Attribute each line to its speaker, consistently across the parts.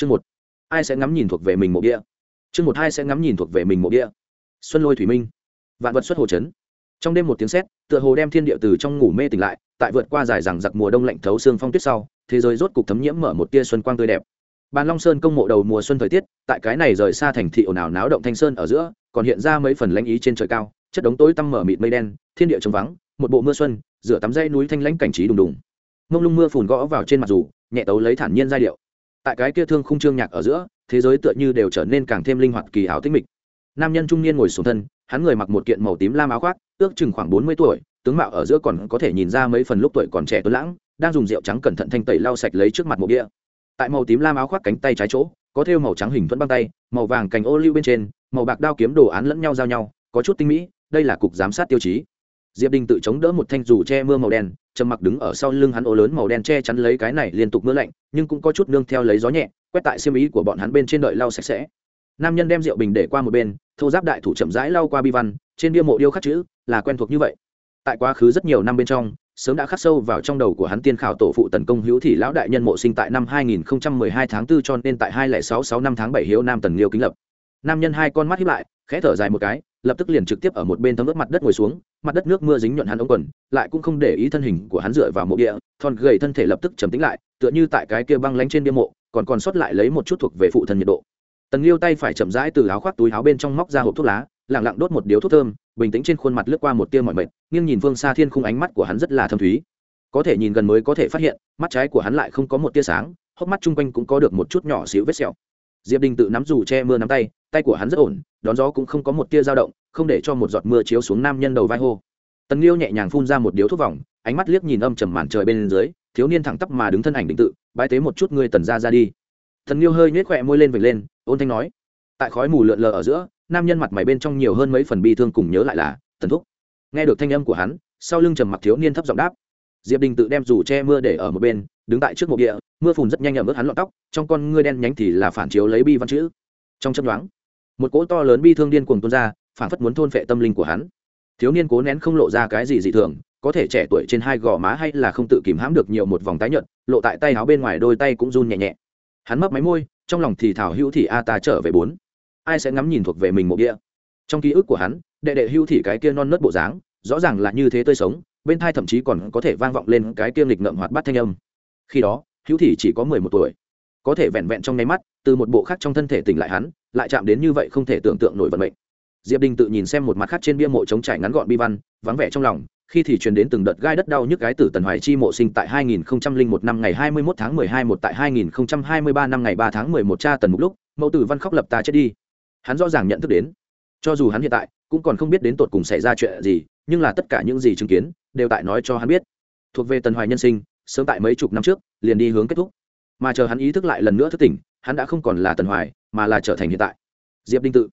Speaker 1: chương một. Ai sẽ ngắm nhìn thuộc về mình mộ địa? Chương một hai sẽ ngắm nhìn thuộc về mình mộ địa? Xuân lôi thủy minh. Vạn vật xuất hồ chấn. Trong đêm một tiếng sét, tựa hồ đem thiên địa từ trong ngủ mê tỉnh lại, tại vượt qua dài rằng giặc mùa đông lạnh thấu xương phong tuyết sau, thế giới rốt cục thấm nhiễm mở một tia xuân quang tươi đẹp. Bàn long sơn công mộ đầu mùa xuân thời tiết, tại cái này rời xa thành thị ồn ào náo động thanh sơn ở giữa, còn hiện ra mấy phần lãnh ý trên trời cao, chất đống tối tăm mở mịt mây đen, thiên địa trống vắng, một bộ mưa xuân rửa tắm dây núi thanh lãnh cảnh trí đùng đùng. Mông lung mưa phùn gõ vào trên mặt dù, nhẹ tấu lấy thản nhiên giai điệu tại cái kia thương khung trương nhạc ở giữa, thế giới tựa như đều trở nên càng thêm linh hoạt kỳ hảo tích mịch. Nam nhân trung niên ngồi xuống thân, hắn người mặc một kiện màu tím lam áo khoác, ước chừng khoảng bốn mươi tuổi, tướng mạo ở giữa còn có thể nhìn ra mấy phần lúc tuổi còn trẻ tuấn lãng, đang dùng rượu trắng cẩn thận thanh tẩy lau sạch lấy trước mặt mộ bia. Tại màu tím lam áo khoác cánh tay trái chỗ, có thêu màu trắng hình thuẫn băng tay, màu vàng cành ô lưu bên trên, màu bạc đao kiếm đồ án lẫn nhau giao nhau, có chút tinh mỹ, đây là cục giám sát tiêu chí. Diệp đình tự chống đỡ một thanh dù che mưa màu đen trầm mặc đứng ở sau lưng hắn ô lớn màu đen che chắn lấy cái này liên tục mưa lạnh, nhưng cũng có chút nương theo lấy gió nhẹ, quét tại xiêm ý của bọn hắn bên trên đợi lau sạch sẽ. Nam nhân đem rượu bình để qua một bên, thô giáp đại thủ chậm rãi lau qua bi văn, trên bia mộ điêu khắc chữ, là quen thuộc như vậy. Tại quá khứ rất nhiều năm bên trong, sớm đã khắc sâu vào trong đầu của hắn tiên khảo tổ phụ tần công hữu thị lão đại nhân mộ sinh tại năm 2012 tháng 4 cho nên tại 2066 năm tháng 7 hiếu nam tần liêu kính lập. Nam nhân hai con mắt hiếp lại, khẽ thở dài một cái lập tức liền trực tiếp ở một bên thấm ướt mặt đất ngồi xuống, mặt đất nước mưa dính nhuận hắn ống quần, lại cũng không để ý thân hình của hắn dựa vào mộ địa, thon gầy thân thể lập tức trầm tĩnh lại, tựa như tại cái kia băng lánh trên bia mộ, còn còn sót lại lấy một chút thuộc về phụ thân nhiệt độ. Tần liêu tay phải chậm rãi từ áo khoác túi áo bên trong móc ra hộp thuốc lá lẳng lặng đốt một điếu thuốc thơm, bình tĩnh trên khuôn mặt lướt qua một tia mọi mệt, nghiêng nhìn phương xa thiên khung ánh mắt của hắn rất là thâm thúy. Có thể nhìn gần mới có thể phát hiện, mắt trái của hắn lại không có một tia sáng, hốc mắt chung quanh cũng có được một chút nhỏ xíu vết sẹo. Diệp đình tự nắm dù che mưa nắm tay tay của hắn rất ổn, đón gió cũng không có một tia dao động, không để cho một giọt mưa chiếu xuống nam nhân đầu vai hô. Tần liêu nhẹ nhàng phun ra một điếu thuốc vòng, ánh mắt liếc nhìn âm trầm màn trời bên dưới, thiếu niên thẳng tắp mà đứng thân ảnh định tự, bái tế một chút ngươi tần ra ra đi. Tần liêu hơi nhếch khỏe môi lên vệt lên, ôn thanh nói, tại khói mù lượn lờ ở giữa, nam nhân mặt mày bên trong nhiều hơn mấy phần bi thương cùng nhớ lại là tần thúc. Nghe được thanh âm của hắn, sau lưng trầm mặc thiếu niên thấp giọng đáp. Diệp đình tự đem dù che mưa để ở một bên, đứng tại trước mộ địa, mưa phùn rất nhanh ở ướt hắn lọn tóc, trong con ngươi đen nhánh thì là phản chiếu lấy bi văn chữ. Trong chấp đoán một cỗ to lớn bi thương điên cuồng tuôn ra phản phất muốn thôn phệ tâm linh của hắn. Thiếu niên cố nén không lộ ra cái gì dị thường, có thể trẻ tuổi trên hai gò má hay là không tự kìm hãm được nhiều một vòng tái nhợt, lộ tại tay áo bên ngoài đôi tay cũng run nhẹ nhẹ. Hắn mấp máy môi, trong lòng thì thảo hữu thị a ta trở về bốn. Ai sẽ ngắm nhìn thuộc về mình mộ địa? Trong ký ức của hắn, đệ đệ hữu thị cái kia non nớt bộ dáng, rõ ràng là như thế tươi sống, bên thai thậm chí còn có thể vang vọng lên cái kia lịch ngậm hoạt bát thanh âm. Khi đó, hữu thị chỉ có mười một tuổi. Có thể vẹn vẹn trong nháy mắt từ một bộ khác trong thân thể tỉnh lại hắn, lại chạm đến như vậy không thể tưởng tượng nổi vận mệnh. Diệp đình tự nhìn xem một mặt khác trên bia mộ chống trải ngắn gọn bi văn, vắng vẻ trong lòng, khi thì truyền đến từng đợt gai đất đau nhức cái tử tần hoài chi mộ sinh tại 2001 năm ngày 21 tháng 12 một tại 2023 năm ngày 3 tháng 11 cha tần mục lúc mẫu tử văn khóc lập ta chết đi. Hắn rõ ràng nhận thức đến, cho dù hắn hiện tại cũng còn không biết đến tột cùng xảy ra chuyện gì, nhưng là tất cả những gì chứng kiến đều tại nói cho hắn biết. Thuộc về tần hoài nhân sinh, sớm tại mấy chục năm trước, liền đi hướng kết thúc. Mà chờ hắn ý thức lại lần nữa thức tỉnh hắn đã không còn là tần hoài, mà là trở thành hiện tại. Diệp đinh tự.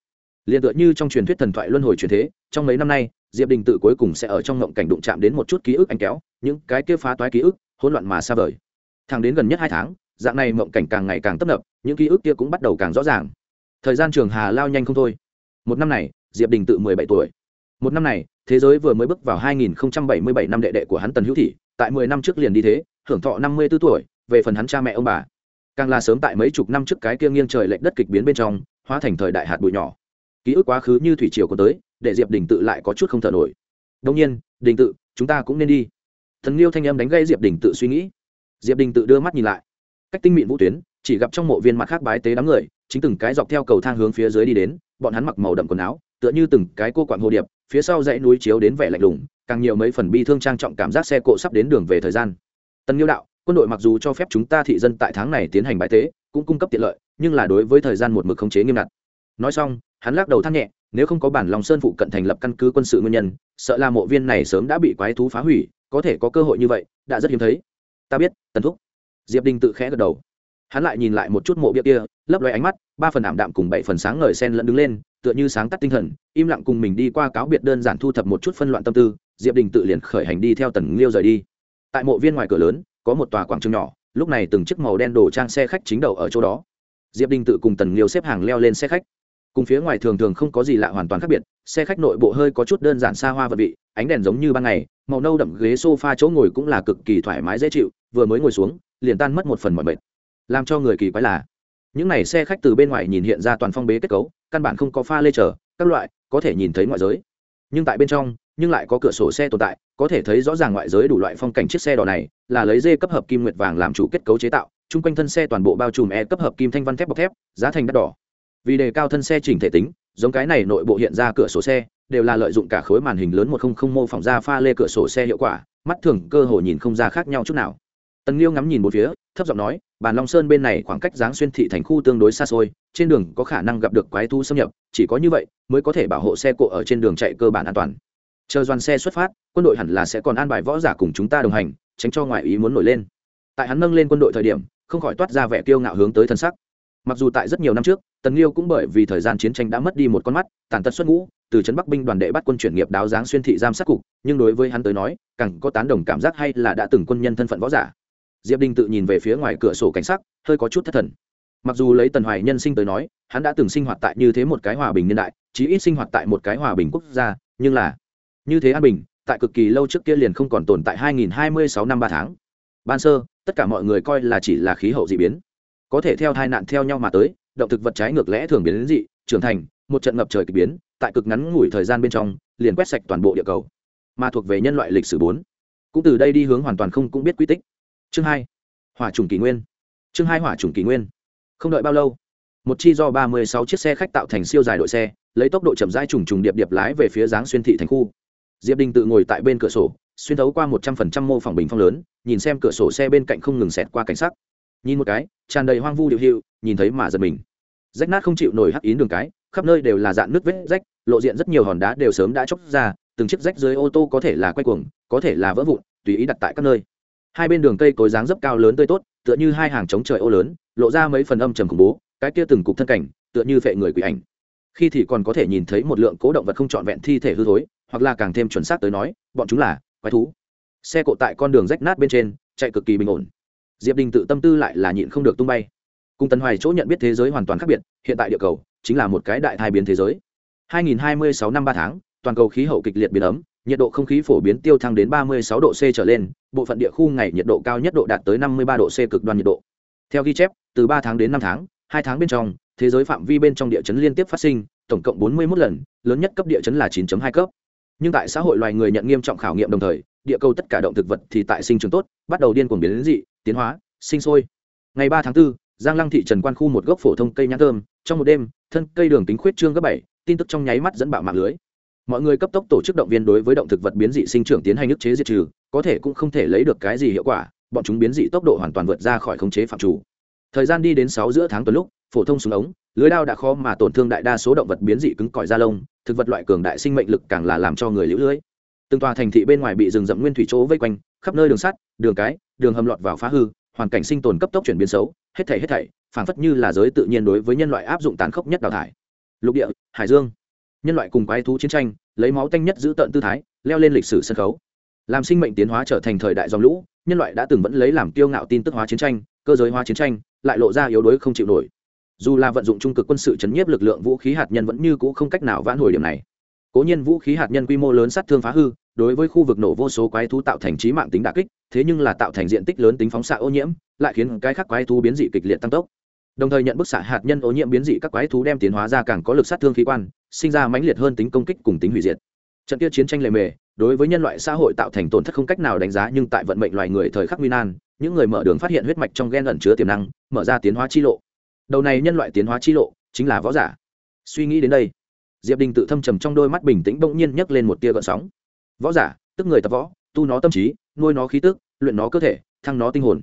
Speaker 1: Liền tựa như trong truyền thuyết thần thoại luân hồi truyền thế, trong mấy năm nay, diệp đình tự cuối cùng sẽ ở trong ngộng cảnh đụng chạm đến một chút ký ức anh kéo, những cái kia phá toái ký ức, hỗn loạn mà xa vời. Thẳng đến gần nhất hai tháng, dạng này mộng cảnh càng ngày càng tấp nập, những ký ức kia cũng bắt đầu càng rõ ràng. Thời gian trường hà lao nhanh không thôi. Một năm này, diệp đình tự mười bảy tuổi. Một năm này, thế giới vừa mới bước vào 2077 năm đệ đệ của hắn tần hữu thị, tại mười năm trước liền đi thế, hưởng thọ năm mươi 54 tuổi, về phần hắn cha mẹ ông bà càng là sớm tại mấy chục năm trước cái kia nghiêng trời lệch đất kịch biến bên trong, hóa thành thời đại hạt bụi nhỏ. Ký ức quá khứ như thủy triều có tới, để diệp đình tự lại có chút không thở nổi. Đông nhiên, đình tự, chúng ta cũng nên đi. Thần liêu thanh âm đánh gây diệp đình tự suy nghĩ. Diệp đình tự đưa mắt nhìn lại. Cách tinh mịn vũ tuyến, chỉ gặp trong mộ viên mặt khác bái tế đám người, chính từng cái dọc theo cầu thang hướng phía dưới đi đến, bọn hắn mặc màu đậm quần áo, tựa như từng cái cô quạng hồ điệp, phía sau dãy núi chiếu đến vẻ lạnh lùng, càng nhiều mấy phần bi thương trang trọng cảm giác xe cộ sắp đến đường về thời gian. Tân nhiêu đạo quân đội mặc dù cho phép chúng ta thị dân tại tháng này tiến hành bài tế, cũng cung cấp tiện lợi, nhưng là đối với thời gian một mực khống chế nghiêm ngặt. Nói xong, hắn lắc đầu than nhẹ, nếu không có bản lòng sơn phụ cận thành lập căn cứ quân sự nguyên nhân, sợ là mộ viên này sớm đã bị quái thú phá hủy, có thể có cơ hội như vậy, đã rất hiếm thấy. Ta biết, tần thúc. Diệp đình tự khẽ gật đầu. Hắn lại nhìn lại một chút mộ bia kia, lấp loe ánh mắt, ba phần ảm đạm cùng bảy phần sáng ngời sen lẫn đứng lên, tựa như sáng tắt tinh thần, im lặng cùng mình đi qua cáo biệt đơn giản thu thập một chút phân loạn tâm tư, diệp đình tự liền khởi hành đi theo tần liêu rời đi. Tại mộ viên ngoài cửa lớn có một tòa quảng trường nhỏ, lúc này từng chiếc màu đen đổ trang xe khách chính đầu ở chỗ đó. Diệp Đinh tự cùng tần liêu xếp hàng leo lên xe khách. Cùng phía ngoài thường thường không có gì lạ hoàn toàn khác biệt, xe khách nội bộ hơi có chút đơn giản xa hoa vật vị, ánh đèn giống như ban ngày, màu nâu đậm ghế s o f a chỗ ngồi cũng là cực kỳ thoải mái dễ chịu, vừa mới ngồi xuống, liền tan mất một phần mọi mệt. Làm cho người kỳ quái là, những này xe khách từ bên ngoài nhìn hiện ra toàn phong bế kết cấu, căn bản không có pha lê trở các loại, có thể nhìn thấy ngoại giới. Nhưng tại bên trong nhưng lại có cửa sổ xe tồn tại, có thể thấy rõ ràng ngoại giới đủ loại phong cảnh chiếc xe đỏ này, là lấy dê cấp hợp kim nguyệt vàng làm chủ kết cấu chế tạo, chung quanh thân xe toàn bộ bao trùm e cấp hợp kim thanh văn thép bọc thép, giá thành đắt đỏ. Vì đề cao thân xe chỉnh thể tính, giống cái này nội bộ hiện ra cửa sổ xe, đều là lợi dụng cả khối màn hình lớn một không không mô phỏng ra pha lê cửa sổ xe hiệu quả, mắt thường cơ hồ nhìn không ra khác nhau chút nào. Tần liêu ngắm nhìn một phía, thấp giọng nói, bàn long sơn bên này khoảng cách giáng xuyên thị thành khu tương đối xa xôi, trên đường có khả năng gặp được quái thu xâm nhập, chỉ có như vậy mới có thể bảo hộ xe cộ ở trên đường chạy cơ bản an toàn chờ đoàn xe xuất phát, quân đội hẳn là sẽ còn an bài võ giả cùng chúng ta đồng hành, tránh cho ngoại ý muốn nổi lên. Tại hắn nâng lên quân đội thời điểm, không khỏi toát ra vẻ kiêu ngạo hướng tới thân sắc. Mặc dù tại rất nhiều năm trước, tần liêu cũng bởi vì thời gian chiến tranh đã mất đi một con mắt, tàn tật xuất ngũ, từ trấn bắc binh đoàn đệ bắt quân chuyển nghiệp đáo giáng xuyên thị giam sát cục, nhưng đối với hắn tới nói, càng có tán đồng cảm giác hay là đã từng quân nhân thân phận võ giả. Diệp đinh tự nhìn về phía ngoài cửa sổ cảnh sắc, hơi có chút thất thần. Mặc dù lấy tần hoài nhân sinh tới nói, hắn đã từng sinh hoạt tại như thế một cái hòa bình niên đại, chí ít sinh hoạt tại một cái hòa bình quốc gia, nhưng là như thế an bình, tại cực kỳ lâu trước kia liền không còn tồn tại 2026 năm ba tháng. Ban sơ, tất cả mọi người coi là chỉ là khí hậu dị biến. Có thể theo tai nạn theo nhau mà tới, động thực vật trái ngược lẽ thường biến đến dị, trưởng thành, một trận ngập trời kỳ biến, tại cực ngắn ngủi thời gian bên trong, liền quét sạch toàn bộ địa cầu. Mà thuộc về nhân loại lịch sử bốn. Cũng từ đây đi hướng hoàn toàn không cũng biết quy tích. Chương hai. Hỏa trùng kỷ nguyên. Chương hai hỏa trùng kỷ nguyên. Không đợi bao lâu, một chi do ba mươi sáu chiếc xe khách tạo thành siêu dài đội xe, lấy tốc độ chậm rãi trùng trùng điệp điệp lái về phía giáng xuyên thị thành khu diệp đình tự ngồi tại bên cửa sổ, xuyên thấu qua một trăm phần trăm mô phỏng bình phong lớn, nhìn xem cửa sổ xe bên cạnh không ngừng xẹt qua cảnh sắc. Nhìn một cái, tràn đầy hoang vu điệu hiệu, nhìn thấy mà giật mình. Rách nát không chịu nổi hắc yến đường cái, khắp nơi đều là dạn nước vết rách, lộ diện rất nhiều hòn đá đều sớm đã chóc ra, từng chiếc rách dưới ô tô có thể là quay cuồng, có thể là vỡ vụn, tùy ý đặt tại các nơi. Hai bên đường cây cối dáng dấp cao lớn tươi tốt, tựa như hai hàng trống trời ô lớn, lộ ra mấy phần âm trầm khủng bố, cái kia từng cục thân cảnh, tựa như phệ người quỷ ảnh. Khi thì còn có thể nhìn thấy một lượng cố động vật không trọn vẹn thi thể hư thối hoặc là càng thêm chuẩn xác tới nói bọn chúng là quái thú xe cộ tại con đường rách nát bên trên chạy cực kỳ bình ổn diệp đình tự tâm tư lại là nhịn không được tung bay cùng tần hoài chỗ nhận biết thế giới hoàn toàn khác biệt hiện tại địa cầu chính là một cái đại thai biến thế giới 2026 năm ba tháng toàn cầu khí hậu kịch liệt biến ấm nhiệt độ không khí phổ biến tiêu thăng đến 36 độ C trở lên, bộ phận địa khu ngày nhiệt độ cao nhất độ đạt tới 53 độ C cực đoan nhiệt độ. Theo ghi chép, từ 3 tháng đến 5 tháng, 2 tháng bên trong, thế giới phạm vi bên trong địa chấn liên tiếp phát sinh, tổng cộng 41 lần, lớn nhất cấp địa chấn là 9.2 cấp. Nhưng tại xã hội loài người nhận nghiêm trọng khảo nghiệm đồng thời, địa cầu tất cả động thực vật thì tại sinh trưởng tốt, bắt đầu điên cuồng biến đến dị, tiến hóa, sinh sôi. Ngày ba tháng 4, Giang Lăng thị Trần Quan khu một gốc phổ thông cây nhãn thơm, trong một đêm, thân cây đường tính khuyết trương gấp bảy, tin tức trong nháy mắt dẫn bạo mạng lưới. Mọi người cấp tốc tổ chức động viên đối với động thực vật biến dị sinh trưởng tiến hành ức chế diệt trừ có thể cũng không thể lấy được cái gì hiệu quả bọn chúng biến dị tốc độ hoàn toàn vượt ra khỏi khống chế phạm chủ thời gian đi đến sáu giữa tháng tuần lúc, phổ thông súng ống, lưới đao đã khó mà tổn thương đại đa số động vật biến dị cứng cỏi da lông, thực vật loại cường đại sinh mệnh lực càng là làm cho người lũ lưới. Từng tòa thành thị bên ngoài bị rừng rậm nguyên thủy chỗ vây quanh, khắp nơi đường sắt, đường cái, đường hầm lọt vào phá hư, hoàn cảnh sinh tồn cấp tốc chuyển biến xấu, hết thảy hết thảy, phảng phất như là giới tự nhiên đối với nhân loại áp dụng tàn khốc nhất đào thải. Lục địa, hải dương. Nhân loại cùng quái thú chiến tranh, lấy máu tanh nhất giữ tận tư thái, leo lên lịch sử sân khấu. Làm sinh mệnh tiến hóa trở thành thời đại dòng lũ, nhân loại đã từng vẫn lấy làm kiêu ngạo tin tức hóa chiến tranh, cơ giới hóa chiến tranh lại lộ ra yếu đuối không chịu nổi. Dù là vận dụng trung cực quân sự chấn nhiếp lực lượng vũ khí hạt nhân vẫn như cũ không cách nào vãn hồi điểm này. Cố nhiên vũ khí hạt nhân quy mô lớn sát thương phá hư, đối với khu vực nổ vô số quái thú tạo thành trí mạng tính đà kích, thế nhưng là tạo thành diện tích lớn tính phóng xạ ô nhiễm, lại khiến cái khác quái thú biến dị kịch liệt tăng tốc. Đồng thời nhận bức xạ hạt nhân ô nhiễm biến dị các quái thú đem tiến hóa ra càng có lực sát thương khí quan, sinh ra mãnh liệt hơn tính công kích cùng tính hủy diệt. Trận kia chiến tranh lề mề đối với nhân loại xã hội tạo thành tổn thất không cách nào đánh giá, nhưng tại vận mệnh loài người thời khắc nguy nan, những người mở đường phát hiện huyết mạch trong gen ẩn chứa tiềm năng, mở ra tiến hóa chi lộ. Đầu này nhân loại tiến hóa chi lộ chính là võ giả. Suy nghĩ đến đây, diệp đình tự thâm trầm trong đôi mắt bình tĩnh bỗng nhiên nhấc lên một tia gợn sóng. Võ giả, tức người tập võ, tu nó tâm trí, nuôi nó khí tức, luyện nó cơ thể, thăng nó tinh hồn.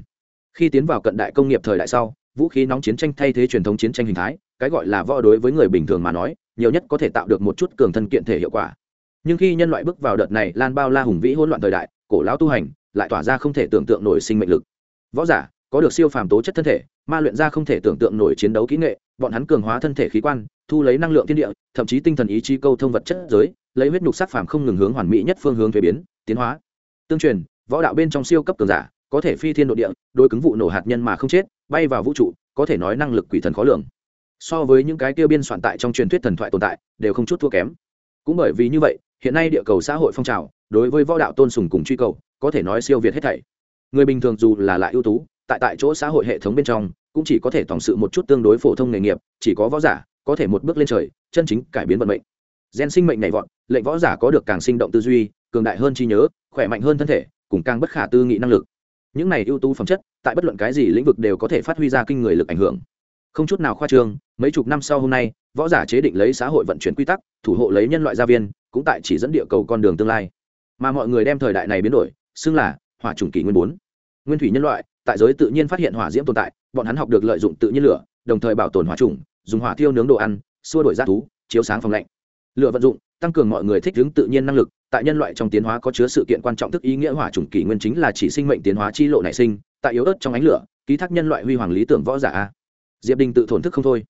Speaker 1: Khi tiến vào cận đại công nghiệp thời đại sau, vũ khí nóng chiến tranh thay thế truyền thống chiến tranh hình thái, cái gọi là võ đối với người bình thường mà nói, nhiều nhất có thể tạo được một chút cường thân kiện thể hiệu quả nhưng khi nhân loại bước vào đợt này, lan bao la hùng vĩ hỗn loạn thời đại, cổ lão tu hành lại tỏa ra không thể tưởng tượng nổi sinh mệnh lực. Võ giả, có được siêu phàm tố chất thân thể, ma luyện ra không thể tưởng tượng nổi chiến đấu kỹ nghệ, bọn hắn cường hóa thân thể khí quan, thu lấy năng lượng thiên địa, thậm chí tinh thần ý chí câu thông vật chất giới, lấy huyết nhục sắc phàm không ngừng hướng hoàn mỹ nhất phương hướng thuế biến, tiến hóa. Tương truyền, võ đạo bên trong siêu cấp cường giả, có thể phi thiên nội địa đôi cứng vụ nổ hạt nhân mà không chết, bay vào vũ trụ, có thể nói năng lực quỷ thần khó lường. So với những cái tiêu biên soạn tại trong truyền thuyết thần thoại tồn tại, đều không chút thua kém. Cũng bởi vì như vậy hiện nay địa cầu xã hội phong trào, đối với võ đạo tôn sùng cùng truy cầu, có thể nói siêu việt hết thảy. Người bình thường dù là lại ưu tú, tại tại chỗ xã hội hệ thống bên trong, cũng chỉ có thể tổng sự một chút tương đối phổ thông nghề nghiệp, chỉ có võ giả, có thể một bước lên trời, chân chính cải biến vận mệnh. Gen sinh mệnh nhảy vọt, lệnh võ giả có được càng sinh động tư duy, cường đại hơn trí nhớ, khỏe mạnh hơn thân thể, cùng càng bất khả tư nghị năng lực. Những này ưu tú phẩm chất, tại bất luận cái gì lĩnh vực đều có thể phát huy ra kinh người lực ảnh hưởng. Không chút nào khoa trương, mấy chục năm sau hôm nay võ giả chế định lấy xã hội vận chuyển quy tắc, thủ hộ lấy nhân loại gia viên, cũng tại chỉ dẫn địa cầu con đường tương lai. Mà mọi người đem thời đại này biến đổi, xưng là hỏa chủng kỷ nguyên bốn. Nguyên thủy nhân loại, tại giới tự nhiên phát hiện hỏa diễm tồn tại, bọn hắn học được lợi dụng tự nhiên lửa, đồng thời bảo tồn hỏa chủng, dùng hỏa thiêu nướng đồ ăn, xua đổi g thú, chiếu sáng phòng lạnh. Lửa vận dụng, tăng cường mọi người thích ứng tự nhiên năng lực, tại nhân loại trong tiến hóa có chứa sự kiện quan trọng thức ý nghĩa hỏa chủng kỷ nguyên chính là chỉ sinh mệnh tiến hóa chi lộ nảy sinh, tại yếu ớt trong ánh lửa, ký thác nhân loại huy hoàng lý tưởng võ giả diệp đình tự thổn thức không thôi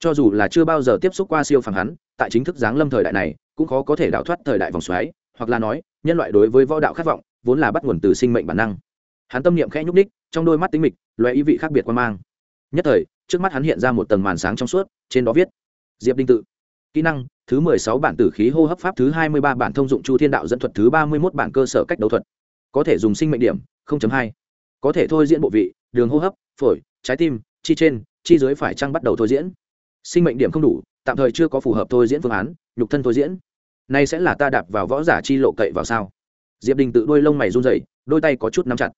Speaker 1: cho dù là chưa bao giờ tiếp xúc qua siêu phàm hắn, tại chính thức giáng lâm thời đại này, cũng khó có thể đào thoát thời đại vòng xoáy, hoặc là nói, nhân loại đối với võ đạo khát vọng, vốn là bắt nguồn từ sinh mệnh bản năng. Hắn tâm niệm khẽ nhúc ních trong đôi mắt tính mịch, loại ý vị khác biệt quan mang. Nhất thời, trước mắt hắn hiện ra một tầng màn sáng trong suốt, trên đó viết, diệp đinh tự. Kỹ năng, thứ mười sáu bản tử khí hô hấp pháp, thứ hai mươi ba bản thông dụng chu thiên đạo dẫn thuật, thứ ba mươi mốt bản cơ sở cách đấu thuật. Có thể dùng sinh mệnh điểm hai. Có thể thôi diễn bộ vị, đường hô hấp, phổi, trái tim, chi trên, chi dưới phải trăng bắt đầu thôi diễn sinh mệnh điểm không đủ, tạm thời chưa có phù hợp thôi diễn phương án, nhục thân thôi diễn. Nay sẽ là ta đạp vào võ giả chi lộ cậy vào sao? Diệp đình tự đôi lông mày run rẩy, đôi tay có chút nắm chặt.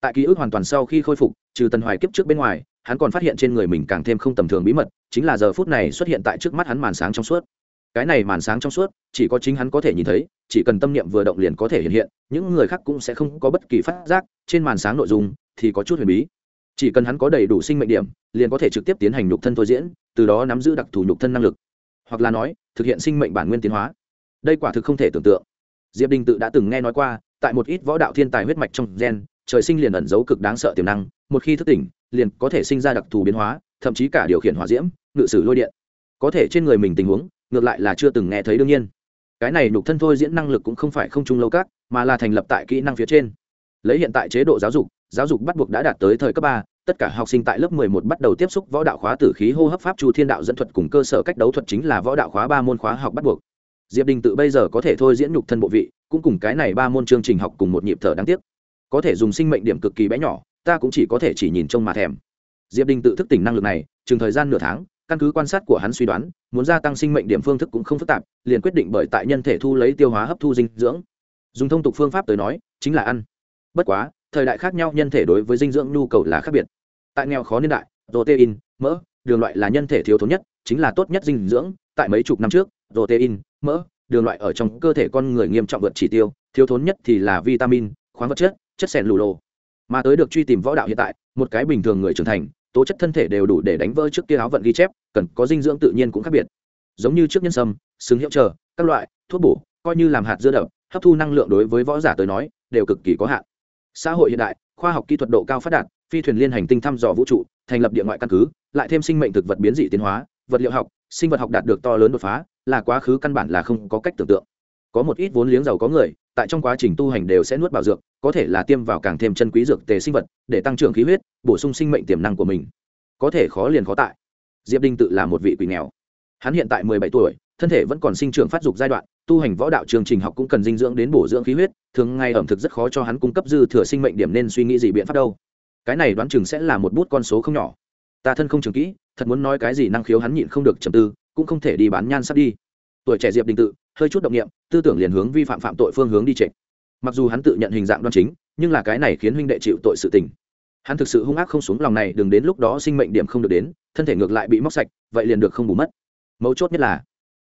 Speaker 1: Tại ký ức hoàn toàn sau khi khôi phục, trừ tần hoài kiếp trước bên ngoài, hắn còn phát hiện trên người mình càng thêm không tầm thường bí mật, chính là giờ phút này xuất hiện tại trước mắt hắn màn sáng trong suốt. Cái này màn sáng trong suốt, chỉ có chính hắn có thể nhìn thấy, chỉ cần tâm niệm vừa động liền có thể hiện hiện, những người khác cũng sẽ không có bất kỳ phát giác, trên màn sáng nội dung thì có chút huyền bí. Chỉ cần hắn có đầy đủ sinh mệnh điểm, liền có thể trực tiếp tiến hành nhục thân thôi diễn từ đó nắm giữ đặc thù nhục thân năng lực. Hoặc là nói, thực hiện sinh mệnh bản nguyên tiến hóa. Đây quả thực không thể tưởng tượng. Diệp đình tự đã từng nghe nói qua, tại một ít võ đạo thiên tài huyết mạch trong gen, trời sinh liền ẩn giấu cực đáng sợ tiềm năng, một khi thức tỉnh, liền có thể sinh ra đặc thù biến hóa, thậm chí cả điều khiển hỏa diễm, ngự sử lôi điện. Có thể trên người mình tình huống, ngược lại là chưa từng nghe thấy đương nhiên. Cái này nhục thân thôi diễn năng lực cũng không phải không chung lâu các, mà là thành lập tại kỹ năng phía trên. Lấy hiện tại chế độ giáo dục giáo dục bắt buộc đã đạt tới thời cấp ba tất cả học sinh tại lớp 11 bắt đầu tiếp xúc võ đạo khóa tử khí hô hấp pháp chu thiên đạo dẫn thuật cùng cơ sở cách đấu thuật chính là võ đạo khóa ba môn khóa học bắt buộc. Diệp đình tự bây giờ có thể thôi diễn nhục thân bộ vị, cũng cùng cái này ba môn chương trình học cùng một nhịp thở đáng tiếc. Có thể dùng sinh mệnh điểm cực kỳ bé nhỏ, ta cũng chỉ có thể chỉ nhìn trông mà thèm. Diệp đình tự thức tỉnh năng lực này, chừng thời gian nửa tháng, căn cứ quan sát của hắn suy đoán, muốn gia tăng sinh mệnh điểm phương thức cũng không phức tạp, liền quyết định bởi tại nhân thể thu lấy tiêu hóa hấp thu dinh dưỡng. Dùng thông tục phương pháp tới nói, chính là ăn. Bất quá, thời đại khác nhau nhân thể đối với dinh dưỡng nhu cầu là khác biệt tại nghèo khó niên đại, protein, mỡ, đường loại là nhân thể thiếu thốn nhất, chính là tốt nhất dinh dưỡng. Tại mấy chục năm trước, protein, mỡ, đường loại ở trong cơ thể con người nghiêm trọng vượt chỉ tiêu, thiếu thốn nhất thì là vitamin, khoáng vật chất chất sẻn lù lồ. Mà tới được truy tìm võ đạo hiện tại, một cái bình thường người trưởng thành, tố chất thân thể đều đủ để đánh vỡ trước kia áo vận ghi chép, cần có dinh dưỡng tự nhiên cũng khác biệt. Giống như trước nhân sâm, xứng hiệu chờ các loại, thuốc bổ, coi như làm hạt dưa đậm, hấp thu năng lượng đối với võ giả tới nói, đều cực kỳ có hạn. Xã hội hiện đại, khoa học kỹ thuật độ cao phát đạt phi thuyền liên hành tinh thăm dò vũ trụ, thành lập địa ngoại căn cứ, lại thêm sinh mệnh thực vật biến dị tiến hóa, vật liệu học, sinh vật học đạt được to lớn đột phá, là quá khứ căn bản là không có cách tưởng tượng. Có một ít vốn liếng giàu có người, tại trong quá trình tu hành đều sẽ nuốt bảo dược, có thể là tiêm vào càng thêm chân quý dược tề sinh vật, để tăng trưởng khí huyết, bổ sung sinh mệnh tiềm năng của mình. Có thể khó liền khó tại. Diệp đinh tự là một vị quỷ nghèo. Hắn hiện tại mười bảy tuổi, thân thể vẫn còn sinh trưởng phát dục giai đoạn, tu hành võ đạo chương trình học cũng cần dinh dưỡng đến bổ dưỡng khí huyết, thường ngày ẩm thực rất khó cho hắn cung cấp dư thừa sinh mệnh điểm nên suy nghĩ gì biện pháp đâu cái này đoán chừng sẽ là một bút con số không nhỏ. Ta thân không trường kỹ, thật muốn nói cái gì năng khiếu hắn nhịn không được trầm tư, cũng không thể đi bán nhan sắp đi. Tuổi trẻ diệp đình tự, hơi chút động nghiệm tư tưởng liền hướng vi phạm phạm tội phương hướng đi trịnh mặc dù hắn tự nhận hình dạng đoan chính, nhưng là cái này khiến huynh đệ chịu tội sự tình. Hắn thực sự hung ác không xuống lòng này, đừng đến lúc đó sinh mệnh điểm không được đến, thân thể ngược lại bị móc sạch, vậy liền được không bù mất. Mấu chốt nhất là,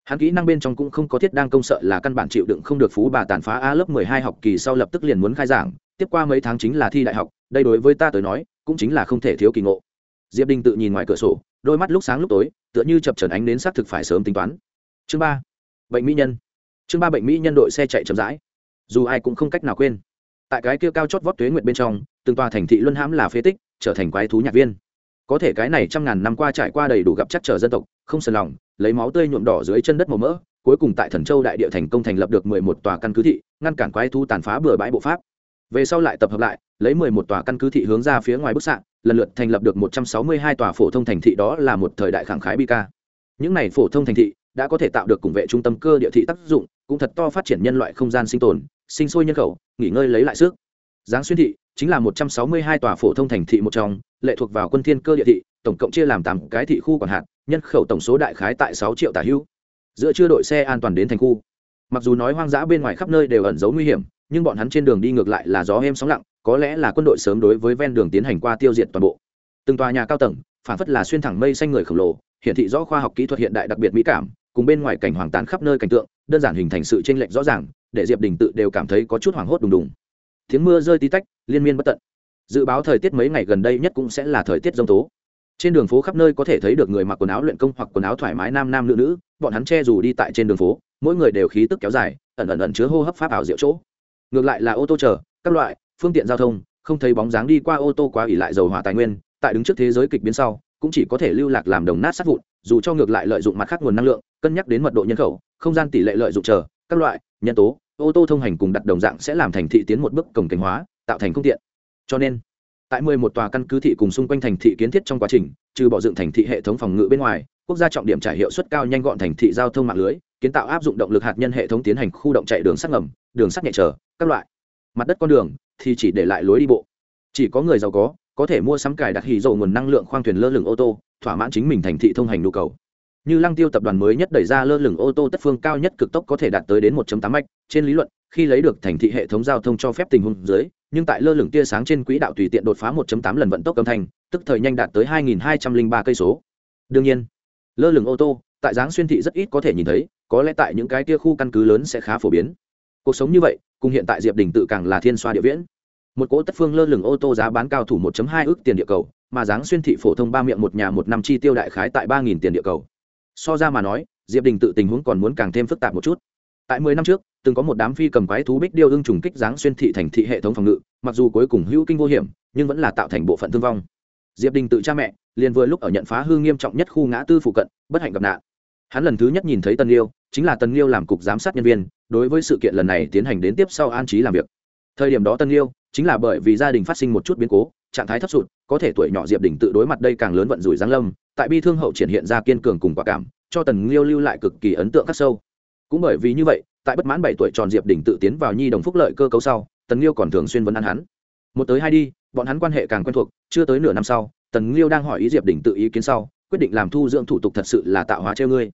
Speaker 1: hắn kỹ năng bên trong cũng không có thiết đang công sợ là căn bản chịu đựng không được phú bà tàn phá a lớp mười hai học kỳ sau lập tức liền muốn khai giảng, tiếp qua mấy tháng chính là thi đại học đây đối với ta tới nói, cũng chính là không thể thiếu kỳ ngộ. Diệp đình tự nhìn ngoài cửa sổ, đôi mắt lúc sáng lúc tối, tựa như chập trần ánh đến xác thực phải sớm tính toán. Chương ba, bệnh mỹ nhân. Chương ba, bệnh mỹ nhân đội xe chạy chậm rãi. Dù ai cũng không cách nào quên. Tại cái kia cao chót vót tuế nguyện bên trong, từng tòa thành thị luân hãm là phế tích, trở thành quái thú nhạc viên. Có thể cái này trăm ngàn năm qua trải qua đầy đủ gặp chắc trở dân tộc, không sờn lòng, lấy máu tươi nhuộm đỏ dưới chân đất màu mỡ, cuối cùng tại thần châu đại địa thành công thành lập được mười một tòa căn cứ thị, ngăn cản quái thú tàn phá bừa bãi bộ pháp về sau lại tập hợp lại, lấy mười một tòa căn cứ thị hướng ra phía ngoài bức xạ, lần lượt thành lập được một trăm sáu mươi hai tòa phổ thông thành thị đó là một thời đại khẳng khái bi ca. Những này phổ thông thành thị đã có thể tạo được cùng vệ trung tâm cơ địa thị tác dụng, cũng thật to phát triển nhân loại không gian sinh tồn, sinh sôi nhân khẩu, nghỉ ngơi lấy lại sức. Giáng xuyên thị chính là một trăm sáu mươi hai tòa phổ thông thành thị một trong, lệ thuộc vào quân thiên cơ địa thị, tổng cộng chia làm tám cái thị khu còn hạn nhân khẩu tổng số đại khái tại sáu triệu tả hữu giữa chưa đội xe an toàn đến thành khu. Mặc dù nói hoang dã bên ngoài khắp nơi đều ẩn giấu nguy hiểm nhưng bọn hắn trên đường đi ngược lại là gió êm sóng lặng, có lẽ là quân đội sớm đối với ven đường tiến hành qua tiêu diệt toàn bộ. Từng tòa nhà cao tầng, phản phất là xuyên thẳng mây xanh người khổng lồ, hiển thị rõ khoa học kỹ thuật hiện đại đặc biệt mỹ cảm, cùng bên ngoài cảnh hoàng tàn khắp nơi cảnh tượng, đơn giản hình thành sự chênh lệch rõ ràng, để diệp đình tự đều cảm thấy có chút hoảng hốt đùng đùng. Tiếng mưa rơi tí tách, liên miên bất tận. Dự báo thời tiết mấy ngày gần đây nhất cũng sẽ là thời tiết giông tố. Trên đường phố khắp nơi có thể thấy được người mặc quần áo luyện công hoặc quần áo thoải mái nam nam nữ nữ, bọn hắn che dù đi tại trên đường phố, mỗi người đều khí tức kéo dài, ẩn ẩn ẩn chứa hô hấp pháp ảo diệu chỗ ngược lại là ô tô chở, các loại, phương tiện giao thông, không thấy bóng dáng đi qua ô tô quá ỉ lại dầu hỏa tài nguyên, tại đứng trước thế giới kịch biến sau, cũng chỉ có thể lưu lạc làm đồng nát sát vụn, dù cho ngược lại lợi dụng mặt khác nguồn năng lượng, cân nhắc đến mật độ nhân khẩu, không gian tỷ lệ lợi dụng chờ các loại, nhân tố, ô tô thông hành cùng đặt đồng dạng sẽ làm thành thị tiến một bước cổng cảnh hóa, tạo thành không tiện. Cho nên, tại mười một tòa căn cứ thị cùng xung quanh thành thị kiến thiết trong quá trình, trừ bỏ dựng thành thị hệ thống phòng ngự bên ngoài, quốc gia trọng điểm trải hiệu suất cao nhanh gọn thành thị giao thông mạng lưới kiến tạo áp dụng động lực hạt nhân hệ thống tiến hành khu động chạy đường sắt ngầm, đường sắt nhẹ trở các loại. Mặt đất con đường thì chỉ để lại lối đi bộ. Chỉ có người giàu có có thể mua sắm cài đặt hì dầu nguồn năng lượng khoang thuyền lơ lửng ô tô, thỏa mãn chính mình thành thị thông hành nhu cầu. Như lăng tiêu tập đoàn mới nhất đẩy ra lơ lửng ô tô tất phương cao nhất cực tốc có thể đạt tới đến 1.8 mạch, trên lý luận, khi lấy được thành thị hệ thống giao thông cho phép tình huống dưới, nhưng tại lơ lửng tia sáng trên quỹ đạo tùy tiện đột phá 1.8 lần vận tốc âm thanh, tức thời nhanh đạt tới 2.203 cây số. Đương nhiên, lơ lửng ô tô tại dáng xuyên thị rất ít có thể nhìn thấy có lẽ tại những cái kia khu căn cứ lớn sẽ khá phổ biến. Cuộc sống như vậy, cùng hiện tại diệp đình tự càng là thiên xoa địa viễn. Một cỗ tất phương lơ lửng ô tô giá bán cao thủ 1.2 ước tiền địa cầu, mà dáng xuyên thị phổ thông ba miệng một nhà một năm chi tiêu đại khái tại ba nghìn tiền địa cầu. So ra mà nói, diệp đình tự tình huống còn muốn càng thêm phức tạp một chút. Tại mười năm trước, từng có một đám phi cầm quái thú bích điêu ưng trùng kích dáng xuyên thị thành thị hệ thống phòng ngự, mặc dù cuối cùng hữu kinh vô hiểm, nhưng vẫn là tạo thành bộ phận thương vong. Diệp đình tự cha mẹ, liền vừa lúc ở nhận phá hư nghiêm trọng nhất khu ngã tư phụ cận, bất hạnh gặp nạn. Hắn lần thứ nhất nhìn thấy tân liêu chính là tân liêu làm cục giám sát nhân viên, đối với sự kiện lần này tiến hành đến tiếp sau an trí làm việc. Thời điểm đó tân liêu chính là bởi vì gia đình phát sinh một chút biến cố, trạng thái thấp sụt, có thể tuổi nhỏ diệp đình tự đối mặt đây càng lớn vận rủi giáng lâm, tại bi thương hậu triển hiện ra kiên cường cùng quả cảm, cho tần liêu lưu lại cực kỳ ấn tượng khắc sâu. Cũng bởi vì như vậy, tại bất mãn bảy tuổi tròn diệp đình tự tiến vào nhi đồng phúc lợi cơ cấu sau, tần liêu còn thường xuyên vấn ăn hắn. Một tới hai đi, bọn hắn quan hệ càng quen thuộc, chưa tới nửa năm sau, tần liêu đang hỏi ý diệp đình tự ý kiến sau, quyết định làm thu dưỡng thủ tục thật sự là tạo hóa treo ngươi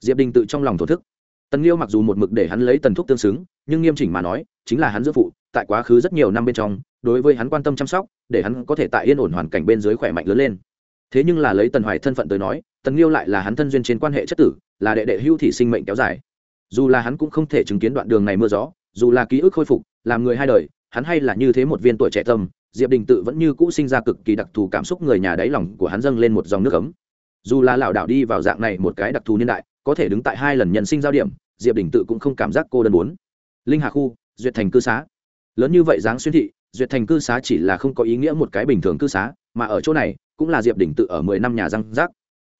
Speaker 1: diệp đình tự trong lòng thổ thức. Tần liêu mặc dù một mực để hắn lấy tần thúc tương xứng, nhưng nghiêm chỉnh mà nói, chính là hắn giữa phụ, tại quá khứ rất nhiều năm bên trong, đối với hắn quan tâm chăm sóc, để hắn có thể tại yên ổn hoàn cảnh bên dưới khỏe mạnh lớn lên. Thế nhưng là lấy tần hoài thân phận tới nói, tần liêu lại là hắn thân duyên trên quan hệ chất tử, là đệ đệ hưu thị sinh mệnh kéo dài. Dù là hắn cũng không thể chứng kiến đoạn đường này mưa gió, dù là ký ức khôi phục, làm người hai đời, hắn hay là như thế một viên tuổi trẻ tâm, diệp đình tự vẫn như cũ sinh ra cực kỳ đặc thù cảm xúc người nhà đáy lòng của hắn dâng lên một dòng nước ấm. Dù là lảo đảo đi vào dạng này một cái đặc thù niên đại có thể đứng tại hai lần nhân sinh giao điểm, diệp đình tự cũng không cảm giác cô đơn bốn linh hà khu, duyệt thành cư xá. Lớn như vậy dáng xuyên thị, duyệt thành cư xá chỉ là không có ý nghĩa một cái bình thường cư xá, mà ở chỗ này, cũng là diệp đình tự ở mười năm nhà răng rác.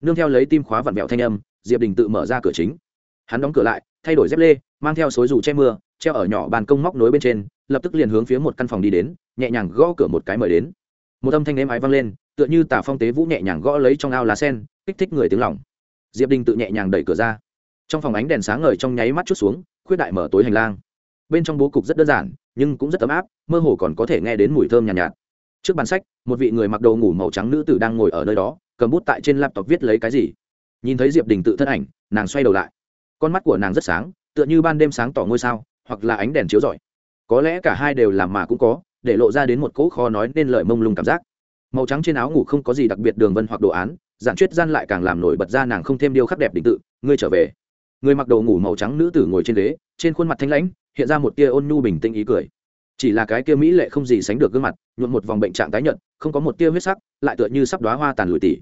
Speaker 1: Nương theo lấy tim khóa vặn vẹo thanh âm, diệp đình tự mở ra cửa chính. Hắn đóng cửa lại, thay đổi dép lê, mang theo xối dù che mưa, treo ở nhỏ bàn công móc nối bên trên, lập tức liền hướng phía một căn phòng đi đến, nhẹ nhàng gõ cửa một cái mời đến. Một âm thanh êm ái vang lên, tựa như tà phong tế vũ nhẹ nhàng gõ lấy trong ao lá sen, kích thích người tiếng lòng diệp đình tự nhẹ nhàng đẩy cửa ra. Trong phòng ánh đèn sáng ngời trong nháy mắt chút xuống khuyết đại mở tối hành lang. Bên trong bố cục rất đơn giản nhưng cũng rất ấm áp mơ hồ còn có thể nghe đến mùi thơm nhàn nhạt, nhạt. Trước bàn sách một vị người mặc đồ ngủ màu trắng nữ tử đang ngồi ở nơi đó cầm bút tại trên laptop viết lấy cái gì. Nhìn thấy diệp đình tự thân ảnh nàng xoay đầu lại. Con mắt của nàng rất sáng tựa như ban đêm sáng tỏ ngôi sao hoặc là ánh đèn chiếu rọi. Có lẽ cả hai đều làm mà cũng có để lộ ra đến một cỗ kho nói nên lời mông lung cảm giác. Màu trắng trên áo ngủ không có gì đặc biệt đường vân hoặc đồ án giản chuyết gian lại càng làm nổi bật ra nàng không thêm điêu khắc đẹp đình tự, ngươi trở về. Người mặc đồ ngủ màu trắng nữ tử ngồi trên ghế, trên khuôn mặt thanh lãnh, hiện ra một tia ôn nhu bình tĩnh ý cười. Chỉ là cái kia mỹ lệ không gì sánh được gương mặt, nhuộm một vòng bệnh trạng tái nhợt, không có một tia huyết sắc, lại tựa như sắp đóa hoa tàn lùi tỉ.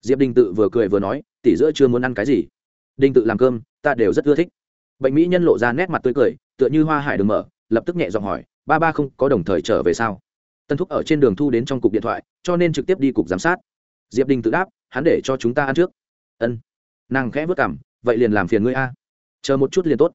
Speaker 1: Diệp đình tự vừa cười vừa nói, tỉ giữa chưa muốn ăn cái gì? Đình tự làm cơm, ta đều rất ưa thích. Bệnh mỹ nhân lộ ra nét mặt tươi cười, tựa như hoa hải đường mở, lập tức nhẹ giọng hỏi, ba ba không có đồng thời trở về sao? Tân thúc ở trên đường thu đến trong cục điện thoại, cho nên trực tiếp đi cục giám sát. Diệp đình tự đáp hắn để cho chúng ta ăn trước. Ân. Nàng khẽ vất cảm vậy liền làm phiền ngươi a. Chờ một chút liền tốt.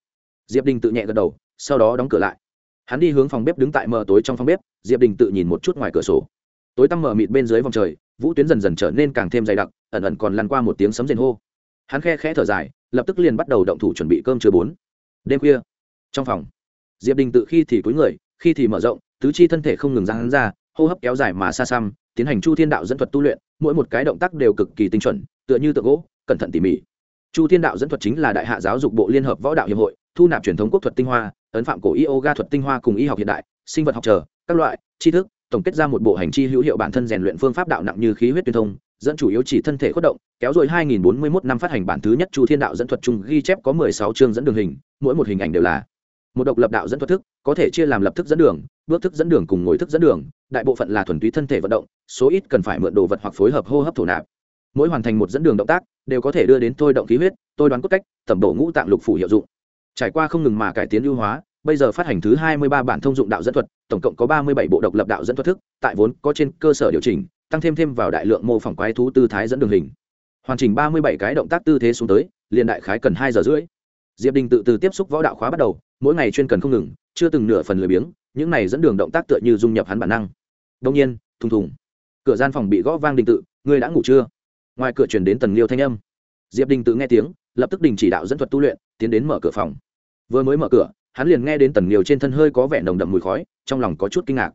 Speaker 1: Diệp đình tự nhẹ gật đầu, sau đó đóng cửa lại. Hắn đi hướng phòng bếp đứng tại mờ tối trong phòng bếp, diệp đình tự nhìn một chút ngoài cửa sổ. Tối tăm mờ mịt bên dưới vòng trời, vũ tuyến dần dần trở nên càng thêm dày đặc, ẩn ẩn còn lăn qua một tiếng sấm rền hô. Hắn khe khẽ thở dài, lập tức liền bắt đầu động thủ chuẩn bị cơm chưa bốn. Đêm khuya, trong phòng, diệp đình tự khi thì cúi người, khi thì mở rộng, tứ chi thân thể không ngừng ra hắn ra, hô hấp kéo dài mà xa xăm tiến hành chu thiên đạo dẫn thuật tu luyện, mỗi một cái động tác đều cực kỳ tinh chuẩn, tựa như tượng gỗ, cẩn thận tỉ mỉ. Chu thiên đạo dẫn thuật chính là đại hạ giáo dục bộ liên hợp võ đạo hiệp hội, thu nạp truyền thống quốc thuật tinh hoa, ấn phạm cổ yoga thuật tinh hoa cùng y học hiện đại, sinh vật học chờ các loại, tri thức, tổng kết ra một bộ hành chi hữu hiệu bản thân rèn luyện phương pháp đạo nặng như khí huyết tuyên thông, dẫn chủ yếu chỉ thân thể khuất động, kéo rồi 2041 năm phát hành bản thứ nhất chu thiên đạo dẫn thuật chung ghi chép có 16 chương dẫn đường hình, mỗi một hình ảnh đều là một độc lập đạo dẫn thuật thức, có thể chia làm lập thức dẫn đường, bước thức dẫn đường cùng ngồi thức dẫn đường đại bộ phận là thuần túy thân thể vận động, số ít cần phải mượn đồ vật hoặc phối hợp hô hấp thổ nạp. Mỗi hoàn thành một dẫn đường động tác, đều có thể đưa đến tôi động khí huyết, tôi đoán cốt cách, tẩm độ ngũ tạng lục phủ hiệu dụng. Trải qua không ngừng mà cải tiến ưu hóa, bây giờ phát hành thứ 23 bản thông dụng đạo dẫn thuật, tổng cộng có 37 bộ độc lập đạo dẫn thuật thức, tại vốn có trên cơ sở điều chỉnh, tăng thêm thêm vào đại lượng mô phỏng quái thú tư thái dẫn đường hình. Hoàn chỉnh 37 cái động tác tư thế xuống tới, liền đại khái cần hai giờ rưỡi. Diệp đình tự từ tiếp xúc võ đạo khóa bắt đầu, mỗi ngày chuyên cần không ngừng, chưa từng nửa phần lười biếng, những này dẫn đường động tác tựa như dung nhập hắn bản năng đông nhiên, thùng thùng. Cửa gian phòng bị gõ vang đình tự, ngươi đã ngủ chưa? Ngoài cửa truyền đến tần liêu thanh âm. Diệp đình tự nghe tiếng, lập tức đình chỉ đạo dẫn thuật tu luyện, tiến đến mở cửa phòng. Vừa mới mở cửa, hắn liền nghe đến tần liêu trên thân hơi có vẻ nồng đậm mùi khói, trong lòng có chút kinh ngạc.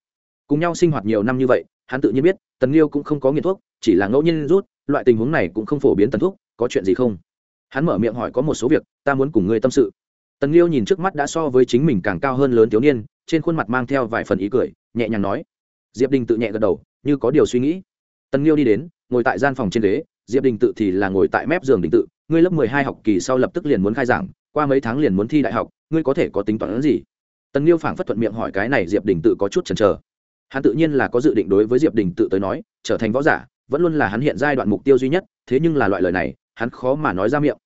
Speaker 1: Cùng nhau sinh hoạt nhiều năm như vậy, hắn tự nhiên biết, tần liêu cũng không có nghiện thuốc, chỉ là ngẫu nhiên rút, loại tình huống này cũng không phổ biến tần thuốc, có chuyện gì không? Hắn mở miệng hỏi có một số việc, ta muốn cùng ngươi tâm sự. Tần liêu nhìn trước mắt đã so với chính mình càng cao hơn lớn thiếu niên, trên khuôn mặt mang theo vài phần ý cười, nhẹ nhàng nói diệp đình tự nhẹ gật đầu, như có điều suy nghĩ. Tần liêu đi đến, ngồi tại gian phòng trên ghế, diệp đình tự thì là ngồi tại mép giường đình tự. Ngươi lớp mười hai học kỳ sau lập tức liền muốn khai giảng, qua mấy tháng liền muốn thi đại học, ngươi có thể có tính toán gì? Tần liêu phảng phất thuận miệng hỏi cái này diệp đình tự có chút chần chờ. Hắn tự nhiên là có dự định đối với diệp đình tự tới nói, trở thành võ giả, vẫn luôn là hắn hiện giai đoạn mục tiêu duy nhất, thế nhưng là loại lời này, hắn khó mà nói ra miệng.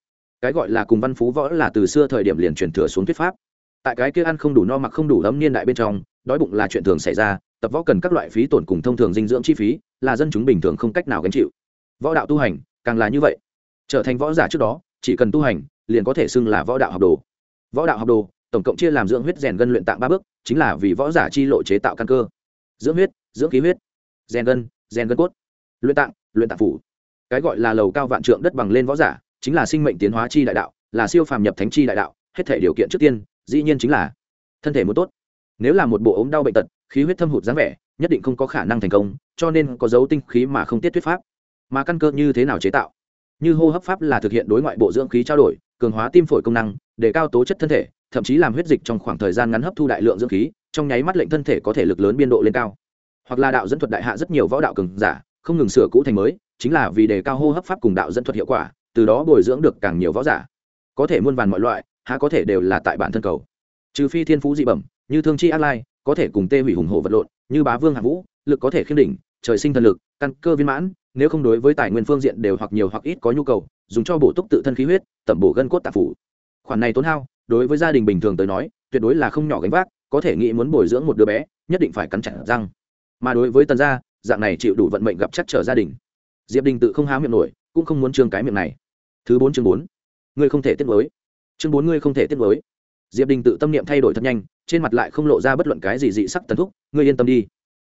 Speaker 1: Cái gọi là cùng văn phú võ là từ xưa thời điểm liền truyền thừa xuống thuyết pháp. Tại cái kia ăn không đủ no mặc không đủ ấm niên đại bên trong đói bụng là chuyện thường xảy ra, tập võ cần các loại phí tổn cùng thông thường dinh dưỡng chi phí, là dân chúng bình thường không cách nào gánh chịu. Võ đạo tu hành, càng là như vậy. Trở thành võ giả trước đó, chỉ cần tu hành, liền có thể xưng là võ đạo học đồ. Võ đạo học đồ, tổng cộng chia làm dưỡng huyết rèn gân luyện tạng ba bước, chính là vì võ giả chi lộ chế tạo căn cơ. Dưỡng huyết, dưỡng khí huyết, rèn gân rèn gân cốt. Luyện tạng luyện tạng phủ. Cái gọi là lầu cao vạn trượng đất bằng lên võ giả, chính là sinh mệnh tiến hóa chi đại đạo, là siêu phàm nhập thánh chi đại đạo, hết thể điều kiện trước tiên, dĩ nhiên chính là thân thể muốn tốt nếu là một bộ ống đau bệnh tật, khí huyết thâm hụt dáng vẻ, nhất định không có khả năng thành công, cho nên có dấu tinh khí mà không tiết thuyết pháp. Mà căn cơ như thế nào chế tạo? Như hô hấp pháp là thực hiện đối ngoại bộ dưỡng khí trao đổi, cường hóa tim phổi công năng, để cao tố chất thân thể, thậm chí làm huyết dịch trong khoảng thời gian ngắn hấp thu đại lượng dưỡng khí, trong nháy mắt lệnh thân thể có thể lực lớn biên độ lên cao. Hoặc là đạo dẫn thuật đại hạ rất nhiều võ đạo cường giả, không ngừng sửa cũ thành mới, chính là vì đề cao hô hấp pháp cùng đạo dẫn thuật hiệu quả, từ đó bồi dưỡng được càng nhiều võ giả. Có thể muôn vàn mọi loại, há có thể đều là tại bản thân cầu trừ phi thiên phú dị bẩm, như thương chi ác lai, có thể cùng tê hủy hùng hổ vật lộn, như bá vương hạ vũ, lực có thể khiêm đỉnh, trời sinh thần lực, căn cơ viên mãn, nếu không đối với tài nguyên phương diện đều hoặc nhiều hoặc ít có nhu cầu, dùng cho bổ túc tự thân khí huyết, tẩm bổ gân cốt tạp phủ. Khoản này tốn hao, đối với gia đình bình thường tới nói, tuyệt đối là không nhỏ gánh vác, có thể nghĩ muốn bồi dưỡng một đứa bé, nhất định phải cắn chặt răng. Mà đối với tần gia, dạng này chịu đủ vận mệnh gặp chắc trở gia đình. Diệp đình tự không há miệng nổi, cũng không muốn trương cái miệng này. Thứ bốn chương bốn. Ngươi không thể tiết mới chương bốn ngươi không thể tiết mới diệp đình tự tâm niệm thay đổi thật nhanh, trên mặt lại không lộ ra bất luận cái gì dị sắc tần thúc, ngươi yên tâm đi.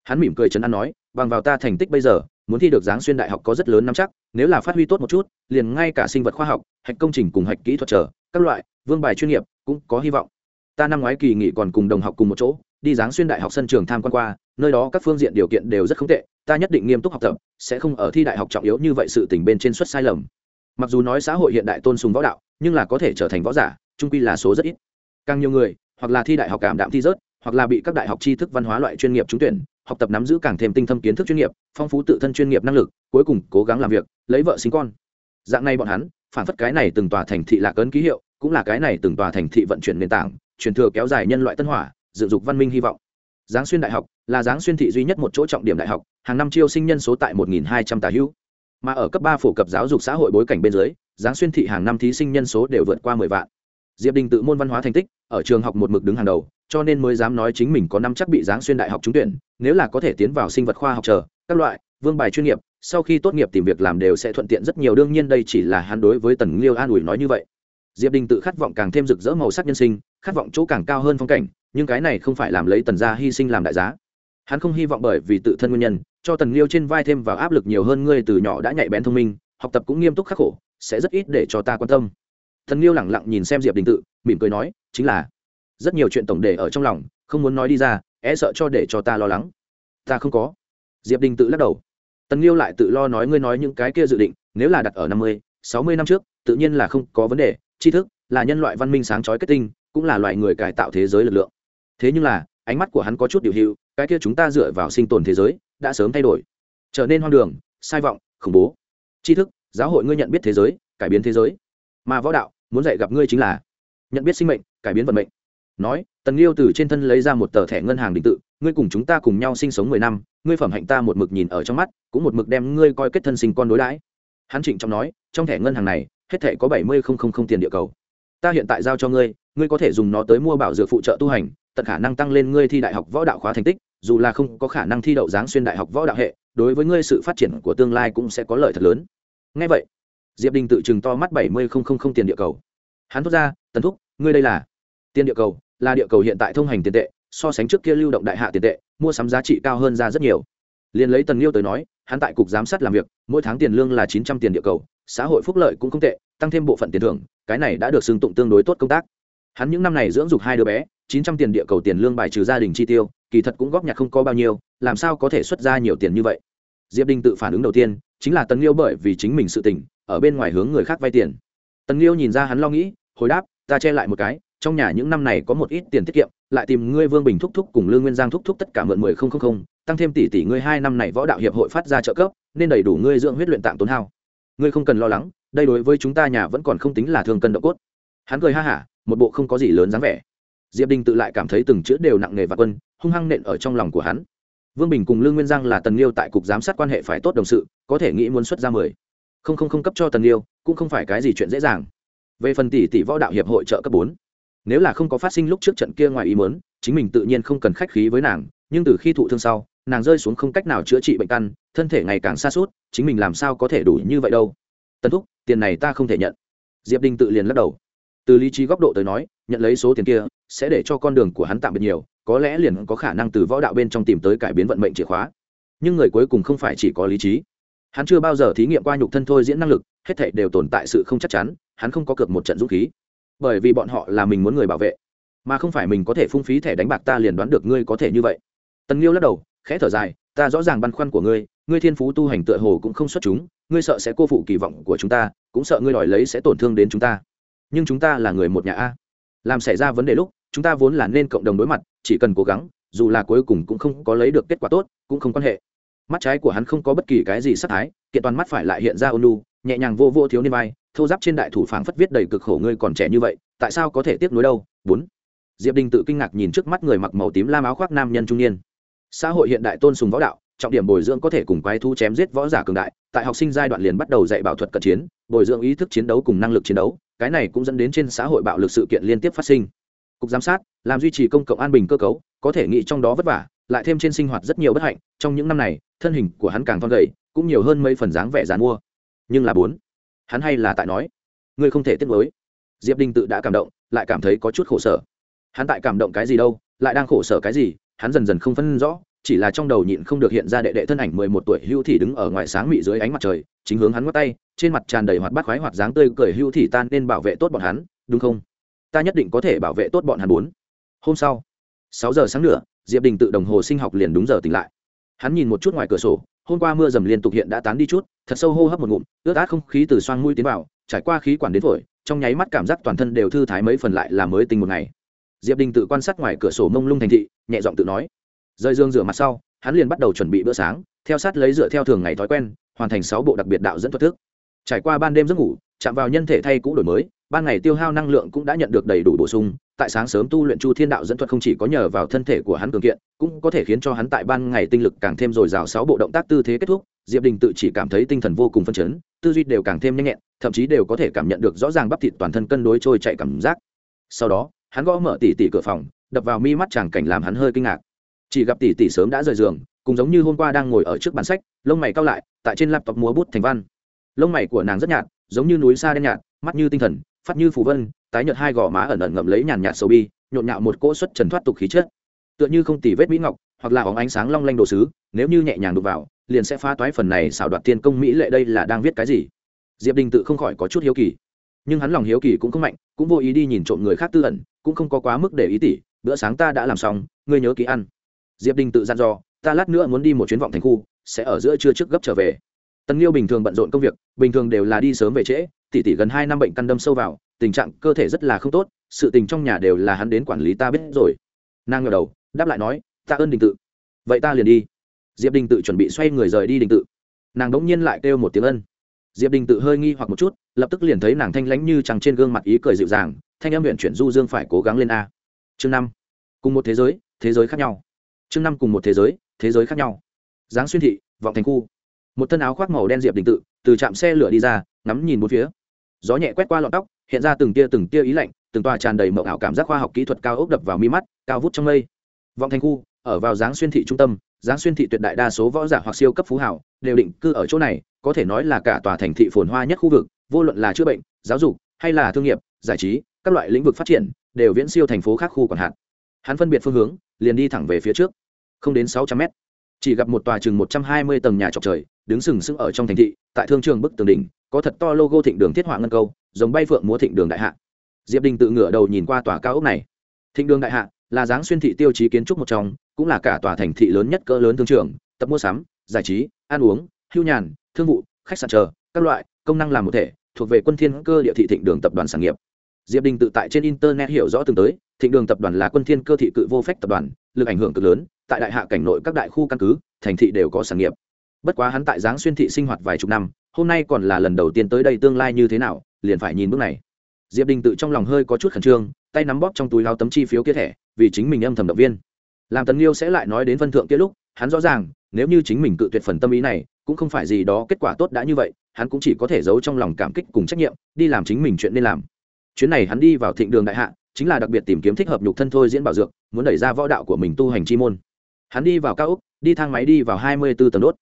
Speaker 1: Hắn mỉm cười chấn an nói, bằng vào ta thành tích bây giờ, muốn thi được giáng xuyên đại học có rất lớn nắm chắc, nếu là phát huy tốt một chút, liền ngay cả sinh vật khoa học, hạch công trình cùng hạch kỹ thuật trở các loại, vương bài chuyên nghiệp cũng có hy vọng. Ta năm ngoái kỳ nghỉ còn cùng đồng học cùng một chỗ, đi giáng xuyên đại học sân trường tham quan qua, nơi đó các phương diện điều kiện đều rất không tệ, ta nhất định nghiêm túc học tập, sẽ không ở thi đại học trọng yếu như vậy sự tình bên trên suất sai lầm. Mặc dù nói xã hội hiện đại tôn sùng võ đạo, nhưng là có thể trở thành võ giả trung quy là số rất ít càng nhiều người, hoặc là thi đại học cảm đạm thi rớt, hoặc là bị các đại học tri thức văn hóa loại chuyên nghiệp trúng tuyển, học tập nắm giữ càng thêm tinh thâm kiến thức chuyên nghiệp, phong phú tự thân chuyên nghiệp năng lực, cuối cùng cố gắng làm việc, lấy vợ sinh con. Dạng này bọn hắn, phản phất cái này từng tòa thành thị lạc ấn ký hiệu, cũng là cái này từng tòa thành thị vận chuyển nền tảng, truyền thừa kéo dài nhân loại tân hỏa dự dục văn minh hy vọng. Giáng xuyên đại học là giáng xuyên thị duy nhất một chỗ trọng điểm đại học, hàng năm chiêu sinh nhân số tại một hai trăm tà hữu. Mà ở cấp ba phổ cập giáo dục xã hội bối cảnh bên dưới, giáng xuyên thị hàng năm thí sinh nhân số đều vượt qua mười vạn diệp đình tự môn văn hóa thành tích, ở trường học một mực đứng hàng đầu, cho nên mới dám nói chính mình có năm chắc bị giáng xuyên đại học trúng tuyển, nếu là có thể tiến vào sinh vật khoa học chờ, các loại, vương bài chuyên nghiệp, sau khi tốt nghiệp tìm việc làm đều sẽ thuận tiện rất nhiều, đương nhiên đây chỉ là hắn đối với tần liêu an ủi nói như vậy. Diệp đình tự khát vọng càng thêm rực rỡ màu sắc nhân sinh, khát vọng chỗ càng cao hơn phong cảnh, nhưng cái này không phải làm lấy tần gia hy sinh làm đại giá. Hắn không hy vọng bởi vì tự thân nguyên nhân, cho tần liêu trên vai thêm vào áp lực nhiều hơn, ngươi từ nhỏ đã nhạy bén thông minh, học tập cũng nghiêm túc khắc khổ, sẽ rất ít để cho ta quan tâm tần liêu lẳng lặng nhìn xem diệp đình tự, mỉm cười nói, chính là, rất nhiều chuyện tổng đề ở trong lòng, không muốn nói đi ra e sợ cho để cho ta lo lắng. Ta không có. Diệp đình tự lắc đầu. Tần liêu lại tự lo nói, ngươi nói những cái kia dự định, nếu là đặt ở năm mươi, sáu mươi năm trước, tự nhiên là không có vấn đề, tri thức là nhân loại văn minh sáng chói kết tinh, cũng là loại người cải tạo thế giới lực lượng. Thế nhưng là, ánh mắt của hắn có chút điều hữu, cái kia chúng ta dựa vào sinh tồn thế giới, đã sớm thay đổi. Trở nên hoang đường, sai vọng, khủng bố. Tri thức, giáo hội ngươi nhận biết thế giới, cải biến thế giới. Mà võ đạo muốn dạy gặp ngươi chính là nhận biết sinh mệnh, cải biến vận mệnh. Nói, tần liêu từ trên thân lấy ra một tờ thẻ ngân hàng định tự, ngươi cùng chúng ta cùng nhau sinh sống mười năm, ngươi phẩm hạnh ta một mực nhìn ở trong mắt, cũng một mực đem ngươi coi kết thân sinh con đối đãi. Hắn trịnh trọng nói, trong thẻ ngân hàng này, hết thẻ có bảy mươi không không không tiền địa cầu. Ta hiện tại giao cho ngươi ngươi có thể dùng nó tới mua bảo dược phụ trợ tu hành, tận khả năng tăng lên ngươi thi đại học võ đạo khóa thành tích, dù là không có khả năng thi đậu giáng xuyên đại học võ đạo hệ, đối với ngươi sự phát triển của tương lai cũng sẽ có lợi thật lớn. Ngay vậy diệp đình tự chừng to mắt bảy mươi không không không tiền địa cầu. Hắn thốt ra, tần thúc, ngươi đây là tiền địa cầu, là địa cầu hiện tại thông hành tiền tệ, so sánh trước kia lưu động đại hạ tiền tệ, mua sắm giá trị cao hơn ra rất nhiều. Liền lấy tần liêu tới nói, hắn tại cục giám sát làm việc, mỗi tháng tiền lương là chín trăm tiền địa cầu, xã hội phúc lợi cũng không tệ, tăng thêm bộ phận tiền thưởng, cái này đã được xưng tụng tương đối tốt công tác. Hắn những năm này dưỡng dục hai đứa bé, chín trăm tiền địa cầu tiền lương bài trừ gia đình chi tiêu, kỳ thật cũng góp nhặt không có bao nhiêu, làm sao có thể xuất ra nhiều tiền như vậy? Diệp đinh tự phản ứng đầu tiên chính là tần liêu bởi vì chính mình sự tình, ở bên ngoài hướng người khác vay tiền. Tần liêu nhìn ra hắn lo nghĩ, hồi đáp, ta che lại một cái, trong nhà những năm này có một ít tiền tiết kiệm, lại tìm ngươi vương bình thúc thúc cùng lương nguyên giang thúc thúc tất cả mượn mười không không không, tăng thêm tỷ tỷ ngươi hai năm này võ đạo hiệp hội phát ra trợ cấp, nên đầy đủ ngươi dưỡng huyết luyện tạng tốn hao. Ngươi không cần lo lắng, đây đối với chúng ta nhà vẫn còn không tính là thương cân độ cốt. Hắn cười ha hả, một bộ không có gì lớn dáng vẻ. Diệp đình tự lại cảm thấy từng chữ đều nặng nề và quân, hung hăng nện ở trong lòng của hắn vương bình cùng lương nguyên giang là tần liêu tại cục giám sát quan hệ phải tốt đồng sự, có thể nghĩ muốn xuất ra mười. Không không không cấp cho tần liêu cũng không phải cái gì chuyện dễ dàng. Về phần tỷ tỷ võ đạo hiệp hội trợ cấp bốn, nếu là không có phát sinh lúc trước trận kia ngoài ý mớn chính mình tự nhiên không cần khách khí với nàng, nhưng từ khi thụ thương sau, nàng rơi xuống không cách nào chữa trị bệnh căn, thân thể ngày càng xa suốt chính mình làm sao có thể đủ như vậy đâu. Tần thúc, tiền này ta không thể nhận. Diệp đinh tự liền lắc đầu. Từ lý trí góc độ tới nói, nhận lấy số tiền kia, sẽ để cho con đường của hắn tạm biệt nhiều có lẽ liền có khả năng từ võ đạo bên trong tìm tới cải biến vận mệnh chìa khóa. Nhưng người cuối cùng không phải chỉ có lý trí. Hắn chưa bao giờ thí nghiệm qua nhục thân thôi diễn năng lực, hết thảy đều tồn tại sự không chắc chắn, hắn không có cược một trận dũng khí. Bởi vì bọn họ là mình muốn người bảo vệ, mà không phải mình có thể phung phí thẻ đánh bạc ta liền đoán được ngươi có thể như vậy. Tần liêu lắc đầu, khẽ thở dài, ta rõ ràng băn khoăn của ngươi ngươi thiên phú tu hành tựa hồ cũng không xuất chúng, ngươi sợ sẽ cô phụ kỳ vọng của chúng ta, cũng sợ ngươi đòi lấy sẽ tổn thương đến chúng ta. Nhưng chúng ta là người một nhà a. Làm xảy ra vấn đề lúc, chúng ta vốn là nên cộng đồng đối mặt chỉ cần cố gắng, dù là cuối cùng cũng không có lấy được kết quả tốt, cũng không quan hệ. Mắt trái của hắn không có bất kỳ cái gì sắc thái, kiện toàn mắt phải lại hiện ra ônu nhẹ nhàng vô vô thiếu niên vai, thô giáp trên đại thủ phảng phất viết đầy cực khổ ngươi còn trẻ như vậy, tại sao có thể tiếp nối đâu? Bốn. Diệp đình tự kinh ngạc nhìn trước mắt người mặc màu tím lam áo khoác nam nhân trung niên. Xã hội hiện đại tôn sùng võ đạo, trọng điểm bồi dưỡng có thể cùng quái thu chém giết võ giả cường đại, tại học sinh giai đoạn liền bắt đầu dạy bảo thuật cận chiến, bồi dưỡng ý thức chiến đấu cùng năng lực chiến đấu, cái này cũng dẫn đến trên xã hội bạo lực sự kiện liên tiếp phát sinh cục giám sát, làm duy trì công cộng an bình cơ cấu, có thể nghĩ trong đó vất vả, lại thêm trên sinh hoạt rất nhiều bất hạnh, trong những năm này, thân hình của hắn càng thon gầy, cũng nhiều hơn mấy phần dáng vẻ dán mua nhưng là bốn, hắn hay là tại nói, ngươi không thể tiết với diệp đinh tự đã cảm động, lại cảm thấy có chút khổ sở. Hắn tại cảm động cái gì đâu, lại đang khổ sở cái gì, hắn dần dần không phân rõ, chỉ là trong đầu nhịn không được hiện ra đệ đệ thân ảnh mười một tuổi hưu thị đứng ở ngoài sáng mị dưới ánh mặt trời, chính hướng hắn ngắt tay, trên mặt tràn đầy hoạt bát khoái hoạt dáng tươi cười hưu thị tan nên bảo vệ tốt bọn hắn, đúng không? Ta nhất định có thể bảo vệ tốt bọn hắn bốn. Hôm sau, sáu giờ sáng nữa diệp đình tự đồng hồ sinh học liền đúng giờ tỉnh lại. Hắn nhìn một chút ngoài cửa sổ, hôm qua mưa dầm liên tục hiện đã tán đi chút, thật sâu hô hấp một ngụm, ướt át không khí từ xoang mũi tiến vào, trải qua khí quản đến phổi, trong nháy mắt cảm giác toàn thân đều thư thái mấy phần lại là mới tinh một ngày. Diệp đình tự quan sát ngoài cửa sổ mông lung thành thị, nhẹ giọng tự nói. Rơi dương rửa mặt sau, hắn liền bắt đầu chuẩn bị bữa sáng, theo sát lấy dựa theo thường ngày thói quen, hoàn thành sáu bộ đặc biệt đạo dẫn thuật thức. Trải qua ban đêm giấc ngủ, chạm vào nhân thể thay cũ đổi mới ban ngày tiêu hao năng lượng cũng đã nhận được đầy đủ bổ sung, tại sáng sớm tu luyện chu thiên đạo dẫn thuật không chỉ có nhờ vào thân thể của hắn cường kiện, cũng có thể khiến cho hắn tại ban ngày tinh lực càng thêm dồi dào sáu bộ động tác tư thế kết thúc, diệp đình tự chỉ cảm thấy tinh thần vô cùng phân chấn, tư duy đều càng thêm nhanh nhẹn, thậm chí đều có thể cảm nhận được rõ ràng bắp thịt toàn thân cân đối trôi chạy cảm giác. Sau đó, hắn gõ mở tỉ tỉ cửa phòng, đập vào mi mắt chàng cảnh làm hắn hơi kinh ngạc. Chỉ gặp tỷ tỷ sớm đã rời giường cùng giống như hôm qua đang ngồi ở trước bàn sách, lông mày cao lại, tại trên laptop múa bút thành văn. Lông mày của nàng rất nhạt, giống như núi xa đen nhạt, mắt như tinh thần phát như phù vân, tái nhợt hai gò má ẩn ẩn ngậm lấy nhàn nhạt sầu bi, nhộn nhạo một cỗ xuất trần thoát tục khí chất. Tựa như không tỉ vết mỹ ngọc, hoặc là óng ánh sáng long lanh đồ sứ, nếu như nhẹ nhàng đụng vào, liền sẽ phá toái phần này xảo đoạt tiên công mỹ lệ đây là đang viết cái gì? Diệp đình tự không khỏi có chút hiếu kỳ. Nhưng hắn lòng hiếu kỳ cũng không mạnh, cũng vô ý đi nhìn trộm người khác tư ẩn, cũng không có quá mức để ý tỉ, bữa sáng ta đã làm xong, ngươi nhớ ký ăn. Diệp đình tự dặn dò, ta lát nữa muốn đi một chuyến vọng thành khu, sẽ ở giữa trưa trước gấp trở về. Tần liêu bình thường bận rộn công việc, bình thường đều là đi sớm về trễ Tỷ tỷ gần hai năm bệnh căn đâm sâu vào, tình trạng cơ thể rất là không tốt, sự tình trong nhà đều là hắn đến quản lý ta biết rồi. Nàng ngờ đầu, đáp lại nói, ta ơn đình tự. Vậy ta liền đi. Diệp đình tự chuẩn bị xoay người rời đi đình tự. Nàng đ ỗ n g nhiên lại kêu một tiếng ân. Diệp đình tự hơi nghi hoặc một chút, lập tức liền thấy nàng thanh lãnh như chẳng trên gương mặt ý cười dịu dàng, thanh âm huyện chuyển du dương phải cố gắng lên a. Chương năm. Cùng một thế giới thế giới khác nhau. Chương năm cùng một thế giới thế giới khác nhau. Giáng xuyên thị, vọng thành khu. Một thân áo khoác màu đen diệp đình tự, từ trạm xe lửa đi ra, ngắm nhìn một phía gió nhẹ quét qua lọn tóc, hiện ra từng tia từng tia ý lạnh, từng tòa tràn đầy mộng ảo cảm giác khoa học kỹ thuật cao ốc đập vào mi mắt, cao vút trong mây. Vọng thành khu, ở vào giáng xuyên thị trung tâm, giáng xuyên thị tuyệt đại đa số võ giả hoặc siêu cấp phú hảo đều định cư ở chỗ này, có thể nói là cả tòa thành thị phồn hoa nhất khu vực, vô luận là chữa bệnh, giáo dục, hay là thương nghiệp, giải trí, các loại lĩnh vực phát triển, đều viễn siêu thành phố khác khu còn hạn. Hắn phân biệt phương hướng, liền đi thẳng về phía trước, không đến sáu trăm mét chỉ gặp một tòa chừng một trăm hai mươi tầng nhà trọc trời, đứng sừng sững ở trong thành thị, tại thương trường bức tường đỉnh, có thật to logo thịnh đường thiết họa ngân câu, giống bay phượng múa thịnh đường đại hạ. Diệp đình tự ngửa đầu nhìn qua tòa cao ốc này. Thịnh đường đại hạ là dáng xuyên thị tiêu chí kiến trúc một trong, cũng là cả tòa thành thị lớn nhất cỡ lớn thương trường, tập mua sắm, giải trí, ăn uống, hưu nhàn, thương vụ, khách sạn chờ, các loại, công năng làm một thể, thuộc về quân thiên cơ địa thị thịnh đường tập đoàn sản nghiệp. Diệp đình tự tại trên internet hiểu rõ từng tới, thịnh đường tập đoàn là quân thiên cơ thị cự vô phách tập đoàn, lực ảnh hưởng cực lớn tại đại hạ cảnh nội các đại khu căn cứ, thành thị đều có sản nghiệp. Bất quá hắn tại giáng xuyên thị sinh hoạt vài chục năm, hôm nay còn là lần đầu tiên tới đây tương lai như thế nào, liền phải nhìn bước này. Diệp đình tự trong lòng hơi có chút khẩn trương, tay nắm bóp trong túi lao tấm chi phiếu kia thẻ, vì chính mình âm thầm động viên. Làm tần liêu sẽ lại nói đến phân thượng kia lúc, hắn rõ ràng, nếu như chính mình cự tuyệt phần tâm ý này, cũng không phải gì đó kết quả tốt đã như vậy, hắn cũng chỉ có thể giấu trong lòng cảm kích cùng trách nhiệm, đi làm chính mình chuyện nên làm. Chuyến này hắn đi vào thịnh đường đại hạ, chính là đặc biệt tìm kiếm thích hợp nhục thân thôi diễn bảo dược, muốn đẩy ra võ đạo của mình tu hành chi môn hắn đi vào cao úc đi thang máy đi vào hai mươi b ố tầng đốt.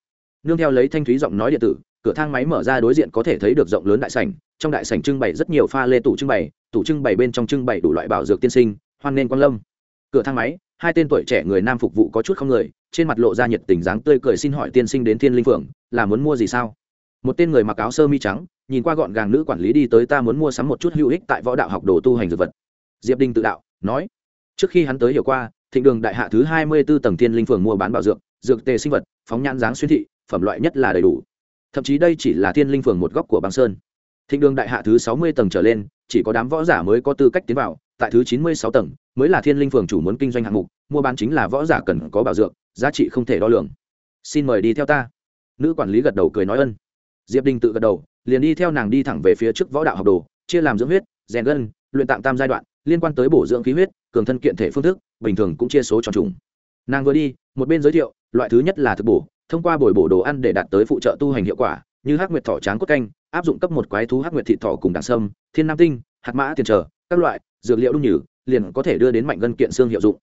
Speaker 1: Nương theo lấy thanh thúy giọng nói điện tử, cửa thang máy mở ra đối diện có thể thấy được rộng lớn đại sảnh, trong đại sảnh trưng bày rất nhiều pha lê tủ trưng bày, tủ trưng bày bên trong trưng bày đủ loại bảo dược tiên sinh, hoan nên quan lâm. Cửa thang máy, hai tên tuổi trẻ người nam phục vụ có chút không người, trên mặt lộ ra nhiệt tình dáng tươi cười xin hỏi tiên sinh đến thiên linh phượng, là muốn mua gì sao? Một tên người mặc áo sơ mi trắng, nhìn qua gọn gàng nữ quản lý đi tới ta muốn mua sắm một chút hữu ích tại võ đạo học đồ tu hành dược vật. Diệp đinh tự đạo, nói. Trước khi hắn tới hiểu qua thịnh đường đại hạ thứ hai mươi b ố tầng thiên linh phường mua bán bảo dược dược tề sinh vật, phóng nhãn dáng xuyên thị, phẩm loại nhất là đầy đủ. Thậm chí đây chỉ là thiên linh phường một góc của băng sơn. Thịnh đường đại hạ thứ sáu mươi tầng trở lên, chỉ có đám võ giả mới có tư cách tiến vào, tại thứ chín mươi sáu tầng, mới là thiên linh phường chủ muốn kinh doanh hạng mục, mua bán chính là võ giả cần có bảo dược, giá trị không thể đo lường. Xin mời đi theo ta. Nữ quản lý gật đầu cười nói ân. Diệp đình tự gật đầu, liền đi theo nàng đi thẳng về phía trước võ đạo học đồ, chia làm dưỡng huyết, rèn gân, luyện tạm tam giai đoạn liên quan tới bổ dưỡng khí huyết, cường thân kiện thể phương thức, bình thường cũng chia số tròn trùng nàng vừa đi, một bên giới thiệu, loại thứ nhất là thực bổ, thông qua bồi bổ đồ ăn để đạt tới phụ trợ tu hành hiệu quả, như hắc nguyệt thỏ tráng cốt canh, áp dụng cấp một quái thú hắc nguyệt thịt thỏ cùng đảng sâm, thiên nam tinh, hạt mã, tiền trở, các loại, dược liệu đúng nhử, liền có thể đưa đến mạnh gân kiện xương hiệu dụng.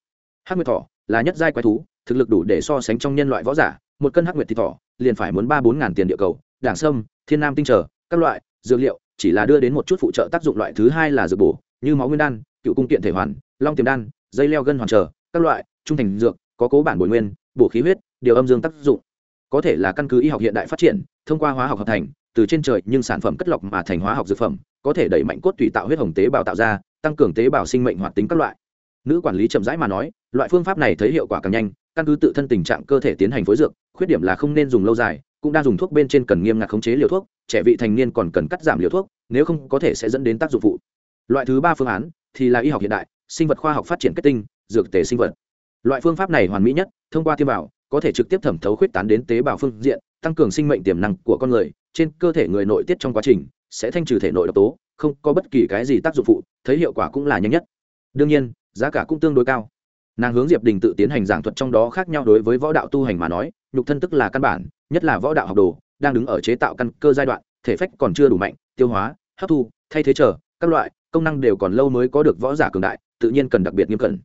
Speaker 1: Hắc nguyệt thỏ là nhất giai quái thú, thực lực đủ để so sánh trong nhân loại võ giả, một cân hắc nguyệt thịt thỏ, liền phải muốn ba bốn ngàn tiền địa cầu đảng sâm, thiên nam tinh trở, các loại, dược liệu chỉ là đưa đến một chút phụ trợ tác dụng loại thứ hai là dược bổ, như máu nguyên đan, cựu cung kiện thể hoàn, long tiềm đan, dây leo gân hoàn trở, các loại, trung thành dược, có cố bản bồi nguyên, bổ khí huyết, điều âm dương tác dụng. Có thể là căn cứ y học hiện đại phát triển, thông qua hóa học hợp thành, từ trên trời nhưng sản phẩm cất lọc mà thành hóa học dược phẩm, có thể đẩy mạnh cốt tùy tạo huyết hồng tế bào tạo ra, tăng cường tế bào sinh mệnh hoạt tính các loại. Nữ quản lý chậm rãi mà nói, loại phương pháp này thấy hiệu quả càng nhanh, căn cứ tự thân tình trạng cơ thể tiến hành phối dược khuyết điểm là không nên dùng lâu dài, cũng đang dùng thuốc bên trên cần nghiêm ngặt khống chế liều thuốc, trẻ vị thành niên còn cần cắt giảm liều thuốc, nếu không có thể sẽ dẫn đến tác dụng phụ. Loại thứ ba phương án thì là y học hiện đại, sinh vật khoa học phát triển kết tinh, dược tề sinh vật. Loại phương pháp này hoàn mỹ nhất, thông qua tiêm bào có thể trực tiếp thẩm thấu khuyết tán đến tế bào phương diện, tăng cường sinh mệnh tiềm năng của con người, trên cơ thể người nội tiết trong quá trình sẽ thanh trừ thể nội độc tố, không có bất kỳ cái gì tác dụng phụ, thấy hiệu quả cũng là nhanh nhất. Đương nhiên, giá cả cũng tương đối cao. Nàng hướng diệp đình tự tiến hành giảng thuật trong đó khác nhau đối với võ đạo tu hành mà nói nhục thân tức là căn bản, nhất là võ đạo học đồ, đang đứng ở chế tạo căn cơ giai đoạn, thể phách còn chưa đủ mạnh, tiêu hóa, hấp thu, thay thế trở, các loại, công năng đều còn lâu mới có được võ giả cường đại, tự nhiên cần đặc biệt nghiêm cẩn.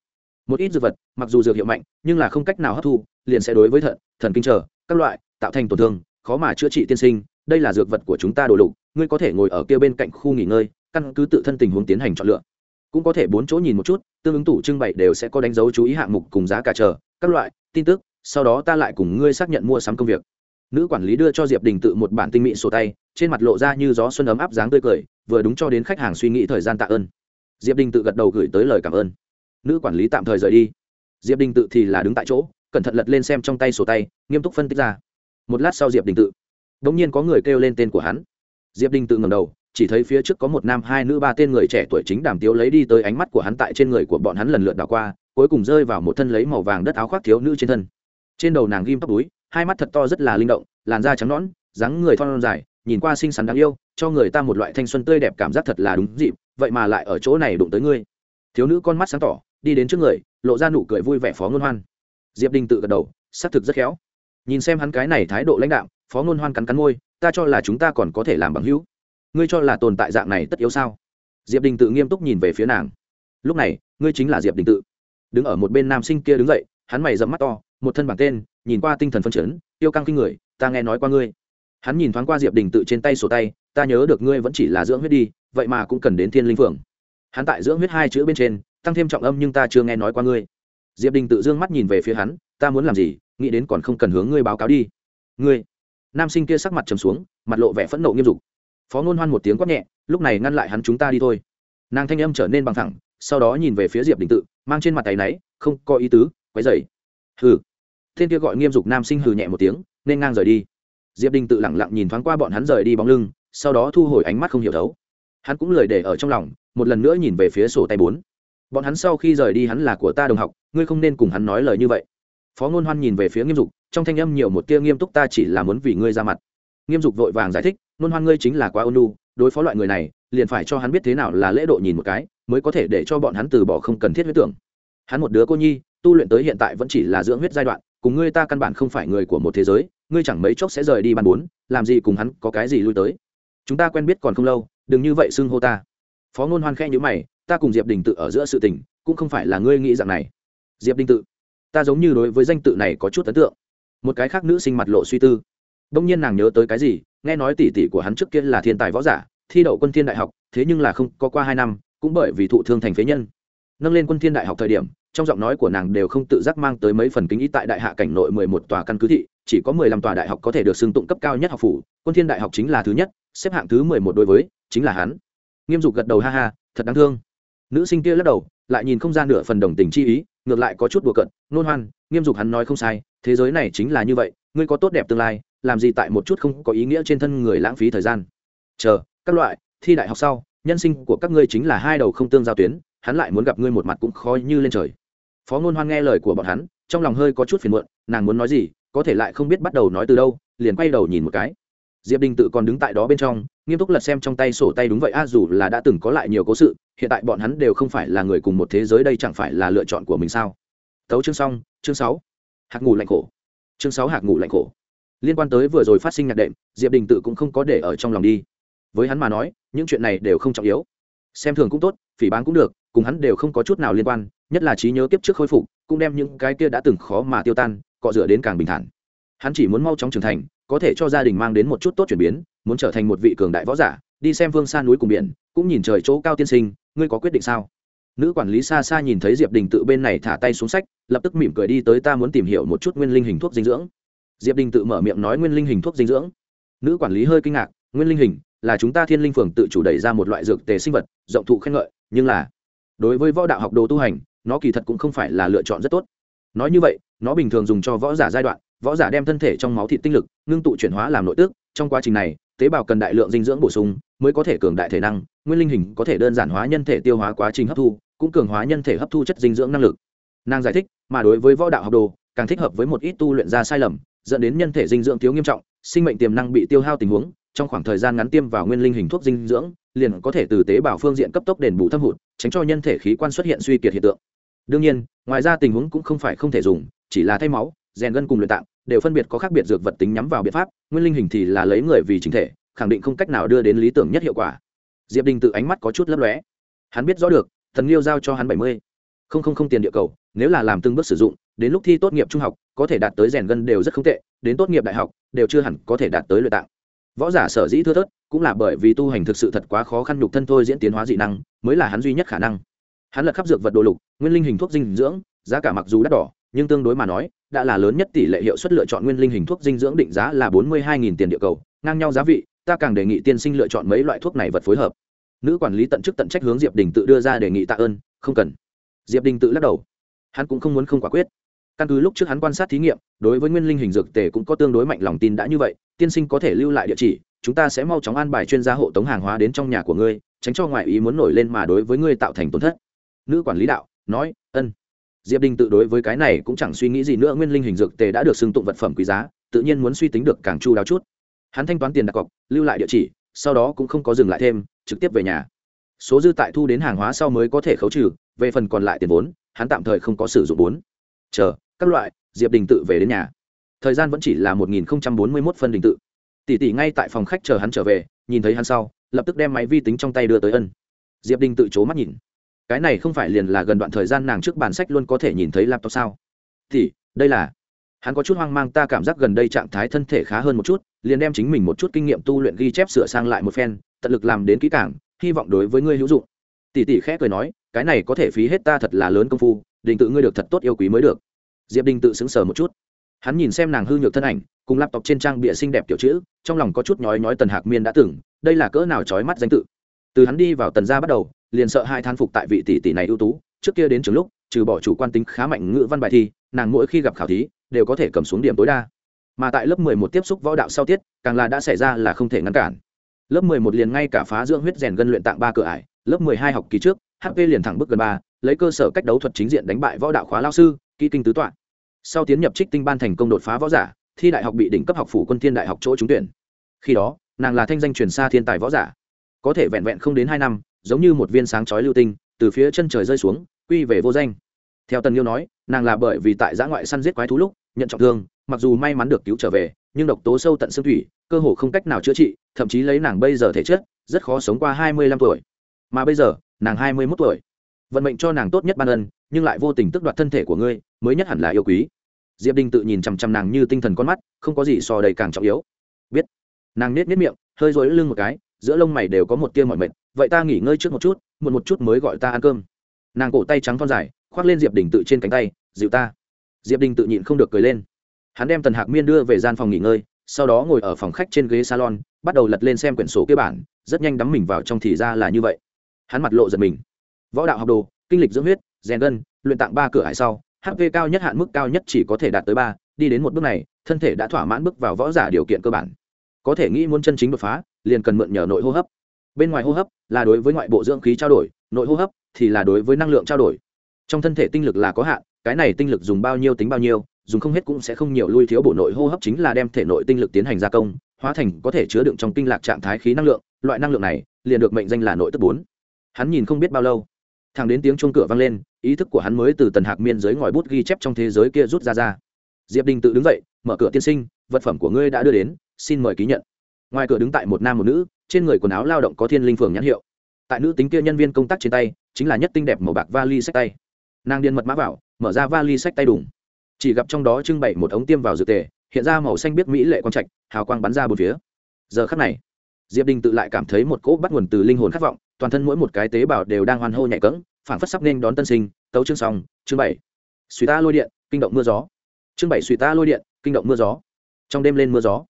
Speaker 1: Một ít dược vật, mặc dù dược hiệu mạnh, nhưng là không cách nào hấp thu, liền sẽ đối với thận, thần kinh trở, các loại, tạo thành tổn thương, khó mà chữa trị tiên sinh, đây là dược vật của chúng ta đồ lục, ngươi có thể ngồi ở kia bên cạnh khu nghỉ ngơi, căn cứ tự thân tình huống tiến hành chọn lựa. Cũng có thể bốn chỗ nhìn một chút, tương ứng tủ trưng bày đều sẽ có đánh dấu chú ý hạng mục cùng giá cả chờ, các loại, tin tức sau đó ta lại cùng ngươi xác nhận mua sắm công việc. Nữ quản lý đưa cho diệp đình tự một bản tinh mỹ sổ tay, trên mặt lộ ra như gió xuân ấm áp dáng tươi cười, vừa đúng cho đến khách hàng suy nghĩ thời gian tạ ơn. Diệp đình tự gật đầu gửi tới lời cảm ơn. Nữ quản lý tạm thời rời đi. Diệp đình tự thì là đứng tại chỗ, cẩn thận lật lên xem trong tay sổ tay, nghiêm túc phân tích ra. Một lát sau diệp đình tự đ ỗ n g nhiên có người kêu lên tên của hắn. Diệp đình tự ngầm đầu, chỉ thấy phía trước có một nam, hai nữ, ba tên người trẻ tuổi chính đàm tiếu lấy đi tới ánh mắt của hắn tại trên người của bọn hắn lần lượt đảo qua, cuối cùng rơi vào một thân lấy màu vàng đất áo khoác thiếu nữ trên thân trên đầu nàng ghim tóc túi hai mắt thật to rất là linh động, làn da trắng nõn, dáng người thon dài, nhìn qua xinh xắn đáng yêu, cho người ta một loại thanh xuân tươi đẹp cảm giác thật là đúng dịp, vậy mà lại ở chỗ này đụng tới ngươi. Thiếu nữ con mắt sáng tỏ, đi đến trước người, lộ ra nụ cười vui vẻ phó ngôn hoan. Diệp đình tự gật đầu, xác thực rất khéo. Nhìn xem hắn cái này thái độ lãnh đạo phó ngôn hoan cắn cắn môi, ta cho là chúng ta còn có thể làm bằng hữu. Ngươi cho là tồn tại dạng này tất yếu sao? Diệp đình tự nghiêm túc nhìn về phía nàng. Lúc này, ngươi chính là diệp đình tự. Đứng ở một bên nam sinh kia đứng dậy, hắn mày dẫm mắt to một thân bảng tên, nhìn qua tinh thần phân chấn, tiêu căng kinh người, ta nghe nói qua ngươi. Hắn nhìn thoáng qua diệp đình tự trên tay sổ tay, ta nhớ được ngươi vẫn chỉ là dưỡng huyết đi, vậy mà cũng cần đến thiên linh phượng. Hắn tại dưỡng huyết hai chữ bên trên, tăng thêm trọng âm nhưng ta chưa nghe nói qua ngươi. Diệp đình tự dương mắt nhìn về phía hắn, ta muốn làm gì? Nghĩ đến còn không cần hướng ngươi báo cáo đi. Ngươi? Nam sinh kia sắc mặt trầm xuống, mặt lộ vẻ phẫn nộ nghiêm dục. Phó ngôn hoan một tiếng quát nhẹ, lúc này ngăn lại hắn chúng ta đi thôi. Nàng thanh âm trở nên bằng thẳng, sau đó nhìn về phía diệp đình tự, mang trên mặt tay náy, không có ý tứ, quấy dày hừ. Tên kia gọi nghiêm dục nam sinh hừ nhẹ một tiếng, nên ngang rời đi. Diệp đình tự lẳng lặng nhìn thoáng qua bọn hắn rời đi bóng lưng, sau đó thu hồi ánh mắt không hiểu thấu. Hắn cũng lời để ở trong lòng, một lần nữa nhìn về phía sổ tay bốn. Bọn hắn sau khi rời đi hắn là của ta đồng học, ngươi không nên cùng hắn nói lời như vậy. Phó ngôn hoan nhìn về phía nghiêm dục, trong thanh âm nhiều một tia nghiêm túc ta chỉ là muốn vì ngươi ra mặt. Nghiêm dục vội vàng giải thích, ngôn hoan ngươi chính là quá ôn lu đối phó loại người này, liền phải cho hắn biết thế nào là lễ độ nhìn một cái, mới có thể để cho bọn hắn từ bỏ không cần thiết huyết tưởng. Hắn một đứa cô nhi, tu luyện tới hiện tại vẫn chỉ là dưỡng huyết giai đoạn cùng ngươi ta căn bản không phải người của một thế giới, ngươi chẳng mấy chốc sẽ rời đi bàn bốn, làm gì cùng hắn có cái gì lui tới. Chúng ta quen biết còn không lâu, đừng như vậy xưng hô ta. Phó ngôn hoan khẽ nhữ mày, ta cùng diệp đình tự ở giữa sự tình, cũng không phải là ngươi nghĩ dạng này. Diệp đình tự? Ta giống như đối với danh tự này có chút ấn tượng. Một cái khác nữ sinh mặt lộ suy tư. Đông nhiên nàng nhớ tới cái gì, nghe nói tỷ tỷ của hắn trước kia là thiên tài võ giả, thi đậu quân thiên đại học, thế nhưng là không có qua hai năm, cũng bởi vì thụ thương thành phế nhân. Nâng lên quân thiên đại học thời điểm trong giọng nói của nàng đều không tự giác mang tới mấy phần kính ý tại đại hạ cảnh nội mười một tòa căn cứ thị chỉ có mười lăm tòa đại học có thể được xưng tụng cấp cao nhất học phủ quân thiên đại học chính là thứ nhất xếp hạng thứ mười một đối với chính là hắn. Nghiêm dục gật đầu ha ha thật đáng thương. Nữ sinh kia lắc đầu lại nhìn không ra nửa phần đồng tình chi ý ngược lại có chút đùa cợt, nôn hoan nghiêm dục hắn nói không sai thế giới này chính là như vậy ngươi có tốt đẹp tương lai làm gì tại một chút không có ý nghĩa trên thân người lãng phí thời gian. Chờ các loại thi đại học sau nhân sinh của các ngươi chính là hai đầu không tương giao tuyến hắn lại muốn gặp ngươi một mặt cũng khó như lên trời phó ngôn hoan nghe lời của bọn hắn, trong lòng hơi có chút phiền muộn, nàng muốn nói gì, có thể lại không biết bắt đầu nói từ đâu, liền quay đầu nhìn một cái. Diệp đình tự còn đứng tại đó bên trong, nghiêm túc lật xem trong tay sổ tay đúng vậy, a, dù là đã từng có lại nhiều cố sự, hiện tại bọn hắn đều không phải là người cùng một thế giới đây chẳng phải là lựa chọn của mình sao? Tấu chương xong, chương sáu. Hạc ngủ lạnh khổ. Chương sáu Hạc ngủ lạnh khổ. Liên quan tới vừa rồi phát sinh nhạc đệm, diệp đình tự cũng không có để ở trong lòng đi. Với hắn mà nói, những chuyện này đều không trọng yếu xem thường cũng tốt, phỉ bán cũng được, cùng hắn đều không có chút nào liên quan, nhất là trí nhớ kiếp trước khôi phục, cũng đem những cái kia đã từng khó mà tiêu tan, cọ rửa đến càng bình thản. Hắn chỉ muốn mau chóng trưởng thành, có thể cho gia đình mang đến một chút tốt chuyển biến, muốn trở thành một vị cường đại võ giả, đi xem vương xa núi cùng biển, cũng nhìn trời chỗ cao tiên sinh, ngươi có quyết định sao? Nữ quản lý xa xa nhìn thấy diệp đình tự bên này thả tay xuống sách, lập tức mỉm cười đi tới ta muốn tìm hiểu một chút nguyên linh hình thuốc dinh dưỡng. Diệp đình tự mở miệng nói nguyên linh hình thuốc dinh dưỡng. Nữ quản lý hơi kinh ngạc, nguyên linh hình là chúng ta thiên linh phường tự chủ đẩy ra một loại dược tề sinh vật, rộng thụ khen ngợi, nhưng là, đối với võ đạo học đồ tu hành, nó kỳ thật cũng không phải là lựa chọn rất tốt. Nói như vậy, nó bình thường dùng cho võ giả giai đoạn, võ giả đem thân thể trong máu thịt tinh lực, ngưng tụ chuyển hóa làm nội tước, trong quá trình này, tế bào cần đại lượng dinh dưỡng bổ sung, mới có thể cường đại thể năng, nguyên linh hình có thể đơn giản hóa nhân thể tiêu hóa quá trình hấp thu, cũng cường hóa nhân thể hấp thu chất dinh dưỡng năng lực. Nàng giải thích, mà đối với võ đạo học đồ, càng thích hợp với một ít tu luyện ra sai lầm, dẫn đến nhân thể dinh dưỡng thiếu nghiêm trọng, sinh mệnh tiềm năng bị tiêu hao tình huống trong khoảng thời gian ngắn tiêm vào nguyên linh hình thuốc dinh dưỡng, liền có thể từ tế bào phương diện cấp tốc đền bù thâm hụt, tránh cho nhân thể khí quan xuất hiện suy kiệt hiện tượng. Đương nhiên, ngoài ra tình huống cũng không phải không thể dùng, chỉ là thay máu, rèn gân cùng luyện tạng đều phân biệt có khác biệt dược vật tính nhắm vào biện pháp, nguyên linh hình thì là lấy người vì chính thể, khẳng định không cách nào đưa đến lý tưởng nhất hiệu quả. Diệp đình tự ánh mắt có chút lấp lóe. Hắn biết rõ được, thần liêu giao cho hắn bảy mươi. Không không không tiền địa cầu, nếu là làm từng bước sử dụng, đến lúc thi tốt nghiệp trung học, có thể đạt tới rèn gân đều rất không tệ, đến tốt nghiệp đại học, đều chưa hẳn có thể đạt tới luyện tạng võ giả sở dĩ thưa thớt, cũng là bởi vì tu hành thực sự thật quá khó khăn nhục thân thôi diễn tiến hóa dị năng, mới là hắn duy nhất khả năng. Hắn lật khắp dược vật đồ lục, nguyên linh hình thuốc dinh dưỡng, giá cả mặc dù đắt đỏ, nhưng tương đối mà nói, đã là lớn nhất tỷ lệ hiệu suất lựa chọn nguyên linh hình thuốc dinh dưỡng định giá là bốn mươi hai tiền địa cầu. Ngang nhau giá vị, ta càng đề nghị tiên sinh lựa chọn mấy loại thuốc này vật phối hợp. Nữ quản lý tận chức tận trách hướng diệp đình tự đưa ra đề nghị tạ ơn, không cần. Diệp đình tự lắc đầu. Hắn cũng không muốn không quả quyết căn cứ lúc trước hắn quan sát thí nghiệm, đối với nguyên linh hình dược tề cũng có tương đối mạnh lòng tin đã như vậy, tiên sinh có thể lưu lại địa chỉ, chúng ta sẽ mau chóng an bài chuyên gia hộ tống hàng hóa đến trong nhà của ngươi, tránh cho ngoại ý muốn nổi lên mà đối với ngươi tạo thành tổn thất. Nữ quản lý đạo, nói, ân. Diệp đình tự đối với cái này cũng chẳng suy nghĩ gì nữa, nguyên linh hình dược tề đã được xưng tụng vật phẩm quý giá, tự nhiên muốn suy tính được càng chu đáo chút. Hắn thanh toán tiền đặt cọc, lưu lại địa chỉ, sau đó cũng không có dừng lại thêm, trực tiếp về nhà. Số dư tại thu đến hàng hóa sau mới có thể khấu trừ, về phần còn lại tiền vốn, hắn tạm thời không có sử dụng vốn. Chờ các loại, diệp đình tự về đến nhà. Thời gian vẫn chỉ là một nghìn bốn mươi mốt phân đình tự. Tỷ tỷ ngay tại phòng khách chờ hắn trở về, nhìn thấy hắn sau, lập tức đem máy vi tính trong tay đưa tới ân. Diệp đình tự c h ố mắt nhìn. Cái này không phải liền là gần đoạn thời gian nàng trước bản sách luôn có thể nhìn thấy laptop sao? Thì đây là. Hắn có chút hoang mang, ta cảm giác gần đây trạng thái thân thể khá hơn một chút, liền đem chính mình một chút kinh nghiệm tu luyện ghi chép sửa sang lại một phen, tận lực làm đến kỹ cảng hy vọng đối với ngươi hữu dụng. Tỷ tỷ khẽ cười nói, cái này có thể phí hết ta thật là lớn công phu, Đình tự ngươi được thật tốt yêu quý mới được diệp đình tự xứng sờ một chút. Hắn nhìn xem nàng hư nhược thân ảnh, cùng laptop trên trang bịa xinh đẹp kiểu chữ, trong lòng có chút nhói nhói tần hạc miên đã từng, đây là cỡ nào trói mắt danh tự. Từ hắn đi vào tần gia bắt đầu, liền sợ hai than phục tại vị tỷ tỷ này ưu tú, trước kia đến trường lúc, trừ bỏ chủ quan tính khá mạnh ngữ văn bài thi, nàng mỗi khi gặp khảo thí, đều có thể cầm xuống điểm tối đa. Mà tại lớp mười một tiếp xúc võ đạo sau tiết, càng là đã xảy ra là không thể ngăn cản. Lớp mười một liền ngay cả phá dưỡng huyết rèn gân luyện tạng ba cửa ải, lớp mười hai học kỳ trước hp liền thẳng bước gần ba, lấy cơ sở cách đấu thuật chính diện đánh bại võ đạo khóa lao sư, kỹ kinh tứ toạn sau tiến nhập trích tinh ban thành công đột phá võ giả, thi đại học bị đỉnh cấp học phủ quân thiên đại học chỗ trúng tuyển. Khi đó, nàng là thanh danh truyền xa thiên tài võ giả. Có thể vẹn vẹn không đến hai năm, giống như một viên sáng chói lưu tinh, từ phía chân trời rơi xuống, quy về vô danh. Theo tần liêu nói, nàng là bởi vì tại giã ngoại săn giết quái thú lúc, nhận trọng thương, mặc dù may mắn được cứu trở về, nhưng độc tố sâu tận xương thủy, cơ hồ không cách nào chữa trị, thậm chí lấy nàng bây giờ thể chất, rất khó sống qua hai mươi lăm tuổi. Mà bây giờ, nàng hai mươi mốt tuổi vận mệnh cho nàng tốt nhất ban ân, nhưng lại vô tình tức đoạt thân thể của ngươi, mới nhất hẳn là yêu quý. Diệp đinh tự nhìn chằm chằm nàng như tinh thần con mắt, không có gì so đầy càng trọng yếu. Biết. Nàng nết nết miệng, hơi rối lưng một cái, giữa lông mày đều có một tia mọi mệt, vậy ta nghỉ ngơi trước một chút một một chút mới gọi ta ăn cơm. Nàng cổ tay trắng thon dài, khoác lên diệp đình tự trên cánh tay, dịu ta. Diệp đình tự nhịn không được cười lên. Hắn đem tần hạc miên đưa về gian phòng nghỉ ngơi, sau đó ngồi ở phòng khách trên ghế salon, bắt đầu lật lên xem quyển sổ kế bản, rất nhanh đắm mình vào trong thì ra là như vậy. Hắn mặt lộ giật mình võ đạo học đồ, kinh lịch dưỡng huyết, rèn gân, luyện tạng ba cửa hải sau hp cao nhất hạn mức cao nhất chỉ có thể đạt tới ba, đi đến một bước này, thân thể đã thỏa mãn bước vào võ giả điều kiện cơ bản. Có thể nghĩ muốn chân chính đột phá, liền cần mượn nhờ nội hô hấp. Bên ngoài hô hấp là đối với ngoại bộ dưỡng khí trao đổi, nội hô hấp thì là đối với năng lượng trao đổi. Trong thân thể tinh lực là có hạn, cái này tinh lực dùng bao nhiêu tính bao nhiêu, dùng không hết cũng sẽ không nhiều lui thiếu bộ nội hô hấp chính là đem thể nội tinh lực tiến hành gia công, hóa thành có thể chứa đựng trong kinh lạc trạng thái khí năng lượng. Loại năng lượng này liền được mệnh danh là nội tức bốn. Hắn nhìn không biết bao lâu thằng đến tiếng chuông cửa vang lên, ý thức của hắn mới từ tần hạc miên giới ngòi bút ghi chép trong thế giới kia rút ra ra. Diệp đình tự đứng dậy, mở cửa tiên sinh, vật phẩm của ngươi đã đưa đến, xin mời ký nhận. Ngoài cửa đứng tại một nam một nữ, trên người quần áo lao động có thiên linh phường nhãn hiệu. Tại nữ tính kia nhân viên công tác trên tay, chính là nhất tinh đẹp màu bạc vali sách tay. Nàng điền mật mã vào, mở ra vali sách tay đủng chỉ gặp trong đó trưng bày một ống tiêm vào dược tề, hiện ra màu xanh biết mỹ lệ quang trạch, hào quang bắn ra bốn phía. Giờ khắc này diệp đình tự lại cảm thấy một cỗ bắt nguồn từ linh hồn khát vọng, toàn thân mỗi một cái tế bào đều đang hoan hô nhạy cẫng phản phất sắp nên đón tân sinh. Tấu chương xong, chương bảy. Suy ta lôi điện, kinh động mưa gió. Chương bảy, suy ta lôi điện, kinh động mưa gió. Trong đêm lên mưa gió,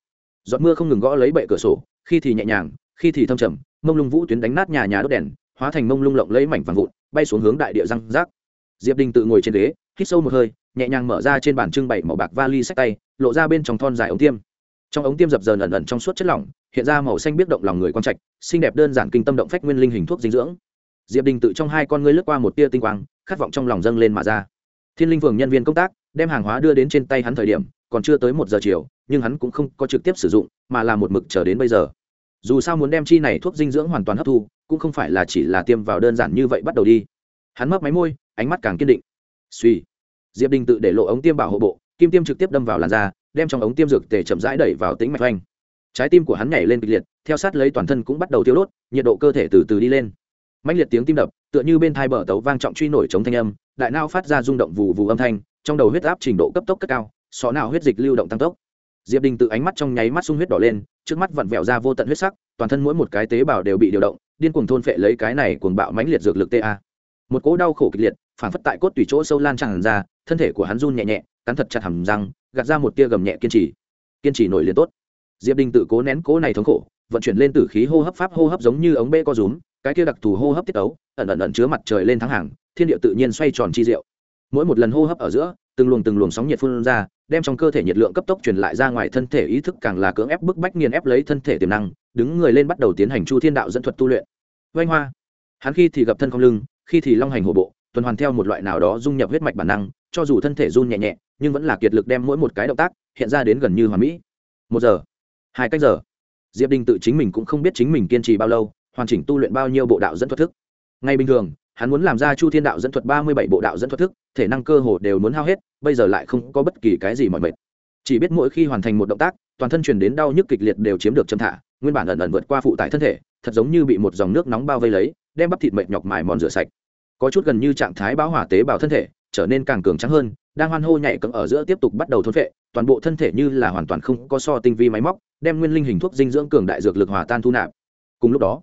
Speaker 1: giọt mưa không ngừng gõ lấy bệ cửa sổ, khi thì nhẹ nhàng, khi thì thâm trầm, mông lung vũ tuyến đánh nát nhà nhà đốt đèn, hóa thành mông lung lộng lấy mảnh vàng vụn, bay xuống hướng đại địa răng rác. Diệp đình tự ngồi trên ghế, hít sâu một hơi, nhẹ nhàng mở ra trên bàn trưng bày màu bạc vali sách tay, lộ ra bên trong thon dài ống tiêm trong ống tiêm dập dờn ẩn ẩn trong suốt chất lỏng, hiện ra màu xanh biết động lòng người quan trạch, xinh đẹp đơn giản kinh tâm động phách nguyên linh hình thuốc dinh dưỡng. Diệp đình tự trong hai con ngươi lướt qua một tia tinh quang, khát vọng trong lòng dâng lên mà ra. Thiên linh phường nhân viên công tác đem hàng hóa đưa đến trên tay hắn thời điểm, còn chưa tới một giờ chiều, nhưng hắn cũng không có trực tiếp sử dụng, mà là một mực chờ đến bây giờ. Dù sao muốn đem chi này thuốc dinh dưỡng hoàn toàn hấp thu, cũng không phải là chỉ là tiêm vào đơn giản như vậy bắt đầu đi. Hắn mấp máy môi, ánh mắt càng kiên định. Suy diệp đình tự để lộ ống tiêm bảo hộ bộ, kim tiêm trực tiếp đâm vào làn da đem trong ống tiêm dược tề chậm rãi đẩy vào tính mạch oanh trái tim của hắn nhảy lên kịch liệt, theo sát lấy toàn thân cũng bắt đầu tiêu đốt, nhiệt độ cơ thể từ từ đi lên. Mạnh liệt tiếng tim đập, tựa như bên thai bờ tấu vang trọng truy nổi chống thanh âm, đại nao phát ra rung động vù vù âm thanh, trong đầu huyết áp trình độ cấp tốc cất cao, sọ nào huyết dịch lưu động tăng tốc. Diệp đình tự ánh mắt trong nháy mắt sung huyết đỏ lên, trước mắt vặn vẹo ra vô tận huyết sắc, toàn thân mỗi một cái tế bào đều bị điều động, điên cuồng thôn phệ lấy cái này cuồng bạo mãnh liệt dược lực ta một cỗ đau khổ kịch liệt, phản phất tại cốt tùy chỗ sâu lan tràn ra, thân thể của hắn run nhẹ nhẹ, cắn thật chặt hầm răng gạt ra một tia gầm nhẹ kiên trì. Kiên trì nổi liền tốt. Diệp đình tự cố nén cố này thống khổ, vận chuyển lên tử khí hô hấp pháp hô hấp giống như ống bê co rúm, cái kia đặc thù hô hấp tiết ấu ẩn ẩn ẩn chứa mặt trời lên thắng hàng, thiên địa tự nhiên xoay tròn chi diệu. Mỗi một lần hô hấp ở giữa, từng luồng từng luồng sóng nhiệt phun ra, đem trong cơ thể nhiệt lượng cấp tốc truyền lại ra ngoài thân thể ý thức càng là cưỡng ép bức bách nghiền ép lấy thân thể tiềm năng, đứng người lên bắt đầu tiến hành chu thiên đạo dẫn thuật tu luyện. Vanh hoa. Hắn khi thì gặp thân không lưng, khi thì long hành hổ bộ, tuần hoàn theo một loại nào đó dung nhập huyết mạch bản năng, cho dù thân thể run nhẹ nhẹ nhưng vẫn là kiệt lực đem mỗi một cái động tác hiện ra đến gần như hoàn mỹ. Một giờ, hai cách giờ. Diệp đình tự chính mình cũng không biết chính mình kiên trì bao lâu, hoàn chỉnh tu luyện bao nhiêu bộ đạo dẫn thuật thức. Ngay bình thường, hắn muốn làm ra chu thiên đạo dẫn thuật ba mươi bảy bộ đạo dẫn thuật thức, thể năng cơ hồ đều muốn hao hết, bây giờ lại không có bất kỳ cái gì mọi mệt. Chỉ biết mỗi khi hoàn thành một động tác, toàn thân truyền đến đau nhức kịch liệt đều chiếm được châm thả, nguyên bản ẩn ẩn vượt qua phụ tải thân thể, thật giống như bị một dòng nước nóng bao vây lấy, đem bắp thịt mệt nhọc mài mòn rửa sạch. Có chút gần như trạng thái bão hỏa tế bào thân thể, trở nên càng cường trắng hơn đang hoan hô nhảy cẫng ở giữa tiếp tục bắt đầu thôn phệ, toàn bộ thân thể như là hoàn toàn không có so tinh vi máy móc, đem nguyên linh hình thuốc dinh dưỡng cường đại dược lực hòa tan thu nạp. Cùng lúc đó,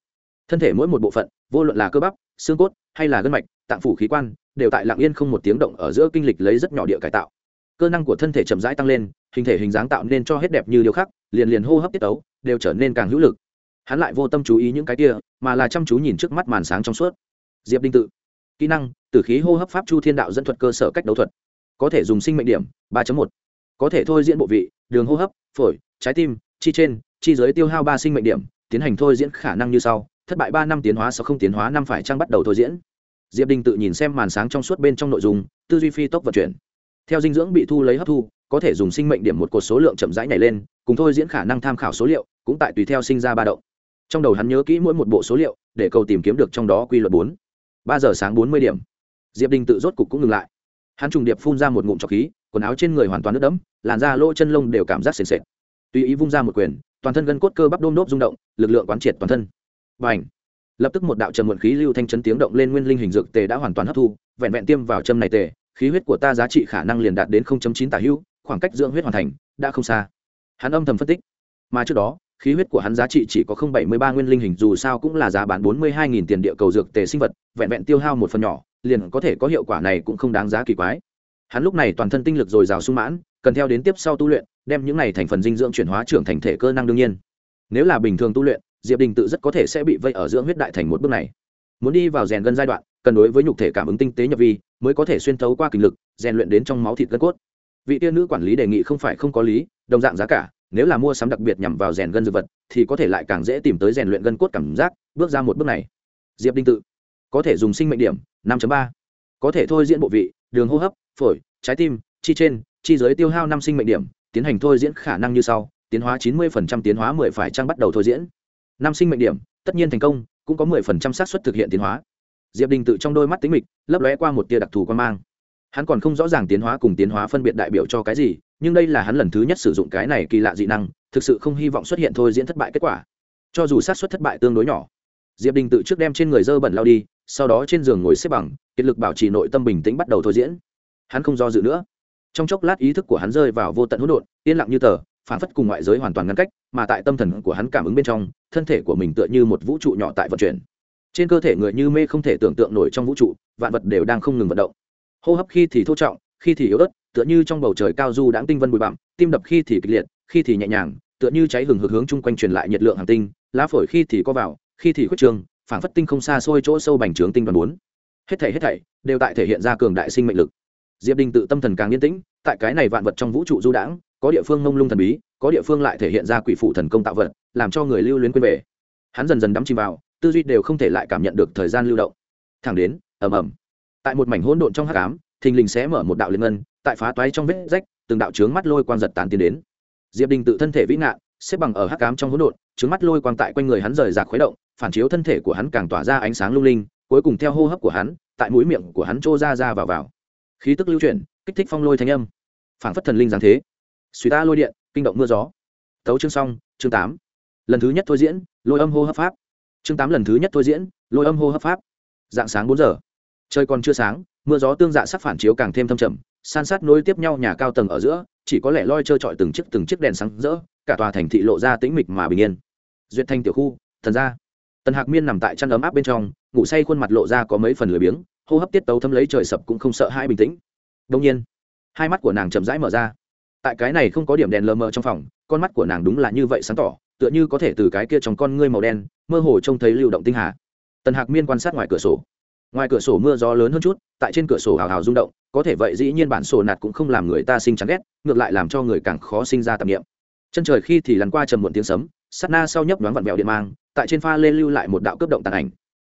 Speaker 1: thân thể mỗi một bộ phận, vô luận là cơ bắp, xương cốt hay là gân mạch, tạng phủ khí quan, đều tại lặng yên không một tiếng động ở giữa kinh lịch lấy rất nhỏ địa cải tạo. Cơ năng của thân thể chậm rãi tăng lên, hình thể hình dáng tạo nên cho hết đẹp như điều khác liền liền hô hấp tiết tấu đều trở nên càng hữu lực. Hắn lại vô tâm chú ý những cái kia, mà là chăm chú nhìn trước mắt màn sáng trong suốt. Diệp đinh tự, kỹ năng tử khí hô hấp pháp chu thiên đạo dẫn thuật cơ sở cách đấu thuật có thể dùng sinh mệnh điểm 3 một. Có thể thôi diễn bộ vị, đường hô hấp, phổi, trái tim, chi trên, chi giới tiêu hao ba sinh mệnh điểm, tiến hành thôi diễn khả năng như sau, thất bại ba năm tiến hóa sau không tiến hóa năm phải trang bắt đầu thôi diễn. Diệp đình tự nhìn xem màn sáng trong suốt bên trong nội dung, tư duy phi tốc vận chuyển. Theo dinh dưỡng bị thu lấy hấp thu, có thể dùng sinh mệnh điểm một cột số lượng chậm rãi nhảy lên, cùng thôi diễn khả năng tham khảo số liệu, cũng tại tùy theo sinh ra ba động. Trong đầu hắn nhớ kỹ mỗi một bộ số liệu, để cầu tìm kiếm được trong đó quy luật bốn. Ba giờ sáng bốn mươi điểm. Diệp đình tự rốt cục cũng ngừng lại hắn trùng điệp phun ra một ngụm trọc khí, quần áo trên người hoàn toàn nước đẫm, làn da lỗ chân lông đều cảm giác sền sệt. Tùy ý vung ra một quyền, toàn thân gân cốt cơ bắp đôm đốp rung động, lực lượng quán triệt toàn thân. Và ảnh lập tức một đạo trầm muộn khí lưu thanh chấn tiếng động lên nguyên linh hình dược tề đã hoàn toàn hấp thu, vẹn vẹn tiêm vào châm này tề, khí huyết của ta giá trị khả năng liền đạt đến 0.9 tả hữu, khoảng cách dưỡng huyết hoàn thành, đã không xa. Hắn âm thầm phân tích. Mà trước đó, khí huyết của hắn giá trị chỉ có 0.73 nguyên linh hình, dù sao cũng là giá bán 42.000 tiền địa cầu dược tề sinh vật, vẹn vẹn tiêu hao một phần nhỏ liền có thể có hiệu quả này cũng không đáng giá kỳ quái. Hắn lúc này toàn thân tinh lực dồi dào sung mãn, cần theo đến tiếp sau tu luyện, đem những này thành phần dinh dưỡng chuyển hóa trưởng thành thể cơ năng đương nhiên. Nếu là bình thường tu luyện, diệp đình tự rất có thể sẽ bị vây ở dưỡng huyết đại thành một bước này. Muốn đi vào rèn gân giai đoạn, cần đối với nhục thể cảm ứng tinh tế nhập vi, mới có thể xuyên thấu qua kinh lực, rèn luyện đến trong máu thịt gân cốt. Vị tiên nữ quản lý đề nghị không phải không có lý, đồng dạng giá cả, nếu là mua sắm đặc biệt nhằm vào rèn gân dược vật, thì có thể lại càng dễ tìm tới rèn luyện gân cốt cảm giác, bước ra một bước này. Diệp đinh tự có thể dùng sinh mệnh điểm 5.3 có thể thôi diễn bộ vị, đường hô hấp, phổi, trái tim, chi trên, chi giới tiêu hao năm sinh mệnh điểm, tiến hành thôi diễn khả năng như sau, tiến hóa 90% tiến hóa 10 phải trang bắt đầu thôi diễn. Năm sinh mệnh điểm, tất nhiên thành công, cũng có 10% xác suất thực hiện tiến hóa. Diệp đình tự trong đôi mắt tính mịch, lấp lóe qua một tia đặc thù quan mang. Hắn còn không rõ ràng tiến hóa cùng tiến hóa phân biệt đại biểu cho cái gì, nhưng đây là hắn lần thứ nhất sử dụng cái này kỳ lạ dị năng, thực sự không hy vọng xuất hiện thôi diễn thất bại kết quả. Cho dù xác suất thất bại tương đối nhỏ, diệp đình tự trước đem trên người dơ bẩn lao đi sau đó trên giường ngồi xếp bằng, kiệt lực bảo trì nội tâm bình tĩnh bắt đầu thôi diễn. Hắn không do dự nữa. Trong chốc lát ý thức của hắn rơi vào vô tận hỗn độn, yên lặng như tờ, phản phất cùng ngoại giới hoàn toàn ngăn cách, mà tại tâm thần của hắn cảm ứng bên trong, thân thể của mình tựa như một vũ trụ nhỏ tại vận chuyển. Trên cơ thể người như mê không thể tưởng tượng nổi trong vũ trụ, vạn vật đều đang không ngừng vận động. Hô hấp khi thì thô trọng, khi thì yếu ớt, tựa như trong bầu trời cao du đãng tinh vân bụi bặm, tim đập khi thì kịch liệt, khi thì nhẹ nhàng, tựa như cháy hừng hực hướng chung quanh truyền lại nhiệt lượng hàng tinh, lá phổi khi thì có vào, khi thì khuất trường phản phất tinh không xa xôi chỗ sâu bành trướng tinh đoàn bốn. Hết thảy hết thảy đều tại thể hiện ra cường đại sinh mệnh lực. Diệp đình tự tâm thần càng yên tĩnh, tại cái này vạn vật trong vũ trụ du đãng, có địa phương mông lung thần bí, có địa phương lại thể hiện ra quỷ phụ thần công tạo vật, làm cho người lưu luyến quên về. Hắn dần dần đắm chìm vào, tư duy đều không thể lại cảm nhận được thời gian lưu động. Thẳng đến, ầm ầm, tại một mảnh hỗn độn trong hắc ám, thình lình sẽ mở một đạo liên ngân, tại phá toái trong vết rách, từng đạo trướng mắt lôi quang giật tán tiến đến. Diệp đình tự thân thể vĩ ngạn xếp bằng ở hắc ám trong hỗn độn, trướng mắt lôi quang tại quanh người hắn rời rạc khuấy động phản chiếu thân thể của hắn càng tỏa ra ánh sáng lung linh, cuối cùng theo hô hấp của hắn, tại mũi miệng của hắn trô ra ra vào vào. Khí tức lưu chuyển, kích thích phong lôi thanh âm. Phản phất thần linh giáng thế. Suy ta lôi điện, kinh động mưa gió. Tấu chương xong, chương tám. Lần thứ nhất thôi diễn, lôi âm hô hấp pháp. Chương tám lần thứ nhất thôi diễn, lôi âm hô hấp pháp. Dạng sáng bốn giờ. Trời còn chưa sáng, mưa gió tương dạ sắc phản chiếu càng thêm thâm trầm, san sát nối tiếp nhau nhà cao tầng ở giữa, chỉ có lẽ loi trơ trọi từng chiếc từng chiếc đèn sáng rỡ, cả tòa thành thị lộ ra tĩnh mịch mà bình yên. Duyệt thanh tiểu khu, thần ra tần hạc miên nằm tại chăn ấm áp bên trong, ngủ say khuôn mặt lộ ra có mấy phần lười biếng, hô hấp tiết tấu thấm lấy trời sập cũng không sợ hai bình tĩnh. Đông nhiên, hai mắt của nàng chậm rãi mở ra. Tại cái này không có điểm đèn lờ mờ trong phòng, con mắt của nàng đúng là như vậy sáng tỏ, tựa như có thể từ cái kia trong con ngươi màu đen, mơ hồ trông thấy lưu động tinh hà. Tần hạc miên quan sát ngoài cửa sổ. Ngoài cửa sổ mưa gió lớn hơn chút, tại trên cửa sổ hào hào rung động, có thể vậy dĩ nhiên bản sổ nạt cũng không làm người ta sinh chán ghét, ngược lại làm cho người càng khó sinh ra tạp nghiệm chân trời khi thì lăn qua trầm muộn tiếng sấm sắt na sau nhấp đoán vặn vẹo điện mang tại trên pha lên lưu lại một đạo cấp động tàn ảnh.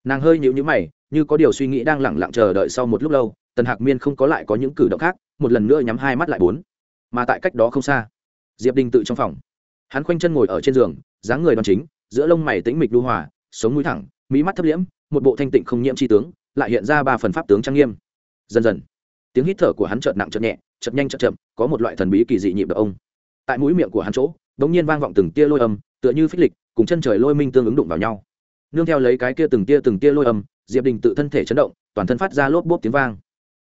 Speaker 1: Nàng hơi nhịu nhữ mày, như có điều suy nghĩ đang lẳng lặng chờ đợi sau một lúc lâu, tần hạc miên không có lại có những cử động khác, một lần nữa nhắm hai mắt lại bốn. Mà tại cách đó không xa, diệp đình tự trong phòng. Hắn khoanh chân ngồi ở trên giường, dáng người đoan chính, giữa lông mày tĩnh mịch đu hòa, sống mũi thẳng mỹ mắt thấp liễm, một bộ thanh tịnh không nhiễm tri tướng, lại hiện ra ba phần pháp tướng trang nghiêm. Dần dần, tiếng hít thở của hắn chợt nặng chợt nhẹ, chợt nhanh chợt chậm, có một loại thần bí kỳ dị nhịp đập ông. Tại mũi miệng của hắn chỗ đống nhiên vang vọng từng tia lôi âm, tựa như phích lịch cùng chân trời lôi minh tương ứng đụng vào nhau. Nương theo lấy cái kia từng tia từng tia lôi âm, diệp đình tự thân thể chấn động, toàn thân phát ra lốp bốp tiếng vang.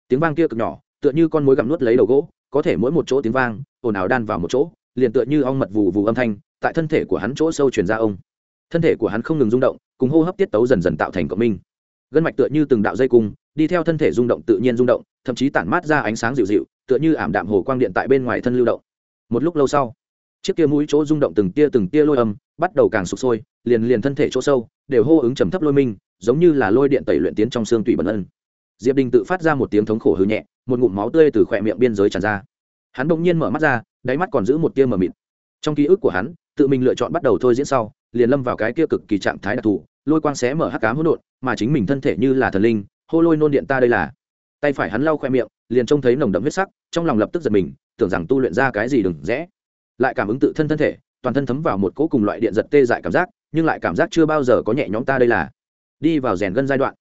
Speaker 1: Tiếng vang kia cực nhỏ, tựa như con mối gặm nuốt lấy đầu gỗ, có thể mỗi một chỗ tiếng vang, ồn ào đan vào một chỗ, liền tựa như ong mật vù vù âm thanh, tại thân thể của hắn chỗ sâu truyền ra ông. Thân thể của hắn không ngừng rung động, cùng hô hấp tiết tấu dần dần tạo thành cộng minh. Gân mạch tựa như từng đạo dây cung, đi theo thân thể rung động tự nhiên rung động, thậm chí tản mát ra ánh sáng dịu dịu, tựa như ảm đạm hồ quang điện tại bên ngoài thân lưu động. Một lúc lâu sau chiếc kia mũi chỗ rung động từng tia từng tia lôi âm, bắt đầu càng sụp sôi, liền liền thân thể chỗ sâu, đều hô ứng trầm thấp lôi minh, giống như là lôi điện tẩy luyện tiến trong xương tủy bẩn ân. Diệp đình tự phát ra một tiếng thống khổ hư nhẹ, một ngụm máu tươi từ khỏe miệng biên giới tràn ra. Hắn bỗng nhiên mở mắt ra, đáy mắt còn giữ một tia mờ mịt. Trong ký ức của hắn, tự mình lựa chọn bắt đầu thôi diễn sau, liền lâm vào cái kia cực kỳ trạng thái đặc thù, lôi quang xé mở hắc cám hỗn độn, mà chính mình thân thể như là thần linh, hô lôi nôn điện ta đây là. Tay phải hắn lau khoe miệng, liền trông thấy nồng đậm huyết sắc, trong lòng lập tức giật mình, tưởng rằng tu luyện ra cái gì đừng rẽ lại cảm ứng tự thân thân thể toàn thân thấm vào một cỗ cùng loại điện giật tê dại cảm giác nhưng lại cảm giác chưa bao giờ có nhẹ nhõm ta đây là. Đi vào rèn gân giai đoạn.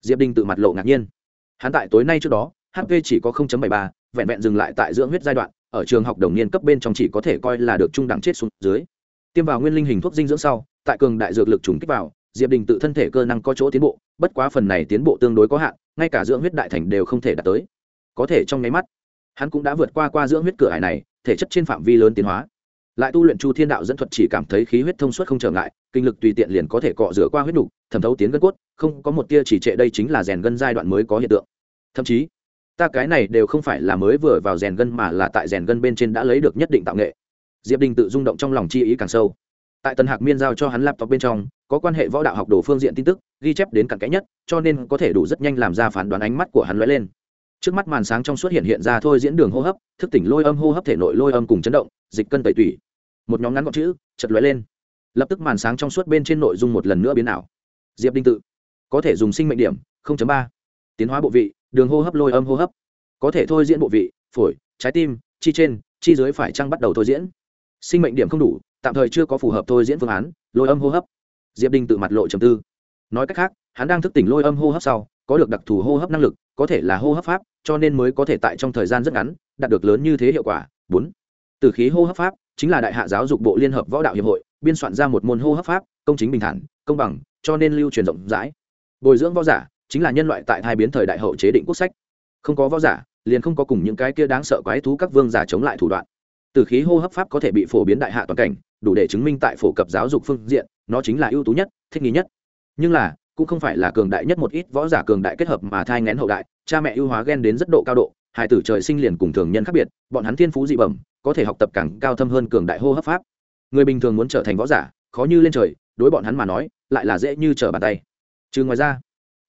Speaker 1: Diệp đinh tự mặt lộ ngạc nhiên. Hắn tại tối nay trước đó hp chỉ có 0.73, vẹn vẹn dừng lại tại dưỡng huyết giai đoạn ở trường học đồng niên cấp bên trong chỉ có thể coi là được trung đẳng chết xuống dưới. Tiêm vào nguyên linh hình thuốc dinh dưỡng sau tại cường đại dược lực trùng kích vào diệp đình tự thân thể cơ năng có chỗ tiến bộ bất quá phần này tiến bộ tương đối có hạn ngay cả dưỡng huyết đại thành đều không thể đạt tới. Có thể trong nháy mắt hắn cũng đã vượt qua qua dưỡng huyết cửa hải này thể chất trên phạm vi lớn tiến hóa. Lại tu luyện chu thiên đạo dẫn thuật chỉ cảm thấy khí huyết thông suốt không trở ngại, kinh lực tùy tiện liền có thể cọ rửa qua huyết đục, thẩm thấu tiến gân cốt, không có một tia chỉ trệ đây chính là rèn gân giai đoạn mới có hiện tượng. Thậm chí, ta cái này đều không phải là mới vừa vào rèn gân mà là tại rèn gân bên trên đã lấy được nhất định tạo nghệ. Diệp đình tự rung động trong lòng chi ý càng sâu. Tại tân hạc miên giao cho hắn laptop bên trong, có quan hệ võ đạo học đồ phương diện tin tức, ghi chép đến cặn kẽ nhất, cho nên có thể đủ rất nhanh làm ra phán đoán ánh mắt của hắn lóe lên trước mắt màn sáng trong suốt hiện hiện ra thôi diễn đường hô hấp, thức tỉnh lôi âm hô hấp thể nội lôi âm cùng chấn động, dịch cân tẩy tủy. Một nhóm ngắn gọn chữ chật lóe lên. Lập tức màn sáng trong suốt bên trên nội dung một lần nữa biến ảo. Diệp đinh tự, có thể dùng sinh mệnh điểm 0.3. tiến hóa bộ vị, đường hô hấp lôi âm hô hấp. Có thể thôi diễn bộ vị, phổi, trái tim, chi trên, chi dưới phải trăng bắt đầu thôi diễn. Sinh mệnh điểm không đủ, tạm thời chưa có phù hợp thôi diễn phương án, lôi âm hô hấp. Diệp đinh tự mặt lộ trầm tư. Nói cách khác, hắn đang thức tỉnh lôi âm hô hấp sau, có được đặc thù hô hấp năng lực có thể là hô hấp pháp, cho nên mới có thể tại trong thời gian rất ngắn, đạt được lớn như thế hiệu quả. Bốn, từ khí hô hấp pháp, chính là đại hạ giáo dục bộ liên hợp võ đạo hiệp hội, biên soạn ra một môn hô hấp pháp, công chính bình thản, công bằng, cho nên lưu truyền rộng rãi. Bồi dưỡng võ giả, chính là nhân loại tại hai biến thời đại hậu chế định quốc sách. Không có võ giả, liền không có cùng những cái kia đáng sợ quái thú các vương giả chống lại thủ đoạn. Từ khí hô hấp pháp có thể bị phổ biến đại hạ toàn cảnh, đủ để chứng minh tại phổ cập giáo dục phương diện, nó chính là ưu tú nhất, thích nghi nhất. Nhưng là cũng không phải là cường đại nhất một ít võ giả cường đại kết hợp mà thai ngén hậu đại, cha mẹ ưu hóa ghen đến rất độ cao độ hải tử trời sinh liền cùng thường nhân khác biệt, bọn hắn thiên phú dị bẩm, có thể học tập càng cao thâm hơn cường đại hô hấp pháp. Người bình thường muốn trở thành võ giả, khó như lên trời, đối bọn hắn mà nói, lại là dễ như trở bàn tay. Trừ ngoài ra,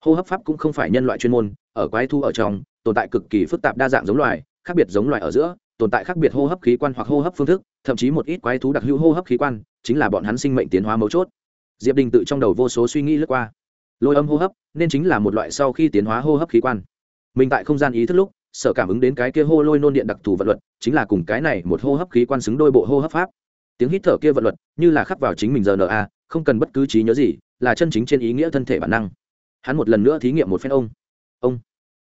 Speaker 1: hô hấp pháp cũng không phải nhân loại chuyên môn, ở quái thu ở trong, tồn tại cực kỳ phức tạp đa dạng giống loài, khác biệt giống loài ở giữa, tồn tại khác biệt hô hấp khí quan hoặc hô hấp phương thức, thậm chí một ít quái thú đặc hữu hô hấp khí quan, chính là bọn hắn sinh mệnh tiến hóa mấu chốt. Diệp đình tự trong đầu vô số suy nghĩ lướt qua lôi âm hô hấp, nên chính là một loại sau khi tiến hóa hô hấp khí quan. Mình tại không gian ý thức lúc sợ cảm ứng đến cái kia hô lôi nôn điện đặc thù vật luật, chính là cùng cái này một hô hấp khí quan xứng đôi bộ hô hấp pháp. Tiếng hít thở kia vật luật, như là khắc vào chính mình giờ na không cần bất cứ trí nhớ gì, là chân chính trên ý nghĩa thân thể bản năng. Hắn một lần nữa thí nghiệm một phen ông. Ông.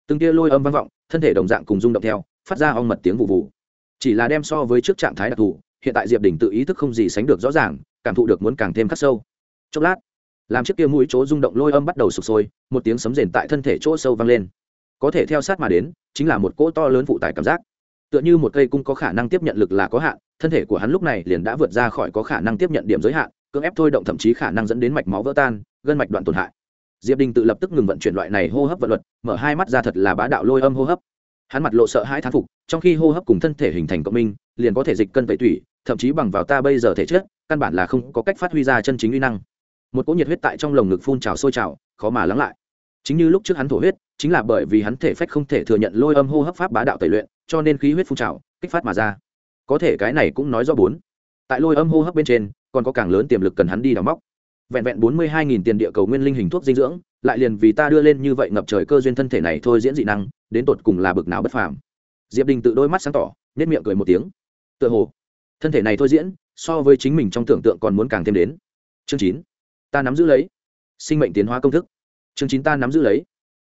Speaker 1: Từng kia lôi âm vang vọng, thân thể đồng dạng cùng rung động theo, phát ra ong mật tiếng vụ vụ. Chỉ là đem so với trước trạng thái đặc thù, hiện tại diệp đỉnh tự ý thức không gì sánh được rõ ràng, cảm thụ được muốn càng thêm khắc sâu. Chốc lát làm chiếc kia mũi chỗ rung động lôi âm bắt đầu sụp sôi, một tiếng sấm rền tại thân thể chỗ sâu vang lên. Có thể theo sát mà đến, chính là một cỗ to lớn phụ tải cảm giác. Tựa như một cây cung có khả năng tiếp nhận lực là có hạn, thân thể của hắn lúc này liền đã vượt ra khỏi có khả năng tiếp nhận điểm giới hạn, cưỡng ép thôi động thậm chí khả năng dẫn đến mạch máu vỡ tan, gân mạch đoạn tổn hại. Diệp đình tự lập tức ngừng vận chuyển loại này hô hấp vận luật, mở hai mắt ra thật là bá đạo lôi âm hô hấp. Hắn mặt lộ sợ hãi thán phục, trong khi hô hấp cùng thân thể hình thành cộng minh, liền có thể dịch cân tẩy tủy, thậm chí bằng vào ta bây giờ thể chất, căn bản là không có cách phát huy ra chân chính uy năng một cỗ nhiệt huyết tại trong lồng ngực phun trào sôi trào, khó mà lắng lại. Chính như lúc trước hắn thổ huyết, chính là bởi vì hắn thể phách không thể thừa nhận lôi âm hô hấp pháp bá đạo tẩy luyện, cho nên khí huyết phun trào, kích phát mà ra. Có thể cái này cũng nói do bốn. Tại lôi âm hô hấp bên trên, còn có càng lớn tiềm lực cần hắn đi đào móc. Vẹn vẹn bốn mươi hai nghìn tiền địa cầu nguyên linh hình thuốc dinh dưỡng, lại liền vì ta đưa lên như vậy ngập trời cơ duyên thân thể này thôi diễn dị năng, đến tột cùng là bực nào bất phàm. Diệp đình tự đôi mắt sáng tỏ nếp miệng cười một tiếng. Tựa hồ, thân thể này thôi diễn, so với chính mình trong tưởng tượng còn muốn càng thêm đến. Chương chín ta nắm giữ lấy. Sinh mệnh tiến hóa công thức. Chương chín ta nắm giữ lấy.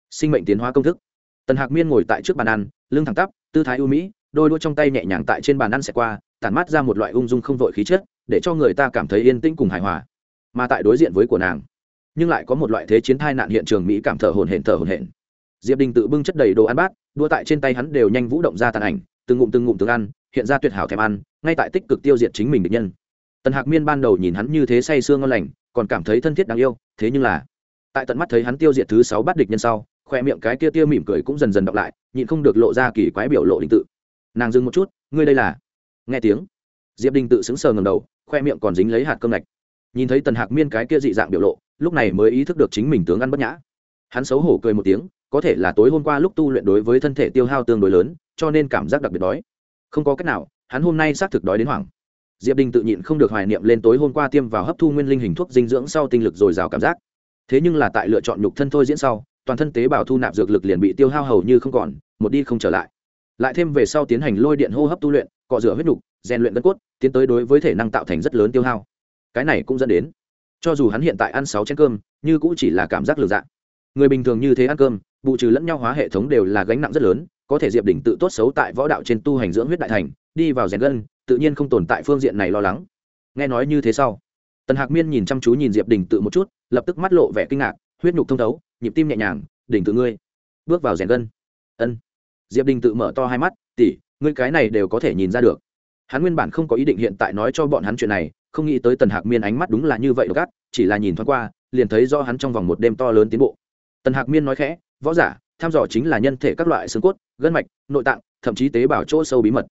Speaker 1: Sinh mệnh tiến hóa công thức. Tần hạc miên ngồi tại trước bàn ăn, lưng thẳng tắp, tư thái ưu mỹ, đôi đũa trong tay nhẹ nhàng tại trên bàn ăn xẹt qua, tản mát ra một loại ung dung không vội khí chất, để cho người ta cảm thấy yên tĩnh cùng hài hòa. Mà tại đối diện với của nàng, nhưng lại có một loại thế chiến thai nạn hiện trường mỹ cảm thở hồn hển thở hồn hển. Diệp đình tự bưng chất đầy đồ ăn bát đua tại trên tay hắn đều nhanh vũ động ra tàn ảnh, từng ngụm từng ngụm từng ăn, hiện ra tuyệt hảo thèm ăn, ngay tại tích cực tiêu diệt chính mình địch nhân. Tần hạc miên ban đầu nhìn hắn như thế say sương ngon lành còn cảm thấy thân thiết đáng yêu, thế nhưng là, tại tận mắt thấy hắn tiêu diệt thứ sáu bắt địch nhân sau, khoe miệng cái kia tia mỉm cười cũng dần dần đọc lại, nhịn không được lộ ra kỳ quái biểu lộ đình tự. Nàng dừng một chút, ngươi đây là? Nghe tiếng, diệp đình tự sững sờ ngầm đầu, khoe miệng còn dính lấy hạt cơm lạch nhìn thấy tần hạc miên cái kia dị dạng biểu lộ, lúc này mới ý thức được chính mình tướng ăn bất nhã. Hắn xấu hổ cười một tiếng, có thể là tối hôm qua lúc tu luyện đối với thân thể tiêu hao tương đối lớn, cho nên cảm giác đặc biệt đói. Không có cách nào, hắn hôm nay xác thực đói đến hoảng diệp đình tự nhịn không được hoài niệm lên tối hôm qua tiêm vào hấp thu nguyên linh hình thuốc dinh dưỡng sau tinh lực dồi dào cảm giác. Thế nhưng là tại lựa chọn nhục thân thôi diễn sau, toàn thân tế bào thu nạp dược lực liền bị tiêu hao hầu như không còn, một đi không trở lại. Lại thêm về sau tiến hành lôi điện hô hấp tu luyện, cọ rửa huyết nhục, rèn luyện gân cốt, tiến tới đối với thể năng tạo thành rất lớn tiêu hao. Cái này cũng dẫn đến, cho dù hắn hiện tại ăn sáu chén cơm, như cũng chỉ là cảm giác lừa dạng người bình thường như thế ăn cơm, bù trừ lẫn nhau hóa hệ thống đều là gánh nặng rất lớn, có thể diệp đỉnh tự tốt xấu tại võ đạo trên tu hành dưỡng huyết đại thành, đi vào rèn gân tự nhiên không tồn tại phương diện này lo lắng. Nghe nói như thế sau, tần hạc miên nhìn chăm chú nhìn diệp đình tự một chút, lập tức mắt lộ vẻ kinh ngạc, huyết nhục thông thấu, nhịp tim nhẹ nhàng đỉnh tự ngươi, bước vào rèn gân. Ân. Diệp đình tự mở to hai mắt tỉ ngươi cái này đều có thể nhìn ra được. Hắn nguyên bản không có ý định hiện tại nói cho bọn hắn chuyện này, không nghĩ tới tần hạc miên ánh mắt đúng là như vậy gắt chỉ là nhìn thoáng qua, liền thấy do hắn trong vòng một đêm to lớn tiến bộ. Tần hạc miên nói khẽ, võ giả, tham dò chính là nhân thể các loại xương cốt, gân mạch, nội tạng, thậm chí tế bào chỗ sâu bí mật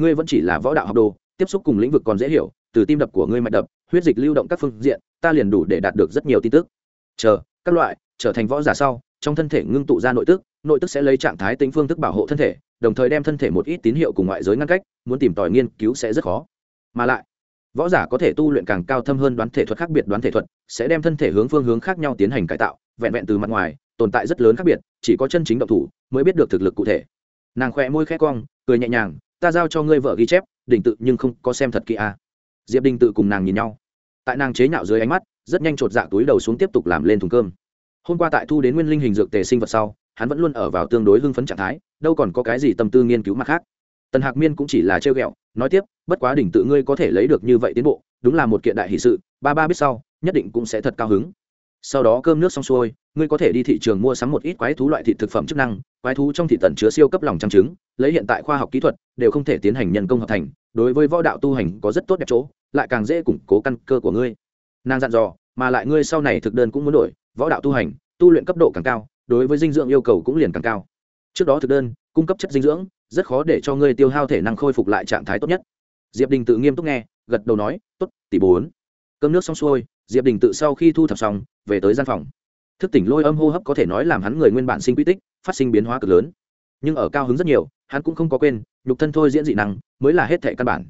Speaker 1: ngươi vẫn chỉ là võ đạo học đồ, tiếp xúc cùng lĩnh vực còn dễ hiểu, từ tim đập của ngươi mạch đập, huyết dịch lưu động các phương diện, ta liền đủ để đạt được rất nhiều tin tức. Chờ, các loại, trở thành võ giả sau, trong thân thể ngưng tụ ra nội tức nội tức sẽ lấy trạng thái tính phương thức bảo hộ thân thể, đồng thời đem thân thể một ít tín hiệu cùng ngoại giới ngăn cách, muốn tìm tòi nghiên cứu sẽ rất khó. Mà lại, võ giả có thể tu luyện càng cao thâm hơn đoán thể thuật khác biệt đoán thể thuật, sẽ đem thân thể hướng phương hướng khác nhau tiến hành cải tạo, vẹn vẹn từ mặt ngoài, tồn tại rất lớn khác biệt, chỉ có chân chính động thủ mới biết được thực lực cụ thể. Nàng khoe môi khẽ cong, cười nhẹ nhàng ta giao cho ngươi vợ ghi chép, đỉnh tự nhưng không có xem thật kỹ à. diệp đình tự cùng nàng nhìn nhau. Tại nàng chế nhạo dưới ánh mắt, rất nhanh chột dạ túi đầu xuống tiếp tục làm lên thùng cơm. Hôm qua tại thu đến nguyên linh hình dược tề sinh vật sau, hắn vẫn luôn ở vào tương đối hưng phấn trạng thái, đâu còn có cái gì tâm tư nghiên cứu mặt khác. Tần hạc miên cũng chỉ là trêu ghẹo, nói tiếp, bất quá đỉnh tự ngươi có thể lấy được như vậy tiến bộ, đúng là một kiện đại hỷ sự, ba ba biết sau, nhất định cũng sẽ thật cao hứng. Sau đó cơm nước xong xuôi, ngươi có thể đi thị trường mua sắm một ít quái thú loại thịt thực phẩm chức năng quái thú trong thị tần chứa siêu cấp lòng trang trứng, lấy hiện tại khoa học kỹ thuật, đều không thể tiến hành nhân công hợp thành, đối với võ đạo tu hành có rất tốt đẹp chỗ, lại càng dễ củng cố căn cơ của ngươi. Nàng dặn dò, mà lại ngươi sau này thực đơn cũng muốn đổi, võ đạo tu hành, tu luyện cấp độ càng cao, đối với dinh dưỡng yêu cầu cũng liền càng cao. Trước đó thực đơn, cung cấp chất dinh dưỡng, rất khó để cho ngươi tiêu hao thể năng khôi phục lại trạng thái tốt nhất. Diệp đình tự nghiêm túc nghe, gật đầu nói t ố t tỷ bốn. Cơm nước xong xuôi, diệp đình tự sau khi thu thập xong, về tới gian phòng thức tỉnh lôi âm hô hấp có thể nói làm hắn người nguyên bản sinh quy tích, phát sinh biến hóa cực lớn. Nhưng ở cao hứng rất nhiều, hắn cũng không có quên, nhục thân thôi diễn dị năng mới là hết thể căn bản.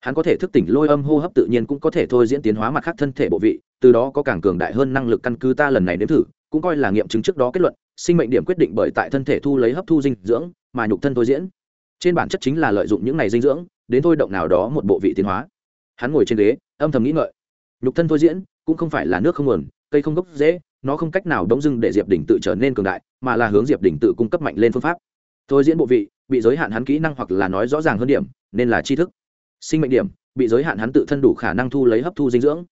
Speaker 1: Hắn có thể thức tỉnh lôi âm hô hấp tự nhiên cũng có thể thôi diễn tiến hóa mặt khác thân thể bộ vị, từ đó có càng cường đại hơn năng lực căn cứ ta lần này nếm thử, cũng coi là nghiệm chứng trước đó kết luận, sinh mệnh điểm quyết định bởi tại thân thể thu lấy hấp thu dinh dưỡng mà nhục thân thôi diễn. Trên bản chất chính là lợi dụng những này dinh dưỡng, đến thôi động nào đó một bộ vị tiến hóa. Hắn ngồi trên ghế, âm thầm nghĩ ngợi. Nhục thân thôi diễn cũng không phải là nước không nguồn, cây không gốc dễ nó không cách nào đống dưng để diệp đỉnh tự trở nên cường đại, mà là hướng diệp đỉnh tự cung cấp mạnh lên phương pháp. Thôi diễn bộ vị, bị giới hạn hắn kỹ năng hoặc là nói rõ ràng hơn điểm, nên là tri thức. Sinh mệnh điểm, bị giới hạn hắn tự thân đủ khả năng thu lấy hấp thu dinh dưỡng.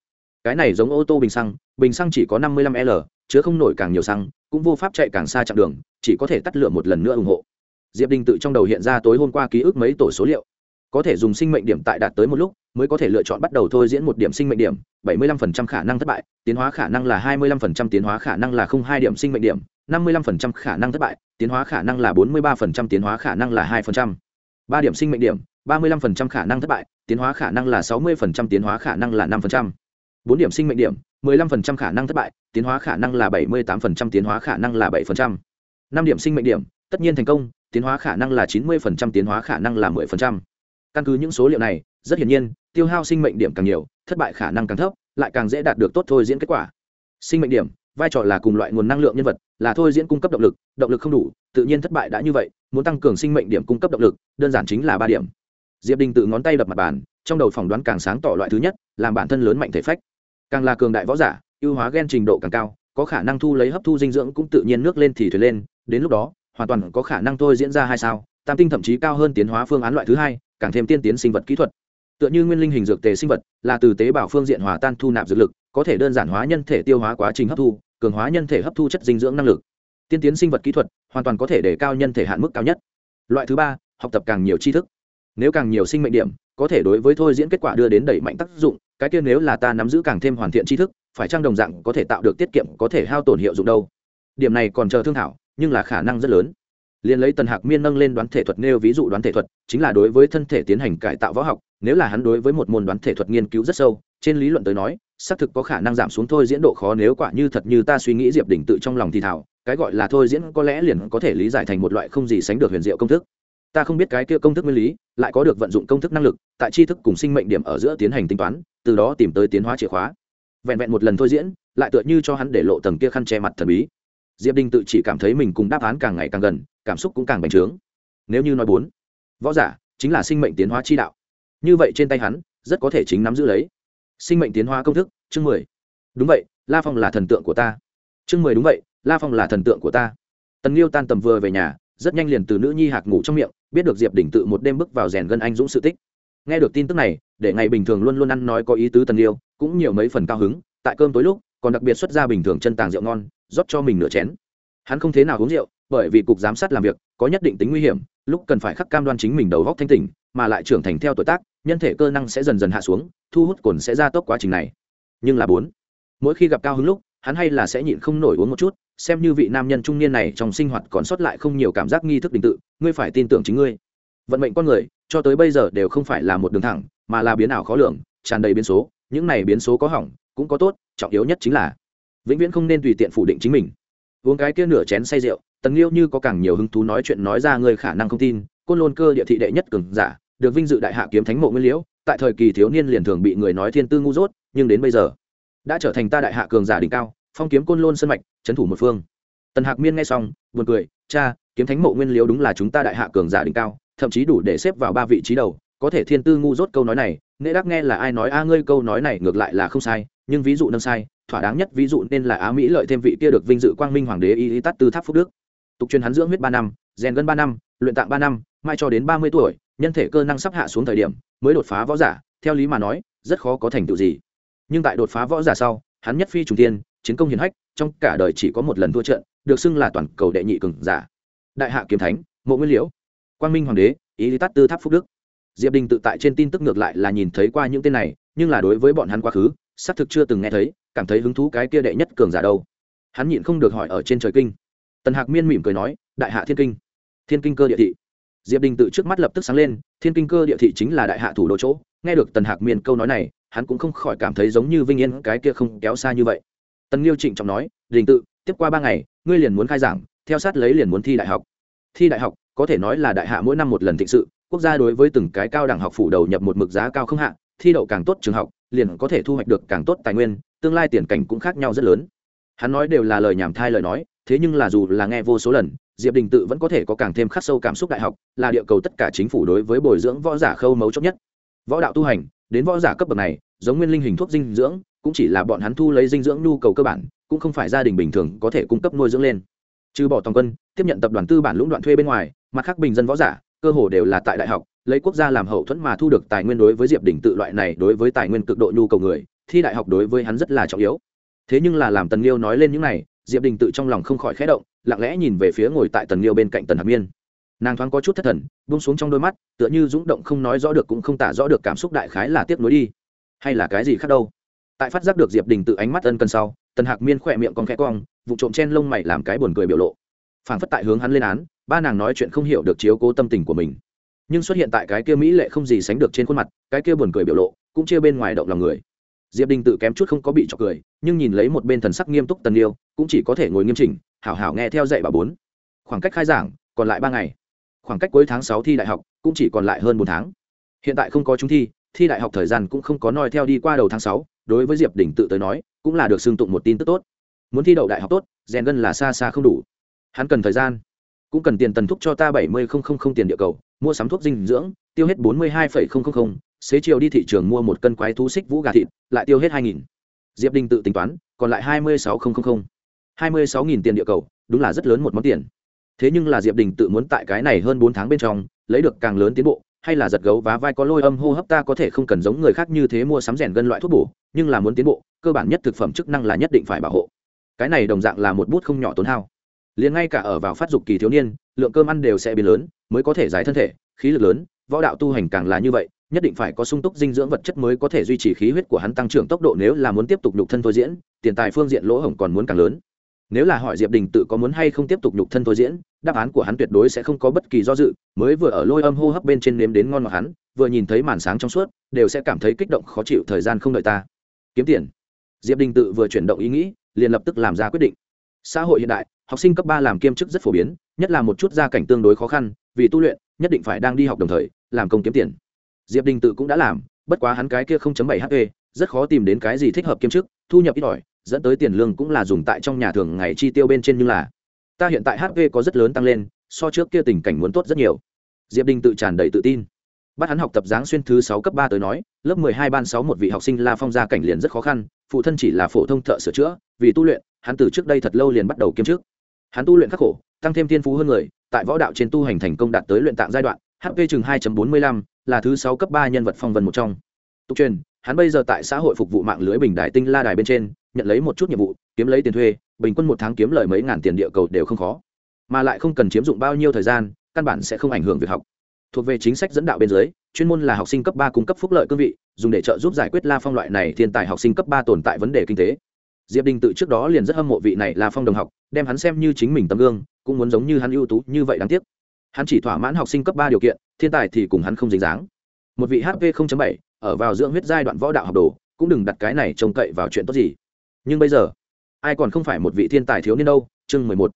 Speaker 1: Cái này giống ô tô bình xăng bình xăng chỉ có năm mươi lăm l, chứa không nổi càng nhiều xăng, cũng vô pháp chạy càng xa chặng đường, chỉ có thể tắt lửa một lần nữa ủng hộ. Diệp đình tự trong đầu hiện ra tối hôm qua ký ức mấy tổ số liệu có thể dùng sinh mệnh điểm tại đạt tới một lúc mới có thể lựa chọn bắt đầu thôi diễn một điểm sinh mệnh điểm 75% khả năng thất bại tiến hóa khả năng là 25% tiến hóa khả năng là không hai điểm sinh mệnh điểm 55% khả năng thất bại tiến hóa khả năng là 43% tiến hóa khả năng là 2%. ba điểm sinh mệnh điểm 35% khả năng thất bại tiến hóa khả năng là 60% tiến hóa khả năng là 5%. bốn điểm sinh mệnh điểm 15% khả năng thất bại tiến hóa khả năng là 78% tiến hóa khả năng là 7%. năm điểm sinh mệnh điểm tất nhiên thành công tiến hóa khả năng là 90% tiến hóa khả năng là 10% căn cứ những số liệu này, rất hiển nhiên, tiêu hao sinh mệnh điểm càng nhiều, thất bại khả năng càng thấp, lại càng dễ đạt được tốt thôi diễn kết quả. Sinh mệnh điểm, vai trò là cùng loại nguồn năng lượng nhân vật, là thôi diễn cung cấp động lực động lực không đủ, tự nhiên thất bại đã như vậy, muốn tăng cường sinh mệnh điểm cung cấp động lực, đơn giản chính là ba điểm. Diệp đình tự ngón tay đập mặt bàn, trong đầu phỏng đoán càng sáng tỏ loại thứ nhất, làm bản thân lớn mạnh thể phách. Càng là cường đại võ giả, ưu hóa gen trình độ càng cao, có khả năng thu lấy hấp thu dinh dưỡng cũng tự nhiên nước lên thì thuyền lên, đến lúc đó, hoàn toàn có khả năng thôi diễn ra hai sao, tam tinh thậm chí cao hơn tiến hóa phương án loại thứ hai càng thêm tiên tiến sinh vật kỹ thuật. Tựa như nguyên linh hình dược tề sinh vật, là từ tế bào phương diện hòa tan thu nạp dược lực, có thể đơn giản hóa nhân thể tiêu hóa quá trình hấp thu, cường hóa nhân thể hấp thu chất dinh dưỡng năng lực. Tiên tiến sinh vật kỹ thuật hoàn toàn có thể để cao nhân thể hạn mức cao nhất. Loại thứ ba, học tập càng nhiều tri thức. Nếu càng nhiều sinh mệnh điểm, có thể đối với thôi diễn kết quả đưa đến đẩy mạnh tác dụng, cái kia nếu là ta nắm giữ càng thêm hoàn thiện tri thức, phải trang đồng dạng có thể tạo được tiết kiệm, có thể hao tổn hiệu dụng đâu? Điểm này còn chờ thương thảo, nhưng là khả năng rất lớn liền lấy tần hạc miên nâng lên đoán thể thuật nêu ví dụ đoán thể thuật, chính là đối với thân thể tiến hành cải tạo võ học, nếu là hắn đối với một môn đoán thể thuật nghiên cứu rất sâu, trên lý luận tới nói, xác thực có khả năng giảm xuống thôi diễn độ khó nếu quả như thật như ta suy nghĩ diệp đỉnh tự trong lòng thì thảo cái gọi là thôi diễn có lẽ liền có thể lý giải thành một loại không gì sánh được huyền diệu công thức. Ta không biết cái kia công thức nguyên lý, lại có được vận dụng công thức năng lực, tại tri thức cùng sinh mệnh điểm ở giữa tiến hành tính toán, từ đó tìm tới tiến hóa chìa khóa. Vẹn vẹn một lần thôi diễn, lại tựa như cho hắn để lộ tầng kia khăn che mặt thần bí diệp Đình tự chỉ cảm thấy mình cùng đáp án càng ngày càng gần, cảm xúc cũng càng bành trướng. Nếu như nói bốn, võ giả chính là sinh mệnh tiến hóa chi đạo. Như vậy trên tay hắn, rất có thể chính nắm giữ lấy. Sinh mệnh tiến hóa công thức, chương mười. Đúng vậy, la phong là thần tượng của ta. Chương mười đúng vậy, la phong là thần tượng của ta. Tần liêu tan tầm vừa về nhà, rất nhanh liền từ nữ nhi hạc ngủ trong miệng, biết được diệp đỉnh tự một đêm bước vào rèn gân anh dũng sự tích. Nghe được tin tức này, để ngày bình thường luôn luôn ăn nói có ý tứ tần liêu cũng nhiều mấy phần cao hứng, tại cơm tối lúc, còn đặc biệt xuất ra bình thường chân tàng rượu ngon rót cho mình nửa chén. Hắn không thế nào uống rượu, bởi vì cục giám sát làm việc có nhất định tính nguy hiểm, lúc cần phải khắc cam đoan chính mình đầu góc thanh tỉnh, mà lại trưởng thành theo tuổi tác, nhân thể cơ năng sẽ dần dần hạ xuống, thu hút cồn sẽ gia tốc quá trình này. Nhưng là bốn, mỗi khi gặp cao hứng lúc, hắn hay là sẽ nhịn không nổi uống một chút, xem như vị nam nhân trung niên này trong sinh hoạt còn sót lại không nhiều cảm giác nghi thức đình tự, ngươi phải tin tưởng chính ngươi. Vận mệnh con người, cho tới bây giờ đều không phải là một đường thẳng, mà là biến ảo khó lường, tràn đầy biến số, những này biến số có hỏng, cũng có tốt, trọng yếu nhất chính là vĩnh viễn không nên tùy tiện phủ định chính mình. Uống cái kia nửa chén say rượu, tần liêu như có càng nhiều hứng thú nói chuyện nói ra người khả năng không tin, côn lôn cơ địa thị đệ nhất cường giả, được vinh dự đại hạ kiếm thánh mộ nguyên liễu, tại thời kỳ thiếu niên liền thường bị người nói thiên tư ngu dốt, nhưng đến bây giờ, đã trở thành ta đại hạ cường giả đỉnh cao, phong kiếm côn lôn sân mạch, trấn thủ một phương. Tần hạc miên nghe xong, buồn cười, cha, kiếm thánh mộ nguyên liễu đúng là chúng ta đại hạ cường giả đỉnh cao, thậm chí đủ để xếp vào ba vị trí đầu, có thể thiên tư ngu dốt câu nói này nễ đắc nghe là ai nói, a, ngươi câu nói này ngược lại là không sai, nhưng ví dụ nâng sai, thỏa đáng nhất ví dụ nên là á mỹ lợi thêm vị kia được vinh dự quang minh hoàng đế y tắt tư tháp phúc đức. Tục truyền hắn dưỡng huyết ba năm, rèn gân ba năm, luyện tạng ba năm, mai cho đến ba mươi tuổi, nhân thể cơ năng sắp hạ xuống thời điểm, mới đột phá võ giả, theo lý mà nói, rất khó có thành tựu gì. Nhưng tại đột phá võ giả sau, hắn nhất phi trùng tiên chiến công hiển hách, trong cả đời chỉ có một lần thua trận, được xưng là toàn cầu đệ nhị cường giả. Đại hạ kiếm thánh, mộ nguyên liễu, quang minh hoàng đế ý tát tư tháp phúc đức diệp đình tự tại trên tin tức ngược lại là nhìn thấy qua những tên này, nhưng là đối với bọn hắn quá khứ, xác thực chưa từng nghe thấy, cảm thấy hứng thú cái kia đệ nhất cường giả đâu. Hắn nhịn không được hỏi ở trên trời kinh. Tần hạc miên mỉm cười nói, đại hạ thiên kinh. Thiên kinh cơ địa thị. Diệp đình tự trước mắt lập tức sáng lên, thiên kinh cơ địa thị chính là đại hạ thủ đô chỗ. Nghe được tần hạc miên câu nói này, hắn cũng không khỏi cảm thấy giống như vinh yên cái kia không kéo xa như vậy. Tần liêu trịnh trọng nói, đình tự, tiếp qua ba ngày, ngươi liền muốn khai giảng, theo sát lấy liền muốn thi đại học. Thi đại học, có thể nói là đại hạ mỗi năm một lần thịnh sự quốc gia đối với từng cái cao đẳng học phủ đầu nhập một mực giá cao không hạ, thi đậu càng tốt trường học, liền có thể thu hoạch được càng tốt tài nguyên, tương lai tiền cảnh cũng khác nhau rất lớn. Hắn nói đều là lời nhảm thai lời nói, thế nhưng là dù là nghe vô số lần, diệp đình tự vẫn có thể có càng thêm khắc sâu cảm xúc đại học, là địa cầu tất cả chính phủ đối với bồi dưỡng võ giả khâu mấu chốt nhất. Võ đạo tu hành, đến võ giả cấp bậc này, giống nguyên linh hình thuốc dinh dưỡng, cũng chỉ là bọn hắn thu lấy dinh dưỡng nhu cầu cơ bản, cũng không phải gia đình bình thường có thể cung cấp nuôi dưỡng lên. Trừ bỏ toàn quân, tiếp nhận tập đoàn tư bản lũng đoạn thuê bên ngoài, mặt khác bình dân võ giả cơ hồ đều là tại đại học, lấy quốc gia làm hậu thuẫn mà thu được tài nguyên đối với diệp đình tự loại này đối với tài nguyên cực độ nhu cầu người, thi đại học đối với hắn rất là trọng yếu. Thế nhưng là làm tần liêu nói lên những này, diệp đình tự trong lòng không khỏi khẽ động, lặng lẽ nhìn về phía ngồi tại tần liêu bên cạnh tần hạc miên. Nàng thoáng có chút thất thần bung xuống trong đôi mắt, tựa như rúng động không nói rõ được cũng không tả rõ được cảm xúc đại khái là tiếc nuối đi. Hay là cái gì khác đâu? Tại phát giác được diệp đình tự ánh mắt ân cần sau, tần hạc miên khỏe miệng con khẽ cong, vụ trộm chen lông mày làm cái buồn cười biểu lộ phản phất tại hướng hắn lên án, ba nàng nói chuyện không hiểu được chiếu cố tâm tình của mình. Nhưng xuất hiện tại cái kia mỹ lệ không gì sánh được trên khuôn mặt, cái kia buồn cười biểu lộ, cũng chia bên ngoài động lòng người. Diệp đình tự kém chút không có bị trọc cười, nhưng nhìn lấy một bên thần sắc nghiêm túc tần yêu cũng chỉ có thể ngồi nghiêm chỉnh, hảo hảo nghe theo dạy bà bốn. Khoảng cách khai giảng, còn lại ba ngày. Khoảng cách cuối tháng sáu thi đại học, cũng chỉ còn lại hơn bốn tháng. Hiện tại không có chúng thi thi đại học thời gian cũng không có noi theo đi qua đầu tháng sáu, đối với diệp đình tự tới nói, cũng là được xưng tụng một tin tức tốt. Muốn thi đậu đại học tốt, rèn gân là xa xa không đủ hắn cần thời gian, cũng cần tiền tần thúc cho ta bảy mươi không không không tiền địa cầu, mua sắm thuốc dinh dưỡng, tiêu hết bốn mươi hai phẩy không không không, xế chiều đi thị trường mua một cân quái thú xích vũ gà thịt, lại tiêu hết hai nghìn. Diệp đình tự tính toán, còn lại hai mươi sáu không không không. hai mươi sáu nghìn tiền địa cầu, đúng là rất lớn một món tiền. Thế nhưng là diệp đình tự muốn tại cái này hơn bốn tháng bên trong, lấy được càng lớn tiến bộ, hay là giật gấu và vai có lôi âm hô hấp ta có thể không cần giống người khác như thế mua sắm rèn gân loại thuốc bổ, nhưng là muốn tiến bộ, cơ bản nhất thực phẩm chức năng là nhất định phải bảo hộ. Cái này đồng dạng là một bút không nhỏ tốn hao liền ngay cả ở vào phát dục kỳ thiếu niên, lượng cơm ăn đều sẽ biến lớn, mới có thể giải thân thể, khí lực lớn, võ đạo tu hành càng là như vậy, nhất định phải có sung túc dinh dưỡng vật chất mới có thể duy trì khí huyết của hắn tăng trưởng tốc độ nếu là muốn tiếp tục nhục thân thôi diễn, tiền tài phương diện lỗ hổng còn muốn càng lớn. Nếu là hỏi diệp đình tự có muốn hay không tiếp tục nhục thân thôi diễn, đáp án của hắn tuyệt đối sẽ không có bất kỳ do dự, mới vừa ở lôi âm hô hấp bên trên nếm đến ngon ngọt hắn, vừa nhìn thấy màn sáng trong suốt, đều sẽ cảm thấy kích động khó chịu thời gian không đợi ta. Kiếm tiền. Diệp đình tự vừa chuyển động ý nghĩ, liền lập tức làm ra quyết định. Xã hội hiện đại học sinh cấp ba làm kiêm chức rất phổ biến, nhất là một chút gia cảnh tương đối khó khăn, vì tu luyện, nhất định phải đang đi học đồng thời, làm công kiếm tiền. Diệp đình tự cũng đã làm, bất quá hắn cái kia không chấm bảy hp rất khó tìm đến cái gì thích hợp kiêm chức, thu nhập ít ỏi, dẫn tới tiền lương cũng là dùng tại trong nhà thường ngày chi tiêu bên trên như là, ta hiện tại hp có rất lớn tăng lên, so trước kia tình cảnh muốn tốt rất nhiều. Diệp đình tự tràn đầy tự tin. Bắt hắn học tập giáng xuyên thứ sáu cấp ba tới nói, lớp mười hai ban sáu một vị học sinh la phong gia cảnh liền rất khó khăn, phụ thân chỉ là phổ thông thợ sửa chữa, vì tu luyện, hắn từ trước đây thật lâu liền bắt đầu kiêm chức hắn tu luyện khắc khổ, tăng thêm thiên phú hơn người, tại võ đạo trên tu hành thành công đạt tới luyện tạng giai đoạn hp chừng hai bốn mươi lăm, là thứ sáu cấp ba nhân vật phong vân một trong. Tục truyền, hắn bây giờ tại xã hội phục vụ mạng lưới bình đại tinh la đài bên trên, nhận lấy một chút nhiệm vụ, kiếm lấy tiền thuê, bình quân một tháng kiếm lời mấy ngàn tiền địa cầu đều không khó. Mà lại không cần chiếm dụng bao nhiêu thời gian, căn bản sẽ không ảnh hưởng việc học. Thuộc về chính sách dẫn đạo bên dưới, chuyên môn là học sinh cấp ba cung cấp phúc lợi cương vị, dùng để trợ giúp giải quyết la phong loại này thiên tài học sinh cấp ba tồn tại vấn đề kinh tế diệp đình tự trước đó liền rất hâm mộ vị này là phong đồng học đem hắn xem như chính mình tấm gương cũng muốn giống như hắn ưu tú như vậy đáng tiếc. Hắn chỉ thỏa mãn học sinh cấp ba điều kiện thiên tài thì cùng hắn không dính dáng. Một vị hp 0.7, ở vào dưỡng huyết giai đoạn võ đạo học đồ cũng đừng đặt cái này trông cậy vào chuyện tốt gì. Nhưng bây giờ ai còn không phải một vị thiên tài thiếu niên đâu chương mười một.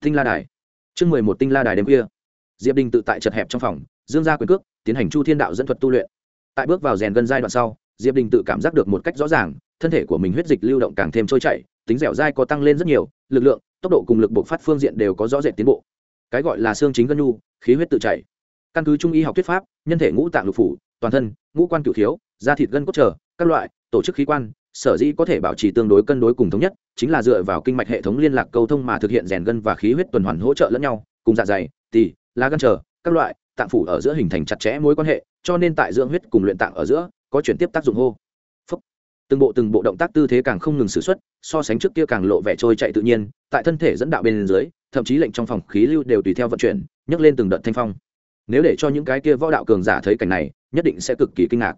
Speaker 1: Tinh la đài. Chương mười một tinh la đài đêm khuya. Diệp đình tự tại chật hẹp trong phòng dương ra quyền cước tiến hành chu thiên đạo dẫn thuật tu luyện. Tại bước vào rèn gần giai đoạn sau diệp đình tự cảm giác được một cách rõ ràng, thân thể của mình huyết dịch lưu động càng thêm trôi chảy, tính dẻo dai có tăng lên rất nhiều, lực lượng, tốc độ cùng lực bộc phát phương diện đều có rõ rệt tiến bộ. Cái gọi là xương chính gân nhu, khí huyết tự chảy. Căn cứ trung y học thuyết pháp, nhân thể ngũ tạng lục phủ, toàn thân, ngũ quan cửu thiếu, da thịt gân cốt trở, các loại, tổ chức khí quan, sở dĩ có thể bảo trì tương đối cân đối cùng thống nhất, chính là dựa vào kinh mạch hệ thống liên lạc câu thông mà thực hiện rèn gân và khí huyết tuần hoàn hỗ trợ lẫn nhau, cùng dạ dày, tỳ, lá gân trở, các loại, tạng phủ ở giữa hình thành chặt chẽ mối quan hệ, cho nên tại dưỡng huyết cùng luyện tạng ở giữa có chuyển tiếp tác dụng hô. Phúc. từng bộ từng bộ động tác tư thế càng không ngừng xử xuất, so sánh trước kia càng lộ vẻ trôi chạy tự nhiên, tại thân thể dẫn đạo bên dưới, thậm chí lệnh trong phòng khí lưu đều tùy theo vận chuyển, nhấc lên từng đợt thanh phong. Nếu để cho những cái kia võ đạo cường giả thấy cảnh này, nhất định sẽ cực kỳ kinh ngạc.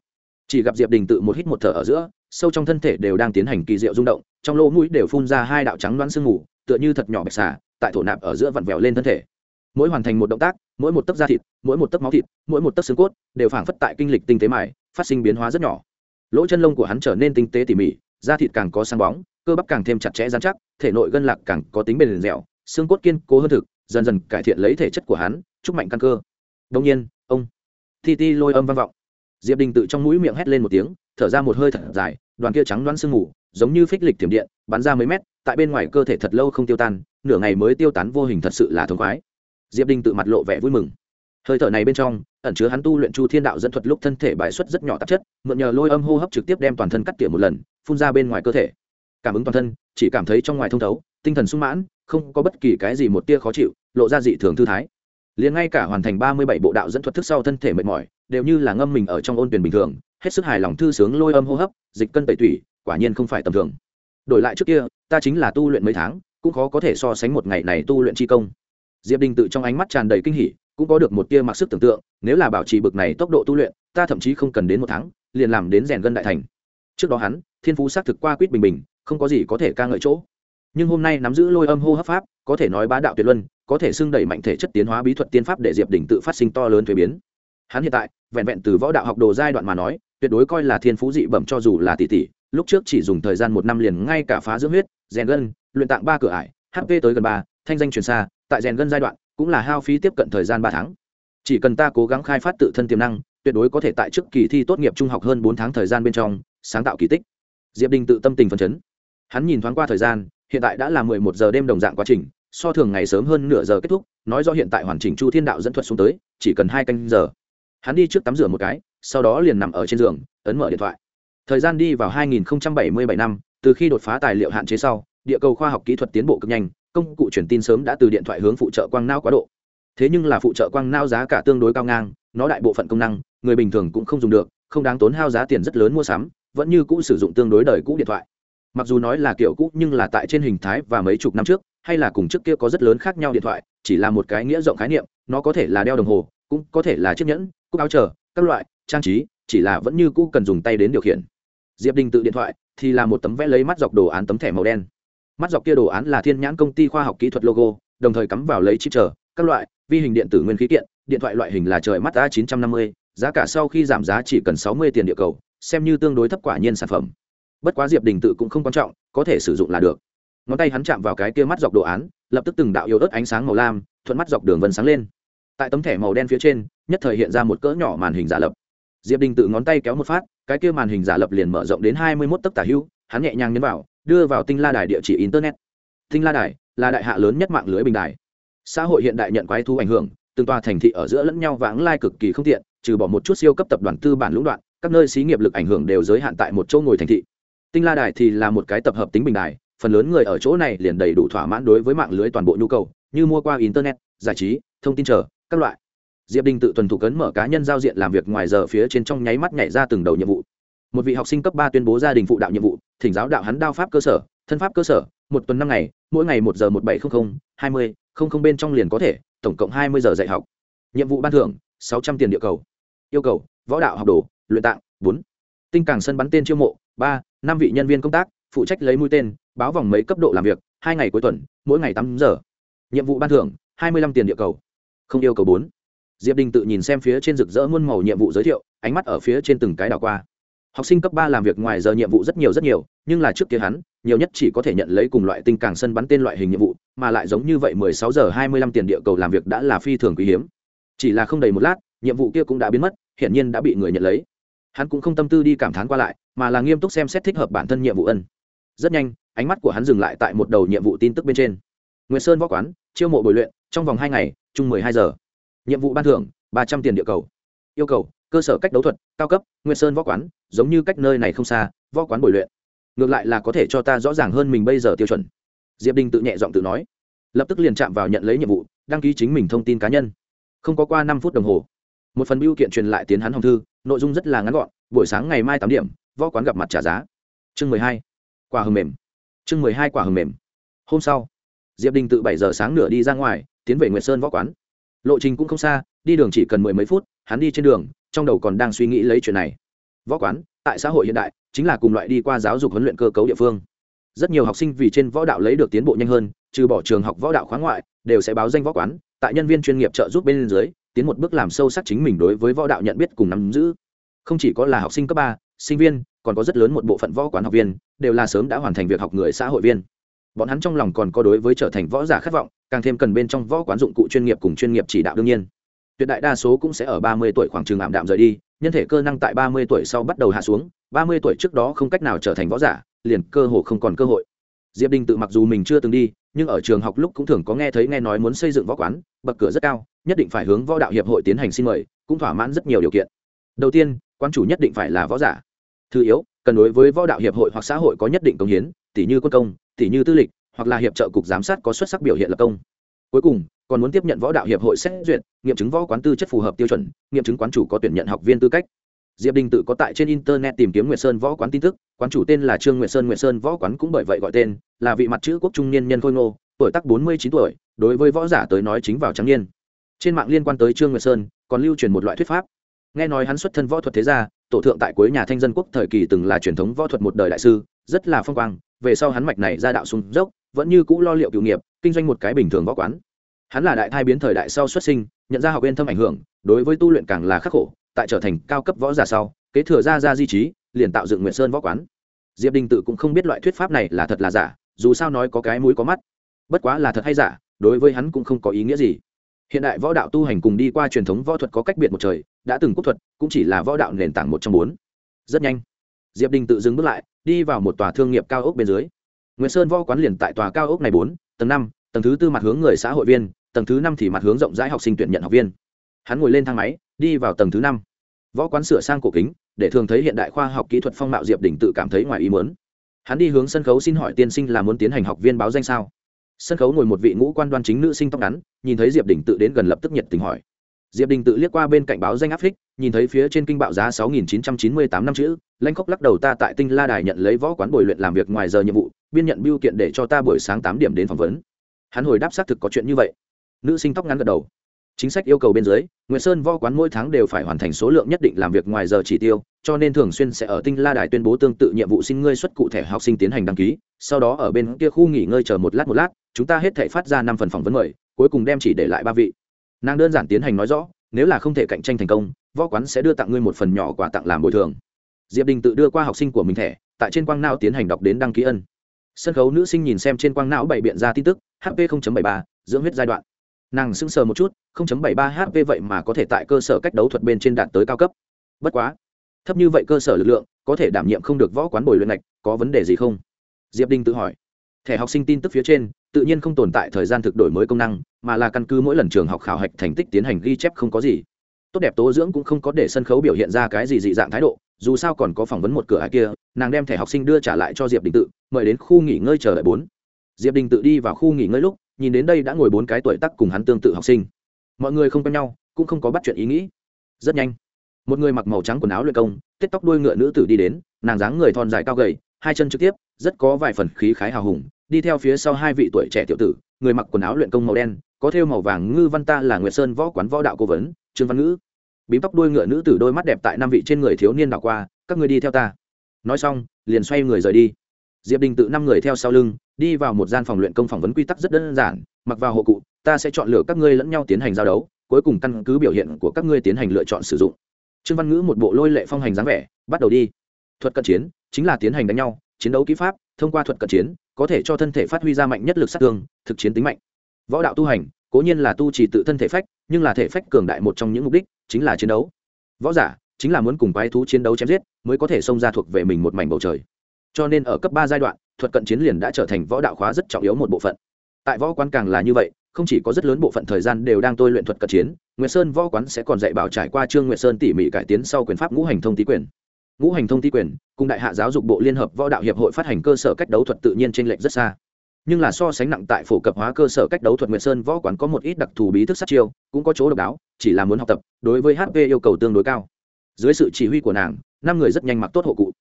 Speaker 1: Chỉ gặp diệp đình tự một hít một thở ở giữa, sâu trong thân thể đều đang tiến hành kỳ diệu rung động, trong lỗ mũi đều phun ra hai đạo trắng đoán sương mù, tựa như thật nhỏ bạch xà, tại thổ nạp ở giữa vặn vẹo lên thân thể mỗi hoàn thành một động tác, mỗi một tấc da thịt, mỗi một tấc máu thịt, mỗi một tấc xương cốt đều phảng phất tại kinh lịch tinh tế mài, phát sinh biến hóa rất nhỏ. Lỗ chân lông của hắn trở nên tinh tế tỉ mỉ, da thịt càng có sáng bóng, cơ bắp càng thêm chặt chẽ dán chắc, thể nội gân lạc càng có tính bền dẻo, xương cốt kiên cố hơn thực, dần dần cải thiện lấy thể chất của hắn, chúc mạnh căn cơ. Đông nhiên, ông. Thi ti lôi âm vang vọng. Diệp đình tự trong mũi miệng hét lên một tiếng, thở ra một hơi thật dài, đoàn kia trắng đoán sương mù, giống như phích lịch tiềm điện, bắn ra mấy mét, tại bên ngoài cơ thể thật lâu không tiêu tan, nửa ngày mới tiêu tán vô hình thật sự là thống khoái diệp Đinh tự mặt lộ vẻ vui mừng. Hơi thở này bên trong, ẩn chứa hắn tu luyện chu thiên đạo dẫn thuật lúc thân thể bài xuất rất nhỏ tạp chất, mượn nhờ lôi âm hô hấp trực tiếp đem toàn thân cắt tỉa một lần, phun ra bên ngoài cơ thể. Cảm ứng toàn thân, chỉ cảm thấy trong ngoài thông thấu, tinh thần sung mãn, không có bất kỳ cái gì một tia khó chịu, lộ ra dị thường thư thái. Liền ngay cả hoàn thành ba mươi bảy bộ đạo dẫn thuật thức sau thân thể mệt mỏi, đều như là ngâm mình ở trong ôn tuyển bình thường, hết sức hài lòng thư sướng lôi âm hô hấp, dịch cân tẩy tủy, quả nhiên không phải tầm thường. Đổi lại trước kia, ta chính là tu luyện mấy tháng, cũng khó có thể so sánh một ngày này tu luyện chi công diệp đình tự trong ánh mắt tràn đầy kinh hỉ, cũng có được một tia mặc sức tưởng tượng, nếu là bảo trì bực này tốc độ tu luyện, ta thậm chí không cần đến một tháng, liền làm đến rèn gân đại thành. Trước đó hắn, thiên phú xác thực qua quýt bình bình, không có gì có thể ca ngợi chỗ. Nhưng hôm nay nắm giữ lôi âm hô hấp pháp, có thể nói bá đạo tuyệt luân, có thể xưng đẩy mạnh thể chất tiến hóa bí thuật tiên pháp để diệp đỉnh tự phát sinh to lớn thuế biến. Hắn hiện tại, vẹn vẹn từ võ đạo học đồ giai đoạn mà nói, tuyệt đối coi là thiên phú dị bẩm cho dù là tỷ tỷ, lúc trước chỉ dùng thời gian một năm liền ngay cả phá dưỡng huyết, rèn gân, luyện tạng ba cửa ải hp tới gần ba, thanh danh truyền xa tại rèn gân giai đoạn, cũng là hao phí tiếp cận thời gian ba tháng. Chỉ cần ta cố gắng khai phát tự thân tiềm năng, tuyệt đối có thể tại trước kỳ thi tốt nghiệp trung học hơn bốn tháng thời gian bên trong, sáng tạo kỳ tích. Diệp đình tự tâm tình phấn chấn. Hắn nhìn thoáng qua thời gian, hiện tại đã là mười một giờ đêm đồng dạng quá trình, so thường ngày sớm hơn nửa giờ kết thúc, nói do hiện tại hoàn chỉnh chu thiên đạo dẫn thuật xuống tới, chỉ cần hai canh giờ. Hắn đi trước tắm rửa một cái, sau đó liền nằm ở trên giường, ấn mở điện thoại. Thời gian đi vào 2077 năm, từ khi đột phá tài liệu hạn chế sau, địa cầu khoa học kỹ thuật tiến bộ cực nhanh công cụ truyền tin sớm đã từ điện thoại hướng phụ trợ quang não quá độ. Thế nhưng là phụ trợ quang não giá cả tương đối cao ngang, nó đại bộ phận công năng, người bình thường cũng không dùng được, không đáng tốn hao giá tiền rất lớn mua sắm, vẫn như cũ sử dụng tương đối đời cũ điện thoại. Mặc dù nói là kiểu cũ nhưng là tại trên hình thái và mấy chục năm trước, hay là cùng trước kia có rất lớn khác nhau điện thoại, chỉ là một cái nghĩa rộng khái niệm, nó có thể là đeo đồng hồ, cũng có thể là chiếc nhẫn, cúc áo chờ, các loại, trang trí, chỉ là vẫn như cũ cần dùng tay đến điều khiển. Diệp đình tự điện thoại thì là một tấm vẽ lấy mắt dọc đồ án tấm thẻ màu đen mắt dọc kia đồ án là thiên nhãn công ty khoa học kỹ thuật logo đồng thời cắm vào lấy chip chờ các loại vi hình điện tử nguyên khí kiện điện thoại loại hình là trời mắt a 950, giá cả sau khi giảm giá chỉ cần 60 tiền địa cầu xem như tương đối thấp quả nhiên sản phẩm. Bất quá diệp đình tự cũng không quan trọng có thể sử dụng là được. Ngón tay hắn chạm vào cái kia mắt dọc đồ án lập tức từng đạo yếu ớt ánh sáng màu lam thuận mắt dọc đường vân sáng lên. Tại tấm thẻ màu đen phía trên nhất thời hiện ra một cỡ nhỏ màn hình giả lập. Diệp đình tự ngón tay kéo một phát cái kia màn hình giả lập liền mở rộng đến hai mươi mốt tấc tả hữu hắn nhẹ nhàng nhấn vào đưa vào tinh la đài địa chỉ internet. Tinh la đài là đại hạ lớn nhất mạng lưới bình đài. Xã hội hiện đại nhận quái thú ảnh hưởng, từng tòa thành thị ở giữa lẫn nhau vãng lai cực kỳ không tiện, trừ bỏ một chút siêu cấp tập đoàn tư bản lũng đoạn, các nơi xí nghiệp lực ảnh hưởng đều giới hạn tại một chỗ ngồi thành thị. Tinh la đài thì là một cái tập hợp tính bình đài, phần lớn người ở chỗ này liền đầy đủ thỏa mãn đối với mạng lưới toàn bộ nhu cầu, như mua qua internet, giải trí, thông tin chờ, các loại. Diệp đình tự tuần thủ cấn mở cá nhân giao diện làm việc ngoài giờ phía trên trong nháy mắt nhảy ra từng đầu nhiệm vụ một vị học sinh cấp ba tuyên bố gia đình phụ đạo nhiệm vụ, thỉnh giáo đạo hắn đao pháp cơ sở, thân pháp cơ sở, một tuần năm ngày, mỗi ngày một giờ một bảy trăm linh hai mươi không không bên trong liền có thể, tổng cộng hai mươi giờ dạy học. Nhiệm vụ ban thưởng, sáu trăm tiền địa cầu. Yêu cầu, võ đạo học đồ, luyện tạng, bốn. Tinh càng sân bắn tên chiêu mộ, ba. Năm vị nhân viên công tác, phụ trách lấy mũi tên, báo vòng mấy cấp độ làm việc, hai ngày cuối tuần, mỗi ngày tám giờ. Nhiệm vụ ban thưởng, hai mươi lăm tiền địa cầu. Không yêu cầu bốn. Diệp đình tự nhìn xem phía trên rực rỡ muôn màu nhiệm vụ giới thiệu, ánh mắt ở phía trên từng cái đảo qua học sinh cấp ba làm việc ngoài giờ nhiệm vụ rất nhiều rất nhiều, nhưng là trước kia hắn, nhiều nhất chỉ có thể nhận lấy cùng loại tinh càng sân bắn tên loại hình nhiệm vụ, mà lại giống như vậy mười sáu giờ hai mươi lăm tiền địa cầu làm việc đã là phi thường quý hiếm. Chỉ là không đầy một lát, nhiệm vụ kia cũng đã biến mất, hiển nhiên đã bị người nhận lấy. Hắn cũng không tâm tư đi cảm thán qua lại, mà là nghiêm túc xem xét thích hợp bản thân nhiệm vụ ân. Rất nhanh, ánh mắt của hắn dừng lại tại một đầu nhiệm vụ tin tức bên trên. Nguyễn sơn võ quán, chiêu mộ bồi luyện, trong vòng hai ngày, chung mười hai giờ. Nhiệm vụ ban thưởng, ba trăm tiền địa cầu. Yêu cầu, cơ sở cách đấu thuật, cao cấp nguyễn sơn võ quán giống như cách nơi này không xa, võ quán bồi luyện. Ngược lại là có thể cho ta rõ ràng hơn mình bây giờ tiêu chuẩn. Diệp đình tự nhẹ giọng tự nói. Lập tức liền chạm vào nhận lấy nhiệm vụ, đăng ký chính mình thông tin cá nhân. Không có qua năm phút đồng hồ, một phần biêu kiện truyền lại tiến hắn hồng thư, nội dung rất là ngắn gọn, buổi sáng ngày mai tám điểm, võ quán gặp mặt trả giá. Chương mười hai, quả hầm mềm. Chương mười hai quả hầm mềm. Hôm sau, diệp đình tự bảy giờ sáng nửa đi ra ngoài, tiến về nguyệt sơn võ quán. Lộ trình cũng không xa, đi đường chỉ cần mười mấy phút, hắn đi trên đường, trong đầu còn đang suy nghĩ lấy chuyện này võ quán, tại xã hội hiện đại, chính là cùng loại đi qua giáo dục huấn luyện cơ cấu địa phương. Rất nhiều học sinh vì trên võ đạo lấy được tiến bộ nhanh hơn, trừ bỏ trường học võ đạo khóa ngoại, đều sẽ báo danh võ quán, tại nhân viên chuyên nghiệp trợ giúp bên dưới, tiến một bước làm sâu sắc chính mình đối với võ đạo nhận biết cùng nắm giữ. Không chỉ có là học sinh cấp ba, sinh viên, còn có rất lớn một bộ phận võ quán học viên, đều là sớm đã hoàn thành việc học người xã hội viên. Bọn hắn trong lòng còn có đối với trở thành võ giả khát vọng, càng thêm cần bên trong võ quán dụng cụ chuyên nghiệp cùng chuyên nghiệp chỉ đạo đương nhiên. Tuyệt đại đa số cũng sẽ ở ba mươi tuổi khoảng trường ảm đạm rời đi nhân thể cơ năng tại ba mươi tuổi sau bắt đầu hạ xuống, ba mươi tuổi trước đó không cách nào trở thành võ giả, liền cơ hồ không còn cơ hội. Diệp đình tự mặc dù mình chưa từng đi, nhưng ở trường học lúc cũng thường có nghe thấy nghe nói muốn xây dựng võ quán, bậc cửa rất cao, nhất định phải hướng võ đạo hiệp hội tiến hành xin mời, cũng thỏa mãn rất nhiều điều kiện. Đầu tiên quan chủ nhất định phải là võ giả. Thứ yếu, cần đối với võ đạo hiệp hội hoặc xã hội có nhất định công hiến tỷ như quân công tỷ như tư lịch, hoặc là hiệp trợ cục giám sát có xuất sắc biểu hiện lập công. Cuối cùng còn muốn tiếp nhận võ đạo hiệp hội xét duyệt, nghiệm chứng võ quán tư chất phù hợp tiêu chuẩn, nghiệm chứng quán chủ có tuyển nhận học viên tư cách. Diệp đình tự có tại trên internet tìm kiếm nguyệt sơn võ quán tin tức, quán chủ tên là trương nguyệt sơn nguyệt sơn võ quán cũng bởi vậy gọi tên, là vị mặt chữ quốc trung niên nhân khôi ngô, tuổi tác bốn mươi chín tuổi, đối với võ giả tới nói chính vào trắng niên. Trên mạng liên quan tới trương nguyệt sơn, còn lưu truyền một loại thuyết pháp. Nghe nói hắn xuất thân võ thuật thế gia, tổ thượng tại cuối nhà thanh dân quốc thời kỳ từng là truyền thống võ thuật một đời đại sư, rất là phong quang, về sau hắn mạch này ra đạo sung dốc, vẫn như cũ lo liệu cựu nghiệp, kinh doanh một cái bình thường võ quán hắn là đại thai biến thời đại sau xuất sinh, nhận ra học viên thâm ảnh hưởng, đối với tu luyện càng là khắc khổ, tại trở thành cao cấp võ giả sau, kế thừa ra ra di trí, liền tạo dựng nguyệt sơn võ quán. Diệp đình tự cũng không biết loại thuyết pháp này là thật là giả, dù sao nói có cái mũi có mắt. Bất quá là thật hay giả, đối với hắn cũng không có ý nghĩa gì. Hiện đại võ đạo tu hành cùng đi qua truyền thống võ thuật có cách biệt một trời, đã từng quốc thuật, cũng chỉ là võ đạo nền tảng một trong bốn. Rất nhanh, diệp đình tự dừng bước lại, đi vào một tòa thương nghiệp cao ốc bên dưới. Nguyễn sơn võ quán liền tại tòa cao ốc này bốn, tầng năm, tầng thứ tư mặt hướng người xã hội viên tầng thứ năm thì mặt hướng rộng rãi học sinh tuyển nhận học viên. Hắn ngồi lên thang máy, đi vào tầng thứ năm. Võ quán sửa sang cổ kính, để thường thấy hiện đại khoa học kỹ thuật phong mạo diệp đình tự cảm thấy ngoài ý muốn. Hắn đi hướng sân khấu xin hỏi tiên sinh là muốn tiến hành học viên báo danh sao? Sân khấu ngồi một vị ngũ quan đoan chính nữ sinh tóc ngắn, nhìn thấy diệp đình tự đến gần lập tức nhiệt tình hỏi. Diệp đình tự liếc qua bên cạnh báo danh áp phích, nhìn thấy phía trên kinh bạo giá sáu nghìn chín trăm chín mươi tám năm chữ, lanh khóc lắc đầu ta tại tinh la đài nhận lấy võ quán bồi luyện làm việc ngoài giờ nhiệm vụ, biên nhận biêu kiện để cho ta buổi sáng tám điểm đến phỏng vấn. Hắn hồi đáp xác thực có chuyện như vậy nữ sinh tóc ngắn gật đầu. Chính sách yêu cầu bên dưới nguyễn sơn võ quán mỗi tháng đều phải hoàn thành số lượng nhất định làm việc ngoài giờ chỉ tiêu cho nên thường xuyên sẽ ở tinh la đài tuyên bố tương tự nhiệm vụ xin ngươi xuất cụ thể học sinh tiến hành đăng ký sau đó ở bên kia khu nghỉ ngơi chờ một lát một lát chúng ta hết thể phát ra năm phần phỏng vấn mời cuối cùng đem chỉ để lại ba vị. Nàng đơn giản tiến hành nói rõ nếu là không thể cạnh tranh thành công võ quán sẽ đưa tặng ngươi một phần nhỏ quà tặng làm bồi thường. Diệp đình tự đưa qua học sinh của mình thẻ tại trên quang não tiến hành đọc đến đăng ký ân. Sân khấu nữ sinh nhìn xem trên quang não bày biện ra tin tức hp 0.73, dưỡng huyết giai đoạn nàng sững sờ một chút 0.73 hp vậy mà có thể tại cơ sở cách đấu thuật bên trên đạt tới cao cấp. Bất quá, thấp như vậy cơ sở lực lượng, có thể đảm nhiệm không được võ quán bồi luyện ngạch, có vấn đề gì không? Diệp đinh tự hỏi. Thẻ học sinh tin tức phía trên, tự nhiên không tồn tại thời gian thực đổi mới công năng, mà là căn cứ mỗi lần trường học khảo hạch thành tích tiến hành ghi chép không có gì. Tốt đẹp tố dưỡng cũng không có để sân khấu biểu hiện ra cái gì dị dạng thái độ, dù sao còn có phỏng vấn một cửa ai kia, nàng đem thẻ học sinh đưa trả lại cho diệp đình tự, mời đến khu nghỉ ngơi chờ đợi bốn. Diệp đình tự đi vào khu nghỉ ngơi lúc nhìn đến đây đã ngồi bốn cái tuổi tắc cùng hắn tương tự học sinh. Mọi người không quen nhau, cũng không có bắt chuyện ý nghĩ. Rất nhanh, một người mặc màu trắng quần áo luyện công, tết tóc đuôi ngựa nữ tử đi đến, nàng dáng người thon dài cao gầy, hai chân trực tiếp, rất có vài phần khí khái hào hùng, đi theo phía sau hai vị tuổi trẻ tiểu tử, người mặc quần áo luyện công màu đen, có thêu màu vàng, ngư văn ta là nguyệt sơn võ quán võ đạo cố vấn, trương văn ngữ. Bím tóc đuôi ngựa nữ tử đôi mắt đẹp tại năm vị trên người thiếu niên đảo qua, các người đi theo ta. Nói xong, liền xoay người rời đi. Diệp đình tự năm người theo sau lưng đi vào một gian phòng luyện công phỏng vấn quy tắc rất đơn giản, mặc vào hộ cụ, ta sẽ chọn lựa các ngươi lẫn nhau tiến hành giao đấu, cuối cùng căn cứ biểu hiện của các ngươi tiến hành lựa chọn sử dụng. Trương văn ngữ một bộ lôi lệ phong hành dáng vẻ, bắt đầu đi. Thuật cận chiến, chính là tiến hành đánh nhau, chiến đấu kỹ pháp, thông qua thuật cận chiến, có thể cho thân thể phát huy ra mạnh nhất lực sát thương, thực chiến tính mạnh. Võ đạo tu hành, cố nhiên là tu trì tự thân thể phách, nhưng là thể phách cường đại một trong những mục đích chính là chiến đấu. Võ giả chính là muốn cùng quái thú chiến đấu chém giết, mới có thể xông ra thuộc về mình một mảnh bầu trời. Cho nên ở cấp ba giai đoạn thuật cận chiến liền đã trở thành võ đạo khóa rất trọng yếu một bộ phận. Tại võ quán càng là như vậy, không chỉ có rất lớn bộ phận thời gian đều đang tôi luyện thuật cận chiến nguyễn sơn võ quán sẽ còn dạy bảo trải qua trương nguyễn sơn tỉ mỉ cải tiến sau quyền pháp ngũ hành thông tý quyền. Ngũ hành thông tý quyền, cùng đại hạ giáo dục bộ liên hợp võ đạo hiệp hội phát hành cơ sở cách đấu thuật tự nhiên trên lệch rất xa. Nhưng là so sánh nặng tại phổ cập hóa cơ sở cách đấu thuật nguyệt sơn võ quán có một ít đặc thù bí thức sát chiêu, cũng có chỗ độc đáo, chỉ là muốn học tập, đối với hp yêu cầu tương đối cao. Dưới sự chỉ huy của nàng, năm người rất nhanh mặc tốt hộ cụ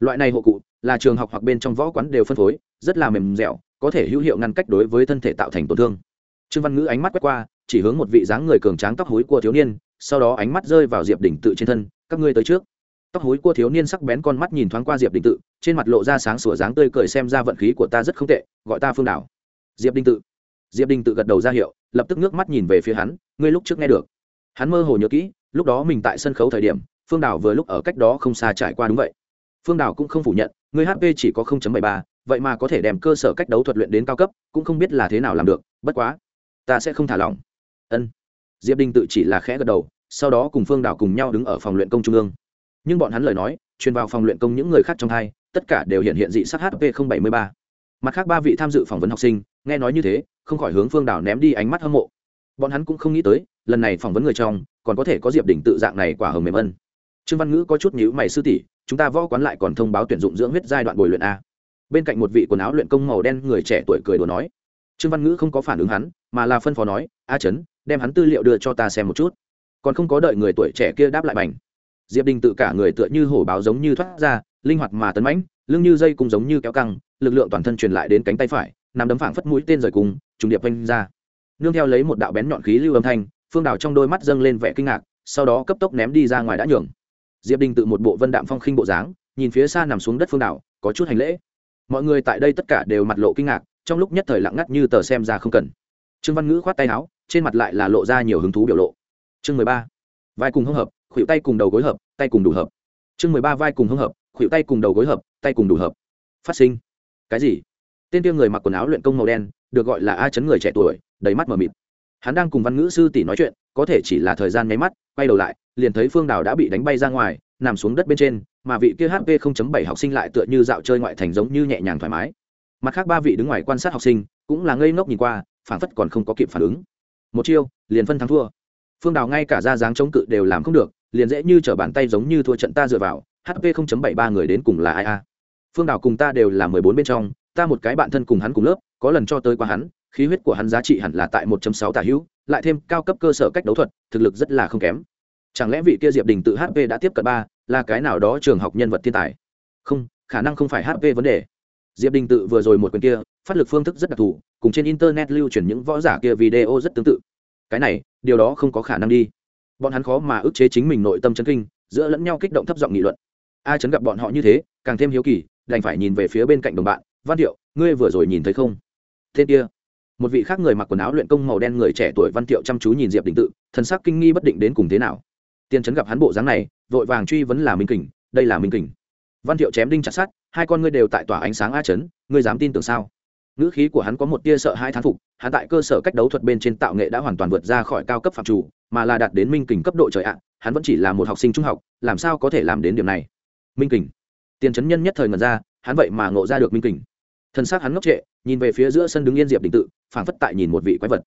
Speaker 1: loại này hộ cụ là trường học hoặc bên trong võ quán đều phân phối, rất là mềm dẻo, có thể hữu hiệu ngăn cách đối với thân thể tạo thành tổn thương. Trương văn ngữ ánh mắt quét qua, chỉ hướng một vị dáng người cường tráng tóc hối của thiếu niên, sau đó ánh mắt rơi vào diệp đỉnh tự trên thân, các ngươi tới trước. Tóc hối của thiếu niên sắc bén con mắt nhìn thoáng qua diệp Đình tự, trên mặt lộ ra sáng sủa dáng tươi cười xem ra vận khí của ta rất không tệ, gọi ta phương đảo. Diệp Đình tự. Diệp Đình tự gật đầu ra hiệu, lập tức nước mắt nhìn về phía hắn, ngươi lúc trước nghe được. Hắn mơ hồ nhớ kỹ, lúc đó mình tại sân khấu thời điểm, phương đảo vừa lúc ở cách đó không xa trải qua đúng vậy phương Đào cũng không phủ nhận người hp chỉ có 0.73, vậy mà có thể đem cơ sở cách đấu thuật luyện đến cao cấp cũng không biết là thế nào làm được bất quá ta sẽ không thả lỏng. Ân. Diệp đinh tự chỉ là khẽ gật đầu sau đó cùng phương Đào cùng nhau đứng ở phòng luyện công trung ương. Nhưng bọn hắn lời nói truyền vào phòng luyện công những người khác trong hai tất cả đều hiện hiện dị sắc hp 073. mặt khác ba vị tham dự phỏng vấn học sinh nghe nói như thế không khỏi hướng phương Đào ném đi ánh mắt hâm mộ. Bọn hắn cũng không nghĩ tới lần này phỏng vấn người trong còn có thể có diệp đỉnh tự dạng này quả hồng mềm ân trương văn ngữ có chút nhữ mày sư tỷ, chúng ta võ quán lại còn thông báo tuyển dụng dưỡng huyết giai đoạn bồi luyện a. Bên cạnh một vị quần áo luyện công màu đen người trẻ tuổi cười đùa nói. Trương văn ngữ không có phản ứng hắn, mà là phân phó nói, a trấn, đem hắn tư liệu đưa cho ta xem một chút. Còn không có đợi người tuổi trẻ kia đáp lại bành. Diệp đình tự cả người tựa như hổ báo giống như thoát ra, linh hoạt mà tấn mãnh, lưng như dây cùng giống như kéo căng, lực lượng toàn thân truyền lại đến cánh tay phải, nằm đấm phảng phất mũi tên rời cùng, trùng điệp vanh ra. Nương theo lấy một đạo bén nhọn khí lưu âm thanh, phương đào trong đôi mắt dâng lên vẻ kinh ngạc, sau đó cấp tốc ném đi ra ngoài đã nhường diệp đình tự một bộ vân đạm phong khinh bộ dáng, nhìn phía xa nằm xuống đất phương đảo, có chút hành lễ. Mọi người tại đây tất cả đều mặt lộ kinh ngạc, trong lúc nhất thời lặng ngắt như tờ xem ra không cần. Trương văn ngữ khoát tay áo, trên mặt lại là lộ ra nhiều hứng thú biểu lộ. Chương mười ba, vai cùng hông hợp, khuỷu tay cùng đầu gối hợp, tay cùng đủ hợp. Chương mười ba, vai cùng hưng hợp, khuỷu tay cùng đầu gối hợp, tay cùng đủ hợp. Phát sinh. Cái gì? Tên tiêu người mặc quần áo luyện công màu đen, được gọi là a chấn người trẻ tuổi, đầy mắt mờ mịt hắn đang cùng văn ngữ sư tỷ nói chuyện, có thể chỉ là thời gian nháy mắt, quay đầu lại, liền thấy phương đào đã bị đánh bay ra ngoài, nằm xuống đất bên trên, mà vị kia hp 0.7 học sinh lại tựa như dạo chơi ngoại thành giống như nhẹ nhàng thoải mái. Mặt khác ba vị đứng ngoài quan sát học sinh, cũng là ngây ngốc nhìn qua phản phất còn không có kịp phản ứng. Một chiêu, liền phân thắng thua. Phương đào ngay cả ra dáng chống cự đều làm không được, liền dễ như t r ở bàn tay giống như thua trận ta dựa vào hp 0.73 người đến cùng là ai a? Phương đào cùng ta đều là mười bốn bên trong, ta một cái bạn thân cùng hắn cùng lớp, có lần cho tới qua hắn khí huyết của hắn giá trị hẳn là tại 1.6 tả hữu lại thêm cao cấp cơ sở cách đấu thuật thực lực rất là không kém. Chẳng lẽ vị kia diệp đình tự hp đã tiếp cận ba là cái nào đó trường học nhân vật thiên tài? Không khả năng không phải hp vấn đề. Diệp đình tự vừa rồi một quyền kia phát lực phương thức rất đặc thù cùng trên internet lưu truyền những võ giả kia video rất tương tự. Cái này điều đó không có khả năng đi. Bọn hắn khó mà ức chế chính mình nội tâm chấn kinh giữa lẫn nhau kích động thấp giọng nghị luận. A chấn gặp bọn họ như thế càng thêm hiếu kỳ đành phải nhìn về phía bên cạnh đồng bạn văn Diệu, ngươi vừa rồi nhìn thấy không? Tên kia một vị khác người mặc quần áo luyện công màu đen người trẻ tuổi văn thiệu chăm chú nhìn diệp đình tự, thần sắc kinh nghi bất định đến cùng thế nào. Tiên chấn gặp hắn bộ dáng này, vội vàng truy vấn là minh kình, đây là minh kình. Văn thiệu chém đinh chặt sát hai con ngươi đều tại tỏa ánh sáng a chấn, ngươi dám tin tưởng sao? Ngữ khí của hắn có một tia sợ hai thán phục, hắn tại cơ sở cách đấu thuật bên trên tạo nghệ đã hoàn toàn vượt ra khỏi cao cấp phạm chủ, mà là đạt đến minh kình cấp độ trời ạ, hắn vẫn chỉ là một học sinh trung học, làm sao có thể làm đến điểm này? Minh kình. Tiền chấn nhân nhất thời ngần ra, hắn vậy mà ngộ ra được minh kình. Thân xác hắn ngốc trệ, nhìn về phía giữa sân đứng yên diệp đình tự phảng phất tại nhìn một vị quái vật.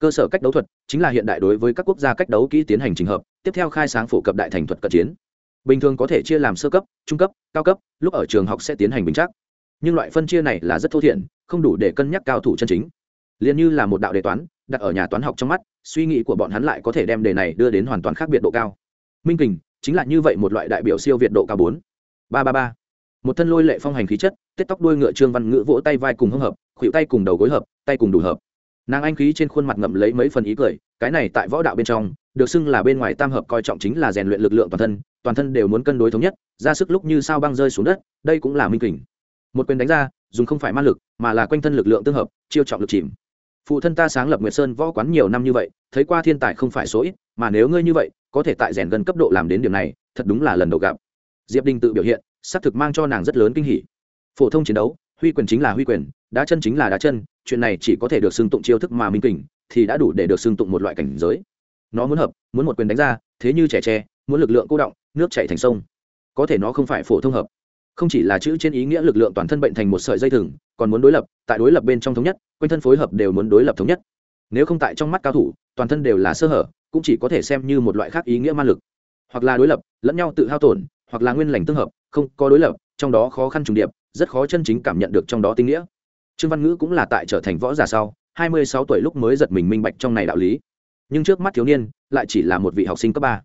Speaker 1: Cơ sở cách đấu thuật chính là hiện đại đối với các quốc gia cách đấu kỹ tiến hành trình hợp, tiếp theo khai sáng phổ cập đại thành thuật cận chiến. Bình thường có thể chia làm sơ cấp, trung cấp, cao cấp, lúc ở trường học sẽ tiến hành bình chắc. Nhưng loại phân chia này là rất thô thiển, không đủ để cân nhắc cao thủ chân chính. Liền như là một đạo đề toán, đặt ở nhà toán học trong mắt, suy nghĩ của bọn hắn lại có thể đem đề này đưa đến hoàn toàn khác biệt độ cao. Minh kình, chính là như vậy một loại đại biểu siêu việt độ cao bốn. Ba ba ba. Một thân lôi lệ phong hành khí chất, tết tóc đuôi ngựa trương văn ngữ vỗ tay vai cùng hông hợp, khuỷu tay cùng đầu gối hợp tay cùng đủ hợp. Nàng anh khí trên khuôn mặt ngậm lấy mấy phần ý cười, cái này tại võ đạo bên trong, được xưng là bên ngoài tam hợp coi trọng chính là rèn luyện lực lượng toàn thân toàn thân đều muốn cân đối thống nhất, ra sức lúc như sao băng rơi xuống đất, đây cũng là minh kình. Một quyền đánh ra, dùng không phải ma lực, mà là quanh thân lực lượng tương hợp, chiêu trọng lực chìm. Phụ thân ta sáng lập nguyệt sơn võ quán nhiều năm như vậy, thấy qua thiên tài không phải số ít, mà nếu ngươi như vậy, có thể tại rèn gần cấp độ làm đến điểm này, thật đúng là lần đầu gặp. Diệp đình tự biểu hiện, xác thực mang cho nàng rất lớn kinh hỉ. Phổ thông chiến đấu huy quyền chính là huy quyền, đá chân chính là đá chân, chuyện này chỉ có thể được xưng tụng chiêu thức mà minh kình, thì đã đủ để được xưng tụng một loại cảnh giới. Nó muốn hợp, muốn một quyền đánh ra, thế như trẻ tre, muốn lực lượng cô động, nước chảy thành sông. Có thể nó không phải phổ thông hợp. Không chỉ là chữ trên ý nghĩa lực lượng toàn thân bệnh thành một sợi dây thừng, còn muốn đối lập, tại đối lập bên trong thống nhất, quanh thân phối hợp đều muốn đối lập thống nhất. Nếu không tại trong mắt cao thủ, toàn thân đều là sơ hở, cũng chỉ có thể xem như một loại khác ý nghĩa ma lực. Hoặc là đối lập, lẫn nhau tự hao tổn, hoặc là nguyên lành tương hợp, không có đối lập, trong đó khó khăn trùng điệp rất khó chân chính cảm nhận được trong đó tinh nghĩa. Trương văn ngữ cũng là tại trở thành võ giả sau, hai mươi sáu tuổi lúc mới giật mình minh bạch trong này đạo lý. Nhưng trước mắt thiếu niên, lại chỉ là một vị học sinh cấp ba.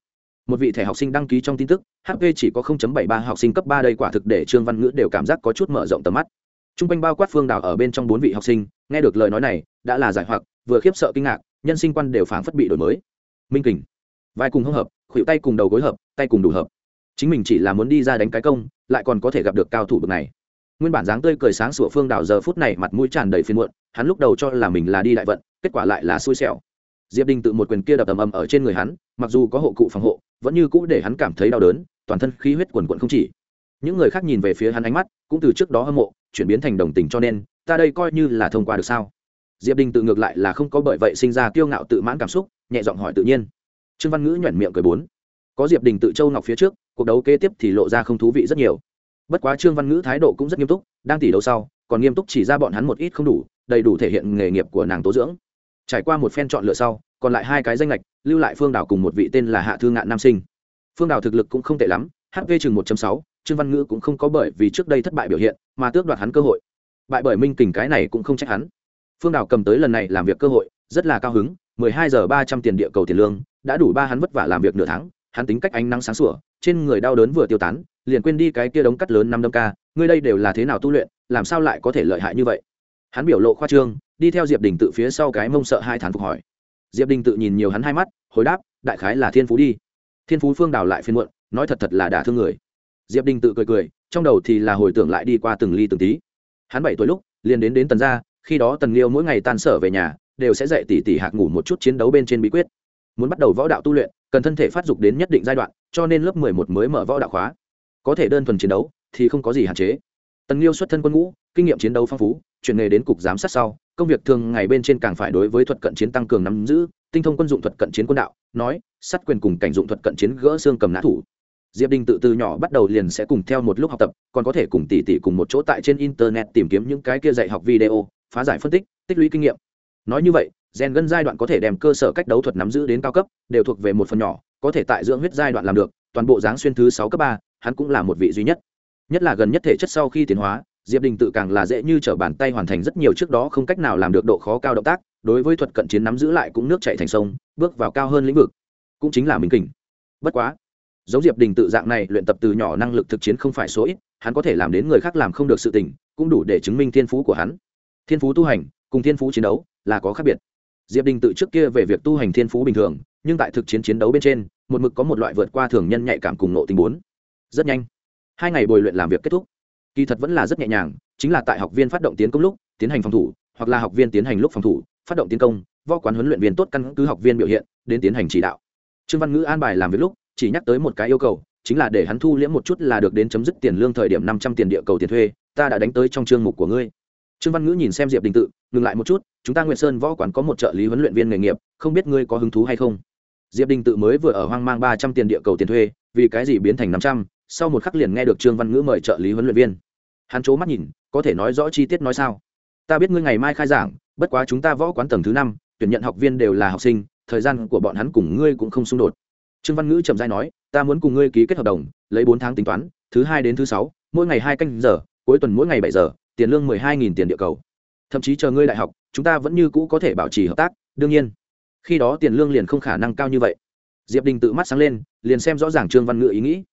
Speaker 1: Một vị thẻ học sinh đăng ký trong tin tức hp chỉ có 0.73 học sinh cấp ba đây quả thực để trương văn ngữ đều cảm giác có chút mở rộng tầm mắt. T r u n g quanh bao quát phương đảo ở bên trong bốn vị học sinh, nghe được lời nói này, đã là giải hoặc, vừa khiếp sợ kinh ngạc, nhân sinh quan đều phảng phất bị đổi mới. Minh kình. Vai cùng hông hợp, khuỷu tay cùng đầu gối hợp, tay cùng đủ hợp. Chính mình chỉ là muốn đi ra đánh cái công, lại còn có thể gặp được cao thủ bậc này nguyên bản dáng tươi cười sáng sủa phương đào giờ phút này mặt mũi tràn đầy phiền muộn, hắn lúc đầu cho là mình là đi đại vận, kết quả lại là xui xẻo. Diệp đình tự một quyền kia đập ầm ầm ở trên người hắn, mặc dù có hộ cụ phòng hộ, vẫn như cũ để hắn cảm thấy đau đớn, toàn thân khí huyết quần quận không chỉ. Những người khác nhìn về phía hắn ánh mắt, cũng từ trước đó hâm mộ, chuyển biến thành đồng tình cho nên, ta đây coi như là thông qua được sao? Diệp đình tự ngược lại là không có bởi vậy sinh ra kiêu ngạo tự mãn cảm xúc, nhẹ giọng hỏi tự nhiên. Trương văn ngữ nhoẻn miệng cười bốn. Có diệp đình tự châu ngọc phía trước, cuộc đấu kế tiếp thì lộ ra không thú vị rất nhiều bất quá trương văn ngữ thái độ cũng rất nghiêm túc, đang tỉ đấu sau, còn nghiêm túc chỉ ra bọn hắn một ít không đủ, đầy đủ thể hiện nghề nghiệp của nàng tố dưỡng. Trải qua một phen chọn lựa sau, còn lại hai cái danh lệch, lưu lại phương đảo cùng một vị tên là hạ thư ngạn nam sinh. Phương đảo thực lực cũng không tệ lắm hv chừng một sáu, trương văn ngữ cũng không có bởi vì trước đây thất bại biểu hiện, mà tước đoạt hắn cơ hội. Bại bởi minh kình cái này cũng không trách hắn. Phương đảo cầm tới lần này làm việc cơ hội, rất là cao hứng, mười hai giờ ba trăm tiền địa cầu tiền lương, đã đủ ba hắn vất vả làm việc nửa tháng, hắn tính cách ánh nắng sáng sủa, trên người đau đớn vừa tiêu tán liền quên đi cái kia đống cắt lớn năm đâm ca, ngươi đây đều là thế nào tu luyện, làm sao lại có thể lợi hại như vậy? Hắn biểu lộ khoa trương, đi theo diệp đình tự phía sau cái mông sợ hai thán phục hỏi. Diệp đình tự nhìn nhiều hắn hai mắt, hồi đáp, đại khái là thiên phú đi. Thiên phú phương đào lại phiên muộn, nói thật thật là đả thương người. Diệp đình tự cười cười, trong đầu thì là hồi tưởng lại đi qua từng ly từng tí. Hắn bảy tuổi lúc, liền đến đến tần gia, khi đó tần liêu mỗi ngày tan sở về nhà, đều sẽ dạy tỉ tỉ hạc ngủ một chút chiến đấu bên trên bí quyết. Muốn bắt đầu võ đạo tu luyện, cần thân thể phát dục đến nhất định giai đoạn, cho nên lớp mười một mới mở võ đạo khóa có thể đơn thuần chiến đấu thì không có gì hạn chế. Tần liêu xuất thân quân ngũ, kinh nghiệm chiến đấu phong phú, chuyển nghề đến cục giám sát sau, công việc thường ngày bên trên càng phải đối với thuật cận chiến tăng cường nắm giữ, tinh thông quân dụng thuật cận chiến quân đạo, nói, sát quyền cùng cảnh dụng thuật cận chiến gỡ xương cầm nã thủ. Diệp đình tự từ nhỏ bắt đầu liền sẽ cùng theo một lúc học tập, còn có thể cùng tỷ tỷ cùng một chỗ tại trên internet tìm kiếm những cái kia dạy học video, phá giải phân tích tích lũy kinh nghiệm. Nói như vậy rèn gân giai đoạn có thể đem cơ sở cách đấu thuật nắm giữ đến cao cấp, đều thuộc về một phần nhỏ, có thể tại dưỡng huyết giai đoạn làm được, toàn bộ dáng xuyên thứ sáu cấp ba hắn cũng là một vị duy nhất. Nhất là gần nhất thể chất sau khi tiến hóa, diệp đình tự càng là dễ như t r ở bàn tay hoàn thành rất nhiều trước đó không cách nào làm được độ khó cao động tác, đối với thuật cận chiến nắm giữ lại cũng nước chạy thành sông, bước vào cao hơn lĩnh vực. Cũng chính là minh kình. Bất quá, giống diệp đình tự dạng này luyện tập từ nhỏ năng lực thực chiến không phải số ít, hắn có thể làm đến người khác làm không được sự tình, cũng đủ để chứng minh thiên phú của hắn. Thiên phú tu hành cùng thiên phú chiến đấu là có khác biệt. Diệp đình tự trước kia về việc tu hành thiên phú bình thường, nhưng tại thực chiến chiến đấu bên trên, một mực có một loại vượt qua thường nhân nhạy cảm cùng nộ tình bốn rất nhanh. Hai ngày bồi luyện làm việc kết thúc. Kỳ thật vẫn là rất nhẹ nhàng, chính là tại học viên phát động tiến công lúc, tiến hành phòng thủ, hoặc là học viên tiến hành lúc phòng thủ, phát động tiến công, võ quán huấn luyện viên tốt căn cứ học viên biểu hiện, đến tiến hành chỉ đạo. Trương văn ngữ an bài làm việc lúc, chỉ nhắc tới một cái yêu cầu, chính là để hắn thu liễm một chút là được đến chấm dứt tiền lương thời điểm năm trăm tiền địa cầu tiền thuê, ta đã đánh tới trong chương mục của ngươi. Trương văn ngữ nhìn xem diệp đình tự, ngừng lại một chút, chúng ta nguyện sơn võ quán có một trợ lý huấn luyện viên nghề nghiệp, không biết ngươi có hứng thú hay không? Diệp đình tự mới vừa ở hoang mang ba trăm tiền địa cầu tiền thuê, vì cái gì biến thành năm trăm? Sau một khắc liền nghe được trương văn ngữ mời trợ lý huấn luyện viên. Hắn c mắt nhìn, có thể nói rõ chi tiết nói sao? Ta biết ngươi ngày mai khai giảng, bất quá chúng ta võ quán tầng thứ năm, tuyển nhận học viên đều là học sinh, thời gian của bọn hắn cùng ngươi cũng không xung đột. Trương văn ngữ chậm dai nói, ta muốn cùng ngươi ký kết hợp đồng, lấy bốn tháng tính toán, thứ hai đến thứ sáu, mỗi ngày hai canh giờ, cuối tuần mỗi ngày bảy giờ, tiền lương mười hai nghìn tiền địa cầu. Thậm chí chờ ngươi đại học, chúng ta vẫn như cũ có thể bảo trì hợp tác, đương nhiên. Khi đó tiền lương liền không khả năng cao như vậy. Diệp đình tự mắt sáng lên, liền xem rõ ràng trương văn ngữ ý nghĩ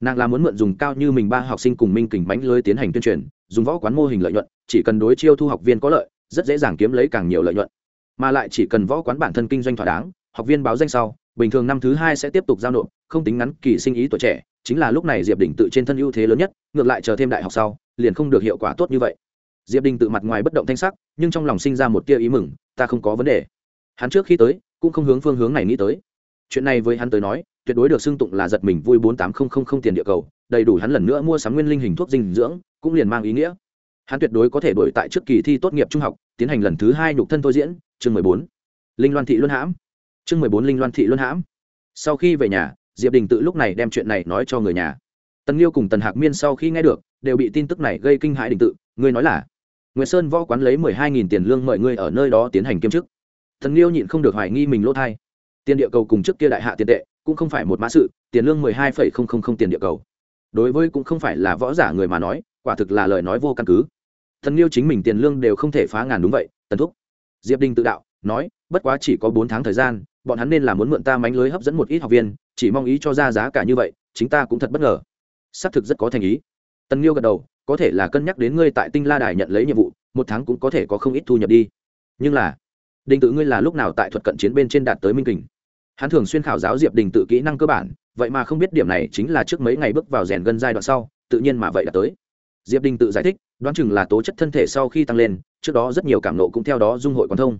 Speaker 1: nàng là muốn mượn dùng cao như mình ba học sinh cùng minh kình bánh lưới tiến hành tuyên truyền, dùng võ quán mô hình lợi nhuận, chỉ cần đối chiêu thu học viên có lợi, rất dễ dàng kiếm lấy càng nhiều lợi nhuận. Mà lại chỉ cần võ quán bản thân kinh doanh thỏa đáng, học viên báo danh sau, bình thường năm thứ hai sẽ tiếp tục giao nộp, không tính ngắn kỳ sinh ý tuổi trẻ, chính là lúc này diệp đình tự trên thân ưu thế lớn nhất, ngược lại chờ thêm đại học sau, liền không được hiệu quả tốt như vậy. Diệp đình tự mặt ngoài bất động thanh sắc, nhưng trong lòng sinh ra một tia ý mừng, ta không có vấn đề. Hắn trước khi tới, cũng không hướng phương hướng này nghĩ tới. Chuyện này với hắn tới nói tuyệt đối được xưng tụng là giật mình vui bốn tám không không không tiền địa cầu, đầy đủ hắn lần nữa mua sắm nguyên linh hình thuốc dinh dưỡng, cũng liền mang ý nghĩa. Hắn tuyệt đối có thể đổi tại trước kỳ thi tốt nghiệp trung học, tiến hành lần thứ hai nhục thân thôi diễn, chương mười bốn. Linh loan thị luân hãm. Chương mười bốn linh loan thị luân hãm. Sau khi về nhà, diệp đình tự lúc này đem chuyện này nói cho người nhà. Tần liêu cùng tần hạc miên sau khi nghe được, đều bị tin tức này gây kinh hãi đình tự. Ngươi nói là nguyễn sơn võ quán lấy mười hai nghìn tiền lương mời ngươi ở nơi đó tiến hành kiêm chức. Tần liêu nhịn không được hoài nghi mình lỗ thai. Tiền địa cầu cùng trước kia đại hạ tiền tệ cũng không phải một mã sự, tiền lương mười hai phẩy không không không tiền địa cầu. Đối với cũng không phải là võ giả người mà nói, quả thực là lời nói vô căn cứ. Thần liêu chính mình tiền lương đều không thể phá ngàn đúng vậy, tần thúc. Diệp đinh tự đạo, nói, bất quá chỉ có bốn tháng thời gian, bọn hắn nên là muốn mượn ta mánh lưới hấp dẫn một ít học viên, chỉ mong ý cho ra giá cả như vậy, chính ta cũng thật bất ngờ. Xác thực rất có thành ý. Tần liêu gật đầu, có thể là cân nhắc đến ngươi tại tinh la đài nhận lấy nhiệm vụ, một tháng cũng có thể có không ít thu nhập đi. Nhưng là, đình tự ngươi là lúc nào tại thuật cận chiến bên trên đạt tới minh kình? Hắn thường xuyên khảo giáo diệp đình tự kỹ năng cơ bản, vậy mà không biết điểm này chính là trước mấy ngày bước vào rèn gân giai đoạn sau, tự nhiên mà vậy đã tới. Diệp đình tự giải thích, đoán chừng là tố chất thân thể sau khi tăng lên, trước đó rất nhiều cảm nộ cũng theo đó dung hội quan thông.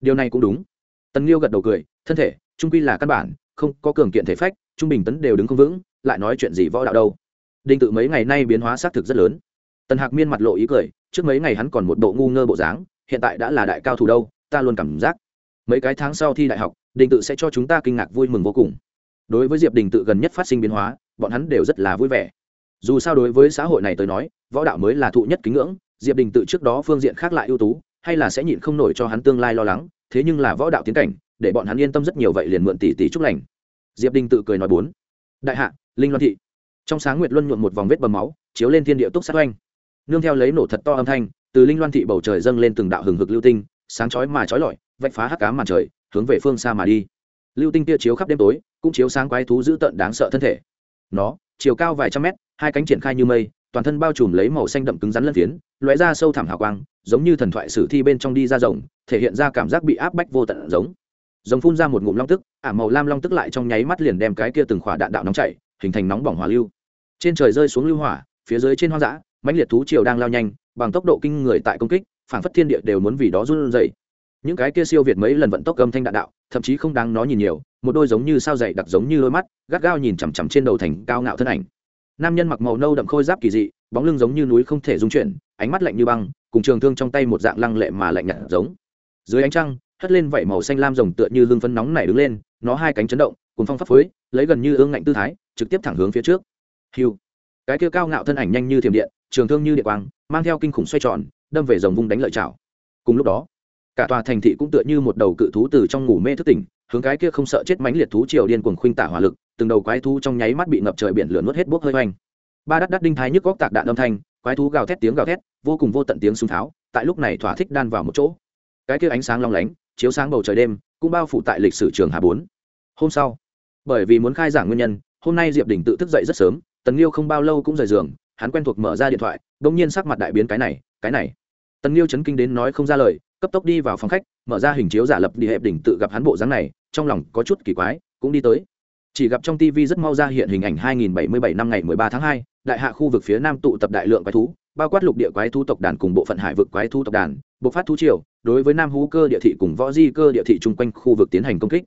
Speaker 1: Điều này cũng đúng. Tần liêu gật đầu cười, thân thể, trung quy là căn bản, không có cường kiện thể phách, trung bình tấn đều đứng không vững, lại nói chuyện gì võ đạo đâu. Đình tự mấy ngày nay biến hóa xác thực rất lớn. Tần hạc miên mặt lộ ý cười, trước mấy ngày hắn còn một bộ ngu ngơ bộ dáng, hiện tại đã là đại cao thủ đâu, ta luôn cảm giác. Mấy cái tháng sau thi đại học đình tự sẽ cho chúng ta kinh ngạc vui mừng vô cùng. Đối với diệp đình tự gần nhất phát sinh biến hóa, bọn hắn đều rất là vui vẻ. Dù sao đối với xã hội này tới nói, võ đạo mới là thụ nhất kính ngưỡng, diệp đình tự trước đó phương diện khác lại ưu tú, hay là sẽ nhịn không nổi cho hắn tương lai lo lắng, thế nhưng là võ đạo tiến cảnh, để bọn hắn yên tâm rất nhiều vậy liền mượn tỷ tỷ chúc lành. Diệp đình tự cười nói bốn, đại hạ, linh loan thị. Trong sáng nguyệt luân nhuộm một vòng vết bầm máu, chiếu lên thiên địa túc sát oanh. Nương theo lấy nổ thật to âm thanh, từ linh loan thị bầu trời dâng lên từng đạo hừng hực lưu tinh, sáng chói mà chói lọi, vạch phá hắc cám màn trời hướng về phương xa mà đi. Lưu tinh tia chiếu khắp đêm tối, cũng chiếu sáng quái thú dữ tợn đáng sợ thân thể. Nó, chiều cao vài trăm mét, hai cánh triển khai như mây, toàn thân bao trùm lấy màu xanh đậm cứng rắn lân phiến, lóe ra sâu thẳm hào quang, giống như thần thoại sử thi bên trong đi ra rồng, thể hiện ra cảm giác bị áp bách vô tận giống. Rồng phun ra một ngụm long tức, ả màu lam long tức lại trong nháy mắt liền đem cái kia từng khỏa đạn đạo nóng chảy, hình thành nóng bỏng hỏa lưu. Trên trời rơi xuống lưu hỏa, phía dưới trên hoang dã, mãnh liệt thú triều đang lao nhanh, bằng tốc độ kinh người tại công kích, phảng phất thiên địa đều muốn vì đó run rẩy những cái kia siêu việt mấy lần vận tốc âm thanh đạn đạo, thậm chí không đáng nó nhìn nhiều, một đôi giống như sao dày đặc giống như đôi mắt, gắt gao nhìn chằm chằm trên đầu thành cao ngạo thân ảnh. Nam nhân mặc màu nâu đậm khôi giáp kỳ dị, bóng lưng giống như núi không thể dung chuyển, ánh mắt lạnh như băng, cùng trường thương trong tay một dạng lăng lệ mà lạnh nhạt giống. Dưới ánh trăng, hất lên vảy màu xanh lam rồng tựa như hương phấn nóng nảy đứng lên, nó hai cánh chấn động cùng phong pháp phối lấy gần như ương ngạnh tư thái, trực tiếp thẳng hướng phía trước. Hiu cái kia cao ngạo thân ảnh nhanh như thiểm điện, trường thương như địa quang, mang theo kinh khủng xoay tròn, đâm về rồng vung đánh lợi chảo. Cùng lúc đó cả tòa thành thị cũng tựa như một đầu cự thú từ trong ngủ mê thức tỉnh, hướng cái kia không sợ chết mánh liệt thú triều điên cuồng khuynh tả hỏa lực, từng đầu quái thú trong nháy mắt bị ngập trời biển lửa nuốt hết bốc hơi hoành. Ba đắt đắt đinh thái nhức góc tạc đạn âm thanh, quái thú gào thét tiếng gào thét, vô cùng vô tận tiếng súng tháo, tại lúc này thỏa thích đan vào một chỗ. Cái kia ánh sáng long lánh, chiếu sáng bầu trời đêm, cũng bao phủ tại lịch sử trường hà bốn. Hôm sau, bởi vì muốn khai giảng nguyên nhân, hôm nay diệp đình tự thức dậy rất sớm, tần liêu không bao lâu cũng rời giường, hắn quen thuộc mở ra điện thoại đ ỗ n g nhiên sắc mặt đại biến cái này cái này. Tần liêu chấn kinh đến nói không ra lời cấp tốc đi vào phòng khách mở ra hình chiếu giả lập đi hẹp đỉnh tự gặp hắn bộ dáng này trong lòng có chút kỳ quái cũng đi tới. Chỉ gặp trong tv rất mau ra hiện hình ảnh 2077 năm ngày 13 tháng 2, đại hạ khu vực phía nam tụ tập đại lượng quái thú bao quát lục địa quái thú tộc đàn cùng bộ phận hải vực quái thú tộc đàn bộ phát thú triều đối với nam hú cơ địa thị cùng võ di cơ địa thị chung quanh khu vực tiến hành công kích.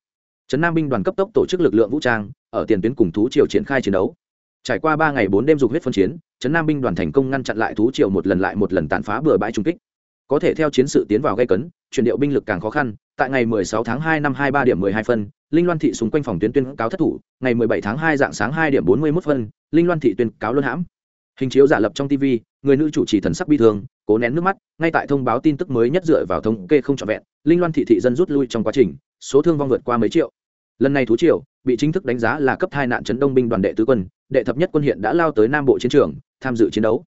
Speaker 1: Trấn nam binh đoàn cấp tốc tổ chức lực lượng vũ trang ở tiền tuyến cùng thú triều triển khai chiến đấu. Trải qua ba ngày bốn đêm dục huyết phân chiến trấn nam binh đoàn thành công ngăn chặn lại thú triều một lần lại một lần tàn phá bừa bãi trung kích có thể theo chiến sự tiến vào gây cấn, chuyển điệu binh lực càng khó khăn. Tại ngày 16 tháng 2 năm 23 điểm 12 phân, linh loan thị xung quanh phòng tuyến tuyên cáo thất thủ. Ngày 17 tháng 2 dạng sáng 2 điểm 41 phân, linh loan thị tuyên cáo luân hãm. Hình chiếu giả lập trong tv người nữ chủ trì thần sắc bi thương, cố nén nước mắt. Ngay tại thông báo tin tức mới nhất dựa vào thống kê không trọn vẹn, linh loan thị thị dân rút lui trong quá trình, số thương vong vượt qua mấy triệu. Lần này thú triều, bị chính thức đánh giá là cấp hai nạn chấn đông binh đoàn đệ tứ quân, đệ thập nhất quân hiện đã lao tới nam bộ chiến trường, tham dự chiến đấu.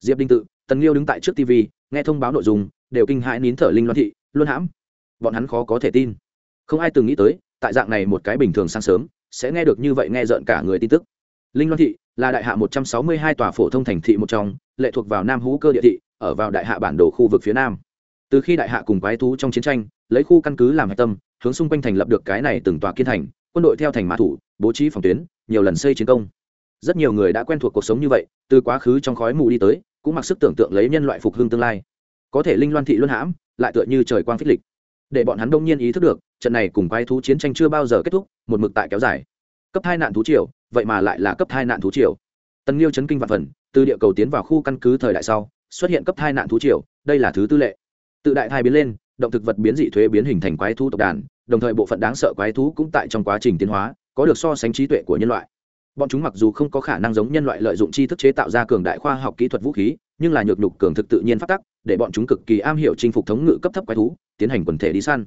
Speaker 1: Diệp đinh tự tần liêu đứng tại trước tv nghe thông báo nội dung, đều kinh hãi nín thở linh loan thị, luôn hãm. Bọn hắn khó có thể tin. Không ai từng nghĩ tới, tại dạng này một cái bình thường sáng sớm, sẽ nghe được như vậy nghe rợn cả người tin tức. Linh loan thị là đại hạ một trăm sáu mươi hai tòa phổ thông thành thị một trong, lệ thuộc vào nam hú cơ địa thị, ở vào đại hạ bản đồ khu vực phía nam. Từ khi đại hạ cùng quái thú trong chiến tranh, lấy khu căn cứ làm hạch tâm, hướng xung quanh thành lập được cái này từng tòa kiên thành, quân đội theo thành mã thủ, bố trí phòng tuyến, nhiều lần xây chiến công. Rất nhiều người đã quen thuộc cuộc sống như vậy, từ quá khứ trong khói mù đi tới cũng mặc sức tưởng tượng lấy nhân loại phục hưng tương lai. Có thể linh loan thị luân hãm, lại tựa như trời quang phích lịch. Để bọn hắn đông nhiên ý thức được, trận này cùng quái thú chiến tranh chưa bao giờ kết thúc, một mực tại kéo dài. Cấp hai nạn thú triều, vậy mà lại là cấp hai nạn thú triều. Tần liêu chấn kinh vạn phần, từ địa cầu tiến vào khu căn cứ thời đại sau, xuất hiện cấp hai nạn thú triều, đây là thứ tư lệ. Tự đại thai biến lên, động thực vật biến dị thuế biến hình thành quái thú tộc đàn, đồng thời bộ phận đáng sợ quái thú cũng tại trong quá trình tiến hóa, có được so sánh trí tuệ của nhân loại bọn chúng mặc dù không có khả năng giống nhân loại lợi dụng tri thức chế tạo ra cường đại khoa học kỹ thuật vũ khí, nhưng là nhược nhục cường thực tự nhiên phát tắc, để bọn chúng cực kỳ am hiểu chinh phục thống ngự cấp thấp quái thú, tiến hành quần thể đi săn.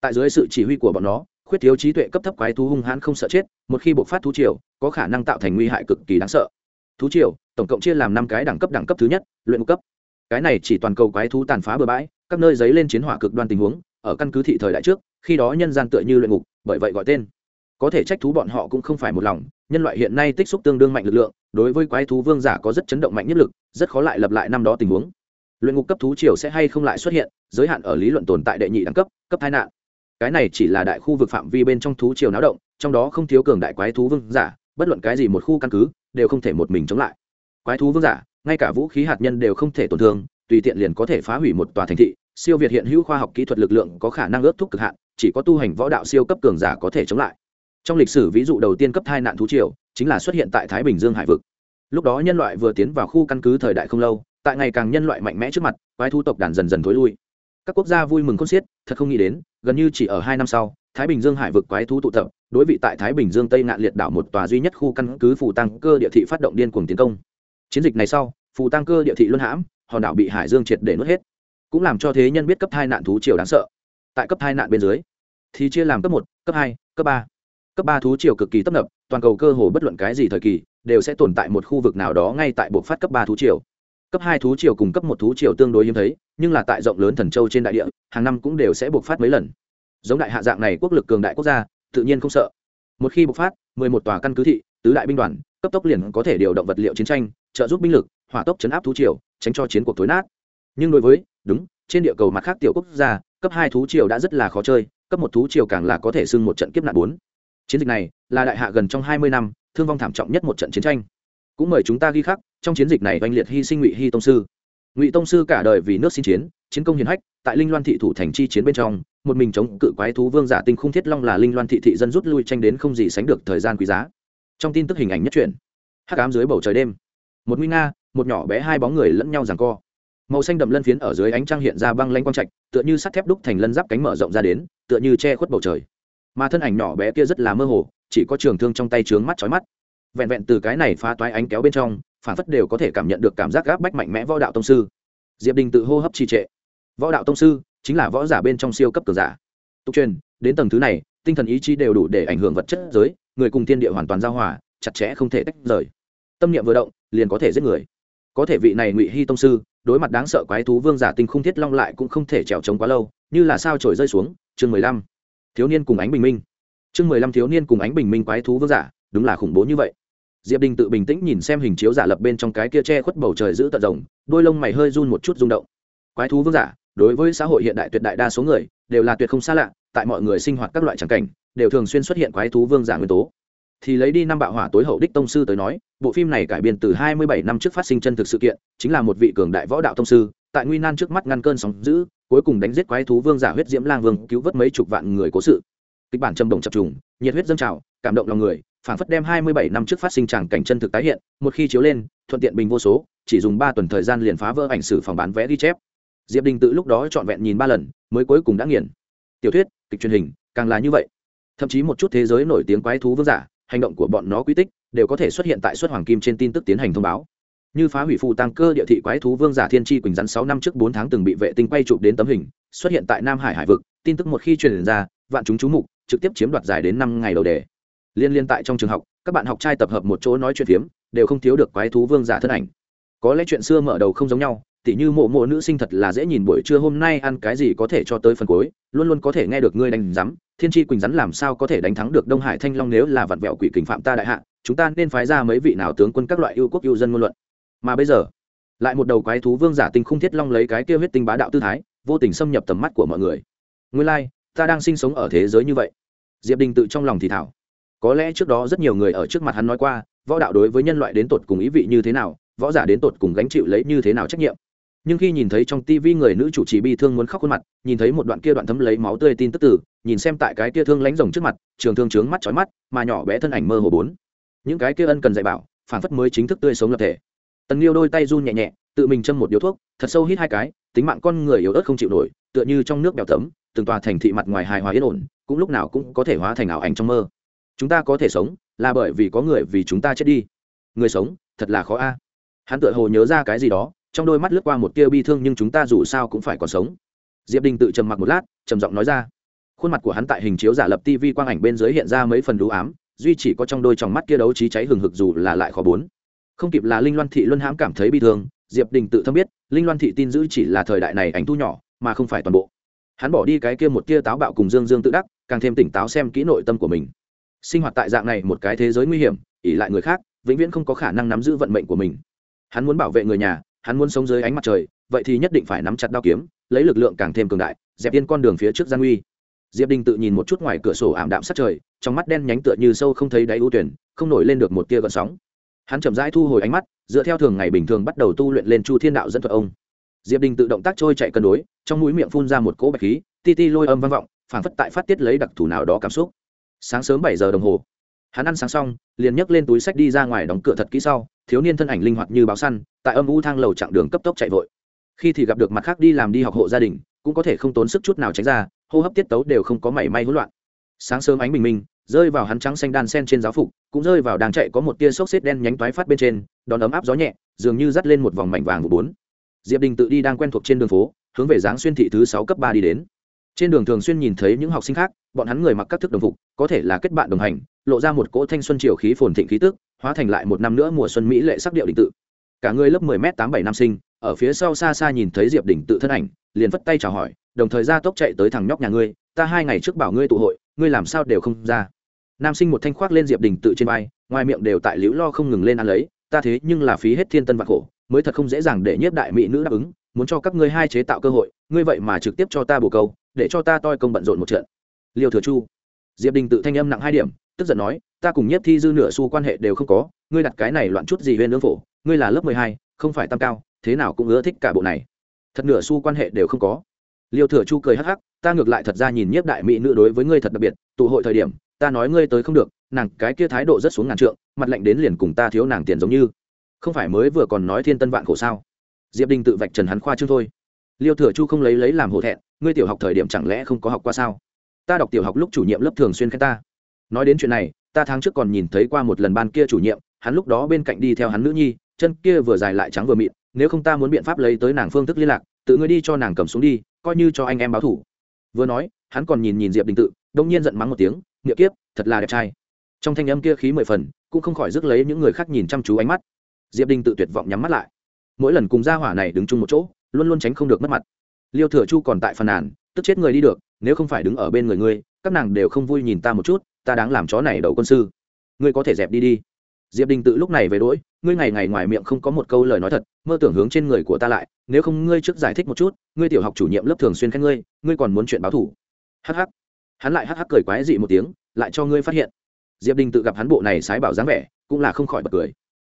Speaker 1: Tại dưới sự chỉ huy của bọn nó, khuyết thiếu trí tuệ cấp thấp quái thú hung hãn không sợ chết, một khi bộc phát thú triều, có khả năng tạo thành nguy hại cực kỳ đáng sợ. Thú triều, tổng cộng chia làm năm cái đẳng cấp đẳng cấp thứ nhất, luyện ngục cấp. Cái này chỉ toàn cầu quái thú tàn phá bừa bãi, các nơi dấy lên chiến hỏa cực đoan tình huống, ở căn cứ thị thời đại trước, khi đó nhân gian tựa như luyện ngục, bởi vậy gọi tên có thể trách thú bọn họ cũng không phải một lòng, nhân loại hiện nay tích xúc tương đương mạnh lực lượng, đối với quái thú vương giả có rất chấn động mạnh nhất lực, rất khó lại lập lại năm đó tình huống. Luyện ngục cấp thú triều sẽ hay không lại xuất hiện, giới hạn ở lý luận tồn tại đệ nhị đẳng cấp cấp tai nạn. Cái này chỉ là đại khu vực phạm vi bên trong thú triều náo động, trong đó không thiếu cường đại quái thú vương giả, bất luận cái gì một khu căn cứ, đều không thể một mình chống lại. Quái thú vương giả, ngay cả vũ khí hạt nhân đều không thể tổn thương, tùy tiện liền có thể phá hủy một tòa thành thị, siêu việt hiện hữu khoa học kỹ thuật lực lượng có khả năng ước thúc cực hạn, chỉ có tu hành võ đạo siêu cấp cường giả có thể chống lại trong lịch sử ví dụ đầu tiên cấp hai nạn thú triều, chính là xuất hiện tại thái bình dương hải vực. Lúc đó nhân loại vừa tiến vào khu căn cứ thời đại không lâu, tại ngày càng nhân loại mạnh mẽ trước mặt, quái thú tộc đàn dần dần thối lui. Các quốc gia vui mừng khôn xiết, thật không nghĩ đến, gần như chỉ ở hai năm sau, thái bình dương hải vực quái thú tụ tập, đối vị tại thái bình dương tây ngạn liệt đảo một tòa duy nhất khu căn cứ phù tăng cơ địa thị phát động điên cuồng tiến công. Chiến dịch này sau, phù tăng cơ địa thị luân hãm, hòn đảo bị hải dương triệt để nuốt hết. Cũng làm cho thế nhân biết cấp hai nạn thú triều đáng sợ. Tại cấp hai nạn bên dưới, thì chia làm cấp một, cấp hai, cấp ba cấp ba thú triều cực kỳ tấp nập, toàn cầu cơ hồ bất luận cái gì thời kỳ, đều sẽ tồn tại một khu vực nào đó ngay tại bộ phát cấp ba thú triều. Cấp hai thú triều cùng cấp một thú triều tương đối hiếm thấy, nhưng là tại rộng lớn thần châu trên đại địa, hàng năm cũng đều sẽ bộc phát mấy lần. Giống đại hạ dạng này quốc lực cường đại quốc gia, tự nhiên không sợ. Một khi bộc phát, mười một tòa căn cứ thị, tứ đại binh đoàn, cấp tốc liền có thể điều động vật liệu chiến tranh, trợ giúp binh lực, hỏa tốc chấn áp thú triều, tránh cho chiến cuộc thối nát. Nhưng đối với, đúng, trên địa cầu mặt khác tiểu quốc gia, cấp hai thú triều đã rất là khó chơi, cấp một thú triều càng là có thể xưng một trận kiếp nạn bốn chiến dịch này là đại hạ gần trong hai mươi năm, thương vong thảm trọng nhất một trận chiến tranh. Cũng mời chúng ta ghi khắc trong chiến dịch này oanh liệt hy sinh ngụy hy tông sư. Ngụy tông sư cả đời vì nước xin chiến chiến công hiền hách, tại linh loan thị thủ thành chi chiến bên trong, một mình chống cự quái thú vương giả tinh khung thiết long là linh loan thị thị dân rút lui tranh đến không gì sánh được thời gian quý giá. Trong tin tức hình ảnh nhất truyện, hắc ám dưới bầu trời đêm, một nguy nga, một nhỏ bé hai bóng người lẫn nhau giằng co. Màu xanh đậm lân phiến ở dưới ánh trăng hiện ra băng lanh quang trạch, tựa như sắt thép đúc thành lân giáp cánh mở rộng ra đến, tựa như che khuất bầu trời mà thân ảnh nhỏ bé kia rất là mơ hồ, chỉ có trường thương trong tay trướng mắt chói mắt. Vẹn vẹn từ cái này phá toái ánh kéo bên trong, phản phất đều có thể cảm nhận được cảm giác gáp bách mạnh mẽ võ đạo tông sư. Diệp đình tự hô hấp trì trệ. Võ đạo tông sư chính là võ giả bên trong siêu cấp cường giả. Tục truyền, đến tầng thứ này, tinh thần ý chí đều đủ để ảnh hưởng vật chất giới, người cùng thiên địa hoàn toàn giao hòa, chặt chẽ không thể tách rời. Tâm niệm vừa động, liền có thể giết người. Có thể vị này ngụy hy tông sư, đối mặt đáng sợ quái thú vương giả tinh không thiết long lại cũng không thể trèo trống quá lâu, như là sao trổi rơi xuống, chương mười lăm thiếu niên cùng ánh bình minh. Chương mười lăm thiếu niên cùng ánh bình minh quái thú vương giả, đúng là khủng bố như vậy. Diệp đình tự bình tĩnh nhìn xem hình chiếu giả lập bên trong cái kia che khuất bầu trời giữ tận rồng, đôi lông mày hơi run một chút rung động. Quái thú vương giả, đối với xã hội hiện đại tuyệt đại đa số người, đều là tuyệt không xa lạ, tại mọi người sinh hoạt các loại tràng cảnh, đều thường xuyên xuất hiện quái thú vương giả nguyên tố. Thì lấy đi năm bạo hỏa tối hậu đích tông sư tới nói, bộ phim này cải biên từ 27 năm trước phát sinh chân thực sự kiện, chính là một vị cường đại võ đạo tông sư, tại nguy nan trước mắt ngăn cơn sóng dữ cuối cùng đánh giết quái thú vương giả huyết diễm lang vương, cứu vớt mấy chục vạn người cố sự. Kịch bản châm động chập trùng, nhiệt huyết dâng trào, cảm động lòng người phản phất đem 27 năm trước phát sinh tràng cảnh chân thực tái hiện, một khi chiếu lên, thuận tiện bình vô số, chỉ dùng ba tuần thời gian liền phá vỡ ảnh sử phòng bán vé ghi chép. Diệp đình tự lúc đó trọn vẹn nhìn ba lần, mới cuối cùng đã nghiền. Tiểu thuyết, kịch truyền hình, càng là như vậy. Thậm chí một chút thế giới nổi tiếng quái thú vương giả, hành động của bọn nó quy tích, đều có thể xuất hiện tại suất hoàng kim trên tin tức tiến hành thông báo như phá hủy phụ tăng cơ địa thị quái thú vương giả thiên tri quỳnh rắn sáu năm trước bốn tháng từng bị vệ tinh quay chụp đến tấm hình, xuất hiện tại nam hải hải vực, tin tức một khi truyền ra, vạn chúng chú mục, trực tiếp chiếm đoạt dài đến năm ngày đầu đề. Liên liên tại trong trường học, các bạn học trai tập hợp một chỗ nói chuyện phiếm, đều không thiếu được quái thú vương giả thân ảnh. Có lẽ chuyện xưa mở đầu không giống nhau, tỉ như mộ mộ nữ sinh thật là dễ nhìn buổi trưa hôm nay ăn cái gì có thể cho tới phần cuối, luôn luôn có thể nghe được ngươi đánh rắm thiên tri quỳnh rắn làm sao có thể đánh thắng được đông hải thanh long nếu là vặn vẹo quỷ kình phạm ta đại hạ, chúng ta nên phái ra mấy vị nào tướng quân các loại yêu quốc yêu dân ngôn luận mà bây giờ lại một đầu quái thú vương giả tinh không thiết long lấy cái kia huyết tinh bá đạo tư thái vô tình xâm nhập tầm mắt của mọi người. Nguyên lai、like, ta đang sinh sống ở thế giới như vậy. Diệp đình tự trong lòng thì thảo. Có lẽ trước đó rất nhiều người ở trước mặt hắn nói qua võ đạo đối với nhân loại đến tột cùng ý vị như thế nào võ giả đến tột cùng gánh chịu lấy như thế nào trách nhiệm. Nhưng khi nhìn thấy trong tivi người nữ chủ trì bi thương muốn khóc khuôn mặt nhìn thấy một đoạn kia đoạn thấm lấy máu tươi tin tức tử nhìn xem tại cái kia thương lánh rồng trước mặt trường thương trướng mắt trói mắt mà nhỏ bé thân ảnh mơ hồ bốn. Những cái kia ân cần dạy bảo phản phất mới chính thức tươi sống lập thể tần liêu đôi tay run nhẹ nhẹ, tự mình châm một điếu thuốc, thật sâu hít hai cái, tính mạng con người yếu ớt không chịu nổi, tựa như trong nước bèo tấm, từng tòa thành thị mặt ngoài hài hòa yên ổn, cũng lúc nào cũng có thể hóa thành ảo ảnh trong mơ. Chúng ta có thể sống, là bởi vì có người vì chúng ta chết đi. Người sống, thật là khó a. Hắn tựa hồ nhớ ra cái gì đó, trong đôi mắt lướt qua một tia bi thương nhưng chúng ta dù sao cũng phải còn sống. Diệp đình tự trầm mặc một lát, trầm giọng nói ra. Khuôn mặt của hắn tại hình chiếu giả lập tv quang ảnh bên dưới hiện ra mấy phần đũ ám, duy chỉ có trong đôi tròng mắt kia đấu trí cháy hừng hực dù là lại khó bốn không kịp là linh loan thị luân hãm cảm thấy bi thương, diệp đình tự thâm biết, linh loan thị tin giữ chỉ là thời đại này ảnh thu nhỏ, mà không phải toàn bộ. Hắn bỏ đi cái kia một tia táo bạo cùng dương dương tự đắc, càng thêm tỉnh táo xem kỹ nội tâm của mình. Sinh hoạt tại dạng này một cái thế giới nguy hiểm ỉ lại người khác, vĩnh viễn không có khả năng nắm giữ vận mệnh của mình. Hắn muốn bảo vệ người nhà, hắn muốn sống dưới ánh mặt trời, vậy thì nhất định phải nắm chặt đao kiếm, lấy lực lượng càng thêm cường đại, dẹp yên con đường phía trước gian nguy. Diệp đình tự nhìn một chút ngoài cửa sổ ảm đạm sát trời, trong mắt đen nhánh tựa như sâu không thấy đáy ưu tuyển, không nổi lên được một tia gợn sóng hắn chậm rãi thu hồi ánh mắt, dựa theo thường ngày bình thường bắt đầu tu luyện lên chu thiên đạo dẫn thuật ông. Diệp đình tự động tác trôi chạy cân đối, trong mũi miệng phun ra một cỗ bạch khí, ti ti lôi âm vang vọng, phảng phất tại phát tiết lấy đặc thù nào đó cảm xúc. Sáng sớm bảy giờ đồng hồ, hắn ăn sáng xong, liền nhấc lên túi sách đi ra ngoài đóng cửa thật kỹ sau, thiếu niên thân ảnh linh hoạt như báo săn, tại âm u thang lầu chặng đường cấp tốc chạy vội. Khi thì gặp được mặt khác đi làm đi học hộ gia đình, cũng có thể không tốn sức chút nào tránh ra, hô hấp tiết tấu đều không có mảy may hỗn loạn. Sáng sớm ánh bình minh, rơi vào hắn trắng xanh đan sen trên giáo phục cũng rơi vào đang chạy có một tia xốc xếp đen nhánh toái phát bên trên, đón ấm áp gió nhẹ, dường như dắt lên một vòng mảnh vàng vụ bốn. Diệp đình tự đi đang quen thuộc trên đường phố, hướng về dáng xuyên thị thứ sáu cấp ba đi đến. Trên đường thường xuyên nhìn thấy những học sinh khác, bọn hắn người mặc các thức đồng phục, có thể là kết bạn đồng hành, lộ ra một cỗ thanh xuân triều khí phồn thịnh khí tức, hóa thành lại một năm nữa mùa xuân mỹ lệ sắc điệu đình tự. Cả người lớp mười m tám bảy năm sinh, ở phía sau xa xa nhìn thấy diệp đình tự thân ảnh, liền vất tay chào hỏi, đồng thời ra tốc chạy tới thằng nhóc nhà ngươi, ta hai ngày trước bảo ngươi tụ hội, ngươi làm sao đều không ra? Nam sinh một thanh khoác lên diệp đình tự trên vai, ngoài miệng đều tại liễu lo không ngừng lên ăn lấy, ta thế nhưng là phí hết thiên tân vạn khổ, mới thật không dễ dàng để nhiếp đại mỹ nữ đáp ứng, muốn cho các ngươi hai chế tạo cơ hội, ngươi vậy mà trực tiếp cho ta bồ câu, để cho ta toi công bận rộn một trận. Liêu thừa chu, diệp đình tự thanh âm nặng hai điểm, tức giận nói, ta cùng nhiếp thi dư nửa xu quan hệ đều không có, ngươi đặt cái này loạn chút gì huyên lương phổ, ngươi là lớp mười hai, không phải tam cao, thế nào cũng ưa thích cả bộ này. Thật nửa xu quan hệ đều không có. Liêu thừa chu cười hắc hắc, ta ngược lại thật ra nhìn nhiếp đại mỹ nữ đối với ngươi thật đặc biệt, tụ hội thời điểm ta nói ngươi tới không được, nàng cái kia thái độ rất xuống ngàn trượng, mặt lạnh đến liền cùng ta thiếu nàng tiền giống như. Không phải mới vừa còn nói thiên tân vạn khổ sao? Diệp đình tự vạch trần hắn khoa trương thôi. Liêu thừa chu không lấy lấy làm hổ thẹn, ngươi tiểu học thời điểm chẳng lẽ không có học qua sao? Ta đọc tiểu học lúc chủ nhiệm lớp thường xuyên khen ta. Nói đến chuyện này, ta tháng trước còn nhìn thấy qua một lần ban kia chủ nhiệm, hắn lúc đó bên cạnh đi theo hắn nữ nhi, chân kia vừa dài lại trắng vừa mịn, nếu không ta muốn biện pháp lấy tới nàng phương thức liên lạc, tự ngươi đi cho nàng cầm xuống đi, coi như cho anh em báo thủ. Vừa nói, hắn còn nhìn nhìn diệp đình tự, đông nhiên giận mắng một tiếng nghĩa kiếp, thật là đẹp trai. Trong thanh âm kia khí mười phần, cũng không khỏi rước lấy những người khác nhìn chăm chú ánh mắt. Diệp đình tự tuyệt vọng nhắm mắt lại. Mỗi lần cùng gia hỏa này đứng chung một chỗ, luôn luôn tránh không được mất mặt. Liêu thừa chu còn tại phần nàn, tức chết người đi được, nếu không phải đứng ở bên người ngươi, các nàng đều không vui nhìn ta một chút, ta đáng làm chó này đầu quân sư. Ngươi có thể dẹp đi đi. Diệp đình tự lúc này về đỗi ngươi ngày ngày ngoài miệng không có một câu lời nói thật, mơ tưởng hướng trên người của ta lại, nếu không ngươi trước giải thích một chút, ngươi tiểu học chủ nhiệm lớp thường xuyên khen ngươi ngươi còn muốn chuyện báo thủ. Hh hắn lại hắc hắc cười quái dị một tiếng, lại cho ngươi phát hiện. Diệp đình tự gặp hắn bộ này sái bảo dáng vẻ, cũng là không khỏi bật cười.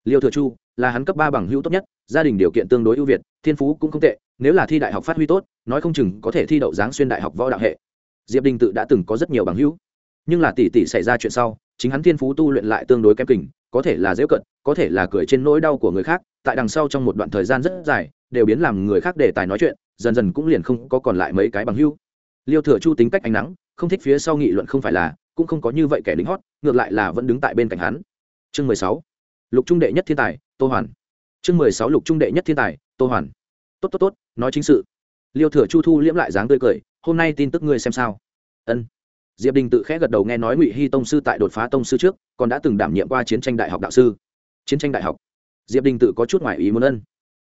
Speaker 1: Liêu thừa chu, là hắn cấp ba bằng hữu tốt nhất, gia đình điều kiện tương đối ưu việt, thiên phú cũng không tệ, nếu là thi đại học phát huy tốt, nói không chừng có thể thi đậu giáng xuyên đại học võ đạo hệ. Diệp đình tự đã từng có rất nhiều bằng hữu. Nhưng là tỷ tỷ xảy ra chuyện sau, chính hắn thiên phú tu luyện lại tương đối kém kình có thể là dễ cận, có thể là cười trên nỗi đau của người khác, tại đằng sau trong một đoạn thời gian rất dài, đều biến làm người khác đề tài nói chuyện, dần dần cũng liền không có còn lại mấy cái bằng hữu liêu thừa chu tính cách ánh nắng, không thích phía sau nghị luận không phải là, cũng không có như vậy kẻ lính hót, ngược lại là vẫn đứng tại bên cạnh hắn. Chương mười sáu, lục trung đệ nhất thiên tài, tô hoàn. Chương mười sáu, lục trung đệ nhất thiên tài, tô hoàn. Tốt tốt tốt, nói chính sự. Liêu thừa chu thu liễm lại dáng tươi cười, hôm nay tin tức ngươi xem sao. Ân. Diệp đình tự khẽ gật đầu nghe nói ngụy hy tông sư tại đột phá tông sư trước, còn đã từng đảm nhiệm qua chiến tranh đại học đạo sư. Chiến tranh đại học. Diệp đình tự có chút ngoại ý muốn ân.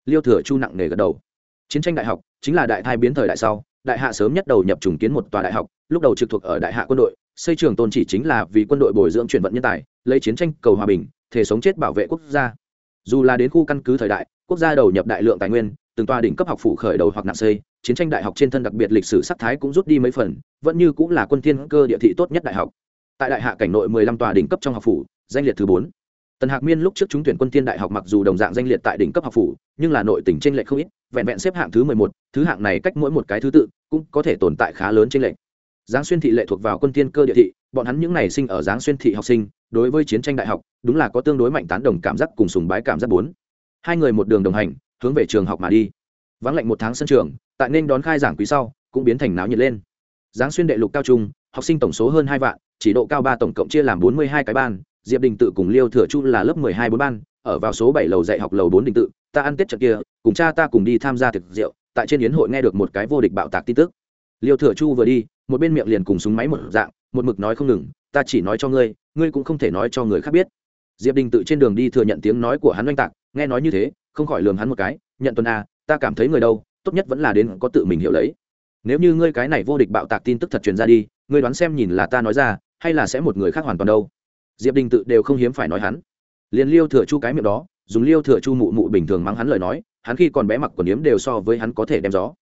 Speaker 1: Liêu thừa chu nặng nề gật đầu. Chiến tranh đại học chính là đại thai biến thời đại sau đại hạ sớm nhất đầu nhập trùng kiến một tòa đại học lúc đầu trực thuộc ở đại hạ quân đội xây trường tôn chỉ chính là vì quân đội bồi dưỡng chuyển vận nhân tài lấy chiến tranh cầu hòa bình thể sống chết bảo vệ quốc gia dù là đến khu căn cứ thời đại quốc gia đầu nhập đại lượng tài nguyên từng tòa đỉnh cấp học phủ khởi đầu hoặc nặng xây chiến tranh đại học trên thân đặc biệt lịch sử sắc thái cũng rút đi mấy phần vẫn như cũng là quân thiên cơ địa thị tốt nhất đại học tại đại hạ cảnh nội 15 tòa đỉnh cấp trong học phủ danh liệt thứ 4. tần hạc miên lúc trước trúng tuyển quân thiên đại học mặc dù đồng dạng danh liệt tại đỉnh cấp học phủ nhưng là nội tỉnh trên lệch không ít vẹn vẹn xếp hạng thứ 11, thứ hạng này cách mỗi một cái thứ tự cũng có thể tồn tại khá lớn trên lệnh giáng xuyên thị lệ thuộc vào quân tiên cơ địa thị, bọn hắn những này sinh ở giáng xuyên thị học sinh, đối với chiến tranh đại học, đúng là có tương đối mạnh tán đồng cảm giác cùng sùng bái cảm giác bốn. Hai người một đường đồng hành, hướng về trường học mà đi. Vắng lạnh một tháng sân trường, tại nên đón khai giảng quý sau, cũng biến thành náo nhiệt lên. Giáng xuyên đệ lục cao trung, học sinh tổng số hơn hai vạn, chỉ độ cao ba tổng cộng chia làm bốn mươi hai cái ban, diệp đình tự cùng liêu thừa chu là lớp mười hai bốn ban, ở vào số bảy lầu dạy học lầu bốn đình tự, ta ăn tết trận kia, cùng cha ta cùng đi tham gia thực rượu tại trên yến hội nghe được một cái vô địch bạo tạc tin tức. Liêu thừa chu vừa đi một bên miệng liền cùng súng máy một dạng một mực nói không ngừng ta chỉ nói cho ngươi ngươi cũng không thể nói cho người khác biết. Diệp đình tự trên đường đi thừa nhận tiếng nói của hắn oanh tạc nghe nói như thế không khỏi lường hắn một cái nhận tuần a à, ta cảm thấy người đâu tốt nhất vẫn là đến có tự mình hiểu lấy. Nếu như ngươi cái này vô địch bạo tạc tin tức thật truyền ra đi ngươi đoán xem nhìn là ta nói ra hay là sẽ một người khác hoàn toàn đâu? Diệp đình tự đều không hiếm phải nói hắn. Liền liêu thừa chu cái miệng đó dùng liêu thừa chu mụ mụ bình thường mắng hắn lời nói hắn khi còn bé mặc quần yếm đều so với hắn có thể đem gió.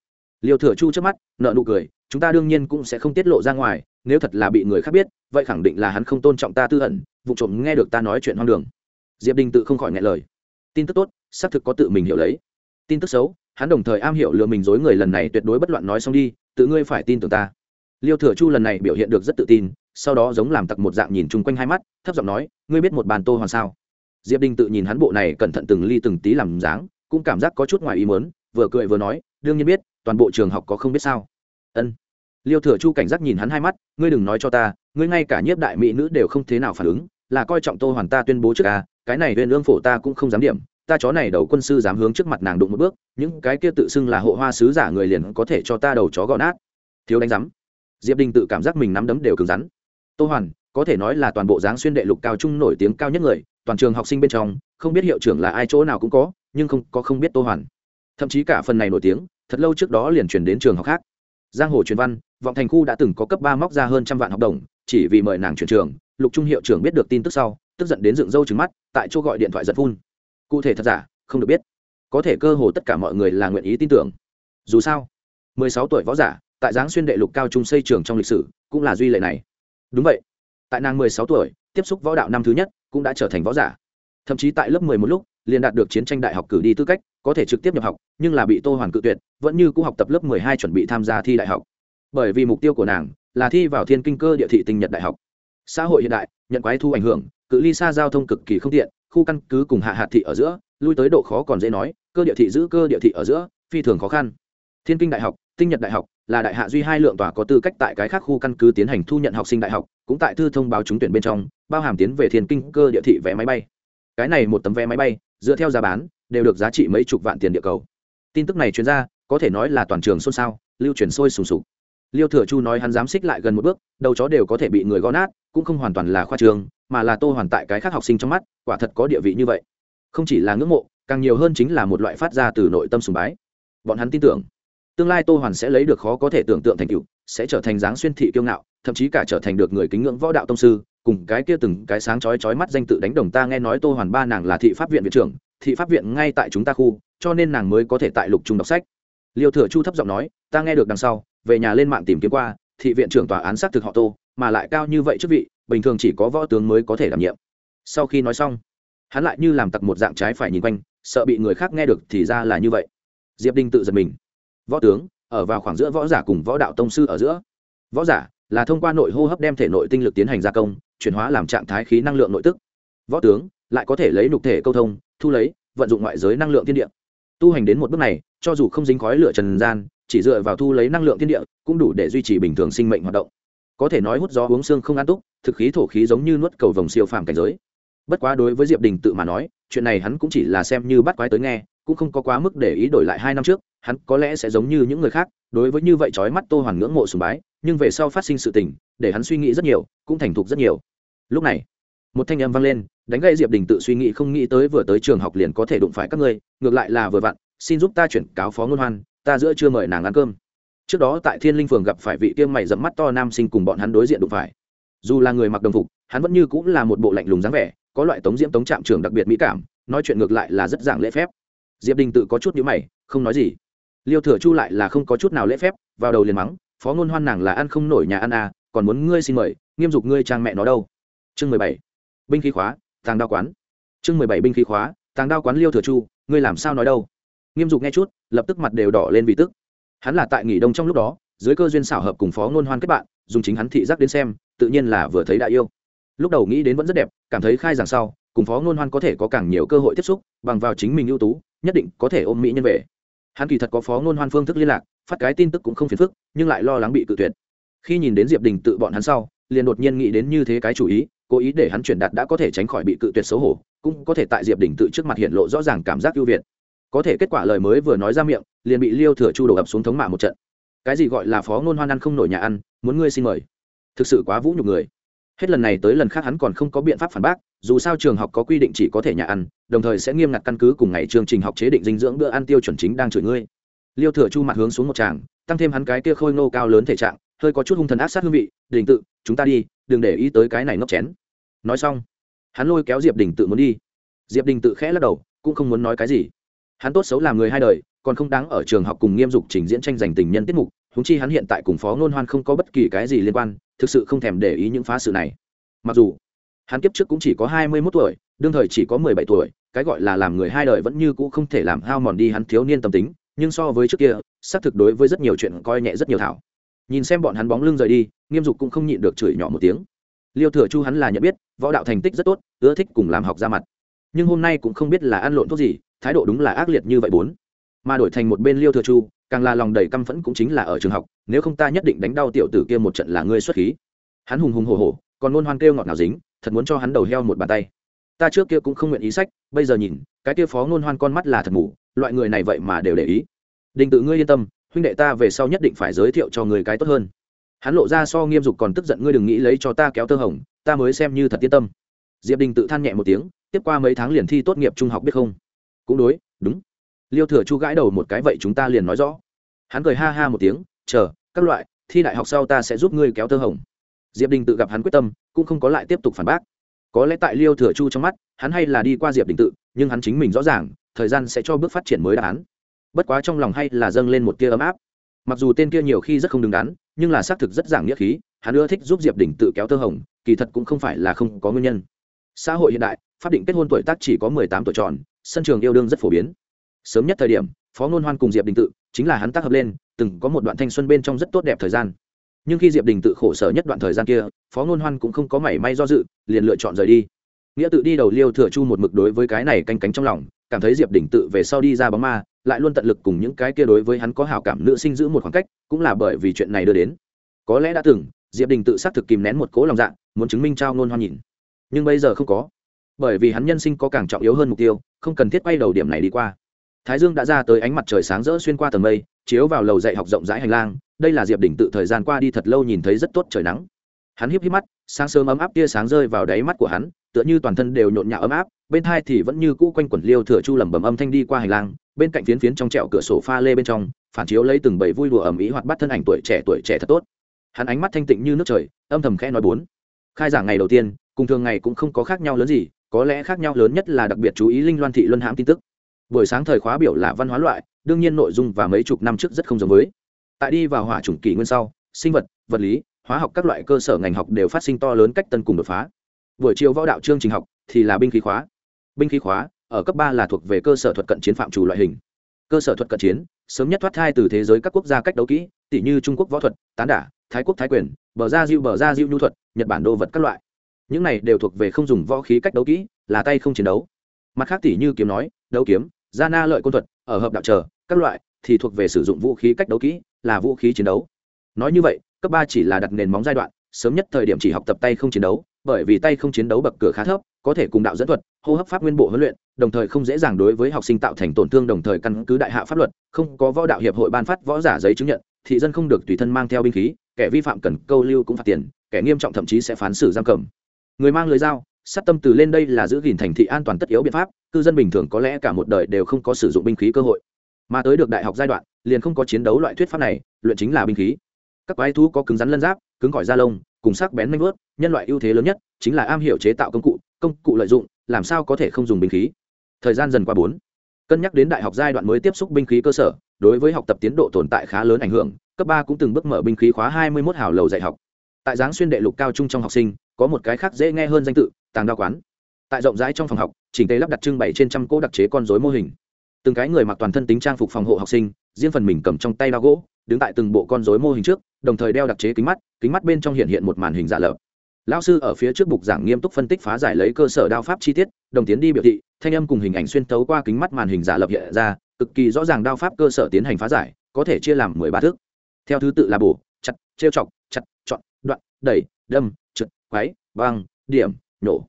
Speaker 1: Liêu thừa chu trước mắt nợ nụ cười, chúng ta đương nhiên cũng sẽ không tiết lộ ra ngoài, nếu thật là bị người khác biết, vậy khẳng định là hắn không tôn trọng ta tư ẩn, vụ trộm nghe được ta nói chuyện hoang đường. Diệp đình tự không khỏi ngại lời. Tin tức tốt, xác thực có tự mình hiểu lấy. Tin tức xấu, hắn đồng thời am hiểu lừa mình dối người lần này tuyệt đối bất loạn nói xong đi, tự ngươi phải tin tưởng ta. Liêu thừa chu lần này biểu hiện được rất tự tin, sau đó giống làm tặc một dạng nhìn chung quanh hai mắt, thấp giọng nói, ngươi biết một bàn tô hoàn sao? Diệp đình tự nhìn hắn bộ này cẩn thận từng ly từng tí làm dáng cũng cảm giác có chút ngoài ý muốn, vừa cười vừa nói đương nhiên biết toàn bộ trường học có không biết sao. Ân. Liêu thừa chu cảnh giác nhìn hắn hai mắt ngươi đừng nói cho ta ngươi ngay cả nhiếp đại mỹ nữ đều không thế nào phản ứng là coi trọng tô hoàn ta tuyên bố trước a cái này huyền ương phổ ta cũng không dám điểm ta chó này đầu quân sư dám hướng trước mặt nàng đụng một bước những cái kia tự xưng là hộ hoa sứ giả người liền có thể cho ta đầu chó gọn nát. Thiếu đánh rắm diệp đình tự cảm giác mình nắm đấm đều cứng rắn. Tô hoàn có thể nói là toàn bộ dáng xuyên đệ lục cao trung nổi tiếng cao nhất người toàn trường học sinh bên trong không biết hiệu trưởng là ai chỗ nào cũng có nhưng không có không biết tô hoàn. Thậm chí cả phần này nổi tiếng, thật lâu trước đó liền chuyển đến trường học khác. Giang hồ truyền văn, vọng thành khu đã từng có cấp ba móc ra hơn trăm vạn học đồng, chỉ vì mời nàng chuyển trường, lục trung hiệu trưởng biết được tin tức sau, tức giận đến dựng râu trứng mắt, tại chỗ gọi điện thoại giật phun. Cụ thể thật giả, không được biết. Có thể cơ hồ tất cả mọi người là nguyện ý tin tưởng. Dù sao, mười sáu tuổi võ giả, tại giáng xuyên đệ lục cao trung xây trường trong lịch sử, cũng là duy lệ này. Đúng vậy. Tại nàng mười sáu tuổi, tiếp xúc võ đạo năm thứ nhất, cũng đã trở thành võ giả. Thậm chí tại lớp mười một lúc liền đạt được chiến tranh đại học cử đi tư cách, có thể trực tiếp nhập học, nhưng là bị tô hoàn cự tuyệt, vẫn như cũ học tập lớp mười hai chuẩn bị tham gia thi đại học. Bởi vì mục tiêu của nàng là thi vào thiên kinh cơ địa thị tinh nhật đại học. Xã hội hiện đại, nhận quái thu ảnh hưởng, cự ly xa giao thông cực kỳ không tiện, khu căn cứ cùng hạ hạt thị ở giữa, lui tới độ khó còn dễ nói, cơ địa thị giữ cơ địa thị ở giữa, phi thường khó khăn. Thiên kinh đại học, tinh nhật đại học là đại hạ duy hai lượng tòa có tư cách tại cái khác khu căn cứ tiến hành thu nhận học sinh đại học, cũng tại thư thông báo trúng tuyển bên trong, bao hàm tiến về thiên kinh cơ địa thị vé máy bay. Cái này một tấm vé máy bay dựa theo giá bán, đều được giá trị mấy chục vạn tiền địa cầu. Tin tức này chuyên ra, có thể nói là toàn trường xôn xao, lưu truyền sôi sùng sục. Liêu thừa chu nói hắn dám xích lại gần một bước, đầu chó đều có thể bị người gõ nát, cũng không hoàn toàn là khoa trường, mà là tô hoàn tại cái khác học sinh trong mắt, quả thật có địa vị như vậy. Không chỉ là ngưỡng mộ, càng nhiều hơn chính là một loại phát ra từ nội tâm sùng bái. Bọn hắn tin tưởng, tương lai tô hoàn sẽ lấy được khó có thể tưởng tượng thành tựu, sẽ trở thành dáng xuyên thị kiêu ngạo, thậm chí cả trở thành được người kính ngưỡng võ đạo tông sư cùng cái kia từng cái sáng chói chói mắt danh tự đánh đồng ta nghe nói tô hoàn ba nàng là thị pháp viện viện trưởng, thị pháp viện ngay tại chúng ta khu, cho nên nàng mới có thể tại lục trung đọc sách. Liêu thừa chu thấp giọng nói, ta nghe được đằng sau, về nhà lên mạng tìm kiếm qua, thị viện trưởng tòa án xác thực họ tô, mà lại cao như vậy chức vị, bình thường chỉ có võ tướng mới có thể đảm nhiệm. Sau khi nói xong, hắn lại như làm tặc một dạng trái phải nhìn quanh, sợ bị người khác nghe được thì ra là như vậy. Diệp đinh tự giật mình. Võ tướng, ở vào khoảng giữa võ giả cùng võ đạo tông sư ở giữa. Võ giả là thông qua nội hô hấp đem thể nội tinh lực tiến hành gia công chuyển hóa làm trạng thái khí năng lượng nội tức. Võ tướng, lại có thể lấy nục thể câu thông, thu lấy, vận dụng ngoại giới năng lượng thiên địa. Tu hành đến một bước này, cho dù không dính khói lửa trần gian, chỉ dựa vào thu lấy năng lượng thiên địa, cũng đủ để duy trì bình thường sinh mệnh hoạt động. Có thể nói hút gió uống xương không an túc, thực khí thổ khí giống như nuốt cầu vồng siêu phàm cảnh giới. Bất quá đối với diệp đình tự mà nói, chuyện này hắn cũng chỉ là xem như bắt quái tới nghe, cũng không có quá mức để ý đổi lại hai năm trước, hắn có lẽ sẽ giống như những người khác, đối với như vậy trói mắt tô hoàn ngưỡng mộ sùng bái, nhưng về sau phát sinh sự tình, để hắn suy nghĩ rất nhiều cũng thành thục rất nhiều. Lúc này, một thanh âm vang lên, đánh gây diệp đình tự suy nghĩ không nghĩ tới vừa tới trường học liền có thể đụng phải các ngươi, ngược lại là vừa vặn, xin giúp ta chuyển cáo phó ngôn hoan, ta giữa chưa mời nàng ăn cơm. Trước đó tại thiên linh phường gặp phải vị tiêm mày dẫm mắt to nam sinh cùng bọn hắn đối diện đụng phải. Dù là người mặc đồng phục, hắn vẫn như cũng là một bộ lạnh lùng dáng vẻ, có loại tống diễm tống trạm trường đặc biệt mỹ cảm, nói chuyện ngược lại là rất giảng lễ phép. Diệp đình tự có chút nhữ mày, không nói gì. Liêu thừa chu lại là không có chút nào lễ phép, vào đầu liền mắng, phó ngôn hoan nàng là ăn không nổi nhà ăn à còn muốn ngươi xin mời nghiêm dục ngươi trang mẹ nó đâu? Chương mười bảy. Binh khí khóa, tàng đao quán. Chương mười bảy binh khí khóa, tàng đao quán liêu thừa chu, ngươi làm sao nói đâu? Nghiêm dục nghe chút, lập tức mặt đều đỏ lên vì tức. Hắn là tại nghỉ đông trong lúc đó, dưới cơ duyên xảo hợp cùng phó ngôn hoan kết bạn, dùng chính hắn thị giác đến xem, tự nhiên là vừa thấy đại yêu. Lúc đầu nghĩ đến vẫn rất đẹp, cảm thấy khai giảng sau, cùng phó ngôn hoan có thể có càng nhiều cơ hội tiếp xúc, bằng vào chính mình ưu tú, nhất định có thể ôm mỹ nhân về. Hắn kỳ thật có phó ngôn hoan phương thức liên lạc, phát cái tin tức cũng không phiền phức, nhưng lại lo lắng bị cự tuyệt. Khi nhìn đến diệp đình tự bọn hắn sau liền đột nhiên nghĩ đến như thế cái chủ ý, cố ý để hắn chuyển đạt đã có thể tránh khỏi bị cự tuyệt xấu hổ, cũng có thể tại diệp đình tự trước mặt hiện lộ rõ ràng cảm giác ưu việt. Có thể kết quả lời mới vừa nói ra miệng, liền bị liêu thừa chu đổ ập xuống thống mạ một trận. Cái gì gọi là phó ngôn hoan ăn không nổi nhà ăn, muốn ngươi xin mời. Thực sự quá vũ nhục người. Hết lần này tới lần khác hắn còn không có biện pháp phản bác, dù sao trường học có quy định chỉ có thể nhà ăn, đồng thời sẽ nghiêm ngặt căn cứ cùng ngày chương trình học chế định dinh dưỡng bữa ăn tiêu chuẩn chính đang chửi ngươi. Liêu thừa chu mặt hướng xuống một tràng, tăng thêm hắn cái kia khôi ngô cao lớn thể trạng hơi có chút hung thần ác sát hương vị, đình tự, chúng ta đi, đừng để ý tới cái này ngốc chén. Nói xong, hắn lôi kéo diệp đình tự muốn đi. Diệp đình tự khẽ lắc đầu, cũng không muốn nói cái gì. Hắn tốt xấu làm người hai đời, còn không đáng ở trường học cùng nghiêm dục trình diễn tranh giành tình nhân tiết mục húng chi hắn hiện tại cùng phó ngôn hoan không có bất kỳ cái gì liên quan, thực sự không thèm để ý những phá sự này. Mặc dù hắn kiếp trước cũng chỉ có hai mươi mốt tuổi, đương thời chỉ có mười bảy tuổi, cái gọi là làm người hai đời vẫn như cũ không thể làm hao mòn đi hắn thiếu niên tâm tính, nhưng so với trước kia, xác thực đối với rất nhiều chuyện coi nhẹ rất nhiều thảo nhìn xem bọn hắn bóng lưng rời đi, nghiêm dục cũng không nhịn được chửi nhỏ một tiếng. Liêu thừa chu hắn là nhận biết, võ đạo thành tích rất tốt, ưa thích cùng làm học ra mặt. Nhưng hôm nay cũng không biết là ăn lộn thuốc gì, thái độ đúng là ác liệt như vậy bốn. Mà đổi thành một bên liêu thừa chu, càng là lòng đầy căm phẫn cũng chính là ở trường học, nếu không ta nhất định đánh đau tiểu tử kia một trận là ngươi xuất khí. Hắn hùng hùng hổ hổ, còn luôn hoan kêu ngọt nào dính, thật muốn cho hắn đầu heo một bàn tay. Ta trước kia cũng không nguyện ý sách, bây giờ nhìn, cái kia phó ngôn hoan con mắt là thật mù, loại người này vậy mà đều để ý. Đình tự ngươi yên tâm huynh đệ ta về sau nhất định phải giới thiệu cho người cái tốt hơn. Hắn lộ ra so nghiêm dục còn tức giận, ngươi đừng nghĩ lấy cho ta kéo tơ hồng, ta mới xem như thật yên tâm. Diệp đình tự than nhẹ một tiếng, tiếp qua mấy tháng liền thi tốt nghiệp trung học biết không? Cũng đối, đúng. Liêu thừa chu gãi đầu một cái, vậy chúng ta liền nói rõ. Hắn cười ha ha một tiếng, chờ, các loại, thi đại học sau ta sẽ giúp ngươi kéo tơ hồng. Diệp đình tự gặp hắn quyết tâm, cũng không có lại tiếp tục phản bác. Có lẽ tại liêu thừa chu trong mắt, hắn hay là đi qua diệp đình tự, nhưng hắn chính mình rõ ràng, thời gian sẽ cho bước phát triển mới đáp án bất quá trong lòng hay là dâng lên một tia ấm áp. Mặc dù tên kia nhiều khi rất không đứng đắn, nhưng là xác thực rất giảng nghĩa khí, hắn ưa thích giúp diệp đình tự kéo tơ hồng, kỳ thật cũng không phải là không có nguyên nhân. Xã hội hiện đại, pháp định kết hôn tuổi tác chỉ có mười tám tuổi tròn, sân trường yêu đương rất phổ biến. Sớm nhất thời điểm, phó ngôn hoan cùng diệp đình tự, chính là hắn tác hợp lên, từng có một đoạn thanh xuân bên trong rất tốt đẹp thời gian. Nhưng khi diệp đình tự khổ sở nhất đoạn thời gian kia, phó ngôn hoan cũng không có mảy may do dự, liền lựa chọn rời đi. Nghĩa tự đi đầu liêu thừa chu một mực đối với cái này canh cánh trong lòng, cảm thấy diệp đỉnh tự về sau đi ra bóng ma lại luôn tận lực cùng những cái kia đối với hắn có hảo cảm nữ sinh giữ một khoảng cách, cũng là bởi vì chuyện này đưa đến. Có lẽ đã từng, diệp đình tự xác thực kìm nén một cố lòng dạ muốn chứng minh trao ngôn hoan nhìn. Nhưng bây giờ không có. Bởi vì hắn nhân sinh có càng trọng yếu hơn mục tiêu, không cần thiết quay đầu điểm này đi qua. Thái dương đã ra tới ánh mặt trời sáng rỡ xuyên qua tầng mây, chiếu vào lầu dạy học rộng rãi hành lang, đây là diệp đỉnh tự thời gian qua đi thật lâu nhìn thấy rất tốt trời nắng. Hắn híp híp mắt, sáng sớm ấm áp tia sáng rơi vào đáy mắt của hắn tựa như toàn thân đều nhộn nhạo ấm áp, bên thai thì vẫn như cũ quanh quẩn liêu thừa chu lẩm bẩm âm thanh đi qua hành lang, bên cạnh phiến phiến trong trẹo cửa sổ pha lê bên trong, phản chiếu lấy từng bầy vui đùa ẩm ý hoạt bắt thân ảnh tuổi trẻ tuổi trẻ thật tốt. Hắn ánh mắt thanh tịnh như nước trời, âm thầm khẽ nói bốn. Khai giảng ngày đầu tiên, cùng thường ngày cũng không có khác nhau lớn gì, có lẽ khác nhau lớn nhất là đặc biệt chú ý linh loan thị luân hãm tin tức. Buổi sáng thời khóa biểu là văn hóa loại, đương nhiên nội dung và mấy chục năm trước rất không giống với. Tại đi vào hỏa chủng kỷ nguyên sau, sinh vật vật lý, hóa học các loại cơ sở ngành học đều phát sinh to lớn cách tân cùng đột phá buổi chiều võ đạo chương trình học thì là binh khí khóa. Binh khí khóa ở cấp ba là thuộc về cơ sở thuật cận chiến phạm chủ loại hình. Cơ sở thuật cận chiến, sớm nhất thoát thai từ thế giới các quốc gia cách đấu kỹ tỷ như trung quốc võ thuật, tán đả, thái quốc thái quyền, bờ ra diệu bờ ra diệu nhu thuật, nhật bản đô vật các loại. Những này đều thuộc về không dùng võ khí cách đấu kỹ, là tay không chiến đấu. Mặt khác tỷ như kiếm nói, đấu kiếm, gia na lợi côn thuật, ở hợp đạo chờ các loại thì thuộc về sử dụng vũ khí cách đấu kỹ, là vũ khí chiến đấu. Nói như vậy, cấp ba chỉ là đặt nền móng giai đoạn, sớm nhất thời điểm chỉ học tập tay không chiến đấu bởi vì tay không chiến đấu bậc cửa khá thấp, có thể cùng đạo dẫn thuật, hô hấp pháp nguyên bộ huấn luyện, đồng thời không dễ dàng đối với học sinh tạo thành tổn thương đồng thời căn cứ đại hạ pháp luật, không có võ đạo hiệp hội ban phát võ giả giấy chứng nhận, thị dân không được tùy thân mang theo binh khí, kẻ vi phạm cần câu lưu cũng phạt tiền, kẻ nghiêm trọng thậm chí sẽ phán xử giam cầm. Người mang lưới dao sát tâm từ lên đây là giữ gìn thành thị an toàn tất yếu biện pháp, cư dân bình thường có lẽ cả một đời đều không có sử dụng binh khí cơ hội. Mà tới được đại học giai đoạn, liền không có chiến đấu loại thuyết pháp này, luyện chính là binh khí. Các quái thú có cứng rắn lân giáp, cứng cỏi da lông cùng sắc bén manh vớt nhân loại ưu thế lớn nhất chính là am hiểu chế tạo công cụ công cụ lợi dụng, làm sao có thể không dùng binh khí. Thời gian dần qua bốn, cân nhắc đến đại học giai đoạn mới tiếp xúc binh khí cơ sở, đối với học tập tiến độ tồn tại khá lớn ảnh hưởng, cấp ba cũng từng bước mở binh khí khóa hai mươi một hào lầu dạy học. Tại giáng xuyên đệ lục cao trung trong học sinh, có một cái khác dễ nghe hơn danh tự, tàng đao quán. Tại rộng rãi trong phòng học, chỉnh tề lắp đặt trưng bày trên trăm cỗ đặc chế con dối mô hình. Từng cái người mặc toàn thân tính trang phục phòng hộ học sinh, riêng phần mình cầm trong tay đao gỗ, đứng tại từng bộ con dối mô hình trước đồng thời đeo đặc chế kính mắt kính mắt bên trong hiện hiện một màn hình giả lập. Lão sư ở phía trước bục giảng nghiêm túc phân tích phá giải lấy cơ sở đao pháp chi tiết, đồng tiến đi biểu thị, thanh âm cùng hình ảnh xuyên tấu qua kính mắt màn hình giả lập hiện ra, cực kỳ rõ ràng đao pháp cơ sở tiến hành phá giải, có thể chia làm mười ba thước theo thứ tự là bổ, chặt, trêu chọc, chặt, chọn, đoạn, đẩy, đâm, trượt quáy băng điểm, nổ.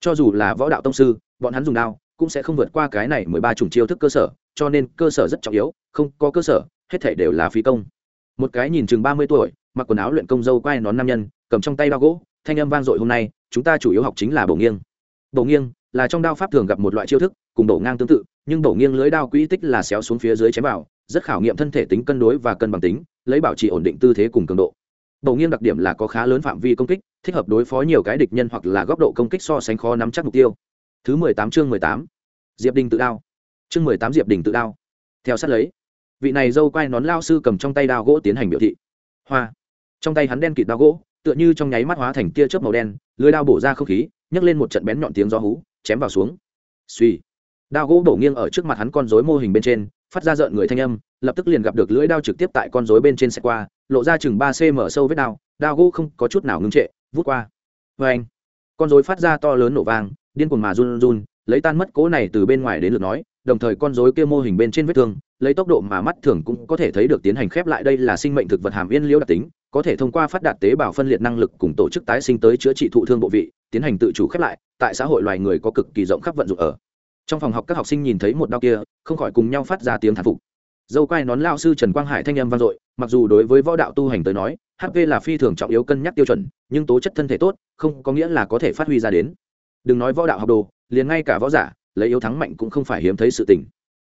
Speaker 1: Cho dù là võ đạo tông sư, bọn hắn dùng đao cũng sẽ không vượt qua cái này mười ba chủng chiêu thức cơ sở, cho nên cơ sở rất trọng yếu, không có cơ sở, hết thể đều là phí công một cái nhìn chừng ba mươi tuổi, mặc quần áo luyện công dâu quai nón nam nhân, cầm trong tay đao gỗ, thanh âm vang dội hôm nay, chúng ta chủ yếu học chính là bổ nghiêng. Bổ nghiêng là trong đao pháp thường gặp một loại chiêu thức, cùng đổ ngang tương tự, nhưng bổ nghiêng lưới đao quỹ tích là xéo xuống phía dưới chém vào, rất khảo nghiệm thân thể tính cân đối và cân bằng tính, lấy bảo trì ổn định tư thế cùng cường độ. Bổ nghiêng đặc điểm là có khá lớn phạm vi công kích, thích hợp đối phó nhiều cái địch nhân hoặc là góc độ công kích so sánh khó nắm chắc mục tiêu. Thứ mười tám chương mười tám. Diệp đình tự đao. Chương mười tám diệp đình tự đao. Theo sát lấy vị này dâu quai nón lao sư cầm trong tay đao gỗ tiến hành biểu thị. Hoa. Trong tay hắn đen kịt đao gỗ, tựa như trong nháy mắt hóa thành tia chớp màu đen, lưới đao bổ ra không khí, nhấc lên một trận bén nhọn tiếng gió hú, chém vào xuống. Suy đao gỗ đổ nghiêng ở trước mặt hắn con rối mô hình bên trên, phát ra rợn người thanh âm, lập tức liền gặp được lưỡi đao trực tiếp tại con rối bên trên xe qua, lộ ra chừng ba cm sâu vết đao đao gỗ không có chút nào ngưng trệ, vút qua. Vê anh con rối phát ra to lớn nổ vang, điên cuồng mà run run lấy tan mất cố này từ bên ngoài đến lượt nói, đồng thời con rối kia mô hình bên trên vết thương, lấy tốc độ mà mắt thường cũng có thể thấy được tiến hành khép lại đây là sinh mệnh thực vật hàm yên liễu đặc tính, có thể thông qua phát đạt tế bào phân liệt năng lực cùng tổ chức tái sinh tới chữa trị thụ thương bộ vị, tiến hành tự chủ khép lại, tại xã hội loài người có cực kỳ rộng khắp vận dụng ở. Trong phòng học các học sinh nhìn thấy một đau kia, không khỏi cùng nhau phát ra tiếng thán phục. Dâu quai nón lao sư trần quang hải thanh âm vang dội, mặc dù đối với võ đạo tu hành tới nói hp là phi thường trọng yếu cân nhắc tiêu chuẩn, nhưng tố chất thân thể tốt, không có nghĩa là có thể phát huy ra đến. Đừng nói võ đạo học đồ liền ngay cả võ giả, lấy yếu thắng mạnh cũng không phải hiếm thấy sự tình.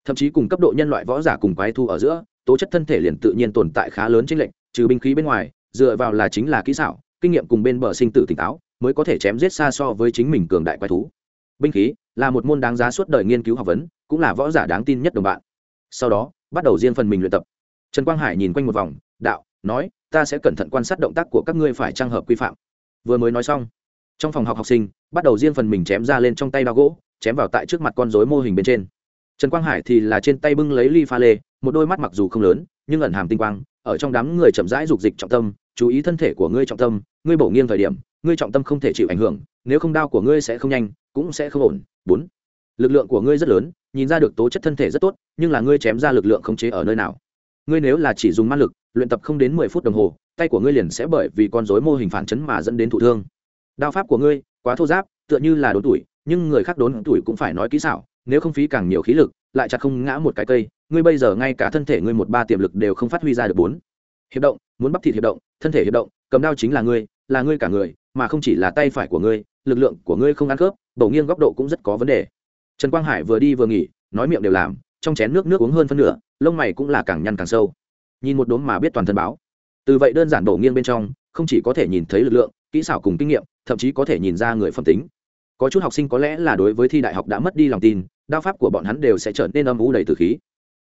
Speaker 1: Thậm chí cùng cấp độ nhân loại võ giả cùng quái thu ở giữa, tố chất thân thể liền tự nhiên tồn tại khá lớn trên lệnh trừ binh khí bên ngoài, dựa vào là chính là kỹ xảo, kinh nghiệm cùng bên bờ sinh tử tỉnh táo, mới có thể chém giết xa so với chính mình cường đại quái thú. Binh khí là một môn đáng giá suốt đời nghiên cứu học vấn, cũng là võ giả đáng tin nhất đồng bạn. Sau đó, bắt đầu riêng phần mình luyện tập. Trần quang hải nhìn quanh một vòng, đạo, nói, ta sẽ cẩn thận quan sát động tác của các ngươi phải trang hợp quy phạm. Vừa mới nói xong trong phòng học học sinh, bắt đầu riêng phần mình chém ra lên trong tay bao gỗ, chém vào tại trước mặt con rối mô hình bên trên. Trần quang hải thì là trên tay bưng lấy ly pha lê, một đôi mắt mặc dù không lớn, nhưng ẩn hàm tinh quang, ở trong đám người chậm rãi dục dịch trọng tâm, chú ý thân thể của ngươi trọng tâm, ngươi bổ nghiêng thời điểm, ngươi trọng tâm không thể chịu ảnh hưởng, nếu không đao của ngươi sẽ không nhanh, cũng sẽ không ổn. Bốn, lực lượng của ngươi rất lớn, nhìn ra được tố chất thân thể rất tốt, nhưng là ngươi chém ra lực lượng khống chế ở nơi nào? Ngươi nếu là chỉ dùng man lực, luyện tập không đến mười phút đồng hồ, tay của ngươi liền sẽ bởi vì con rối mô hình phản chấn mà dẫn đến thụ thương đao pháp của ngươi, quá thô giáp, tựa như là đốn tuổi, nhưng người khác đốn tuổi cũng phải nói kỹ xảo, nếu không phí càng nhiều khí lực, lại chặt không ngã một cái cây, ngươi bây giờ ngay cả thân thể ngươi một ba tiềm lực đều không phát huy ra được bốn. Hiệp động, muốn bắp thịt hiệp động, thân thể hiệp động, cầm đao chính là ngươi là ngươi cả người, mà không chỉ là tay phải của ngươi, lực lượng của ngươi không ăn khớp bầu nghiêng góc độ cũng rất có vấn đề. Trần quang hải vừa đi vừa nghỉ, nói miệng đều làm, trong chén nước nước uống hơn phân nửa, lông mày cũng là càng nhăn càng sâu. Nhìn một đốm mà biết toàn thân báo. Từ vậy đơn giản bầu nghiêng bên trong, không chỉ có thể nhìn thấy lực lượng, kỹ xảo cùng kinh nghiệm thậm chí có thể nhìn ra người phẩm tính. Có chút học sinh có lẽ là đối với thi đại học đã mất đi lòng tin, đao pháp của bọn hắn đều sẽ trở nên âm u đầy từ khí.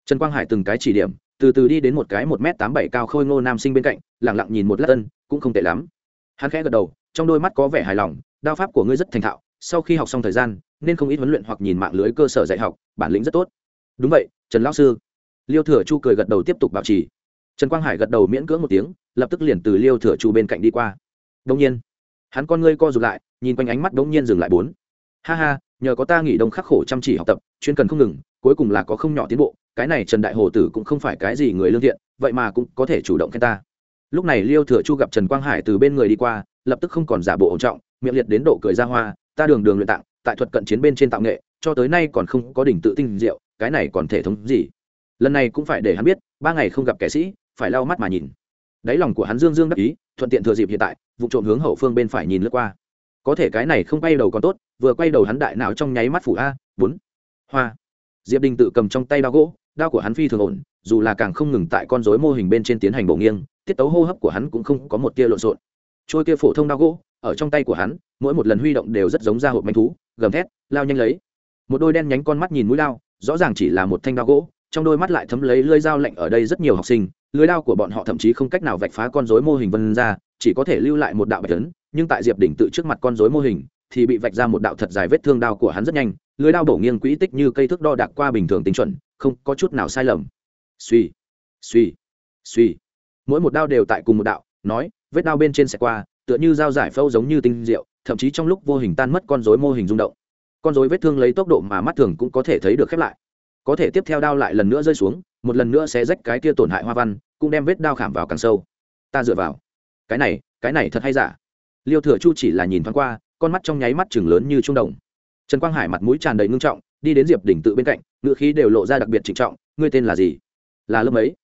Speaker 1: Trần quang hải từng cái chỉ điểm, từ từ đi đến một cái một m tám bảy cao khôi ngô nam sinh bên cạnh lẳng lặng nhìn một lát tân cũng không tệ lắm. Hắn khẽ gật đầu, trong đôi mắt có vẻ hài lòng, đao pháp của ngươi rất thành thạo, sau khi học xong thời gian, nên không ít huấn luyện hoặc nhìn mạng lưới cơ sở dạy học, bản lĩnh rất tốt. Đúng vậy, trần lão sư. Liêu thừa chu cười gật đầu tiếp tục bảo trì. Trần quang hải gật đầu miễn cưỡng một tiếng, lập tức liền từ liêu thừa chu bên cạnh đi qua. Đông nhiên hắn con ngươi co rụt lại, nhìn quanh ánh mắt đống nhiên dừng lại bốn. Ha ha, nhờ có ta nghỉ đông khắc khổ chăm chỉ học tập, chuyên cần không ngừng, cuối cùng là có không nhỏ tiến bộ, cái này trần đại hồ tử cũng không phải cái gì người lương thiện, vậy mà cũng có thể chủ động khen ta. Lúc này liêu thừa chu gặp trần quang hải từ bên người đi qua, lập tức không còn giả bộ ổn trọng, miệng liệt đến độ cười ra hoa, ta đường đường luyện tạng, tại thuật cận chiến bên trên tạo nghệ, cho tới nay còn không có đỉnh tự tinh diệu, cái này còn thể thống gì? Lần này cũng phải để hắn biết, ba ngày không gặp kẻ sĩ, phải lau mắt mà nhìn đáy lòng của hắn dương dương đắc ý, thuận tiện thừa dịp hiện tại, vụ trộm hướng hậu phương bên phải nhìn lướt qua. Có thể cái này không quay đầu còn tốt, vừa quay đầu hắn đại não trong nháy mắt phủ a, bốn. Hoa. Diệp đình tự cầm trong tay đao gỗ, đao của hắn phi thường ổn, dù là càng không ngừng tại con rối mô hình bên trên tiến hành bổ nghiêng, tiết tấu hô hấp của hắn cũng không có một tia lộn xộn. Trôi kia phổ thông đao gỗ, ở trong tay của hắn, mỗi một lần huy động đều rất giống ra hộp manh thú, gầm thét, lao nhanh lấy. Một đôi đen nhánh con mắt nhìn mũi lao, rõ ràng chỉ là một thanh đao gỗ, trong đôi mắt lại thấm lấy lưỡi dao lạnh ở đây rất nhiều học sinh lưới đao của bọn họ thậm chí không cách nào vạch phá con rối mô hình vân ra, chỉ có thể lưu lại một đạo bạch tấn nhưng tại diệp đỉnh tự trước mặt con rối mô hình, thì bị vạch ra một đạo thật dài vết thương đao của hắn rất nhanh, lưới đao đổ nghiêng quỹ tích như cây thước đo đạc qua bình thường tính chuẩn, không có chút nào sai lầm. Suy suy suy. Mỗi một đao đều tại cùng một đạo, nói, vết đao bên trên sẽ qua, tựa như dao giải phâu giống như tinh diệu, thậm chí trong lúc vô hình tan mất con rối mô hình rung động. Con rối vết thương lấy tốc độ mà mắt thường cũng có thể thấy được khép lại có thể tiếp theo đao lại lần nữa rơi xuống, một lần nữa sẽ rách cái kia tổn hại hoa văn, cũng đem vết đao khảm vào càng sâu. Ta dựa vào. Cái này cái này thật hay giả? Liêu thừa chu chỉ là nhìn thoáng qua, con mắt trong nháy mắt chừng lớn như trung đồng. Trần quang hải mặt mũi tràn đầy ngưng trọng, đi đến diệp đỉnh tự bên cạnh ngựa khí đều lộ ra đặc biệt trịnh trọng, ngươi tên là gì? Là lớp ấy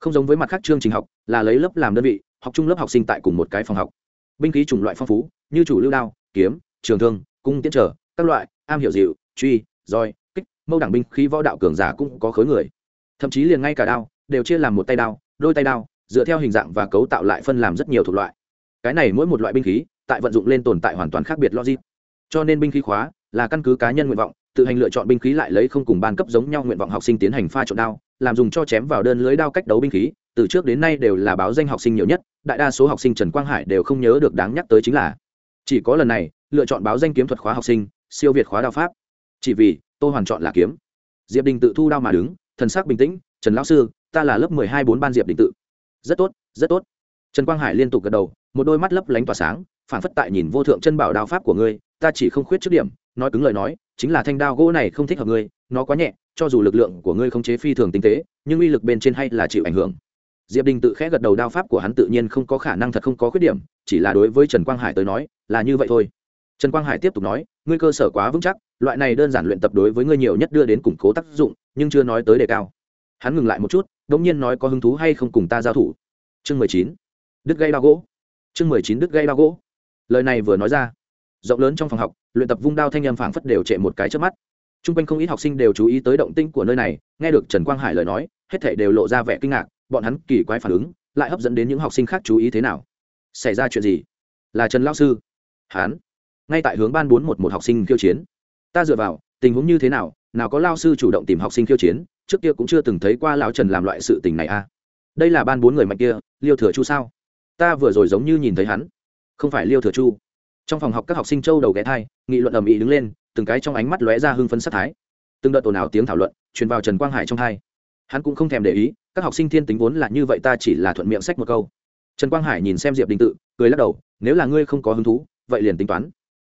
Speaker 1: không giống với mặt khác chương trình học, là lấy lớp làm đơn vị, học chung lớp học sinh tại cùng một cái phòng học. Binh khí chủng loại phong phú, như chủ lưu đao, kiếm, trường thương, cung tiễn trở, các loại, am hiểu dịu, truy, roi mâu đẳng binh khí võ đạo cường giả cũng có khối người. Thậm chí liền ngay cả đao, đều chia làm một tay đao, đôi tay đao, dựa theo hình dạng và cấu tạo lại phân làm rất nhiều thuộc loại. Cái này mỗi một loại binh khí, tại vận dụng lên tồn tại hoàn toàn khác biệt logic. Cho nên binh khí khóa là căn cứ cá nhân nguyện vọng, tự hành lựa chọn binh khí lại lấy không cùng ban cấp giống nhau nguyện vọng học sinh tiến hành pha trộn đao, làm dùng cho chém vào đơn lưới đao cách đấu binh khí, từ trước đến nay đều là báo danh học sinh nhiều nhất, đại đa số học sinh trần quang hải đều không nhớ được đáng nhắc tới chính là, chỉ có lần này, lựa chọn báo danh kiếm thuật khóa học sinh, siêu việt khóa đao pháp. Chỉ vì tô hoàn chọn là kiếm. Diệp đình tự thu đao mà đứng, thần sắc bình tĩnh, trần lão sư, ta là lớp mười hai bốn ban diệp đình tự. Rất tốt rất tốt. Trần quang hải liên tục gật đầu, một đôi mắt lấp lánh tỏa sáng phản phất tại nhìn vô thượng chân bảo đao pháp của ngươi, ta chỉ không khuyết trước điểm, nói cứng lời nói, chính là thanh đao gỗ này không thích hợp ngươi, nó quá nhẹ, cho dù lực lượng của ngươi không chế phi thường tinh tế, nhưng uy lực bên trên hay là chịu ảnh hưởng. Diệp đình tự khẽ gật đầu, đao pháp của hắn tự nhiên không có khả năng thật không có khuyết điểm, chỉ là đối với trần quang hải tới nói, là như vậy thôi trần quang hải tiếp tục nói, ngươi cơ sở quá vững chắc, loại này đơn giản luyện tập đối với ngươi nhiều nhất đưa đến củng cố tác dụng, nhưng chưa nói tới đề cao. Hắn ngừng lại một chút đ ỗ n g nhiên nói có hứng thú hay không cùng ta giao thủ. Chương mười chín, đứt gây đao gỗ. Chương mười chín, đứt gây đao gỗ. Lời này vừa nói ra, rộng lớn trong phòng học, luyện tập vung đao thanh â m phảng phất đều trệ một cái trước mắt. T r u n g quanh không ít học sinh đều chú ý tới động tinh của nơi này, nghe được trần quang hải lời nói, hết thể đều lộ ra vẻ kinh ngạc, bọn hắn kỳ quái phản ứng, lại hấp dẫn đến những học sinh khác chú ý thế nào. Xảy ra chuyện gì? Là trần lao sư. Hán ngay tại hướng ban bốn một một học sinh khiêu chiến. Ta dựa vào, tình huống như thế nào nào có lao sư chủ động tìm học sinh khiêu chiến, trước kia cũng chưa từng thấy qua lão trần làm loại sự tình này a à. đây là ban bốn người mạnh kia, liêu thừa chu sao? Ta vừa rồi giống như nhìn thấy hắn. Không phải liêu thừa chu. Trong phòng học các học sinh châu đầu ghé thai, nghị luận ầm ĩ đứng lên, từng cái trong ánh mắt lóe ra hưng phấn sát thái. Từng đợt ồn ào tiếng thảo luận, truyền vào trần quang hải trong hai. Hắn cũng không thèm để ý, các học sinh thiên tính vốn là như vậy ta chỉ là thuận miệng sách một câu. Trần quang hải nhìn xem diệp đình tự, cười lắc đầu, nếu là ngươi không có hứng thú, vậy liền tính toán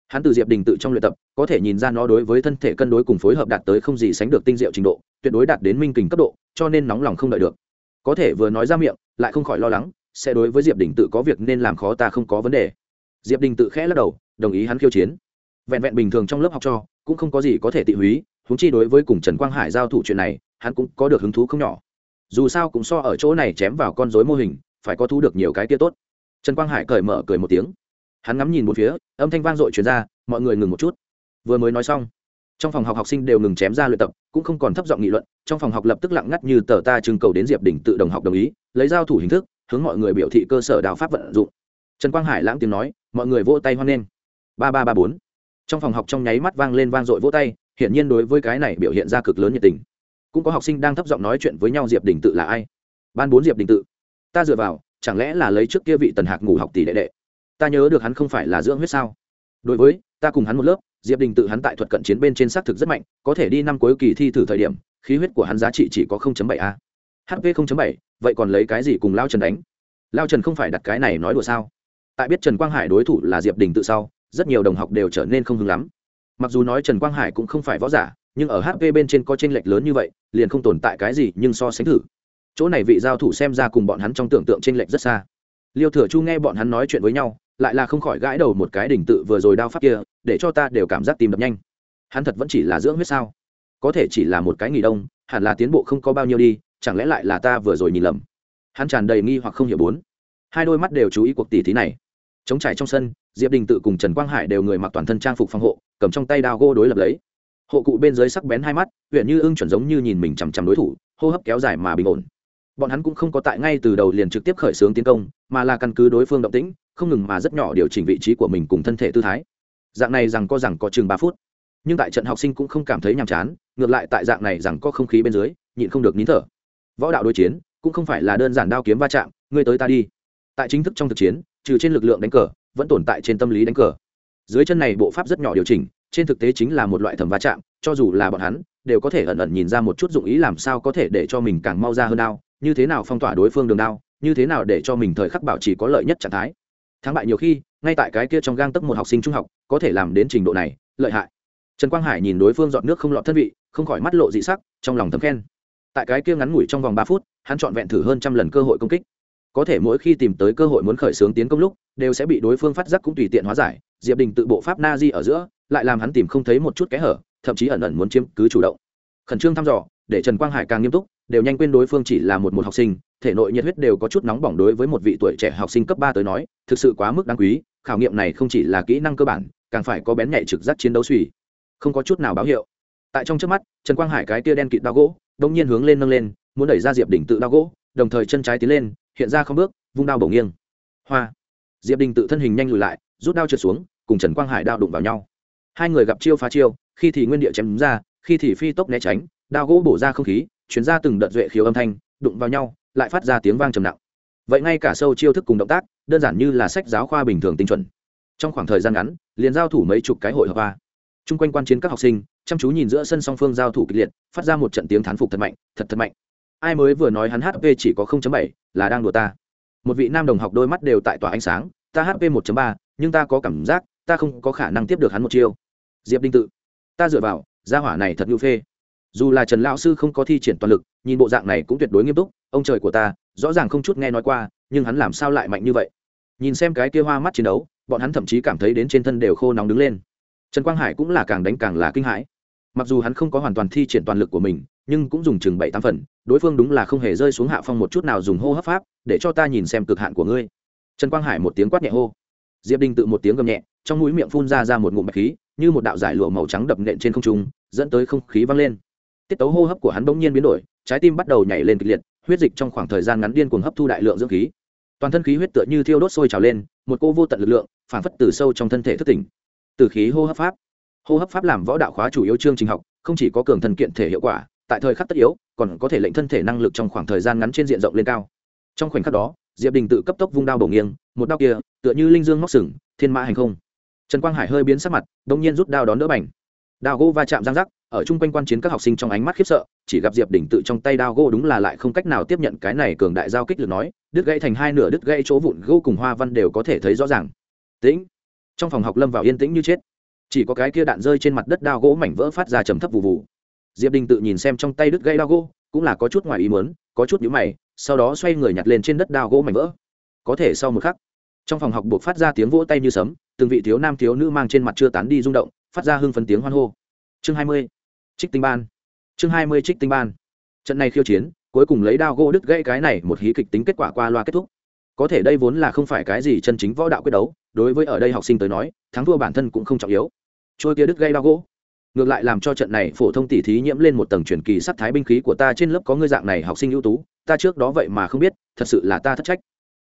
Speaker 1: hắn từ diệp đình tự trong luyện tập, có thể nhìn ra nó đối với thân thể cân đối cùng phối hợp đạt tới không gì sánh được tinh diệu trình độ, tuyệt đối đạt đến minh kình cấp độ, cho nên nóng lòng không đợi được. Có thể vừa nói ra miệng, lại không khỏi lo lắng, sẽ đối với diệp đình tự có việc nên làm khó ta không có vấn đề. Diệp đình tự khẽ lắc đầu, đồng ý hắn khiêu chiến. Vẹn vẹn bình thường trong lớp học cho, cũng không có gì có thể tị húy húng chi đối với cùng trần quang hải giao thủ chuyện này, hắn cũng có được hứng thú không nhỏ. Dù sao cũng so ở chỗ này chém vào con dối mô hình, phải có thu được nhiều cái kia tốt. Trần quang hải cởi mở cười một tiếng hắn ngắm nhìn một phía, âm thanh vang dội chuyển ra, mọi người ngừng một chút. Vừa mới nói xong, trong phòng học học sinh đều ngừng chém ra luyện tập, cũng không còn thấp giọng nghị luận, trong phòng học lập tức lặng ngắt như tờ ta trưng cầu đến diệp đỉnh tự đồng học đồng ý, lấy giao thủ hình thức, hướng mọi người biểu thị cơ sở đào pháp vận dụng. Trần quang hải lãng tiếng nói, mọi người vỗ tay hoan nghênh. Ba ba ba bốn. Trong phòng học trong nháy mắt vang lên vang dội vỗ tay, hiển nhiên đối với cái này biểu hiện ra cực lớn nhiệt tình. Cũng có học sinh đang thấp giọng nói chuyện với nhau diệp đình tự là ai? Ban bốn diệp đình tự. Ta dựa vào, chẳng lẽ là lấy trước kia vị tần hạc ngủ học tỷ đệ đệ? Ta nhớ được hắn không phải là dưỡng huyết sao? Đối với ta cùng hắn một lớp diệp đình tự hắn tại thuật cận chiến bên trên xác thực rất mạnh có thể đi năm cuối kỳ thi thử thời điểm khí huyết của hắn giá trị chỉ có 0.7 a. Hp 0.7, vậy còn lấy cái gì cùng lao trần đánh? Lao trần không phải đặt cái này nói đùa sao? Tại biết trần quang hải đối thủ là diệp đình tự sau rất nhiều đồng học đều trở nên không hứng lắm. Mặc dù nói trần quang hải cũng không phải võ giả nhưng ở hp bên trên có tranh lệch lớn như vậy liền không tồn tại cái gì nhưng so sánh thử. Chỗ này vị giao thủ xem ra cùng bọn hắn trong tưởng tượng tranh lệch rất xa. Liêu thừa chu nghe bọn hắn nói chuyện với nhau lại là không khỏi gãi đầu một cái đỉnh tự vừa rồi đao pháp kia, để cho ta đều cảm giác tìm đập nhanh. Hắn thật vẫn chỉ là dưỡng huyết sao? Có thể chỉ là một cái nghỉ đông, hẳn là tiến bộ không có bao nhiêu đi, chẳng lẽ lại là ta vừa rồi nhìn lầm? Hắn tràn đầy nghi hoặc không hiểu bốn. Hai đôi mắt đều chú ý cuộc tỷ thí này. Chống trải trong sân, diệp đình tự cùng trần quang hải đều người mặc toàn thân trang phục phòng hộ, cầm trong tay đao gô đối lập lấy. Hộ cụ bên dưới sắc bén hai mắt, huyện như ưng chuẩn giống như nhìn mình chằm chằm đối thủ, hô hấp kéo dài mà bình ổn. Bọn hắn cũng không có tại ngay từ đầu liền trực tiếp khởi xướng tiến công, mà là căn cứ đối phương động tĩnh không ngừng mà rất nhỏ điều chỉnh vị trí của mình cùng thân thể tư thái. Dạng này rằng có rằng có chừng ba phút. Nhưng tại trận học sinh cũng không cảm thấy nhàm chán, ngược lại tại dạng này rằng có không khí bên dưới, nhịn không được nín thở. Võ đạo đối chiến, cũng không phải là đơn giản đao kiếm va chạm, ngươi tới ta đi. Tại chính thức trong thực chiến, trừ trên lực lượng đánh cờ, vẫn tồn tại trên tâm lý đánh cờ. Dưới chân này bộ pháp rất nhỏ điều chỉnh, trên thực tế chính là một loại thầm va chạm, cho dù là bọn hắn, đều có thể ẩn ẩn nhìn ra một chút dụng ý làm sao có thể để cho mình càng mau ra hơn đao, như thế nào phong tỏa đối phương đường đao, như thế nào để cho mình thời khắc bảo trì có lợi nhất trạng thái thắng bại nhiều khi, ngay tại cái kia trong gang tấc một học sinh trung học, có thể làm đến trình độ này, lợi hại. Trần quang hải nhìn đối phương dọn nước không lọt thân vị, không khỏi mắt lộ dị sắc, trong lòng thấm khen. Tại cái kia ngắn ngủi trong vòng ba phút, hắn chọn vẹn thử hơn trăm lần cơ hội công kích. Có thể mỗi khi tìm tới cơ hội muốn khởi xướng tiến công lúc, đều sẽ bị đối phương phát giác cũng tùy tiện hóa giải, diệp đình tự bộ pháp na di ở giữa, lại làm hắn tìm không thấy một chút kẽ hở, thậm chí ẩn ẩn muốn chiếm cứ chủ động. Khẩn trương thăm dò, để trần quang hải càng nghiêm túc đều nhanh quên đối phương chỉ là một một học sinh, thể nội nhiệt huyết đều có chút nóng bỏng đối với một vị tuổi trẻ học sinh cấp ba tới nói, thực sự quá mức đáng quý, khảo nghiệm này không chỉ là kỹ năng cơ bản, càng phải có bén nhạy trực giác chiến đấu suy. Không có chút nào báo hiệu. Tại trong trước mắt, trần quang hải cái tia đen kịt đao gỗ đông nhiên hướng lên nâng lên, muốn đẩy ra diệp đỉnh tự đao gỗ, đồng thời chân trái tiến lên, hiện ra không bước, vung đao bổ nghiêng. Hoa! Diệp đình tự thân hình nhanh lùi lại, rút đao trượt xuống, cùng trần quang hải đao đụng vào nhau. Hai người gặp chiêu phá chiêu, khi thì nguyên địa chém ra, khi thì phi tốc né tránh, đao gỗ bổ ra không khí chuyển ra từng đợt duệ khiếu âm thanh đụng vào nhau lại phát ra tiếng vang trầm nặng. Vậy ngay cả sâu chiêu thức cùng động tác đơn giản như là sách giáo khoa bình thường tinh chuẩn. Trong khoảng thời gian ngắn liền giao thủ mấy chục cái hội hợp ba chung quanh quan chiến các học sinh chăm chú nhìn giữa sân song phương giao thủ kịch liệt phát ra một trận tiếng thán phục thật mạnh thật thật mạnh. Ai mới vừa nói hắn hp chỉ có 0.7, là đang đùa ta. Một vị nam đồng học đôi mắt đều tại tỏa ánh sáng ta hp 1.3, nhưng ta có cảm giác ta không có khả năng tiếp được hắn một chiêu. Diệp đinh tự. Ta dựa vào gia hỏa này thật ngưu phê dù là trần lão sư không có thi triển toàn lực, nhìn bộ dạng này cũng tuyệt đối nghiêm túc, ông trời của ta, rõ ràng không chút nghe nói qua, nhưng hắn làm sao lại mạnh như vậy? Nhìn xem cái kia hoa mắt chiến đấu, bọn hắn thậm chí cảm thấy đến trên thân đều khô nóng đứng lên. Trần quang hải cũng là càng đánh càng là kinh hãi. Mặc dù hắn không có hoàn toàn thi triển toàn lực của mình, nhưng cũng dùng chừng bảy tám phần, đối phương đúng là không hề rơi xuống hạ phong một chút nào dùng hô hấp pháp, để cho ta nhìn xem cực hạn của ngươi. Trần quang hải một tiếng quát nhẹ hô. Diệp đinh tự một tiếng gầm nhẹ, trong mũi miệng phun ra ra một ngụm bạch khí, như một đạo giải lụa màu trắng đập nện trên không trung, dẫn tới không khí văng lên tiết tấu hô hấp của hắn bỗng nhiên biến đổi, trái tim bắt đầu nhảy lên kịch liệt, huyết dịch trong khoảng thời gian ngắn điên cuồng hấp thu đại lượng dưỡng khí. Toàn thân khí huyết tựa như thiêu đốt sôi trào lên, một cô vô tận lực lượng phản phất từ sâu trong thân thể thức tỉnh. Từ khí hô hấp pháp. Hô hấp pháp làm võ đạo khóa chủ yếu chương trình học, không chỉ có cường thần kiện thể hiệu quả, tại thời khắc tất yếu, còn có thể lệnh thân thể năng lực trong khoảng thời gian ngắn trên diện rộng lên cao. Trong khoảnh khắc đó, diệp đình tự cấp tốc vung đao bổ nghiêng, một đao kia, tựa như linh dương móc sừng, thiên mã hành không. Trần quang hải hơi biến sắc mặt đ ỗ n g nhiên rút đao đón đỡ bành. Đao gỗ va chạm giang rắc ở chung quanh quan chiến các học sinh trong ánh mắt khiếp sợ, chỉ gặp diệp đỉnh tự trong tay đao gỗ đúng là lại không cách nào tiếp nhận cái này cường đại giao kích được nói, đứt gãy thành hai nửa, đứt gãy chỗ vụn gỗ cùng hoa văn đều có thể thấy rõ ràng. Tĩnh. Trong phòng học lâm vào yên tĩnh như chết. Chỉ có cái kia đạn rơi trên mặt đất đao gỗ mảnh vỡ phát ra trầm thấp vụ vụ diệp đình tự nhìn xem trong tay đứt gãy đao gỗ, cũng là có chút ngoài ý muốn, có chút nhũ mày, sau đó xoay người nhặt lên trên đất đao gỗ mảnh vỡ. Có thể sau một khắc, trong phòng học buộc phát ra tiếng vỗ tay như sấm, từng vị thiếu nam thiếu nữ mang trên mặt chưa tán đi rung động, phát ra hưng phấn tiếng hoan hô. Chương hai mươi trích tinh ban. Chương hai mươi trích tinh ban. Trận này khiêu chiến, cuối cùng lấy đao gỗ đứt gãy cái này một hí kịch tính kết quả qua loa kết thúc. Có thể đây vốn là không phải cái gì chân chính võ đạo quyết đấu, đối với ở đây học sinh tới nói, thắng thua bản thân cũng không trọng yếu. Trôi kia đứt gãy đao gỗ. Ngược lại làm cho trận này phổ thông tỉ thí nhiễm lên một tầng truyền kỳ sắc thái binh khí của ta trên lớp có ngươi dạng này học sinh ưu tú, ta trước đó vậy mà không biết, thật sự là ta thất trách.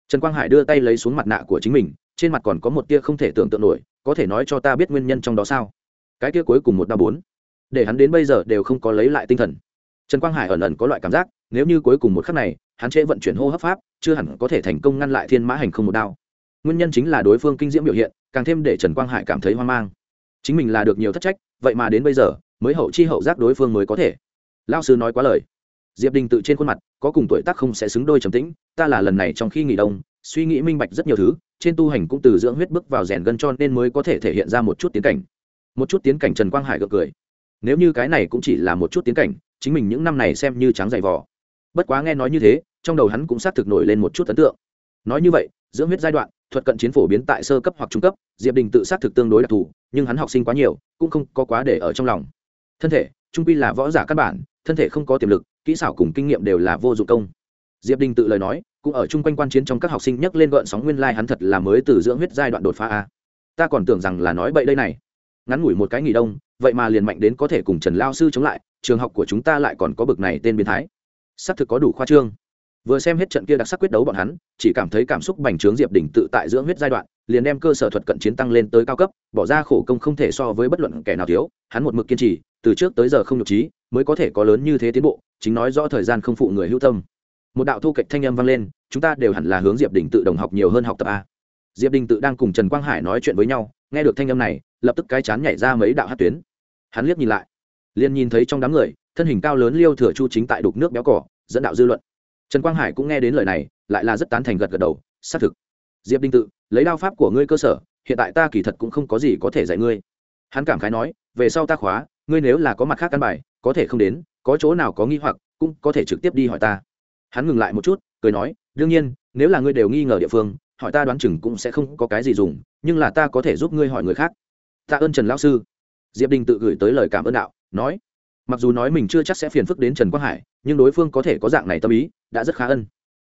Speaker 1: Trần quang hải đưa tay lấy xuống mặt nạ của chính mình, trên mặt còn có một tia không thể tưởng tượng nổi, có thể nói cho ta biết nguyên nhân trong đó sao? Cái tia cuối cùng một đa bốn để hắn đến bây giờ đều không có lấy lại tinh thần. Trần quang hải ẩn ẩn có loại cảm giác, nếu như cuối cùng một khắc này, hắn chế vận chuyển hô hấp pháp, chưa hẳn có thể thành công ngăn lại thiên mã hành không một đao. Nguyên nhân chính là đối phương kinh diễm biểu hiện, càng thêm để trần quang hải cảm thấy hoang mang. Chính mình là được nhiều thất trách, vậy mà đến bây giờ, mới hậu chi hậu giác đối phương mới có thể. Lao sư nói quá lời. Diệp đình tự trên khuôn mặt, có cùng tuổi tác không sẽ xứng đôi trầm tĩnh, ta là lần này trong khi nghỉ đông, suy nghĩ minh bạch rất nhiều thứ, trên tu hành cũng từ dưỡng huyết bước vào rèn gân cho nên mới có thể thể hiện ra một chút tiến cảnh. Một chút tiến cảnh trần quang hải gật cười nếu như cái này cũng chỉ là một chút tiến cảnh, chính mình những năm này xem như trắng dày vỏ bất quá nghe nói như thế, trong đầu hắn cũng xác thực nổi lên một chút ấn tượng. Nói như vậy dưỡng huyết giai đoạn, thuật cận chiến phổ biến tại sơ cấp hoặc trung cấp, diệp đình tự xác thực tương đối đặc thù, nhưng hắn học sinh quá nhiều, cũng không có quá để ở trong lòng. Thân thể, trung pi là võ giả căn bản, thân thể không có tiềm lực, kỹ xảo cùng kinh nghiệm đều là vô dụng công. Diệp đình tự lời nói, cũng ở chung quanh quan chiến trong các học sinh nhắc lên gợn sóng nguyên lai hắn thật là mới từ dưỡng huyết giai đoạn đột phá a. Ta còn tưởng rằng là nói bậy đây này ngắn ngủi một cái nghỉ đông, vậy mà liền mạnh đến có thể cùng trần lao sư chống lại, trường học của chúng ta lại còn có bực này tên biến thái. Xác thực có đủ khoa trương. Vừa xem hết trận kia đặc sắc quyết đấu bọn hắn, chỉ cảm thấy cảm xúc bành trướng diệp đỉnh tự tại dưỡng huyết giai đoạn, liền đem cơ sở thuật cận chiến tăng lên tới cao cấp, bỏ ra khổ công không thể so với bất luận kẻ nào thiếu, hắn một mực kiên trì, từ trước tới giờ không nhục trí, mới có thể có lớn như thế tiến bộ, chính nói rõ thời gian không phụ người hữu tâm. Một đạo thu kịch thanh âm vang lên, chúng ta đều hẳn là hướng diệp đình tự đồng học nhiều hơn học tập a. Diệp đình tự đang cùng trần quang hải nói chuyện với nhau nghe được thanh âm này, lập tức cái chán nhảy ra mấy đạo hát tuyến. Hắn liếc nhìn lại, liền nhìn thấy trong đám người, thân hình cao lớn liêu thừa chu chính tại đục nước béo cỏ, dẫn đạo dư luận. Trần quang hải cũng nghe đến lời này, lại là rất tán thành gật gật đầu, xác thực. Diệp đinh tự, lấy đao pháp của ngươi cơ sở, hiện tại ta kỳ thật cũng không có gì có thể dạy ngươi. Hắn cảm khái nói, về sau ta khóa, ngươi nếu là có mặt khác căn bài, có thể không đến, có chỗ nào có nghi hoặc, cũng có thể trực tiếp đi hỏi ta. Hắn ngừng lại một chút, cười nói, đương nhiên, nếu là ngươi đều nghi ngờ địa phương hỏi ta đoán chừng cũng sẽ không có cái gì dùng, nhưng là ta có thể giúp ngươi hỏi người khác. Tạ ơn trần lão sư. Diệp đình tự gửi tới lời cảm ơn đạo, nói, mặc dù nói mình chưa chắc sẽ phiền phức đến trần quang hải, nhưng đối phương có thể có dạng này tâm ý, đã rất khá ân.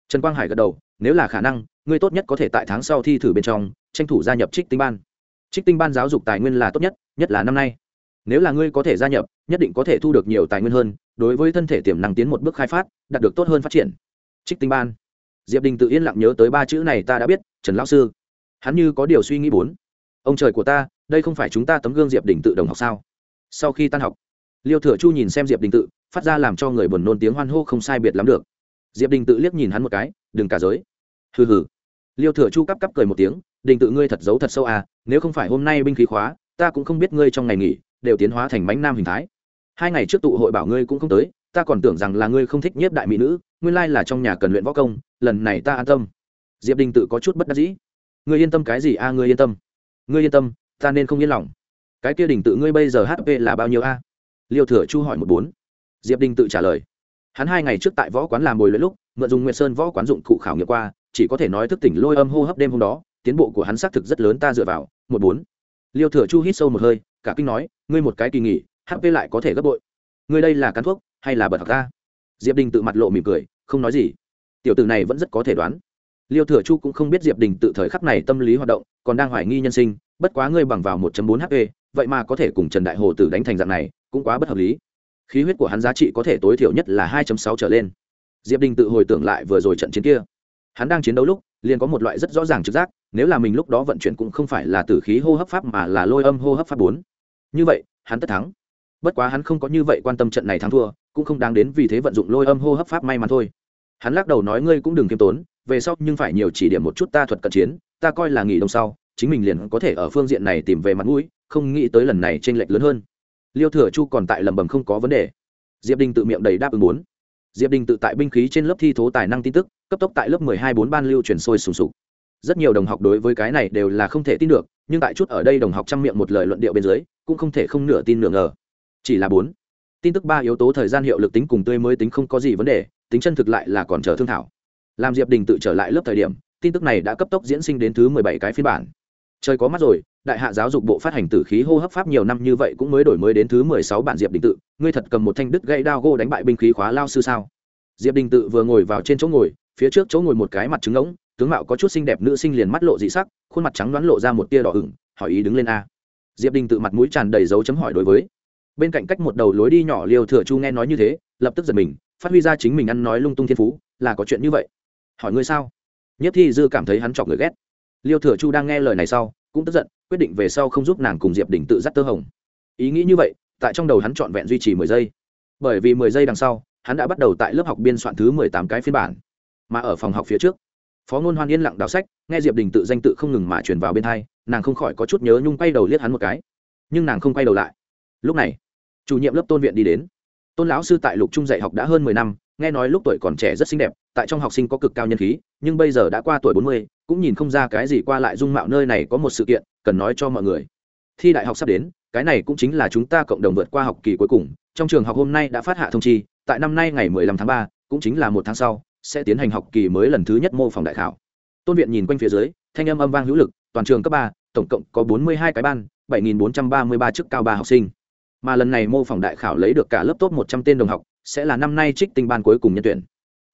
Speaker 1: Trần quang hải gật đầu, nếu là khả năng, ngươi tốt nhất có thể tại tháng sau thi thử bên trong, tranh thủ gia nhập trích tinh ban. Trích tinh ban giáo dục tài nguyên là tốt nhất nhất là năm nay. Nếu là ngươi có thể gia nhập, nhất định có thể thu được nhiều tài nguyên hơn, đối với thân thể tiềm năng tiến một bước khai phát, đạt được tốt hơn phát triển. Trích tinh ban diệp đình tự yên lặng nhớ tới ba chữ này ta đã biết, trần lão sư. Hắn như có điều suy nghĩ bốn. Ông trời của ta, đây không phải chúng ta tấm gương diệp đình tự đồng học sao? Sau khi tan học, liêu thừa chu nhìn xem diệp đình tự, phát ra làm cho người buồn nôn tiếng hoan hô không sai biệt lắm được. Diệp đình tự liếc nhìn hắn một cái, đừng cả giới. Hừ hừ. Liêu thừa chu cắp cắp cười một tiếng, đình tự ngươi thật giấu thật sâu à nếu không phải hôm nay binh khí khóa, ta cũng không biết ngươi trong ngày nghỉ, đều tiến hóa thành bánh nam hình thái. Hai ngày trước tụ hội bảo ngươi cũng không tới ta còn tưởng rằng là ngươi không thích nhiếp đại mỹ nữ, nguyên lai là trong nhà cần luyện võ công, lần này ta an tâm. Diệp đình tự có chút bất đắc dĩ. Ngươi yên tâm cái gì a, ngươi yên tâm. Ngươi yên tâm, ta nên không yên lòng. Cái kia đình tự ngươi bây giờ hp là bao nhiêu a? Liêu thừa chu hỏi một bốn. Diệp đình tự trả lời. Hắn hai ngày trước tại võ quán làm bồi luyện lúc, mượn dùng nguyệt sơn võ quán dụng cụ khảo nghiệm qua, chỉ có thể nói thức tỉnh lôi âm hô hấp đêm hôm đó, tiến bộ của hắn xác thực rất lớn ta dựa vào, một bốn. Liêu thừa chu hít sâu một hơi, cả kinh nói, ngươi một cái kỳ nghỉ hp lại có thể gấp bội. Ngươi đây là cắn thuốc hay là bật học ta diệp đình tự mặt lộ mỉm cười, không nói gì. Tiểu tử này vẫn rất có thể đoán. Liêu thừa chu cũng không biết diệp đình tự thời khắc này tâm lý hoạt động, còn đang hoài nghi nhân sinh, bất quá ngươi bằng vào 1 bốn hp vậy mà có thể cùng trần đại hồ tử đánh thành dạng này, cũng quá bất hợp lý. Khí huyết của hắn giá trị có thể tối thiểu nhất là 2 sáu trở lên. Diệp đình tự hồi tưởng lại vừa rồi trận chiến kia. Hắn đang chiến đấu lúc, liền có một loại rất rõ ràng trực giác, nếu là mình lúc đó vận chuyển cũng không phải là tử khí hô hấp pháp mà là lôi âm hô hấp pháp bốn. Như vậy, hắn tất thắng bất quá hắn không có như vậy quan tâm trận này thắng thua, cũng không đáng đến vì thế vận dụng lôi âm hô hấp pháp may mắn thôi. Hắn lắc đầu nói ngươi cũng đừng kiêm tốn, về sau nhưng phải nhiều chỉ điểm một chút ta thuật cận chiến, ta coi là nghỉ đông sau, chính mình liền có thể ở phương diện này tìm về mặt mũi, không nghĩ tới lần này t r ê n lệch lớn hơn. Liêu thừa chu còn tại lẩm bẩm không có vấn đề. Diệp đình tự miệng đầy đáp ứng bốn diệp đình tự tại binh khí trên lớp thi thố tài năng tin tức, cấp tốc tại lớp mười hai bốn ban lưu truyền sôi sùng sục. Rất nhiều đồng học đối với cái này đều là không thể tin được, nhưng tại chút ở đây đồng học chăm miệng một lời luận điệu bên dưới, cũng không thể không nửa tin nửa ngờ chỉ là bốn. Tin tức ba yếu tố thời gian hiệu lực tính cùng tươi mới tính không có gì vấn đề, tính chân thực lại là còn chờ thương thảo. Làm diệp đình tự trở lại lớp thời điểm, tin tức này đã cấp tốc diễn sinh đến thứ mười bảy cái phiên bản. Trời có mắt rồi, đại hạ giáo dục bộ phát hành tử khí hô hấp pháp nhiều năm như vậy cũng mới đổi mới đến thứ mười sáu bản diệp đình tự, ngươi thật cầm một thanh đứt gãy đao gô đánh bại binh khí khóa lao sư sao? Diệp đình tự vừa ngồi vào trên chỗ ngồi, phía trước chỗ ngồi một cái mặt trứng ngỗng, tướng mạo có chút xinh đẹp nữ sinh liền mắt lộ dị sắc, khuôn mặt trắng đoán lộ ra một tia đỏ ửng, hỏi ý đứng lên a. Diệp đình tự mặt mũi tràn đầy dấu chấm hỏi đối với bên cạnh cách một đầu lối đi nhỏ liều thừa chu nghe nói như thế, lập tức giật mình, phát huy ra chính mình ăn nói lung tung thiên phú, là có chuyện như vậy. Hỏi ngươi sao? Nhất thi dư cảm thấy hắn chọc người ghét. Liêu thừa chu đang nghe lời này sau, cũng tức giận, quyết định về sau không giúp nàng cùng diệp đình tự dắt tơ hồng. Ý nghĩ như vậy, tại trong đầu hắn trọn vẹn duy trì mười giây. Bởi vì mười giây đằng sau, hắn đã bắt đầu tại lớp học biên soạn thứ mười tám cái phiên bản. Mà ở phòng học phía trước, phó ngôn hoan yên lặng đào sách, nghe diệp đình tự danh tự không ngừng mà truyền vào bên thai nàng không khỏi có chút nhớ nhung quay đầu liếc hắn một cái. Nhưng nàng không quay đầu lại. Lúc này chủ nhiệm lớp tôn viện đi đến. Tôn lão sư tại lục trung dạy học đã hơn mười năm, nghe nói lúc tuổi còn trẻ rất xinh đẹp, tại trong học sinh có cực cao nhân khí, nhưng bây giờ đã qua tuổi bốn mươi, cũng nhìn không ra cái gì qua lại dung mạo nơi này có một sự kiện, cần nói cho mọi người. Thi đại học sắp đến, cái này cũng chính là chúng ta cộng đồng vượt qua học kỳ cuối cùng, trong trường học hôm nay đã phát hạ thông chi, tại năm nay ngày mười lăm tháng ba, cũng chính là một tháng sau, sẽ tiến hành học kỳ mới lần thứ nhất mô phỏng đại khảo. Tôn viện nhìn quanh phía dưới, thanh âm âm vang hữu lực, toàn trường cấp ba, tổng cộng có bốn mươi hai cái ban, bảy nghìn bốn trăm ba mươi ba chức cao ba học sinh mà lần này mô phỏng đại khảo lấy được cả lớp top một trăm tên đồng học, sẽ là năm nay trích tinh ban cuối cùng nhân tuyển.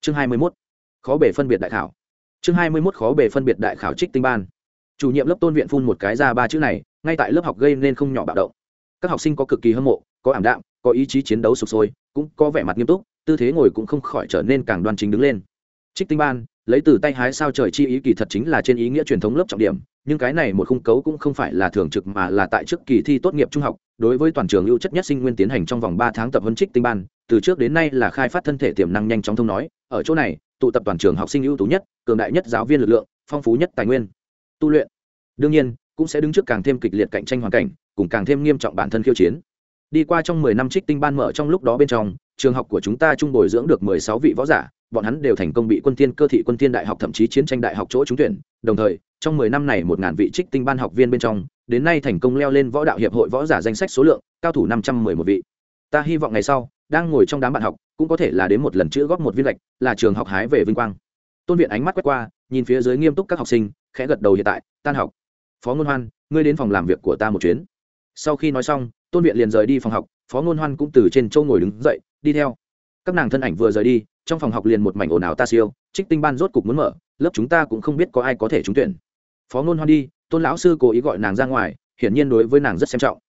Speaker 1: Chương hai mươi mốt, khó bể phân biệt đại khảo. Chương hai mươi mốt, khó bể phân biệt đại khảo trích tinh ban. Chủ nhiệm lớp tôn viện phun một cái ra ba chữ này, ngay tại lớp học gây nên không nhỏ bạo động. Các học sinh có cực kỳ hâm mộ, có ảm đạm, có ý chí chiến đấu sụp sôi, cũng có vẻ mặt nghiêm túc, tư thế ngồi cũng không khỏi trở nên càng đoan chính đứng lên. Trích tinh ban, lấy từ tay hái sao trời chi ý kỳ thật chính là trên ý nghĩa truyền thống lớp trọng điểm nhưng cái này một khung cấu cũng không phải là thường trực mà là tại trước kỳ thi tốt nghiệp trung học, đối với toàn trường ưu chất nhất sinh nguyên tiến hành trong vòng ba tháng tập huấn trích tinh ban, từ trước đến nay là khai phát thân thể tiềm năng nhanh chóng thông nói, ở chỗ này, tụ tập toàn trường học sinh ưu tú nhất, cường đại nhất giáo viên lực lượng, phong phú nhất tài nguyên, tu luyện. Đương nhiên, cũng sẽ đứng trước càng thêm kịch liệt cạnh tranh hoàn cảnh, cùng càng thêm nghiêm trọng bản thân khiêu chiến. Đi qua trong mười năm trích tinh ban mở trong lúc đó bên trong, trường học của chúng ta trung bồi dưỡng được mười sáu vị võ giả, bọn hắn đều thành công bị quân tiên cơ thị quân tiên đại học thậm chí chiến tranh đại học chỗ trúng tuyển, đồng thời trong mười năm này một ngàn vị trích tinh ban học viên bên trong, đến nay thành công leo lên võ đạo hiệp hội võ giả danh sách số lượng, cao thủ năm trăm mười một vị. Ta hy vọng ngày sau, đang ngồi trong đám bạn học, cũng có thể là đến một lần chữa góp một viên lệch, là trường học hái về vinh quang. Tôn viện ánh mắt quét qua, nhìn phía dưới nghiêm túc các học sinh, khẽ gật đầu hiện tại, tan học. Phó ngôn hoan, ngươi đến phòng làm việc của ta một chuyến. Sau khi nói xong, tôn viện liền rời đi phòng học, phó ngôn hoan cũng từ trên châu ngồi đứng dậy, đi theo. Các nàng thân ảnh vừa rời đi, trong phòng học liền một mảnh ồn ào ta siêu, trích tinh ban rốt cục muốn mở, lớp chúng ta cũng không biết có ai có thể trúng tuyển phó ngôn hoan đi, tôn lão sư cố ý gọi nàng ra ngoài, hiển nhiên đối với nàng rất xem trọng.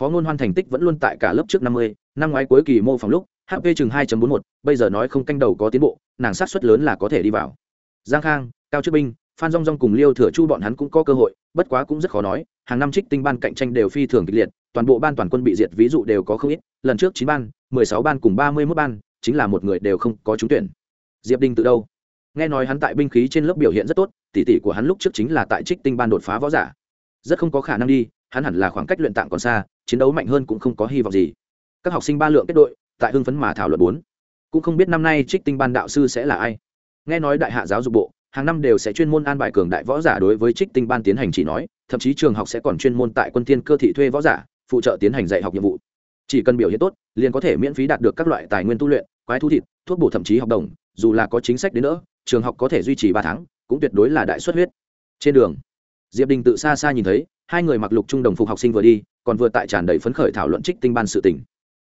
Speaker 1: Phó ngôn hoan thành tích vẫn luôn tại cả lớp trước năm mươi, năm ngoái cuối kỳ mô phòng lúc hp chừng hai bốn một, bây giờ nói không canh đầu có tiến bộ, nàng sát xuất lớn là có thể đi vào. Giang khang, cao chức binh, phan rong rong cùng liêu thừa chu bọn hắn cũng có cơ hội, bất quá cũng rất khó nói, hàng năm trích tinh ban cạnh tranh đều phi thường kịch liệt, toàn bộ ban toàn quân bị diệt ví dụ đều có không ít, lần trước chín ban, mười sáu ban cùng ba mươi mốt ban, chính là một người đều không có trúng tuyển. Diệp đinh từ đâu? Nghe nói hắn tại binh khí trên lớp biểu hiện rất tốt tỷ tỷ của hắn lúc trước chính là tại trích tinh ban đột phá võ giả. Rất không có khả năng đi, hắn hẳn là khoảng cách luyện tạng còn xa, chiến đấu mạnh hơn cũng không có hy vọng gì. Các học sinh ba lượng kết đội, tại hưng phấn mà thảo luận bốn. Cũng không biết năm nay trích tinh ban đạo sư sẽ là ai. Nghe nói đại hạ giáo dục bộ, hàng năm đều sẽ chuyên môn an bài cường đại võ giả đối với trích tinh ban tiến hành chỉ nói, thậm chí trường học sẽ còn chuyên môn tại quân thiên cơ thị thuê võ giả, phụ trợ tiến hành dạy học nhiệm vụ. Chỉ cần biểu hiện tốt, liền có thể miễn phí đạt được các loại tài nguyên tu luyện, quái thu thịt, thuốc bổ thậm chí học đồng, dù là có chính sách đến nữa trường học có thể duy trì ba tháng, cũng tuyệt đối là đại xuất huyết. Trên đường, diệp đình tự xa xa nhìn thấy, hai người mặc lục trung đồng phục học sinh vừa đi, còn vừa tại tràn đầy phấn khởi thảo luận trích tinh ban sự tình.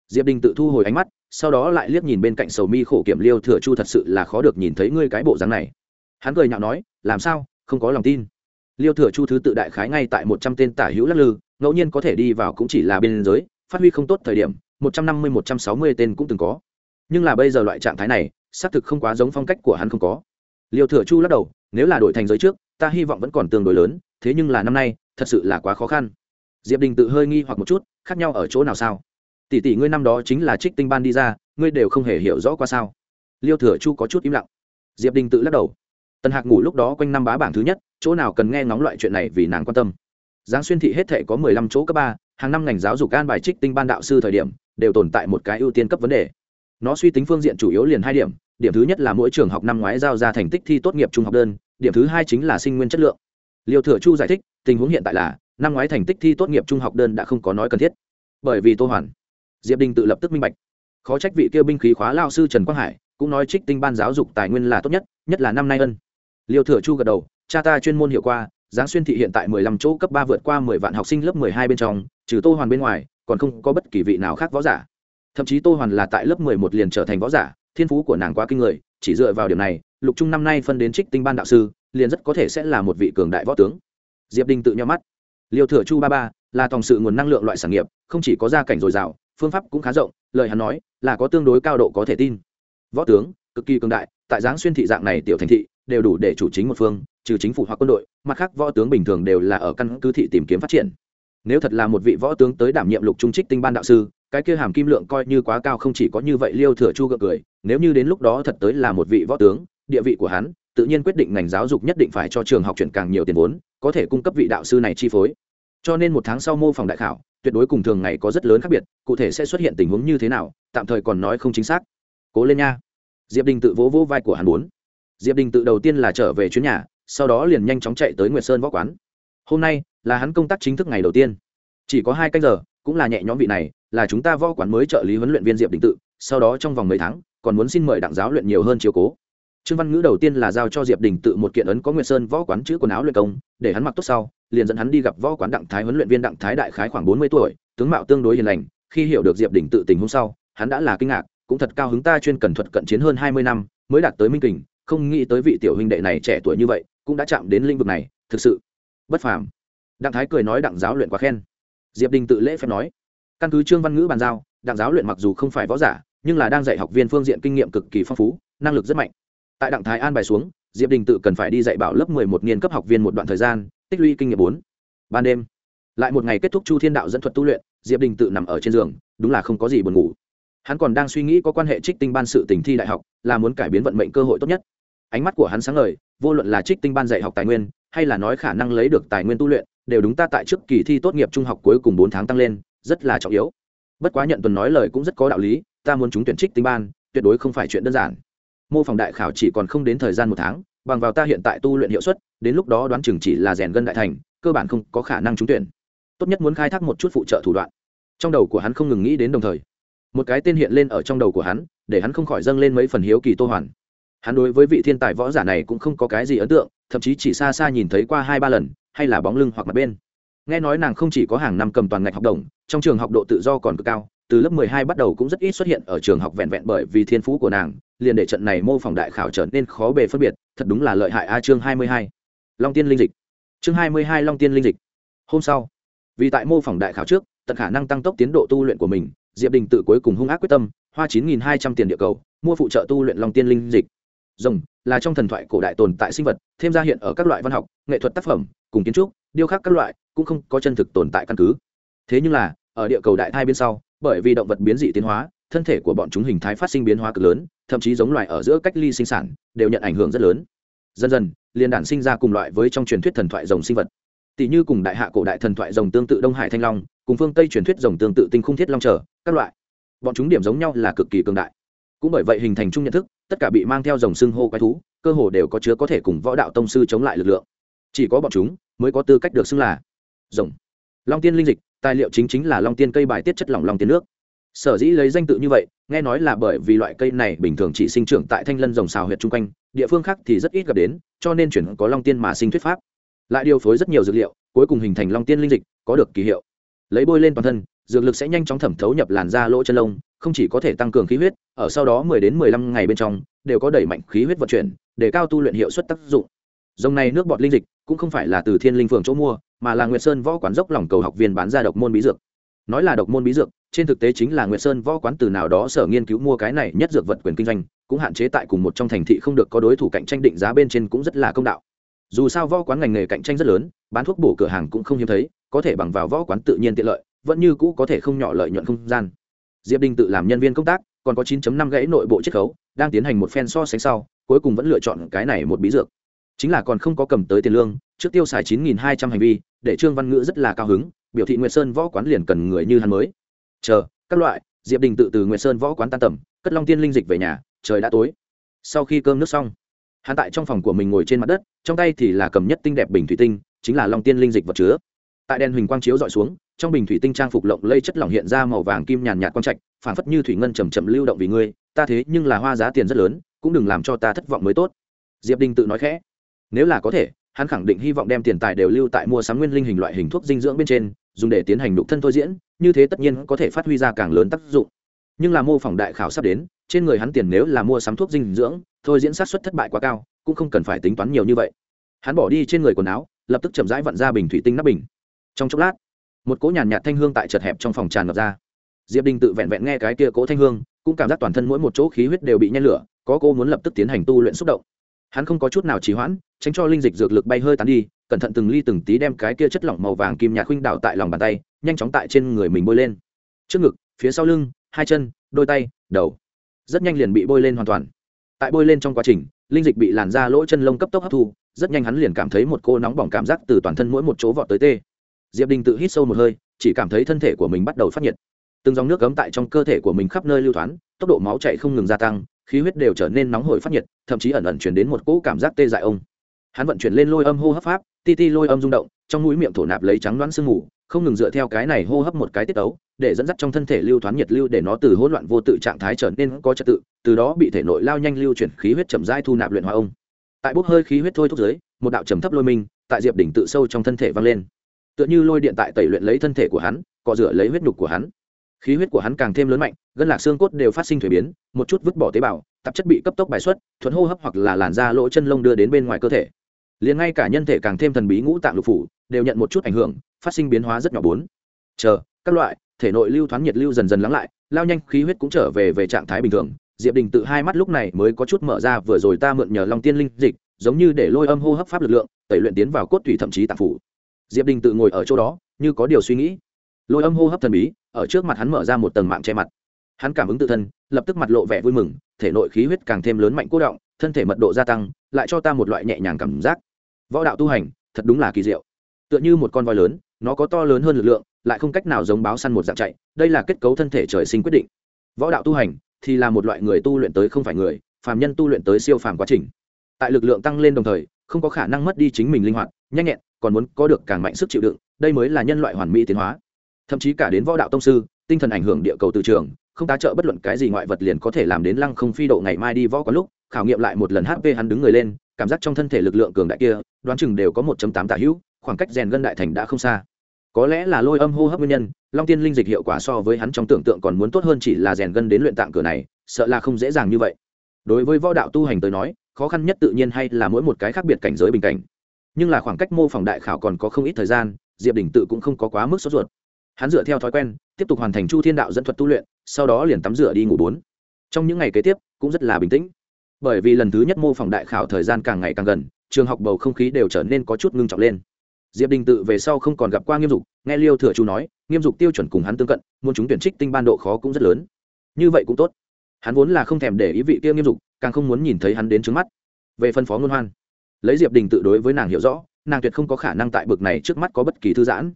Speaker 1: Diệp đình tự thu hồi ánh mắt, sau đó lại liếc nhìn bên cạnh sầu mi khổ kiểm liêu thừa chu thật sự là khó được nhìn thấy ngươi cái bộ dáng này. Hắn cười nhạo nói, làm sao? Không có lòng tin. Liêu thừa chu thứ tự đại khái ngay tại một trăm tên tả hữu lắc lư, ngẫu nhiên có thể đi vào cũng chỉ là biên giới, phát huy không tốt thời điểm, một trăm năm mươi, một trăm sáu mươi tên cũng từng có. Nhưng là bây giờ loại trạng thái này, xác thực không quá giống phong cách của hắn không có liêu thừa chu lắc đầu, nếu là đổi thành giới trước, ta hy vọng vẫn còn tương đối lớn, thế nhưng là năm nay, thật sự là quá khó khăn. Diệp đình tự hơi nghi hoặc một chút, khác nhau ở chỗ nào sao? Tỷ tỷ ngươi năm đó chính là trích tinh ban đi ra, ngươi đều không hề hiểu rõ qua sao? Liêu thừa chu có chút im lặng. Diệp đình tự lắc đầu. Tần hạc ngủ lúc đó quanh năm bá bảng thứ nhất, chỗ nào cần nghe ngóng loại chuyện này vì nàng quan tâm. Giáng xuyên thị hết thể có mười lăm chỗ cấp ba, hàng năm ngành giáo dục an bài trích tinh ban đạo sư thời điểm, đều tồn tại một cái ưu tiên cấp vấn đề nó suy tính phương diện chủ yếu liền hai điểm. Điểm thứ nhất là mỗi trường học năm ngoái giao ra thành tích thi tốt nghiệp trung học đơn. Điểm thứ hai chính là sinh nguyên chất lượng. Liêu thừa chu giải thích, tình huống hiện tại là, năm ngoái thành tích thi tốt nghiệp trung học đơn đã không có nói cần thiết. Bởi vì tô hoàn, diệp đình tự lập tức minh bạch. Khó trách vị kia binh khí khóa lao sư trần quang hải, cũng nói trích tinh ban giáo dục tài nguyên là tốt nhất nhất là năm nay ân. Liêu thừa chu gật đầu, cha ta chuyên môn hiệu qua, giáng xuyên thị hiện tại mười lăm chỗ cấp ba vượt qua mười vạn học sinh lớp mười hai bên trong, trừ tô hoàn bên ngoài, còn không có bất kỳ vị nào khác võ giả thậm chí tô hoàn là tại lớp mười một liền trở thành võ giả, thiên phú của nàng quá kinh người, chỉ dựa vào điểm này, lục trung năm nay phân đến trích tinh ban đạo sư, liền rất có thể sẽ là một vị cường đại võ tướng. Diệp đình tự nhau mắt. Liều thừa chu ba ba, là tòng sự nguồn năng lượng loại sản nghiệp, không chỉ có gia cảnh dồi dào, phương pháp cũng khá rộng, lời hắn nói, là có tương đối cao độ có thể tin. Võ tướng, cực kỳ cường đại, tại giáng xuyên thị dạng này tiểu thành thị, đều đủ để chủ chính một phương, trừ chính phủ hoặc quân đội, mặt khác võ tướng bình thường đều là ở căn cứ thị tìm kiếm phát triển. Nếu thật là một vị võ tướng tới đảm nhiệm lục trung trích tinh ban đạo sư cái kia hàm kim lượng coi như quá cao không chỉ có như vậy liêu thừa chu gượng cười, nếu như đến lúc đó thật tới là một vị võ tướng, địa vị của hắn, tự nhiên quyết định ngành giáo dục nhất định phải cho trường học chuyển càng nhiều tiền vốn, có thể cung cấp vị đạo sư này chi phối. Cho nên một tháng sau mô phòng đại khảo, tuyệt đối cùng thường ngày có rất lớn khác biệt, cụ thể sẽ xuất hiện tình huống như thế nào, tạm thời còn nói không chính xác. Cố lên nha. Diệp đình tự vỗ vỗ vai của hắn bốn diệp đình tự đầu tiên là trở về chuyến nhà, sau đó liền nhanh chóng chạy tới nguyệt sơn võ quán. Hôm nay là hắn công tác chính thức ngày đầu tiên. Chỉ có hai canh giờ, cũng là nhẹ nhõm vị này là chúng ta võ quán mới trợ lý huấn luyện viên diệp đình tự, sau đó trong vòng mấy tháng, còn muốn xin mời đặng giáo luyện nhiều hơn chiều cố. Trương văn ngữ đầu tiên là giao cho diệp đình tự một kiện ấn có nguyệt sơn võ quán chữ quần áo luyện công, để hắn mặc tốt sau, liền dẫn hắn đi gặp võ quán đặng thái huấn luyện viên đặng thái đại khái khoảng bốn mươi tuổi, tướng mạo tương đối hiền lành, khi hiểu được diệp đình tự tình hôm sau, hắn đã là kinh ngạc, cũng thật cao hứng ta chuyên cần thuật cận chiến hơn hai mươi năm, mới đạt tới minh kình, không nghĩ tới vị tiểu huynh đệ này trẻ tuổi như vậy, cũng đã chạm đến lĩnh vực này, thực sự bất phàm. Đặng thái cười nói đặng giáo luyện quá khen. Diệp đình tự lễ phép nói căn cứ trương văn ngữ bàn giao đặng giáo luyện mặc dù không phải võ giả, nhưng là đang dạy học viên phương diện kinh nghiệm cực kỳ phong phú, năng lực rất mạnh. Tại đặng thái an bài xuống, diệp đình tự cần phải đi dạy bảo lớp mười một niên cấp học viên một đoạn thời gian, tích lũy kinh nghiệm bốn. Ban đêm, lại một ngày kết thúc chu thiên đạo dẫn thuật tu luyện, diệp đình tự nằm ở trên giường, đúng là không có gì buồn ngủ. Hắn còn đang suy nghĩ có quan hệ trích tinh ban sự tình thi đại học, là muốn cải biến vận mệnh cơ hội tốt nhất. Ánh mắt của hắn sáng ngời, vô luận là trích tinh ban dạy học tài nguyên, hay là nói khả năng lấy được tài nguyên tu luyện, đều đúng ta tại trước kỳ thi tốt nghiệp trung học cuối cùng bốn tháng tăng lên rất là trọng yếu. Bất quá nhận tuần nói lời cũng rất có đạo lý, ta muốn chúng tuyển trích tinh ban, tuyệt đối không phải chuyện đơn giản. Mô phỏng đại khảo chỉ còn không đến thời gian một tháng, bằng vào ta hiện tại tu luyện hiệu suất, đến lúc đó đoán chừng chỉ là rèn gân đại thành, cơ bản không có khả năng trúng tuyển. Tốt nhất muốn khai thác một chút phụ trợ thủ đoạn. Trong đầu của hắn không ngừng nghĩ đến đồng thời, một cái tên hiện lên ở trong đầu của hắn, để hắn không khỏi dâng lên mấy phần hiếu kỳ tô hoàn. Hắn đối với vị thiên tài võ giả này cũng không có cái gì ấn tượng, thậm chí chỉ xa xa nhìn thấy qua hai ba lần, hay là bóng lưng hoặc mặt bên nghe nói nàng không chỉ có hàng năm cầm toàn ngạch học đồng, trong trường học độ tự do còn cực cao, từ lớp mười hai bắt đầu cũng rất ít xuất hiện ở trường học vẹn vẹn bởi vì thiên phú của nàng, liền để trận này mô phỏng đại khảo trở nên khó bề phân biệt, thật đúng là lợi hại a chương hai mươi hai. Long tiên linh dịch. Chương hai mươi hai long tiên linh dịch. Hôm sau, vì tại mô phỏng đại khảo trước, tận khả năng tăng tốc tiến độ tu luyện của mình, diệp đình tự cuối cùng hung ác quyết tâm, hoa chín nghìn hai trăm tiền địa cầu, mua phụ trợ tu luyện long tiên linh dịch rồng, là trong thần thoại cổ đại tồn tại sinh vật, thêm ra hiện ở các loại văn học, nghệ thuật tác phẩm, cùng kiến trúc, điêu khắc các loại, cũng không có chân thực tồn tại căn cứ. Thế nhưng là, ở địa cầu đại thai bên sau, bởi vì động vật biến dị tiến hóa, thân thể của bọn chúng hình thái phát sinh biến hóa cực lớn, thậm chí giống loài ở giữa cách ly sinh sản, đều nhận ảnh hưởng rất lớn. Dần dần liên đản sinh ra cùng loại với trong truyền thuyết thần thoại rồng sinh vật. Tỷ như cùng đại hạ cổ đại thần thoại rồng tương tự đông hải thanh long, cùng phương tây truyền thuyết rồng tương tự tinh khung thiết long trở, các loại. Bọn chúng điểm giống nhau là cực kỳ cường đại cũng bởi vậy hình thành chung nhận thức, tất cả bị mang theo dòng xưng hô quái thú, cơ hồ đều có chứa có thể cùng võ đạo tông sư chống lại lực lượng. Chỉ có bọn chúng mới có tư cách được xưng là rồng. Long tiên linh dịch, tài liệu chính chính là long tiên cây bài tiết chất lỏng long tiên nước. Sở dĩ lấy danh tự như vậy, nghe nói là bởi vì loại cây này bình thường chỉ sinh trưởng tại thanh lân rồng xào huyệt chung quanh, địa phương khác thì rất ít gặp đến, cho nên chuyển có long tiên mà sinh thuyết pháp. Lại điều phối rất nhiều dược liệu, cuối cùng hình thành long tiên linh dịch, có được kỳ hiệu. Lấy bôi lên toàn thân, dược lực sẽ nhanh chóng thẩm thấu nhập làn da lỗ chân lông, không chỉ có thể tăng cường khí huyết ở sau đó 10 đến 15 ngày bên trong, đều có đẩy mạnh khí huyết vận chuyển, để cao tu luyện hiệu suất tác dụng. Dòng này nước bọt linh dịch cũng không phải là từ thiên linh phường chỗ mua, mà là nguyệt sơn võ quán dốc lòng cầu học viên bán ra độc môn bí dược. Nói là độc môn bí dược, trên thực tế chính là nguyệt sơn võ quán từ nào đó sở nghiên cứu mua cái này nhất dược vật quyền kinh doanh, cũng hạn chế tại cùng một trong thành thị không được có đối thủ cạnh tranh định giá bên trên cũng rất là công đạo. Dù sao võ quán ngành nghề cạnh tranh rất lớn, bán thuốc bổ cửa hàng cũng không hiếm thấy, có thể bằng vào võ quán tự nhiên tiện lợi, vẫn như cũ có thể không nhỏ lợi nhuận không gian. Diệp đình tự làm nhân viên công tác còn có 9.5 gãy nội bộ chiết khấu, đang tiến hành một phen so sánh sau, cuối cùng vẫn lựa chọn cái này một bí dược. Chính là còn không có cầm tới tiền lương, trước tiêu xài 9.200 hành vi, để trương văn ngữ rất là cao hứng, biểu thị nguyệt sơn võ quán liền cần người như hắn mới. Chờ, các loại, diệp đình tự từ nguyệt sơn võ quán tan tầm, cất long tiên linh dịch về nhà, trời đã tối. Sau khi cơm nước xong, hắn tại trong phòng của mình ngồi trên mặt đất, trong tay thì là cầm nhất tinh đẹp bình thủy tinh, chính là long tiên linh dịch vật chứa. Tại đèn huỳnh quang chiếu dọi xuống trong bình thủy tinh trang phục lộng lây chất lỏng hiện ra màu vàng kim nhàn nhạt quang trạch phản phất như thủy ngân chầm chậm lưu động vì ngươi, ta thế nhưng là hoa giá tiền rất lớn, cũng đừng làm cho ta thất vọng mới tốt. Diệp đinh tự nói khẽ. Nếu là có thể, hắn khẳng định hy vọng đem tiền tài đều lưu tại mua sắm nguyên linh hình loại hình thuốc dinh dưỡng bên trên, dùng để tiến hành đục thân thôi diễn, như thế tất nhiên có thể phát huy ra càng lớn tác dụng. Nhưng là mô phỏng đại khảo sắp đến, trên người hắn tiền nếu là mua sắm thuốc dinh dưỡng, thôi diễn sát xuất thất bại quá cao, cũng không cần phải tính toán nhiều như vậy. Hắn bỏ đi trên người quần áo, lập tức chậm rãi vặn ra bình thủy tinh nắp bình. Trong chốc lát một cỗ nhàn nhạt thanh hương tại chật hẹp trong phòng tràn ngập ra. Diệp đình tự vẹn vẹn nghe cái kia cỗ thanh hương, cũng cảm giác toàn thân mỗi một chỗ khí huyết đều bị nhen lửa, có cô muốn lập tức tiến hành tu luyện xúc động. Hắn không có chút nào trì hoãn, tránh cho linh dịch dược lực bay hơi tán đi, cẩn thận từng ly từng tí đem cái kia chất lỏng màu vàng kim nhạt khuynh đảo tại lòng bàn tay, nhanh chóng tại trên người mình bôi lên. Trước ngực, phía sau lưng, hai chân, đôi tay, đầu. Rất nhanh liền bị bôi lên hoàn toàn. Tại bôi lên trong quá trình, linh dịch bị làn ra lỗ chân lông cấp tốc hấp thu, rất nhanh hắn liền cảm thấy một cô nóng bỏng cảm giác từ toàn thân mỗi một chỗ vọt tới tê diệp đình tự hít sâu một hơi, chỉ cảm thấy thân thể của mình bắt đầu phát nhiệt. Từng dòng nước cấm tại trong cơ thể của mình khắp nơi lưu thoáng tốc độ máu chạy không ngừng gia tăng, khí huyết đều trở nên nóng hổi phát nhiệt, thậm chí ẩn ẩn chuyển đến một cỗ cảm giác tê dại ông. Hắn vận chuyển lên lôi âm hô hấp pháp, ti ti lôi âm rung động, trong mũi miệng thổ nạp lấy trắng đoán sương mù, không ngừng dựa theo cái này hô hấp một cái tiết tấu, để dẫn dắt trong thân thể lưu thoáng nhiệt lưu để nó từ hỗn loạn vô tự trạng thái trở nên có trật tự, từ đó bị thể nội lao nhanh lưu chuyển khí huyết chậm rãi thu nạp luyện hóa ông. Tại bốc hơi khí huyết thôi thúc giới một đạo trầm thấp lôi minh, tại diệp đỉnh tự sâu trong thân thể vang lên tựa như lôi điện tại tẩy luyện lấy thân thể của hắn, cọ rửa lấy huyết nhục của hắn. Khí huyết của hắn càng thêm lớn mạnh, gân lạc xương cốt đều phát sinh thuế biến, một chút vứt bỏ tế bào, tạp chất bị cấp tốc bài xuất thuận hô hấp hoặc là làn da lỗ chân lông đưa đến bên ngoài cơ thể. Liền ngay cả nhân thể càng thêm thần bí ngũ tạng lục phủ, đều nhận một chút ảnh hưởng, phát sinh biến hóa rất nhỏ bốn. Chờ, các loại, thể nội lưu thoáng nhiệt lưu dần dần lắng lại, lao nhanh, khí huyết cũng trở về về trạng thái bình thường. Diệp đình tự hai mắt lúc này mới có chút mở ra, vừa rồi ta mượn nhờ long tiên linh dịch, giống như để lôi âm hô hấp pháp lực lượng, tẩy luyện tiến vào cốt thủy thậm chí tạng phủ diệp đình tự ngồi ở chỗ đó, như có điều suy nghĩ. Lôi âm hô hấp thần bí, ở trước mặt hắn mở ra một tầng mạng che mặt. Hắn cảm ứng tự thân, lập tức mặt lộ vẻ vui mừng, thể nội khí huyết càng thêm lớn mạnh cố động, thân thể mật độ gia tăng, lại cho ta một loại nhẹ nhàng cảm giác. Võ đạo tu hành, thật đúng là kỳ diệu. Tựa như một con voi lớn, nó có to lớn hơn lực lượng, lại không cách nào giống báo săn một dạng chạy, đây là kết cấu thân thể trời sinh quyết định. Võ đạo tu hành, thì là một loại người tu luyện tới không phải người, phàm nhân tu luyện tới siêu phàm quá trình. Tại lực lượng tăng lên đồng thời, không có khả năng mất đi chính mình linh hoạt, nhanh nhẹn còn muốn có được càng mạnh sức chịu đựng, đây mới là nhân loại hoàn mỹ tiến hóa. Thậm chí cả đến võ đạo tông sư, tinh thần ảnh hưởng địa cầu từ trường, không tá trợ bất luận cái gì ngoại vật liền có thể làm đến lăng không phi độ ngày mai đi võ có lúc, khảo nghiệm lại một lần hp hắn đứng người lên, cảm giác trong thân thể lực lượng cường đại kia, đoán chừng đều có một tám tả hữu, khoảng cách rèn gân đại thành đã không xa. Có lẽ là lôi âm hô hấp nguyên nhân, long tiên linh dịch hiệu quả so với hắn trong tưởng tượng còn muốn tốt hơn chỉ là rèn gân đến luyện tạng cửa này, sợ là không dễ dàng như vậy. Đối với võ đạo tu hành tới nói, khó khăn nhất tự nhiên hay là mỗi một cái khác biệt cảnh giới bình cảnh nhưng là khoảng cách mô phỏng đại khảo còn có không ít thời gian, diệp đình tự cũng không có quá mức sốt ruột. Hắn dựa theo thói quen, tiếp tục hoàn thành chu thiên đạo dẫn thuật tu luyện, sau đó liền tắm rửa đi ngủ bốn. Trong những ngày kế tiếp, cũng rất là bình tĩnh. Bởi vì lần thứ nhất mô phỏng đại khảo thời gian càng ngày càng gần, trường học bầu không khí đều trở nên có chút ngưng trọng lên. Diệp đình tự về sau không còn gặp qua nghiêm dục, nghe liêu thừa chu nói, nghiêm dục tiêu chuẩn cùng hắn tương cận, muốn chúng tuyển trích tinh ban độ khó cũng rất lớn. Như vậy cũng tốt. Hắn vốn là không thèm để ý vị kia nghiêm dục, càng không muốn nhìn thấy hắn đến trước mắt. Về phân phó ngôn hoan lấy diệp đình tự đối với nàng hiểu rõ, nàng tuyệt không có khả năng tại bực này trước mắt có bất kỳ thư giãn.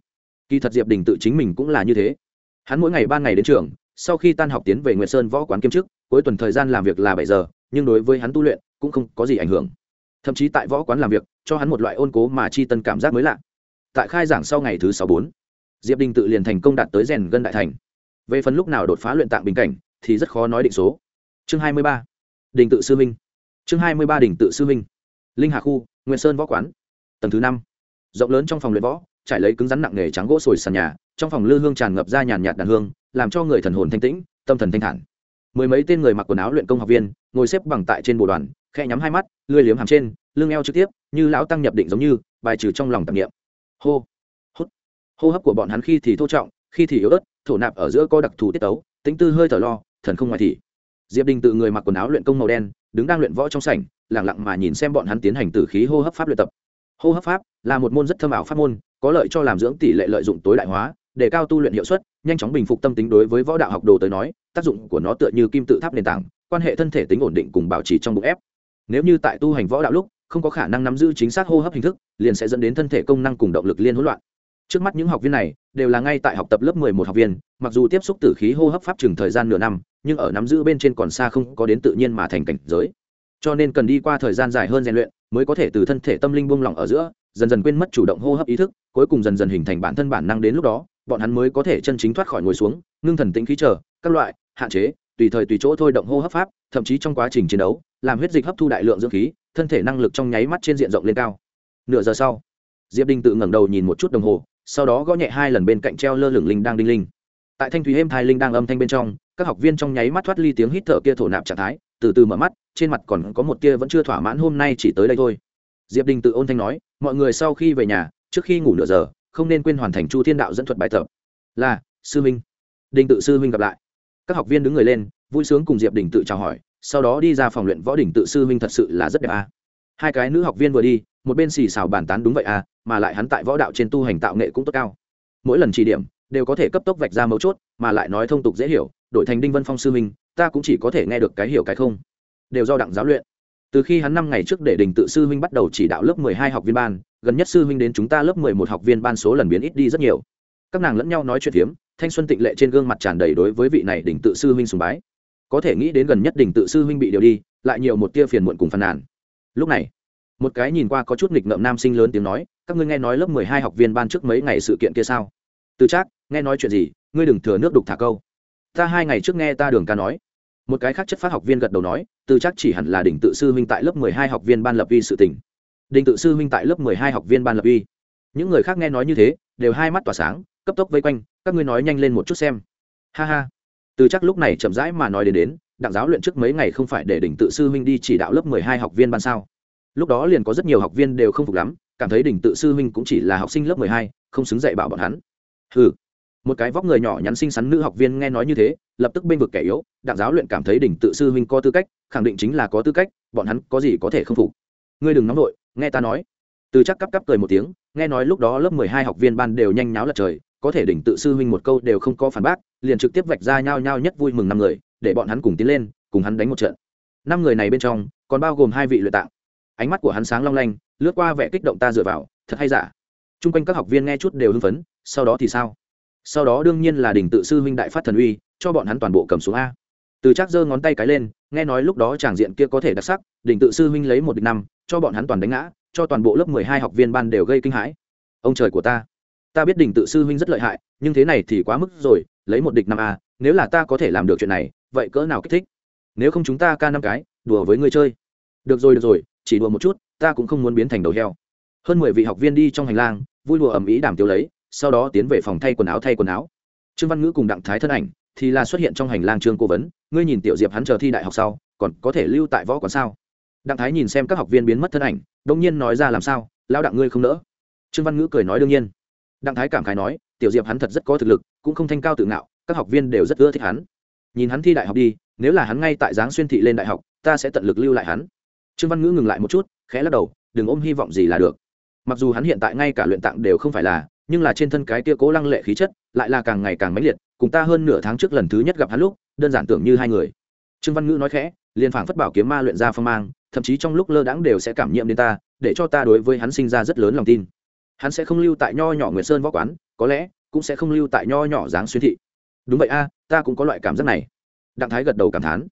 Speaker 1: Kỳ thật diệp đình tự chính mình cũng là như thế. Hắn mỗi ngày ban ngày đến trường, sau khi tan học tiến về nguyệt sơn võ quán kiêm chức, cuối tuần thời gian làm việc là bảy giờ, nhưng đối với hắn tu luyện cũng không có gì ảnh hưởng. Thậm chí tại võ quán làm việc, cho hắn một loại ôn cố mà chi tân cảm giác mới lạ. Tại khai giảng sau ngày thứ sáu bốn, diệp đình tự liền thành công đạt tới rèn gân đại thành. Về phần lúc nào đột phá luyện tạng bình cảnh, thì rất khó nói định số. Chương hai mươi ba, đình tự sư minh chương hai mươi ba, đình tự sư minh linh hà khu nguyễn sơn võ quán. Tầng thứ năm, rộng lớn trong phòng luyện võ, trải lấy cứng rắn nặng nghề trắng gỗ sồi sàn nhà, trong phòng lư hương tràn ngập ra nhàn nhạt đàn hương, làm cho người thần hồn thanh tĩnh, tâm thần thanh thản. Mười mấy tên người mặc quần áo luyện công học viên, ngồi xếp bằng tại trên bộ đoàn khe nhắm hai mắt lưới liếm hàm trên, lưng eo trực tiếp, như lão tăng nhập định giống như, bài trừ trong lòng tạp nghiệm hô, hút. Hô hấp của bọn hắn khi thì thô trọng, khi thì yếu ớt, thổ nạp ở giữa co đặc thù tiết tấu, tính tư hơi thở lo, thần không ngoài thì diệp đình tự người mặc quần áo luyện công màu đen, đứng đang luyện võ trong sảnh lẳng lặng mà nhìn xem bọn hắn tiến hành từ khí hô hấp pháp luyện tập. Hô hấp pháp là một môn rất thâm ảo pháp môn, có lợi cho làm dưỡng tỷ lệ lợi dụng tối đại hóa, để cao tu luyện hiệu suất, nhanh chóng bình phục tâm tính đối với võ đạo học đồ tới nói, tác dụng của nó tựa như kim tự tháp nền tảng, quan hệ thân thể tính ổn định cùng bảo trì trong bụng ép. Nếu như tại tu hành võ đạo lúc, không có khả năng nắm giữ chính xác hô hấp hình thức, liền sẽ dẫn đến thân thể công năng cùng động lực liên hỗn loạn. Trước mắt những học viên này đều là ngay tại học tập lớp mười một học viên, mặc dù tiếp xúc tử khí hô hấp pháp chừng thời gian nửa năm, nhưng ở nắm giữ bên trên còn xa không có đến tự nhiên mà thành cảnh giới cho nên cần đi qua thời gian dài hơn rèn luyện mới có thể từ thân thể tâm linh buông lỏng ở giữa, dần dần quên mất chủ động hô hấp ý thức, cuối cùng dần dần hình thành bản thân bản năng đến lúc đó, bọn hắn mới có thể chân chính thoát khỏi ngồi xuống, ngưng thần tĩnh khí chờ, các loại, hạn chế, tùy thời tùy chỗ thôi động hô hấp pháp, thậm chí trong quá trình chiến đấu, làm huyết dịch hấp thu đại lượng dưỡng khí, thân thể năng lực trong nháy mắt trên diện rộng lên cao. Nửa giờ sau, diệp đinh tự ngẩng đầu nhìn một chút đồng hồ, sau đó gõ nhẹ hai lần bên cạnh treo lơ lửng linh đang đinh linh. Tại thanh thủy êm thai linh đang âm thanh bên trong, các học viên trong nháy mắt thoát ly tiếng hít thở kia thổ nạp trạng thái từ từ mở mắt, trên mặt còn có một tia vẫn chưa thỏa mãn hôm nay chỉ tới đây thôi. Diệp đình tự ôn thanh nói, mọi người sau khi về nhà, trước khi ngủ nửa giờ, không nên quên hoàn thành chu thiên đạo dẫn thuật bài tập. Là, sư minh đình tự sư minh gặp lại. Các học viên đứng người lên, vui sướng cùng diệp đình tự chào hỏi, sau đó đi ra phòng luyện võ đình tự sư minh thật sự là rất đẹp à. hai cái nữ học viên vừa đi, một bên xì xào bàn tán đúng vậy à mà lại hắn tại võ đạo trên tu hành tạo nghệ cũng tốt cao. Mỗi lần chỉ điểm, đều có thể cấp tốc vạch ra mấu chốt, mà lại nói thông tục dễ hiểu, đổi thành đinh vân phong sư minh ta cũng chỉ có thể nghe được cái hiểu cái không. Đều do đặng giáo luyện. Từ khi hắn năm ngày trước để đình tự sư huynh bắt đầu chỉ đạo lớp mười hai học viên ban, gần nhất sư huynh đến chúng ta lớp mười một học viên ban số lần biến ít đi rất nhiều. Các nàng lẫn nhau nói chuyện phiếm, thanh xuân tịnh lệ trên gương mặt tràn đầy đối với vị này đình tự sư huynh sùng bái. Có thể nghĩ đến gần nhất đình tự sư huynh bị điều đi, lại nhiều một tia phiền muộn cùng phàn nàn. Lúc này, một cái nhìn qua có chút nghịch ngợm nam sinh lớn tiếng nói, các ngươi nghe nói lớp mười hai học viên ban trước mấy ngày sự kiện kia sao? Từ trác, nghe nói chuyện gì? Ngươi đừng thừa nước đục thả câu. Ta hai ngày trước nghe ta đường ca nói một cái khác chất phát học viên gật đầu nói, từ chắc chỉ hẳn là đỉnh tự sư huynh tại lớp mười hai học viên ban lập vi sự tỉnh đỉnh tự sư huynh tại lớp mười hai học viên ban lập vi những người khác nghe nói như thế, đều hai mắt tỏa sáng, cấp tốc vây quanh, các ngươi nói nhanh lên một chút xem. Ha ha. Từ chắc lúc này chậm rãi mà nói đến đến, đặng giáo luyện trước mấy ngày không phải để đỉnh tự sư huynh đi chỉ đạo lớp mười hai học viên ban sao? Lúc đó liền có rất nhiều học viên đều không phục lắm, cảm thấy đỉnh tự sư huynh cũng chỉ là học sinh lớp mười hai, không xứng dạy bảo bọn hắn. Ừ một cái vóc người nhỏ nhắn xinh xắn nữ học viên nghe nói như thế, lập tức bênh vực kẻ yếu, đặng giáo luyện cảm thấy đỉnh tự sư huynh có tư cách, khẳng định chính là có tư cách, bọn hắn có gì có thể không phục. Ngươi đừng nóng vội, nghe ta nói. Từ chắc cắp cắp cười một tiếng, nghe nói lúc đó lớp mười hai học viên ban đều nhanh nháo lật trời, có thể đỉnh tự sư huynh một câu đều không có phản bác, liền trực tiếp vạch ra nhau nhau nhất vui mừng năm người, để bọn hắn cùng tiến lên, cùng hắn đánh một trận. Năm người này bên trong, còn bao gồm hai vị luyện tạng. Ánh mắt của hắn sáng long lanh, lướt qua vẻ kích động ta dựa vào, thật hay giả? T quanh các học viên nghe chút đều hưng phấn, sau đó thì sao? Sau đó đương nhiên là đình tự sư huynh đại phát thần uy, cho bọn hắn toàn bộ cầm xuống a. Từ chắc giơ ngón tay cái lên, nghe nói lúc đó tràng diện kia có thể đặc sắc, đình tự sư huynh lấy một địch năm, cho bọn hắn toàn đánh ngã, cho toàn bộ lớp mười hai học viên ban đều gây kinh hãi. Ông trời của ta ta biết đình tự sư huynh rất lợi hại, nhưng thế này thì quá mức rồi, lấy một địch năm a, nếu là ta có thể làm được chuyện này, vậy cỡ nào kích thích? Nếu không chúng ta ca năm cái, đùa với người chơi. Được rồi được rồi, chỉ đùa một chút, ta cũng không muốn biến thành đầu heo. Hơn mười vị học viên đi trong hành lang, vui đùa ầm ĩ đàm tiêu lấy sau đó tiến về phòng thay quần áo thay quần áo. Trương văn ngữ cùng đặng thái thân ảnh thì là xuất hiện trong hành lang trương cố vấn. Ngươi nhìn tiểu diệp hắn chờ thi đại học sau, còn có thể lưu tại võ quán sao? Đặng thái nhìn xem các học viên biến mất thân ảnh, đông nhiên nói ra làm sao lao đặng ngươi không nỡ. Trương văn ngữ cười nói đương nhiên. Đặng thái cảm khái nói, tiểu diệp hắn thật rất có thực lực, cũng không thanh cao tự ngạo, các học viên đều rất ưa thích hắn. Nhìn hắn thi đại học đi, nếu là hắn ngay tại giáng xuyên thị lên đại học, ta sẽ tận lực lưu lại hắn. Trương văn ngữ ngừng lại một chút, khẽ lắc đầu, đừng ôm hy vọng gì là được. Mặc dù hắn hiện tại ngay cả luyện tạng đều không phải là nhưng là trên thân cái kia cố lăng lệ khí chất lại là càng ngày càng mãnh liệt, cùng ta hơn nửa tháng trước lần thứ nhất gặp hắn lúc, đơn giản tưởng như hai người. Trương văn ngữ nói khẽ, liền phảng phất bảo kiếm ma luyện ra phong mang, thậm chí trong lúc lơ đãng đều sẽ cảm nhiệm đến ta, để cho ta đối với hắn sinh ra rất lớn lòng tin. Hắn sẽ không lưu tại nho nhỏ nguyệt sơn võ quán, có lẽ cũng sẽ không lưu tại nho nhỏ dáng xuyên thị. Đúng vậy a, ta cũng có loại cảm giác này. Đặng thái gật đầu cảm thán,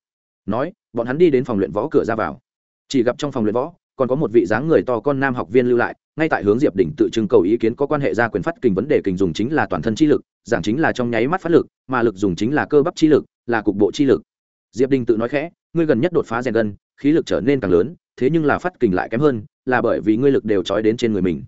Speaker 1: nói, bọn hắn đi đến phòng luyện võ cửa ra vào. Chỉ gặp trong phòng luyện võ còn có một vị dáng người to con nam học viên lưu lại, ngay tại hướng diệp đỉnh tự trưng cầu ý kiến có quan hệ ra quyền phát kình vấn đề kình dùng chính là toàn thân chi lực, giảng chính là trong nháy mắt phát lực, mà lực dùng chính là cơ bắp chi lực, là cục bộ chi lực. Diệp đình tự nói khẽ, ngươi gần nhất đột phá rèn gân, khí lực trở nên càng lớn, thế nhưng là phát kình lại kém hơn, là bởi vì ngươi lực đều trói đến trên người mình.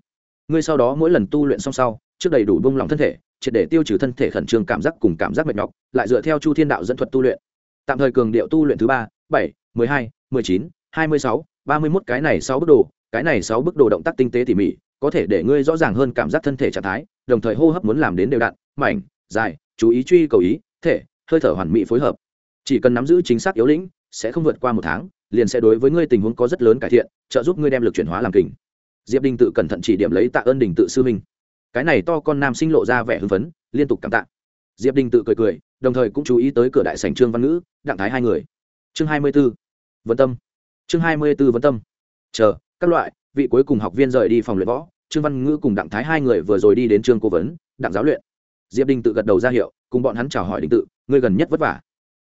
Speaker 1: Ngươi sau đó mỗi lần tu luyện xong sau, trước đầy đủ bông lòng thân thể, triệt để tiêu trừ thân thể khẩn trương cảm giác cùng cảm giác mệt nhọc, lại dựa theo chu thiên đạo dẫn thuật tu luyện. Tạm thời cường điệu tu luyện thứ ba, bảy, mười hai, mười chín, hai mươi sáu ba mươi mốt cái này sáu bước đồ, cái này sáu bước đồ động tác tinh tế tỉ mỉ, có thể để ngươi rõ ràng hơn cảm giác thân thể trạng thái, đồng thời hô hấp muốn làm đến đều đặn, mảnh, dài, chú ý truy cầu ý, thể, hơi thở hoàn mỹ phối hợp. Chỉ cần nắm giữ chính xác yếu lĩnh, sẽ không vượt qua một tháng, liền sẽ đối với ngươi tình huống có rất lớn cải thiện, trợ giúp ngươi đem lực chuyển hóa làm kình. Diệp đình tự cẩn thận chỉ điểm lấy tạ ơn đình tự sư minh cái này to con nam sinh lộ ra vẻ hưng phấn, liên tục cảm tạ. Diệp đình tự cười cười, đồng thời cũng chú ý tới cửa đại sảnh trương văn ngữ, đặng thái hai người. Chương hai mươi b ố vân tâm chương hai mươi b ố vân tâm. Chờ, các loại, vị cuối cùng học viên rời đi phòng luyện võ, trương văn ngữ cùng đặng thái hai người vừa rồi đi đến trương cố vấn, đặng giáo luyện. Diệp đình tự gật đầu ra hiệu, cùng bọn hắn chào hỏi đình tự ngươi gần nhất vất vả.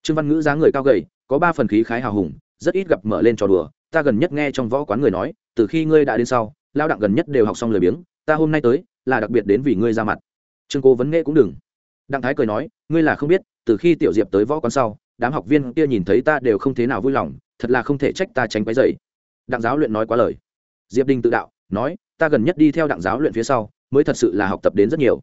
Speaker 1: Trương văn ngữ dáng người cao gầy, có ba phần khí khái hào hùng, rất ít gặp mở lên trò đùa, ta gần nhất nghe trong võ quán người nói, từ khi ngươi đã đến sau lao đặng gần nhất đều học xong lời biếng, ta hôm nay tới, là đặc biệt đến vì ngươi ra mặt. Trương cố vấn nghệ cũng đừng. Đặng thái cười nói, ngươi là không biết, từ khi tiểu diệp tới võ quán sau, đám học viên kia nhìn thấy ta đều không thế nào vui lòng thật là không thể trách ta tránh quấy dày đặng giáo luyện nói quá lời. Diệp đình tự đạo, nói, ta gần nhất đi theo đặng giáo luyện phía sau, mới thật sự là học tập đến rất nhiều.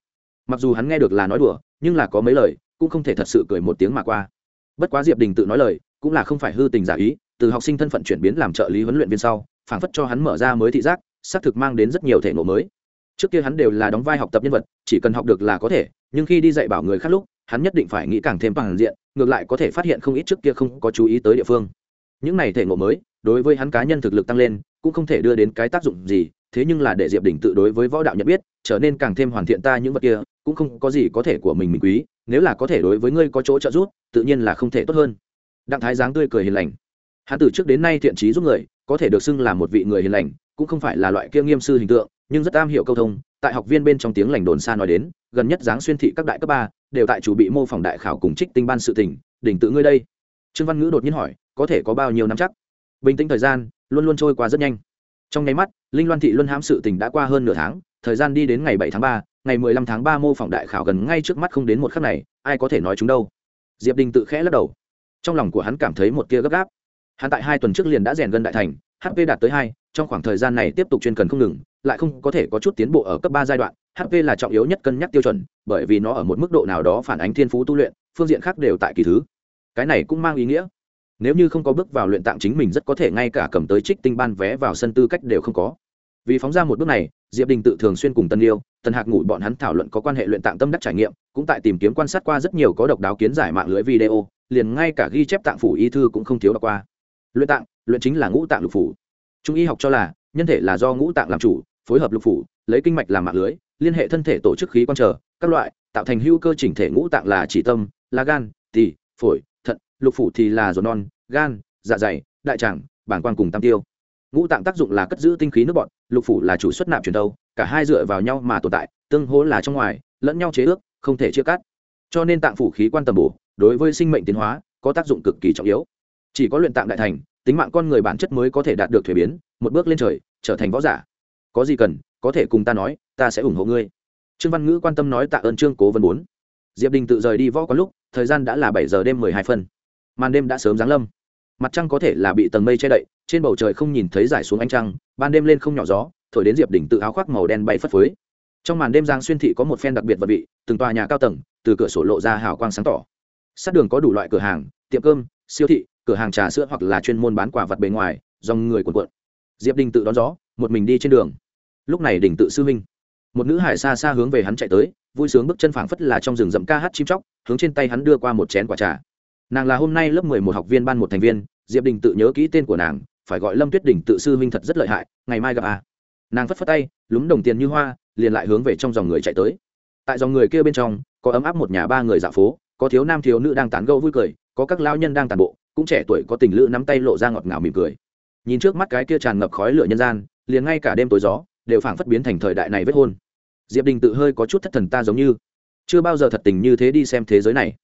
Speaker 1: Mặc dù hắn nghe được là nói đùa, nhưng là có mấy lời, cũng không thể thật sự cười một tiếng mà qua. Bất quá diệp đình tự nói lời, cũng là không phải hư tình giả ý, từ học sinh thân phận chuyển biến làm trợ lý huấn luyện viên sau, phảng phất cho hắn mở ra mới thị giác, xác thực mang đến rất nhiều thể ngộ mới. Trước kia hắn đều là đóng vai học tập nhân vật, chỉ cần học được là có thể, nhưng khi đi dạy bảo người khác lúc, hắn nhất định phải nghĩ càng thêm bằng diện, ngược lại có thể phát hiện không ít trước kia không có chú ý tới địa phương những này thể ngộ mới, đối với hắn cá nhân thực lực tăng lên, cũng không thể đưa đến cái tác dụng gì, thế nhưng là để diệp đỉnh tự đối với võ đạo nhận biết, trở nên càng thêm hoàn thiện ta những vật kia, cũng không có gì có thể của mình mình quý, nếu là có thể đối với ngươi có chỗ trợ giúp, tự nhiên là không thể tốt hơn. Đặng thái giáng tươi cười hiền lành. Hắn từ trước đến nay thiện trí giúp người, có thể được xưng là một vị người hiền lành, cũng không phải là loại kia nghiêm sư hình tượng, nhưng rất am hiểu câu thông, tại học viên bên trong tiếng lành đồn xa nói đến, gần nhất giáng xuyên thị các đại cấp ba, đều tại chủ bị mô phỏng đại khảo cùng trích tinh ban sự tỉnh đỉnh tự ngươi đây. Trương văn ngữ đột nhiên hỏi có thể có bao nhiêu năm chắc. Bình tĩnh thời gian, luôn luôn trôi qua rất nhanh. Trong nháy mắt, linh loan thị luân hãm sự tình đã qua hơn nửa tháng, thời gian đi đến ngày bảy tháng ba, ngày mười lăm tháng ba mô phỏng đại khảo gần ngay trước mắt không đến một khắc này, ai có thể nói chúng đâu. Diệp đình tự khẽ lắc đầu. Trong lòng của hắn cảm thấy một tia gấp gáp. Hắn tại hai tuần trước liền đã rèn gân đại thành hp đạt tới hai, trong khoảng thời gian này tiếp tục chuyên cần không ngừng, lại không có thể có chút tiến bộ ở cấp ba giai đoạn hp là trọng yếu nhất cân nhắc tiêu chuẩn, bởi vì nó ở một mức độ nào đó phản ánh thiên phú tu luyện, phương diện khác đều tại kỳ thứ. Cái này cũng mang ý nghĩa nếu như không có bước vào luyện tạng chính mình rất có thể ngay cả cầm tới trích tinh ban vé vào sân tư cách đều không có. Vì phóng ra một bước này, diệp đình tự thường xuyên cùng tân yêu tân hạc ngủ bọn hắn thảo luận có quan hệ luyện tạng tâm đắc trải nghiệm, cũng tại tìm kiếm quan sát qua rất nhiều có độc đáo kiến giải mạng lưới video, liền ngay cả ghi chép tạng phủ y thư cũng không thiếu đọc qua. Luyện tạng, luyện chính là ngũ tạng lục phủ. Trung y học cho là, nhân thể là do ngũ tạng làm chủ, phối hợp lục phủ, lấy kinh mạch làm mạng lưới, liên hệ thân thể tổ chức khí quan trở, các loại, tạo thành hữu cơ chỉnh thể ngũ tạng là chỉ tâm, là gan, tỳ, phổi lục phủ thì là ruột non, gan dạ dày, đại tràng bảng quan cùng tam tiêu. Ngũ tạng tác dụng là cất giữ tinh khí nước bọt, lục phủ là chủ xuất nạp truyền đâu cả hai dựa vào nhau mà tồn tại, tương hỗ là trong ngoài, lẫn nhau chế ước, không thể chia cắt. Cho nên tạng phủ khí quan tầm bổ, đối với sinh mệnh tiến hóa, có tác dụng cực kỳ trọng yếu. Chỉ có luyện tạng đại thành, tính mạng con người bản chất mới có thể đạt được thuế biến, một bước lên trời, trở thành võ giả. Có gì cần, có thể cùng ta nói, ta sẽ ủng hộ ngươi. Trương văn ngữ quan tâm nói tạ ơn trương cố vân bốn. Diệp đình tự rời đi võ có lúc, thời gian đã là bảy giờ đêm mười hai phân màn đêm đã sớm giáng lâm. Mặt trăng có thể là bị tầng mây che đậy, trên bầu trời không nhìn thấy giải xuống ánh trăng, ban đêm lên không nhỏ gió, thổi đến diệp đỉnh tự áo khoác màu đen bay phất phới. Trong màn đêm giang xuyên thị có một phen đặc biệt vật vị, từng tòa nhà cao tầng, từ cửa sổ lộ ra hào quang sáng tỏ. Sát đường có đủ loại cửa hàng, tiệm cơm, siêu thị, cửa hàng trà sữa hoặc là chuyên môn bán quả vật bề ngoài, dòng người cuộn cuộn. Diệp đình tự đón gió, một mình đi trên đường. Lúc này đình tự sư huynh. Một nữ hải xa xa hướng về hắn chạy tới, vui sướng bước chân phảng phất là trong rừng rậm ca hát chim chóc, hướng trên tay hắn đưa qua một chén quả trà nàng là hôm nay lớp mười một học viên ban một thành viên, diệp đình tự nhớ kỹ tên của nàng, phải gọi lâm tuyết đình tự sư huynh thật rất lợi hại, ngày mai gặp à. nàng phất phất tay, lúng đồng tiền như hoa, liền lại hướng về trong dòng người chạy tới. Tại dòng người kia bên trong, có ấm áp một nhà ba người dạo phố, có thiếu nam thiếu nữ đang tán gẫu vui cười, có các lao nhân đang tàn bộ, cũng trẻ tuổi có tình lữ nắm tay lộ ra ngọt ngào mỉm cười. Nhìn trước mắt cái kia tràn ngập khói lửa nhân gian, liền ngay cả đêm tối gió, đều phảng phất biến thành thời đại này vết hôn. Diệp đình tự hơi có chút thất thần ta giống như, chưa bao giờ thật tình như thế đi xem thế giới này.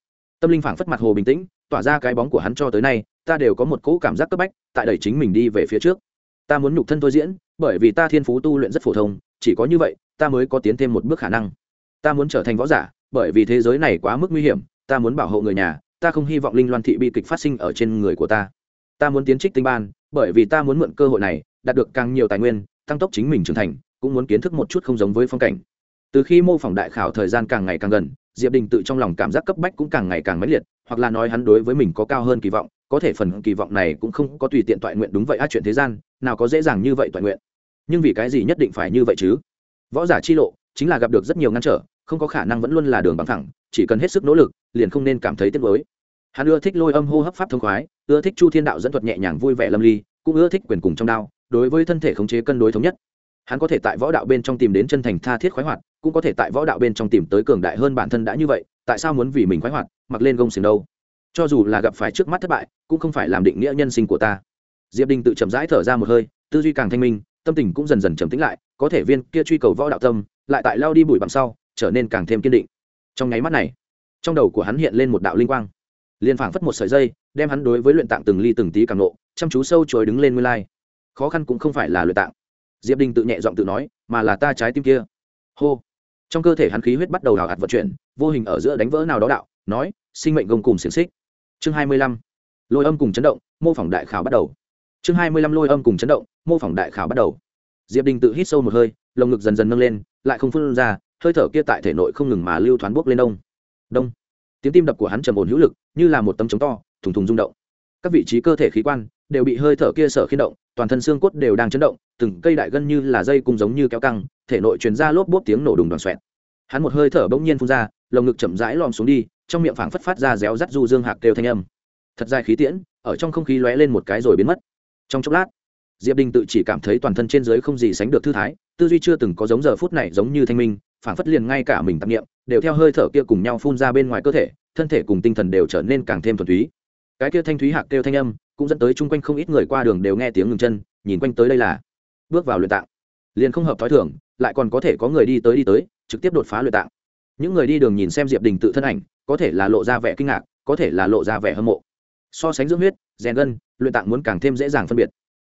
Speaker 1: Tâm linh phảng phất mặt hồ bình tĩnh tỏa ra cái bóng của hắn cho tới nay, ta đều có một cỗ cảm giác cấp bách, tại đẩy chính mình đi về phía trước. Ta muốn nhục thân tôi diễn, bởi vì ta thiên phú tu luyện rất phổ thông, chỉ có như vậy, ta mới có tiến thêm một bước khả năng. Ta muốn trở thành võ giả, bởi vì thế giới này quá mức nguy hiểm, ta muốn bảo hộ người nhà, ta không hy vọng linh loan thị bi kịch phát sinh ở trên người của ta. Ta muốn tiến trích tinh ban, bởi vì ta muốn mượn cơ hội này, đạt được càng nhiều tài nguyên, tăng tốc chính mình trưởng thành, cũng muốn kiến thức một chút không giống với phong cảnh. Từ khi mô phỏng đại khảo thời gian càng ngày càng gần diệp đình tự trong lòng cảm giác cấp bách cũng càng ngày càng mãnh liệt, hoặc là nói hắn đối với mình có cao hơn kỳ vọng, có thể phần kỳ vọng này cũng không có tùy tiện toại nguyện đúng vậy á chuyện thế gian, nào có dễ dàng như vậy toại nguyện. Nhưng vì cái gì nhất định phải như vậy chứ? Võ giả chi lộ chính là gặp được rất nhiều ngăn trở, không có khả năng vẫn luôn là đường bằng thẳng, chỉ cần hết sức nỗ lực, liền không nên cảm thấy tiếc nuối. Hắn ưa thích lôi âm hô hấp pháp thông khoái, ưa thích chu thiên đạo dẫn thuật nhẹ nhàng vui vẻ lâm ly, cũng ưa thích quyền cùng trong đao, đối với thân thể khống chế cân đối thống nhất hắn có thể tại võ đạo bên trong tìm đến chân thành tha thiết khoái hoạt, cũng có thể tại võ đạo bên trong tìm tới cường đại hơn bản thân đã như vậy, tại sao muốn vì mình khoái hoạt, mặc lên gông xiềng đâu? Cho dù là gặp phải trước mắt thất bại, cũng không phải làm định nghĩa nhân sinh của ta. Diệp đình tự chậm rãi thở ra một hơi, tư duy càng thanh minh, tâm tình cũng dần dần trầm tĩnh lại, có thể viên kia truy cầu võ đạo tâm, lại tại lao đi bụi bằng sau, trở nên càng thêm kiên định. Trong nháy mắt này, trong đầu của hắn hiện lên một đạo linh quang. Liền phảng phất một sợi dây, đem hắn đối với luyện tạng từng ly từng tí càng nộ chăm chú sâu trồi đứng lên nguyên lai. Khó khăn cũng không phải là luyện tạng diệp đình tự nhẹ giọng tự nói, mà là ta trái tim kia. Hô. Trong cơ thể hắn khí huyết bắt đầu đào hạt vận chuyển, vô hình ở giữa đánh vỡ nào đó đạo, nói, sinh mệnh gông cùng xiềng xích. Chương hai mươi lăm. Lôi âm cùng chấn động, mô phỏng đại khảo bắt đầu. Chương hai mươi lăm lôi âm cùng chấn động, mô phỏng đại khảo bắt đầu. Diệp đình tự hít sâu một hơi, lồng ngực dần dần nâng lên, lại không phân ra, hơi thở kia tại thể nội không ngừng mà lưu thoáng buốc lên đông. Đông. Tiếng tim đập của hắn trầm ổn hữu lực, như là một tấm trống to, thùng thùng rung động. Các vị trí cơ thể khí quan đều bị hơi thở kia sở khiến động toàn thân xương cốt đều đang chấn động, từng cây đại gân như là dây cung giống như kéo căng, thể nội truyền ra lốp bốp tiếng nổ đùng đoàn xoẹt. Hắn một hơi thở bỗng nhiên phun ra, lồng ngực chậm rãi lom xuống đi, trong miệng phảng phất phát ra réo rắt du dương hạc kêu thanh âm. Thật dài khí tiễn, ở trong không khí lóe lên một cái rồi biến mất. Trong chốc lát, diệp đình tự chỉ cảm thấy toàn thân trên dưới không gì sánh được thư thái, tư duy chưa từng có giống giờ phút này giống như thanh minh, phảng phất liền ngay cả mình tạp nghiệm đều theo hơi thở kia cùng nhau phun ra bên ngoài cơ thể, thân thể cùng tinh thần đều trở nên càng thêm thuần túy cái kia thanh thúy hạc kêu thanh âm, cũng dẫn tới chung quanh không ít người qua đường đều nghe tiếng ngừng chân, nhìn quanh tới đây là bước vào luyện tạng. Liền không hợp thói thường, lại còn có thể có người đi tới đi tới, trực tiếp đột phá luyện tạng. Những người đi đường nhìn xem diệp đình tự thân ảnh, có thể là lộ ra vẻ kinh ngạc, có thể là lộ ra vẻ hâm mộ. So sánh dưỡng huyết, rèn gân, luyện tạng muốn càng thêm dễ dàng phân biệt.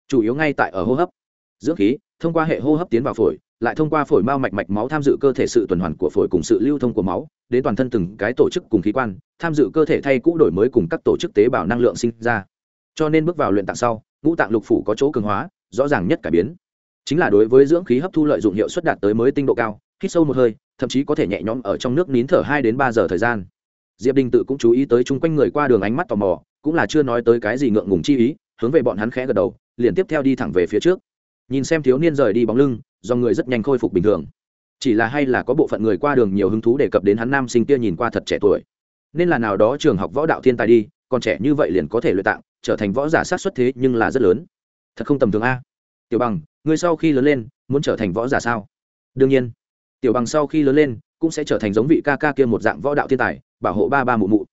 Speaker 1: Chủ yếu ngay tại ở hô hấp. Dưỡng khí, thông qua hệ hô hấp tiến vào phổi, lại thông qua phổi mao mạch mạch máu tham dự cơ thể sự tuần hoàn của phổi cùng sự lưu thông của máu đến toàn thân từng cái tổ chức cùng khí quan, tham dự cơ thể thay cũ đổi mới cùng các tổ chức tế bào năng lượng sinh ra. Cho nên bước vào luyện tạng sau, ngũ tạng lục phủ có chỗ cường hóa, rõ ràng nhất cải biến. Chính là đối với dưỡng khí hấp thu lợi dụng hiệu suất đạt tới mới tinh độ cao, hít sâu một hơi, thậm chí có thể nhẹ nhõm ở trong nước nín thở hai đến ba giờ thời gian. Diệp đình tự cũng chú ý tới chung quanh người qua đường ánh mắt tò mò, cũng là chưa nói tới cái gì ngượng ngùng chi ý, hướng về bọn hắn khẽ gật đầu, liền tiếp theo đi thẳng về phía trước. Nhìn xem thiếu niên rời đi bóng lưng do người rất nhanh khôi phục bình thường chỉ là hay là có bộ phận người qua đường nhiều hứng thú đề cập đến hắn nam sinh kia nhìn qua thật trẻ tuổi. Nên là nào đó trường học võ đạo thiên tài đi, còn trẻ như vậy liền có thể luyện tạng, trở thành võ giả sát xuất thế nhưng là rất lớn. Thật không tầm thường a. Tiểu bằng người sau khi lớn lên, muốn trở thành võ giả sao? Đương nhiên. Tiểu bằng sau khi lớn lên, cũng sẽ trở thành giống vị ca ca kia một dạng võ đạo thiên tài, bảo hộ ba ba mụ mụ.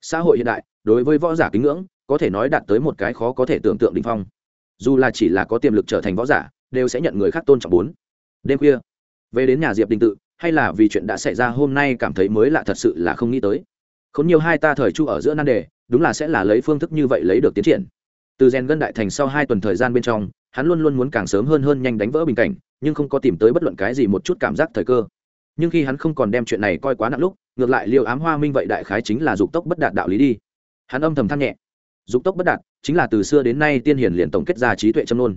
Speaker 1: Xã hội hiện đại, đối với võ giả kính ngưỡng, có thể nói đạt tới một cái khó có thể tưởng tượng đ ỉ n h phong. Dù là chỉ là có tiềm lực trở thành võ giả, đều sẽ nhận người khác tôn trọng bốn. Đêm khuya về đến nhà diệp đình tự, hay là vì chuyện đã xảy ra hôm nay cảm thấy mới lạ thật sự là không nghĩ tới. Khốn nhiều hai ta thời chu ở giữa nan đề, đúng là sẽ là lấy phương thức như vậy lấy được tiến triển. Từ rèn gân đại thành sau hai tuần thời gian bên trong, hắn luôn luôn muốn càng sớm hơn hơn nhanh đánh vỡ bình cảnh, nhưng không có tìm tới bất luận cái gì một chút cảm giác thời cơ. Nhưng khi hắn không còn đem chuyện này coi quá nặng lúc, ngược lại liêu ám hoa minh vậy đại khái chính là dục tốc bất đạt đạo lý đi. Hắn âm thầm than nhẹ. Dục tốc bất đạt chính là từ xưa đến nay tiên hiển liền tổng kết ra trí tuệ châm nôn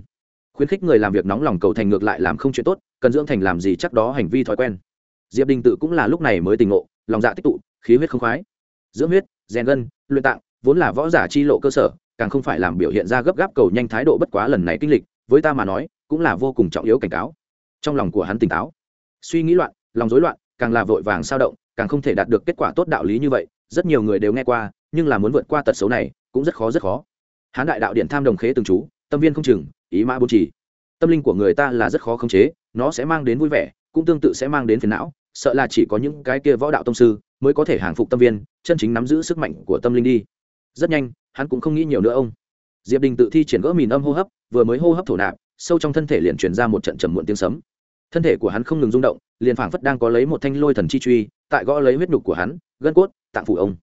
Speaker 1: khuyến khích người làm việc nóng lòng cầu thành ngược lại làm không chuyện tốt, cần dưỡng thành làm gì chắc đó hành vi thói quen. Diệp đình tự cũng là lúc này mới tình ngộ, lòng dạ tích tụ, khí huyết không khoái. Dưỡng huyết, rèn gân, luyện tạng, vốn là võ giả chi lộ cơ sở, càng không phải làm biểu hiện ra gấp gáp cầu nhanh thái độ bất quá lần này kinh lịch, với ta mà nói, cũng là vô cùng trọng yếu cảnh cáo. Trong lòng của hắn tỉnh táo. Suy nghĩ loạn, lòng rối loạn, càng là vội vàng sao động, càng không thể đạt được kết quả tốt đạo lý như vậy, rất nhiều người đều nghe qua, nhưng là muốn vượt qua tật xấu này, cũng rất khó rất khó. Hán đại đạo điện tham đồng khế từng chú tâm viên không chừng, ý mã bố trì tâm linh của người ta là rất khó khống chế, nó sẽ mang đến vui vẻ, cũng tương tự sẽ mang đến phiền não, sợ là chỉ có những cái kia võ đạo tông sư mới có thể hàng phục tâm viên, chân chính nắm giữ sức mạnh của tâm linh đi. Rất nhanh, hắn cũng không nghĩ nhiều nữa ông. Diệp đình tự thi triển gỡ mìn âm hô hấp, vừa mới hô hấp thổ nạp, sâu trong thân thể liền truyền ra một trận trầm muộn tiếng sấm. Thân thể của hắn không ngừng rung động, liền phảng phất đang có lấy một thanh lôi thần chi truy, tại gõ lấy huyết nhục của hắn, gân cốt, tạng phủ ông.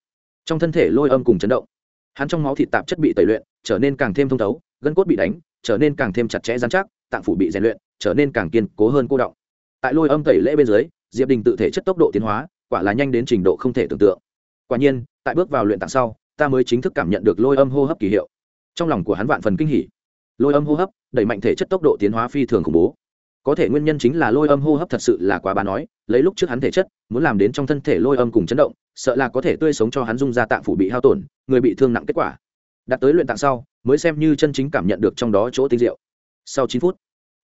Speaker 1: Trong thân thể lôi âm cùng chấn động, hắn trong máu thịt tạp chất bị tẩy luyện, trở nên càng thêm thông thấu gân cốt bị đánh, trở nên càng thêm chặt chẽ dán chắc, tạng phủ bị rèn luyện, trở nên càng kiên cố hơn cô động tại lôi âm tẩy lễ bên dưới, diệp đình tự thể chất tốc độ tiến hóa, quả là nhanh đến trình độ không thể tưởng tượng. Quả nhiên, tại bước vào luyện tạng sau, ta mới chính thức cảm nhận được lôi âm hô hấp kỳ hiệu. Trong lòng của hắn vạn phần kinh hỉ. Lôi âm hô hấp đẩy mạnh thể chất tốc độ tiến hóa phi thường khủng bố. Có thể nguyên nhân chính là lôi âm hô hấp thật sự là quá bà nói, lấy lúc trước hắn thể chất, muốn làm đến trong thân thể lôi âm cùng chấn động, sợ là có thể tươi sống cho hắn dung ra tạng phủ bị hao tổn, người bị thương nặng kết quả đặt tới luyện tạng sau, mới xem như chân chính cảm nhận được trong đó chỗ tinh diệu. Sau chín phút,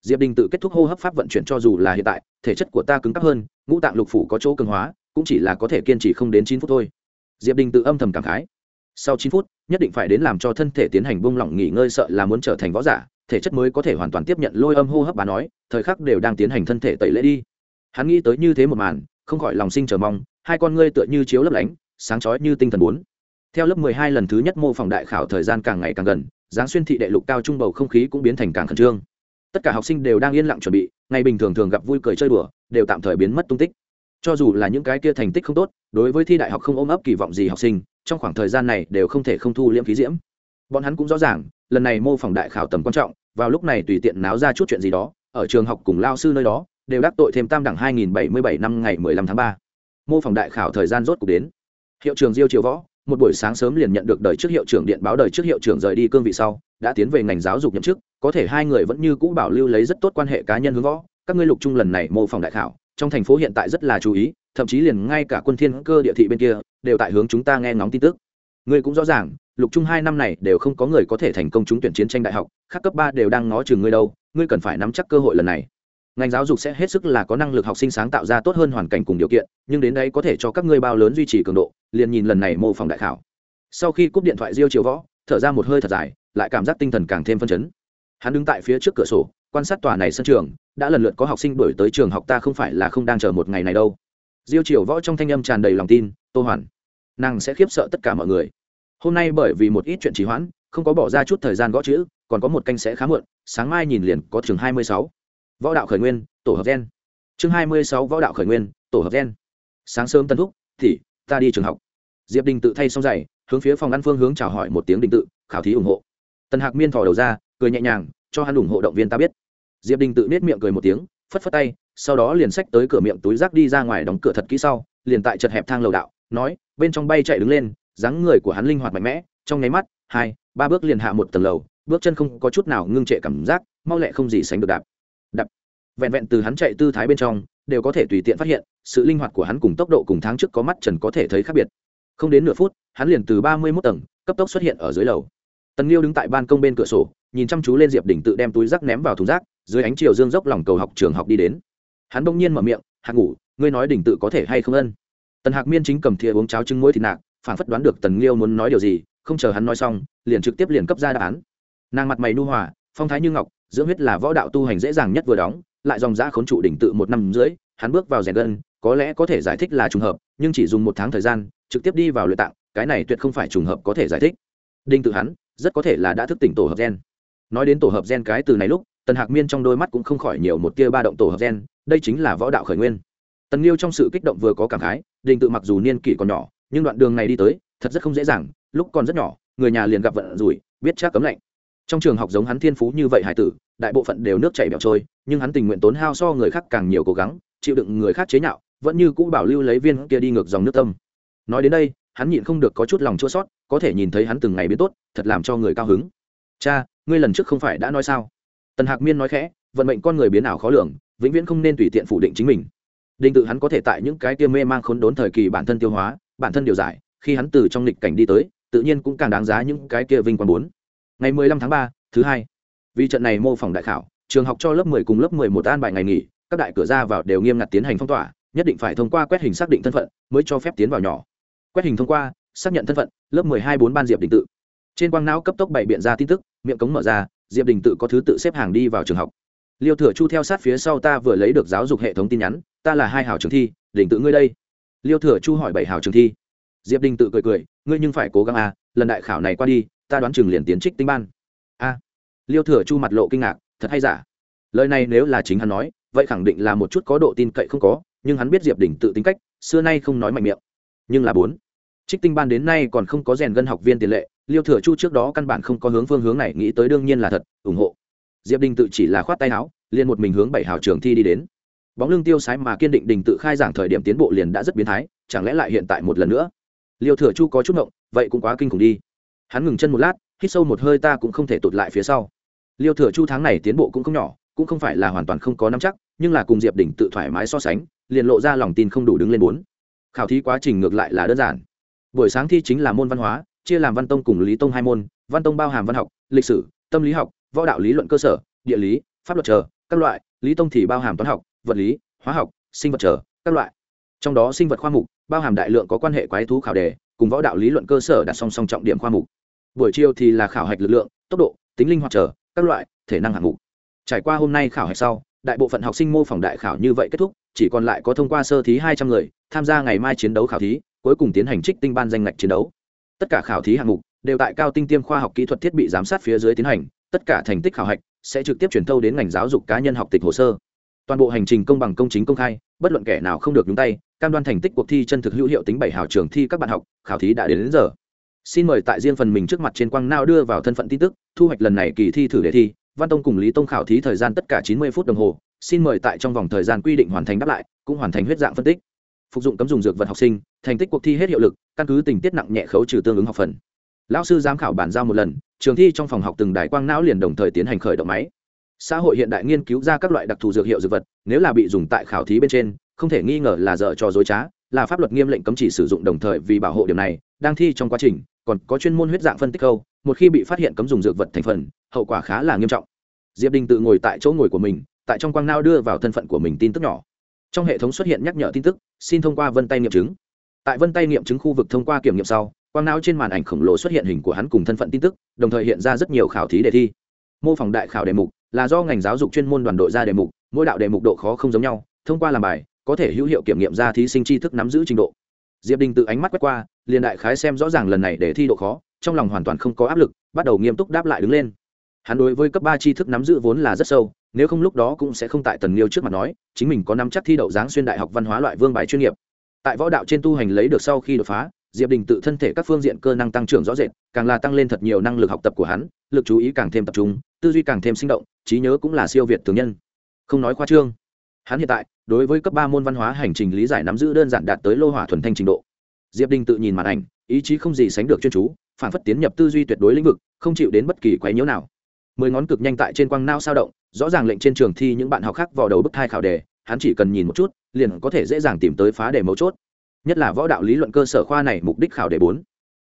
Speaker 1: diệp đình tự kết thúc hô hấp pháp vận chuyển cho dù là hiện tại, thể chất của ta cứng cắp hơn, ngũ tạng lục phủ có chỗ cường hóa, cũng chỉ là có thể kiên trì không đến chín phút thôi. Diệp đình tự âm thầm cảm khái. Sau chín phút, nhất định phải đến làm cho thân thể tiến hành bông lỏng nghỉ ngơi sợ là muốn trở thành võ giả, thể chất mới có thể hoàn toàn tiếp nhận lôi âm hô hấp bà nói, thời khắc đều đang tiến hành thân thể tẩy lễ đi. Hắn nghĩ tới như thế một màn, không khỏi lòng sinh chờ mong, hai con ngươi tựa như chiếu lấp lánh, sáng chói như tinh thần bốn theo lớp mười hai lần thứ nhất mô phỏng đại khảo thời gian càng ngày càng gần, giáng xuyên thị đệ lục cao trung bầu không khí cũng biến thành càng khẩn trương. Tất cả học sinh đều đang yên lặng chuẩn bị, ngày bình thường thường gặp vui cười chơi đùa, đều tạm thời biến mất tung tích. Cho dù là những cái kia thành tích không tốt, đối với thi đại học không ôm ấp kỳ vọng gì học sinh, trong khoảng thời gian này đều không thể không thu liễm khí diễm. Bọn hắn cũng rõ ràng, lần này mô phỏng đại khảo tầm quan trọng, vào lúc này tùy tiện náo ra chút chuyện gì đó, ở trường học cùng lao sư nơi đó, đều đắc tội thêm tam đẳng 2077 năm ngày 15 tháng 3. mô phỏng đại khảo thời gian rốt cuộc đến. Hiệu trường diêu triều võ một buổi sáng sớm liền nhận được đời trước hiệu trưởng điện báo đời trước hiệu trưởng rời đi cương vị sau, đã tiến về ngành giáo dục nhậm chức, có thể hai người vẫn như cũ bảo lưu lấy rất tốt quan hệ cá nhân hướng võ. Các ngươi lục trung lần này mô phỏng đại khảo, trong thành phố hiện tại rất là chú ý, thậm chí liền ngay cả quân thiên cơ địa thị bên kia, đều tại hướng chúng ta nghe ngóng tin tức. Ngươi cũng rõ ràng, lục trung hai năm này đều không có người có thể thành công trúng tuyển chiến tranh đại học, khác cấp ba đều đang ngó chừng ngươi đâu, ngươi cần phải nắm chắc cơ hội lần này ngành giáo dục sẽ hết sức là có năng lực học sinh sáng tạo ra tốt hơn hoàn cảnh cùng điều kiện, nhưng đến đấy có thể cho các ngươi bao lớn duy trì cường độ, liền nhìn lần này mô phỏng đại khảo. Sau khi cúp điện thoại diêu chiều võ, thở ra một hơi thật dài, lại cảm giác tinh thần càng thêm phân chấn. Hắn đứng tại phía trước cửa sổ, quan sát tòa này sân trường, đã lần lượt có học sinh đổi tới trường học ta không phải là không đang chờ một ngày này đâu. Diêu triều võ trong thanh âm tràn đầy lòng tin, tô hoàn, nàng sẽ khiếp sợ tất cả mọi người. Hôm nay bởi vì một ít chuyện trì hoãn, không có bỏ ra chút thời gian gõ chữ, còn có một canh sẽ khá muộn, sáng mai nhìn liền có trường hai mươi sáu võ đạo khởi nguyên, tổ hợp gen. Chương hai mươi sáu võ đạo khởi nguyên, tổ hợp gen. Sáng sớm tân thúc, thì, ta đi trường học. Diệp đình tự thay xong giày, hướng phía phòng ăn phương hướng chào hỏi một tiếng đình tự, khảo thí ủng hộ. Tần hạc miên thò đầu ra, cười nhẹ nhàng, cho hắn ủng hộ động viên ta biết. Diệp đình tự nết miệng cười một tiếng, phất phất tay, sau đó liền xách tới cửa miệng túi rác đi ra ngoài đóng cửa thật kỹ sau, liền tại chật hẹp thang lầu đạo, nói, bên trong bay chạy đứng lên, dáng người của hắn linh hoạt mạnh mẽ, trong nháy mắt, hai, ba bước liền hạ một tầng lầu, bước chân không có chút nào ngưng trệ cảm giác, mau lẹ không gì sánh được đạp. đạp vẹn vẹn từ hắn chạy tư thái bên trong, đều có thể tùy tiện phát hiện, sự linh hoạt của hắn cùng tốc độ cùng tháng trước có mắt trần có thể thấy khác biệt. Không đến nửa phút, hắn liền từ ba mươi mốt tầng, cấp tốc xuất hiện ở dưới lầu. Tần liêu đứng tại ban công bên cửa sổ, nhìn chăm chú lên diệp đỉnh tự đem túi rác ném vào thùng rác, dưới ánh chiều dương dốc lòng cầu học trường học đi đến. Hắn bỗng nhiên mở miệng, hạc ngủ, ngươi nói đỉnh tự có thể hay không ân? Tần hạc miên chính cầm thìa uống cháo trứng muối thịt nạc phản phất đoán được tần liêu muốn nói điều gì, không chờ hắn nói xong, liền trực tiếp liền cấp ra đáp án. Nàng mặt mày nu hòa, phong thái như ngọc, dưỡng huyết là võ đạo tu hành dễ dàng nhất vừa đóng lại dòng giã khốn trụ đỉnh tự một năm rưỡi, hắn bước vào rèn gân, có lẽ có thể giải thích là trùng hợp, nhưng chỉ dùng một tháng thời gian, trực tiếp đi vào luyện tạng, cái này tuyệt không phải trùng hợp có thể giải thích. Đinh tự hắn, rất có thể là đã thức tỉnh tổ hợp gen. Nói đến tổ hợp gen cái từ này lúc, tần hạc miên trong đôi mắt cũng không khỏi nhiều một tia ba động tổ hợp gen, đây chính là võ đạo khởi nguyên. Tần liêu trong sự kích động vừa có cảm khái đình tự mặc dù niên kỷ còn nhỏ, nhưng đoạn đường này đi tới, thật rất không dễ dàng, lúc còn rất nhỏ, người nhà liền gặp vận rủi, biết chắc cấm lạnh trong trường học giống hắn thiên phú như vậy hải tử, đại bộ phận đều nước chảy bẹo trôi, nhưng hắn tình nguyện tốn hao so người khác càng nhiều cố gắng, chịu đựng người khác chế nhạo, vẫn như cũ bảo lưu lấy viên kia đi ngược dòng nước tâm. Nói đến đây, hắn nhịn không được có chút lòng chua sót có thể nhìn thấy hắn từng ngày biến tốt, thật làm cho người cao hứng. Cha, ngươi lần trước không phải đã nói sao? Tần hạc miên nói khẽ, vận mệnh con người biến ảo khó lường, vĩnh viễn không nên tùy tiện phủ định chính mình. Đình tự hắn có thể tại những cái kia mê mang khốn đốn thời kỳ bản thân tiêu hóa, bản thân điều giải, khi hắn từ trong nghịch cảnh đi tới, tự nhiên cũng càng đáng giá những cái kia vinh quang bốn ngày mười lăm tháng 3, thứ hai. Vì trận này mô phỏng đại khảo trường học cho lớp mười cùng lớp mười một an bài ngày nghỉ các đại cửa ra vào đều nghiêm ngặt tiến hành phong tỏa nhất định phải thông qua quét hình xác định thân phận mới cho phép tiến vào nhỏ. Quét hình thông qua xác nhận thân phận lớp mười hai bốn ban diệp đình tự. Trên quang não cấp tốc bày biện ra tin tức miệng cống mở ra diệp đình tự có thứ tự xếp hàng đi vào trường học. Liêu thừa chu theo sát phía sau ta vừa lấy được giáo dục hệ thống tin nhắn ta là hai hảo trường thi đình tự ngươi đây. Liêu thừa chu hỏi bảy hảo trường thi. Diệp đình tự cười cười ngươi nhưng phải cố gắng à lần đại khảo này qua đi ta đoán chừng liền tiến trích tinh ban. A, liêu thừa chu mặt lộ kinh ngạc, thật hay giả? Lời này nếu là chính hắn nói, vậy khẳng định là một chút có độ tin cậy không có, nhưng hắn biết diệp đỉnh tự tính cách, xưa nay không nói mạnh miệng. Nhưng là bốn, trích tinh ban đến nay còn không có rèn gân học viên tiền lệ, liêu thừa chu trước đó căn bản không có hướng phương hướng này nghĩ tới đương nhiên là thật, ủng hộ. Diệp đình tự chỉ là khoát tay áo, liền một mình hướng bảy hào trường thi đi đến. Bóng lưng tiêu sái mà kiên định đình tự khai giảng thời điểm tiến bộ liền đã rất biến thái, chẳng lẽ lại hiện tại một lần nữa? Liêu thừa chu có chút ngộng, vậy cũng quá kinh khủng đi hắn ngừng chân một lát, hít sâu một hơi ta cũng không thể tụt lại phía sau. Liêu thừa chu tháng này tiến bộ cũng không nhỏ, cũng không phải là hoàn toàn không có nắm chắc, nhưng là cùng diệp đỉnh tự thoải mái so sánh, liền lộ ra lòng tin không đủ đứng lên bốn. Khảo thí quá trình ngược lại là đơn giản. Buổi sáng thi chính là môn văn hóa, chia làm văn tông cùng lý tông hai môn, văn tông bao hàm văn học, lịch sử, tâm lý học, võ đạo lý luận cơ sở, địa lý, pháp luật chờ, các loại, lý tông thì bao hàm toán học, vật lý, hóa học, sinh vật chờ, các loại. Trong đó sinh vật khoa mục, bao hàm đại lượng có quan hệ quái thú khảo đề, cùng võ đạo lý luận cơ sở đặt song song trọng điểm khoa mục buổi chiều thì là khảo hạch lực lượng tốc độ tính linh hoạt trở, các loại thể năng hạng mục. Trải qua hôm nay khảo hạch sau đại bộ phận học sinh mô phỏng đại khảo như vậy kết thúc chỉ còn lại có thông qua sơ thí hai trăm người tham gia ngày mai chiến đấu khảo thí cuối cùng tiến hành trích tinh ban danh ngạch chiến đấu. Tất cả khảo thí hạng mục đều tại cao tinh tiêm khoa học kỹ thuật thiết bị giám sát phía dưới tiến hành tất cả thành tích khảo hạch sẽ trực tiếp chuyển thâu đến ngành giáo dục cá nhân học tịch hồ sơ. Toàn bộ hành trình công bằng công chính công khai bất luận kẻ nào không được nhúng tay cam đoan thành tích cuộc thi chân thực hữu hiệu tính bảy hào trường thi các bạn học khảo thí đã đến, đến giờ xin mời tại riêng phần mình trước mặt trên quang nao đưa vào thân phận tin tức, thu hoạch lần này kỳ thi thử đề thi, văn tông cùng lý tông khảo thí thời gian tất cả chín mươi phút đồng hồ, xin mời tại trong vòng thời gian quy định hoàn thành đáp lại, cũng hoàn thành huyết dạng phân tích. Phục dụng cấm dùng dược vật học sinh, thành tích cuộc thi hết hiệu lực, căn cứ tình tiết nặng nhẹ khấu trừ tương ứng học phần. Lão sư giám khảo bản giao một lần, trường thi trong phòng học từng đài quang não liền đồng thời tiến hành khởi động máy. Xã hội hiện đại nghiên cứu ra các loại đặc thù dược hiệu dược vật, nếu là bị dùng tại khảo thí bên trên, không thể nghi ngờ là dở trò dối trá, là pháp luật nghiêm lệnh cấm chỉ sử dụng đồng thời vì bảo hộ điểm này, đang thi trong quá trình còn có chuyên môn huyết dạng phân tích câu một khi bị phát hiện cấm dùng dược vật thành phần, hậu quả khá là nghiêm trọng. Diệp đình tự ngồi tại chỗ ngồi của mình, tại trong quang nao đưa vào thân phận của mình tin tức nhỏ. Trong hệ thống xuất hiện nhắc nhở tin tức, xin thông qua vân tay nghiệm chứng. Tại vân tay nghiệm chứng khu vực thông qua kiểm nghiệm sau, quang não trên màn ảnh khổng lồ xuất hiện hình của hắn cùng thân phận tin tức, đồng thời hiện ra rất nhiều khảo thí đề thi. Mô phỏng đại khảo đề mục là do ngành giáo dục chuyên môn đoàn đội ra đề mục, mỗi đạo đề mục độ khó không giống nhau, thông qua làm bài, có thể hữu hiệu kiểm nghiệm ra thí sinh tri thức nắm giữ trình độ diệp đình tự ánh mắt quét qua, liền đại khái xem rõ ràng lần này để thi độ khó, trong lòng hoàn toàn không có áp lực, bắt đầu nghiêm túc đáp lại đứng lên. Hắn đối với cấp ba tri thức nắm giữ vốn là rất sâu, nếu không lúc đó cũng sẽ không tại tần liêu trước mặt nói, chính mình có nắm chắc thi đậu giáng xuyên đại học văn hóa loại vương bài chuyên nghiệp. Tại võ đạo trên tu hành lấy được sau khi đột phá, diệp đình tự thân thể các phương diện cơ năng tăng trưởng rõ rệt, càng là tăng lên thật nhiều năng lực học tập của hắn, lực chú ý càng thêm tập trung, tư duy càng thêm sinh động, trí nhớ cũng là siêu việt thường nhân. Không nói khoa trương hắn hiện tại, đối với cấp ba môn văn hóa hành trình lý giải nắm giữ đơn giản đạt tới lô hỏa thuần thanh trình độ. Diệp đình tự nhìn màn ảnh, ý chí không gì sánh được chuyên chú, phản phất tiến nhập tư duy tuyệt đối lĩnh vực, không chịu đến bất kỳ quấy nhiễu nào. Mười ngón cực nhanh tại trên quang nao sao động, rõ ràng lệnh trên trường thi những bạn học khác vào đầu bức thai khảo đề, hắn chỉ cần nhìn một chút, liền có thể dễ dàng tìm tới phá đề mấu chốt. Nhất là võ đạo lý luận cơ sở khoa này mục đích khảo đề bốn.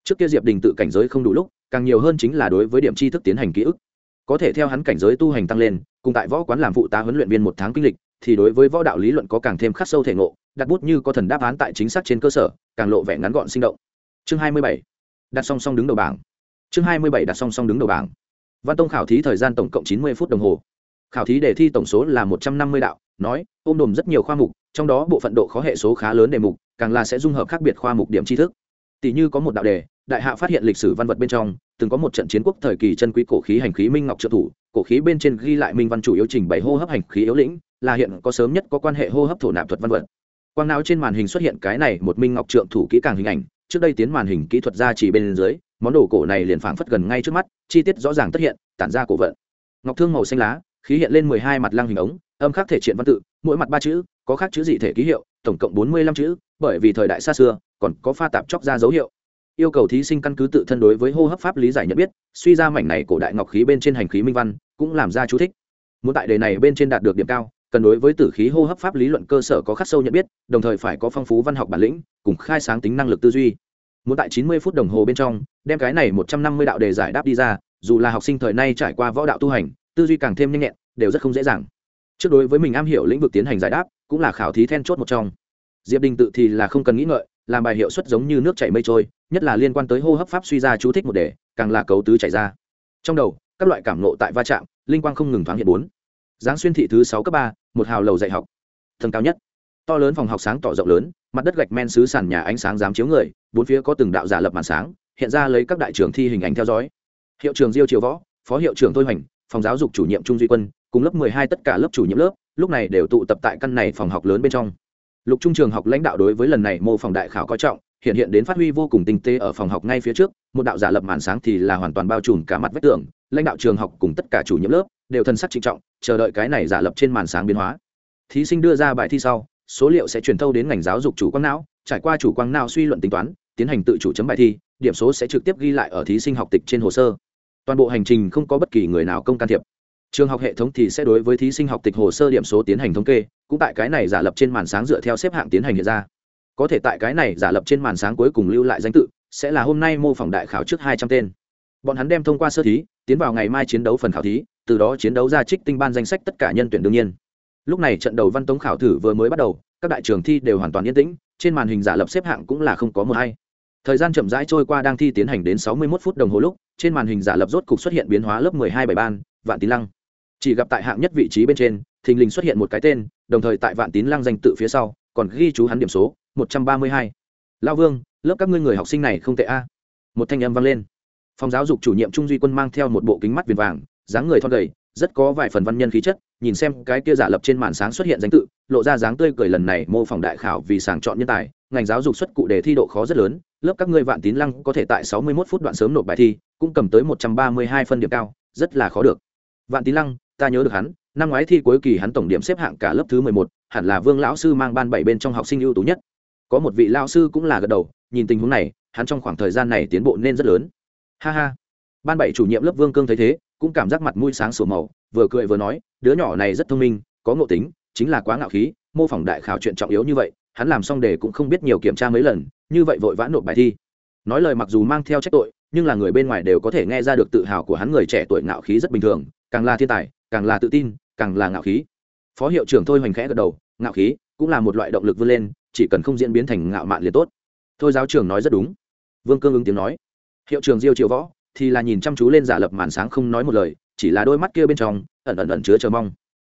Speaker 1: Trước kia diệp đình tự cảnh giới không đủ lúc, càng nhiều hơn chính là đối với điểm tri thức tiến hành ký ức. Có thể theo hắn cảnh giới tu hành tăng lên, cùng tại võ quán làm phụ tá huấn luyện viên một tháng kinh lịch thì đối với võ đạo lý luận có càng thêm khắc sâu thể ngộ, đặt bút như có thần đáp án tại chính xác trên cơ sở, càng lộ vẻ ngắn gọn sinh động. Chương hai mươi bảy, đặt song song đứng đầu bảng. Chương hai mươi bảy, đặt song song đứng đầu bảng. Văn tông khảo thí thời gian tổng cộng chín mươi phút đồng hồ. Khảo thí đề thi tổng số là một trăm năm mươi đạo, nói, ôm đồm rất nhiều khoa mục, trong đó bộ phận độ khó hệ số khá lớn đề mục, càng là sẽ dung hợp khác biệt khoa mục điểm tri thức. Tỷ như có một đạo đề, đại hạ phát hiện lịch sử văn vật bên trong, từng có một trận chiến quốc thời kỳ chân quý cổ khí hành khí minh ngọc trợ thủ, cổ khí bên trên ghi lại minh văn chủ yếu trình bày hô hấp hành khí yếu lĩnh là hiện có sớm nhất có quan hệ hô hấp thổ nạp thuật văn vật. Quang não trên màn hình xuất hiện cái này một minh ngọc trượng thủ kỹ càng hình ảnh, trước đây tiến màn hình kỹ thuật ra chỉ bên dưới, món đồ cổ này liền phảng phất gần ngay trước mắt, chi tiết rõ ràng tất hiện, tản ra cổ vận. Ngọc thương màu xanh lá, khí hiện lên mười hai mặt lăng hình ống, âm khắc thể triện văn tự, mỗi mặt ba chữ, có khác chữ dị thể ký hiệu, tổng cộng bốn mươi lăm chữ, bởi vì thời đại xa xưa, còn có pha tạp chóc ra dấu hiệu. Yêu cầu thí sinh căn cứ tự thân đối với hô hấp pháp lý giải nhận biết, suy ra mảnh này cổ đại ngọc khí bên trên hành khí minh văn, cũng làm ra chú thích. Muốn tại đề này bên trên đạt được điểm cao cần đối với tử khí hô hấp pháp lý luận cơ sở có khắc sâu nhận biết, đồng thời phải có phong phú văn học bản lĩnh, cùng khai sáng tính năng lực tư duy. Muốn tại chín mươi phút đồng hồ bên trong, đem cái này một trăm năm mươi đạo đề giải đáp đi ra, dù là học sinh thời nay trải qua võ đạo tu hành, tư duy càng thêm nhanh nhẹn, đều rất không dễ dàng. Trước đối với mình am hiểu lĩnh vực tiến hành giải đáp, cũng là khảo thí then chốt một trong. Diệp đình tự thì là không cần nghĩ ngợi, làm bài hiệu suất giống như nước chảy mây trôi, nhất là liên quan tới hô hấp pháp suy ra chú thích một đề, càng là cấu tứ chảy ra. Trong đầu, các loại cảm nộ tại va chạm, linh quang không ngừng thoáng hiện bốn. Giáng xuyên thị thứ sáu cấp ba một hào lầu dạy học. Tầng cao nhất. To lớn phòng học sáng tỏ rộng lớn, mặt đất gạch men xứ sàn nhà ánh sáng dám chiếu người, bốn phía có từng đạo giả lập màn sáng, hiện ra lấy các đại trưởng thi hình ảnh theo dõi. Hiệu trưởng diêu triều võ, phó hiệu trưởng thôi hoành, phòng giáo dục chủ nhiệm trung duy quân, cùng lớp mười hai tất cả lớp chủ nhiệm lớp, lúc này đều tụ tập tại căn này phòng học lớn bên trong. Lục trung trường học lãnh đạo đối với lần này mô phòng đại khảo coi trọng, hiện hiện đến phát huy vô cùng tinh tế ở phòng học ngay phía trước, một đạo giả lập màn sáng thì là hoàn toàn bao trùm cả mặt vách tường, lãnh đạo trường học cùng tất cả chủ nhiệm lớp đều thần sắc trịnh trọng, chờ đợi cái này giả lập trên màn sáng biến hóa. Thí sinh đưa ra bài thi sau, số liệu sẽ truyền thâu đến ngành giáo dục chủ quang não, trải qua chủ quang não suy luận tính toán, tiến hành tự chủ chấm bài thi, điểm số sẽ trực tiếp ghi lại ở thí sinh học tịch trên hồ sơ. Toàn bộ hành trình không có bất kỳ người nào công can thiệp. Trường học hệ thống thì sẽ đối với thí sinh học tịch hồ sơ điểm số tiến hành thống kê, cũng tại cái này giả lập trên màn sáng dựa theo xếp hạng tiến hành hiện ra. Có thể tại cái này giả lập trên màn sáng cuối cùng lưu lại danh tự, sẽ là hôm nay mô phỏng đại khảo trước hai trăm tên. Bọn hắn đem thông qua sơ thí, tiến vào ngày mai chiến đấu phần khảo thí từ đó chiến đấu ra trích tinh ban danh sách tất cả nhân tuyển đương nhiên. Lúc này trận đầu văn tống khảo thử vừa mới bắt đầu, các đại trường thi đều hoàn toàn yên tĩnh, trên màn hình giả lập xếp hạng cũng là không có một hay thời gian chậm rãi trôi qua đang thi tiến hành đến sáu mươi 61 phút đồng hồ lúc, trên màn hình giả lập rốt cục xuất hiện biến hóa lớp mười hai bảy ban, vạn tín lăng. Chỉ gặp tại hạng nhất vị trí bên trên, thình lình xuất hiện một cái tên, đồng thời tại vạn tín lăng danh tự phía sau, còn ghi chú hắn điểm số, một trăm ba mươi hai. Lao vương, lớp các ngươi người học sinh này không tệ a. Một thanh âm vang lên. Phòng giáo dục chủ nhiệm trung duy quân mang theo một bộ kính mắt viền vàng dáng người thon gầy rất có vài phần văn nhân khí chất nhìn xem cái kia giả lập trên màn sáng xuất hiện danh tự lộ ra dáng tươi cười lần này mô phỏng đại khảo vì sàng chọn nhân tài ngành giáo dục xuất cụ đề thi độ khó rất lớn lớp các ngươi vạn tín lăng có thể tại 61 phút đoạn sớm nộp bài thi cũng cầm tới 132 phân điểm cao rất là khó được. Vạn tín lăng ta nhớ được hắn năm ngoái thi cuối kỳ hắn tổng điểm xếp hạng cả lớp thứ 11, hẳn là vương lão sư mang ban bảy bên trong học sinh ưu tú nhất. Có một vị lão sư cũng là gật đầu nhìn tình huống này hắn trong khoảng thời gian này tiến bộ nên rất lớn. Ha ha. Ban bảy chủ nhiệm lớp vương cương thấy thế cũng cảm giác mặt mũi sáng sủa màu, vừa cười vừa nói, đứa nhỏ này rất thông minh, có ngộ tính, chính là quá ngạo khí, mô phỏng đại khảo chuyện trọng yếu như vậy, hắn làm xong đề cũng không biết nhiều kiểm tra mấy lần, như vậy vội vã nộp bài thi. Nói lời mặc dù mang theo trách tội, nhưng là người bên ngoài đều có thể nghe ra được tự hào của hắn người trẻ tuổi ngạo khí rất bình thường, càng là thiên tài, càng là tự tin, càng là ngạo khí. Phó hiệu trưởng thôi hoành khẽ gật đầu, ngạo khí cũng là một loại động lực vươn lên, chỉ cần không diễn biến thành ngạo mạn liền tốt. Thôi giáo trưởng nói rất đúng. Vương cương ứng tiếng nói. Hiệu trưởng diêu triều võ thì là nhìn chăm chú lên giả lập màn sáng không nói một lời, chỉ là đôi mắt kia bên trong, ẩn ẩn ẩn chứa chờ mong.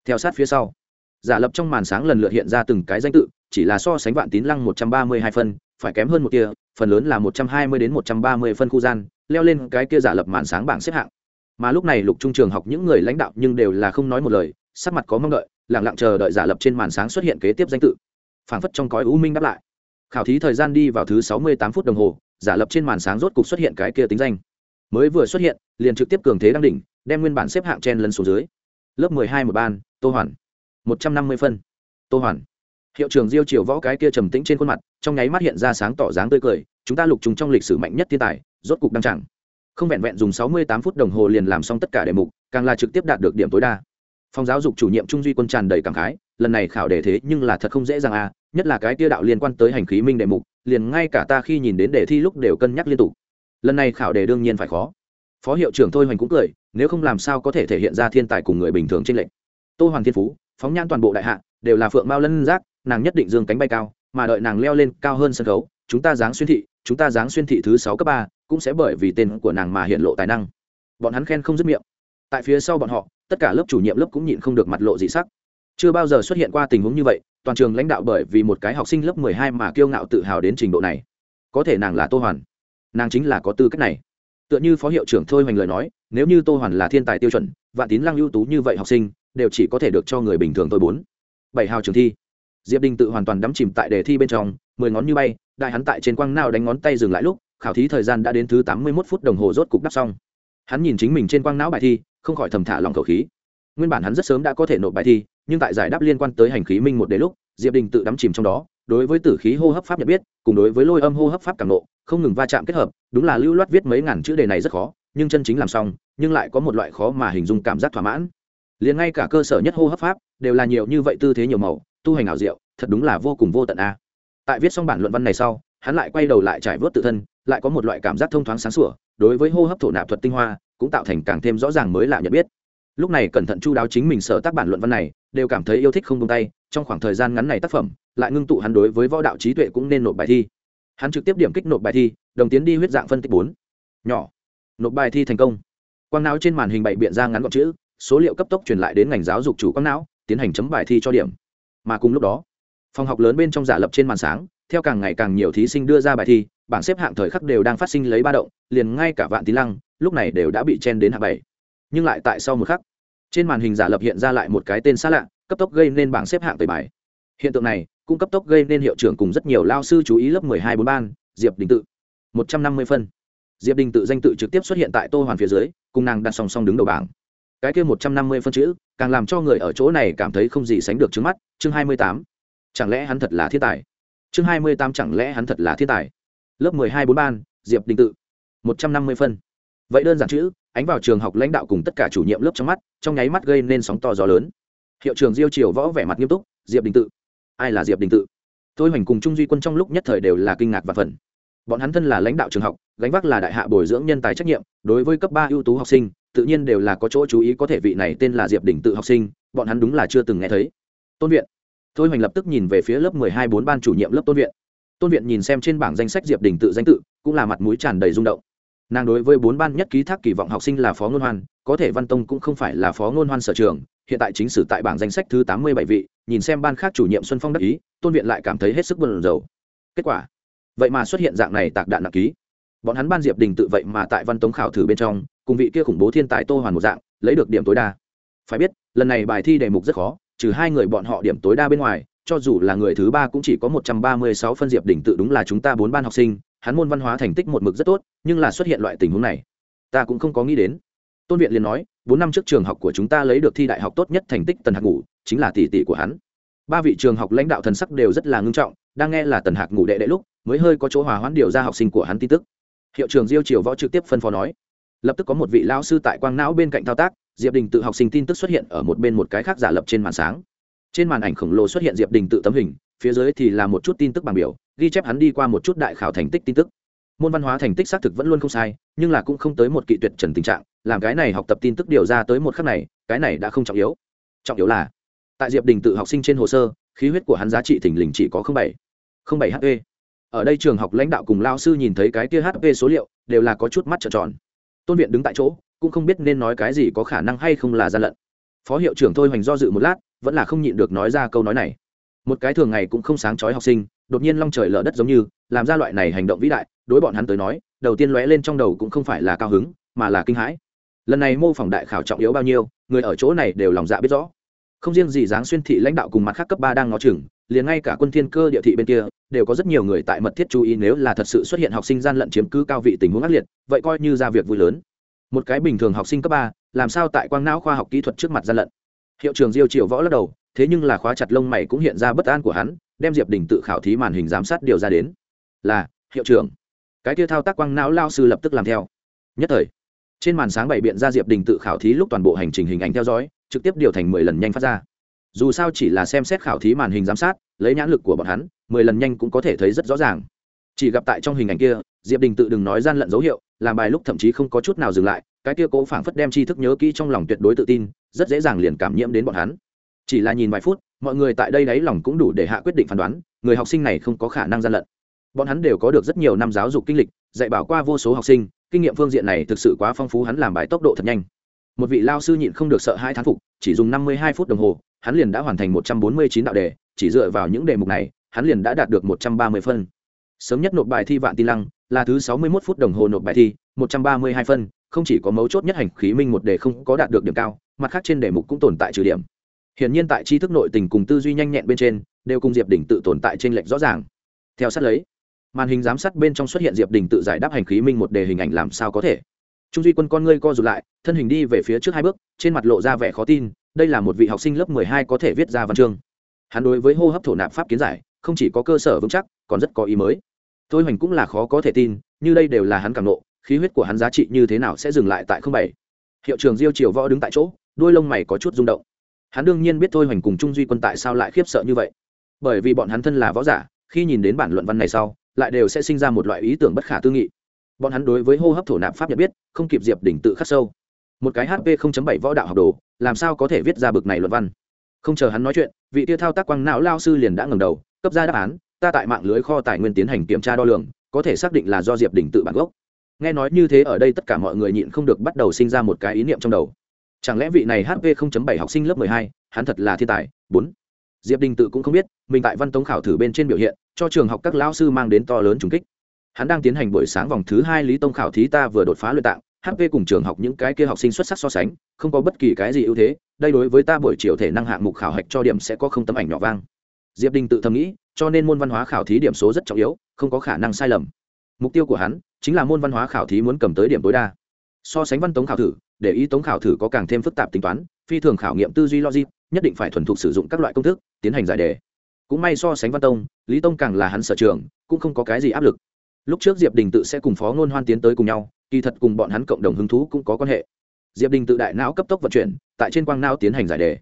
Speaker 1: Theo sát phía sau, giả lập trong màn sáng lần lượt hiện ra từng cái danh tự, chỉ là so sánh vạn tín lăng một trăm ba mươi hai phân, phải kém hơn một kia, phần lớn là một trăm hai mươi đến một trăm ba mươi phân khu gian, leo lên cái kia giả lập màn sáng bảng xếp hạng. Mà lúc này lục trung trường học những người lãnh đạo nhưng đều là không nói một lời, sắc mặt có mong đợi lẳng lặng chờ đợi giả lập trên màn sáng xuất hiện kế tiếp danh tự. Phảng phất trong cõi u minh đáp lại. Khảo thí thời gian đi vào thứ sáu mươi tám phút đồng hồ, giả lập trên màn sáng rốt cục xuất hiện cái kia tính danh mới vừa xuất hiện, liền trực tiếp cường thế đang đỉnh, đem nguyên bản xếp hạng chen lấn xuống dưới. Lớp mười hai một ban, tô hoàn. Một trăm năm mươi phân. Tô hoàn. Hiệu trưởng diêu triều võ cái kia trầm tĩnh trên khuôn mặt, trong nháy mắt hiện ra sáng tỏ dáng tươi cười, chúng ta lục trùng trong lịch sử mạnh nhất thiên tài, rốt cục đăng chẳng. Không vẹn vẹn dùng sáu mươi tám phút đồng hồ liền làm xong tất cả đề mục, càng là trực tiếp đạt được điểm tối đa. Phòng giáo dục chủ nhiệm trung duy quân tràn đầy cảm khái, lần này khảo đề thế nhưng là thật không dễ dàng à nhất là cái kia đạo liên quan tới hành khí minh đề mục, liền ngay cả ta khi nhìn đến đề thi lúc đều cân nhắc liên tục lần này khảo đề đương nhiên phải khó. Phó hiệu trưởng thôi hoành cũng cười, nếu không làm sao có thể thể hiện ra thiên tài cùng người bình thường trên lệnh. Tô hoàng thiên phú, phóng nhan toàn bộ đại hạ, đều là phượng mao lân giác, nàng nhất định dương cánh bay cao, mà đợi nàng leo lên cao hơn sân khấu, chúng ta giáng xuyên thị, chúng ta giáng xuyên thị thứ sáu cấp ba, cũng sẽ bởi vì tên của nàng mà hiện lộ tài năng. Bọn hắn khen không dứt miệng. Tại phía sau bọn họ, tất cả lớp chủ nhiệm lớp cũng nhịn không được mặt lộ dị sắc. Chưa bao giờ xuất hiện qua tình huống như vậy, toàn trường lãnh đạo bởi vì một cái học sinh lớp mười hai mà kiêu ngạo tự hào đến trình độ này. Có thể nàng là tô hoàn nàng chính là có tư cách này. Tựa như phó hiệu trưởng thôi hoành lời nói, nếu như tô hoàn là thiên tài tiêu chuẩn, vạn tín lăng ưu tú như vậy học sinh, đều chỉ có thể được cho người bình thường tôi bốn. Bảy hào trường thi. Diệp đình tự hoàn toàn đắm chìm tại đề thi bên trong, mười ngón như bay, đại hắn tại trên quang nào đánh ngón tay dừng lại lúc, khảo thí thời gian đã đến thứ tám mươi một phút đồng hồ rốt cục đắp xong. Hắn nhìn chính mình trên quang não bài thi, không khỏi thầm thả lòng khẩu khí. Nguyên bản hắn rất sớm đã có thể nộp bài thi, nhưng tại giải đáp liên quan tới hành khí minh một đề lúc, diệp đình tự đắm chìm trong đó đối với tử khí hô hấp pháp nhận biết, cùng đối với lôi âm hô hấp pháp cảm nộ, không ngừng va chạm kết hợp, đúng là lưu loát viết mấy ngàn chữ đề này rất khó, nhưng chân chính làm xong, nhưng lại có một loại khó mà hình dung cảm giác thỏa mãn. Liền ngay cả cơ sở nhất hô hấp pháp đều là nhiều như vậy tư thế nhiều màu, tu hành ảo diệu, thật đúng là vô cùng vô tận a. Tại viết xong bản luận văn này sau, hắn lại quay đầu lại trải vớt tự thân, lại có một loại cảm giác thông thoáng sáng sủa, đối với hô hấp thổ nạp thuật tinh hoa, cũng tạo thành càng thêm rõ ràng mới lạ nhận biết. Lúc này cẩn thận chu đáo chính mình sở tác bản luận văn này, đều cảm thấy yêu thích không tung tay trong khoảng thời gian ngắn này tác phẩm, lại ngưng tụ hắn đối với võ đạo trí tuệ cũng nên nộp bài thi. Hắn trực tiếp điểm kích nộp bài thi, đồng tiến đi huyết dạng phân tích bốn. Nhỏ. Nộp bài thi thành công. Quang não trên màn hình bày biện ra ngắn gọn chữ, số liệu cấp tốc truyền lại đến ngành giáo dục chủ quang não, tiến hành chấm bài thi cho điểm. Mà cùng lúc đó, phòng học lớn bên trong giả lập trên màn sáng, theo càng ngày càng nhiều thí sinh đưa ra bài thi, bảng xếp hạng thời khắc đều đang phát sinh lấy ba động, liền ngay cả vạn tí lăng, lúc này đều đã bị chen đến hạ bảy. Nhưng lại tại sau một khắc, trên màn hình giả lập hiện ra lại một cái tên xa lạ cấp tốc gây nên bảng xếp hạng tẩy bài. Hiện tượng này cũng cấp tốc gây nên hiệu trưởng cùng rất nhiều lao sư chú ý lớp mười hai bốn ban, diệp đình tự. một trăm năm mươi phân. Diệp đình tự danh tự trực tiếp xuất hiện tại tô hoàn phía dưới, cùng nàng đặt song song đứng đầu bảng. Cái kia một trăm năm mươi phân chữ, càng làm cho người ở chỗ này cảm thấy không gì sánh được trước mắt, chương hai mươi tám. Chẳng lẽ hắn thật là thiên tài? Chương hai mươi tám chẳng lẽ hắn thật là thiên tài? Lớp mười hai bốn ban, diệp đình tự. một trăm năm mươi phân. Vậy đơn giản chữ, ánh vào trường học lãnh đạo cùng tất cả chủ nhiệm lớp trong mắt, trong nháy mắt gây nên sóng to gió lớn hiệu trưởng diêu triều võ vẻ mặt nghiêm túc, diệp đình tự. Ai là diệp đình tự? Tôi hoành cùng trung duy quân trong lúc nhất thời đều là kinh ngạc và phần bọn hắn thân là lãnh đạo trường học, gánh vác là đại hạ bồi dưỡng nhân tài trách nhiệm, đối với cấp ba ưu tú học sinh, tự nhiên đều là có chỗ chú ý có thể vị này tên là diệp đình tự học sinh, bọn hắn đúng là chưa từng nghe thấy. Tôn viện. Tôi hoành lập tức nhìn về phía lớp mười hai bốn ban chủ nhiệm lớp tôn viện. Tôn viện nhìn xem trên bảng danh sách diệp đình tự danh tự, cũng là mặt mũi tràn đầy rung động. Nàng đối với bốn ban nhất ký thác kỳ vọng học sinh là phó ngôn hoan, có thể văn tông cũng không phải là phó ngôn hoan sở trường hiện tại chính sử tại bảng danh sách thứ tám mươi bảy vị, nhìn xem ban khác chủ nhiệm xuân phong đắc ý, tôn viện lại cảm thấy hết sức buồn rầu. Kết quả, vậy mà xuất hiện dạng này tạc đạn nặng ký. Bọn hắn ban diệp đình tự vậy mà tại văn tống khảo thử bên trong, cùng vị kia khủng bố thiên tài tô hoàn một dạng, lấy được điểm tối đa. Phải biết, lần này bài thi đề mục rất khó, trừ hai người bọn họ điểm tối đa bên ngoài, cho dù là người thứ ba cũng chỉ có một trăm ba mươi sáu phân diệp đỉnh tự đúng là chúng ta bốn ban học sinh, hắn môn văn hóa thành tích một mực rất tốt, nhưng là xuất hiện loại tình huống này, ta cũng không có nghĩ đến tôn viện liền nói, bốn năm trước trường học của chúng ta lấy được thi đại học tốt nhất thành tích tần hạc ngủ, chính là tỷ tỷ của hắn. Ba vị trường học lãnh đạo thần sắc đều rất là ngưng trọng, đang nghe là tần hạc ngủ đệ đệ lúc, mới hơi có chỗ hòa hoãn điều ra học sinh của hắn tin tức. Hiệu trường diêu triều võ trực tiếp phân phó nói. Lập tức có một vị lão sư tại quang não bên cạnh thao tác, diệp đình tự học sinh tin tức xuất hiện ở một bên một cái khác giả lập trên màn sáng. Trên màn ảnh khổng lồ xuất hiện diệp đình tự tấm hình, phía dưới thì là một chút tin tức bằng biểu, ghi chép hắn đi qua một chút đại khảo thành tích tin tức môn văn hóa thành tích xác thực vẫn luôn không sai, nhưng là cũng không tới một kỵ tuyệt trần tình trạng, làm cái này học tập tin tức điều ra tới một khắc này, cái này đã không trọng yếu. Trọng yếu là, tại diệp đình tự học sinh trên hồ sơ, khí huyết của hắn giá trị thỉnh lình chỉ có bảy bảy hp ở đây trường học lãnh đạo cùng lao sư nhìn thấy cái kia hp số liệu, đều là có chút mắt trợn tròn. Tôn viện đứng tại chỗ, cũng không biết nên nói cái gì có khả năng hay không là gian lận. Phó hiệu trưởng thôi hoành do dự một lát, vẫn là không nhịn được nói ra câu nói này. Một cái thường ngày cũng không sáng chói học sinh đột nhiên long trời lở đất giống như, làm ra loại này hành động vĩ đại, đối bọn hắn tới nói, đầu tiên lóe lên trong đầu cũng không phải là cao hứng, mà là kinh hãi. Lần này mô phỏng đại khảo trọng yếu bao nhiêu, người ở chỗ này đều lòng dạ biết rõ. Không riêng gì dáng xuyên thị lãnh đạo cùng mặt khác cấp ba đang ngó chừng, liền ngay cả quân thiên cơ địa thị bên kia, đều có rất nhiều người tại mật thiết chú ý nếu là thật sự xuất hiện học sinh gian lận chiếm cứ cao vị tình huống ác liệt, vậy coi như ra việc vui lớn. Một cái bình thường học sinh cấp ba, làm sao tại quang não khoa học kỹ thuật trước mặt gian lận? Hiệu trường diêu triều võ lắc đầu thế nhưng là khóa chặt lông mày cũng hiện ra bất an của hắn, đem diệp đình tự khảo thí màn hình giám sát điều ra đến. Là, hiệu trưởng. Cái kia thao tác quăng não lao sư lập tức làm theo. Nhất thời, trên màn sáng bày biện ra diệp đình tự khảo thí lúc toàn bộ hành trình hình ảnh theo dõi, trực tiếp điều thành mười lần nhanh phát ra. Dù sao chỉ là xem xét khảo thí màn hình giám sát, lấy nhãn lực của bọn hắn, mười lần nhanh cũng có thể thấy rất rõ ràng. Chỉ gặp tại trong hình ảnh kia, diệp đình tự đừng nói gian lận dấu hiệu, làm bài lúc thậm chí không có chút nào dừng lại, cái kia cố phảng phất đem tri thức nhớ kỹ trong lòng tuyệt đối tự tin, rất dễ dàng liền cảm nhiễm đến bọn hắn chỉ là nhìn vài phút, mọi người tại đây đáy lòng cũng đủ để hạ quyết định phán đoán, người học sinh này không có khả năng gian lận. Bọn hắn đều có được rất nhiều năm giáo dục kinh lịch, dạy bảo qua vô số học sinh, kinh nghiệm phương diện này thực sự quá phong phú, hắn làm bài tốc độ thật nhanh. Một vị lao sư nhịn không được sợ hai thán phục, chỉ dùng năm mươi hai phút đồng hồ, hắn liền đã hoàn thành một trăm bốn mươi chín đạo đề, chỉ dựa vào những đề mục này, hắn liền đã đạt được một trăm ba mươi phân. Sớm nhất nộp bài thi vạn tin lăng, là thứ sáu mươi một phút đồng hồ nộp bài thi, một trăm ba mươi hai phân, không chỉ có mấu chốt nhất hành khí minh một đề không có đạt được điểm cao, mặt khác trên đề mục cũng tồn tại trừ điểm hiển nhiên tại tri thức nội tình cùng tư duy nhanh nhẹn bên trên, đều cùng diệp Đình tự tồn tại trên lệch rõ ràng. Theo sát lấy, màn hình giám sát bên trong xuất hiện diệp đình tự giải đáp hành khí minh một đề hình ảnh làm sao có thể. Trung duy quân con ngươi co rụt lại, thân hình đi về phía trước hai bước, trên mặt lộ ra vẻ khó tin, đây là một vị học sinh lớp mười hai có thể viết ra văn chương. Hắn đối với hô hấp thổ nạp pháp kiến giải, không chỉ có cơ sở vững chắc, còn rất có ý mới. Thôi hoành cũng là khó có thể tin, như đây đều là hắn cảm nộ, khí huyết của hắn giá trị như thế nào sẽ dừng lại tại không bảy. Hiệu trưởng diêu triều võ đứng tại chỗ đuôi lông mày có chút rung động hắn đương nhiên biết thôi hoành cùng trung duy quân tại sao lại khiếp sợ như vậy. Bởi vì bọn hắn thân là võ giả, khi nhìn đến bản luận văn này sau, lại đều sẽ sinh ra một loại ý tưởng bất khả tư nghị. Bọn hắn đối với hô hấp thổ nạp pháp nhận biết, không kịp diệp đỉnh tự khắc sâu. Một cái hp 0.7 võ đạo học đồ, làm sao có thể viết ra bực này luận văn? Không chờ hắn nói chuyện, vị tia thao tác quang não lao sư liền đã ngẩng đầu, cấp ra đáp án, ta tại mạng lưới kho tài nguyên tiến hành kiểm tra đo lường, có thể xác định là do diệp đỉnh tự bản gốc. Nghe nói như thế ở đây tất cả mọi người nhịn không được bắt đầu sinh ra một cái ý niệm trong đầu chẳng lẽ vị này hp 0.7 học sinh lớp 12, hắn thật là thiên tài? Bốn. Diệp đình tự cũng không biết mình tại văn tống khảo thử bên trên biểu hiện cho trường học các lão sư mang đến to lớn trùng kích. Hắn đang tiến hành buổi sáng vòng thứ hai lý tông khảo thí ta vừa đột phá luyện tạng hp cùng trường học những cái kia học sinh xuất sắc so sánh không có bất kỳ cái gì ưu thế đây đối với ta buổi chiều thể năng hạng mục khảo hạch cho điểm sẽ có không tấm ảnh nhỏ vang. Diệp đình tự thầm nghĩ cho nên môn văn hóa khảo thí điểm số rất trọng yếu không có khả năng sai lầm. Mục tiêu của hắn chính là môn văn hóa khảo thí muốn cầm tới điểm tối đa so sánh văn tống khảo thử, để ý tống khảo thử có càng thêm phức tạp tính toán, phi thường khảo nghiệm tư duy logic, nhất định phải thuần thục sử dụng các loại công thức, tiến hành giải đề. Cũng may so sánh văn tông, lý tông càng là hắn sở trường, cũng không có cái gì áp lực. Lúc trước diệp đình tự sẽ cùng phó ngôn hoan tiến tới cùng nhau, kỳ thật cùng bọn hắn cộng đồng hứng thú cũng có quan hệ. Diệp đình tự đại não cấp tốc vận chuyển, tại trên quang não tiến hành giải đề.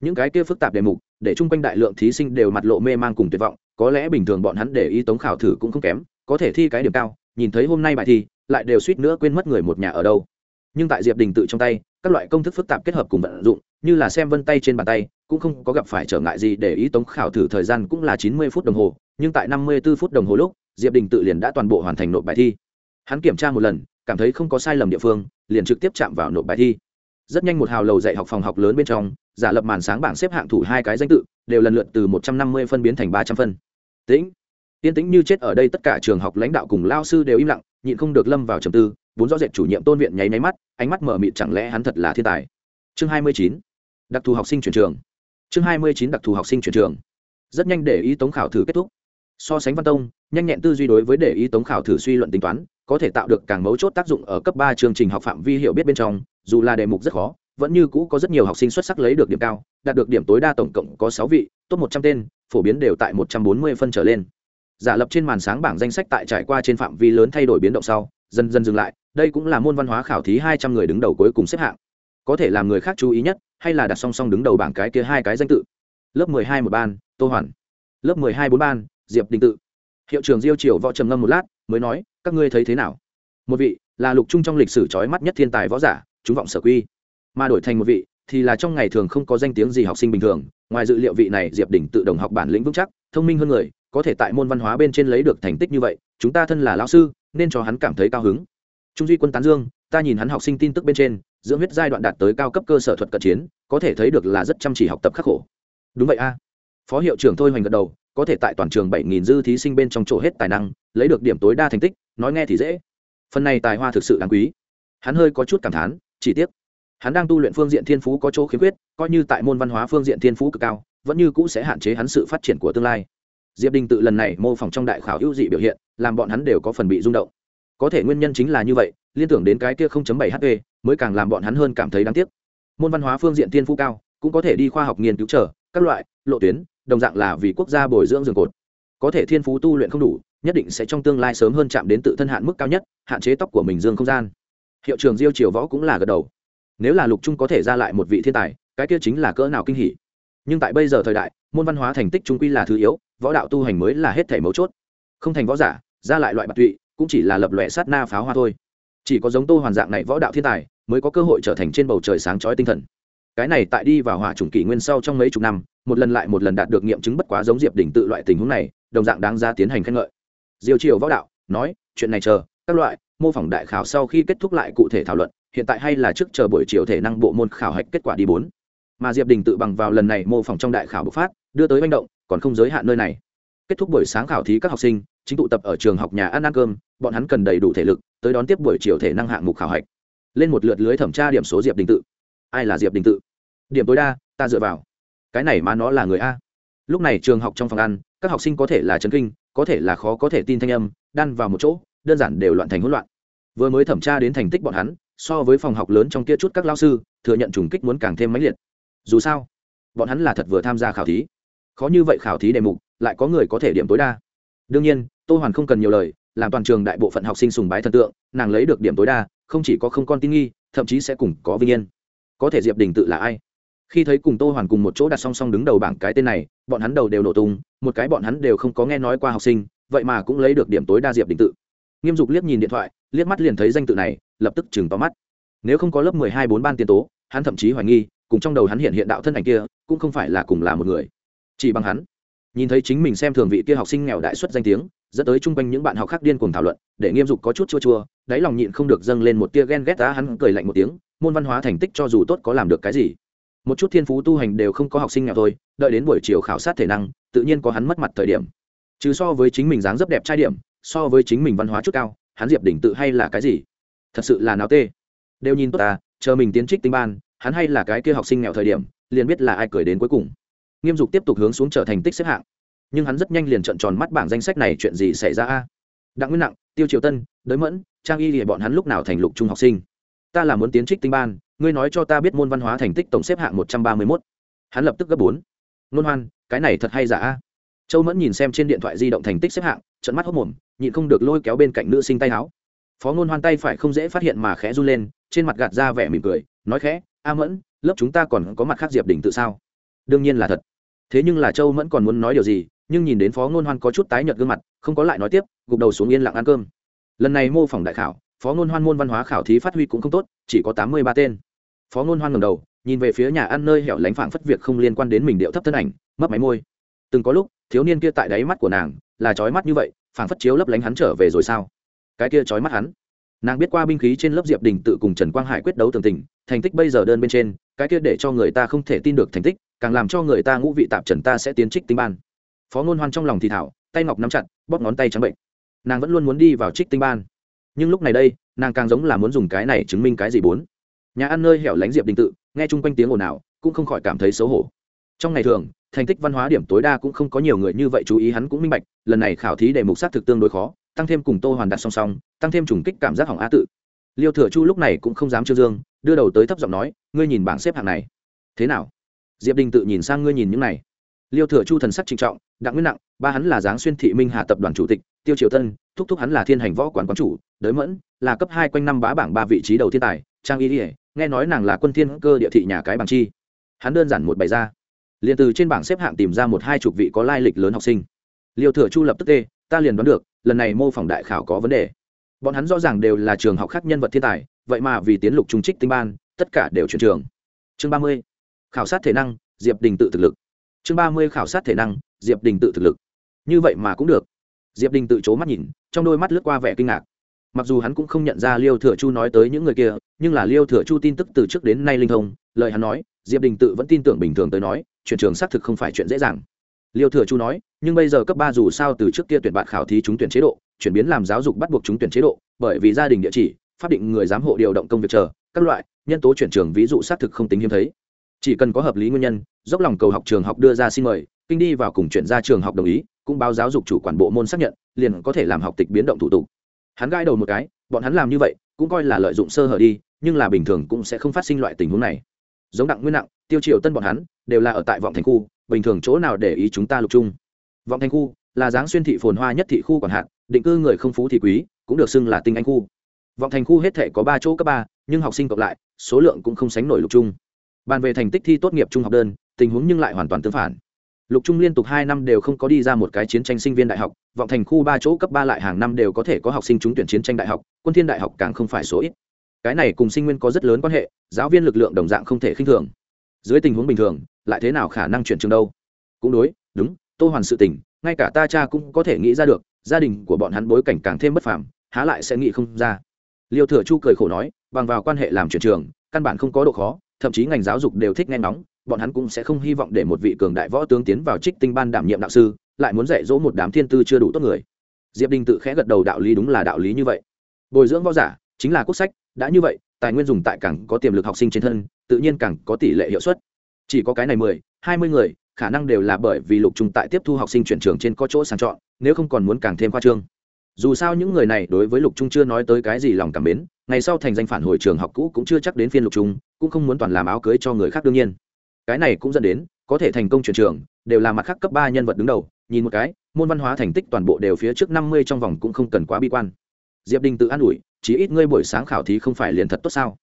Speaker 1: Những cái kia phức tạp đề mục, để chung quanh đại lượng thí sinh đều mặt lộ mê man cùng tuyệt vọng, có lẽ bình thường bọn hắn để ý tống khảo thử cũng không kém, có thể thi cái điểm cao nhìn thấy hôm nay bài thi, lại đều suýt nữa quên mất người một nhà ở đâu. Nhưng tại diệp đình tự trong tay, các loại công thức phức tạp kết hợp cùng vận dụng, như là xem vân tay trên bàn tay, cũng không có gặp phải trở ngại gì để ý tống khảo thử thời gian cũng là chín mươi phút đồng hồ, nhưng tại năm mươi b ố phút đồng hồ lúc, diệp đình tự liền đã toàn bộ hoàn thành nộp bài thi. Hắn kiểm tra một lần, cảm thấy không có sai lầm địa phương, liền trực tiếp chạm vào nộp bài thi. Rất nhanh một hào lầu dạy học phòng học lớn bên trong, giả lập màn sáng bảng xếp hạng thủ hai cái danh tự, đều lần lượt từ một trăm năm mươi phân biến thành ba trăm phân. Tĩnh yên tĩnh như chết ở đây tất cả trường học lãnh đạo cùng lao sư đều im lặng, nhịn không được lâm vào trầm tư, bốn rõ rệt chủ nhiệm tôn viện nháy nháy mắt, ánh mắt mở mịt chẳng lẽ hắn thật là thiên tài? Chương hai mươi chín, đặc thù học sinh chuyển trường. Chương hai mươi chín, đặc thù học sinh chuyển trường. Rất nhanh để ý tống khảo thử kết thúc. So sánh văn tông, nhanh nhẹn tư duy đối với để ý tống khảo thử suy luận tính toán, có thể tạo được càng mấu chốt tác dụng ở cấp ba chương trình học phạm vi hiểu biết bên trong, dù là đề mục rất khó, vẫn như cũ có rất nhiều học sinh xuất sắc lấy được điểm cao, đạt được điểm tối đa tổng cộng có sáu vị, top một trăm tên, phổ biến đều tại một trăm bốn mươi phân trở lên giả lập trên màn sáng bảng danh sách tại trải qua trên phạm vi lớn thay đổi biến động sau, dần dần dừng lại, đây cũng là môn văn hóa khảo thí hai trăm người đứng đầu cuối cùng xếp hạng. Có thể làm người khác chú ý nhất, hay là đặt song song đứng đầu bảng cái kia hai cái danh tự. Lớp mười hai một ban, tô hoàn. Lớp mười hai bốn ban, diệp đình tự. Hiệu trưởng diêu triều võ trầm ngâm một lát, mới nói, các ngươi thấy thế nào? Một vị, là lục trung trong lịch sử trói mắt nhất thiên tài võ giả, chúng vọng sở quy. Mà đổi thành một vị, thì là trong ngày thường không có danh tiếng gì học sinh bình thường, ngoài dự liệu vị này, diệp đình tự đồng học bản lĩnh vững chắc, thông minh hơn người có thể tại môn văn hóa bên trên lấy được thành tích như vậy, chúng ta thân là lão sư, nên cho hắn cảm thấy cao hứng. Trung duy quân tán dương, ta nhìn hắn học sinh tin tức bên trên, dưỡng huyết giai đoạn đạt tới cao cấp cơ sở thuật cận chiến, có thể thấy được là rất chăm chỉ học tập khắc khổ. Đúng vậy a. Phó hiệu trưởng thôi hoành gật đầu, có thể tại toàn trường bảy nghìn dư thí sinh bên trong chỗ hết tài năng, lấy được điểm tối đa thành tích, nói nghe thì dễ. Phần này tài hoa thực sự đáng quý. Hắn hơi có chút cảm thán, chỉ tiếc, hắn đang tu luyện phương diện thiên phú có chỗ khiếm khuyết, coi như tại môn văn hóa phương diện thiên phú cực cao, vẫn như cũ sẽ hạn chế hắn sự phát triển của tương lai diệp đình tự lần này mô phỏng trong đại khảo hữu dị biểu hiện, làm bọn hắn đều có phần bị rung động. Có thể nguyên nhân chính là như vậy, liên tưởng đến cái kia 0.7 hp mới càng làm bọn hắn hơn cảm thấy đáng tiếc. Môn văn hóa phương diện thiên phú cao, cũng có thể đi khoa học nghiên cứu trở các loại, lộ tuyến, đồng dạng là vì quốc gia bồi dưỡng rừng cột. Có thể thiên phú tu luyện không đủ, nhất định sẽ trong tương lai sớm hơn chạm đến tự thân hạn mức cao nhất, hạn chế tóc của mình dương không gian. Hiệu trường diêu triều võ cũng là gật đầu. Nếu là lục trung có thể ra lại một vị thiên tài, cái kia chính là cỡ nào kinh hỉ nhưng tại bây giờ thời đại, môn văn hóa thành tích trung quy là thứ yếu, võ đạo tu hành mới là hết thể mấu chốt. Không thành võ giả, ra lại loại bạc tụy, cũng chỉ là lập lòe sát na pháo hoa thôi. Chỉ có giống tô hoàn dạng này võ đạo thiên tài, mới có cơ hội trở thành trên bầu trời sáng chói tinh thần. Cái này tại đi vào hỏa chủng kỷ nguyên sau trong mấy chục năm, một lần lại một lần đạt được nghiệm chứng bất quá giống diệp đỉnh tự loại tình huống này, đồng dạng đáng ra tiến hành khen ngợi. Diều triều võ đạo, nói, chuyện này chờ, các loại, mô phỏng đại khảo sau khi kết thúc lại cụ thể thảo luận, hiện tại hay là trước chờ buổi chiều thể năng bộ môn khảo hạch kết quả đi bốn mà diệp đình tự bằng vào lần này mô phỏng trong đại khảo bộc phát, đưa tới manh động, còn không giới hạn nơi này. Kết thúc buổi sáng khảo thí các học sinh, chính tụ tập ở trường học nhà ăn ăn cơm, bọn hắn cần đầy đủ thể lực, tới đón tiếp buổi chiều thể năng hạng mục khảo hạch. Lên một lượt lưới thẩm tra điểm số diệp đình tự. Ai là diệp đình tự? Điểm tối đa, ta dựa vào. Cái này mà nó là người a. Lúc này trường học trong phòng ăn, các học sinh có thể là chấn kinh, có thể là khó có thể tin thanh âm, đan vào một chỗ, đơn giản đều loạn thành hỗn loạn. Vừa mới thẩm tra đến thành tích bọn hắn, so với phòng học lớn trong kia chút các lao sư, thừa nhận trùng kích muốn càng thêm mãnh liệt dù sao, bọn hắn là thật vừa tham gia khảo thí. Khó như vậy khảo thí đề mục, lại có người có thể điểm tối đa. Đương nhiên, tô hoàn không cần nhiều lời, làm toàn trường đại bộ phận học sinh sùng bái thần tượng, nàng lấy được điểm tối đa, không chỉ có không con tin nghi, thậm chí sẽ cùng có vinh yên. Có thể diệp đình tự là ai? Khi thấy cùng tô hoàn cùng một chỗ đặt song song đứng đầu bảng cái tên này, bọn hắn đầu đều nổ tung, một cái bọn hắn đều không có nghe nói qua học sinh, vậy mà cũng lấy được điểm tối đa diệp đình tự. Nghiêm dục liếc nhìn điện thoại, liếc mắt liền thấy danh tự này, lập tức chừng to mắt. Nếu không có lớp mười hai bốn ban tiền tố, hắn thậm chí hoài nghi cùng trong đầu hắn hiện hiện đạo thân ảnh kia, cũng không phải là cùng là một người. Chỉ bằng hắn. Nhìn thấy chính mình xem thường vị kia học sinh nghèo đại xuất danh tiếng, dẫn tới chung quanh những bạn học khác điên cùng thảo luận, để nghiêm dục có chút chua chua, đáy lòng nhịn không được dâng lên một tia ghen ghét, á, hắn cười lạnh một tiếng, môn văn hóa thành tích cho dù tốt có làm được cái gì. Một chút thiên phú tu hành đều không có học sinh nghèo thôi, đợi đến buổi chiều khảo sát thể năng, tự nhiên có hắn mất mặt thời điểm. Chứ so với chính mình dáng dấp đẹp trai điểm, so với chính mình văn hóa chút cao, hắn diệp đỉnh tự hay là cái gì? Thật sự là nào tê. Đều nhìn tốt ta, chờ mình tiến trích tinh ban hắn hay là cái kia học sinh nghèo thời điểm, liền biết là ai cười đến cuối cùng. Nghiêm dục tiếp tục hướng xuống trở thành tích xếp hạng. Nhưng hắn rất nhanh liền trận tròn mắt bảng danh sách này chuyện gì xảy ra a? Đặng nguyên nặng, tiêu triều tân, đới mẫn, trang y thì bọn hắn lúc nào thành lục trung học sinh? Ta là muốn tiến trích tinh ban, ngươi nói cho ta biết môn văn hóa thành tích tổng xếp hạng một trăm ba mươi mốt. Hắn lập tức gấp bốn. Nôn hoan, cái này thật hay giả a? Châu mẫn nhìn xem trên điện thoại di động thành tích xếp hạng trận mắt hốc mồm, nhịn không được lôi kéo bên cạnh nữ sinh tay áo. Phó ngôn hoan tay phải không dễ phát hiện mà khẽ run lên, trên mặt gạt ra vẻ mỉm cười, nói khẽ a mẫn, lớp chúng ta còn có mặt khác diệp đỉnh tự sao? Đương nhiên là thật. Thế nhưng là châu mẫn còn muốn nói điều gì, nhưng nhìn đến phó ngôn hoan có chút tái nhợt gương mặt, không có lại nói tiếp, gục đầu xuống yên lặng ăn cơm. Lần này mô phỏng đại khảo, phó ngôn hoan môn văn hóa khảo thí phát huy cũng không tốt, chỉ có tám mươi ba tên. Phó ngôn hoan ngầm đầu, nhìn về phía nhà ăn nơi hẻo lánh phảng phất việc không liên quan đến mình điệu thấp thân ảnh mất máy môi. Từng có lúc, thiếu niên kia tại đáy mắt của nàng là trói mắt như vậy, phảng phất chiếu lấp lánh hắn trở về rồi sao? Cái kia trói mắt hắn nàng biết qua binh khí trên lớp diệp đình tự cùng trần quang hải quyết đấu tường tình, thành tích bây giờ đơn bên trên, cái kia để cho người ta không thể tin được thành tích, càng làm cho người ta ngũ vị tạp trần ta sẽ tiến trích tinh ban. Phó ngôn hoan trong lòng thì thảo, tay ngọc nắm chặt, bóp ngón tay trắng bệnh. Nàng vẫn luôn muốn đi vào trích tinh ban. Nhưng lúc này đây, nàng càng giống là muốn dùng cái này chứng minh cái gì bốn. Nhà ăn nơi hẻo lánh diệp đình tự, nghe chung quanh tiếng ồn ào, cũng không khỏi cảm thấy xấu hổ. Trong ngày thường, thành tích văn hóa điểm tối đa cũng không có nhiều người như vậy chú ý hắn cũng minh bạch, lần này khảo thí đề mục sát thực tương đối khó tăng thêm cùng tô hoàn đặt song song, tăng thêm trùng kích cảm giác hỏng a tự. Liêu thừa chu lúc này cũng không dám trương dương, đưa đầu tới thấp giọng nói, ngươi nhìn bảng xếp hạng này. Thế nào? Diệp đình tự nhìn sang ngươi nhìn những này. Liêu thừa chu thần sắc trịnh trọng, đặng nguyên nặng, ba hắn là giáng xuyên thị minh hà tập đoàn chủ tịch, tiêu triều tân, thúc thúc hắn là thiên hành võ quản quán chủ, đới mẫn là cấp hai quanh năm bá bảng ba vị trí đầu thiên tài, trang y ỉa nghe nói nàng là quân thiên cơ địa thị nhà cái bằng chi. Hắn đơn giản một bài ra. Liền từ trên bảng xếp hạng tìm ra một hai chục vị có lai lịch lớn học sinh. Liêu thừa chu lập tức tê, ta liền đoán được lần này mô phỏng đại khảo có vấn đề. Bọn hắn rõ ràng đều là trường học khác nhân vật thiên tài, vậy mà vì tiến lục trung trích tinh ban, tất cả đều chuyển trường. Chương ba mươi, khảo sát thể năng, diệp đình tự thực lực. Chương ba mươi, khảo sát thể năng, diệp đình tự thực lực. Như vậy mà cũng được. Diệp đình tự c h ố mắt nhìn, trong đôi mắt lướt qua vẻ kinh ngạc. Mặc dù hắn cũng không nhận ra liêu thừa chu nói tới những người kia, nhưng là liêu thừa chu tin tức từ trước đến nay linh thông, lời hắn nói, diệp đình tự vẫn tin tưởng bình thường tới nói, chuyển trường xác thực không phải chuyện dễ dàng liêu thừa chu nói, nhưng bây giờ cấp ba dù sao từ trước kia tuyển bạn khảo thí trúng tuyển chế độ, chuyển biến làm giáo dục bắt buộc trúng tuyển chế độ, bởi vì gia đình địa chỉ, pháp định người giám hộ điều động công việc chờ, các loại, nhân tố chuyển trường ví dụ xác thực không tính hiếm thấy. Chỉ cần có hợp lý nguyên nhân, dốc lòng cầu học trường học đưa ra xin mời, kinh đi vào cùng chuyển ra trường học đồng ý, cũng báo giáo dục chủ quản bộ môn xác nhận, liền có thể làm học tịch biến động thủ tục. Hắn gãi đầu một cái, bọn hắn làm như vậy, cũng coi là lợi dụng sơ hở đi, nhưng là bình thường cũng sẽ không phát sinh loại tình huống này. Giống đặng nguyên nặng tiêu triệu tân bọn hắn đều là ở tại vọng thành khu, bình thường chỗ nào để ý chúng ta lục chung vọng thành khu là dáng xuyên thị phồn hoa nhất thị khu còn hạn định cư người không phú thì quý, cũng được xưng là tinh anh khu. Vọng thành khu hết thể có ba chỗ cấp ba, nhưng học sinh cộng lại, số lượng cũng không sánh nổi lục trung. Bàn về thành tích thi tốt nghiệp trung học đơn, tình huống nhưng lại hoàn toàn tương phản. Lục trung liên tục hai năm đều không có đi ra một cái chiến tranh sinh viên đại học, vọng thành khu ba chỗ cấp ba lại hàng năm đều có thể có học sinh trúng tuyển chiến tranh đại học, quân thiên đại học càng không phải số ít. Cái này cùng sinh nguyên có rất lớn quan hệ, giáo viên lực lượng đồng dạng không thể khinh thường dưới tình huống bình thường, lại thế nào khả năng chuyển trường đâu? Cũng đối, đúng, tô hoàn sự tình, ngay cả ta cha cũng có thể nghĩ ra được, gia đình của bọn hắn bối cảnh càng thêm bất phàm, há lại sẽ nghĩ không ra. Liêu thừa chu cười khổ nói, bằng vào quan hệ làm chuyển trường, căn bản không có độ khó, thậm chí ngành giáo dục đều thích nghe nóng bọn hắn cũng sẽ không hy vọng để một vị cường đại võ tướng tiến vào trích tinh ban đảm nhiệm đạo sư, lại muốn dạy dỗ một đám thiên tư chưa đủ tốt người. Diệp đình tự khẽ gật đầu, đạo lý đúng là đạo lý như vậy. Bồi dưỡng võ giả, chính là quốc sách, đã như vậy, tài nguyên dùng tại cảng có tiềm lực học sinh trên thân tự nhiên càng có tỷ lệ hiệu suất. Chỉ có cái này mười, hai mươi người, khả năng đều là bởi vì lục trung tại tiếp thu học sinh chuyển trường trên có chỗ sàng chọn, nếu không còn muốn càng thêm khoa trương. Dù sao những người này đối với lục trung chưa nói tới cái gì lòng cảm mến, ngày sau thành danh phản hồi trường học cũ cũng chưa chắc đến phiên lục trung, cũng không muốn toàn làm áo cưới cho người khác đương nhiên. Cái này cũng dẫn đến, có thể thành công chuyển trường, đều là mặt khác cấp ba nhân vật đứng đầu, nhìn một cái, môn văn hóa thành tích toàn bộ đều phía trước năm mươi trong vòng cũng không cần quá bi quan. Diệp đình tự an ủi chỉ ít ngươi buổi sáng khảo thí không phải liền thật tốt sao?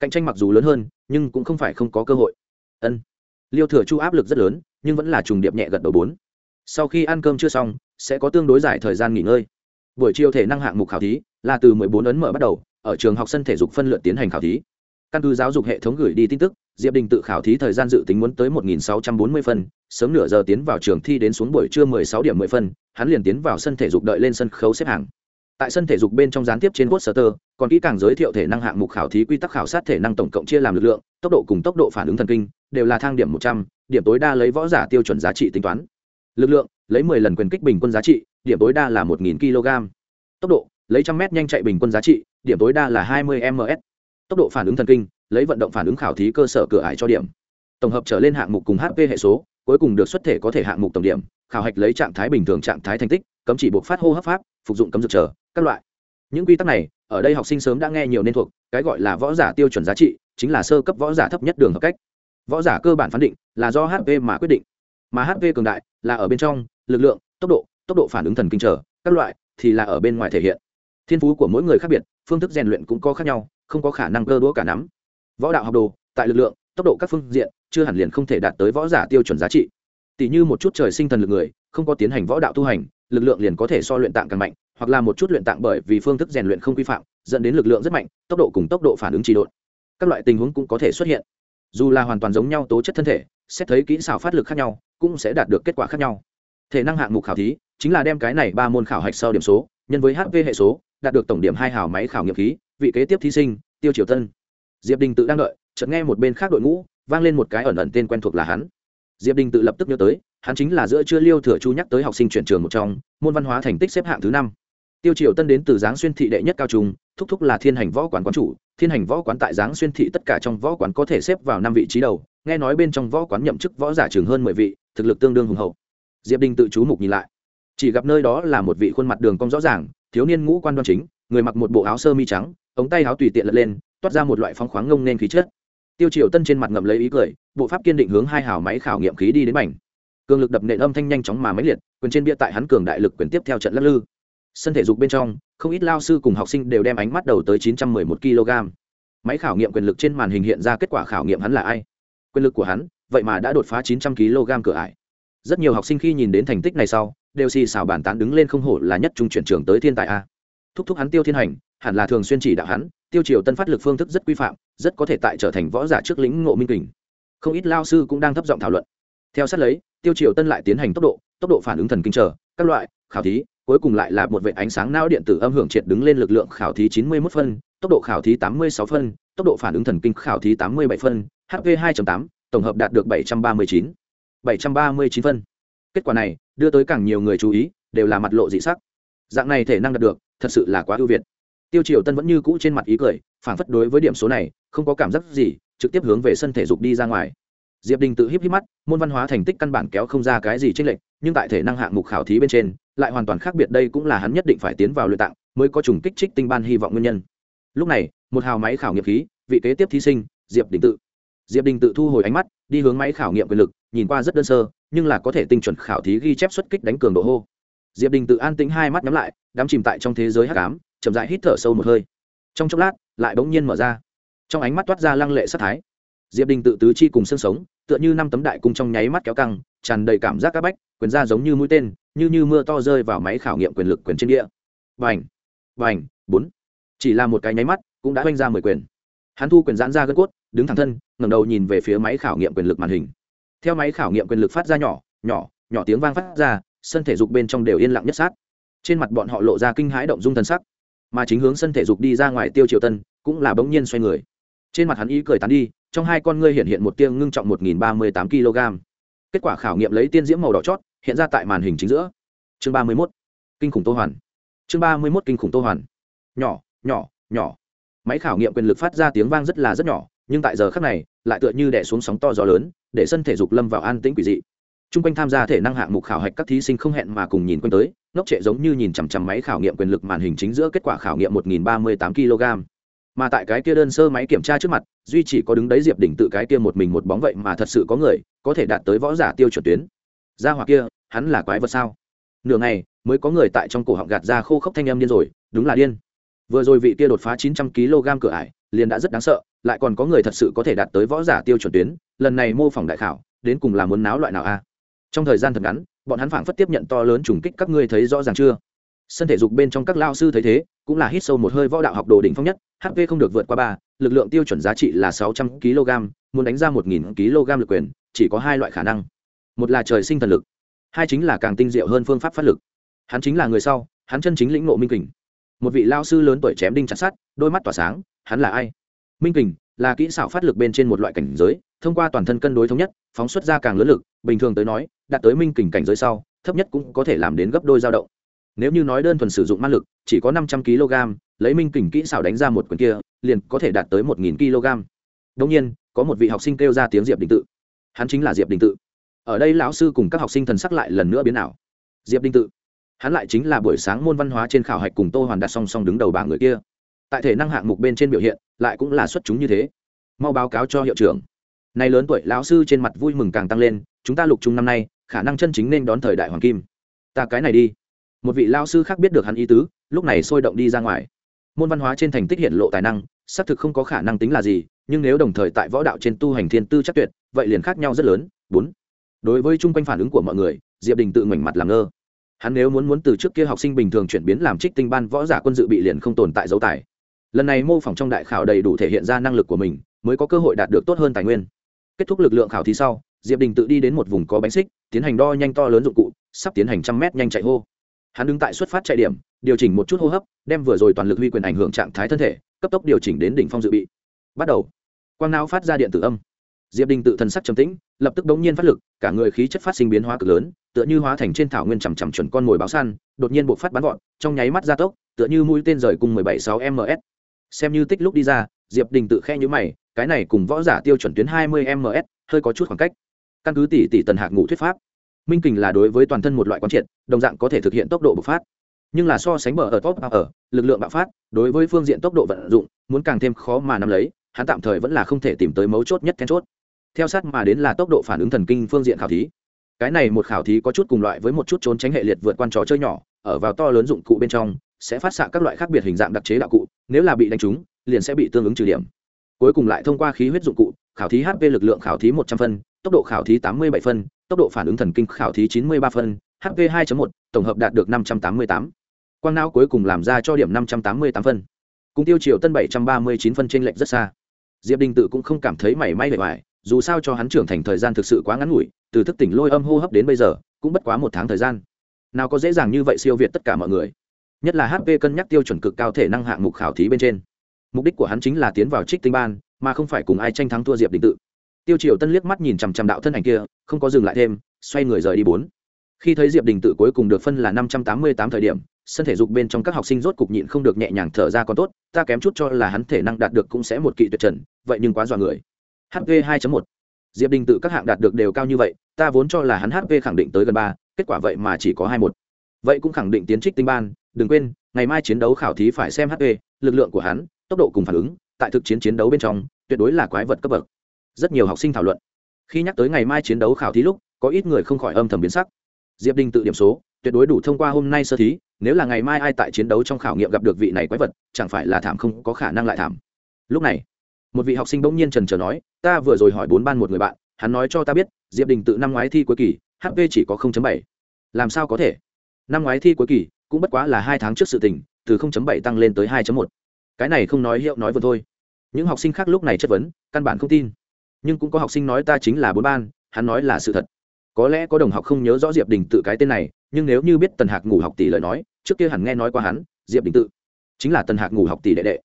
Speaker 1: Cạnh tranh mặc dù lớn hơn, nhưng cũng không phải không có cơ hội. Ân. Liêu thừa chu áp lực rất lớn, nhưng vẫn là trùng điệp nhẹ gật đầu bốn. Sau khi ăn cơm chưa xong, sẽ có tương đối dài thời gian nghỉ ngơi. Buổi chiều thể năng hạng mục khảo thí là từ 14 ấn mở bắt đầu, ở trường học sân thể dục phân lượt tiến hành khảo thí. Căn cứ giáo dục hệ thống gửi đi tin tức, diệp đình tự khảo thí thời gian dự tính muốn tới 1.640 phân, sớm nửa giờ tiến vào trường thi đến xuống buổi trưa 16 điểm 10 phân, hắn liền tiến vào sân thể dục đợi lên sân khấu xếp hàng tại sân thể dục bên trong gián tiếp trên poster còn kỹ càng giới thiệu thể năng hạng mục khảo thí quy tắc khảo sát thể năng tổng cộng chia làm lực lượng tốc độ cùng tốc độ phản ứng thần kinh đều là thang điểm 100, điểm tối đa lấy võ giả tiêu chuẩn giá trị tính toán. Lực lượng lấy 10 lần quyền kích bình quân giá trị điểm tối đa là 1.000 kg. Tốc độ lấy trăm mét nhanh chạy bình quân giá trị điểm tối đa là 20 ms tốc độ phản ứng thần kinh lấy vận động phản ứng khảo thí cơ sở cửa ải cho điểm. Tổng hợp trở lên hạng mục cùng hp hệ số cuối cùng được xuất thể có thể hạng mục tổng điểm khảo hạch lấy trạng thái bình thường trạng thái thành tích cấm chỉ buộc phát hô hấp pháp phục dụng cấm dược chờ, các loại. Những quy tắc này, ở đây học sinh sớm đã nghe nhiều nên thuộc, cái gọi là võ giả tiêu chuẩn giá trị, chính là sơ cấp võ giả thấp nhất đường hợp cách. Võ giả cơ bản phán định là do hp mà quyết định. Mà hp cường đại là ở bên trong, lực lượng, tốc độ tốc độ phản ứng thần kinh trở các loại thì là ở bên ngoài thể hiện. Thiên phú của mỗi người khác biệt, phương thức rèn luyện cũng có khác nhau, không có khả năng cơ đũa cả nắm. Võ đạo học đồ, tại lực lượng, tốc độ các phương diện, chưa hẳn liền không thể đạt tới võ giả tiêu chuẩn giá trị. Tỷ như một chút trời sinh thần lực người, không có tiến hành võ đạo tu hành lực lượng liền có thể so luyện tạng càng mạnh, hoặc là một chút luyện tạng bởi vì phương thức rèn luyện không quy phạm, dẫn đến lực lượng rất mạnh, tốc độ cùng tốc độ phản ứng trì độn. Các loại tình huống cũng có thể xuất hiện. Dù là hoàn toàn giống nhau tố chất thân thể, xét thấy kỹ xảo phát lực khác nhau, cũng sẽ đạt được kết quả khác nhau. Thể năng hạng mục khảo thí, chính là đem cái này ba môn khảo hạch sau điểm số, nhân với hp hệ số, đạt được tổng điểm hai hào máy khảo nghiệm khí, vị kế tiếp thí sinh, tiêu triều tân. Diệp đình tự đang đợi, chợt nghe một bên khác đội ngũ, vang lên một cái ẩn ẩn tên quen thuộc là hắn. Diệp đình tự lập tức nhớ tới hắn chính là giữa chưa liêu thừa chu nhắc tới học sinh chuyển trường một trong, môn văn hóa thành tích xếp hạng thứ năm. Tiêu triều tân đến từ giáng xuyên thị đệ nhất cao trung, thúc thúc là thiên hành võ quán quán chủ, thiên hành võ quán tại giáng xuyên thị tất cả trong võ quán có thể xếp vào năm vị trí đầu, nghe nói bên trong võ quán nhậm chức võ giả trường hơn mười vị, thực lực tương đương hùng hậu. Diệp đình tự chú mục nhìn lại. Chỉ gặp nơi đó là một vị khuôn mặt đường cong rõ ràng, thiếu niên ngũ quan đoan chính, người mặc một bộ áo sơ mi trắng, ống tay áo tùy tiện lật lên, toát ra một loại phong khoáng ngông nên khí chất. Tiêu triều tân trên mặt ngậm lấy ý cười, bộ pháp kiên định hướng hai hào máy khảo nghiệm khí đi đến mảnh cường lực đập nện âm thanh nhanh chóng mà máy liệt, quyền trên bia tại hắn cường đại lực quyền tiếp theo trận lắc lư. Sân thể dục bên trong, không ít lao sư cùng học sinh đều đem ánh mắt đầu tới 911 kg. Máy khảo nghiệm quyền lực trên màn hình hiện ra kết quả khảo nghiệm hắn là ai? Quyền lực của hắn, vậy mà đã đột phá 900 kg cửa ải. Rất nhiều học sinh khi nhìn đến thành tích này sau, đều xì xào bàn tán đứng lên không hổ là nhất trung chuyển trường tới thiên tài a. Thúc thúc hắn tiêu thiên hành, hẳn là thường xuyên chỉ đạo hắn, tiêu triều tân phát lực phương thức rất quy phạm, rất có thể tại trở thành võ giả trước lĩnh ngộ minh kình. Không ít lao sư cũng đang thấp giọng thảo luận. Theo sát lấy tiêu triều tân lại tiến hành tốc độ tốc độ phản ứng thần kinh trở các loại, khảo thí, cuối cùng lại là một vệ ánh sáng não điện tử âm hưởng triệt đứng lên lực lượng khảo thí 91 phân, tốc độ khảo thí 86 phân, tốc độ phản ứng thần kinh khảo thí 87 phân hv 2.8 tổng hợp đạt được 739 739 phân. Kết quả này, đưa tới càng nhiều người chú ý, đều là mặt lộ dị sắc. Dạng này thể năng đạt được, thật sự là quá ưu việt. Tiêu triều tân vẫn như cũ trên mặt ý cười phản phất đối với điểm số này, không có cảm giác gì, trực tiếp hướng về sân thể dục đi ra ngoài diệp đình tự híp híp mắt, môn văn hóa thành tích căn bản kéo không ra cái gì tranh lệch, nhưng tại thể năng hạng mục khảo thí bên trên, lại hoàn toàn khác biệt đây cũng là hắn nhất định phải tiến vào luyện tạng mới có trùng kích trích tinh ban hy vọng nguyên nhân. Lúc này, một hào máy khảo nghiệm khí, vị kế tiếp thí sinh, diệp đình tự. Diệp đình tự thu hồi ánh mắt, đi hướng máy khảo nghiệm quyền lực, nhìn qua rất đơn sơ, nhưng là có thể tinh chuẩn khảo thí ghi chép xuất kích đánh cường độ hô. Diệp đình tự an tĩnh hai mắt nhắm lại, đắm chìm tại trong thế giới hắc ám, chậm dại hít thở sâu một hơi. Trong chốc lát, lại bỗng nhiên mở ra. Trong ánh mắt toát ra lăng lệ sát thái diệp đình tự tứ chi cùng xương sống, tựa như năm tấm đại cung trong nháy mắt kéo căng, tràn đầy cảm giác các bách, quyền ra giống như mũi tên, như như mưa to rơi vào máy khảo nghiệm quyền lực quyền trên địa. Vành vành bốn! Chỉ là một cái nháy mắt, cũng đã oanh ra mười quyền. Hắn thu quyền giãn ra gân cốt, đứng thẳng thân, ngẩng đầu nhìn về phía máy khảo nghiệm quyền lực màn hình. Theo máy khảo nghiệm quyền lực phát ra nhỏ nhỏ nhỏ tiếng vang phát ra, sân thể dục bên trong đều yên lặng nhất sát. Trên mặt bọn họ lộ ra kinh hãi động dung thần sắc. Mà chính hướng sân thể dục đi ra ngoài tiêu triệu tân, cũng là bỗng nhiên xoay người. Trên mặt hắn ý cười tán đi trong hai con ngươi hiện hiện một tia ngưng trọng một nghìn ba mươi tám kg. Kết quả khảo nghiệm lấy tiên diễm màu đỏ chót, hiện ra tại màn hình chính giữa. Chương ba mươi mốt. Kinh khủng tô hoàn. Chương ba mươi mốt kinh khủng tô hoàn. Nhỏ nhỏ nhỏ. Máy khảo nghiệm quyền lực phát ra tiếng vang rất là rất nhỏ, nhưng tại giờ khác này, lại tựa như đẻ xuống sóng to gió lớn, để sân thể dục lâm vào an tĩnh quỷ dị. T r u n g quanh tham gia thể năng hạng mục khảo hạch các thí sinh không hẹn mà cùng nhìn quanh tới, ngốc trệ giống như nhìn chằm chằm máy khảo nghiệm quyền lực màn hình chính giữa kết quả khảo nghiệm một nghìn ba mươi tám kg mà tại cái kia đơn sơ máy kiểm tra trước mặt, duy chỉ có đứng đấy diệp đỉnh tự cái kia một mình một bóng vậy mà thật sự có người, có thể đạt tới võ giả tiêu chuẩn tuyến. Ra hoặc kia, hắn là quái vật sao? Nửa ngày, mới có người tại trong cổ họng gạt ra khô khốc thanh em điên rồi, đúng là điên. Vừa rồi vị kia đột phá chín trăm kg cửa ải, liền đã rất đáng sợ, lại còn có người thật sự có thể đạt tới võ giả tiêu chuẩn tuyến, lần này mô phỏng đại khảo, đến cùng là muốn náo loại nào a? Trong thời gian thật ngắn, bọn hắn phảng phất tiếp nhận to lớn trùng kích các ngươi thấy rõ ràng chưa? Sân thể dục bên trong các lao sư thấy thế, cũng là hít sâu một hơi võ đạo học đồ đỉnh phong nhất hp không được vượt qua ba, lực lượng tiêu chuẩn giá trị là sáu trăm kg, muốn đánh ra một nghìn kg lực quyền, chỉ có hai loại khả năng. Một là trời sinh thần lực, hai chính là càng tinh diệu hơn phương pháp phát lực. Hắn chính là người sau, hắn chân chính lĩnh ngộ minh kình. Một vị lao sư lớn tuổi chém đinh chặt sát đôi mắt tỏa sáng, hắn là ai? Minh kình là kỹ xảo phát lực bên trên một loại cảnh giới, thông qua toàn thân cân đối thống nhất, phóng xuất ra càng lớn lực, bình thường tới nói, đạt tới minh kình cảnh giới sau, thấp nhất cũng có thể làm đến gấp đôi dao động nếu như nói đơn thuần sử dụng man lực, chỉ có năm trăm kg, lấy minh kình kỹ xảo đánh ra một quyền kia, liền có thể đạt tới một nghìn kg. Đông nhiên, có một vị học sinh kêu ra tiếng diệp đình tự. Hắn chính là diệp đình tự. Ở đây lão sư cùng các học sinh thần sắc lại lần nữa biến ảo. Diệp đình tự. Hắn lại chính là buổi sáng môn văn hóa trên khảo hạch cùng tô hoàn đặt song song đứng đầu bảng người kia. Tại thể năng hạng mục bên trên biểu hiện, lại cũng là xuất chúng như thế. Mau báo cáo cho hiệu trưởng. Nay lớn tuổi lão sư trên mặt vui mừng càng tăng lên, chúng ta lục trung năm nay, khả năng chân chính nên đón thời đại hoàng kim. Ta cái này đi một vị lao sư khác biết được hắn ý tứ, lúc này sôi động đi ra ngoài. Môn văn hóa trên thành tích hiện lộ tài năng, xác thực không có khả năng tính là gì, nhưng nếu đồng thời tại võ đạo trên tu hành thiên tư chắc tuyệt, vậy liền khác nhau rất lớn. Bốn. Đối với chung quanh phản ứng của mọi người, diệp đình tự ngoảnh mặt làm ngơ. Hắn nếu muốn muốn từ trước kia học sinh bình thường chuyển biến làm trích tinh ban võ giả quân dự bị liền không tồn tại dấu tài. Lần này mô phỏng trong đại khảo đầy đủ thể hiện ra năng lực của mình, mới có cơ hội đạt được tốt hơn tài nguyên. Kết thúc lực lượng khảo thí sau, diệp đình tự đi đến một vùng có bánh xích, tiến hành đo nhanh to lớn dụng cụ, sắp tiến hành trăm mét nhanh chạy hô hắn đứng tại xuất phát chạy điểm, điều chỉnh một chút hô hấp, đem vừa rồi toàn lực huy quyền ảnh hưởng trạng thái thân thể, cấp tốc điều chỉnh đến đỉnh phong dự bị. Bắt đầu. Quang não phát ra điện tử âm. Diệp đình tự thần sắc trầm tĩnh, lập tức đống nhiên phát lực, cả người khí chất phát sinh biến hóa cực lớn, tựa như hóa thành trên thảo nguyên chằm chằm chuẩn con mồi báo săn, đột nhiên buộc phát bắn gọn trong nháy mắt gia tốc, tựa như mũi tên rời cùng 176 ms xem như tích lúc đi ra, diệp đình tự khe nhữ mày, cái này cùng võ giả tiêu chuẩn tuyến 20 ms hơi có chút khoảng cách. Căn cứ tỷ tỷ tần hạc ngủ thuyết pháp minh kình là đối với toàn thân một loại quán triệt, đồng dạng có thể thực hiện tốc độ bộc phát. Nhưng là so sánh bờ ở top ở, lực lượng bạo phát, đối với phương diện tốc độ vận dụng, muốn càng thêm khó mà nắm lấy, hắn tạm thời vẫn là không thể tìm tới mấu chốt nhất then chốt. Theo sát mà đến là tốc độ phản ứng thần kinh phương diện khảo thí. Cái này một khảo thí có chút cùng loại với một chút trốn tránh hệ liệt vượt qua trò chơi nhỏ, ở vào to lớn dụng cụ bên trong, sẽ phát xạ các loại khác biệt hình dạng đặc chế đạo cụ, nếu là bị đánh trúng, liền sẽ bị tương ứng trừ điểm. Cuối cùng lại thông qua khí huyết dụng cụ, khảo thí hp lực lượng khảo thí một trăm phân, tốc độ khảo thí tám mươi bảy phân tốc độ phản ứng thần kinh khảo thí chín mươi ba phân hp 2.1, tổng hợp đạt được năm trăm tám mươi tám. Quang não cuối cùng làm ra cho điểm năm trăm tám mươi tám phân. Cùng tiêu Triều tân bảy trăm ba mươi chín phân trên lệnh rất xa. Diệp đình tự cũng không cảm thấy mảy may vẻ vải dù sao cho hắn trưởng thành thời gian thực sự quá ngắn ngủi từ thức tỉnh lôi âm hô hấp đến bây giờ cũng bất quá một tháng thời gian. Nào có dễ dàng như vậy siêu việt tất cả mọi người. Nhất là hp cân nhắc tiêu chuẩn cực cao thể năng hạng mục khảo thí bên trên. Mục đích của hắn chính là tiến vào trích tinh ban mà không phải cùng ai tranh thắng thua diệp đình tự tiêu triều tân liếc mắt nhìn chằm chằm đạo thân ảnh kia, không có dừng lại thêm, xoay người rời đi bốn. Khi thấy diệp đình tự cuối cùng được phân là năm trăm tám mươi tám thời điểm, sân thể dục bên trong các học sinh rốt cục nhịn không được nhẹ nhàng thở ra còn tốt, ta kém chút cho là hắn thể năng đạt được cũng sẽ một kỵ tuyệt trần, vậy nhưng quá dọa người. Hp 2 một. Diệp đình tự các hạng đạt được đều cao như vậy, ta vốn cho là hắn hp khẳng định tới gần ba, kết quả vậy mà chỉ có hai một. Vậy cũng khẳng định tiến trích tinh ban, đừng quên, ngày mai chiến đấu khảo thí phải xem hp lực lượng của hắn, tốc độ cùng phản ứng, tại thực chiến chiến đấu bên trong, tuyệt đối là quái vật cấp bậc rất nhiều học sinh thảo luận. Khi nhắc tới ngày mai chiến đấu khảo thí lúc, có ít người không khỏi âm thầm biến sắc. Diệp đình tự điểm số, tuyệt đối đủ thông qua hôm nay sơ thí, nếu là ngày mai ai tại chiến đấu trong khảo nghiệm gặp được vị này quái vật, chẳng phải là thảm không có khả năng lại thảm. Lúc này, một vị học sinh bỗng nhiên trần trờ nói, ta vừa rồi hỏi bốn ban một người bạn, hắn nói cho ta biết, diệp đình tự năm ngoái thi cuối kỳ hp chỉ có 0.7. làm sao có thể? Năm ngoái thi cuối kỳ, cũng bất quá là hai tháng trước sự tình, từ 0.7 tăng lên tới 2.1. cái này không nói hiệu nói vừa thôi. Những học sinh khác lúc này chất vấn, căn bản không tin nhưng cũng có học sinh nói ta chính là bốn ban, hắn nói là sự thật. Có lẽ có đồng học không nhớ rõ diệp đình tự cái tên này, nhưng nếu như biết tần hạc ngủ học tỷ lời nói, trước kia hẳn nghe nói qua hắn, diệp đình tự. Chính là tần hạc ngủ học tỷ đệ đệ.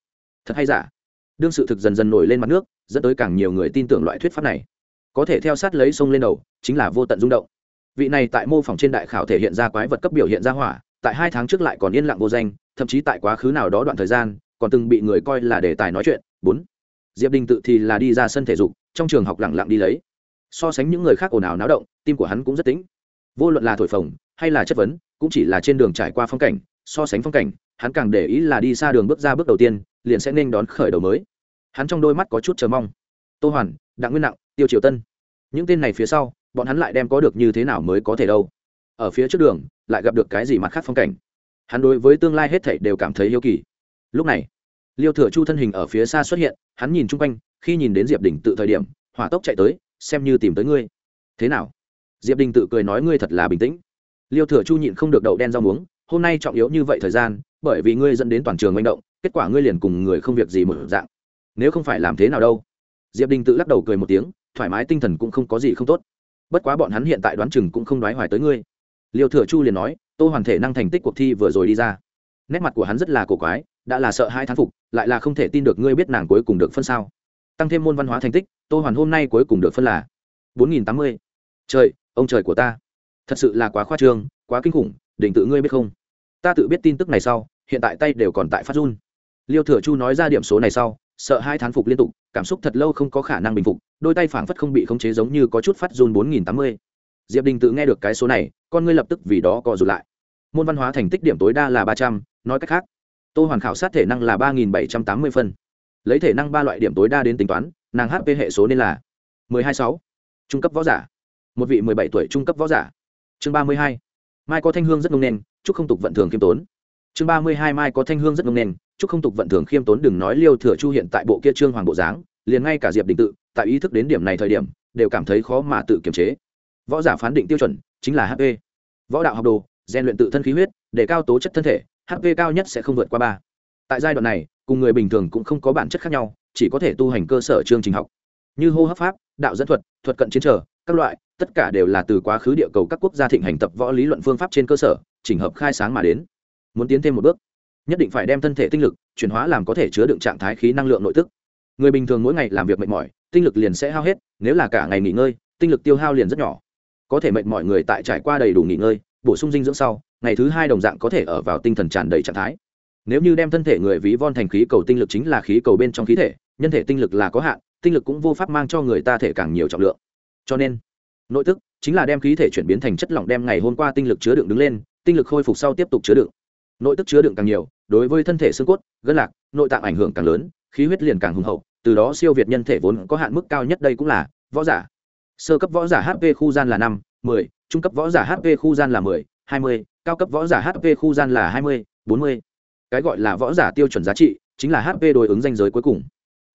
Speaker 1: Thật hay giả? Đương sự thực dần dần nổi lên mặt nước, dẫn tới càng nhiều người tin tưởng loại thuyết pháp này. Có thể theo sát lấy sông lên đầu, chính là vô tận rung động. Vị này tại mô phỏng trên đại khảo thể hiện ra quái vật cấp biểu hiện ra hỏa, tại hai tháng trước lại còn yên lặng vô danh, thậm chí tại quá khứ nào đó đoạn thời gian, còn từng bị người coi là đề tài nói chuyện. Bốn diệp đình tự thì là đi ra sân thể dục, trong trường học lẳng lặng đi lấy. So sánh những người khác ồn ào náo động, tim của hắn cũng rất tĩnh. Vô luận là thổi phồng, hay là chất vấn, cũng chỉ là trên đường trải qua phong cảnh, so sánh phong cảnh, hắn càng để ý là đi xa đường bước ra bước đầu tiên, liền sẽ nên đón khởi đầu mới. Hắn trong đôi mắt có chút chờ mong. Tô hoàn, đặng nguyên nặng, tiêu triều tân. Những tên này phía sau, bọn hắn lại đem có được như thế nào mới có thể đâu. Ở phía trước đường, lại gặp được cái gì mặt khác phong cảnh. Hắn đối với tương lai hết thảy đều cảm thấy yêu kỳ. Lúc này liêu thừa chu thân hình ở phía xa xuất hiện, hắn nhìn chung quanh, khi nhìn đến diệp đình tự thời điểm, hỏa tốc chạy tới, xem như tìm tới ngươi. Thế nào? Diệp đình tự cười nói ngươi thật là bình tĩnh. Liêu thừa chu nhịn không được đậu đen rau muống, hôm nay trọng yếu như vậy thời gian, bởi vì ngươi dẫn đến toàn trường manh động, kết quả ngươi liền cùng người không việc gì một dạng. Nếu không phải làm thế nào đâu? Diệp đình tự lắc đầu cười một tiếng, thoải mái tinh thần cũng không có gì không tốt. Bất quá bọn hắn hiện tại đoán chừng cũng không đoái hoài tới ngươi. Liêu thừa chu liền nói, tô hoàn thể năng thành tích cuộc thi vừa rồi đi ra. Nét mặt của hắn rất là cổ quái, đã là sợ hai thán phục lại là không thể tin được ngươi biết nàng cuối cùng được phân sao. Tăng thêm môn văn hóa thành tích, tô hoàn hôm nay cuối cùng được phân là bốn nghìn tám mươi. Trời, ông trời của ta. Thật sự là quá khoa trương, quá kinh khủng định tự ngươi biết không? Ta tự biết tin tức này sau, hiện tại tay đều còn tại phát run. Liêu thừa chu nói ra điểm số này sau, sợ hai thán phục liên tục, cảm xúc thật lâu không có khả năng bình phục, đôi tay phảng phất không bị khống chế giống như có chút phát run bốn nghìn tám mươi. Diệp đình tự nghe được cái số này, con ngươi lập tức vì đó co rụt lại. Môn văn hóa thành tích điểm tối đa là ba trăm, nói cách khác tô hoàn khảo sát thể năng là ba nghìn bảy trăm tám mươi phân. Lấy thể năng ba loại điểm tối đa đến tính toán, nàng hp hệ số nên là mười hai sáu, trung cấp võ giả. Một vị mười bảy tuổi trung cấp võ giả. Chương ba mươi hai, mai có thanh hương rất ngông nền, chúc không tục vận thường khiêm tốn. Chương ba mươi hai, mai có thanh hương rất ngông nền, chúc không tục vận thường khiêm tốn đừng nói liêu thừa chu hiện tại bộ kia trương hoàng bộ dáng, liền ngay cả diệp đình tự, tại ý thức đến điểm này thời điểm, đều cảm thấy khó mà tự kiềm chế. Võ giả phán định tiêu chuẩn chính là hp võ đạo học đồ, rèn luyện tự thân khí huyết, để cao tố chất thân thể hp cao nhất sẽ không vượt qua ba. Tại giai đoạn này, cùng người bình thường cũng không có bản chất khác nhau, chỉ có thể tu hành cơ sở chương trình học. Như hô hấp pháp, đạo dẫn thuật thuật cận chiến trở, các loại, tất cả đều là từ quá khứ địa cầu các quốc gia thịnh hành tập võ lý luận phương pháp trên cơ sở, chỉnh hợp khai sáng mà đến. Muốn tiến thêm một bước, nhất định phải đem thân thể tinh lực chuyển hóa làm có thể chứa đựng trạng thái khí năng lượng nội tức. Người bình thường mỗi ngày làm việc mệt mỏi, tinh lực liền sẽ hao hết, nếu là cả ngày nghỉ ngơi, tinh lực tiêu hao liền rất nhỏ. Có thể mệt mỏi người tại trải qua đầy đủ nghỉ ngơi, bổ sung dinh dưỡng sau ngày thứ hai đồng dạng có thể ở vào tinh thần tràn đầy trạng thái. Nếu như đem thân thể người ví von thành khí cầu tinh lực chính là khí cầu bên trong khí thể, nhân thể tinh lực là có hạn, tinh lực cũng vô pháp mang cho người ta thể càng nhiều trọng lượng. Cho nên, nội tức chính là đem khí thể chuyển biến thành chất lỏng đem ngày hôm qua tinh lực chứa đựng đứng lên, tinh lực khôi phục sau tiếp tục chứa đựng. Nội tức chứa đựng càng nhiều, đối với thân thể xương cốt, gân lạc, nội tạng ảnh hưởng càng lớn, khí huyết liền càng hùng hậu, từ đó siêu việt nhân thể vốn có hạn mức cao nhất đây cũng là võ giả. Sơ cấp võ giả hp khu gian là năm, mười, trung cấp võ giả hp khu gian là mười, hai mươi cao cấp võ giả hp khu gian là hai mươi, bốn mươi. Cái gọi là võ giả tiêu chuẩn giá trị chính là hp đối ứng danh giới cuối cùng.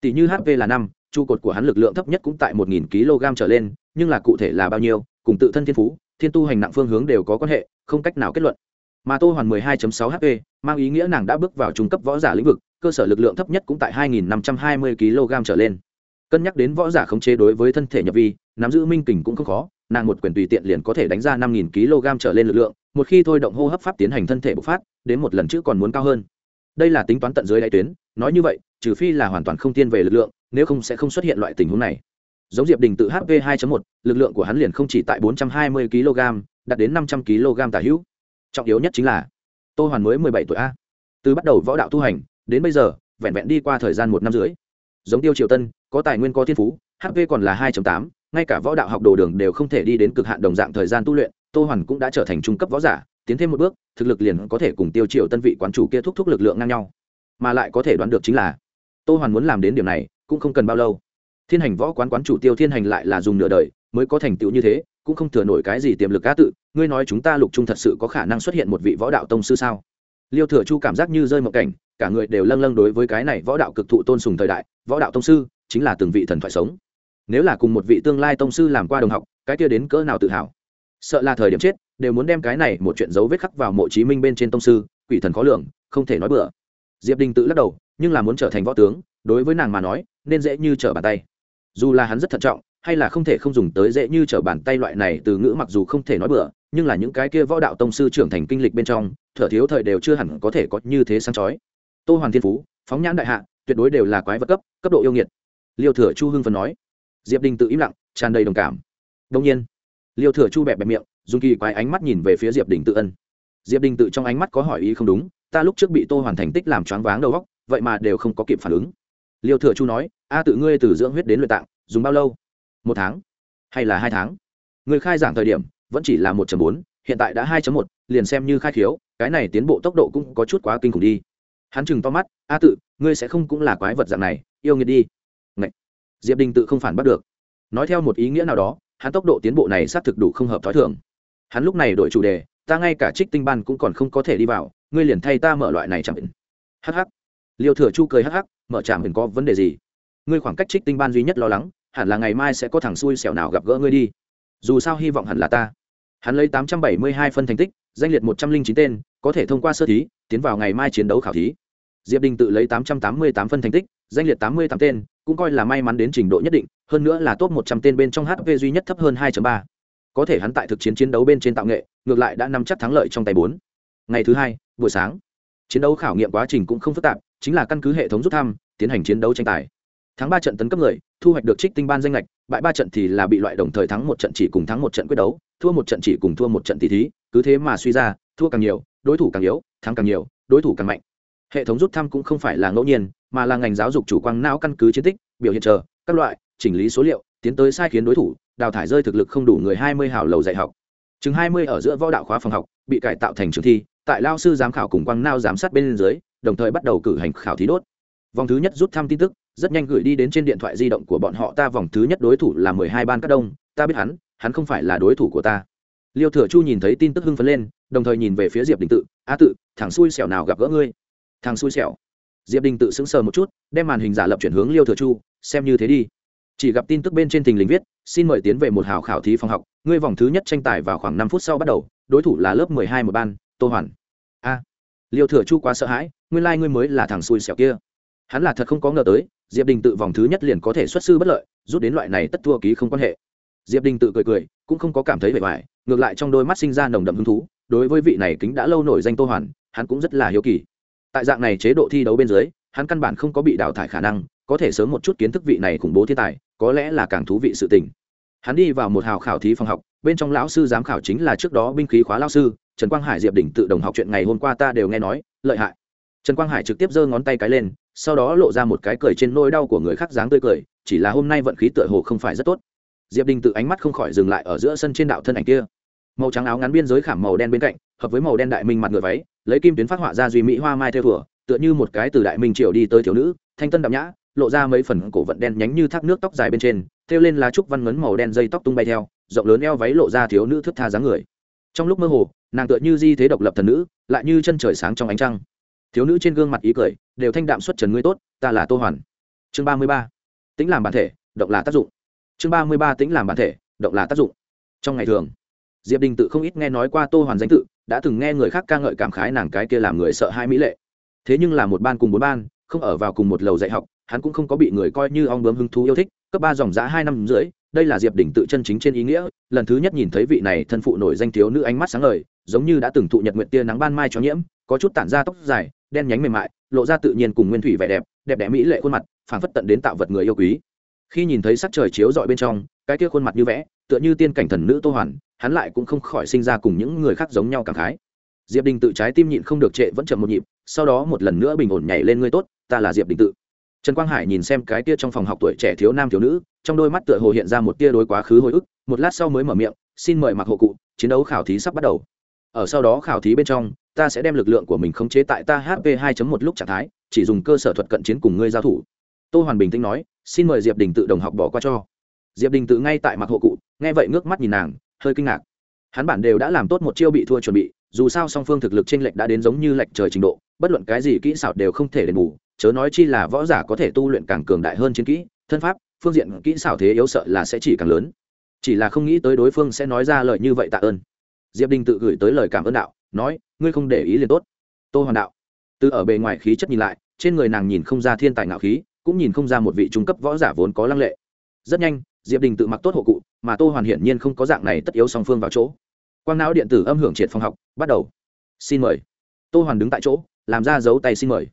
Speaker 1: Tỷ như hp là năm, trụ cột của hắn lực lượng thấp nhất cũng tại một nghìn kg trở lên, nhưng là cụ thể là bao nhiêu, cùng tự thân thiên phú, thiên tu hành nặng phương hướng đều có quan hệ, không cách nào kết luận. Mà tô hoàn 12.6 hp mang ý nghĩa nàng đã bước vào trung cấp võ giả lĩnh vực, cơ sở lực lượng thấp nhất cũng tại 2.520 kg trở lên. Cân nhắc đến võ giả khống chế đối với thân thể nhập vi, nắm giữ minh kình cũng không khó, nàng một quyền tùy tiện liền có thể đánh ra 5.000 kg trở lên lực lượng một khi thôi động hô hấp pháp tiến hành thân thể bộc phát đến một lần chữ còn muốn cao hơn. Đây là tính toán tận dưới đại tuyến nói như vậy trừ phi là hoàn toàn không tiên về lực lượng nếu không sẽ không xuất hiện loại tình huống này. Giống diệp đình tự hp 2.1, lực lượng của hắn liền không chỉ tại 420 kg đạt đến 500 kg tả hữu. Trọng yếu nhất chính là tô hoàn mới 17 tuổi a. Từ bắt đầu võ đạo tu hành đến bây giờ vẹn vẹn đi qua thời gian một năm rưỡi. Giống tiêu triều tân có tài nguyên có thiên phú hp còn là 2.8, ngay cả võ đạo học đồ đường đều không thể đi đến cực hạn đồng dạng thời gian tu luyện tô hoàn cũng đã trở thành trung cấp võ giả, tiến thêm một bước, thực lực liền có thể cùng tiêu triều tân vị quán chủ kia thúc thúc lực lượng ngang nhau. Mà lại có thể đoán được chính là, tô hoàn muốn làm đến điểm này, cũng không cần bao lâu. Thiên hành võ quán quán chủ tiêu thiên hành lại là dùng nửa đời, mới có thành tựu như thế, cũng không thừa nổi cái gì tiềm lực cá tự. Ngươi nói chúng ta lục trung thật sự có khả năng xuất hiện một vị võ đạo tông sư sao? Liêu thừa chu cảm giác như rơi một cảnh, cả người đều lâng lâng đối với cái này võ đạo cực thụ tôn sùng thời đại, võ đạo tông sư, chính là từng vị thần thoại sống. Nếu là cùng một vị tương lai tông sư làm qua đồng học, cái kia đến cỡ nào tự hào? Sợ là thời điểm chết, đều muốn đem cái này một chuyện dấu vết khắc vào mộ chí minh bên trên tông sư, quỷ thần khó lường, không thể nói bừa. Diệp đình tự lắc đầu, nhưng là muốn trở thành võ tướng, đối với nàng mà nói, nên dễ như trở bàn tay. Dù là hắn rất thận trọng, hay là không thể không dùng tới dễ như trở bàn tay loại này từ ngữ mặc dù không thể nói bừa, nhưng là những cái kia võ đạo tông sư trưởng thành kinh lịch bên trong, thở thiếu thời đều chưa hẳn có thể có như thế sáng chói. Tô hoàng thiên phú, phóng nhãn đại hạ, tuyệt đối đều là quái vật cấp cấp độ yêu nghiệt. Liêu thừa chu hưng phần nói. Diệp đình tự im lặng, tràn đầy đồng cảm. Đông nhiên liêu thừa chu bẹp bẹp miệng, dùng kỳ quái ánh mắt nhìn về phía diệp đình tự ân. Diệp đình tự trong ánh mắt có hỏi ý không đúng, ta lúc trước bị tô hoàn thành tích làm choáng váng đầu góc vậy mà đều không có kịp phản ứng. Liêu thừa chu nói, a tự ngươi từ dưỡng huyết đến luyện tạng, dùng bao lâu? Một tháng. Hay là hai tháng? Người khai giảng thời điểm, vẫn chỉ là một bốn, hiện tại đã hai một, liền xem như khai khiếu, cái này tiến bộ tốc độ cũng có chút quá kinh khủng đi. Hắn chừng to mắt, a tự, ngươi sẽ không cũng là quái vật dạng này, yêu nghiệt đi. Ngậy. diệp đình tự không phản bắt được. Nói theo một ý nghĩa nào đó hắn tốc độ tiến bộ này xác thực đủ không hợp t h ó i thường. Hắn lúc này đổi chủ đề, ta ngay cả trích tinh ban cũng còn không có thể đi vào, ngươi liền thay ta mở loại này chẳng định hh liêu thừa chu cười hh mở chạm hình có vấn đề gì? Ngươi khoảng cách trích tinh ban duy nhất lo lắng, hẳn là ngày mai sẽ có thằng xui xẻo nào gặp gỡ ngươi đi. Dù sao hy vọng hẳn là ta. Hắn lấy tám trăm bảy mươi hai phân thành tích, danh liệt một trăm linh chín tên, có thể thông qua sơ thí, tiến vào ngày mai chiến đấu khảo thí. Diệp đình tự lấy tám trăm tám mươi tám phân thành tích danh liệt tám mươi tám tên, cũng coi là may mắn đến trình độ nhất định, hơn nữa là top một trăm tên bên trong hp duy nhất thấp hơn 2 ba. Có thể hắn tại thực chiến chiến đấu bên trên tạo nghệ, ngược lại đã nắm chắc thắng lợi trong tay bốn. Ngày thứ hai, buổi sáng, chiến đấu khảo nghiệm quá trình cũng không phức tạp, chính là căn cứ hệ thống rút thăm, tiến hành chiến đấu tranh tài. Thắng ba trận tấn cấp người, thu hoạch được trích tinh ban danh lệch bại ba trận thì là bị loại đồng thời thắng một trận chỉ cùng thắng một trận quyết đấu, thua một trận chỉ cùng thua một trận tỷ thí, cứ thế mà suy ra, thua càng nhiều, đối thủ càng yếu, thắng càng nhiều, đối thủ càng mạnh. Hệ thống rút thăm cũng không phải là ngẫu nhiên mà là ngành giáo dục chủ quang não căn cứ chiến tích, biểu hiện chờ, các loại, chỉnh lý số liệu, tiến tới sai khiến đối thủ, đào thải rơi thực lực không đủ người hai mươi hảo lầu dạy học. Chừng hai mươi ở giữa võ đạo khóa phòng học, bị cải tạo thành trường thi, tại lao sư giám khảo cùng quang nao giám sát bên dưới, đồng thời bắt đầu cử hành khảo thí đốt. Vòng thứ nhất rút thăm tin tức, rất nhanh gửi đi đến trên điện thoại di động của bọn họ, ta vòng thứ nhất đối thủ là mười hai ban các đông, ta biết hắn hắn không phải là đối thủ của ta. Liêu thừa chu nhìn thấy tin tức hưng phấn lên, đồng thời nhìn về phía diệp đình tự, a tự, thằng xui xẻo nào gặp gỡ ngươi? Thằng xui xẻo diệp đình tự sững sờ một chút, đem màn hình giả lập chuyển hướng liêu thừa chu, xem như thế đi. Chỉ gặp tin tức bên trên Thình lính viết, xin mời tiến về một hào khảo thí phòng học, ngươi vòng thứ nhất tranh tài vào khoảng năm phút sau bắt đầu, đối thủ là lớp mười hai một ban, tô hoàn. A. Liêu thừa chu quá sợ hãi, nguyên lai、like、ngươi mới là thằng xui xẻo kia. Hắn là thật không có ngờ tới, diệp đình tự vòng thứ nhất liền có thể xuất sư bất lợi, rút đến loại này tất thua ký không quan hệ. Diệp đình tự cười cười, cũng không có cảm thấy vẻ vải ngược lại trong đôi mắt sinh ra nồng đậm hứng thú, đối với vị này kính đã lâu nổi danh tô hoàn, hắn cũng rất là hiếu kỳ tại dạng này chế độ thi đấu bên dưới, hắn căn bản không có bị đào thải khả năng, có thể sớm một chút kiến thức vị này khủng bố thiên tài, có lẽ là càng thú vị sự tình. Hắn đi vào một hào khảo thí phòng học, bên trong lão sư giám khảo chính là trước đó binh khí khóa lao sư, trần quang hải diệp đỉnh tự đồng học chuyện ngày hôm qua ta đều nghe nói, lợi hại. Trần quang hải trực tiếp giơ ngón tay cái lên, sau đó lộ ra một cái cười trên nỗi đau của người khác dáng tươi cười, chỉ là hôm nay vận khí tựa hồ không phải rất tốt. Diệp đình tự ánh mắt không khỏi dừng lại ở giữa sân trên đạo thân ảnh kia. Màu trắng áo ngắn biên giới khảm màu đen bên cạnh, hợp với màu đen đại minh mặt ngựa váy lấy kim tuyến phát họa ra duy mỹ hoa mai theo thùa tựa như một cái từ đại minh triều đi tới thiếu nữ, thanh tân đậm nhã, lộ ra mấy phần cổ vận đen nhánh như thác nước tóc dài bên trên, thêu lên lá trúc văn ngấn màu đen dây tóc tung bay theo, rộng lớn eo váy lộ ra thiếu nữ thức tha dáng người. Trong lúc mơ hồ, nàng tựa như di thế độc lập thần nữ, lại như chân trời sáng trong ánh trăng. Thiếu nữ trên gương mặt ý cười, đều thanh đạm xuất trần ngươi tốt, ta là tô hoàn. Chương ba mươi ba. Tính làm bản thể, động là tác dụng. Chương ba mươi ba tính làm bản thể, động là tác dụng. Trong ngày thường, diệp đình tự không ít nghe nói qua tô hoàn danh tự đã từng nghe người khác ca ngợi cảm khái nàng cái kia làm người sợ hai mỹ lệ. Thế nhưng là một ban cùng bốn ban, không ở vào cùng một lầu dạy học, hắn cũng không có bị người coi như ong bướm hứng thú yêu thích, cấp ba dòng giã hai năm rưỡi, đây là diệp đỉnh tự chân chính trên ý nghĩa, lần thứ nhất nhìn thấy vị này thân phụ nổi danh thiếu nữ ánh mắt sáng ngời, giống như đã từng thụ nhật nguyện tia nắng ban mai cho nhiễm, có chút tản ra tóc dài, đen nhánh mềm mại, lộ ra tự nhiên cùng nguyên thủy vẻ đẹp đẹp đẽ mỹ lệ khuôn mặt, phảng phất tận đến tạo vật người yêu quý. Khi nhìn thấy sắc trời chiếu rọi bên trong, cái kia khuôn mặt như vẽ, tựa như tiên cảnh thần nữ tô hoàn hắn lại cũng không khỏi sinh ra cùng những người khác giống nhau cảm khái. Diệp đình tự trái tim nhịn không được trệ vẫn chậm một nhịp, sau đó một lần nữa bình ổn nhảy lên ngươi tốt, ta là diệp đình tự. Trần quang hải nhìn xem cái tia trong phòng học tuổi trẻ thiếu nam thiếu nữ, trong đôi mắt tựa hồ hiện ra một tia đối quá khứ hồi ức, một lát sau mới mở miệng, xin mời mặc hộ cụ, chiến đấu khảo thí sắp bắt đầu. Ở sau đó khảo thí bên trong, ta sẽ đem lực lượng của mình khống chế tại ta hp 2 một lúc trạng thái, chỉ dùng cơ sở thuật cận chiến cùng ngươi giao thủ. Tô hoàn bình tĩnh nói, xin mời diệp đình tự đồng học bỏ qua cho. Diệp đình tự ngay tại mặc hộ cụ, nghe vậy ngước mắt nhìn nàng hơi kinh ngạc. Hắn bản đều đã làm tốt một chiêu bị thua chuẩn bị, dù sao song phương thực lực chênh lệch đã đến giống như lệch trời trình độ, bất luận cái gì kỹ xảo đều không thể đền bù, chớ nói chi là võ giả có thể tu luyện càng cường đại hơn chiến kỹ, thân pháp, phương diện kỹ xảo thế yếu sợ là sẽ chỉ càng lớn. Chỉ là không nghĩ tới đối phương sẽ nói ra lời như vậy tạ ơn. Diệp đình tự gửi tới lời cảm ơn đạo, nói, ngươi không để ý liền tốt. Tô hoàn đạo. Từ ở bề ngoài khí chất nhìn lại, trên người nàng nhìn không ra thiên tài ngạo khí, cũng nhìn không ra một vị trung cấp võ giả vốn có lăng lệ. Rất nhanh, diệp đình tự mặc tốt hộ cụ mà tô hoàn hiển nhiên không có dạng này tất yếu song phương vào chỗ. Quang não điện tử âm hưởng triệt phòng học, bắt đầu. Xin mời. Tô hoàn đứng tại chỗ, làm ra dấu tay xin mời.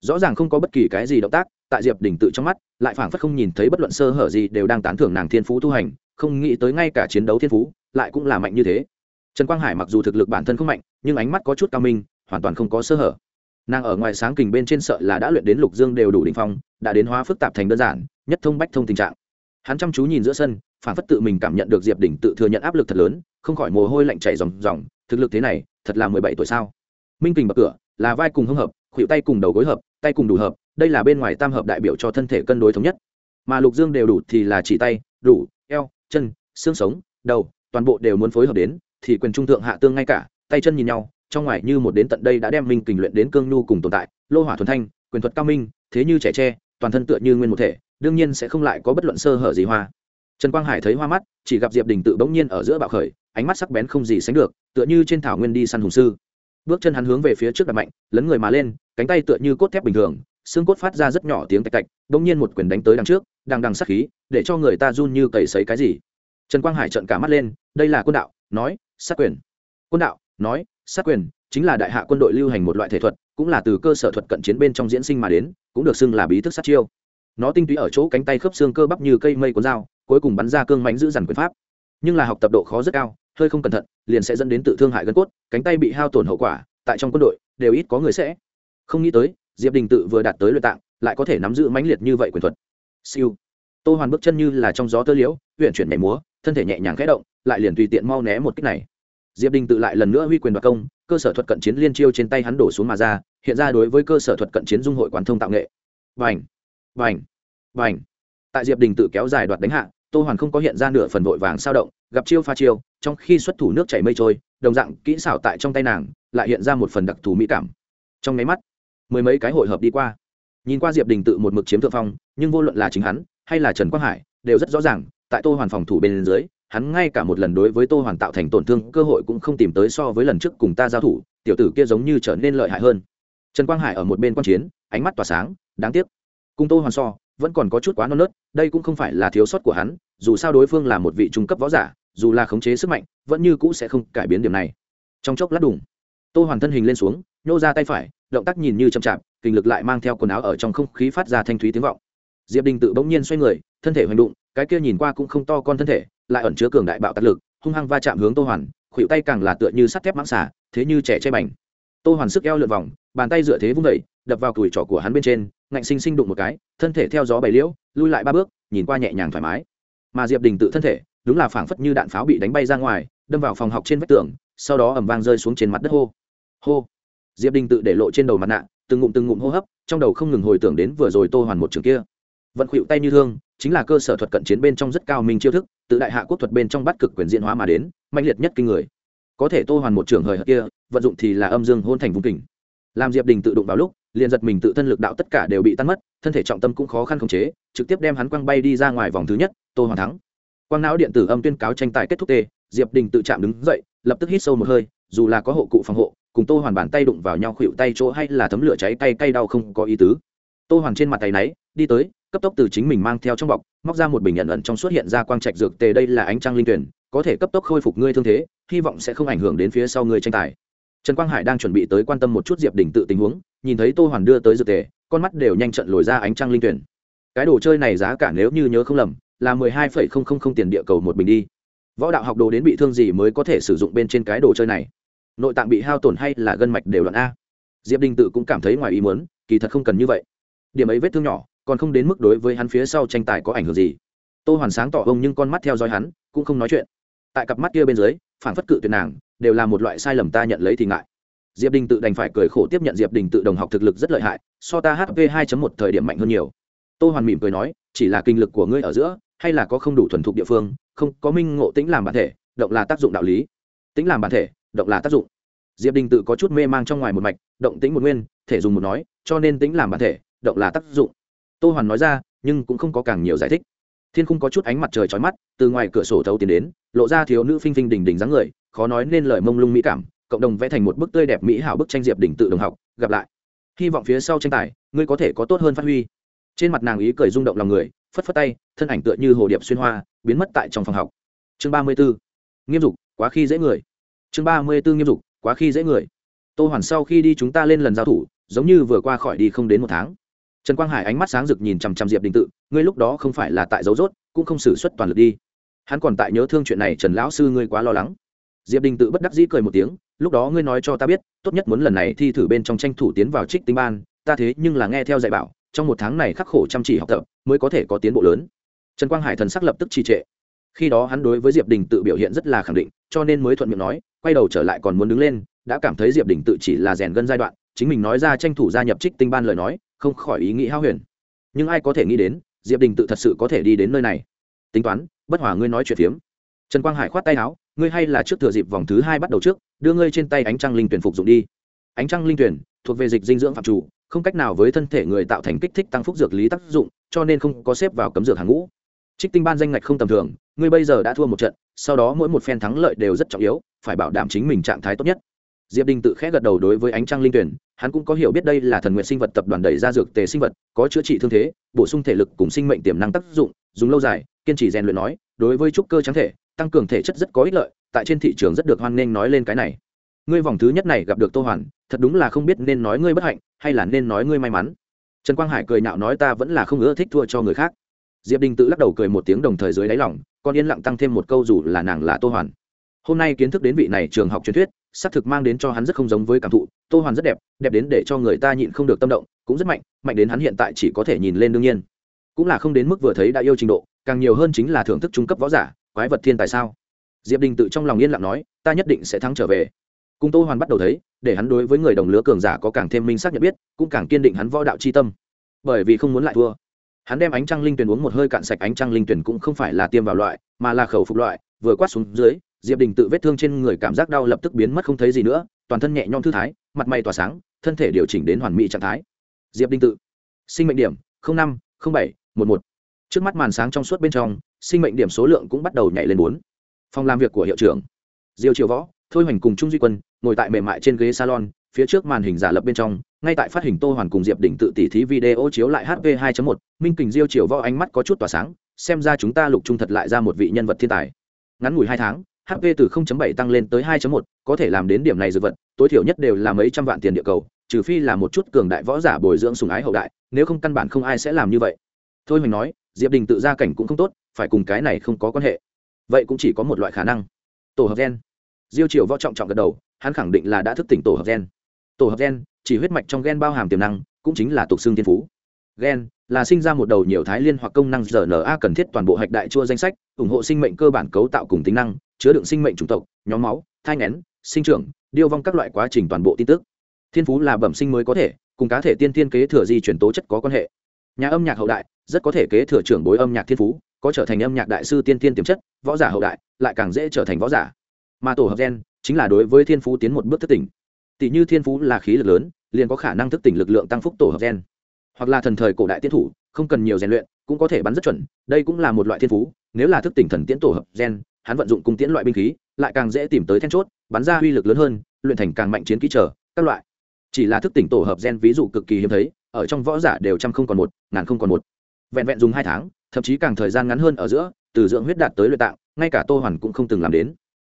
Speaker 1: Rõ ràng không có bất kỳ cái gì động tác, tại diệp đỉnh tự trong mắt, lại phảng phất không nhìn thấy bất luận sơ hở gì đều đang tán thưởng nàng thiên phú tu hành, không nghĩ tới ngay cả chiến đấu thiên phú, lại cũng là mạnh như thế. Trần quang hải mặc dù thực lực bản thân không mạnh, nhưng ánh mắt có chút cao minh, hoàn toàn không có sơ hở. Nàng ở ngoài sáng kình bên trên sợ là đã luyện đến lục dương đều đủ đình phong, đã đến hóa phức tạp thành đơn giản, nhất thông bách thông tình trạng. Hắn chăm chú nhìn giữa sân phản phất tự mình cảm nhận được diệp đỉnh tự thừa nhận áp lực thật lớn, không khỏi mồ hôi lạnh chảy ròng ròng, thực lực thế này, thật là mười bảy tuổi sao? Minh kình bậc cửa, là vai cùng hưng hợp, khuỷu tay cùng đầu gối hợp, tay cùng đủ hợp, đây là bên ngoài tam hợp đại biểu cho thân thể cân đối thống nhất. Mà lục dương đều đủ thì là chỉ tay, đủ, eo, chân, xương sống, đầu, toàn bộ đều muốn phối hợp đến, thì quyền trung thượng hạ tương ngay cả, tay chân nhìn nhau, trong ngoài như một đến tận đây đã đem minh kình luyện đến cương nhu cùng tồn tại, lô hỏa thuần thanh, quyền thuật cao minh, thế như trẻ tre, toàn thân tựa như nguyên một thể, đương nhiên sẽ không lại có bất luận sơ hở gì hoa trần quang hải thấy hoa mắt, chỉ gặp diệp đình tự bỗng nhiên ở giữa bạo khởi, ánh mắt sắc bén không gì sánh được, tựa như trên thảo nguyên đi săn hùng sư. Bước chân hắn hướng về phía trước đặt mạnh, lấn người mà lên, cánh tay tựa như cốt thép bình thường, xương cốt phát ra rất nhỏ tiếng tạch tạch, bỗng nhiên một quyền đánh tới đằng trước, đằng đằng sắc khí, để cho người ta run như cầy sấy cái gì. Trần quang hải trợn cả mắt lên, đây là quân đạo, nói, sát quyền. Quân đạo, nói, sát quyền, chính là đại hạ quân đội lưu hành một loại thể thuật, cũng là từ cơ sở thuật cận chiến bên trong diễn sinh mà đến, cũng được xưng là bí thức sát chiêu. Nó tinh túy ở chỗ cánh tay khớp xương cơ bắp như cây mây cuốn dao cuối cùng bắn ra cương mánh giữ dằn quyền pháp. Nhưng là học tập độ khó rất cao, hơi không cẩn thận, liền sẽ dẫn đến tự thương hại gân cốt, cánh tay bị hao tổn hậu quả, tại trong quân đội, đều ít có người sẽ không nghĩ tới, diệp đình tự vừa đạt tới luyện tạng, lại có thể nắm giữ mãnh liệt như vậy quyền thuật. Siêu. Tô hoàn bước chân như là trong gió tơ liễu huyện chuyển nhảy múa, thân thể nhẹ nhàng khẽ động, lại liền tùy tiện mau né một cách này. Diệp đình tự lại lần nữa huy quyền đoạt công, cơ sở thuật cận chiến liên chiêu trên tay hắn đổ xuống mà ra, hiện ra đối với cơ sở thuật cận chiến dung hội quán thông tạo nghệ. Vành vành vành tại diệp đình tự kéo dài đoạt đánh hạ, tô hoàn không có hiện ra nửa phần vội vàng sao động, gặp chiêu pha chiêu, trong khi xuất thủ nước chảy mây trôi, đồng dạng kỹ xảo tại trong tay nàng, lại hiện ra một phần đặc thù mỹ cảm. Trong máy mắt, mười mấy cái hội hợp đi qua. Nhìn qua diệp đình tự một mực chiếm thượng phong, nhưng vô luận là chính hắn hay là trần quang hải, đều rất rõ ràng, tại tô hoàn phòng thủ bên dưới, hắn ngay cả một lần đối với tô hoàn tạo thành tổn thương cơ hội cũng không tìm tới so với lần trước cùng ta giao thủ, tiểu tử kia giống như trở nên lợi hại hơn. Trần quang hải ở một bên quan chiến, ánh mắt tỏa sáng, đáng tiếc. Cùng tô hoàn so vẫn còn có chút quá non nớt, đây cũng không phải là thiếu sót của hắn, dù sao đối phương là một vị trung cấp võ giả, dù là khống chế sức mạnh, vẫn như cũ sẽ không cải biến điểm này. Trong chốc lát đùng, tô hoàn thân hình lên xuống, nhô ra tay phải, động tác nhìn như chậm chạp, kinh lực lại mang theo quần áo ở trong không khí phát ra thanh thúy tiếng vọng. Diệp đình tự bỗng nhiên xoay người, thân thể hoành đụng, cái kia nhìn qua cũng không to con thân thể, lại ẩn chứa cường đại bạo tác lực, hung hăng va chạm hướng tô hoàn khuỵu tay càng là tựa như sắt thép mãng xả thế như trẻ che bành tô hoàn sức eo lượn vòng, bàn tay dựa thế vung đẩy đập vào cùi trỏ của hắn bên trên, ngạnh sinh sinh đụng một cái, thân thể theo gió bày liễu, lui lại ba bước, nhìn qua nhẹ nhàng thoải mái. Mà diệp đình tự thân thể, đúng là phảng phất như đạn pháo bị đánh bay ra ngoài, đâm vào phòng học trên vách tường, sau đó ẩm vang rơi xuống trên mặt đất hô. Hô. Diệp đình tự để lộ trên đầu mặt nạ, từng ngụm từng ngụm hô hấp, trong đầu không ngừng hồi tưởng đến vừa rồi tô hoàn một trường kia. Vận khuỵu tay như thương, chính là cơ sở thuật cận chiến bên trong rất cao minh chiêu thức tự đại hạ quốc thuật bên trong bắt cực quyền diễn hóa mà đến mạnh liệt nhất kinh người. Có thể tô hoàn một trường hời hợt kia vận dụng thì là âm dương hôn thành vùng kình. Làm diệp đình tự đụng vào lúc, liền giật mình tự thân lực đạo tất cả đều bị tan mất, thân thể trọng tâm cũng khó khăn khống chế, trực tiếp đem hắn quăng bay đi ra ngoài vòng thứ nhất, tô hoàn thắng. Quang não điện tử âm tuyên cáo tranh tài kết thúc tê, diệp đình tự chạm đứng dậy, lập tức hít sâu một hơi, dù là có hộ cụ phòng hộ, cùng tô hoàn bàn tay đụng vào nhau khuỵu tay chỗ hay là thấm lửa cháy tay cay đau không có ý tứ. Tô hoàn trên mặt tay náy, đi tới, cấp tốc từ chính mình mang theo trong bọc, móc ra một bình nhận ẩn trong xuất hiện ra quang trạch dược tề đây là ánh trăng linh tuyển, có thể cấp tốc khôi phục ngươi thương thế, hy vọng sẽ không ảnh hưởng đến phía sau ngươi tranh tài trần quang hải đang chuẩn bị tới quan tâm một chút diệp đình tự tình huống, nhìn thấy tô hoàn đưa tới dược tề, con mắt đều nhanh trận lồi ra ánh trăng linh tuyển. Cái đồ chơi này giá cả nếu như nhớ không lầm, là mười hai phẩy không không không tiền địa cầu một bình đi. Võ đạo học đồ đến bị thương gì mới có thể sử dụng bên trên cái đồ chơi này? Nội tạng bị hao tổn hay là gân mạch đều đoạn a? Diệp đình tự cũng cảm thấy ngoài ý muốn, kỳ thật không cần như vậy. Điểm ấy vết thương nhỏ, còn không đến mức đối với hắn phía sau tranh tài có ảnh hưởng gì. Tô hoàn sáng tỏ ông nhưng con mắt theo dõi hắn, cũng không nói chuyện. Tại cặp mắt kia bên dưới phản phất cự tuyệt nàng đều là một loại sai lầm ta nhận lấy thì ngại. Diệp đình tự đành phải cười khổ tiếp nhận diệp đình tự đồng học thực lực rất lợi hại, so ta hp 2.1 thời điểm mạnh hơn nhiều. Tô hoàn mỉm cười nói, chỉ là kinh lực của ngươi ở giữa, hay là có không đủ thuần thục địa phương, không, có minh ngộ tính làm bản thể, động là tác dụng đạo lý. Tính làm bản thể, động là tác dụng. Diệp đình tự có chút mê mang trong ngoài một mạch, động tính một nguyên, thể dùng một nói, cho nên tính làm bản thể, động là tác dụng. Tô hoàn nói ra, nhưng cũng không có càng nhiều giải thích. Thiên không có chút ánh mặt trời trói mắt, từ ngoài cửa sổ thấu tiến đến, lộ ra thiếu nữ phinh phinh đình đình dáng người khó nói nên lời mông lung mỹ cảm, cộng đồng vẽ thành một bức tươi đẹp mỹ hảo bức tranh diệp đỉnh tự đồng học, gặp lại. Hy vọng phía sau tranh tài, ngươi có thể có tốt hơn phát huy. Trên mặt nàng ý cười rung động lòng người, phất phất tay, thân ảnh tựa như hồ điệp xuyên hoa, biến mất tại trong phòng học. Chương ba mươi b nghiêm dục, quá khi dễ người. Chương ba mươi b nghiêm dục, quá khi dễ người. Tô hoàn sau khi đi chúng ta lên lần giao thủ, giống như vừa qua khỏi đi không đến một tháng. Trần quang hải ánh mắt sáng rực nhìn chằm chằm diệp đình tự, ngươi lúc đó không phải là tại dấu rốt, cũng không xử suất toàn lực đi. Hắn còn tại nhớ thương chuyện này, trần lão sư ngươi quá lo lắng diệp đình tự bất đắc dĩ cười một tiếng, lúc đó ngươi nói cho ta biết, tốt nhất muốn lần này thi thử bên trong tranh thủ tiến vào trích tinh ban, ta thế nhưng là nghe theo dạy bảo, trong một tháng này khắc khổ chăm chỉ học tập, mới có thể có tiến bộ lớn. Trần quang hải thần sắc lập tức trì trệ. Khi đó hắn đối với diệp đình tự biểu hiện rất là khẳng định, cho nên mới thuận miệng nói, quay đầu trở lại còn muốn đứng lên, đã cảm thấy diệp đình tự chỉ là rèn gân giai đoạn, chính mình nói ra tranh thủ gia nhập trích tinh ban lời nói, không khỏi ý nghĩ hao huyền. Nhưng ai có thể nghĩ đến, diệp đình tự thật sự có thể đi đến nơi này. Tính toán, bất hòa ngươi nói chuyện phiếm. Trần quang hải khoát tay áo ngươi hay là trước thừa dịp vòng thứ hai bắt đầu trước, đưa ngươi trên tay ánh trăng linh tuyển phục dụng đi. Ánh trăng linh tuyển, thuộc về dịch dinh dưỡng phạm chủ, không cách nào với thân thể người tạo thành kích thích tăng phúc dược lý tác dụng, cho nên không có xếp vào cấm dược hàng ngũ. Trích tinh ban danh ngạch không tầm thường, ngươi bây giờ đã thua một trận, sau đó mỗi một phen thắng lợi đều rất trọng yếu, phải bảo đảm chính mình trạng thái tốt nhất. Diệp đình tự khẽ gật đầu đối với ánh trăng linh tuyển, hắn cũng có hiểu biết đây là thần nguyện sinh vật tập đoàn đẩy ra dược tề sinh vật, có chữa trị thương thế, bổ sung thể lực cùng sinh mệnh tiềm năng tác dụng dùng lâu dài, kiên trì rèn luyện nói, đối với trúc cơ trắng thể, tăng cường thể chất rất có ích lợi, tại trên thị trường rất được hoan nghênh nói lên cái này. Ngươi vòng thứ nhất này gặp được tô hoàn, thật đúng là không biết nên nói ngươi bất hạnh, hay là nên nói ngươi may mắn. Trần quang hải cười nhạo nói ta vẫn là không ưa thích thua cho người khác. Diệp đình tự lắc đầu cười một tiếng đồng thời dưới đáy lòng, con yên lặng tăng thêm một câu dù là nàng là tô hoàn. Hôm nay kiến thức đến vị này trường học truyền thuyết, xác thực mang đến cho hắn rất không giống với cảm thụ. Tô hoàn rất đẹp đẹp đến để cho người ta nhịn không được tâm động, cũng rất mạnh mạnh đến hắn hiện tại chỉ có thể nhìn lên đương nhiên cũng là không đến mức vừa thấy đã yêu trình độ, càng nhiều hơn chính là thưởng thức trung cấp võ giả, quái vật thiên tài sao? Diệp đình tự trong lòng yên lặng nói, ta nhất định sẽ thắng trở về. Cùng tô hoàn bắt đầu thấy, để hắn đối với người đồng lứa cường giả có càng thêm minh xác nhận biết, cũng càng kiên định hắn võ đạo c h i tâm. Bởi vì không muốn lại thua. Hắn đem ánh trăng linh tuyển uống một hơi cạn sạch, ánh trăng linh tuyển cũng không phải là tiêm vào loại, mà là khẩu phục loại, vừa quát xuống dưới, diệp đình tự vết thương trên người cảm giác đau lập tức biến mất không thấy gì nữa, toàn thân nhẹ nhõm thư thái, mặt mày tỏa sáng, thân thể điều chỉnh đến hoàn mỹ trạng thái. Diệp đình tự, sinh mệnh điểm năm bảy một một. Trước mắt màn sáng trong suốt bên trong sinh mệnh điểm số lượng cũng bắt đầu nhảy lên bốn. Phòng làm việc của hiệu trưởng. Diêu triều võ thôi hoành cùng trung duy quân ngồi tại mềm mại trên ghế salon phía trước màn hình giả lập bên trong ngay tại phát hình tô hoàn cùng diệp đỉnh tự tỉ thí video chiếu lại hp 2 1 minh kình diêu triều võ ánh mắt có chút tỏa sáng xem ra chúng ta lục trung thật lại ra một vị nhân vật thiên tài. Ngắn ngủi hai tháng hp từ 0.7 tăng lên tới 2.1, có thể làm đến điểm này dư vật tối thiểu nhất đều là mấy trăm vạn tiền địa cầu trừ phi là một chút cường đại võ giả bồi dưỡng sùng ái hậu đại nếu không căn bản không ai sẽ làm như vậy thôi mình nói, diệp đình tự gia cảnh cũng không tốt, phải cùng cái này không có quan hệ. Vậy cũng chỉ có một loại khả năng. Tổ hợp gen. Diêu triều võ trọng trọng gật đầu, hắn khẳng định là đã thức tỉnh tổ hợp gen. Tổ hợp gen, chỉ huyết mạch trong gen bao hàm tiềm năng, cũng chính là tục xương thiên phú. Gen, là sinh ra một đầu nhiều thái liên hoặc công năng rna cần thiết toàn bộ hạch đại chua danh sách, ủng hộ sinh mệnh cơ bản cấu tạo cùng tính năng, chứa đựng sinh mệnh chủng tộc, nhóm máu, thai ngén, sinh trưởng, điêu vong các loại quá trình toàn bộ tin tức. Thiên phú là bẩm sinh mới có thể, cùng cá thể tiên tiên kế thừa di chuyển tố chất có quan hệ. Nhà âm nhạc hậu đại rất có thể kế thừa trưởng bối âm nhạc thiên phú, có trở thành âm nhạc đại sư tiên tiên tiềm chất, võ giả hậu đại, lại càng dễ trở thành võ giả. Mà tổ hợp gen chính là đối với thiên phú tiến một bước thức tỉnh. Tỷ như thiên phú là khí lực lớn, liền có khả năng thức tỉnh lực lượng tăng phúc tổ hợp gen. Hoặc là thần thời cổ đại tiến thủ, không cần nhiều rèn luyện, cũng có thể bắn rất chuẩn, đây cũng là một loại thiên phú, nếu là thức tỉnh thần tiến tổ hợp gen, hắn vận dụng cung tiễn loại binh khí, lại càng dễ tìm tới then chốt, bắn ra uy lực lớn hơn, luyện thành càng mạnh chiến kỹ trở, các loại. Chỉ là thức tỉnh tổ hợp gen ví dụ cực kỳ hiếm thấy, ở trong võ giả đều trăm không còn một, ngàn không còn một vẹn vẹn dùng hai tháng, thậm chí càng thời gian ngắn hơn ở giữa, từ dưỡng huyết đạt tới luyện tạng, ngay cả tô hoàn cũng không từng làm đến.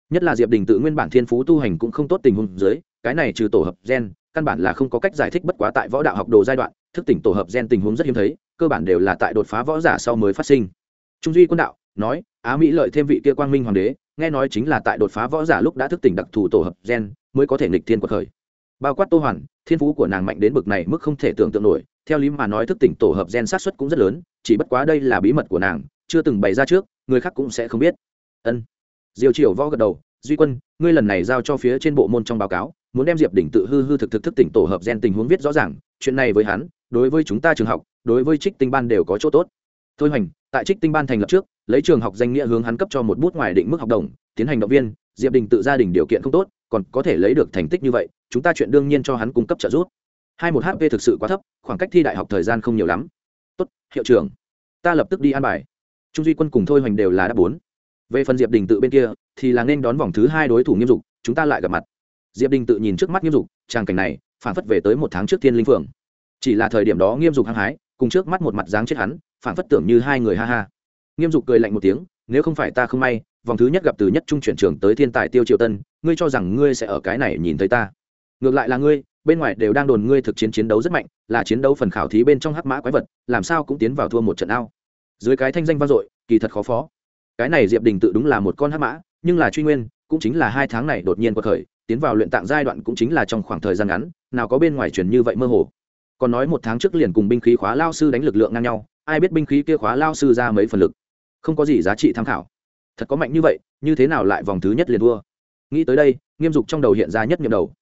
Speaker 1: Nhất là diệp đình tự nguyên bản thiên phú tu hành cũng không tốt tình huống dưới, cái này trừ tổ hợp gen, căn bản là không có cách giải thích bất quá tại võ đạo học đồ giai đoạn, thức tỉnh tổ hợp gen tình huống rất hiếm thấy, cơ bản đều là tại đột phá võ giả sau mới phát sinh. Trung duy quân đạo nói, á mỹ lợi thêm vị kia quang minh hoàng đế, nghe nói chính là tại đột phá võ giả lúc đã thức tỉnh đặc thù tổ hợp gen, mới có thể nghịch thiên quật khởi. Bao quát tô hoàn, thiên phú của nàng mạnh đến bực này mức không thể tưởng tượng nổi theo lý mà nói thức tỉnh tổ hợp gen sát xuất cũng rất lớn, chỉ bất quá đây là bí mật của nàng, chưa từng bày ra trước, người khác cũng sẽ không biết. Ân. Diều triều võ gật đầu, duy quân, ngươi lần này giao cho phía trên bộ môn trong báo cáo, muốn đem diệp đỉnh tự hư hư thực thực thức tỉnh tổ hợp gen tình huống viết rõ ràng, chuyện này với hắn, đối với chúng ta trường học, đối với trích tinh ban đều có chỗ tốt. Thôi hoành, tại trích tinh ban thành lập trước, lấy trường học danh nghĩa hướng hắn cấp cho một bút ngoài định mức học đồng, tiến hành động viên, diệp đình tự gia đình điều kiện không tốt, còn có thể lấy được thành tích như vậy, chúng ta chuyện đương nhiên cho hắn cung cấp trợ giúp. Hai một hp thực sự quá thấp khoảng cách thi đại học thời gian không nhiều lắm. Tốt, hiệu trưởng, ta lập tức đi an bài. Trung duy quân cùng thôi hoành đều là đáp bốn. Về phần diệp đình tự bên kia, thì là nên đón vòng thứ hai đối thủ nghiêm dục, chúng ta lại gặp mặt. Diệp đình tự nhìn trước mắt nghiêm dục trang cảnh này, phản phất về tới một tháng trước thiên linh phượng. Chỉ là thời điểm đó nghiêm dục hăng hái, cùng trước mắt một mặt dáng chết hắn, phản phất tưởng như hai người ha ha. Nghiêm dục cười lạnh một tiếng, nếu không phải ta không may, vòng thứ nhất gặp từ nhất trung chuyển trường tới thiên tài tiêu Triệu tân, ngươi cho rằng ngươi sẽ ở cái này nhìn thấy ta? Ngược lại là ngươi bên ngoài đều đang đồn ngươi thực chiến chiến đấu rất mạnh, là chiến đấu phần khảo thí bên trong hắc mã quái vật, làm sao cũng tiến vào thua một trận ao. Dưới cái thanh danh vang dội, kỳ thật khó phó. Cái này diệp đình tự đúng là một con hắc mã, nhưng là truy nguyên, cũng chính là hai tháng này đột nhiên qua khởi, tiến vào luyện tạng giai đoạn cũng chính là trong khoảng thời gian ngắn, nào có bên ngoài truyền như vậy mơ hồ. Còn nói một tháng trước liền cùng binh khí khóa lao sư đánh lực lượng ngang nhau, ai biết binh khí kia khóa lao sư ra mấy phần lực. Không có gì giá trị tham khảo. Thật có mạnh như vậy, như thế nào lại vòng thứ nhất liền thua? Nghĩ tới đây, nghiêm dục trong đầu hiện ra nhất nhậm đầu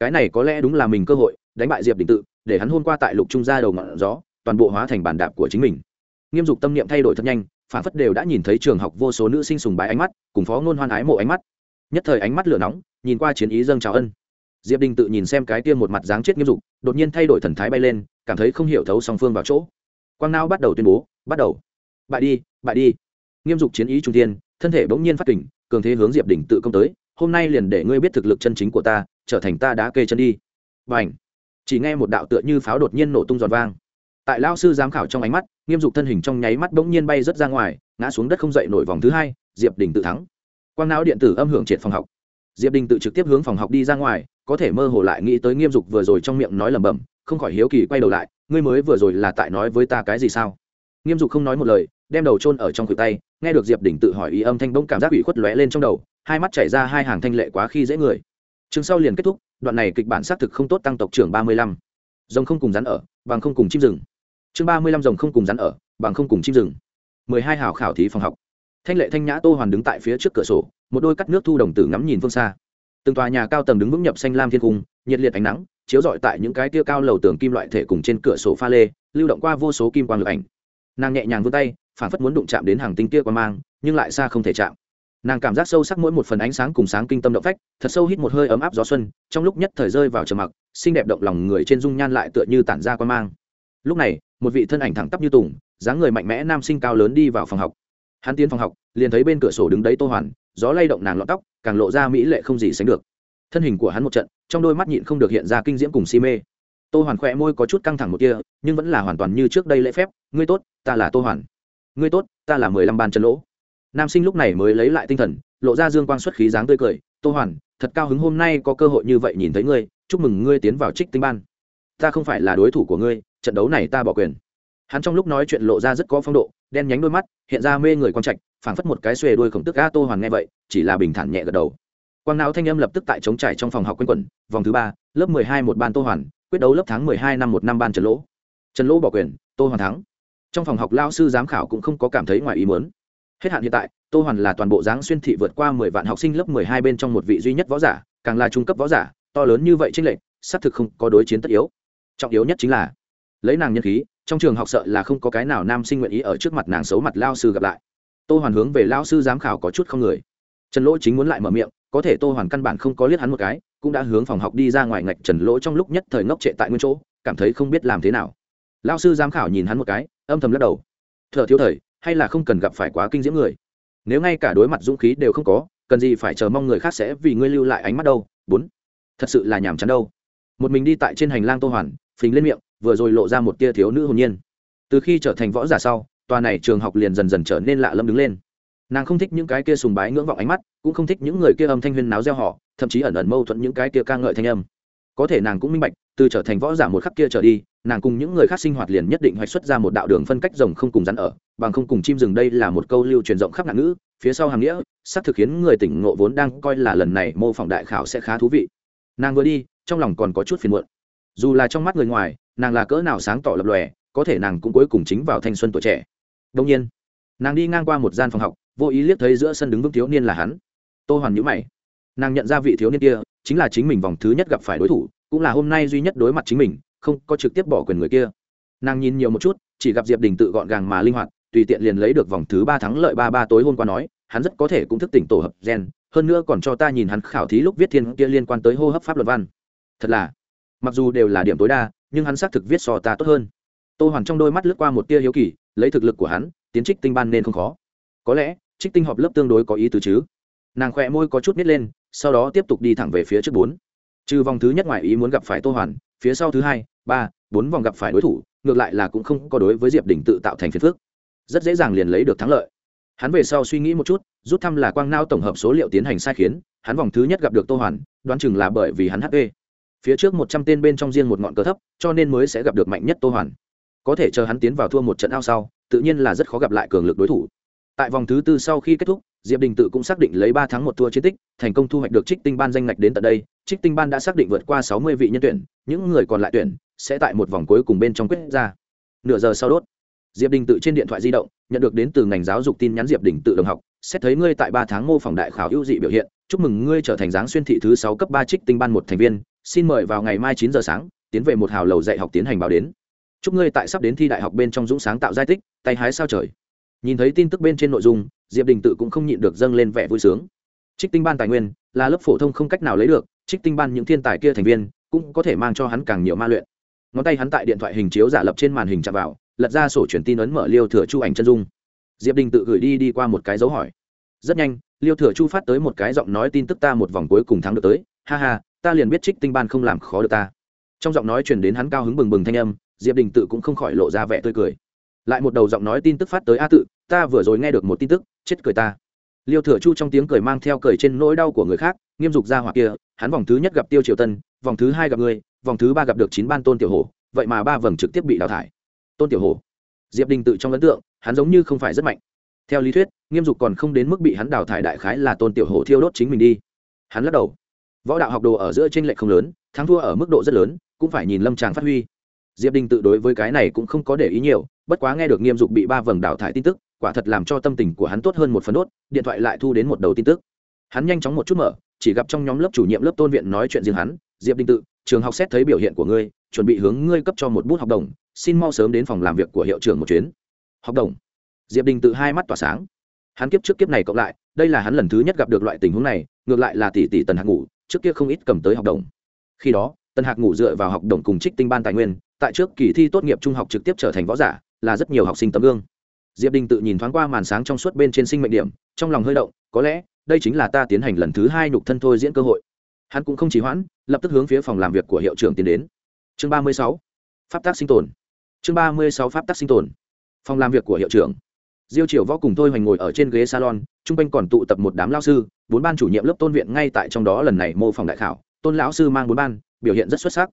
Speaker 1: cái này có lẽ đúng là mình cơ hội, đánh bại diệp đình tự, để hắn hôn qua tại lục trung gia đầu ngọn gió, toàn bộ hóa thành bản đạp của chính mình. Nghiêm dục tâm niệm thay đổi thật nhanh, phản phất đều đã nhìn thấy trường học vô số nữ sinh sùng bái ánh mắt, cùng phó ngôn hoan ái mộ ánh mắt. Nhất thời ánh mắt lửa nóng, nhìn qua chiến ý dâng trào ân. Diệp đình tự nhìn xem cái tiêm một mặt dáng chết nghiêm dục, đột nhiên thay đổi thần thái bay lên, cảm thấy không hiểu thấu song phương vào chỗ. Quang nao bắt đầu tuyên bố, bắt đầu. Bại đi bại đi. Nghiêm dục chiến ý trung tiên thân thể bỗng nhiên phát kình, cường thế hướng diệp đình tự công tới, hôm nay liền để ngươi biết thực lực chân chính của ta trở thành ta đã kê chân đi. B n chỉ nghe một đạo tựa như pháo đột nhiên nổ tung giòn vang. Tại lao sư giám khảo trong ánh mắt, nghiêm dục thân hình trong nháy mắt bỗng nhiên bay rớt ra ngoài, ngã xuống đất không dậy nổi vòng thứ hai, diệp đình tự thắng. Quang não điện tử âm hưởng triệt phòng học. Diệp đình tự trực tiếp hướng phòng học đi ra ngoài, có thể mơ hồ lại nghĩ tới nghiêm dục vừa rồi trong miệng nói lẩm bẩm, không khỏi hiếu kỳ quay đầu lại, ngươi mới vừa rồi là tại nói với ta cái gì sao? Nghiêm dục không nói một lời, đem đầu chôn ở trong cửa tay, nghe được diệp đình tự hỏi ý âm thanh bỗng cảm giác ủy khuất lóe lên trong đầu, hai mắt chảy ra hai hàng thanh lệ quá khi dễ người chương sau liền kết thúc, đoạn này kịch bản xác thực không tốt tăng tộc trưởng ba mươi lăm. Rồng không cùng rắn ở, bằng không cùng chim rừng. Chương ba mươi lăm rồng không cùng rắn ở, bằng không cùng chim rừng. mười hai hào khảo thí phòng học. Thanh lệ thanh nhã tô hoàn đứng tại phía trước cửa sổ, một đôi cắt nước thu đồng tử ngắm nhìn phương xa. Từng tòa nhà cao tầng đứng vững nhập xanh lam thiên cung, nhiệt liệt ánh nắng, chiếu rọi tại những cái tia cao lầu tường kim loại thể cùng trên cửa sổ pha lê, lưu động qua vô số kim quang lực ảnh. Nàng nhẹ nhàng vươn tay phản phất muốn đụng chạm đến hàng tinh kia qua mang, nhưng lại xa không thể chạm nàng cảm giác sâu sắc mỗi một phần ánh sáng cùng sáng kinh tâm động phách, thật sâu hít một hơi ấm áp gió xuân, trong lúc nhất thời rơi vào trầm mặc, xinh đẹp động lòng người trên dung nhan lại tựa như tản ra quan mang. Lúc này, một vị thân ảnh thẳng tắp như tùng, dáng người mạnh mẽ nam sinh cao lớn đi vào phòng học. Hắn tiến phòng học, liền thấy bên cửa sổ đứng đấy tô hoàn, gió lay động nàng lọt tóc, càng lộ ra mỹ lệ không gì sánh được. Thân hình của hắn một trận, trong đôi mắt nhịn không được hiện ra kinh diễm cùng si mê. Tô hoàn khỏe môi có chút căng thẳng một kia nhưng vẫn là hoàn toàn như trước đây lễ phép, ngươi tốt, ta là tô hoàn. Ngươi tốt, ta là mười lăm ban chân lỗ nam sinh lúc này mới lấy lại tinh thần, lộ ra dương quang xuất khí dáng tươi cười, tô hoàn, thật cao hứng hôm nay có cơ hội như vậy nhìn thấy ngươi, chúc mừng ngươi tiến vào trích tinh ban. Ta không phải là đối thủ của ngươi, trận đấu này ta bỏ quyền. Hắn trong lúc nói chuyện lộ ra rất có phong độ, đen nhánh đôi mắt, hiện ra mê người quang trạch, phảng phất một cái xuề đuôi khổng tức a tô hoàn nghe vậy, chỉ là bình thản nhẹ gật đầu. Quang não thanh âm lập tức tại chống trải trong phòng học quanh quẩn, vòng thứ ba, lớp mười hai một ban tô hoàn, quyết đấu lớp tháng mười hai năm một năm ban trần lỗ. Trần lỗ bỏ quyền, tô hoàn thắng. Trong phòng học lao sư giám khảo cũng không có cảm thấy ngoài ý muốn hết hạn hiện tại, tô hoàn là toàn bộ giáng xuyên thị vượt qua mười vạn học sinh lớp mười hai bên trong một vị duy nhất võ giả, càng là trung cấp võ giả, to lớn như vậy tranh lệch, xác thực không có đối chiến tất yếu. Trọng yếu nhất chính là, lấy nàng nhân khí, trong trường học sợ là không có cái nào nam sinh nguyện ý ở trước mặt nàng xấu mặt lao sư gặp lại. Tô hoàn hướng về lao sư giám khảo có chút không người. Trần lỗ chính muốn lại mở miệng, có thể tô hoàn căn bản không có liếc hắn một cái, cũng đã hướng phòng học đi ra ngoài ngạch trần lỗ trong lúc nhất thời ngốc trệ tại nguyên chỗ, cảm thấy không biết làm thế nào. Lao sư giám khảo nhìn hắn một cái, âm thầm lắc đầu. Thợ thiếu thời hay là không cần gặp phải quá kinh diễm người? Nếu ngay cả đối mặt dũng khí đều không có, cần gì phải chờ mong người khác sẽ vì ngươi lưu lại ánh mắt đâu? Bốn, thật sự là nhàm chán đâu. Một mình đi tại trên hành lang tô hoàn, phình lên miệng, vừa rồi lộ ra một tia thiếu nữ hồn nhiên. Từ khi trở thành võ giả sau, tòa này trường học liền dần dần trở nên lạ lâm đứng lên. Nàng không thích những cái kia sùng bái ngưỡng vọng ánh mắt, cũng không thích những người kia âm thanh huyên náo gieo họ thậm chí ẩn ẩn mâu thuẫn những cái kia ca ngợi thanh âm có thể nàng cũng minh bạch, từ trở thành võ giả một khắc kia trở đi, nàng cùng những người khác sinh hoạt liền nhất định hoạch xuất ra một đạo đường phân cách rồng không cùng rắn ở, bằng không cùng chim rừng đây là một câu lưu truyền rộng khắp ngạn ngữ, phía sau hàng nghĩa, xác thực khiến người tỉnh ngộ vốn đang coi là lần này mô phỏng đại khảo sẽ khá thú vị. Nàng vừa đi, trong lòng còn có chút phiền muộn. Dù là trong mắt người ngoài, nàng là cỡ nào sáng tỏ lập lòe, có thể nàng cũng cuối cùng chính vào thanh xuân tuổi trẻ. Đông nhiên, nàng đi ngang qua một gian phòng học, vô ý liếc thấy giữa sân đứng vững thiếu niên là hắn. Tô hoàn nhữ mày. Nàng nhận ra vị thiếu niên kia chính là chính mình vòng thứ nhất gặp phải đối thủ, cũng là hôm nay duy nhất đối mặt chính mình, không có trực tiếp bỏ quyền người kia. Nàng nhìn nhiều một chút, chỉ gặp diệp đình tự gọn gàng mà linh hoạt, tùy tiện liền lấy được vòng thứ ba thắng lợi ba ba tối hôm qua nói, hắn rất có thể cũng thức tỉnh tổ hợp gen, hơn nữa còn cho ta nhìn hắn khảo thí lúc viết thiên kia liên quan tới hô hấp pháp luật văn. Thật là, mặc dù đều là điểm tối đa, nhưng hắn xác thực viết so ta tốt hơn. Tô hoàn trong đôi mắt lướt qua một tia hiếu kỳ, lấy thực lực của hắn, tiến trích tinh ban nên không khó. Có lẽ, trích tinh họp lớp tương đối có ý tứ chứ. Nàng khỏe môi có chút nít lên sau đó tiếp tục đi thẳng về phía trước bốn. Trừ vòng thứ nhất ngoài ý muốn gặp phải tô hoàn, phía sau thứ hai, ba, bốn vòng gặp phải đối thủ, ngược lại là cũng không có đối với diệp đình tự tạo thành phiền phước rất dễ dàng liền lấy được thắng lợi. Hắn về sau suy nghĩ một chút, rút thăm là quang nao tổng hợp số liệu tiến hành sai khiến, hắn vòng thứ nhất gặp được tô hoàn, đoán chừng là bởi vì hắn hp phía trước một trăm tên bên trong riêng một ngọn cờ thấp, cho nên mới sẽ gặp được mạnh nhất tô hoàn. Có thể chờ hắn tiến vào thua một trận ao sau, tự nhiên là rất khó gặp lại cường lực đối thủ. Tại vòng thứ tư sau khi kết thúc diệp đình tự cũng xác định lấy ba tháng một thua chiến tích, thành công thu hoạch được trích tinh ban danh ngạch đến tận đây. Trích tinh ban đã xác định vượt qua sáu mươi vị nhân tuyển, những người còn lại tuyển sẽ tại một vòng cuối cùng bên trong quyết ra. Nửa giờ sau đốt, diệp đình tự trên điện thoại di động nhận được đến từ ngành giáo dục tin nhắn diệp đình tự đồng học, xét thấy ngươi tại ba tháng mô phỏng đại khảo ưu dị biểu hiện, chúc mừng ngươi trở thành giáng xuyên thị thứ sáu cấp ba trích tinh ban một thành viên. Xin mời vào ngày mai chín giờ sáng, tiến về một hào lầu dạy học tiến hành báo đến. Chúc ngươi tại sắp đến thi đại học bên trong dũng sáng tạo giai tích, tay hái sao trời. Nhìn thấy tin tức bên trên nội dung diệp đình tự cũng không nhịn được dâng lên vẻ vui sướng. Trích tinh ban tài nguyên là lớp phổ thông không cách nào lấy được, trích tinh ban những thiên tài kia thành viên cũng có thể mang cho hắn càng nhiều ma luyện. Ngón tay hắn tại điện thoại hình chiếu giả lập trên màn hình chạm vào, lật ra sổ truyền tin ấn mở liêu thừa chu ảnh chân dung. Diệp đình tự gửi đi đi qua một cái dấu hỏi. Rất nhanh, liêu thừa chu phát tới một cái giọng nói tin tức ta một vòng cuối cùng thắng được tới, ha ha, ta liền biết trích tinh ban không làm khó được ta. Trong giọng nói truyền đến hắn cao hứng bừng bừng thanh âm, diệp đình tự cũng không khỏi lộ ra vẻ tươi cười. Lại một đầu giọng nói tin tức phát tới a tự ta vừa rồi nghe được một tin tức, chết cười ta. Liêu thừa chu trong tiếng cười mang theo cười trên nỗi đau của người khác, nghiêm dục ra hoặc kia, hắn vòng thứ nhất gặp tiêu triều tân, vòng thứ hai gặp người, vòng thứ ba gặp được chín ban tôn tiểu hồ vậy mà ba vầng trực tiếp bị đào thải. Tôn tiểu hồ diệp đình tự trong ấn tượng, hắn giống như không phải rất mạnh. Theo lý thuyết, nghiêm dục còn không đến mức bị hắn đào thải đại khái là tôn tiểu hồ thiêu đốt chính mình đi. Hắn lắc đầu. Võ đạo học đồ ở giữa t r ê n lệch không lớn, thắng thua ở mức độ rất lớn, cũng phải nhìn lâm tràng phát huy. Diệp đình tự đối với cái này cũng không có để ý nhiều, bất quá nghe được nghiêm dục bị ba vầng đào thải tin tức quả thật làm cho tâm tình của hắn tốt hơn một phần đốt, điện thoại lại thu đến một đầu tin tức. Hắn nhanh chóng một chút mở, chỉ gặp trong nhóm lớp chủ nhiệm lớp tôn viện nói chuyện riêng hắn, diệp đình tự, trường học xét thấy biểu hiện của ngươi, chuẩn bị hướng ngươi cấp cho một bút học đồng, xin mau sớm đến phòng làm việc của hiệu trưởng một chuyến. Học đồng? Diệp đình tự hai mắt tỏa sáng. Hắn kiếp trước kiếp này cộng lại, đây là hắn lần thứ nhất gặp được loại tình huống này, ngược lại là tỷ tỷ tần hạc ngủ, trước kia không ít cầm tới học đồng. Khi đó, tần hạc ngủ dựa vào học đồng cùng trích tinh ban tài nguyên, tại trước kỳ thi tốt nghiệp trung học trực tiếp trở thành võ giả, là rất nhiều học sinh tấm gương diệp đình tự nhìn thoáng qua màn sáng trong suốt bên trên sinh mệnh điểm, trong lòng hơi động, có lẽ, đây chính là ta tiến hành lần thứ hai nhục thân thôi diễn cơ hội. Hắn cũng không chỉ hoãn, lập tức hướng phía phòng làm việc của hiệu trưởng tiến đến. Chương ba mươi sáu, pháp tác sinh tồn. Chương ba mươi sáu, pháp tác sinh tồn. Phòng làm việc của hiệu trưởng. Diêu triều võ cùng tôi hoành ngồi ở trên ghế salon chung quanh còn tụ tập một đám lao sư, bốn ban chủ nhiệm lớp tôn viện ngay tại trong đó lần này mô phỏng đại khảo. Tôn lão sư mang bốn ban, biểu hiện rất xuất sắc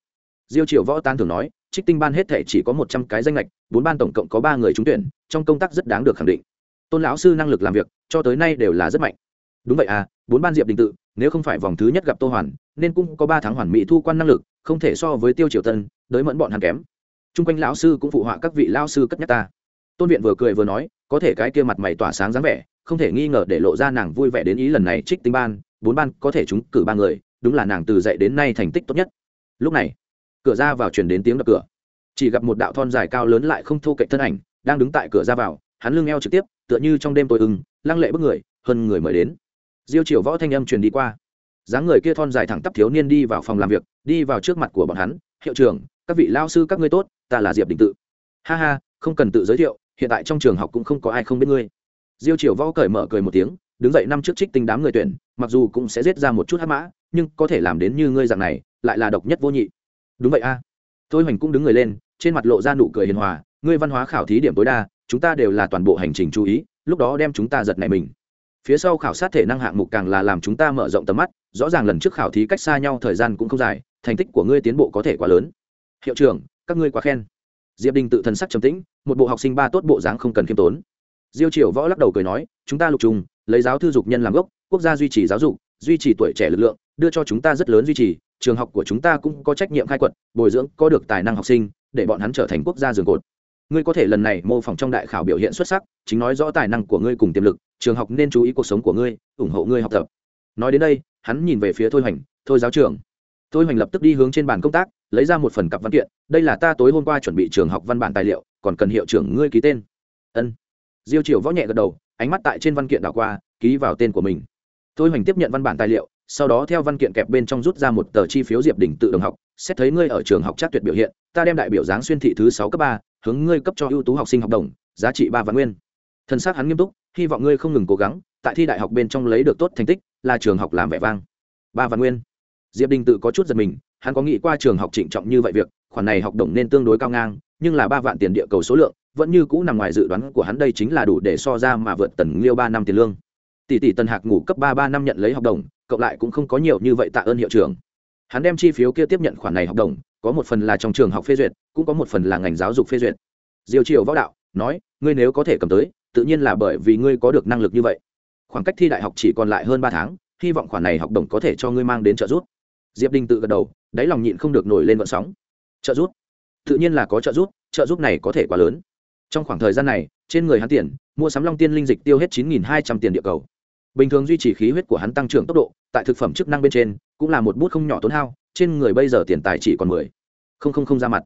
Speaker 1: diêu Triệu võ tan thường nói, trích tinh ban hết thể chỉ có một trăm cái danh lệch, bốn ban tổng cộng có ba người trúng tuyển, trong công tác rất đáng được khẳng định. Tôn lão sư năng lực làm việc, cho tới nay đều là rất mạnh. Đúng vậy à bốn ban diệp đình tự, nếu không phải vòng thứ nhất gặp tô hoàn, nên cũng có ba tháng hoàn mỹ thu quan năng lực, không thể so với tiêu triều tân, đới mẫn bọn hắn kém. T r u n g quanh lão sư cũng phụ họa các vị lao sư cất nhắc ta. Tôn viện vừa cười vừa nói, có thể cái kia mặt mày tỏa sáng dáng vẻ, không thể nghi ngờ để lộ ra nàng vui vẻ đến ý lần này trích tinh ban, bốn ban có thể chúng cử ba người, đúng là nàng từ dậy đến nay thành tích tốt nhất. Lúc này cửa ra vào chuyển đến tiếng đập cửa. Chỉ gặp một đạo thon dài cao lớn lại không thô cạnh thân ảnh đang đứng tại cửa ra vào, hắn lưng eo trực tiếp, tựa như trong đêm tối ưng, lăng lệ bức người, hơn người mời đến. Diêu triều võ thanh âm truyền đi qua. Dáng người kia thon dài thẳng tắp thiếu niên đi vào phòng làm việc, đi vào trước mặt của bọn hắn, hiệu trưởng, các vị lao sư các ngươi tốt, ta là diệp đình tự. Ha ha, không cần tự giới thiệu, hiện tại trong trường học cũng không có ai không biết ngươi. Diêu triều võ cởi mở cười một tiếng, đứng dậy năm trước trích tinh đám người tuyển, mặc dù cũng sẽ giết ra một chút hát mã, nhưng có thể làm đến như ngươi dạng này, lại là độc nhất vô nhị đúng vậy a. À. thôi hoành cũng đứng người lên, trên mặt lộ ra nụ cười hiền hòa, ngươi văn hóa khảo thí điểm tối đa, chúng ta đều là toàn bộ hành trình chú ý, lúc đó đem chúng ta giật nảy mình. Phía sau khảo sát thể năng hạng mục càng là làm chúng ta mở rộng tầm mắt, rõ ràng lần trước khảo thí cách xa nhau thời gian cũng không dài, thành tích của ngươi tiến bộ có thể quá lớn. Hiệu trưởng, các ngươi quá khen. Diệp đình tự thần sắc trầm tĩnh, một bộ học sinh ba tốt bộ dáng không cần khiêm tốn. Diêu triều võ lắc đầu cười nói, chúng ta lục trùng, lấy giáo thư dục nhân làm gốc, quốc gia duy trì giáo dục, duy trì tuổi trẻ lực lượng, đưa cho chúng ta rất lớn duy trì trường học của chúng ta cũng có trách nhiệm khai quật, bồi dưỡng có được tài năng học sinh, để bọn hắn trở thành quốc gia giường cột. Ngươi có thể lần này mô phỏng trong đại khảo biểu hiện xuất sắc, chính nói rõ tài năng của ngươi cùng tiềm lực, trường học nên chú ý cuộc sống của ngươi, ủng hộ ngươi học tập. Nói đến đây, hắn nhìn về phía thôi hoành, thôi giáo trưởng. Thôi hoành lập tức đi hướng trên bàn công tác, lấy ra một phần cặp văn kiện, đây là ta tối hôm qua chuẩn bị trường học văn bản tài liệu, còn cần hiệu trưởng ngươi ký tên. Ân. Diêu triều võ nhẹ gật đầu, ánh mắt tại trên văn kiện đảo qua, ký vào tên của mình. Thôi hoành tiếp nhận văn bản tài liệu sau đó theo văn kiện kẹp bên trong rút ra một tờ chi phiếu diệp đỉnh tự đồng học, xét thấy ngươi ở trường học chắc tuyệt biểu hiện, ta đem đại biểu giáng xuyên thị thứ sáu cấp ba, hướng ngươi cấp cho ưu tú học sinh học đồng, giá trị ba vạn nguyên. Thân xác hắn nghiêm túc, hy vọng ngươi không ngừng cố gắng, tại thi đại học bên trong lấy được tốt thành tích, là trường học làm vẻ vang. Ba vạn nguyên. Diệp đình tự có chút giật mình, hắn có nghĩ qua trường học trịnh trọng như vậy việc, khoản này học đồng nên tương đối cao ngang, nhưng là ba vạn tiền địa cầu số lượng, vẫn như cũ nằm ngoài dự đoán của hắn đây chính là đủ để so ra mà vượt tần liêu ba năm tiền lương. Tỷ tỷ tần hạc ngủ cấp ba ba năm nhận lấy học đồng cộng lại cũng không có nhiều như vậy tạ ơn hiệu trưởng. Hắn đem chi phiếu kia tiếp nhận khoản này học đồng, có một phần là trong trường học phê duyệt, cũng có một phần là ngành giáo dục phê duyệt. Diều triều võ đạo, nói, ngươi nếu có thể cầm tới, tự nhiên là bởi vì ngươi có được năng lực như vậy. Khoảng cách thi đại học chỉ còn lại hơn ba tháng, hy vọng khoản này học đồng có thể cho ngươi mang đến trợ giúp. Diệp đình tự gật đầu, đáy lòng nhịn không được nổi lên vận sóng. Trợ giúp? Tự nhiên là có trợ giúp trợ giúp này có thể quá lớn. Trong khoảng thời gian này, trên người hắn tiền, mua sắm long tiên linh dịch tiêu hết chín hai trăm tiền địa cầu bình thường duy trì khí huyết của hắn tăng trưởng tốc độ, tại thực phẩm chức năng bên trên, cũng là một bút không nhỏ tốn hao, trên người bây giờ tiền tài chỉ còn mười. Không không không ra mặt.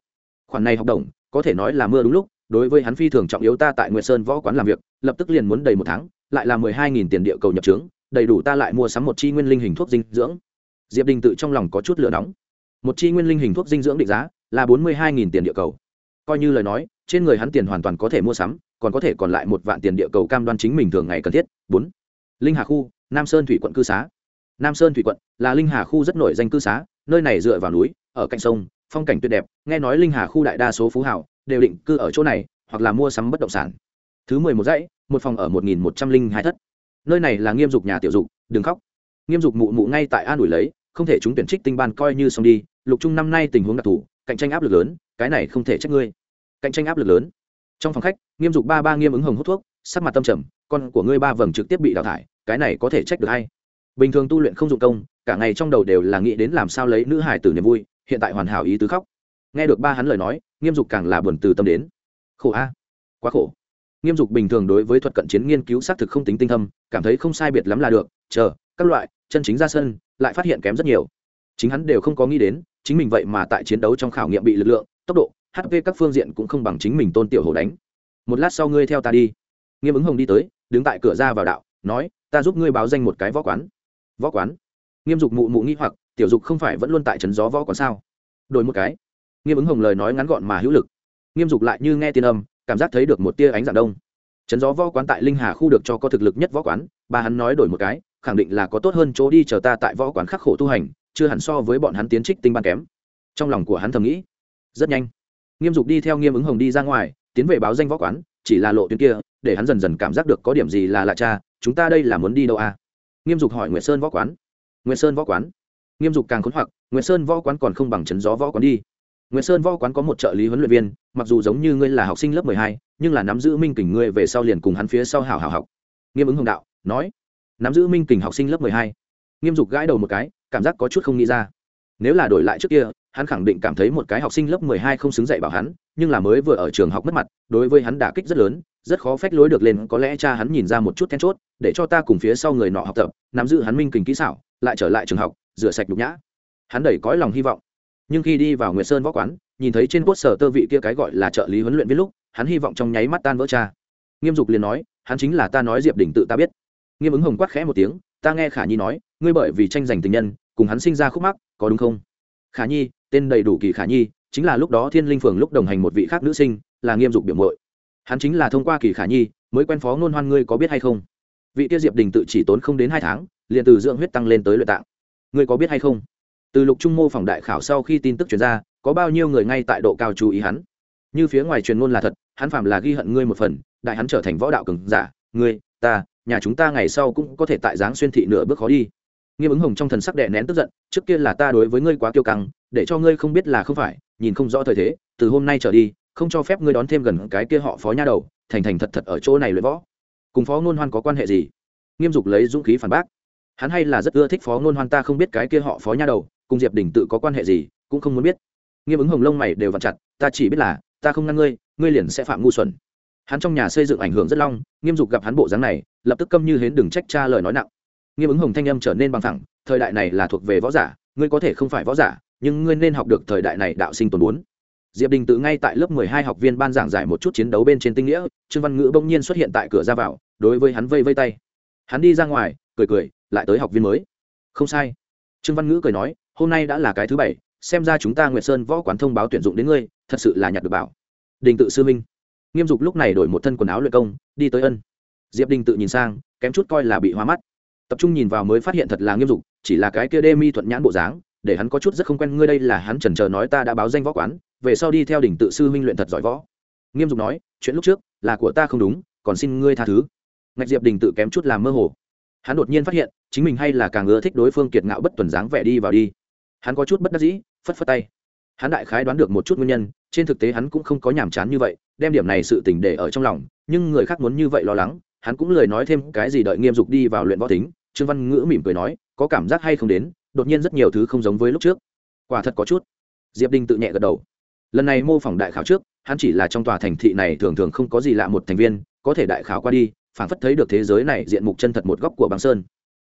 Speaker 1: Khoản này học đồng, có thể nói là mưa đúng lúc, đối với hắn phi thường trọng yếu ta tại nguyệt sơn võ quán làm việc, lập tức liền muốn đầy một tháng, lại là mười hai nghìn tiền địa cầu nhập trướng, đầy đủ ta lại mua sắm một chi nguyên linh hình thuốc dinh dưỡng. Diệp đình tự trong lòng có chút lửa nóng. Một chi nguyên linh hình thuốc dinh dưỡng định giá là bốn mươi hai nghìn tiền địa cầu. Coi như lời nói, trên người hắn tiền hoàn toàn có thể mua sắm, còn có thể còn lại một vạn tiền địa cầu cam đoan chính mình thường ngày cần thiết. Bốn linh hà khu, nam sơn thủy quận cư xá. Nam sơn thủy quận là linh hà khu rất nổi danh cư xá, nơi này dựa vào núi, ở cạnh sông, phong cảnh tuyệt đẹp, nghe nói linh hà khu đại đa số phú hảo đều định cư ở chỗ này, hoặc là mua sắm bất động sản. Thứ mười một dãy, một phòng ở một nghìn một trăm linh hai thất. Nơi này là nghiêm dục nhà tiểu dục, đừng khóc. Nghiêm dục mụ mụ ngay tại an ủi lấy, không thể chúng tuyển trích tinh ban coi như xong đi, lục trung năm nay tình huống đặc thù, cạnh tranh áp lực lớn, cái này không thể trách ngươi. Cạnh tranh áp lực lớn. Trong phòng khách, nghiêm dục ba ba nghiêm ứng hồng hút thuốc, sắc mặt tâm trầm con của ngươi ba vầng trực tiếp bị đào thải, cái này có thể trách được hay? Bình thường tu luyện không dụng công, cả ngày trong đầu đều là nghĩ đến làm sao lấy nữ hải tử niềm vui, hiện tại hoàn hảo ý tứ khóc. Nghe được ba hắn lời nói, nghiêm dục càng là buồn từ tâm đến. Khổ a, quá khổ. Nghiêm dục bình thường đối với thuật cận chiến nghiên cứu xác thực không tính tinh thâm, cảm thấy không sai biệt lắm là được, chờ, các loại, chân chính ra sân, lại phát hiện kém rất nhiều. Chính hắn đều không có nghĩ đến, chính mình vậy mà tại chiến đấu trong khảo nghiệm bị lực lượng, tốc độ hp các phương diện cũng không bằng chính mình tôn tiểu hồ đánh. Một lát sau ngươi theo ta đi. Nghiêm ứng hồng đi tới đứng tại cửa ra vào đạo, nói, ta giúp ngươi báo danh một cái võ quán. Võ quán? Nghiêm dục mụ mụ nghĩ hoặc, tiểu dục không phải vẫn luôn tại trấn gió võ quán sao? Đổi một cái. Nghiêm ứng hồng lời nói ngắn gọn mà hữu lực. Nghiêm dục lại như nghe tiên âm, cảm giác thấy được một tia ánh dạng đông. Trấn gió võ quán tại linh hà khu được cho có thực lực nhất võ quán, bà hắn nói đổi một cái, khẳng định là có tốt hơn chỗ đi chờ ta tại võ quán khắc khổ tu hành, chưa hẳn so với bọn hắn tiến trích tinh ban kém. Trong lòng của hắn thầm nghĩ. Rất nhanh, nghiêm dục đi theo nghiêm ứng hồng đi ra ngoài, tiến về báo danh võ quán chỉ là lộ tuyến kia, để hắn dần dần cảm giác được có điểm gì là lạ cha, chúng ta đây là muốn đi đâu à? Nghiêm dục hỏi nguyệt sơn võ quán. Nguyệt sơn võ quán? Nghiêm dục càng khốn hoặc, nguyệt sơn võ quán còn không bằng chấn gió võ quán đi. Nguyệt sơn võ quán có một trợ lý huấn luyện viên, mặc dù giống như ngươi là học sinh lớp mười hai, nhưng là nắm giữ minh kình ngươi về sau liền cùng hắn phía sau hảo hảo học. Nghiêm ứng hồng đạo, nói, nắm giữ minh kình học sinh lớp mười hai. Nghiêm dục gãi đầu một cái, cảm giác có chút không nghĩ ra nếu là đổi lại trước kia, hắn khẳng định cảm thấy một cái học sinh lớp mười hai không xứng dạy bảo hắn, nhưng là mới vừa ở trường học mất mặt, đối với hắn đả kích rất lớn, rất khó phách lối được lên, có lẽ cha hắn nhìn ra một chút then chốt, để cho ta cùng phía sau người nọ học tập, nắm giữ hắn minh kình kỹ xảo, lại trở lại trường học, rửa sạch nhục nhã. Hắn đầy cõi lòng hy vọng. Nhưng khi đi vào nguyệt sơn võ quán, nhìn thấy trên quốc sở tơ vị kia cái gọi là trợ lý huấn luyện viết lúc, hắn hy vọng trong nháy mắt tan vỡ cha. Nghiêm dục liền nói, hắn chính là ta nói diệp đình tự ta biết. Nghiêm ứng hồng quát khẽ một tiếng, ta nghe khả nhi nói, ngươi bởi vì tranh giành tình nhân cùng hắn sinh ra khúc mắc, có đúng không? Khả nhi, tên đầy đủ kỳ khả nhi, chính là lúc đó thiên linh phường lúc đồng hành một vị khác nữ sinh, là nghiêm dục biểu mội hắn chính là thông qua kỳ khả nhi, mới quen phó ngôn hoan ngươi có biết hay không? Vị tiêu diệp đình tự chỉ tốn không đến hai tháng, liền từ dưỡng huyết tăng lên tới luyện tạng. Ngươi có biết hay không? Từ lục trung mô phỏng đại khảo sau khi tin tức chuyển ra, có bao nhiêu người ngay tại độ cao chú ý hắn? Như phía ngoài truyền ngôn là thật, hắn phạm là ghi hận ngươi một phần, đại hắn trở thành võ đạo cường giả, ngươi, ta, nhà chúng ta ngày sau cũng có thể tại dáng xuyên thị nửa bước khó đi nghiêm ứng hồng trong thần sắc đệ nén tức giận, trước kia là ta đối với ngươi quá kiêu căng, để cho ngươi không biết là không phải, nhìn không rõ thời thế, từ hôm nay trở đi, không cho phép ngươi đón thêm gần cái kia họ phó nha đầu, thành thành thật thật ở chỗ này luyện võ. Cùng phó ngôn hoan có quan hệ gì? Nghiêm dục lấy dũng khí phản bác. Hắn hay là rất ưa thích phó ngôn hoan ta không biết cái kia họ phó nha đầu, cùng diệp đình tự có quan hệ gì, cũng không muốn biết. Nghiêm ứng hồng lông mày đều vặn chặt, ta chỉ biết là, ta không ngăn ngươi ngươi liền sẽ phạm ngu xuẩn. Hắn trong nhà xây dựng ảnh hưởng rất long, nghiêm dục gặp hắn bộ dáng này, lập tức câm như hến đừng trách cha lời nói nặng nghiêm ứng hồng thanh âm trở nên bằng thẳng thời đại này là thuộc về võ giả, ngươi có thể không phải võ giả, nhưng ngươi nên học được thời đại này đạo sinh tồn bốn. Diệp đình tự ngay tại lớp mười hai học viên ban giảng giải một chút chiến đấu bên trên tinh nghĩa, trương văn ngữ bỗng nhiên xuất hiện tại cửa ra vào, đối với hắn vây vây tay. Hắn đi ra ngoài, cười cười, lại tới học viên mới. Không sai. Trương văn ngữ cười nói, hôm nay đã là cái thứ bảy, xem ra chúng ta nguyệt sơn võ quán thông báo tuyển dụng đến ngươi, thật sự là nhặt được bảo. Đình tự sư minh. Nghiêm dục lúc này đổi một thân quần áo luyện công, đi tới ân. Diệp đình tự nhìn sang, kém chút coi là bị hoa mắt tập trung nhìn vào mới phát hiện thật là nghiêm dục, chỉ là cái kia đê mi thuận nhãn bộ dáng, để hắn có chút rất không quen, ngươi đây là hắn chần chờ nói ta đã báo danh võ quán, về sau đi theo đỉnh tự sư huynh luyện thật giỏi võ. Nghiêm dục nói, chuyện lúc trước, là của ta không đúng, còn xin ngươi tha thứ. Ngạch diệp đình tự kém chút làm mơ hồ. Hắn đột nhiên phát hiện, chính mình hay là càng ưa thích đối phương kiệt ngạo bất tuần dáng vẻ đi vào đi. Hắn có chút bất đắc dĩ, phất phất tay. Hắn đại khái đoán được một chút nguyên nhân, trên thực tế hắn cũng không có nhàm chán như vậy, đem điểm này sự tình để ở trong lòng, nhưng người khác muốn như vậy lo lắng, hắn cũng lời nói thêm cái gì đợi nghiêm dục đi vào luyện võ tính trương văn ngữ mỉm cười nói, có cảm giác hay không đến, đột nhiên rất nhiều thứ không giống với lúc trước. Quả thật có chút. Diệp đinh tự nhẹ gật đầu. Lần này mô phỏng đại khảo trước, hắn chỉ là trong tòa thành thị này thường thường không có gì lạ một thành viên, có thể đại khảo qua đi, phảng phất thấy được thế giới này diện mục chân thật một góc của băng sơn.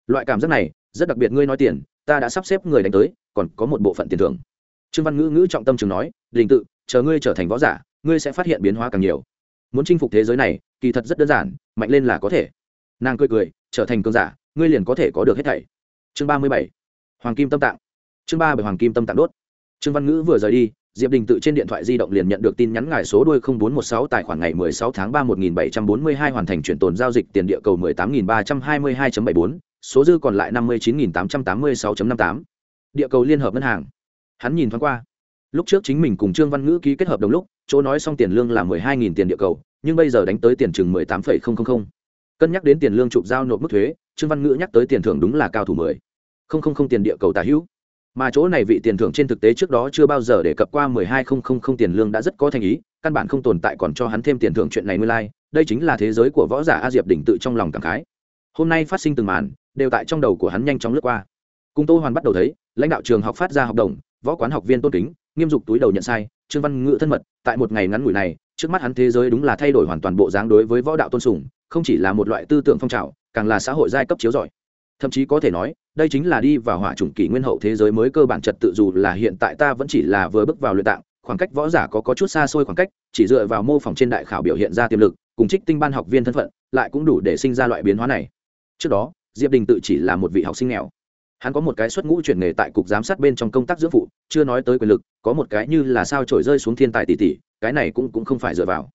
Speaker 1: Loại cảm giác này, rất đặc biệt ngươi nói tiền, ta đã sắp xếp người đánh tới, còn có một bộ phận tiền thưởng. Trương văn ngữ ngữ trọng tâm trường nói, đình tự, chờ ngươi trở thành võ giả, ngươi sẽ phát hiện biến hóa càng nhiều. Muốn chinh phục thế giới này, kỳ thật rất đơn giản, mạnh lên là có thể. Nàng cười cười, trở thành cơn giả ngươi liền có thể có được hết thảy. Chương ba mươi bảy, hoàng kim tâm tạng. Chương ba bảy, hoàng kim tâm tạng đốt. Trương văn ngữ vừa rời đi, diệp đình tự trên điện thoại di động liền nhận được tin nhắn ngài số đuôi bốn một sáu tài khoản ngày mười sáu tháng ba một nghìn bảy trăm bốn mươi hai hoàn thành chuyển tồn giao dịch tiền địa cầu mười tám nghìn ba trăm hai mươi hai bảy bốn, số dư còn lại năm mươi chín nghìn tám trăm tám mươi sáu năm tám. Địa cầu liên hợp ngân hàng. Hắn nhìn thoáng qua. Lúc trước chính mình cùng trương văn ngữ ký kết hợp đồng lúc, chỗ nói xong tiền lương là mười hai nghìn tiền địa cầu, nhưng bây giờ đánh tới tiền chừng mười tám phẩy không không không. Cân nhắc đến tiền lương chụp giao nộp mức thuế trương văn ngữ nhắc tới tiền thưởng đúng là cao thủ mười. Không không không tiền địa cầu tả hữu. Mà chỗ này vị tiền thưởng trên thực tế trước đó chưa bao giờ để cập qua mười hai không không không tiền lương đã rất có thành ý, căn bản không tồn tại còn cho hắn thêm tiền thưởng chuyện này nguyên lai、like. đây chính là thế giới của võ giả a diệp đỉnh tự trong lòng cảm khái. Hôm nay phát sinh từng màn, đều tại trong đầu của hắn nhanh chóng lướt qua. Cùng tô hoàn bắt đầu thấy, lãnh đạo trường học phát ra học đồng, võ quán học viên tôn kính, nghiêm dục túi đầu nhận sai, trương văn ngữ thân mật, tại một ngày ngắn ngủi này, trước mắt hắn thế giới đúng là thay đổi hoàn toàn bộ dáng đối với võ đạo tôn sùng, không chỉ là một loại tư tưởng phong trào càng là xã hội giai cấp chiếu giỏi. Thậm chí có thể nói, đây chính là đi vào hỏa chủng kỷ nguyên hậu thế giới mới cơ bản trật tự dù là hiện tại ta vẫn chỉ là vừa bước vào luyện tạng, khoảng cách võ giả có có chút xa xôi khoảng cách, chỉ dựa vào mô phỏng trên đại khảo biểu hiện ra tiềm lực, cùng trích tinh ban học viên thân phận, lại cũng đủ để sinh ra loại biến hóa này. Trước đó, diệp đình tự chỉ là một vị học sinh nghèo. Hắn có một cái xuất ngũ chuyển nghề tại cục giám sát bên trong công tác dưỡng phụ, chưa nói tới quyền lực, có một cái như là sao trổi rơi xuống thiên tài tỷ tỷ, cái này cũng cũng không phải dựa vào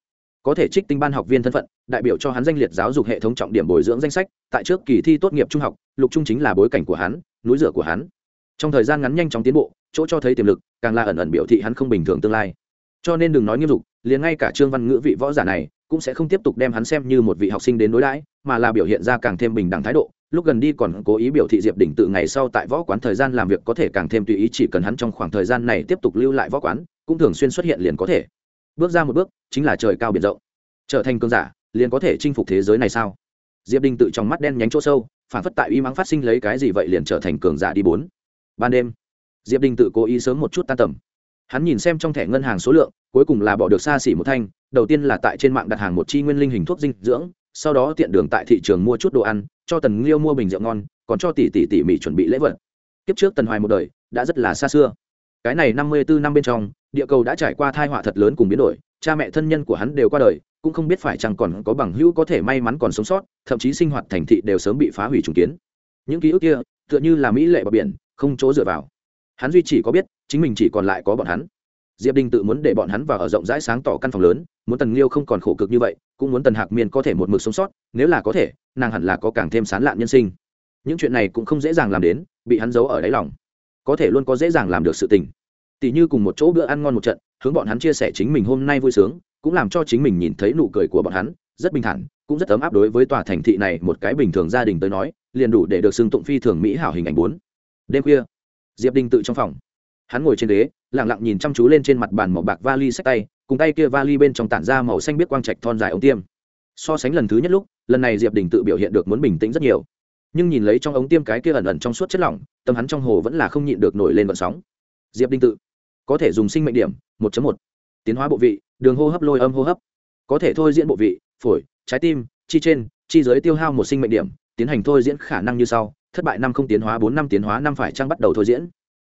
Speaker 1: có thể trích tinh ban học viên thân phận, đại biểu cho hắn danh liệt giáo dục hệ thống trọng điểm bồi dưỡng danh sách, tại trước kỳ thi tốt nghiệp trung học, lục trung chính là bối cảnh của hắn, núi rửa của hắn. Trong thời gian ngắn nhanh chóng tiến bộ, chỗ cho thấy tiềm lực, càng là ẩn ẩn biểu thị hắn không bình thường tương lai. Cho nên đừng nói nghiêm dục liền ngay cả trương văn ngữ vị võ giả này, cũng sẽ không tiếp tục đem hắn xem như một vị học sinh đến đối đãi, mà là biểu hiện ra càng thêm bình đẳng thái độ, lúc gần đi còn cố ý biểu thị diệp đỉnh tự ngày sau tại võ quán thời gian làm việc có thể càng thêm tùy ý chỉ cần hắn trong khoảng thời gian này tiếp tục lưu lại võ quán, cũng thường xuyên xuất hiện liền có thể. Bước ra một bước chính là trời cao biển rộng. Trở thành cơn giả, liền có thể chinh phục thế giới này sao? Diệp đình tự trong mắt đen nhánh chỗ sâu, phản phất tại uy mắng phát sinh lấy cái gì vậy liền trở thành cường giả đi bốn. Ban đêm, diệp đình tự cố ý sớm một chút tan tầm. Hắn nhìn xem trong thẻ ngân hàng số lượng, cuối cùng là bỏ được xa xỉ một thanh, đầu tiên là tại trên mạng đặt hàng một chi nguyên linh hình thuốc dinh dưỡng, sau đó tiện đường tại thị trường mua chút đồ ăn, cho tần liêu mua bình rượu ngon, còn cho tỷ tỷ tỷ mỹ chuẩn bị lễ vật. Kiếp trước tần hoài một đời, đã rất là xa xưa. Cái này năm mươi bốn năm bên trong, địa cầu đã trải qua thai họa thật lớn cùng biến đổi cha mẹ thân nhân của hắn đều qua đời, cũng không biết phải chăng còn có bằng hữu có thể may mắn còn sống sót, thậm chí sinh hoạt thành thị đều sớm bị phá hủy trùng kiến. Những ký ức kia, tựa như là mỹ lệ bờ biển, không chỗ dựa vào. Hắn duy chỉ có biết, chính mình chỉ còn lại có bọn hắn. Diệp đình tự muốn để bọn hắn vào ở rộng rãi sáng tỏ căn phòng lớn, muốn tần liêu không còn khổ cực như vậy, cũng muốn tần hạc miên có thể một mực sống sót, nếu là có thể, nàng hẳn là có càng thêm sán lạn nhân sinh. Những chuyện này cũng không dễ dàng làm đến, bị hắn giấu ở đáy lòng. Có thể luôn có dễ dàng làm được sự tình. Tỷ như cùng một chỗ bữa ăn ngon một trận hướng bọn hắn chia sẻ chính mình hôm nay vui sướng, cũng làm cho chính mình nhìn thấy nụ cười của bọn hắn, rất bình thản, cũng rất ấm áp đối với tòa thành thị này một cái bình thường gia đình tới nói, liền đủ để được xưng tụng phi thường mỹ hảo hình ảnh bốn. Đêm khuya, diệp đình tự trong phòng. Hắn ngồi trên ghế lẳng lặng nhìn chăm chú lên trên mặt bàn màu bạc vali sách tay, cùng tay kia vali bên trong tản ra màu xanh biết quang trạch thon dài ống tiêm. So sánh lần thứ nhất lúc, lần này diệp đình tự biểu hiện được muốn bình tĩnh rất nhiều. Nhưng nhìn lấy trong ống tiêm cái kia ẩn ẩn trong suốt chất lỏng, tâm hắn trong hồ vẫn là không nhịn được nổi lên vận sóng. Diệp đình tự có thể dùng sinh mệnh điểm 1.1 tiến hóa bộ vị, đường hô hấp lôi âm hô hấp. Có thể thôi diễn bộ vị, phổi, trái tim, chi trên, chi giới tiêu hao một sinh mệnh điểm, tiến hành thôi diễn khả năng như sau, thất bại năm không tiến hóa, bốn năm tiến hóa, năm phải trang bắt đầu thôi diễn.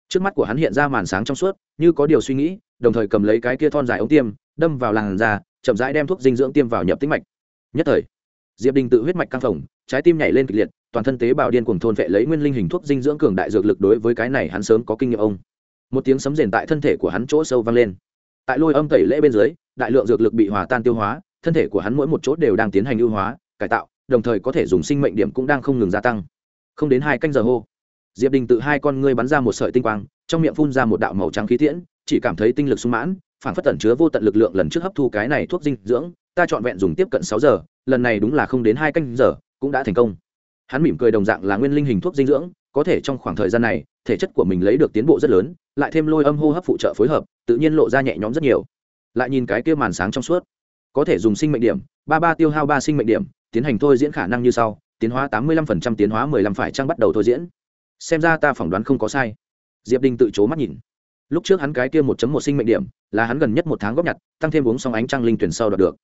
Speaker 1: Trước mắt của hắn hiện ra màn sáng trong suốt, như có điều suy nghĩ, đồng thời cầm lấy cái kia thon dài ống tiêm, đâm vào làn da, chậm rãi đem thuốc dinh dưỡng tiêm vào nhập tĩnh mạch. Nhất thời, diệp đình tự huyết mạch căng phồng, trái tim nhảy lên kịch liệt, toàn thân tế bào điên cuồng thôn vệ lấy nguyên linh hình thuốc dinh dưỡng cường đại dược lực đối với cái này hắn sớm có kinh nghiệm ông một tiếng sấm rền tại thân thể của hắn chỗ sâu vang lên. Tại lôi âm tẩy lễ bên dưới, đại lượng dược lực bị hòa tan tiêu hóa, thân thể của hắn mỗi một chỗ đều đang tiến hành ưu hóa, cải tạo, đồng thời có thể dùng sinh mệnh điểm cũng đang không ngừng gia tăng. Không đến hai canh giờ hô, diệp đình tự hai con ngươi bắn ra một sợi tinh quang, trong miệng phun ra một đạo màu trắng khí tiễn, chỉ cảm thấy tinh lực sung mãn, phản phất tẩn chứa vô tận lực lượng lần trước hấp thu cái này thuốc dinh dưỡng, ta chọn vẹn dùng tiếp cận sáu giờ, lần này đúng là không đến hai canh giờ, cũng đã thành công. Hắn mỉm cười đồng dạng là nguyên linh hình thuốc dinh dưỡng có thể trong khoảng thời gian này, thể chất của mình lấy được tiến bộ rất lớn, lại thêm lôi âm hô hấp phụ trợ phối hợp, tự nhiên lộ ra nhẹ nhõm rất nhiều. Lại nhìn cái kia màn sáng trong suốt, có thể dùng sinh mệnh điểm, ba ba tiêu hao ba sinh mệnh điểm, tiến hành thôi diễn khả năng như sau, tiến hóa tám mươi lăm phần trăm, tiến hóa mười lăm phải trang bắt đầu thôi diễn. Xem ra ta phỏng đoán không có sai. Diệp đình tự c mắt nhìn. Lúc trước hắn cái kia một một sinh mệnh điểm, là hắn gần nhất một tháng góp nhặt, tăng thêm uống xong ánh trăng linh tuyển sau đoạt được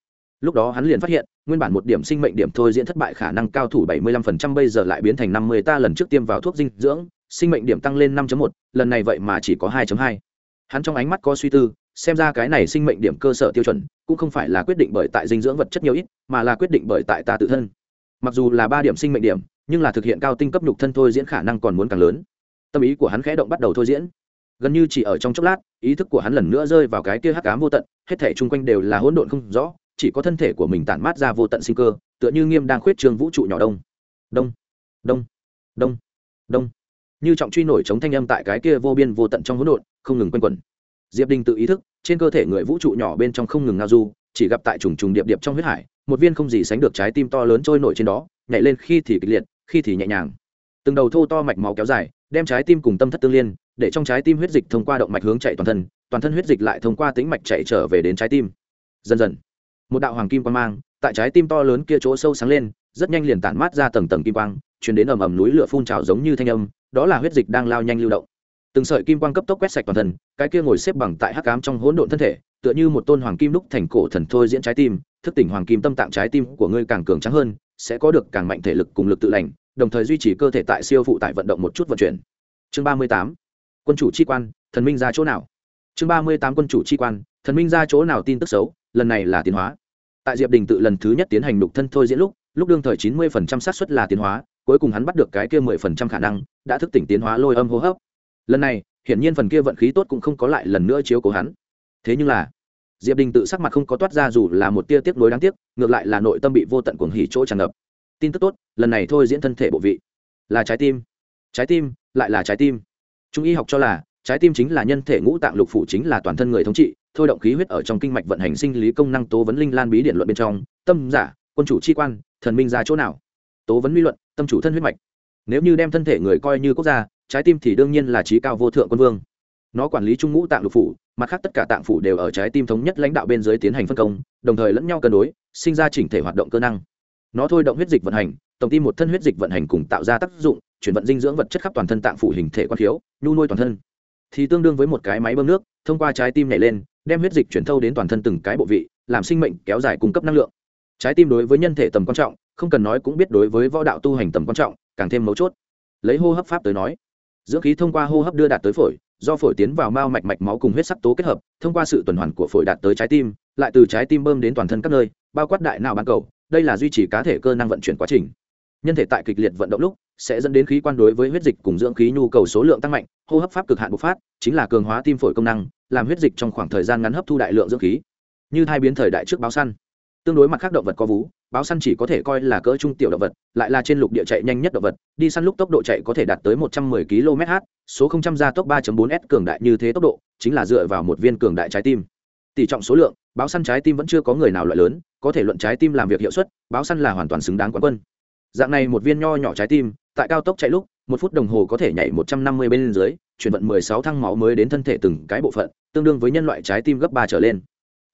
Speaker 1: lúc đó hắn liền phát hiện, nguyên bản một điểm sinh mệnh điểm thôi diễn thất bại khả năng cao thủ bảy mươi lăm phần trăm, bây giờ lại biến thành năm mươi, ta lần trước tiêm vào thuốc dinh dưỡng, sinh mệnh điểm tăng lên năm một, lần này vậy mà chỉ có hai hai. Hắn trong ánh mắt có suy tư, xem ra cái này sinh mệnh điểm cơ sở tiêu chuẩn cũng không phải là quyết định bởi tại dinh dưỡng vật chất nhiều ít, mà là quyết định bởi tại ta tự thân. Mặc dù là ba điểm sinh mệnh điểm, nhưng là thực hiện cao tinh cấp nhục thân thôi diễn khả năng còn muốn càng lớn. Tâm ý của hắn khẽ động bắt đầu thôi diễn. Gần như chỉ ở trong chốc lát, ý thức của hắn lần nữa rơi vào cái kia hắc ám vô tận, hết thể chung quanh đều là hỗn độn không rõ chỉ có thân thể của mình tản mát ra vô tận sinh cơ, tựa như nghiêm đang khuyết trường vũ trụ nhỏ đông. Đông đông đông đông. Như trọng truy nổi chống thanh âm tại cái kia vô biên vô tận trong hỗn độn, không ngừng quanh quẩn. Diệp đình tự ý thức, trên cơ thể người vũ trụ nhỏ bên trong không ngừng ngao du, chỉ gặp tại trùng trùng điệp điệp trong huyết hải, một viên không gì sánh được trái tim to lớn trôi nổi trên đó, nhảy lên khi thì kịch liệt, khi thì nhẹ nhàng. Từng đầu thô to mạch máu kéo dài, đem trái tim cùng tâm thất tương liên, để trong trái tim huyết dịch thông qua động mạch hướng chạy toàn thân toàn thân huyết dịch lại thông qua tính mạch chạy trở về đến trái tim. Dần dần một đạo hoàng kim quang mang, tại trái tim to lớn kia chỗ sâu sáng lên, rất nhanh liền tản mát ra tầng tầng kim quang chuyển đến ầm ầm núi lửa phun trào giống như thanh âm, đó là huyết dịch đang lao nhanh lưu động. Từng sợi kim quang cấp tốc quét sạch toàn thân, cái kia ngồi xếp bằng tại hắc cám trong hỗn độn thân thể, tựa như một tôn hoàng kim đúc thành cổ thần thôi diễn trái tim, thức tỉnh hoàng kim tâm tạng trái tim của ngươi càng cường trắng hơn, sẽ có được càng mạnh thể lực cùng lực tự lành, đồng thời duy trì cơ thể tại siêu phụ tải vận động một chút vận chuyển. Chương ba mươi tám, quân chủ chi quan, thần minh ra chỗ nào? Chương ba mươi tám, quân chủ chi quan, thần minh ra chỗ nào tin tức xấu? Lần này là tiến hóa. Tại diệp đình tự lần thứ nhất tiến hành đục thân thôi diễn lúc lúc đương thời chín mươi phần trăm xác suất là tiến hóa, cuối cùng hắn bắt được cái kia mười phần trăm khả năng, đã thức tỉnh tiến hóa lôi âm hô hấp. Lần này, hiển nhiên phần kia vận khí tốt cũng không có lại lần nữa chiếu cố hắn. Thế nhưng là, diệp đình tự sắc mặt không có toát ra dù là một tia tiếc nuối đáng tiếc, ngược lại là nội tâm bị vô tận cuồng hỉ chỗ tràn ngập. Tin tức tốt, lần này thôi diễn thân thể bộ vị. Là trái tim. Trái tim, lại là trái tim. Trung y học cho là, trái tim chính là nhân thể ngũ tạng lục phủ chính là toàn thân người thống trị thôi động khí huyết ở trong kinh mạch vận hành sinh lý công năng tố vấn linh lan bí điện luận bên trong, tâm giả, quân chủ chi quan, thần minh ra chỗ nào? Tố vấn lý luận, tâm chủ thân huyết mạch. Nếu như đem thân thể người coi như quốc gia, trái tim thì đương nhiên là trí cao vô thượng quân vương. Nó quản lý trung ngũ tạng lục phủ, mặt khác tất cả tạng phủ đều ở trái tim thống nhất lãnh đạo bên dưới tiến hành phân công, đồng thời lẫn nhau cân đối, sinh ra chỉnh thể hoạt động cơ năng. Nó thôi động huyết dịch vận hành, tổng tim một thân huyết dịch vận hành cùng tạo ra tác dụng, chuyển vận dinh dưỡng vật chất khắp toàn thân tạng phủ hình thể quan khiếu, nhu nuôi toàn thân. Thì tương đương với một cái máy bơm nước, thông qua trái tim nhảy lên đem huyết dịch chuyển thâu đến toàn thân từng cái bộ vị, làm sinh mệnh kéo dài cung cấp năng lượng. Trái tim đối với nhân thể tầm quan trọng, không cần nói cũng biết đối với võ đạo tu hành tầm quan trọng, càng thêm mấu chốt. Lấy hô hấp pháp tới nói, dưỡng khí thông qua hô hấp đưa đạt tới phổi, do phổi tiến vào mao mạch mạch máu cùng huyết sắc tố kết hợp, thông qua sự tuần hoàn của phổi đạt tới trái tim, lại từ trái tim bơm đến toàn thân các nơi, bao quát đại não ban cầu, đây là duy trì cá thể cơ năng vận chuyển quá trình nhân thể tại kịch liệt vận động lúc, sẽ dẫn đến khí quan đối với huyết dịch cùng dưỡng khí nhu cầu số lượng tăng mạnh, hô hấp pháp cực hạn bộc phát, chính là cường hóa tim phổi công năng, làm huyết dịch trong khoảng thời gian ngắn hấp thu đại lượng dưỡng khí. Như hai biến thời đại trước báo săn. Tương đối mặt khác động vật có vú, báo săn chỉ có thể coi là cỡ trung tiểu động vật, lại là trên lục địa chạy nhanh nhất động vật, đi săn lúc tốc độ chạy có thể đạt tới một trăm 110 km/h số không trăm gia tốc 3.4 s cường đại như thế tốc độ, chính là dựa vào một viên cường đại trái tim. Tỷ trọng số lượng, báo săn trái tim vẫn chưa có người nào loại lớn, có thể luận trái tim làm việc hiệu suất, báo săn là hoàn toàn xứng đáng quán quân dạng này một viên nho nhỏ trái tim, tại cao tốc chạy lúc, một phút đồng hồ có thể nhảy một trăm năm mươi bên dưới, chuyển vận mười sáu thăng máu mới đến thân thể từng cái bộ phận, tương đương với nhân loại trái tim gấp ba trở lên.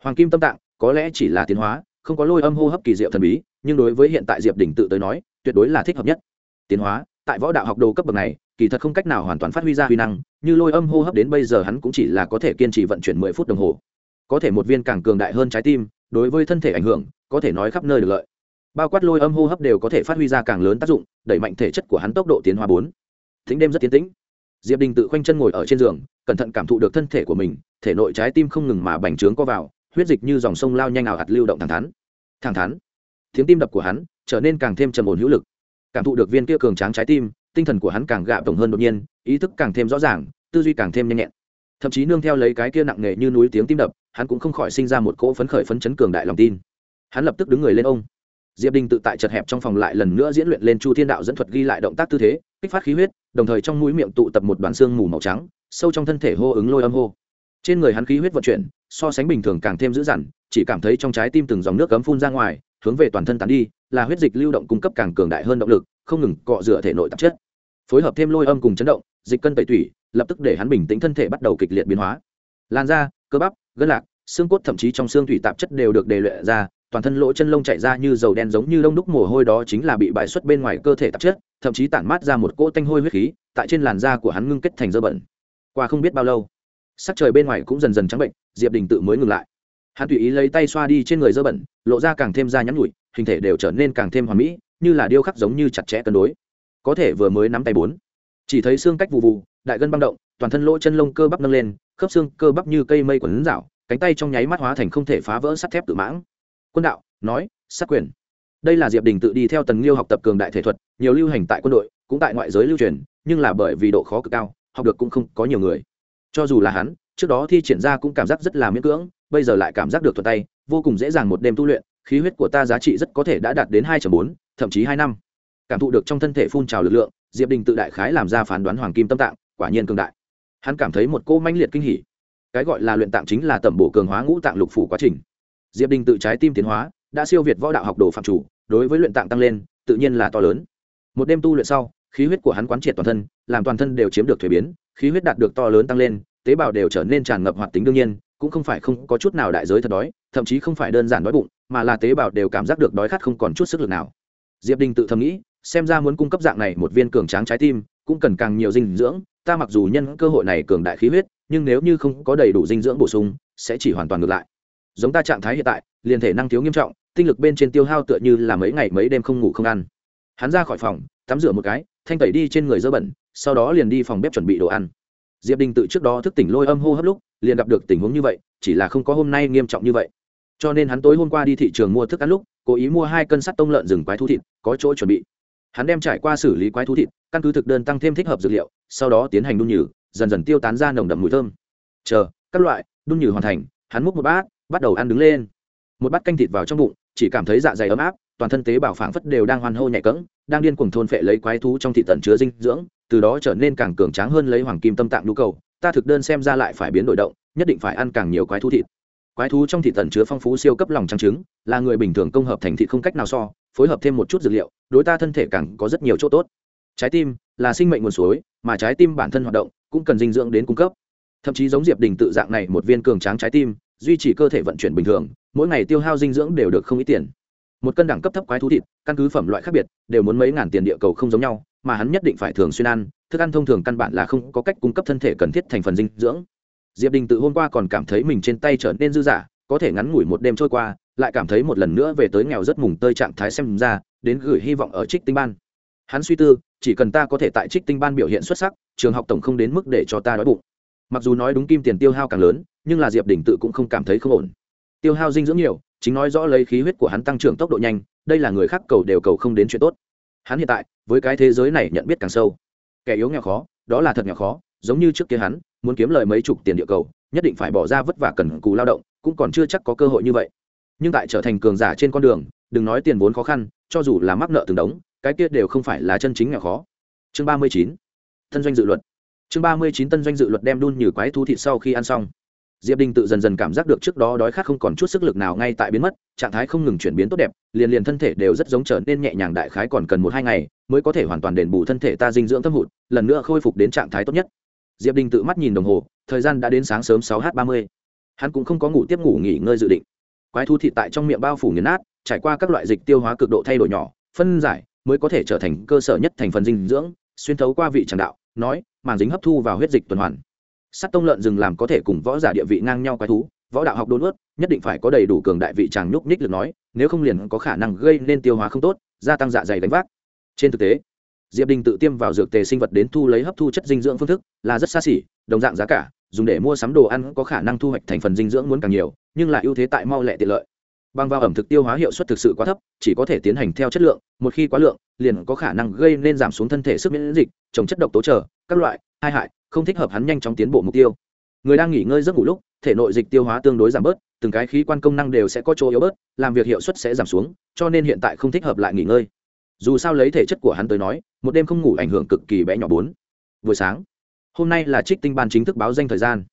Speaker 1: Hoàng kim tâm tạng, có lẽ chỉ là tiến hóa, không có lôi âm hô hấp kỳ diệu thần bí, nhưng đối với hiện tại diệp đỉnh tự tới nói, tuyệt đối là thích hợp nhất. Tiến hóa, tại võ đạo học đồ cấp bậc này, kỳ thật không cách nào hoàn toàn phát huy ra huy năng, như lôi âm hô hấp đến bây giờ hắn cũng chỉ là có thể kiên trì vận chuyển mười phút đồng hồ. Có thể một viên càng cường đại hơn trái tim, đối với thân thể ảnh hưởng, có thể nói khắp nơi được lợi bao quát lôi âm hô hấp đều có thể phát huy ra càng lớn tác dụng, đẩy mạnh thể chất của hắn tốc độ tiến hóa bốn. Thính đêm rất tiến tĩnh. Diệp đình tự khoanh chân ngồi ở trên giường, cẩn thận cảm thụ được thân thể của mình, thể nội trái tim không ngừng mà bành trướng co vào, huyết dịch như dòng sông lao nhanh ảo hạt lưu động thẳng thắn. Thẳng thắn. Tiếng tim đập của hắn trở nên càng thêm trầm ổn hữu lực. Cảm thụ được viên kia cường tráng trái tim, tinh thần của hắn càng gạ tổng hơn đột nhiên, ý thức càng thêm rõ ràng, tư duy càng thêm nhanh nhẹn. Thậm chí nương theo lấy cái kia nặng nề như núi tiếng tim đập, hắn cũng không khỏi sinh ra một cỗ phấn khởi phấn chấn cường đại lòng tin. Hắn lập tức đứng người lên ông diệp đình tự tại chật hẹp trong phòng lại lần nữa diễn luyện lên chu thiên đạo dẫn thuật ghi lại động tác tư thế, kích phát khí huyết, đồng thời trong mũi miệng tụ tập một đoàn xương mù màu trắng, sâu trong thân thể hô ứng lôi âm hô. Trên người hắn khí huyết vận chuyển, so sánh bình thường càng thêm dữ dằn, chỉ cảm thấy trong trái tim từng dòng nước cấm phun ra ngoài, hướng về toàn thân tán đi, là huyết dịch lưu động cung cấp càng cường đại hơn động lực, không ngừng cọ rửa thể nội tạp chất. Phối hợp thêm lôi âm cùng chấn động, dịch cân tẩy thủy lập tức để hắn bình tĩnh thân thể bắt đầu kịch liệt biến hóa. Lan da, cơ bắp, gân lạc, xương cốt thậm chí trong xương thủy tạp chất đều được đề luyện ra toàn thân lỗ chân lông chạy ra như dầu đen giống như lông đúc mồ hôi đó chính là bị bài xuất bên ngoài cơ thể tạp chất, thậm chí tản mát ra một cỗ tanh hôi huyết khí, tại trên làn da của hắn ngưng kết thành dơ bẩn. Qua không biết bao lâu, sắc trời bên ngoài cũng dần dần trắng bệnh, diệp đình tự mới ngừng lại. Hắn tùy ý lấy tay xoa đi trên người dơ bẩn, lộ ra càng thêm da nhắn nhụi hình thể đều trở nên càng thêm hoàn mỹ, như là điêu khắc giống như chặt chẽ cân đối. Có thể vừa mới nắm tay bốn, chỉ thấy xương cách vụ vụ đại gân băng động, toàn thân lỗ chân lông cơ bắp nâng lên, khớp xương cơ bắp như cây mây quần rảo, cánh tay trong nháy mắt hóa thành không thể phá vỡ sắt thép tự mãng quân đạo, nói, sát quyền. Đây là diệp đình tự đi theo tần liêu học tập cường đại thể thuật, nhiều lưu hành tại quân đội, cũng tại ngoại giới lưu truyền, nhưng là bởi vì độ khó cực cao, học được cũng không có nhiều người. Cho dù là hắn, trước đó thi triển ra cũng cảm giác rất là miễn cưỡng, bây giờ lại cảm giác được thuận tay, vô cùng dễ dàng một đêm tu luyện, khí huyết của ta giá trị rất có thể đã đạt đến hai bốn, thậm chí hai năm. Cảm thụ được trong thân thể phun trào lực lượng, diệp đình tự đại khái làm ra phán đoán hoàng kim tâm tạng, quả nhiên cường đại. Hắn cảm thấy một cô mãnh liệt kinh hỉ. Cái gọi là luyện tạng chính là tẩm bổ cường hóa ngũ tạng lục phủ quá trình diệp đình tự trái tim tiến hóa, đã siêu việt võ đạo học đồ phạm chủ, đối với luyện tạng tăng lên, tự nhiên là to lớn. Một đêm tu luyện sau, khí huyết của hắn quán triệt toàn thân, làm toàn thân đều chiếm được thuế biến, khí huyết đạt được to lớn tăng lên, tế bào đều trở nên tràn ngập hoạt tính đương nhiên, cũng không phải không có chút nào đại giới thật đói, thậm chí không phải đơn giản đói bụng, mà là tế bào đều cảm giác được đói khát không còn chút sức lực nào. Diệp đình tự thầm nghĩ, xem ra muốn cung cấp dạng này một viên cường tráng trái tim, cũng cần càng nhiều dinh dưỡng, ta mặc dù nhân cơ hội này cường đại khí huyết, nhưng nếu như không có đầy đủ dinh dưỡng bổ sung, sẽ chỉ hoàn toàn ngược lại giống ta trạng thái hiện tại, liền thể năng thiếu nghiêm trọng, tinh lực bên trên tiêu hao tựa như là mấy ngày mấy đêm không ngủ không ăn. Hắn ra khỏi phòng, tắm rửa một cái, thanh tẩy đi trên người dơ bẩn, sau đó liền đi phòng bếp chuẩn bị đồ ăn. Diệp đình tự trước đó thức tỉnh lôi âm hô hấp lúc, liền gặp được tình huống như vậy, chỉ là không có hôm nay nghiêm trọng như vậy. Cho nên hắn tối hôm qua đi thị trường mua thức ăn lúc, cố ý mua hai cân sắt tông lợn rừng quái thú thịt, có chỗ chuẩn bị. Hắn đem trải qua xử lý quái thú thịt, căn cứ thực đơn tăng thêm thích hợp dược liệu, sau đó tiến hành đun nhử dần dần tiêu tán ra nồng đậm mùi thơm. Chờ, các loại, đun nhử hoàn thành, hắn múc một bát bắt đầu ăn đứng lên. Một bát canh thịt vào trong bụng, chỉ cảm thấy dạ dày ấm áp, toàn thân tế bào phảng phất đều đang hoan hô nhẹ cẫng, đang điên cuồng thôn phệ lấy quái thú trong thị tận chứa dinh dưỡng, từ đó trở nên càng cường tráng hơn lấy hoàng kim tâm tạng nhu cầu. Ta thực đơn xem ra lại phải biến đổi động, nhất định phải ăn càng nhiều quái thú thịt. Quái thú trong thịt tận chứa phong phú siêu cấp lòng trắng trứng, là người bình thường công hợp thành thịt không cách nào so, phối hợp thêm một chút dược liệu, đối ta thân thể càng có rất nhiều chỗ tốt. Trái tim là sinh mệnh nguồn suối, mà trái tim bản thân hoạt động cũng cần dinh dưỡng đến cung cấp. Thậm chí giống diệp đình tự dạng này một viên cường tráng trái tim duy trì cơ thể vận chuyển bình thường, mỗi ngày tiêu hao dinh dưỡng đều được không ít tiền. Một cân đẳng cấp thấp quái thú thịt, căn cứ phẩm loại khác biệt, đều muốn mấy ngàn tiền địa cầu không giống nhau, mà hắn nhất định phải thường xuyên ăn, thức ăn thông thường căn bản là không có cách cung cấp thân thể cần thiết thành phần dinh dưỡng. Diệp đình tự hôm qua còn cảm thấy mình trên tay trở nên dư dả, có thể ngắn ngủi một đêm trôi qua, lại cảm thấy một lần nữa về tới nghèo rất mùng tơi trạng thái xem ra, đến gửi hy vọng ở trích tinh ban. Hắn suy tư, chỉ cần ta có thể tại trích tinh ban biểu hiện xuất sắc, trường học tổng không đến mức để cho ta đói bụng mặc dù nói đúng kim tiền tiêu hao càng lớn, nhưng là diệp đình tự cũng không cảm thấy không ổn. Tiêu hao dinh dưỡng nhiều, chính nói rõ lấy khí huyết của hắn tăng trưởng tốc độ nhanh, đây là người khác cầu đều cầu không đến chuyện tốt. Hắn hiện tại, với cái thế giới này nhận biết càng sâu. Kẻ yếu nghèo khó, đó là thật nghèo khó, giống như trước kia hắn, muốn kiếm lời mấy chục tiền địa cầu, nhất định phải bỏ ra vất vả cần cù lao động, cũng còn chưa chắc có cơ hội như vậy. Nhưng tại trở thành cường giả trên con đường, đừng nói tiền vốn khó khăn, cho dù là mắc nợ từng đống, cái kia đều không phải là chân chính nghèo khó. Chương ba mươi chín, thân doanh dự luật chương ba mươi chín tân doanh dự luật đem đun như quái thú thịt sau khi ăn xong. Diệp đình tự dần dần cảm giác được trước đó đói khát không còn chút sức lực nào ngay tại biến mất, trạng thái không ngừng chuyển biến tốt đẹp, liền liền thân thể đều rất giống trở nên nhẹ nhàng đại khái còn cần một hai ngày mới có thể hoàn toàn đền bù thân thể ta dinh dưỡng thâm hụt, lần nữa khôi phục đến trạng thái tốt nhất. Diệp đình tự mắt nhìn đồng hồ, thời gian đã đến sáng sớm sáu h ba mươi. Hắn cũng không có ngủ tiếp ngủ nghỉ ngơi dự định. Quái thú thịt tại trong miệng bao phủ nghiền nát, trải qua các loại dịch tiêu hóa cực độ thay đổi nhỏ, phân giải, mới có thể trở thành cơ sở nhất thành phần dinh dưỡng, xuyên thấu qua vị tràng đạo nói, màng dính hấp thu vào huyết dịch tuần hoàn. Sắt tông lợn rừng làm có thể cùng võ giả địa vị ngang nhau quái thú, võ đạo học đôn ướt, nhất định phải có đầy đủ cường đại vị tràng nhúc nhích được nói, nếu không liền có khả năng gây nên tiêu hóa không tốt, gia tăng dạ dày đánh vác. Trên thực tế, diệp đình tự tiêm vào dược tề sinh vật đến thu lấy hấp thu chất dinh dưỡng phương thức là rất xa xỉ, đồng dạng giá cả, dùng để mua sắm đồ ăn có khả năng thu hoạch thành phần dinh dưỡng muốn càng nhiều, nhưng là ưu thế tại mau lẹ tiện lợi bằng vào ẩm thực tiêu hóa hiệu suất thực sự quá thấp, chỉ có thể tiến hành theo chất lượng, một khi quá lượng, liền có khả năng gây nên giảm xuống thân thể sức miễn dịch, chống chất độc tố trở, các loại, hai hại, không thích hợp hắn nhanh chóng tiến bộ mục tiêu. Người đang nghỉ ngơi giấc ngủ lúc, thể nội dịch tiêu hóa tương đối giảm bớt, từng cái khí quan công năng đều sẽ có chỗ yếu bớt, làm việc hiệu suất sẽ giảm xuống, cho nên hiện tại không thích hợp lại nghỉ ngơi. Dù sao lấy thể chất của hắn tới nói, một đêm không ngủ ảnh hưởng cực kỳ bé nhỏ bốn. Buổi sáng, hôm nay là trích tinh ban chính thức báo danh thời gian.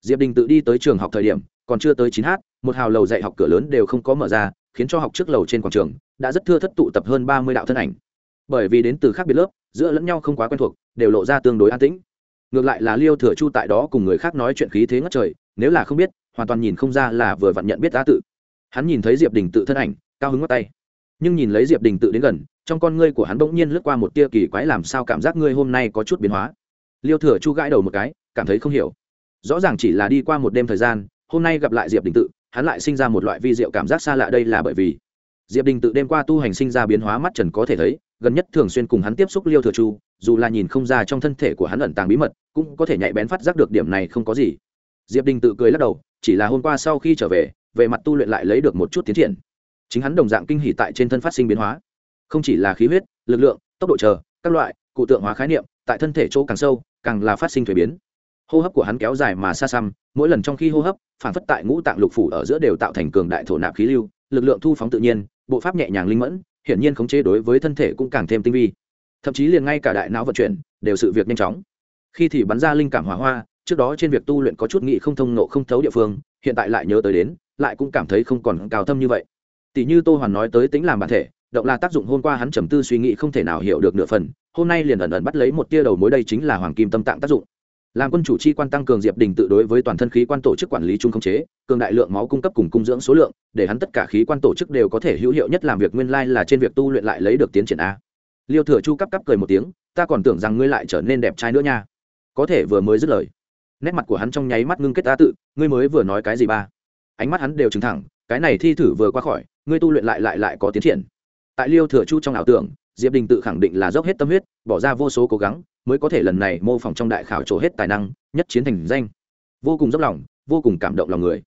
Speaker 1: Diệp đình tự đi tới trường học thời điểm còn chưa tới chín h một hào lầu dạy học cửa lớn đều không có mở ra, khiến cho học trước lầu trên quảng trường đã rất thưa thất tụ tập hơn ba mươi đạo thân ảnh. Bởi vì đến từ khác biệt lớp, giữa lẫn nhau không quá quen thuộc, đều lộ ra tương đối an tĩnh. Ngược lại là liêu thừa chu tại đó cùng người khác nói chuyện khí thế ngất trời, nếu là không biết, hoàn toàn nhìn không ra là vừa vặn nhận biết đã tự. Hắn nhìn thấy diệp đình tự thân ảnh, cao hứng ngắt tay. Nhưng nhìn lấy diệp đình tự đến gần, trong con ngươi của hắn bỗng nhiên lướt qua một tia kỳ quái làm sao cảm giác ngươi hôm nay có chút biến hóa. Liêu thừa chu gãi đầu một cái, cảm thấy không hiểu. Rõ ràng chỉ là đi qua một đêm thời gian hôm nay gặp lại diệp đình tự hắn lại sinh ra một loại vi diệu cảm giác xa lạ đây là bởi vì diệp đình tự đêm qua tu hành sinh ra biến hóa mắt trần có thể thấy gần nhất thường xuyên cùng hắn tiếp xúc liêu thừa chu dù là nhìn không ra trong thân thể của hắn ẩn tàng bí mật cũng có thể nhạy bén phát giác được điểm này không có gì diệp đình tự cười lắc đầu chỉ là hôm qua sau khi trở về về mặt tu luyện lại lấy được một chút tiến triển chính hắn đồng dạng kinh hỉ tại trên thân phát sinh biến hóa không chỉ là khí huyết lực lượng tốc độ chờ các loại cụ tượng hóa khái niệm tại thân thể chỗ càng sâu càng là phát sinh thuế biến hô hấp của hắn kéo dài mà xa xăm mỗi lần trong khi hô hấp phản phất tại ngũ tạng lục phủ ở giữa đều tạo thành cường đại thổ nạp khí lưu, lực lượng thu phóng tự nhiên, bộ pháp nhẹ nhàng linh mẫn, hiển nhiên khống chế đối với thân thể cũng càng thêm tinh vi. Thậm chí liền ngay cả đại não vận chuyển, đều sự việc nhanh chóng. Khi thì bắn ra linh cảm hỏa hoa, trước đó trên việc tu luyện có chút nghị không thông nộ không thấu địa phương, hiện tại lại nhớ tới đến, lại cũng cảm thấy không còn cao thâm như vậy. Tỷ như tô hoàn nói tới tính làm bản thể, động là tác dụng hôm qua hắn trầm tư suy nghĩ không thể nào hiểu được nửa phần, hôm nay liền ẩn ẩn bắt lấy một tia đầu mối đây chính là hoàng kim tâm tạng tác dụng làm quân chủ chi quan tăng cường diệp đình tự đối với toàn thân khí quan tổ chức quản lý chung không chế, cường đại lượng máu cung cấp cùng cung dưỡng số lượng, để hắn tất cả khí quan tổ chức đều có thể hữu hiệu nhất làm việc nguyên lai là trên việc tu luyện lại lấy được tiến triển a. Liêu thừa chu cắp cắp cười một tiếng, ta còn tưởng rằng ngươi lại trở nên đẹp trai nữa nha. Có thể vừa mới dứt lời, nét mặt của hắn trong nháy mắt ngưng kết ta tự, ngươi mới vừa nói cái gì ba? Ánh mắt hắn đều chứng thẳng, cái này thi thử vừa qua khỏi, ngươi tu luyện lại lại lại có tiến triển. Tại liêu thừa chu trong ảo tưởng, diệp đình tự khẳng định là dốc hết tâm huyết, bỏ ra vô số cố gắng mới có thể lần này mô phỏng trong đại khảo trổ hết tài năng, nhất chiến thành danh. Vô cùng dốc lòng, vô cùng cảm động lòng người.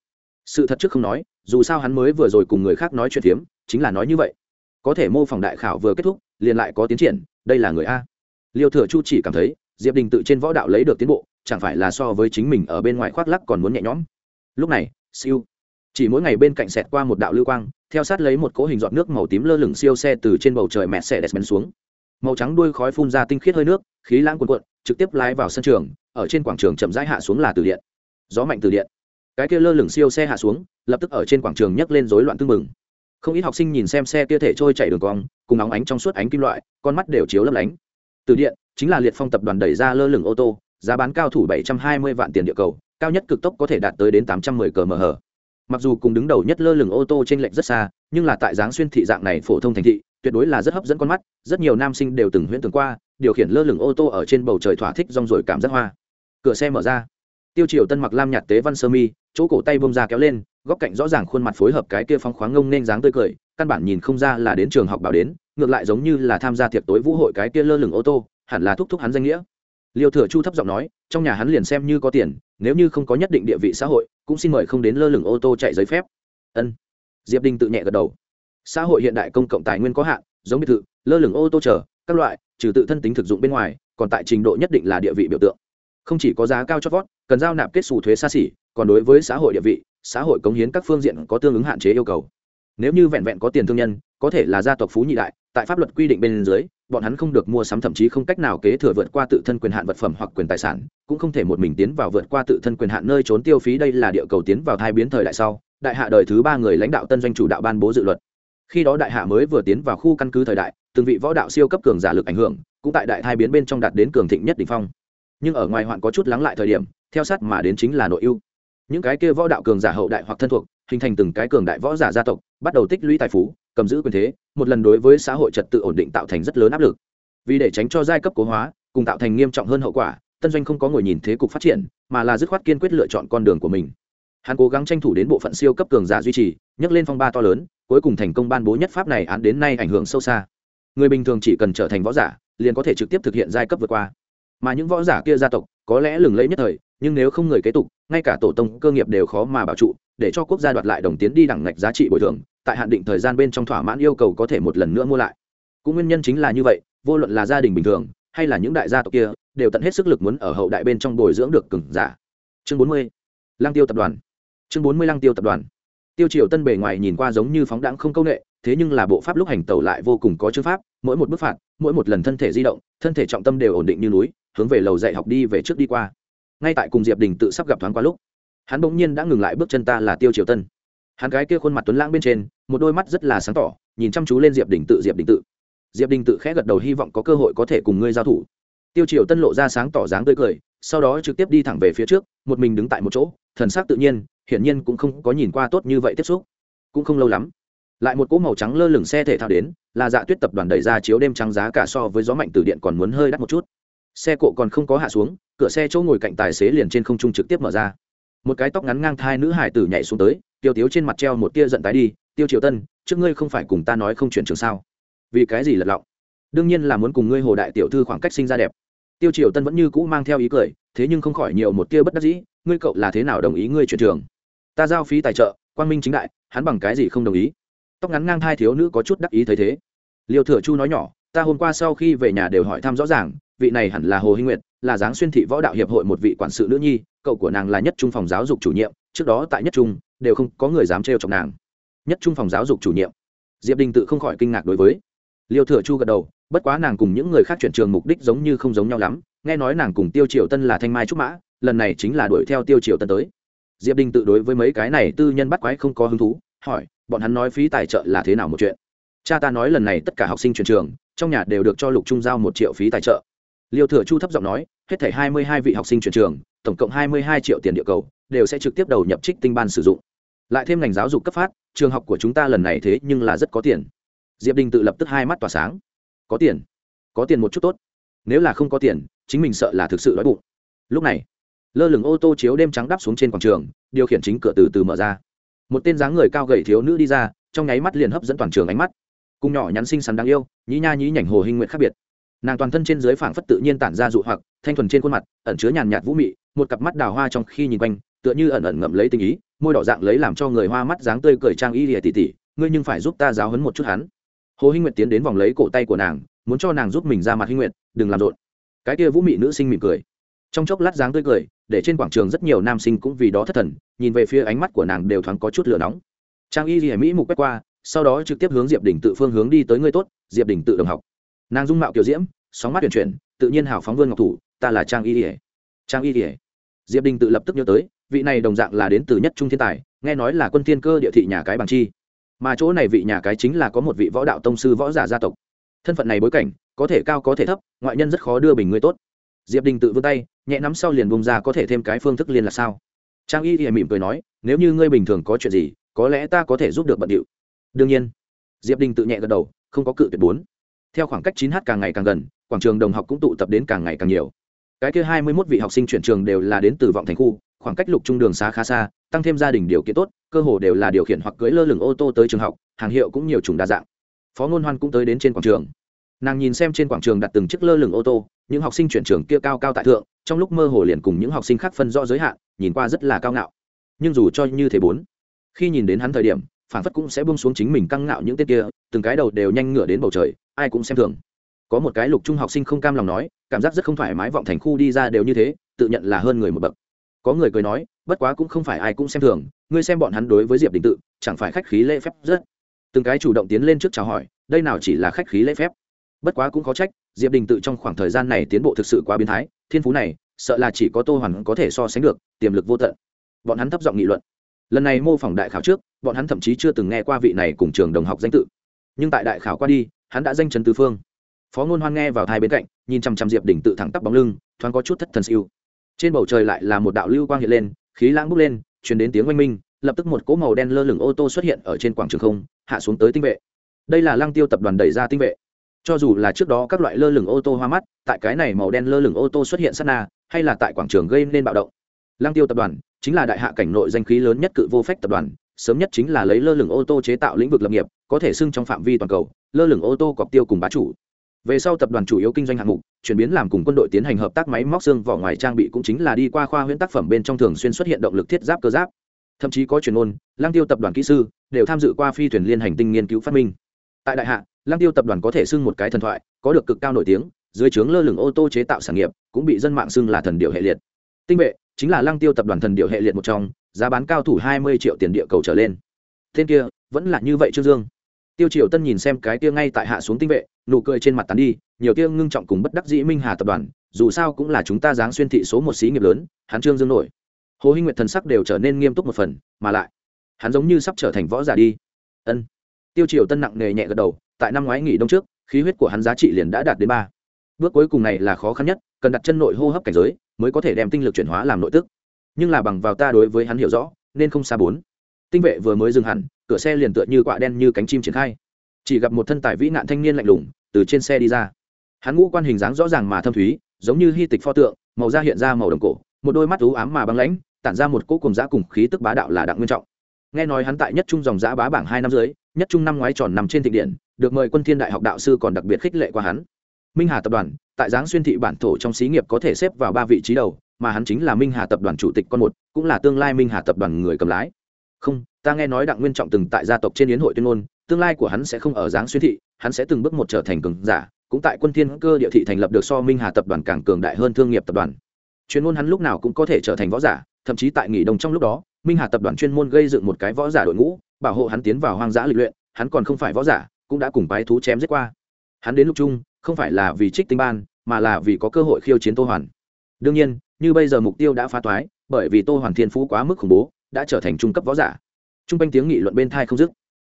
Speaker 1: Sự thật trước không nói, dù sao hắn mới vừa rồi cùng người khác nói chuyện phiếm, chính là nói như vậy. Có thể mô phỏng đại khảo vừa kết thúc, liền lại có tiến triển, đây là người a. Liêu thừa chu chỉ cảm thấy, diệp đình tự trên võ đạo lấy được tiến bộ, chẳng phải là so với chính mình ở bên ngoài khoác lắc còn muốn nhẹ nhõm. Lúc này, siêu. Chỉ mỗi ngày bên cạnh xẹt qua một đạo lưu quang, theo sát lấy một cỗ hình giọt nước màu tím lơ lửng siêu xe từ trên bầu trời mẹ xe đẹp bén xuống màu trắng đuôi khói phun ra tinh khiết hơi nước, khí lãng cuồn cuộn, trực tiếp lái vào sân trường, ở trên quảng trường chậm rãi hạ xuống là từ điện. Gió mạnh từ điện. Cái kia lơ lửng siêu xe hạ xuống, lập tức ở trên quảng trường nhấc lên rối loạn tưng mừng không ít học sinh nhìn xem xe kia thể trôi chạy đường cong, cùng óng ánh trong suốt ánh kim loại, con mắt đều chiếu lấp lánh. Từ điện, chính là liệt phong tập đoàn đẩy ra lơ lửng ô tô, giá bán cao thủ bảy trăm hai mươi vạn tiền địa cầu, cao nhất cực tốc có thể đạt tới đến tám trăm 810 hở. mặc dù cùng đứng đầu nhất lơ lửng ô tô trên lệnh rất xa, nhưng là tại giáng xuyên thị dạng này phổ thông thành thị tuyệt đối là rất hấp dẫn con mắt, rất nhiều nam sinh đều từng huyễn tưởng qua, điều khiển lơ lửng ô tô ở trên bầu trời thỏa thích rong rồi cảm giác hoa. Cửa xe mở ra. Tiêu triều tân mặc lam nhạt tế văn sơ mi, chỗ cổ tay bông ra kéo lên, góc cạnh rõ ràng khuôn mặt phối hợp cái kia phong khoáng ngông nên dáng tươi cười, căn bản nhìn không ra là đến trường học bảo đến, ngược lại giống như là tham gia tiệc tối vũ hội cái kia lơ lửng ô tô, hẳn là thúc thúc hắn danh nghĩa. Liêu thừa chu thấp giọng nói, trong nhà hắn liền xem như có tiền, nếu như không có nhất định địa vị xã hội, cũng xin mời không đến lơ lửng ô tô chạy giấy phép. Ân. Diệp đình tự nhẹ gật đầu xã hội hiện đại công cộng tài nguyên có hạn, giống biệt thự, lơ lửng ô tô chở các loại, trừ tự thân tính thực dụng bên ngoài, còn tại trình độ nhất định là địa vị biểu tượng. Không chỉ có giá cao cho vót, cần giao nạp kết xù thuế xa xỉ, còn đối với xã hội địa vị, xã hội cống hiến các phương diện có tương ứng hạn chế yêu cầu. Nếu như vẹn vẹn có tiền thương nhân, có thể là gia tộc phú nhị đại, tại pháp luật quy định bên dưới, bọn hắn không được mua sắm, thậm chí không cách nào kế thừa vượt qua tự thân quyền hạn vật phẩm hoặc quyền tài sản, cũng không thể một mình tiến vào vượt qua tự thân quyền hạn nơi trốn tiêu phí. Đây là địa cầu tiến vào thai biến thời đại sau, đại hạ đời thứ ba người lãnh đạo tân doanh chủ đạo ban bố dự luật khi đó đại hạ mới vừa tiến vào khu căn cứ thời đại, từng vị võ đạo siêu cấp cường giả lực ảnh hưởng, cũng tại đại thai biến bên trong đạt đến cường thịnh nhất đ ỉ n h phong. Nhưng ở ngoài hoạn có chút lắng lại thời điểm, theo sát mà đến chính là nội ưu. Những cái kia võ đạo cường giả hậu đại hoặc thân thuộc, hình thành từng cái cường đại võ giả gia tộc, bắt đầu tích lũy tài phú, cầm giữ quyền thế, một lần đối với xã hội trật tự ổn định tạo thành rất lớn áp lực. Vì để tránh cho giai cấp cố hóa, cùng tạo thành nghiêm trọng hơn hậu quả, tân doanh không có ngồi nhìn thế cục phát triển, mà là dứt khoát kiên quyết lựa chọn con đường của mình hắn cố gắng tranh thủ đến bộ phận siêu cấp cường giả duy trì, nhấc lên phong ba to lớn, cuối cùng thành công ban bố nhất pháp này án đến nay ảnh hưởng sâu xa. Người bình thường chỉ cần trở thành võ giả, liền có thể trực tiếp thực hiện giai cấp vượt qua. Mà những võ giả kia gia tộc, có lẽ lừng lẫy nhất thời, nhưng nếu không người kế tục, ngay cả tổ tông, cơ nghiệp đều khó mà bảo trụ, để cho quốc gia đoạt lại đồng tiến đi đẳng ngạch giá trị bồi thường, tại hạn định thời gian bên trong thỏa mãn yêu cầu có thể một lần nữa mua lại. Cũng nguyên nhân chính là như vậy, vô luận là gia đình bình thường, hay là những đại gia tộc kia, đều tận hết sức lực muốn ở hậu đại bên trong bồi dưỡng được cừng giả. Chương bốn mươi lang tiêu tập đoàn chương bốn mươi lang tiêu tập đoàn. Tiêu triều tân bề ngoài nhìn qua giống như phóng đãng không công nghệ, thế nhưng là bộ pháp lúc hành tẩu lại vô cùng có chương pháp, mỗi một bước phạt, mỗi một lần thân thể di động, thân thể trọng tâm đều ổn định như núi, hướng về lầu dạy học đi về trước đi qua. Ngay tại cùng diệp đình tự sắp gặp thoáng qua lúc, hắn bỗng nhiên đã ngừng lại bước chân ta là tiêu triều tân. Hắn gái kia khuôn mặt tuấn lãng bên trên, một đôi mắt rất là sáng tỏ, nhìn chăm chú lên diệp đình tự, diệp đình tự. Diệp đình tự khẽ gật đầu hy vọng có cơ hội có thể cùng ngươi giao thủ. Tiêu triều tân lộ ra sáng tỏ dáng tươi cười, sau đó trực tiếp đi thẳng về phía trước, một mình đứng tại một chỗ, thần sắc tự nhiên hiển nhiên cũng không có nhìn qua tốt như vậy tiếp xúc. Cũng không lâu lắm, lại một cỗ màu trắng lơ lửng xe thể thao đến, là dạ tuyết tập đoàn đẩy ra chiếu đêm trắng giá cả so với gió mạnh từ điện còn muốn hơi đắt một chút. Xe cộ còn không có hạ xuống, cửa xe chỗ ngồi cạnh tài xế liền trên không trung trực tiếp mở ra. Một cái tóc ngắn ngang thai nữ hải tử nhảy xuống tới, tiêu tiếu trên mặt treo một tia giận tái đi, tiêu triều tân, trước ngươi không phải cùng ta nói không chuyển trường sao? Vì cái gì lật lọng? Đương nhiên là muốn cùng ngươi hồ đại tiểu thư khoảng cách sinh ra đẹp. Tiêu triều tân vẫn như cũ mang theo ý cười, thế nhưng không khỏi nhiều một tia bất đắc dĩ, ngươi cậu là thế nào đồng ý ngươi chuyển trường? Ta giao phí tài trợ quan minh chính đại, hắn bằng cái gì không đồng ý? Tóc ngắn ngang thai thiếu nữ có chút đắc ý thấy thế. Liêu thừa chu nói nhỏ, ta hôm qua sau khi về nhà đều hỏi thăm rõ ràng, vị này hẳn là hồ hinh nguyệt, là giáng xuyên thị võ đạo hiệp hội một vị quản sự nữ nhi, cậu của nàng là nhất trung phòng giáo dục chủ nhiệm, trước đó tại nhất trung, đều không có người dám trêu chọc nàng. Nhất trung phòng giáo dục chủ nhiệm. Diệp đình tự không khỏi kinh ngạc đối với. Liêu thừa chu gật đầu, bất quá nàng cùng những người khác chuyển trường mục đích giống như không giống nhau lắm, nghe nói nàng cùng tiêu triều tân là thanh mai trúc mã, lần này chính là đuổi theo tiêu triều tân tới diệp đình tự đối với mấy cái này tư nhân bắt quái không có hứng thú, hỏi, bọn hắn nói phí tài trợ là thế nào một chuyện? Cha ta nói lần này tất cả học sinh chuyển trường, trong nhà đều được cho lục trung giao một triệu phí tài trợ. Liêu thừa chu thấp giọng nói, hết thảy hai mươi hai vị học sinh chuyển trường, tổng cộng hai mươi hai triệu tiền địa cầu, đều sẽ trực tiếp đầu nhập trích tinh ban sử dụng. Lại thêm ngành giáo dục cấp phát, trường học của chúng ta lần này thế nhưng là rất có tiền. Diệp đình tự lập tức hai mắt tỏa sáng. Có tiền có tiền một chút tốt. Nếu là không có tiền, chính mình sợ là thực sự đói bụng. Lúc này lơ lửng ô tô chiếu đêm trắng đắp xuống trên quảng trường, điều khiển chính cửa từ từ mở ra. Một tên dáng người cao gầy thiếu nữ đi ra, trong nháy mắt liền hấp dẫn toàn trường ánh mắt. Cùng nhỏ nhắn xinh xắn đáng yêu, nhí nha nhí nhảnh hồ hình nguyện khác biệt. Nàng toàn thân trên dưới phảng phất tự nhiên tản ra dụ hoặc, thanh thuần trên khuôn mặt, ẩn chứa nhàn nhạt vũ mị, một cặp mắt đào hoa trong khi nhìn quanh, tựa như ẩn ẩn ngậm lấy tình ý, môi đỏ dạng lấy làm cho người hoa mắt dáng tươi cười trang y lìa tỉ tỉ, ngươi nhưng phải giúp ta giáo hấn một chút hắn. Hồ hinh nguyệt tiến đến vòng lấy cổ tay của nàng, muốn cho nàng giúp mình ra mặt hinh nguyệt, đừng làm rộn. Cái kia vũ mị nữ sinh mỉm cười trong chốc lát dáng tươi cười, để trên quảng trường rất nhiều nam sinh cũng vì đó thất thần, nhìn về phía ánh mắt của nàng đều thoáng có chút lửa nóng. Trang y lìa mỹ mục quét qua, sau đó trực tiếp hướng diệp đình tự phương hướng đi tới người tốt, diệp đình tự đồng học. Nàng dung mạo kiểu diễm, sóng mắt tuyển chuyển, tự nhiên hào phóng vương ngọc thủ, ta là trang y ỉa trang y ỉa diệp đình tự lập tức nhớ tới, vị này đồng dạng là đến từ nhất trung thiên tài, nghe nói là quân thiên cơ địa thị nhà cái bằng chi. Mà chỗ này vị nhà cái chính là có một vị võ đạo tông sư võ giả gia tộc. Thân phận này bối cảnh, có thể cao có thể thấp, ngoại nhân rất khó đưa bình người tốt. Diệp đình tự vươn tay nhẹ nắm sau liền bông ra có thể thêm cái phương thức liên là sao? Trang y thì mỉm cười nói, nếu như ngươi bình thường có chuyện gì, có lẽ ta có thể giúp được bận điệu. Đương nhiên. Diệp đình tự nhẹ gật đầu, không có cự tuyệt bốn. Theo khoảng cách chín h càng ngày càng gần, quảng trường đồng học cũng tụ tập đến càng ngày càng nhiều. Cái kia hai mươi mốt vị học sinh chuyển trường đều là đến từ vọng thành khu, khoảng cách lục trung đường xá khá xa, tăng thêm gia đình điều kiện tốt, cơ hồ đều là điều khiển hoặc cưỡi lơ lửng ô tô tới trường học, hàng hiệu cũng nhiều chủng đa dạng. Phó ngôn hoan cũng tới đến trên quảng trường nàng nhìn xem trên quảng trường đặt từng chiếc lơ lửng ô tô, những học sinh chuyển trường kia cao cao tại thượng, trong lúc mơ hồ liền cùng những học sinh khác phân rõ giới hạn, nhìn qua rất là cao ngạo. Nhưng dù cho như thế bốn, khi nhìn đến hắn thời điểm phản phất cũng sẽ buông xuống chính mình căng ngạo những tên kia, từng cái đầu đều nhanh ngửa đến bầu trời, ai cũng xem thường. Có một cái lục trung học sinh không cam lòng nói, cảm giác rất không thoải mái vọng thành khu đi ra đều như thế, tự nhận là hơn người một bậc. Có người cười nói, bất quá cũng không phải ai cũng xem thường, ngươi xem bọn hắn đối với diệp đình tự, chẳng phải khách khí lễ phép rất. Từng cái chủ động tiến lên trước chào hỏi, đây nào chỉ là khách khí lễ phép bất quá cũng có trách, diệp đình tự trong khoảng thời gian này tiến bộ thực sự quá biến thái, thiên phú này, sợ là chỉ có tô hoàn có thể so sánh được, tiềm lực vô tận. Bọn hắn thấp giọng nghị luận. Lần này mô phỏng đại khảo trước, bọn hắn thậm chí chưa từng nghe qua vị này cùng trường đồng học danh tự. Nhưng tại đại khảo qua đi, hắn đã danh chấn tứ phương. Phó ngôn hoan nghe vào thai bên cạnh, nhìn chằm chằm diệp đỉnh tự thẳng tắp bóng lưng, thoáng có chút thất thần siêu. Trên bầu trời lại là một đạo lưu quang hiện lên, khí lãng bốc lên chuyển đến tiếng oanh minh, lập tức một cỗ màu đen lơ lửng ô tô xuất hiện ở trên quảng trường không, hạ xuống tới tinh vệ. Đây là lăng tiêu tập đoàn đẩy ra tinh vệ cho dù là trước đó các loại lơ lửng ô tô hoa mắt, tại cái này màu đen lơ lửng ô tô xuất hiện sát na, hay là tại quảng trường gây nên bạo động. Lang tiêu tập đoàn chính là đại hạ cảnh nội danh khí lớn nhất cự vô phách tập đoàn, sớm nhất chính là lấy lơ lửng ô tô chế tạo lĩnh vực lập nghiệp, có thể xưng trong phạm vi toàn cầu, lơ lửng ô tô cọc tiêu cùng bá chủ. Về sau tập đoàn chủ yếu kinh doanh hạng mục, chuyển biến làm cùng quân đội tiến hành hợp tác máy móc xương vỏ ngoài trang bị cũng chính là đi qua khoa huyễn tác phẩm bên trong thường xuyên xuất hiện động lực thiết giáp cơ giáp. Thậm chí có truyền môn lang tiêu tập đoàn kỹ sư đều tham dự qua phi thuyền liên hành tinh nghiên cứu phát minh. Tại đại hạ lang tiêu tập đoàn có thể xưng một cái thần thoại, có được cực cao nổi tiếng, dưới trướng lơ lửng ô tô chế tạo sản nghiệp, cũng bị dân mạng xưng là thần điệu hệ liệt. Tinh vệ, chính là lang tiêu tập đoàn thần điệu hệ liệt một trong, giá bán cao thủ hai mươi triệu tiền địa cầu trở lên. Tên kia, vẫn là như vậy trương dương. Tiêu triều tân nhìn xem cái kia ngay tại hạ xuống tinh vệ, nụ cười trên mặt tán đi, nhiều kia ngưng trọng cùng bất đắc dĩ minh hà tập đoàn, dù sao cũng là chúng ta dáng xuyên thị số một xí nghiệp lớn, hắn trương dương nổi. Hồ hinh nguyệt thần sắc đều trở nên nghiêm túc một phần, mà lại, hắn giống như sắp trở thành võ giả đi. Ân tiêu triều tân nặng nề nhẹ gật đầu, tại năm ngoái nghỉ đông trước, khí huyết của hắn giá trị liền đã đạt đến ba. Bước cuối cùng này là khó khăn nhất, cần đặt chân nội hô hấp cảnh giới, mới có thể đem tinh lực chuyển hóa làm nội tức. Nhưng là bằng vào ta đối với hắn hiểu rõ, nên không xa bốn. Tinh vệ vừa mới dừng hẳn, cửa xe liền tựa như quạ đen như cánh chim triển khai. Chỉ gặp một thân tài vĩ nạn thanh niên lạnh lùng, từ trên xe đi ra. Hắn ngũ quan hình dáng rõ ràng mà thâm thúy, giống như hy tịch pho tượng, màu da hiện ra màu đồng cổ, một đôi mắt ú ám mà băng lãnh, tản ra một cỗ cùng giã cùng khí tức bá đạo là đặng nguyên trọng. Nghe nói hắn tại nhất trung dòng giã bá bảng hai năm dưới nhất trung năm ngoái tròn nằm trên thịnh điện, được mời quân thiên đại học đạo sư còn đặc biệt khích lệ qua hắn. Minh hà tập đoàn, tại giáng xuyên thị bản thổ trong xí nghiệp có thể xếp vào ba vị trí đầu, mà hắn chính là minh hà tập đoàn chủ tịch con một, cũng là tương lai minh hà tập đoàn người cầm lái. Không, ta nghe nói đặng nguyên trọng từng tại gia tộc trên yến hội tuyên ngôn, tương lai của hắn sẽ không ở giáng xuyên thị, hắn sẽ từng bước một trở thành cường giả, cũng tại quân thiên cơ địa thị thành lập được so minh hà tập đoàn càng cường đại hơn thương nghiệp tập đoàn. Chuyên môn hắn lúc nào cũng có thể trở thành võ giả, thậm chí tại nghỉ đông trong lúc đó, minh hà tập đoàn chuyên môn gây dựng một cái võ giả đội ngũ bảo hộ hắn tiến vào hoang dã lịch luyện, hắn còn không phải võ giả, cũng đã cùng bái thú chém giết qua. Hắn đến lúc trung, không phải là vì trích tinh ban, mà là vì có cơ hội khiêu chiến tô hoàn. Đương nhiên, như bây giờ mục tiêu đã phá toái, bởi vì tô hoàn thiên phú quá mức khủng bố, đã trở thành trung cấp võ giả. Trung quanh tiếng nghị luận bên thai không dứt.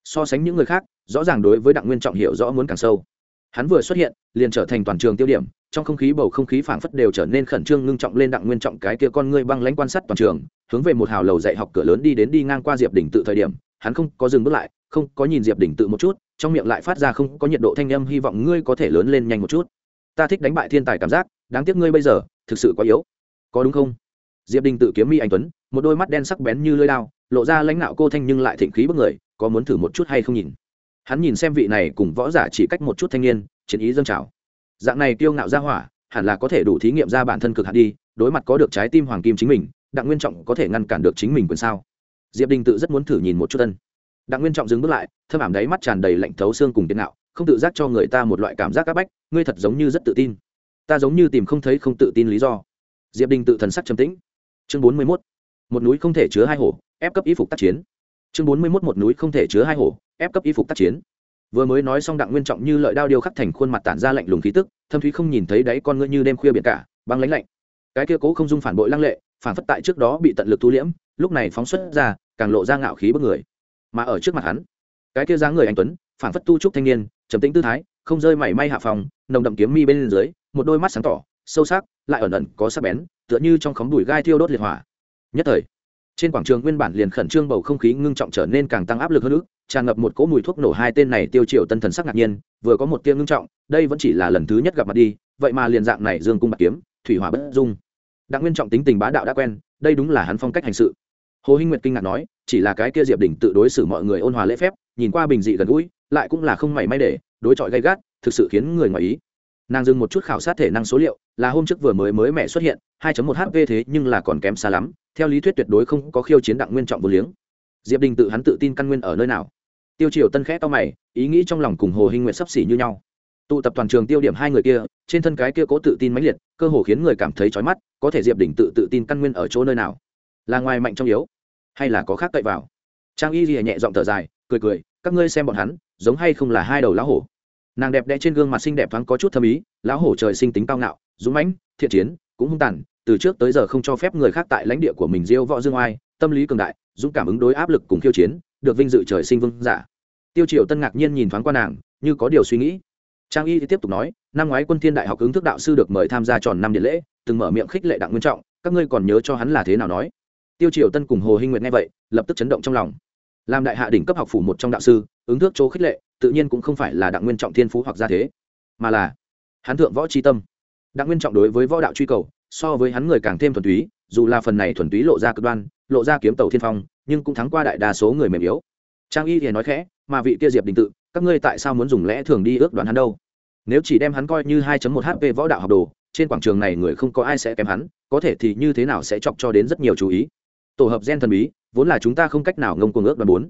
Speaker 1: So sánh những người khác, rõ ràng đối với đặng nguyên trọng hiểu rõ muốn càng sâu. Hắn vừa xuất hiện, liền trở thành toàn trường tiêu điểm, trong không khí bầu không khí phảng phất đều trở nên khẩn trương ngưng trọng lên đặng nguyên trọng cái kia con ngươi băng lãnh quan sát toàn trường, hướng về một hào lầu dạy học cửa lớn đi đến đi ngang qua diệp đỉnh tự thời điểm hắn không có dừng bước lại, không có nhìn diệp đỉnh tự một chút, trong miệng lại phát ra không có nhiệt độ thanh âm, hy vọng ngươi có thể lớn lên nhanh một chút. Ta thích đánh bại thiên tài cảm giác, đáng tiếc ngươi bây giờ, thực sự quá yếu. Có đúng không? Diệp đình tự kiếm mi anh tuấn, một đôi mắt đen sắc bén như lưỡi đao lộ ra lãnh đạo cô thanh nhưng lại thịnh khí bức người, có muốn thử một chút hay không nhìn? Hắn nhìn xem vị này cùng võ giả chỉ cách một chút thanh niên, chiến ý dâng trào. Dạng này kiêu ngạo ra hỏa, hẳn là có thể đủ thí nghiệm ra bản thân cực hạn đi, đối mặt có được trái tim hoàng kim chính mình, đặng nguyên trọng có thể ngăn cản được chính mình quyền sao? Diệp đình tự rất muốn thử nhìn một chút tân đặng nguyên trọng dừng bước lại, thâm ảm đáy mắt tràn đầy lạnh thấu xương cùng tiền nạo không tự giác cho người ta một loại cảm giác áp bách, ngươi thật giống như rất tự tin. Ta giống như tìm không thấy không tự tin lý do. Diệp đình tự thần sắc trầm tĩnh. Chương bốn mươi mốt, một núi không thể chứa hai hổ, ép cấp y phục tác chiến. Chương bốn mươi mốt, một núi không thể chứa hai hổ, ép cấp y phục tác chiến. Vừa mới nói xong đặng nguyên trọng như lợi đao điêu khắc thành khuôn mặt tản ra lạnh lùng khí tức, thâm thúy không nhìn thấy đáy con ngươi như đêm khuya biển cả, băng lãnh lạnh. Cái kia cố không dung phản bội lăng lệ, phản phất tại trước đó bị tận lực thu liễm, lúc này phóng xuất ra càng lộ ra ngạo khí bức người. Mà ở trước mặt hắn, cái kia dáng người anh tuấn phản phất tu trúc thanh niên, trầm tĩnh tư thái, không rơi mảy may hạ phòng, nồng đậm kiếm mi bên dưới, một đôi mắt sáng tỏ, sâu sắc, lại ẩn ẩn có sắc bén, tựa như trong khóm đùi gai thiêu đốt liệt hỏa. Nhất thời, trên quảng trường nguyên bản liền khẩn trương bầu không khí ngưng trọng trở nên càng tăng áp lực hơn nữa, tràn ngập một cỗ mùi thuốc nổ hai tên này tiêu triều tân thần sắc ngạc nhiên, vừa có một tiếng ngưng trọng, đây vẫn chỉ là lần thứ nhất gặp mặt đi, vậy mà liền dạng này dương cung bạc kiếm, thủy hỏa bất dung. Đặng nguyên trọng tính tình bá đạo đã quen, đây đúng là hắn phong cách hành sự hồ hinh nguyệt kinh ngạc nói, chỉ là cái kia diệp Đình tự đối xử mọi người ôn hòa lễ phép, nhìn qua bình dị gần gũi, lại cũng là không mảy may để đối chọi gay gắt, thực sự khiến người ngoài ý. Nàng dừng một chút khảo sát thể năng số liệu, là hôm trước vừa mới mới mẹ xuất hiện 2.1 hp thế nhưng là còn kém xa lắm, theo lý thuyết tuyệt đối không có khiêu chiến đặng nguyên trọng vô liếng. Diệp đình tự hắn tự tin căn nguyên ở nơi nào? Tiêu triều tân khẽ to mày, ý nghĩ trong lòng cùng hồ hinh nguyện sắp xỉ như nhau. Tụ tập toàn trường tiêu điểm hai người kia, trên thân cái kia cố tự tin mãnh liệt, cơ hồ khiến người cảm thấy chói mắt, có thể diệp Đình tự tự tin căn nguyên ở chỗ nơi nào? Là ngoài mạnh trong yếu hay là có khác cậy vào? Trang y rìa nhẹ giọng thở dài, cười cười, các ngươi xem bọn hắn, giống hay không là hai đầu lão hổ. Nàng đẹp đẽ trên gương mặt xinh đẹp thoáng có chút thâm ý, lão hổ trời sinh tính cao ngạo, dũng mãnh, thiện chiến, cũng hung tàn, từ trước tới giờ không cho phép người khác tại lãnh địa của mình diêu võ dương oai, tâm lý cường đại, dũng cảm ứng đối áp lực cùng khiêu chiến, được vinh dự trời sinh vương giả. Tiêu triệu tân ngạc nhiên nhìn thoáng qua nàng, như có điều suy nghĩ. Trang y thì tiếp tục nói, năm ngoái quân thiên đại học ứng thức đạo sư được mời tham gia tròn năm điện lễ, từng mở miệng khích lệ đặng nguyên trọng, các ngươi còn nhớ cho hắn là thế nào nói? Tiêu triều tân cùng hồ hinh nguyệt nghe vậy, lập tức chấn động trong lòng. Làm đại hạ đỉnh cấp học phủ một trong đạo sư, ứng thước chỗ khích lệ, tự nhiên cũng không phải là đặng nguyên trọng thiên phú hoặc gia thế, mà là hắn thượng võ tri tâm. Đặng nguyên trọng đối với võ đạo truy cầu, so với hắn người càng thêm thuần túy, dù là phần này thuần túy lộ ra cực đoan, lộ ra kiếm tàu thiên phong, nhưng cũng thắng qua đại đa số người mềm yếu. Trang y thì nói khẽ, mà vị kia diệp đình tự, các ngươi tại sao muốn dùng lẽ thường đi ước đoán hắn đâu? Nếu chỉ đem hắn coi như 2.1 hp võ đạo học đồ, trên quảng trường này người không có ai sẽ kém hắn, có thể thì như thế nào sẽ chọc cho đến rất nhiều chú ý? Tổ hợp gen thần bí, vốn là chúng ta không cách nào ngông cuồng ước đoàn bốn.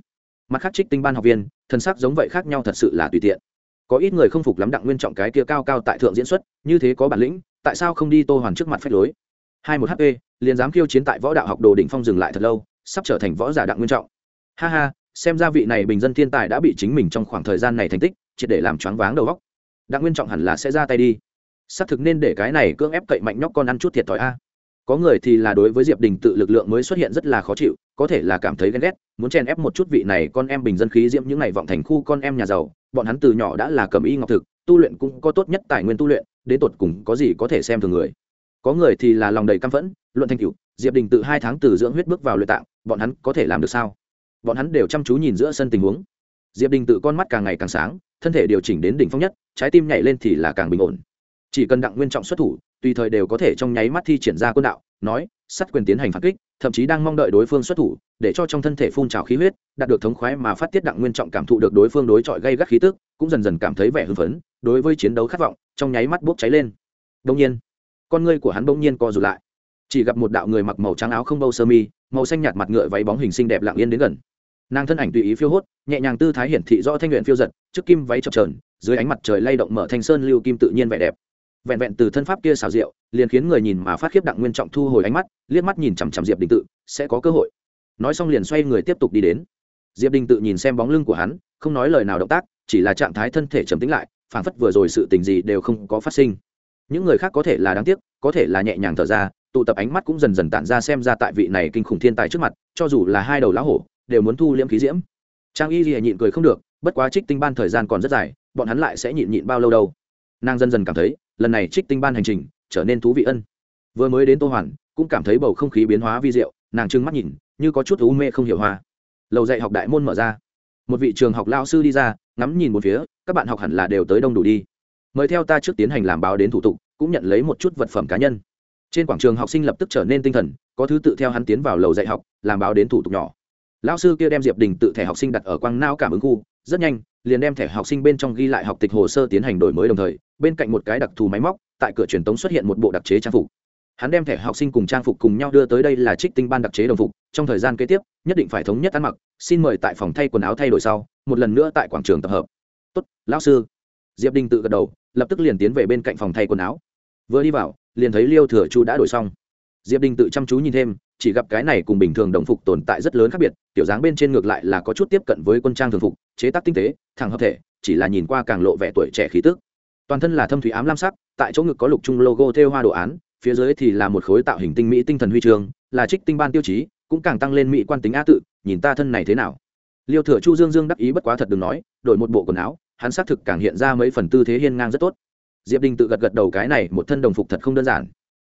Speaker 1: Mặt khác trích tinh ban học viên thần sắc giống vậy khác nhau thật sự là tùy tiện. Có ít người không phục lắm đặng nguyên trọng cái kia cao cao tại thượng diễn xuất, như thế có bản lĩnh, tại sao không đi tô hoàn trước mặt phách lối? Hai một hp liền dám khiêu chiến tại võ đạo học đồ đỉnh phong dừng lại thật lâu, sắp trở thành võ giả đặng nguyên trọng. Ha ha, xem ra vị này bình dân thiên tài đã bị chính mình trong khoảng thời gian này thành tích, triệt để làm choáng váng đầu góc đặng nguyên trọng hẳn là sẽ ra tay đi. Xác thực nên để cái này cưỡng ép cậy mạnh nhóc con ăn chút thiệt thòi a có người thì là đối với diệp đình tự lực lượng mới xuất hiện rất là khó chịu, có thể là cảm thấy ghen ghét, muốn chèn ép một chút vị này con em bình dân khí diễm những ngày vọng thành khu con em nhà giàu. Bọn hắn từ nhỏ đã là cầm y ngọc thực, tu luyện cũng có tốt nhất tài nguyên tu luyện, đến tột cùng có gì có thể xem thường người. Có người thì là lòng đầy căm phẫn, luận thanh cửu diệp đình tự hai tháng từ dưỡng huyết bước vào luyện tạng, bọn hắn có thể làm được sao? Bọn hắn đều chăm chú nhìn giữa sân tình huống. Diệp đình tự con mắt càng ngày càng sáng, thân thể điều chỉnh đến đỉnh phong nhất, trái tim nhảy lên thì là càng bình ổn. Chỉ cần đặng nguyên trọng xuất thủ tùy thời đều có thể trong nháy mắt thi triển ra quân đạo, nói, sắt quyền tiến hành phản kích, thậm chí đang mong đợi đối phương xuất thủ, để cho trong thân thể phun trào khí huyết, đạt được thống khoái mà phát tiết đặng nguyên trọng cảm thụ được đối phương đối chọi gây gắt khí tức, cũng dần dần cảm thấy vẻ hưng phấn, đối với chiến đấu khát vọng, trong nháy mắt bốc cháy lên. Đông nhiên, con ngươi của hắn bỗng nhiên co rụt lại. Chỉ gặp một đạo người mặc màu trắng áo không bâu sơ mi, màu xanh nhạt mặt ngựa váy bóng hình xinh đẹp lặng yên đến gần. Nàng thân ảnh tùy ý phiêu hốt, nhẹ nhàng tư thái hiển thị rõ thanh luyện phiêu giật, trước kim váy chập trờn dưới ánh mặt trời lay động mở thanh sơn lưu kim tự nhiên vẻ đẹp vẹn vẹn từ thân pháp kia xào rượu, liền khiến người nhìn mà phát khiếp đặng nguyên trọng thu hồi ánh mắt, liếc mắt nhìn chằm chằm diệp đình tự, sẽ có cơ hội. Nói xong liền xoay người tiếp tục đi đến. Diệp đình tự nhìn xem bóng lưng của hắn, không nói lời nào động tác, chỉ là trạng thái thân thể trầm tính lại, phảng phất vừa rồi sự tình gì đều không có phát sinh. Những người khác có thể là đáng tiếc, có thể là nhẹ nhàng thở ra, tụ tập ánh mắt cũng dần dần tản ra xem ra tại vị này kinh khủng thiên tài trước mặt, cho dù là hai đầu lá hổ, đều muốn thu liễm khí diễm. Trang y lìa nhịn cười không được, bất quá trích tinh ban thời gian còn rất dài, bọn hắn lại sẽ nhịn nhịn bao lâu đâu. Nàng dần dần cảm thấy lần này trích tinh ban hành trình trở nên thú vị ân. Vừa mới đến tô hoàn, cũng cảm thấy bầu không khí biến hóa vi diệu, nàng trưng mắt nhìn, như có chút u mê không hiểu hoa. Lầu dạy học đại môn mở ra. Một vị trường học lao sư đi ra, ngắm nhìn một phía, các bạn học hẳn là đều tới đông đủ đi. Mời theo ta trước tiến hành làm báo đến thủ tục, cũng nhận lấy một chút vật phẩm cá nhân. Trên quảng trường học sinh lập tức trở nên tinh thần, có thứ tự theo hắn tiến vào lầu dạy học, làm báo đến thủ tục nhỏ. Lao sư kia đem diệp đình tự thẻ học sinh đặt ở quang nao cảm ứng khu, rất nhanh liền đem thẻ học sinh bên trong ghi lại học tịch hồ sơ tiến hành đổi mới đồng thời, bên cạnh một cái đặc thù máy móc, tại cửa truyền tống xuất hiện một bộ đặc chế trang phục. Hắn đem thẻ học sinh cùng trang phục cùng nhau đưa tới đây là trích tinh ban đặc chế đồng phục, trong thời gian kế tiếp, nhất định phải thống nhất ăn mặc, xin mời tại phòng thay quần áo thay đổi sau, một lần nữa tại quảng trường tập hợp. Tốt, lão sư. Diệp đình tự gật đầu, lập tức liền tiến về bên cạnh phòng thay quần áo. Vừa đi vào, liền thấy liêu thừa chu đã đổi xong. Diệp đình tự chăm chú nhìn thêm chỉ gặp cái này cùng bình thường đồng phục tồn tại rất lớn khác biệt tiểu dáng bên trên ngược lại là có chút tiếp cận với quân trang thường phục, chế tác tinh tế, thẳng hợp thể, chỉ là nhìn qua càng lộ vẻ tuổi trẻ khí tức. Toàn thân là thâm thủy ám lam sắc, tại chỗ ngực có lục trung logo theo hoa đồ án, phía dưới thì là một khối tạo hình tinh mỹ tinh thần huy chương, là trích tinh ban tiêu chí, cũng càng tăng lên mỹ quan tính á tự, nhìn ta thân này thế nào. Liêu thừa chu dương dương đắc ý bất quá thật đừng nói, đổi một bộ quần áo, hắn xác thực càng hiện ra mấy phần tư thế hiên ngang rất tốt. Diệp đình tự gật gật đầu cái này, một thân đồng phục thật không đơn giản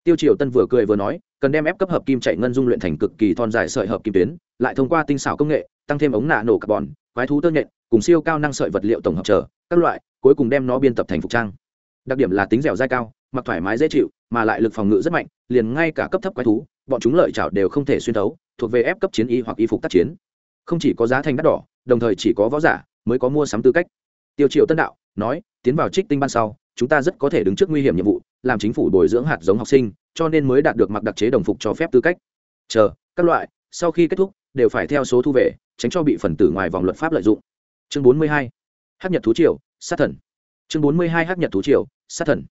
Speaker 1: tiêu triều tân vừa cười vừa nói, cần đem ép cấp hợp kim chạy ngân dung luyện thành cực kỳ thon dài sợi hợp kim tuyến, lại thông qua tinh xảo công nghệ, tăng thêm ống nạ nổ carbon, quái thú tơ nhện, cùng siêu cao năng sợi vật liệu tổng hợp trở các loại, cuối cùng đem nó biên tập thành phục trang. Đặc điểm là tính dẻo dai cao, mặc thoải mái dễ chịu, mà lại lực phòng ngự rất mạnh, liền ngay cả cấp thấp quái thú, bọn chúng lợi chảo đều không thể xuyên thấu, thuộc về ép cấp chiến y hoặc y phục tác chiến. Không chỉ có giá thành đắt đỏ, đồng thời chỉ có võ giả mới có mua sắm tư cách. Tiêu triệu tân đạo, nói, tiến vào trích tinh ban sau, chúng ta rất có thể đứng trước nguy hiểm nhiệm vụ làm chính phủ bồi dưỡng hạt giống học sinh, cho nên mới đạt được mặc đặc chế đồng phục cho phép tư cách. Chờ, các loại, sau khi kết thúc, đều phải theo số thu về, tránh cho bị phần tử ngoài vòng luật pháp lợi dụng. Chương bốn mươi hai hát nhật thú triều, sát thần. Chương bốn mươi hai hát nhật thú triều, sát thần.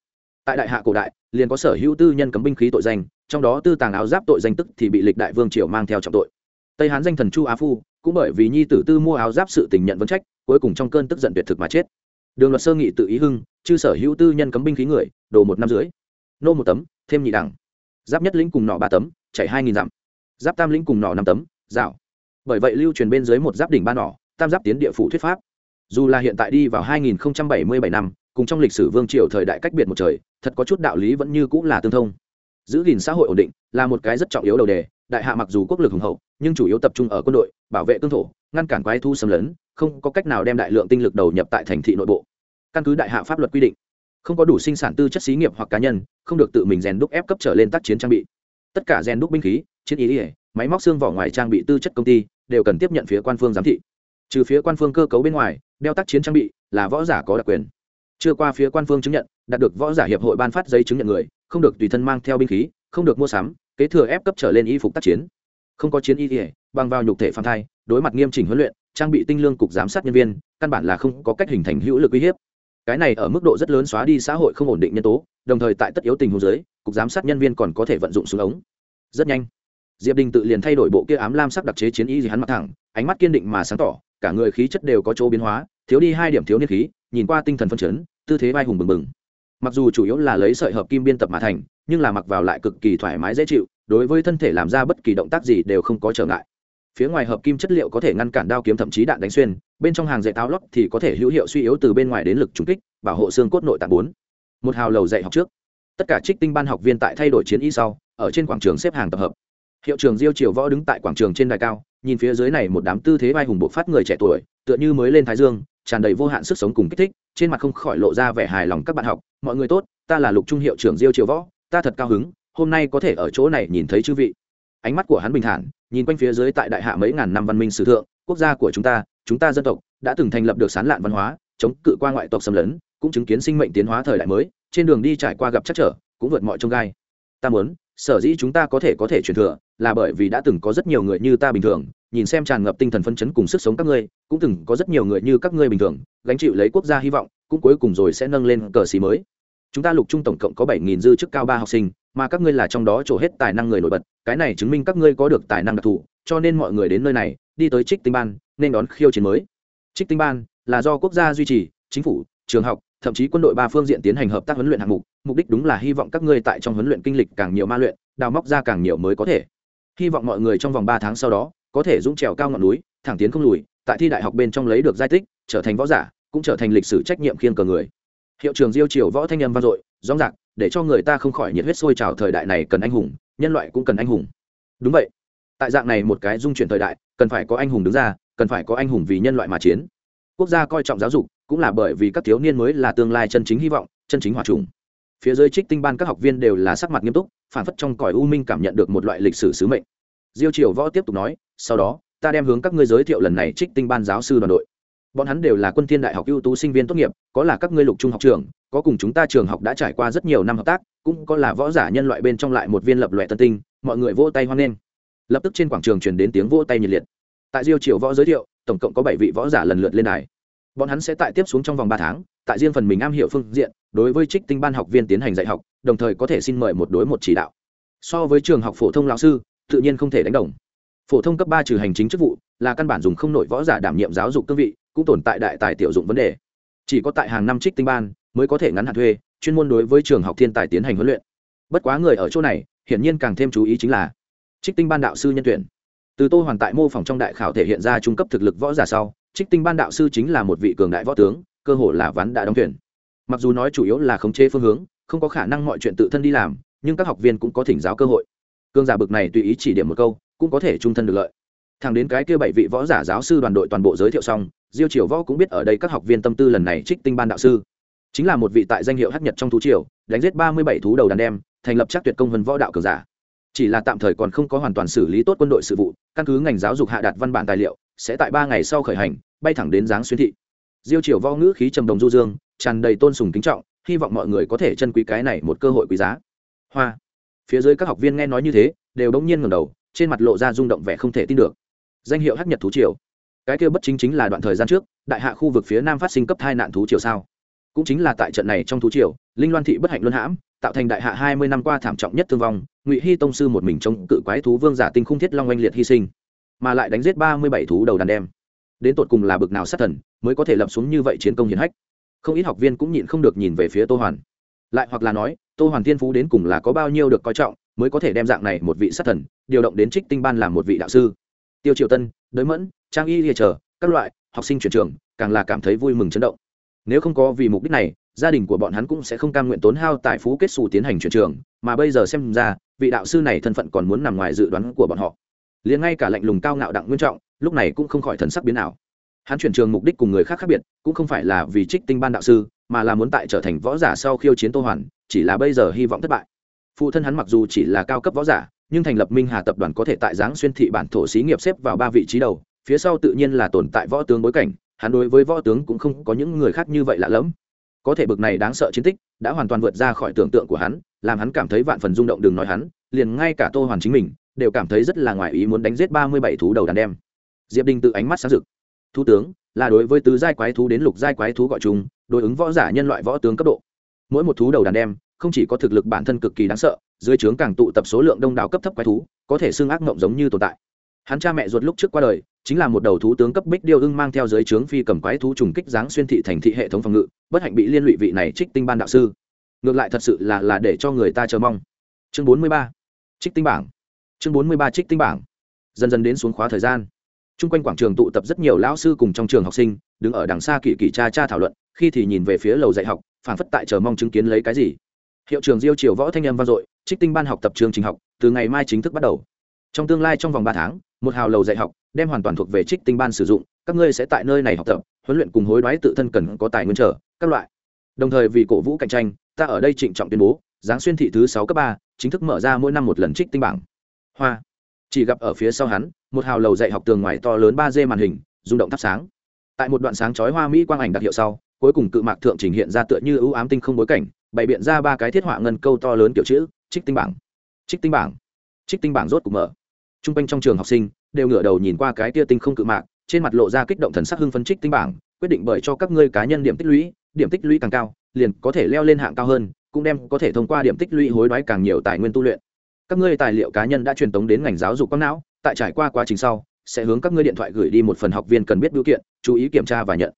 Speaker 1: Tại đại hạ cổ đại, liền có sở hữu tư nhân cấm binh khí tội danh, trong đó tư tàng áo giáp tội danh tức thì bị lịch đại vương triều mang theo trọng tội. Tây hán danh thần chu á phu, cũng bởi vì nhi tử tư mua áo giáp sự tình nhận vấn trách, cuối cùng trong cơn tức giận tuyệt thực mà chết đường luật sơ nghị tự ý hưng, chư sở hữu tư nhân cấm binh khí người, đồ một năm dưới nô một tấm, thêm nhị đẳng. Giáp nhất lĩnh cùng nọ ba tấm, chảy hai nghìn dặm. Giáp tam lĩnh cùng nọ năm tấm, dạo. Bởi vậy lưu truyền bên dưới một giáp đỉnh ba nọ, tam giáp tiến địa phủ thuyết pháp. Dù là hiện tại đi vào 2077 năm, cùng trong lịch sử vương triều thời đại cách biệt một trời, thật có chút đạo lý vẫn như cũng là tương thông. Giữ gìn xã hội ổn định là một cái rất trọng yếu đầu đề, đại hạ mặc dù quốc lực hùng hậu, nhưng chủ yếu tập trung ở quân đội, bảo vệ cương thổ, ngăn cản quái thu xâm lấn không có cách nào đem đại lượng tinh lực đầu nhập tại thành thị nội bộ. Căn cứ đại hạ pháp luật quy định, không có đủ sinh sản tư chất xí nghiệp hoặc cá nhân, không được tự mình rèn đúc ép cấp trở lên tác chiến trang bị. Tất cả rèn đúc binh khí, chiến ý ỉa máy móc xương vỏ ngoài trang bị tư chất công ty đều cần tiếp nhận phía quan phương giám thị. Trừ phía quan phương cơ cấu bên ngoài, đeo tác chiến trang bị là võ giả có đặc quyền. Chưa qua phía quan phương chứng nhận, đạt được võ giả hiệp hội ban phát giấy chứng nhận người, không được tùy thân mang theo binh khí, không được mua sắm, kế thừa ép cấp trở lên y phục tác chiến. Không có chiến y ỉa bằng vào nhục thể phạm thai, đối mặt nghiêm chỉnh huấn luyện trang bị tinh lương cục giám sát nhân viên, căn bản là không có cách hình thành hữu lực uy hiếp. Cái này ở mức độ rất lớn xóa đi xã hội không ổn định nhân tố, đồng thời tại tất yếu tình huống giới cục giám sát nhân viên còn có thể vận dụng súng ống. Rất nhanh, diệp đình tự liền thay đổi bộ kia ám lam sắc đặc chế chiến y gì hắn mặc thẳng, ánh mắt kiên định mà sáng tỏ, cả người khí chất đều có chỗ biến hóa, thiếu đi hai điểm thiếu niên khí, nhìn qua tinh thần phân chấn, tư thế vai hùng bừng bừng. Mặc dù chủ yếu là lấy sợi hợp kim biên tập mà thành, nhưng là mặc vào lại cực kỳ thoải mái dễ chịu, đối với thân thể làm ra bất kỳ động tác gì đều không có trở ngại phía ngoài hợp kim chất liệu có thể ngăn cản đao kiếm thậm chí đạn đánh xuyên, bên trong hàng dạy táo lót thì có thể hữu hiệu suy yếu từ bên ngoài đến lực trúng kích, bảo hộ xương cốt nội tạng bốn. Một hào lầu dạy học trước. Tất cả trích tinh ban học viên tại thay đổi chiến y sau, ở trên quảng trường xếp hàng tập hợp. Hiệu trường diêu triều võ đứng tại quảng trường trên đài cao, nhìn phía dưới này một đám tư thế vai hùng bộ phát người trẻ tuổi, tựa như mới lên thái dương, tràn đầy vô hạn sức sống cùng kích thích, trên mặt không khỏi lộ ra vẻ hài lòng các bạn học. Mọi người tốt, ta là lục trung hiệu trưởng diêu triều võ, ta thật cao hứng, hôm nay có thể ở chỗ này nhìn thấy chư vị. Ánh mắt của hắn bình thản nhìn quanh phía dưới tại đại hạ mấy ngàn năm văn minh sử thượng, quốc gia của chúng ta chúng ta dân tộc, đã từng thành lập được sán lạn văn hóa, chống cự qua ngoại tộc xâm lấn, cũng chứng kiến sinh mệnh tiến hóa thời đại mới, trên đường đi trải qua gặp chắc trở, cũng vượt mọi trông gai. Ta muốn, sở dĩ chúng ta có thể có thể truyền thừa, là bởi vì đã từng có rất nhiều người như ta bình thường, nhìn xem tràn ngập tinh thần phân chấn cùng sức sống các ngươi, cũng từng có rất nhiều người như các ngươi bình thường, gánh chịu lấy quốc gia hy vọng, cũng cuối cùng rồi sẽ nâng lên cờ xí mới. Chúng ta lục trung tổng cộng có bảy nghìn dư chức cao ba học sinh, mà các ngươi là trong đó trổ hết tài năng người nổi bật cái này chứng minh các ngươi có được tài năng đặc thù, cho nên mọi người đến nơi này, đi tới trích tinh ban, nên đón khiêu chiến mới. Trích tinh ban là do quốc gia duy trì, chính phủ, trường học, thậm chí quân đội ba phương diện tiến hành hợp tác huấn luyện hạng mục mục đích đúng là hy vọng các ngươi tại trong huấn luyện kinh lịch càng nhiều ma luyện, đào móc ra càng nhiều mới có thể. Hy vọng mọi người trong vòng ba tháng sau đó, có thể dũng trèo cao ngọn núi, thẳng tiến không lùi, tại thi đại học bên trong lấy được giai tích, trở thành võ giả, cũng trở thành lịch sử trách nhiệm khiêng cờ người. Hiệu trường diêu triều võ thanh âm vang dội rõ ràng để cho người ta không khỏi nhiệt huyết sôi trào thời đại này cần anh hùng nhân loại cũng cần anh hùng. Đúng vậy. Tại dạng này một cái dung chuyển thời đại, cần phải có anh hùng đứng ra, cần phải có anh hùng vì nhân loại mà chiến. Quốc gia coi trọng giáo dục, cũng là bởi vì các thiếu niên mới là tương lai chân chính hy vọng, chân chính hòa trùng. Phía dưới trích tinh ban các học viên đều là sắc mặt nghiêm túc, phản phất trong cõi u minh cảm nhận được một loại lịch sử sứ mệnh. Diêu triều võ tiếp tục nói, sau đó, ta đem hướng các ngươi giới thiệu lần này trích tinh ban giáo sư đoàn đội. Bọn hắn đều là quân thiên đại học ưu tú sinh viên tốt nghiệp, có là các ngươi lục trung học trường có cùng chúng ta trường học đã trải qua rất nhiều năm hợp tác cũng có là võ giả nhân loại bên trong lại một viên lập loại tân tinh, mọi người vỗ tay hoan nghênh. Lập tức trên quảng trường truyền đến tiếng vỗ tay nhiệt liệt. Tại diêu triều võ giới thiệu, tổng cộng có bảy vị võ giả lần lượt lên đài. Bọn hắn sẽ tại tiếp xuống trong vòng ba tháng, tại riêng phần mình am hiểu phương diện, đối với trích tinh ban học viên tiến hành dạy học, đồng thời có thể xin mời một đối một chỉ đạo. So với trường học phổ thông lão sư, tự nhiên không thể đánh đồng. Phổ thông cấp ba trừ hành chính chức vụ, là căn bản dùng không nổi võ giả đảm nhiệm giáo dục cương vị, cũng tồn tại đại tài tiểu dụng vấn đề. Chỉ có tại hàng năm trích tinh ban, mới có thể ngắn hạn thuê chuyên môn đối với trường học thiên tài tiến hành huấn luyện. Bất quá người ở chỗ này, hiển nhiên càng thêm chú ý chính là trích tinh ban đạo sư nhân tuyển. Từ tô hoàn tại mô phỏng trong đại khảo thể hiện ra trung cấp thực lực võ giả sau, trích tinh ban đạo sư chính là một vị cường đại võ tướng, cơ hồ là ván đã đóng tuyển. Mặc dù nói chủ yếu là khống chế phương hướng, không có khả năng mọi chuyện tự thân đi làm, nhưng các học viên cũng có thỉnh giáo cơ hội. Cương giả bực này tùy ý chỉ điểm một câu, cũng có thể trung thân được lợi. Thẳng đến cái kia bảy vị võ giả giáo sư đoàn đội toàn bộ giới thiệu xong, diêu triều võ cũng biết ở đây các học viên tâm tư lần này trích tinh ban đạo sư chính là một vị tại danh hiệu hắc nhật trong thú triều, đánh giết ba mươi bảy thú đầu đàn đem, thành lập chắc tuyệt công vân võ đạo cường giả. Chỉ là tạm thời còn không có hoàn toàn xử lý tốt quân đội sự vụ, căn cứ ngành giáo dục hạ đạt văn bản tài liệu, sẽ tại ba ngày sau khởi hành, bay thẳng đến giáng xuyên thị. Diêu triều võ ngữ khí trầm đồng du dương, tràn đầy tôn sùng kính trọng, hy vọng mọi người có thể chân quý cái này một cơ hội quý giá. Hoa. Phía dưới các học viên nghe nói như thế, đều đống nhiên ngẩng đầu, trên mặt lộ ra rung động vẻ không thể tin được. Danh hiệu hắc nhật thú triều. Cái kia bất chính chính là đoạn thời gian trước, đại hạ khu vực phía nam phát sinh cấp hai nạn thú triều sao? Cũng chính là tại trận này trong thú triều, linh loan thị bất hạnh luân hãm, tạo thành đại hạ hai mươi năm qua thảm trọng nhất thương vong, ngụy hy tông sư một mình chống cự quái thú vương giả tinh khung thiết long oanh liệt hy sinh, mà lại đánh giết ba mươi bảy thú đầu đàn đem. Đến tột cùng là bực nào sát thần mới có thể lập xuống như vậy chiến công hiển hách? Không ít học viên cũng nhịn không được nhìn về phía tô hoàn. Lại hoặc là nói, tô hoàn thiên phú đến cùng là có bao nhiêu được coi trọng mới có thể đem dạng này một vị sát thần điều động đến trích tinh ban làm một vị đạo sư? Tiêu triều tân, đới mẫn, trang y lìa chờ, các loại, học sinh chuyển trường, càng là cảm thấy vui mừng chấn động nếu không có vì mục đích này, gia đình của bọn hắn cũng sẽ không cam nguyện tốn hao tài phú kết xù tiến hành chuyển trường, mà bây giờ xem ra, vị đạo sư này thân phận còn muốn nằm ngoài dự đoán của bọn họ. Liền ngay cả lạnh lùng cao ngạo đặng nguyên trọng, lúc này cũng không khỏi thần sắc biến ảo. Hắn chuyển trường mục đích cùng người khác khác biệt, cũng không phải là vì trích tinh ban đạo sư, mà là muốn tại trở thành võ giả sau khiêu chiến tô hoàn, chỉ là bây giờ hy vọng thất bại. Phụ thân hắn mặc dù chỉ là cao cấp võ giả, nhưng thành lập minh hà tập đoàn có thể tại giáng xuyên thị bản thổ xí nghiệp xếp vào ba vị trí đầu, phía sau tự nhiên là tồn tại võ tướng bối cảnh hắn đối với võ tướng cũng không có những người khác như vậy lạ lẫm. Có thể bực này đáng sợ chiến tích đã hoàn toàn vượt ra khỏi tưởng tượng của hắn, làm hắn cảm thấy vạn phần rung động đừng nói hắn, liền ngay cả tô hoàn chính mình đều cảm thấy rất là ngoài ý muốn đánh giết ba mươi bảy thú đầu đàn đem. Diệp đình tự ánh mắt sáng rực. Thủ tướng là đối với tứ giai quái thú đến lục giai quái thú gọi chung, đối ứng võ giả nhân loại võ tướng cấp độ. Mỗi một thú đầu đàn đem không chỉ có thực lực bản thân cực kỳ đáng sợ, dưới trướng càng tụ tập số lượng đông đảo cấp thấp quái thú, có thể xưng ác mộng giống như tồn tại hắn cha mẹ ruột lúc trước qua đời, chính là một đầu thú tướng cấp bích điêu ưng mang theo dưới trướng phi cầm quái thú trùng kích giáng xuyên thị thành thị hệ thống phòng ngự, bất hạnh bị liên lụy vị này trích tinh ban đạo sư. Ngược lại thật sự là là để cho người ta chờ mong. Chương bốn mươi ba, trích tinh bảng. Chương bốn mươi ba, trích tinh bảng. Dần dần đến xuống khóa thời gian. T r u n g quanh quảng trường tụ tập rất nhiều lão sư cùng trong trường học sinh, đứng ở đằng xa kỳ kỳ cha cha thảo luận, khi thì nhìn về phía lầu dạy học phản phất tại chờ mong chứng kiến lấy cái gì. Hiệu trường diêu triều võ thanh âm vang dội, trích tinh ban học tập trường trình học, từ ngày mai chính thức bắt đầu trong tương lai trong vòng ba tháng, một hào lầu dạy học đem hoàn toàn thuộc về trích tinh ban sử dụng, các ngươi sẽ tại nơi này học tập, huấn luyện cùng hối đoái tự thân cần có tài nguyên trở, các loại. Đồng thời vì cổ vũ cạnh tranh, ta ở đây trịnh trọng tuyên bố, giáng xuyên thị thứ sáu cấp ba chính thức mở ra mỗi năm một lần trích tinh bảng. Hoa. Chỉ gặp ở phía sau hắn, một hào lầu dạy học tường ngoài to lớn ba d màn hình, rung động thắp sáng. Tại một đoạn sáng chói hoa mỹ quang ảnh đặc hiệu sau, cuối cùng cự mạc thượng trình hiện ra tựa như ưu ám tinh không bối cảnh, bày biện ra ba cái thiết họa ngân câu to lớn kiểu chữ, trích tinh bảng. Trích tinh bảng. Trích tinh bảng rốt cục mở t r u n g quanh trong trường học sinh đều ngửa đầu nhìn qua cái tia tinh không cự mạc, trên mặt lộ ra kích động thần sắc hưng phân trích tinh bảng, quyết định bởi cho các ngươi cá nhân điểm tích lũy, điểm tích lũy càng cao, liền có thể leo lên hạng cao hơn, cũng đem có thể thông qua điểm tích lũy hối đoái càng nhiều tài nguyên tu luyện. Các ngươi tài liệu cá nhân đã truyền tống đến ngành giáo dục quang não, tại trải qua quá trình sau, sẽ hướng các ngươi điện thoại gửi đi một phần học viên cần biết biểu kiện, chú ý kiểm tra và nhận.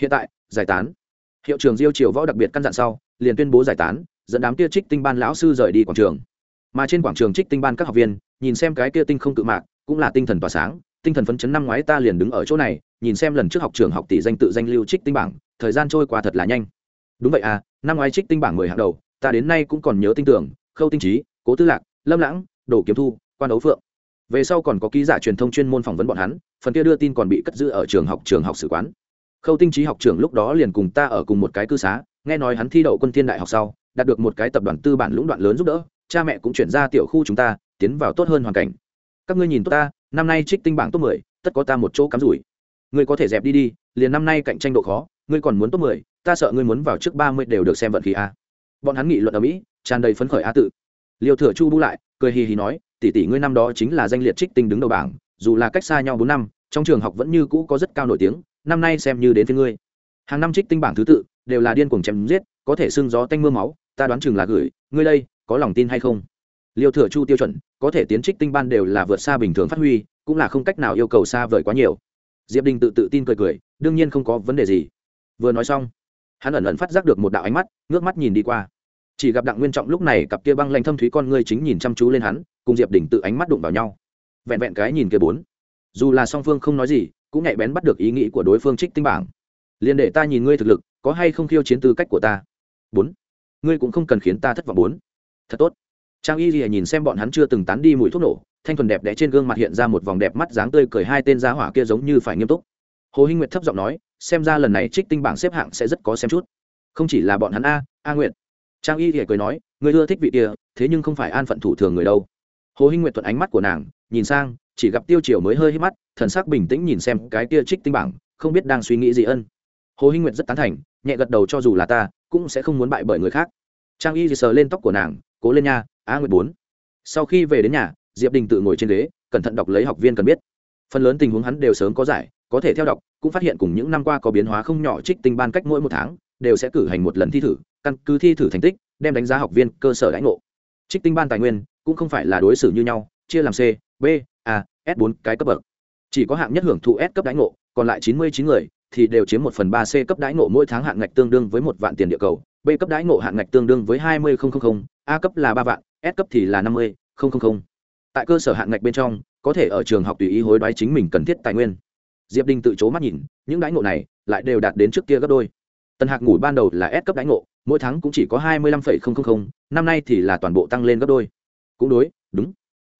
Speaker 1: Hiện tại, giải tán. Hiệu trường diêu triều võ đặc biệt căn dặn sau, liền tuyên bố giải tán, dẫn đám tia trích tinh ban lão sư rời đi quảng trường mà trên quảng trường trích tinh ban các học viên, nhìn xem cái kia tinh không cự mạc, cũng là tinh thần tỏa sáng, tinh thần phấn chấn năm ngoái ta liền đứng ở chỗ này, nhìn xem lần trước học trường học tỷ danh tự danh lưu trích tinh bảng, thời gian trôi qua thật là nhanh. Đúng vậy à năm ngoái trích tinh bảng mười hàng đầu, ta đến nay cũng còn nhớ tinh tưởng, khâu tinh trí, cố tư lạc, lâm lãng, đồ kiếm thu, quan đấu phượng. Về sau còn có ký giả truyền thông chuyên môn phỏng vấn bọn hắn, phần kia đưa tin còn bị cất giữ ở trường học trường học sử quán. Khâu tinh trí học trưởng lúc đó liền cùng ta ở cùng một cái cư xá, nghe nói hắn thi đậu quân thiên đại học sau đạt được một cái tập đoàn tư bản lũng đoạn lớn giúp đỡ, cha mẹ cũng chuyển ra tiểu khu chúng ta, tiến vào tốt hơn hoàn cảnh. Các ngươi nhìn tốt ta, năm nay trích tinh bảng top mười, tất có ta một chỗ cắm rủi. Ngươi có thể dẹp đi đi, liền năm nay cạnh tranh độ khó, ngươi còn muốn top mười, ta sợ ngươi muốn vào trước ba mươi đều được xem vận khí a. Bọn hắn nghị luận ở mỹ, tràn đầy phấn khởi a tự. Liêu thừa chu bu lại, cười hì hì nói, tỷ tỷ ngươi năm đó chính là danh liệt trích tinh đứng đầu bảng, dù là cách xa nhau bốn năm, trong trường học vẫn như cũ có rất cao nổi tiếng, năm nay xem như đến với ngươi. Hàng năm trích tinh bảng thứ tự, đều là điên cuồng chém giết, có thể xưng gió tanh mưa máu ta đoán chừng là gửi, ngươi đây, có lòng tin hay không? Liêu thừa chu tiêu chuẩn, có thể tiến trích tinh ban đều là vượt xa bình thường phát huy, cũng là không cách nào yêu cầu xa vời quá nhiều. Diệp đình tự tự tin cười cười, đương nhiên không có vấn đề gì. Vừa nói xong, hắn ẩn ẩn phát giác được một đạo ánh mắt, ngước mắt nhìn đi qua. Chỉ gặp đặng nguyên trọng lúc này cặp kia băng lanh thâm thúy con ngươi chính nhìn chăm chú lên hắn, cùng diệp đình tự ánh mắt đụng vào nhau. Vẹn vẹn cái nhìn kia bốn. Dù là song phương không nói gì, cũng nhạy bén bắt được ý nghĩ của đối phương trích tinh bảng. Liền để ta nhìn ngươi thực lực, có hay không khiêu chiến tư cách của ta? Bốn ngươi cũng không cần khiến ta thất vọng bốn. Thật tốt. Trang y lìa nhìn xem bọn hắn chưa từng tán đi mùi thuốc nổ, thanh thuần đẹp đẽ trên gương mặt hiện ra một vòng đẹp mắt dáng tươi cười, hai tên giá hỏa kia giống như phải nghiêm túc. Hồ hinh nguyệt thấp giọng nói, xem ra lần này trích tinh bảng xếp hạng sẽ rất có xem chút. Không chỉ là bọn hắn a a nguyệt. Trang y lìa cười nói, ngươi ưa thích vị kia, thế nhưng không phải an phận thủ thường người đâu. Hồ hinh nguyệt thuận ánh mắt của nàng, nhìn sang, chỉ gặp tiêu triều mới hơi hít mắt, thần sắc bình tĩnh nhìn xem cái kia trích tinh bảng, không biết đang suy nghĩ gì ân. Hồ hinh nguyệt rất tán thành, nhẹ gật đầu cho dù là ta cũng sẽ không muốn bại bởi người khác. Trang y sờ lên tóc của nàng, cố lên nha, a nguyệt bốn. Sau khi về đến nhà, diệp đình tự ngồi trên ghế, cẩn thận đọc lấy học viên cần biết. Phần lớn tình huống hắn đều sớm có giải, có thể theo đọc, cũng phát hiện cùng những năm qua có biến hóa không nhỏ trích tinh ban cách mỗi một tháng, đều sẽ cử hành một lần thi thử, căn cứ thi thử thành tích, đem đánh giá học viên cơ sở đãi ngộ. Trích tinh ban tài nguyên, cũng không phải là đối xử như nhau, chia làm c, b, a, s bốn cái cấp bậc. Chỉ có hạng nhất hưởng thụ s cấp đãi ngộ, còn lại chín mươi chín người thì đều chiếm một phần ba c cấp đãi ngộ mỗi tháng hạng ngạch tương đương với một vạn tiền địa cầu. B cấp đãi ngộ hạng ngạch tương đương với hai mươi a cấp là ba vạn, s cấp thì là năm mươi tại cơ sở hạng ngạch bên trong, có thể ở trường học tùy ý hối đoái chính mình cần thiết tài nguyên. Diệp đinh tự c mắt nhìn, những đãi ngộ này lại đều đạt đến trước kia gấp đôi. Tần hạc ngủ ban đầu là S cấp đãi ngộ, mỗi tháng cũng chỉ có hai mươi lăm phẩy không không không, năm nay thì là toàn bộ tăng lên gấp đôi. Cũng đối, đúng.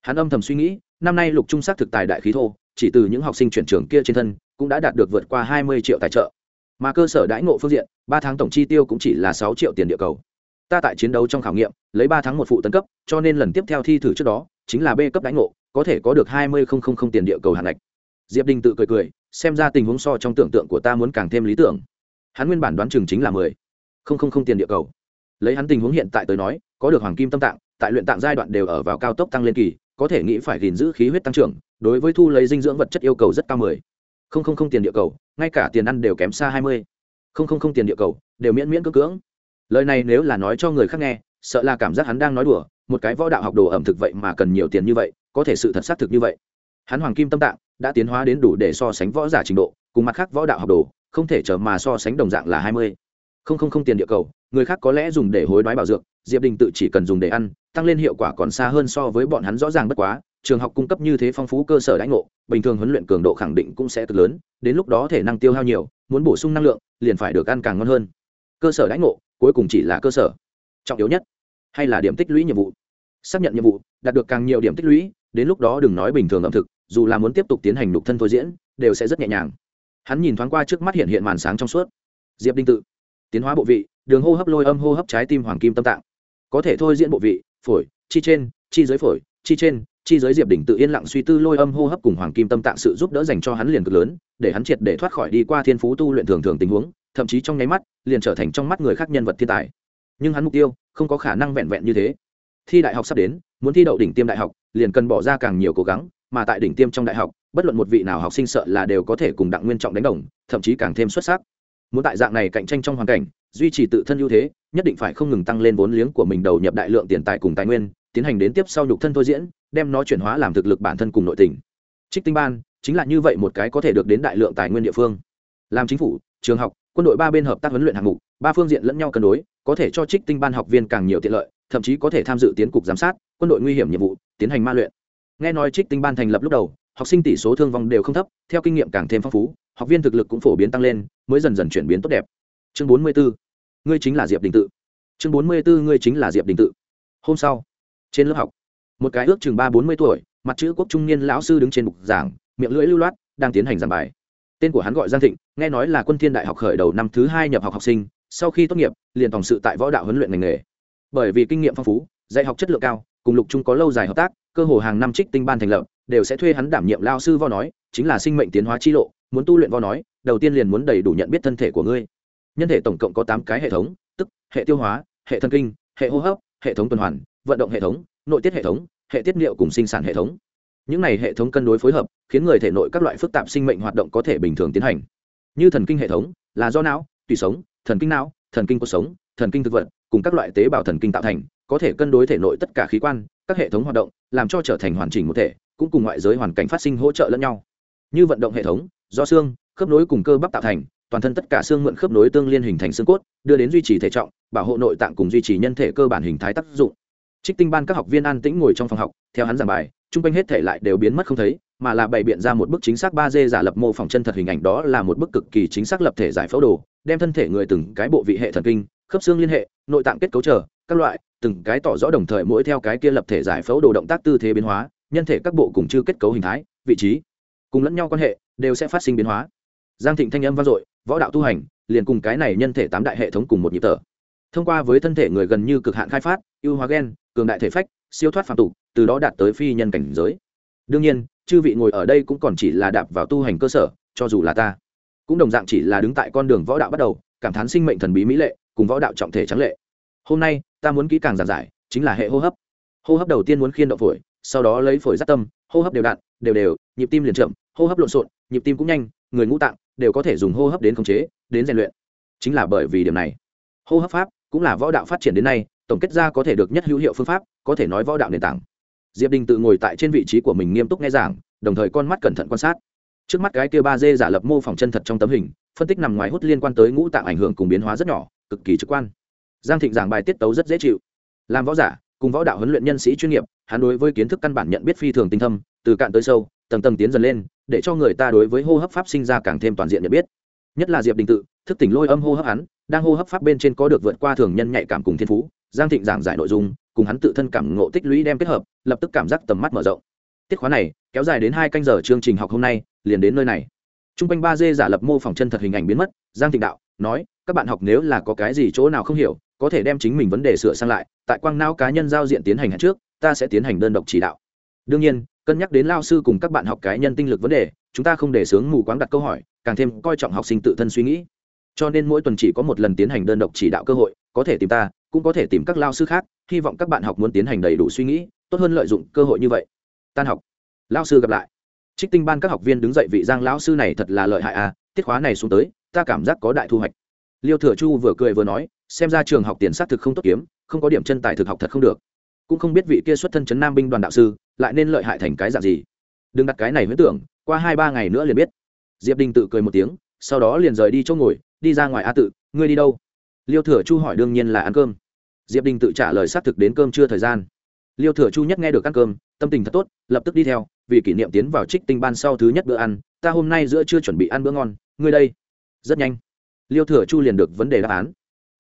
Speaker 1: Hắn âm thầm suy nghĩ, năm nay lục trung sắc thực tài đại khí thô chỉ từ những học sinh chuyển trường kia trên thân, cũng đã đạt được vượt qua hai mươi triệu tài trợ. Mà cơ sở đãi ngộ phương diện, ba tháng tổng chi tiêu cũng chỉ là sáu triệu tiền địa cầu. Ta tại chiến đấu trong khảo nghiệm, lấy ba tháng một phụ tấn cấp, cho nên lần tiếp theo thi thử trước đó, chính là b cấp đãi ngộ, có thể có được hai mươi không không không tiền địa cầu hạn ngạch. Diệp đình tự cười cười, xem ra tình huống so trong tưởng tượng của ta muốn càng thêm lý tưởng. Hắn nguyên bản đoán chừng chính là mười không không không tiền địa cầu. Lấy hắn tình huống hiện tại tới nói, có được hoàng kim tâm tạng, tại luyện tạng giai đoạn đều ở vào cao tốc tăng lên kỳ, có thể nghĩ phải gìn giữ khí huyết tăng trưởng đối với thu lấy dinh dưỡng vật chất yêu cầu rất cao mười. Không không không tiền địa cầu, ngay cả tiền ăn đều kém xa hai mươi. Không không không tiền địa cầu, đều miễn miễn cưỡng cưỡng. Lời này nếu là nói cho người khác nghe, sợ là cảm giác hắn đang nói đùa, một cái võ đạo học đồ ẩm thực vậy mà cần nhiều tiền như vậy, có thể sự thật xác thực như vậy. Hắn hoàng kim tâm tạng đã tiến hóa đến đủ để so sánh võ giả trình độ, cùng mặt khác võ đạo học đồ, không thể chờ mà so sánh đồng dạng là hai mươi. Không không không tiền địa cầu, người khác có lẽ dùng để hối đoái bảo dược, diệp đình tự chỉ cần dùng để ăn, tăng lên hiệu quả còn xa hơn so với bọn hắn rõ ràng bất quá trường học cung cấp như thế phong phú cơ sở đãi ngộ, bình thường huấn luyện cường độ khẳng định cũng sẽ cực lớn, đến lúc đó thể năng tiêu hao nhiều, muốn bổ sung năng lượng, liền phải được ăn càng ngon hơn. Cơ sở đãi ngộ, cuối cùng chỉ là cơ sở. Trọng yếu nhất, hay là điểm tích lũy nhiệm vụ. Xác nhận nhiệm vụ, đạt được càng nhiều điểm tích lũy, đến lúc đó đừng nói bình thường ẩm thực, dù là muốn tiếp tục tiến hành đục thân thôi diễn, đều sẽ rất nhẹ nhàng. Hắn nhìn thoáng qua trước mắt hiện hiện màn sáng trong suốt. Diệp đinh tự, tiến hóa bộ vị, đường hô hấp lôi âm hô hấp trái tim hoàng kim tâm tạng. Có thể thôi diễn bộ vị, phổi, chi trên, chi dưới phổi, chi trên chi giới diệp đỉnh tự yên lặng suy tư lôi âm hô hấp cùng hoàng kim tâm tạng sự giúp đỡ dành cho hắn liền cực lớn, để hắn triệt để thoát khỏi đi qua thiên phú tu luyện thường thường tình huống, thậm chí trong nháy mắt, liền trở thành trong mắt người khác nhân vật thiên tài. Nhưng hắn mục tiêu không có khả năng vẹn vẹn như thế. Thi đại học sắp đến, muốn thi đậu đỉnh tiêm đại học, liền cần bỏ ra càng nhiều cố gắng, mà tại đỉnh tiêm trong đại học, bất luận một vị nào học sinh sợ là đều có thể cùng đặng nguyên trọng đánh đồng, thậm chí càng thêm xuất sắc. Muốn tại dạng này cạnh tranh trong hoàn cảnh, duy trì tự thân ưu thế, nhất định phải không ngừng tăng lên vốn liếng của mình đầu nhập đại lượng tiền tài cùng tài nguyên tiến hành đến tiếp sau nhục thân thôi diễn, đem nó chuyển hóa làm thực lực bản thân cùng nội tình. Trích tinh ban chính là như vậy một cái có thể được đến đại lượng tài nguyên địa phương. Làm chính phủ, trường học, quân đội ba bên hợp tác huấn luyện hạng mục, ba phương diện lẫn nhau cân đối, có thể cho trích tinh ban học viên càng nhiều tiện lợi, thậm chí có thể tham dự tiến cục giám sát, quân đội nguy hiểm nhiệm vụ, tiến hành ma luyện. Nghe nói trích tinh ban thành lập lúc đầu, học sinh tỷ số thương vong đều không thấp, theo kinh nghiệm càng thêm phong phú, học viên thực lực cũng phổ biến tăng lên, mới dần dần chuyển biến tốt đẹp. Chương bốn mươi bốn ngươi chính là diệp đình tự. Chương bốn mươi bốn ngươi chính là diệp đình tự. Hôm sau trên lớp học, một cái ước chừng ba bốn mươi tuổi, mặt chữ quốc trung niên lão sư đứng trên bục giảng, miệng lưỡi lưu loát, đang tiến hành giảng bài. Tên của hắn gọi giang thịnh, nghe nói là quân thiên đại học khởi đầu năm thứ hai nhập học học sinh, sau khi tốt nghiệp, liền tổng sự tại võ đạo huấn luyện ngành nghề. Bởi vì kinh nghiệm phong phú, dạy học chất lượng cao, cùng lục trung có lâu dài hợp tác, cơ hồ hàng năm trích tinh ban thành lập, đều sẽ thuê hắn đảm nhiệm lao sư vo nói, chính là sinh mệnh tiến hóa chi lộ, muốn tu luyện vo nói, đầu tiên liền muốn đầy đủ nhận biết thân thể của ngươi. Nhân thể tổng cộng có tám cái hệ thống, tức, hệ tiêu hóa, hệ thần kinh, hệ hô hấp, hệ thống tuần hoàn vận động hệ thống, nội tiết hệ thống, hệ tiết niệu cùng sinh sản hệ thống. Những này hệ thống cân đối phối hợp, khiến người thể nội các loại phức tạp sinh mệnh hoạt động có thể bình thường tiến hành. Như thần kinh hệ thống, là do não tùy sống, thần kinh não, thần kinh cuộc sống, thần kinh thực vật, cùng các loại tế bào thần kinh tạo thành, có thể cân đối thể nội tất cả khí quan, các hệ thống hoạt động, làm cho trở thành hoàn chỉnh một thể, cũng cùng ngoại giới hoàn cảnh phát sinh hỗ trợ lẫn nhau. Như vận động hệ thống, do xương, khớp nối cùng cơ bắp tạo thành, toàn thân tất cả xương mượn khớp nối tương liên hình thành xương cốt, đưa đến duy trì thể trọng, bảo hộ nội tạng cùng duy trì nhân thể cơ bản hình thái tác dụng trích tinh ban các học viên an tĩnh ngồi trong phòng học, theo hắn giảng bài, chung quanh hết thể lại đều biến mất không thấy, mà là bày biện ra một bức chính xác ba d giả lập mô phỏng chân thật hình ảnh đó là một bức cực kỳ chính xác lập thể giải phẫu đồ, đem thân thể người từng cái bộ vị hệ thần kinh, khớp xương liên hệ, nội tạng kết cấu trở các loại, từng cái tỏ rõ đồng thời mỗi theo cái kia lập thể giải phẫu đồ động tác tư thế biến hóa, nhân thể các bộ cùng chư kết cấu hình thái, vị trí, cùng lẫn nhau quan hệ, đều sẽ phát sinh biến hóa. Giang thịnh thanh âm vang dội, võ đạo tu hành, liền cùng cái này nhân thể tám đại hệ thống cùng một nhịp thở thông qua với thân thể người gần như cực hạn khai phát, ưu hóa gen, cường đại thể phách, siêu thoát phạm tục, từ đó đạt tới phi nhân cảnh giới. Đương nhiên, chư vị ngồi ở đây cũng còn chỉ là đạp vào tu hành cơ sở, cho dù là ta. Cũng đồng dạng chỉ là đứng tại con đường võ đạo bắt đầu, cảm thán sinh mệnh thần bí mỹ lệ, cùng võ đạo trọng thể trắng lệ. Hôm nay, ta muốn kỹ càng giản giải, chính là hệ hô hấp. Hô hấp đầu tiên muốn khiên động phổi, sau đó lấy phổi giáp tâm, hô hấp đều đặn, đều đều, nhịp tim liền chậm, hô hấp lộn xộn, nhịp tim cũng nhanh, người ngũ tạng đều có thể dùng hô hấp đến khống chế, đến rèn luyện. Chính là bởi vì điểm này. Hô hấp pháp cũng là võ đạo phát triển đến nay, tổng kết ra có thể được nhất hữu hiệu phương pháp, có thể nói võ đạo nền tảng. Diệp đình tự ngồi tại trên vị trí của mình nghiêm túc nghe giảng, đồng thời con mắt cẩn thận quan sát. Trước mắt cái kia ba d giả lập mô phỏng chân thật trong tấm hình, phân tích nằm ngoài hút liên quan tới ngũ tạng ảnh hưởng cùng biến hóa rất nhỏ, cực kỳ trực quan. Giang thịnh giảng bài tiết tấu rất dễ chịu. Làm võ giả, cùng võ đạo huấn luyện nhân sĩ chuyên nghiệp, hắn đối với kiến thức căn bản nhận biết phi thường tinh thâm, từ cạn tới sâu, tầng tầng tiến dần lên, để cho người ta đối với hô hấp pháp sinh ra càng thêm toàn diện nhận biết nhất là diệp đình tự, thức tỉnh lôi âm hô hấp hắn, đang hô hấp pháp bên trên có được vượt qua thường nhân nhạy cảm cùng thiên phú, giang thịnh giảng giải nội dung, cùng hắn tự thân cảm ngộ tích lũy đem kết hợp, lập tức cảm giác tầm mắt mở rộng. Tiết khóa này, kéo dài đến hai canh giờ chương trình học hôm nay, liền đến nơi này. T r u n g quanh ba d giả lập mô phỏng chân thật hình ảnh biến mất, giang thịnh đạo, nói, các bạn học nếu là có cái gì chỗ nào không hiểu, có thể đem chính mình vấn đề sửa sang lại, tại quang não cá nhân giao diện tiến hành hẹn trước, ta sẽ tiến hành đơn độc chỉ đạo. Đương nhiên, cân nhắc đến lao sư cùng các bạn học cá nhân tinh lực vấn đề, chúng ta không để sướng mù quáng đặt câu hỏi càng thêm coi trọng học sinh tự thân suy nghĩ. Cho nên mỗi tuần chỉ có một lần tiến hành đơn độc chỉ đạo cơ hội, có thể tìm ta, cũng có thể tìm các lao sư khác, hy vọng các bạn học muốn tiến hành đầy đủ suy nghĩ, tốt hơn lợi dụng cơ hội như vậy. Tan học. Lao sư gặp lại. Trích tinh ban các học viên đứng dậy vị giang lão sư này thật là lợi hại à tiết khóa này xuống tới, ta cảm giác có đại thu hoạch. Liêu thừa chu vừa cười vừa nói, xem ra trường học tiền xác thực không tốt kiếm, không có điểm chân tài thực học thật không được. Cũng không biết vị kia xuất thân chấn nam binh đoàn đạo sư, lại nên lợi hại thành cái dạng gì. Đừng đặt cái này huyễn tưởng, qua hai ba ngày nữa liền biết diệp đình tự cười một tiếng, sau đó liền rời đi chỗ ngồi, đi ra ngoài a tự, ngươi đi đâu? Liêu thừa chu hỏi đương nhiên là ăn cơm. Diệp đình tự trả lời xác thực đến cơm chưa thời gian. Liêu thừa chu nhất nghe được ăn cơm, tâm tình thật tốt, lập tức đi theo, vì kỷ niệm tiến vào trích tinh ban sau thứ nhất bữa ăn, ta hôm nay giữa chưa chuẩn bị ăn bữa ngon, ngươi đây. Rất nhanh, liêu thừa chu liền được vấn đề đáp án.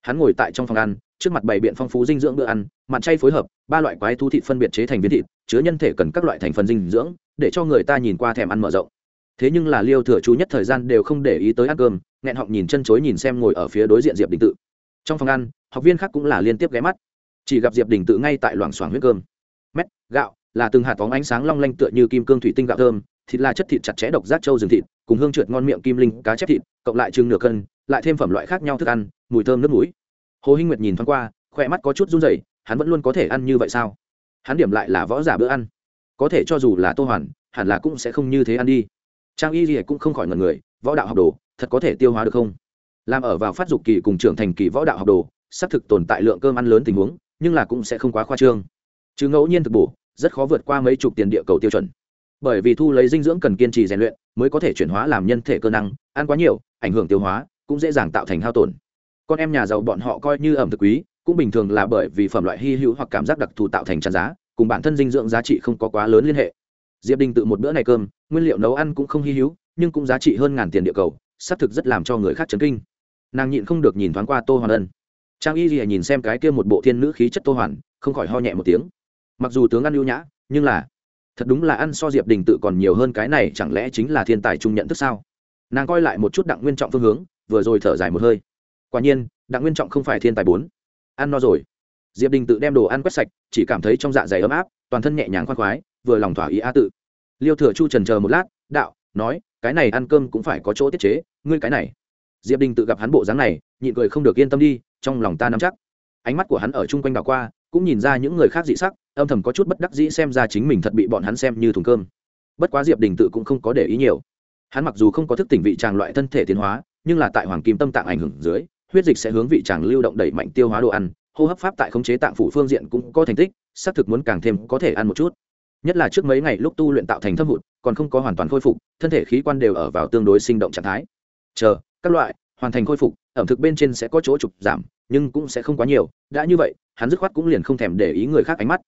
Speaker 1: Hắn ngồi tại trong phòng ăn, trước mặt bày biện phong phú dinh dưỡng bữa ăn, mặn chay phối hợp, ba loại quái thu thịt phân biệt chế thành viên thịt, chứa nhân thể cần các loại thành phần dinh dưỡng, để cho người ta nhìn qua thèm ăn mở rộng thế nhưng là liêu thừa chú nhất thời gian đều không để ý tới ăn cơm, nghẹn họng nhìn chân chối nhìn xem ngồi ở phía đối diện diệp đình tự. Trong phòng ăn, học viên khác cũng là liên tiếp ghé mắt. Chỉ gặp diệp đình tự ngay tại loảng xoảng huyết cơm. Mét, gạo, là từng hạt phóng ánh sáng long lanh tựa như kim cương thủy tinh gạo thơm, thịt là chất thịt chặt chẽ độc giác trâu rừng thịt, cùng hương trượt ngon miệng kim linh cá chép thịt, cộng lại chừng nửa cân, lại thêm phẩm loại khác nhau thức ăn, mùi thơm nước mũi. Hồ hinh nguyệt nhìn thoáng qua khỏe mắt có chút run rẩy, hắn vẫn luôn có thể ăn như vậy sao? Hắn điểm lại là võ giả bữa ăn. Có thể cho dù là tô hoàn, hẳn là cũng sẽ không như thế ăn đi trang y gì cũng không khỏi ngần người, võ đạo học đồ, thật có thể tiêu hóa được không? Làm ở vào phát dục kỳ cùng trưởng thành kỳ võ đạo học đồ, xác thực tồn tại lượng cơm ăn lớn tình huống, nhưng là cũng sẽ không quá khoa trương. Chứ ngẫu nhiên thực bổ, rất khó vượt qua mấy chục tiền địa cầu tiêu chuẩn. Bởi vì thu lấy dinh dưỡng cần kiên trì rèn luyện, mới có thể chuyển hóa làm nhân thể cơ năng, ăn quá nhiều, ảnh hưởng tiêu hóa, cũng dễ dàng tạo thành hao tổn. Con em nhà giàu bọn họ coi như ẩm thực quý, cũng bình thường là bởi vì phẩm loại hy hữu hoặc cảm giác đặc thù tạo thành tràn giá, cùng bản thân dinh dưỡng giá trị không có quá lớn liên hệ diệp đình tự một bữa này cơm, nguyên liệu nấu ăn cũng không hy hữu, nhưng cũng giá trị hơn ngàn tiền địa cầu, xác thực rất làm cho người khác chấn kinh. Nàng nhịn không được nhìn thoáng qua tô hoàn ân. Trang y gì nhìn xem cái kia một bộ thiên nữ khí chất tô hoàn, không khỏi ho nhẹ một tiếng. Mặc dù tướng ăn ưu nhã, nhưng là, thật đúng là ăn so diệp đình tự còn nhiều hơn cái này, chẳng lẽ chính là thiên tài trung nhận thức sao? Nàng coi lại một chút đặng nguyên trọng phương hướng, vừa rồi thở dài một hơi. Quả nhiên, đặng nguyên trọng không phải thiên tài bốn. Ăn no rồi. Diệp đình tự đem đồ ăn quét sạch, chỉ cảm thấy trong dạ dày ấm áp, toàn thân nhẹ nhàng khoan khoái vừa lòng thỏa ý a tự. Liêu thừa chu trần chờ một lát, đạo, nói, cái này ăn cơm cũng phải có chỗ tiết chế, ngươi cái này. Diệp đình tự gặp hắn bộ dáng này, nhịn cười không được yên tâm đi, trong lòng ta nắm chắc. Ánh mắt của hắn ở chung quanh đảo qua, cũng nhìn ra những người khác dị sắc, âm thầm có chút bất đắc dĩ xem ra chính mình thật bị bọn hắn xem như thùng cơm. Bất quá diệp đình tự cũng không có để ý nhiều. Hắn mặc dù không có thức tỉnh vị tràng loại thân thể tiến hóa, nhưng là tại hoàng kim tâm tạng ảnh hưởng dưới, huyết dịch sẽ hướng vị tràng lưu động đẩy mạnh tiêu hóa đồ ăn, hô hấp pháp tại khống chế tạng phủ phương diện cũng có thành tích, xác thực muốn càng thêm có thể ăn một chút nhất là trước mấy ngày lúc tu luyện tạo thành thâm hụt, còn không có hoàn toàn khôi phục, thân thể khí quan đều ở vào tương đối sinh động trạng thái. Chờ, các loại, hoàn thành khôi phục, ẩm thực bên trên sẽ có chỗ trục giảm, nhưng cũng sẽ không quá nhiều, đã như vậy, hắn dứt khoát cũng liền không thèm để ý người khác ánh mắt.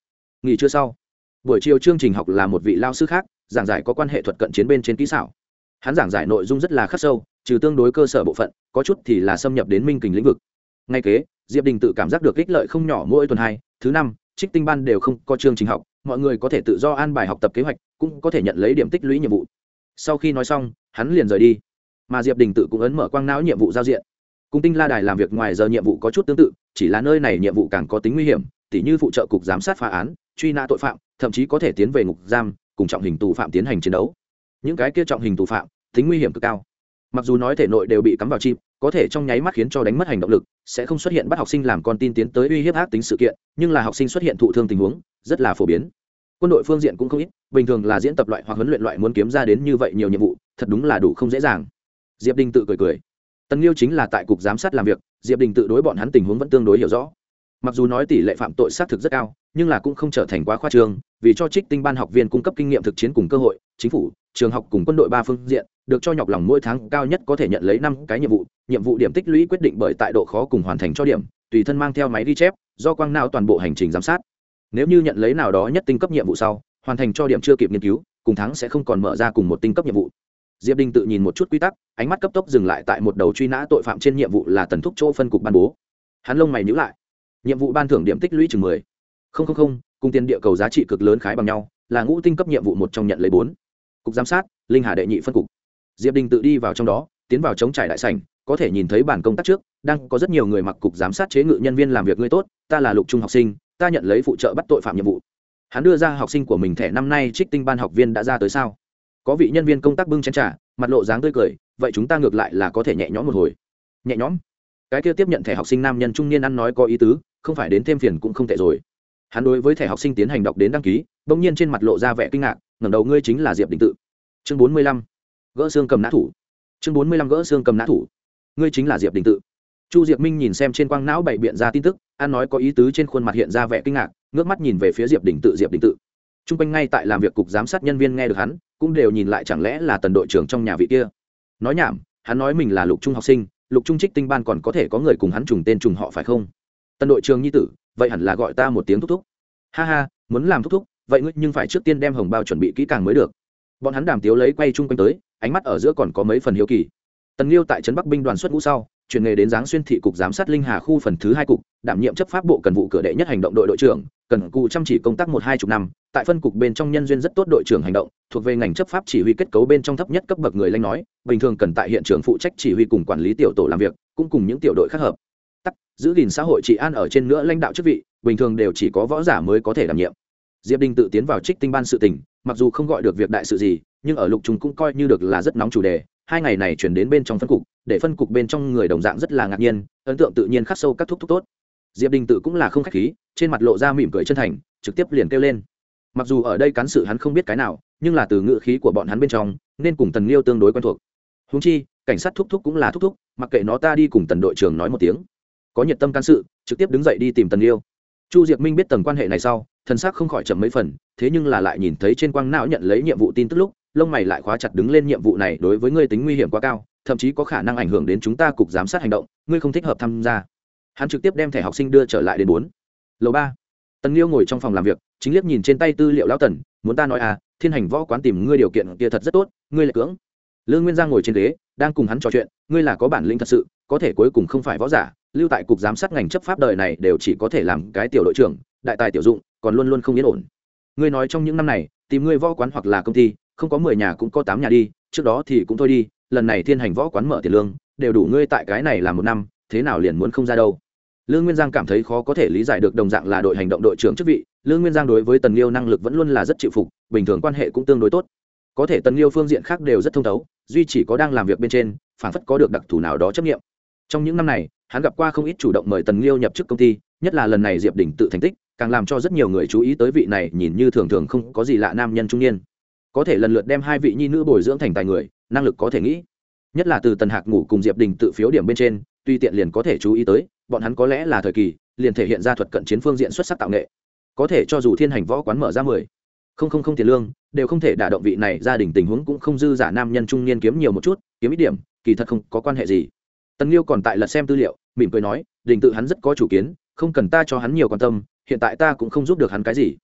Speaker 1: Nghỉ trưa sau, buổi chiều chương trình học là một vị lao sư khác, giảng giải có quan hệ thuật cận chiến bên trên kỹ xảo. Hắn giảng giải nội dung rất là khắc sâu, trừ tương đối cơ sở bộ phận, có chút thì là xâm nhập đến minh kình lĩnh vực. Ngay kế, diệp đình tự cảm giác được ích lợi không nhỏ mỗi tuần hai, thứ năm, trích tinh ban đều không có chương trình học mọi người có thể tự do an bài học tập kế hoạch, cũng có thể nhận lấy điểm tích lũy nhiệm vụ. Sau khi nói xong, hắn liền rời đi. Mà diệp đình tự cũng ấn mở quang não nhiệm vụ giao diện. Cung tinh la đài làm việc ngoài giờ nhiệm vụ có chút tương tự, chỉ là nơi này nhiệm vụ càng có tính nguy hiểm, tỉ như phụ trợ cục giám sát phá án, truy nã tội phạm, thậm chí có thể tiến về ngục giam, cùng trọng hình tù phạm tiến hành chiến đấu. Những cái kia trọng hình tù phạm, tính nguy hiểm cực cao. Mặc dù nói thể nội đều bị cắm vào chip, có thể trong nháy mắt khiến cho đánh mất hành động lực, sẽ không xuất hiện bắt học sinh làm con tin tiến tới uy hiếp ác tính sự kiện, nhưng là học sinh xuất hiện thụ thương tình huống rất là phổ biến. Quân đội phương diện cũng không ít, bình thường là diễn tập loại hoặc huấn luyện loại muốn kiếm ra đến như vậy nhiều nhiệm vụ, thật đúng là đủ không dễ dàng. Diệp đình tự cười cười. Tần liêu chính là tại cục giám sát làm việc, diệp đình tự đối bọn hắn tình huống vẫn tương đối hiểu rõ. Mặc dù nói tỷ lệ phạm tội xác thực rất cao, nhưng là cũng không trở thành quá khoa trương, vì cho trích tinh ban học viên cung cấp kinh nghiệm thực chiến cùng cơ hội, chính phủ, trường học cùng quân đội ba phương diện, được cho nhọc lòng mỗi tháng cao nhất có thể nhận lấy năm cái nhiệm vụ nhiệm vụ điểm tích lũy quyết định bởi tại độ khó cùng hoàn thành cho điểm, tùy thân mang theo máy ghi chép, do quang nào toàn bộ hành trình giám sát nếu như nhận lấy nào đó nhất tinh cấp nhiệm vụ sau, hoàn thành cho điểm chưa kịp nghiên cứu, cùng tháng sẽ không còn mở ra cùng một tinh cấp nhiệm vụ. Diệp đinh tự nhìn một chút quy tắc, ánh mắt cấp tốc dừng lại tại một đầu truy nã tội phạm trên nhiệm vụ là tần thúc chỗ phân cục ban bố. Hắn lông mày nhữ lại. Nhiệm vụ ban thưởng điểm tích lũy chừng mười. Không không không, cùng tiền địa cầu giá trị cực lớn khái bằng nhau, là ngũ tinh cấp nhiệm vụ một trong nhận lấy bốn. Cục giám sát, linh hà đệ nhị phân cục. Diệp đình tự đi vào trong đó, tiến vào chống trải đại sảnh, có thể nhìn thấy bản công tác trước, đang có rất nhiều người mặc cục giám sát chế ngự nhân viên làm việc ngươi tốt, ta là lục trung học sinh ta nhận lấy phụ trợ bắt tội phạm nhiệm vụ. Hắn đưa ra học sinh của mình thẻ năm nay trích tinh ban học viên đã ra tới sao? Có vị nhân viên công tác bưng chén à mặt lộ dáng tươi cười, vậy chúng ta ngược lại là có thể nhẹ nhõm một hồi. Nhẹ nhõm? Cái kia tiếp nhận thẻ học sinh nam nhân trung niên ăn nói có ý tứ, không phải đến thêm phiền cũng không tệ rồi. Hắn đối với thẻ học sinh tiến hành đọc đến đăng ký, bỗng nhiên trên mặt lộ ra vẻ kinh ngạc, ngẩng đầu ngươi chính là diệp đình tự. Chương bốn mươi lăm, gỡ xương cầm nã thủ. Chương bốn mươi lăm, gỡ xương cầm nã thủ. Ngươi chính là diệp đình tự chu diệp minh nhìn xem trên quang não bày biện ra tin tức, an nói có ý tứ trên khuôn mặt hiện ra vẻ kinh ngạc, ngước mắt nhìn về phía diệp đình tự, diệp đình tự. T r u n g quanh ngay tại làm việc cục giám sát nhân viên nghe được hắn, cũng đều nhìn lại chẳng lẽ là tần đội trưởng trong nhà vị kia. Nói nhảm, hắn nói mình là lục trung học sinh, lục trung trích tinh ban còn có thể có người cùng hắn trùng tên trùng họ phải không? Tần đội trưởng nhi tử, vậy hẳn là gọi ta một tiếng thúc thúc. Ha ha, muốn làm thúc thúc, vậy ngươi nhưng phải trước tiên đem hồng bao chuẩn bị kỹ càng mới được. Bọn hắn đàm tiếu lấy quay chung quanh tới, ánh mắt ở giữa còn có mấy phần hiếu kỳ. Tần liêu tại trấn bắc binh đoàn xuất ngũ sau chuyển nghề đến giáng xuyên thị cục giám sát linh hà khu phần thứ hai cục, đảm nhiệm chấp pháp bộ cần vụ cửa đệ nhất hành động đội đội trưởng, cần cụ chăm chỉ công tác một hai chục năm. Tại phân cục bên trong nhân duyên rất tốt đội trưởng hành động, thuộc về ngành chấp pháp chỉ huy kết cấu bên trong thấp nhất cấp bậc người lanh nói, bình thường cần tại hiện trường phụ trách chỉ huy cùng quản lý tiểu tổ làm việc, cũng cùng những tiểu đội khác hợp. Tắc, giữ gìn xã hội trị an ở trên nữa lãnh đạo chức vị, bình thường đều chỉ có võ giả mới có thể đảm nhiệm. Diệp Đình tự tiến vào trích tinh ban sự tình, mặc dù không gọi được việc đại sự gì, nhưng ở lục trùng cũng coi như được là rất nóng chủ đề hai ngày này chuyển đến bên trong phân cục, để phân cục bên trong người đồng dạng rất là ngạc nhiên, ấn tượng tự nhiên khắc sâu các thúc thúc tốt. Diệp đình tự cũng là không k h á c h khí, trên mặt lộ ra mỉm cười chân thành, trực tiếp liền kêu lên. Mặc dù ở đây cán sự hắn không biết cái nào, nhưng là từ ngự khí của bọn hắn bên trong, nên cùng tần liêu tương đối quen thuộc. Húng chi, cảnh sát thúc thúc cũng là thúc thúc, mặc kệ nó ta đi cùng tần đội trưởng nói một tiếng. Có nhiệt tâm can sự, trực tiếp đứng dậy đi tìm tần liêu chu diệp minh biết tầng quan hệ này sau, thần sắc không khỏi chậm mấy phần, thế nhưng là lại nhìn thấy trên quang não nhận lấy nhiệm vụ tin tức lúc lông mày lại khóa chặt đứng lên nhiệm vụ này đối với ngươi tính nguy hiểm quá cao, thậm chí có khả năng ảnh hưởng đến chúng ta cục giám sát hành động, ngươi không thích hợp tham gia. Hắn trực tiếp đem thẻ học sinh đưa trở lại đến bốn. Lầu ba. Tần liêu ngồi trong phòng làm việc, chính liếc nhìn trên tay tư liệu lão tần, muốn ta nói à thiên hành võ quán tìm ngươi điều kiện kia thật rất tốt, ngươi lại cưỡng. Lương nguyên giang ngồi trên ghế, đang cùng hắn trò chuyện, ngươi là có bản lĩnh thật sự, có thể cuối cùng không phải võ giả, lưu tại cục giám sát ngành chấp pháp đời này đều chỉ có thể làm cái tiểu đội trưởng, đại tài tiểu dụng, còn luôn luôn không yên ổn. Ngươi nói trong những năm này, tìm ngươi võ quán hoặc là công ty không có mười nhà cũng có tám nhà đi, trước đó thì cũng thôi đi, lần này thiên hành võ quán mở tiền lương, đều đủ ngươi tại cái này làm một năm, thế nào liền muốn không ra đâu. Lương nguyên giang cảm thấy khó có thể lý giải được đồng dạng là đội hành động đội trưởng chức vị, lương nguyên giang đối với tần liêu năng lực vẫn luôn là rất chịu phục, bình thường quan hệ cũng tương đối tốt. Có thể tần liêu phương diện khác đều rất thông thấu, duy chỉ có đang làm việc bên trên, phản phất có được đặc thù nào đó chấp nghiệm. Trong những năm này, hắn gặp qua không ít chủ động mời tần liêu nhập chức công ty, nhất là lần này diệp đình tự thành tích, càng làm cho rất nhiều người chú ý tới vị này nhìn như thường thường không có gì lạ nam nhân trung niên có thể lần lượt đem hai vị nhi nữ bồi dưỡng thành tài người, năng lực có thể nghĩ. Nhất là từ tần hạc ngủ cùng diệp đình tự phiếu điểm bên trên, tuy tiện liền có thể chú ý tới, bọn hắn có lẽ là thời kỳ, liền thể hiện ra thuật cận chiến phương diện xuất sắc tạo nghệ. Có thể cho dù thiên hành võ quán mở ra mười, không không không tiền lương, đều không thể đả động vị này, gia đình tình huống cũng không dư giả nam nhân trung niên kiếm nhiều một chút, kiếm ít điểm, kỳ thật không có quan hệ gì. Tần liêu còn tại lật xem tư liệu, mỉm cười nói, đình tự hắn rất có chủ kiến, không cần ta cho hắn nhiều quan tâm, hiện tại ta cũng không giúp được hắn cái gì.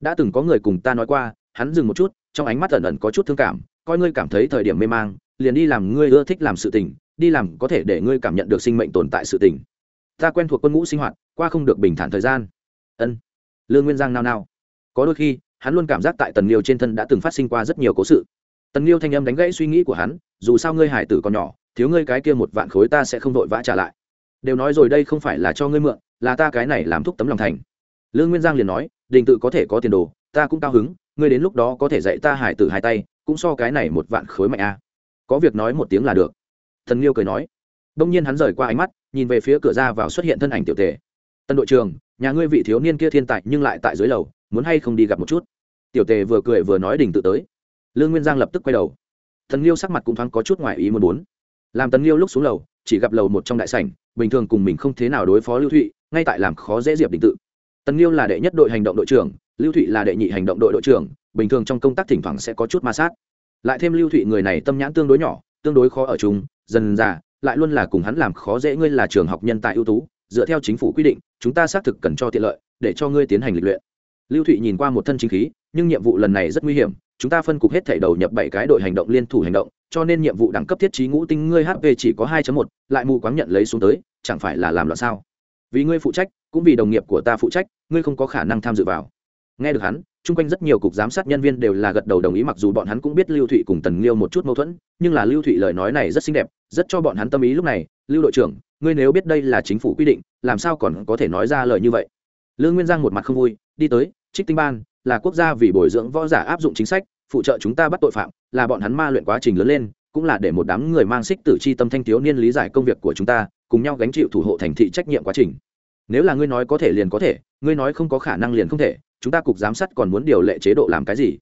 Speaker 1: Đã từng có người cùng ta nói qua, hắn dừng một chút trong ánh mắt ẩn ẩn có chút thương cảm, coi ngươi cảm thấy thời điểm mê mang, liền đi làm ngươi ưa thích làm sự tình, đi làm có thể để ngươi cảm nhận được sinh mệnh tồn tại sự tình. Ta quen thuộc quân ngũ sinh hoạt, qua không được bình thản thời gian. Ân. Lương nguyên giang nao nao. Có đôi khi, hắn luôn cảm giác tại tần liêu trên thân đã từng phát sinh qua rất nhiều cố sự. Tần liêu thanh âm đánh gãy suy nghĩ của hắn, dù sao ngươi hải tử còn nhỏ, thiếu ngươi cái kia một vạn khối ta sẽ không vội vã trả lại. Đều nói rồi đây không phải là cho ngươi mượn, là ta cái này làm thúc tấm lòng thành. Lương nguyên giang liền nói, đình tự có thể có tiền đồ, ta cũng cao hứng ngươi đến lúc đó có thể dạy ta hải tử hai tay, cũng so cái này một vạn khối mạnh a. Có việc nói một tiếng là được. Thần liêu cười nói. Đông nhiên hắn rời qua ánh mắt, nhìn về phía cửa ra vào xuất hiện thân ảnh tiểu tề. Tân đội trưởng, nhà ngươi vị thiếu niên kia thiên tài nhưng lại tại dưới lầu, muốn hay không đi gặp một chút? Tiểu tề vừa cười vừa nói đình tự tới. Lương nguyên giang lập tức quay đầu. Thần liêu sắc mặt cũng thoáng có chút ngoài ý muốn muốn làm tần liêu lúc xuống lầu, chỉ gặp lầu một trong đại sảnh, bình thường cùng mình không thế nào đối phó lưu thụy, ngay tại làm khó dễ diệp đình tự. Tần liêu là đệ nhất đội hành động đội trưởng lưu thụy là đệ nhị hành động đội đội trưởng bình thường trong công tác thỉnh thoảng sẽ có chút ma sát. Lại thêm lưu thụy người này tâm nhãn tương đối nhỏ tương đối khó ở chung dần già lại luôn là cùng hắn làm khó dễ ngươi là trường học nhân tài ưu tú dựa theo chính phủ quy định chúng ta xác thực cần cho tiện lợi để cho ngươi tiến hành lịch luyện. Lưu thụy nhìn qua một thân chính khí nhưng nhiệm vụ lần này rất nguy hiểm chúng ta phân cục hết thể đầu nhập bảy cái đội hành động liên thủ hành động cho nên nhiệm vụ đẳng cấp thiết trí ngũ tinh ngươi hp chỉ có 2 một, lại mù quáng nhận lấy xuống tới chẳng phải là làm loạn sao? Vì ngươi phụ trách cũng vì đồng nghiệp của ta phụ trách ngươi không có khả năng tham dự vào nghe được hắn, chung quanh rất nhiều cục giám sát nhân viên đều là gật đầu đồng ý, mặc dù bọn hắn cũng biết lưu thụy cùng tần liêu một chút mâu thuẫn, nhưng là lưu thụy lời nói này rất xinh đẹp, rất cho bọn hắn tâm ý lúc này, lưu đội trưởng, ngươi nếu biết đây là chính phủ quy định, làm sao còn có thể nói ra lời như vậy? Lương nguyên giang một mặt không vui, đi tới, trích tinh ban, là quốc gia vì bồi dưỡng võ giả áp dụng chính sách, phụ trợ chúng ta bắt tội phạm, là bọn hắn ma luyện quá trình lớn lên, cũng là để một đám người mang xích tử chi tâm thanh thiếu niên lý giải công việc của chúng ta, cùng nhau gánh chịu thủ hộ thành thị trách nhiệm quá trình nếu là ngươi nói có thể liền có thể, ngươi nói không có khả năng liền không thể, chúng ta cục giám sát còn muốn điều lệ chế độ làm cái gì?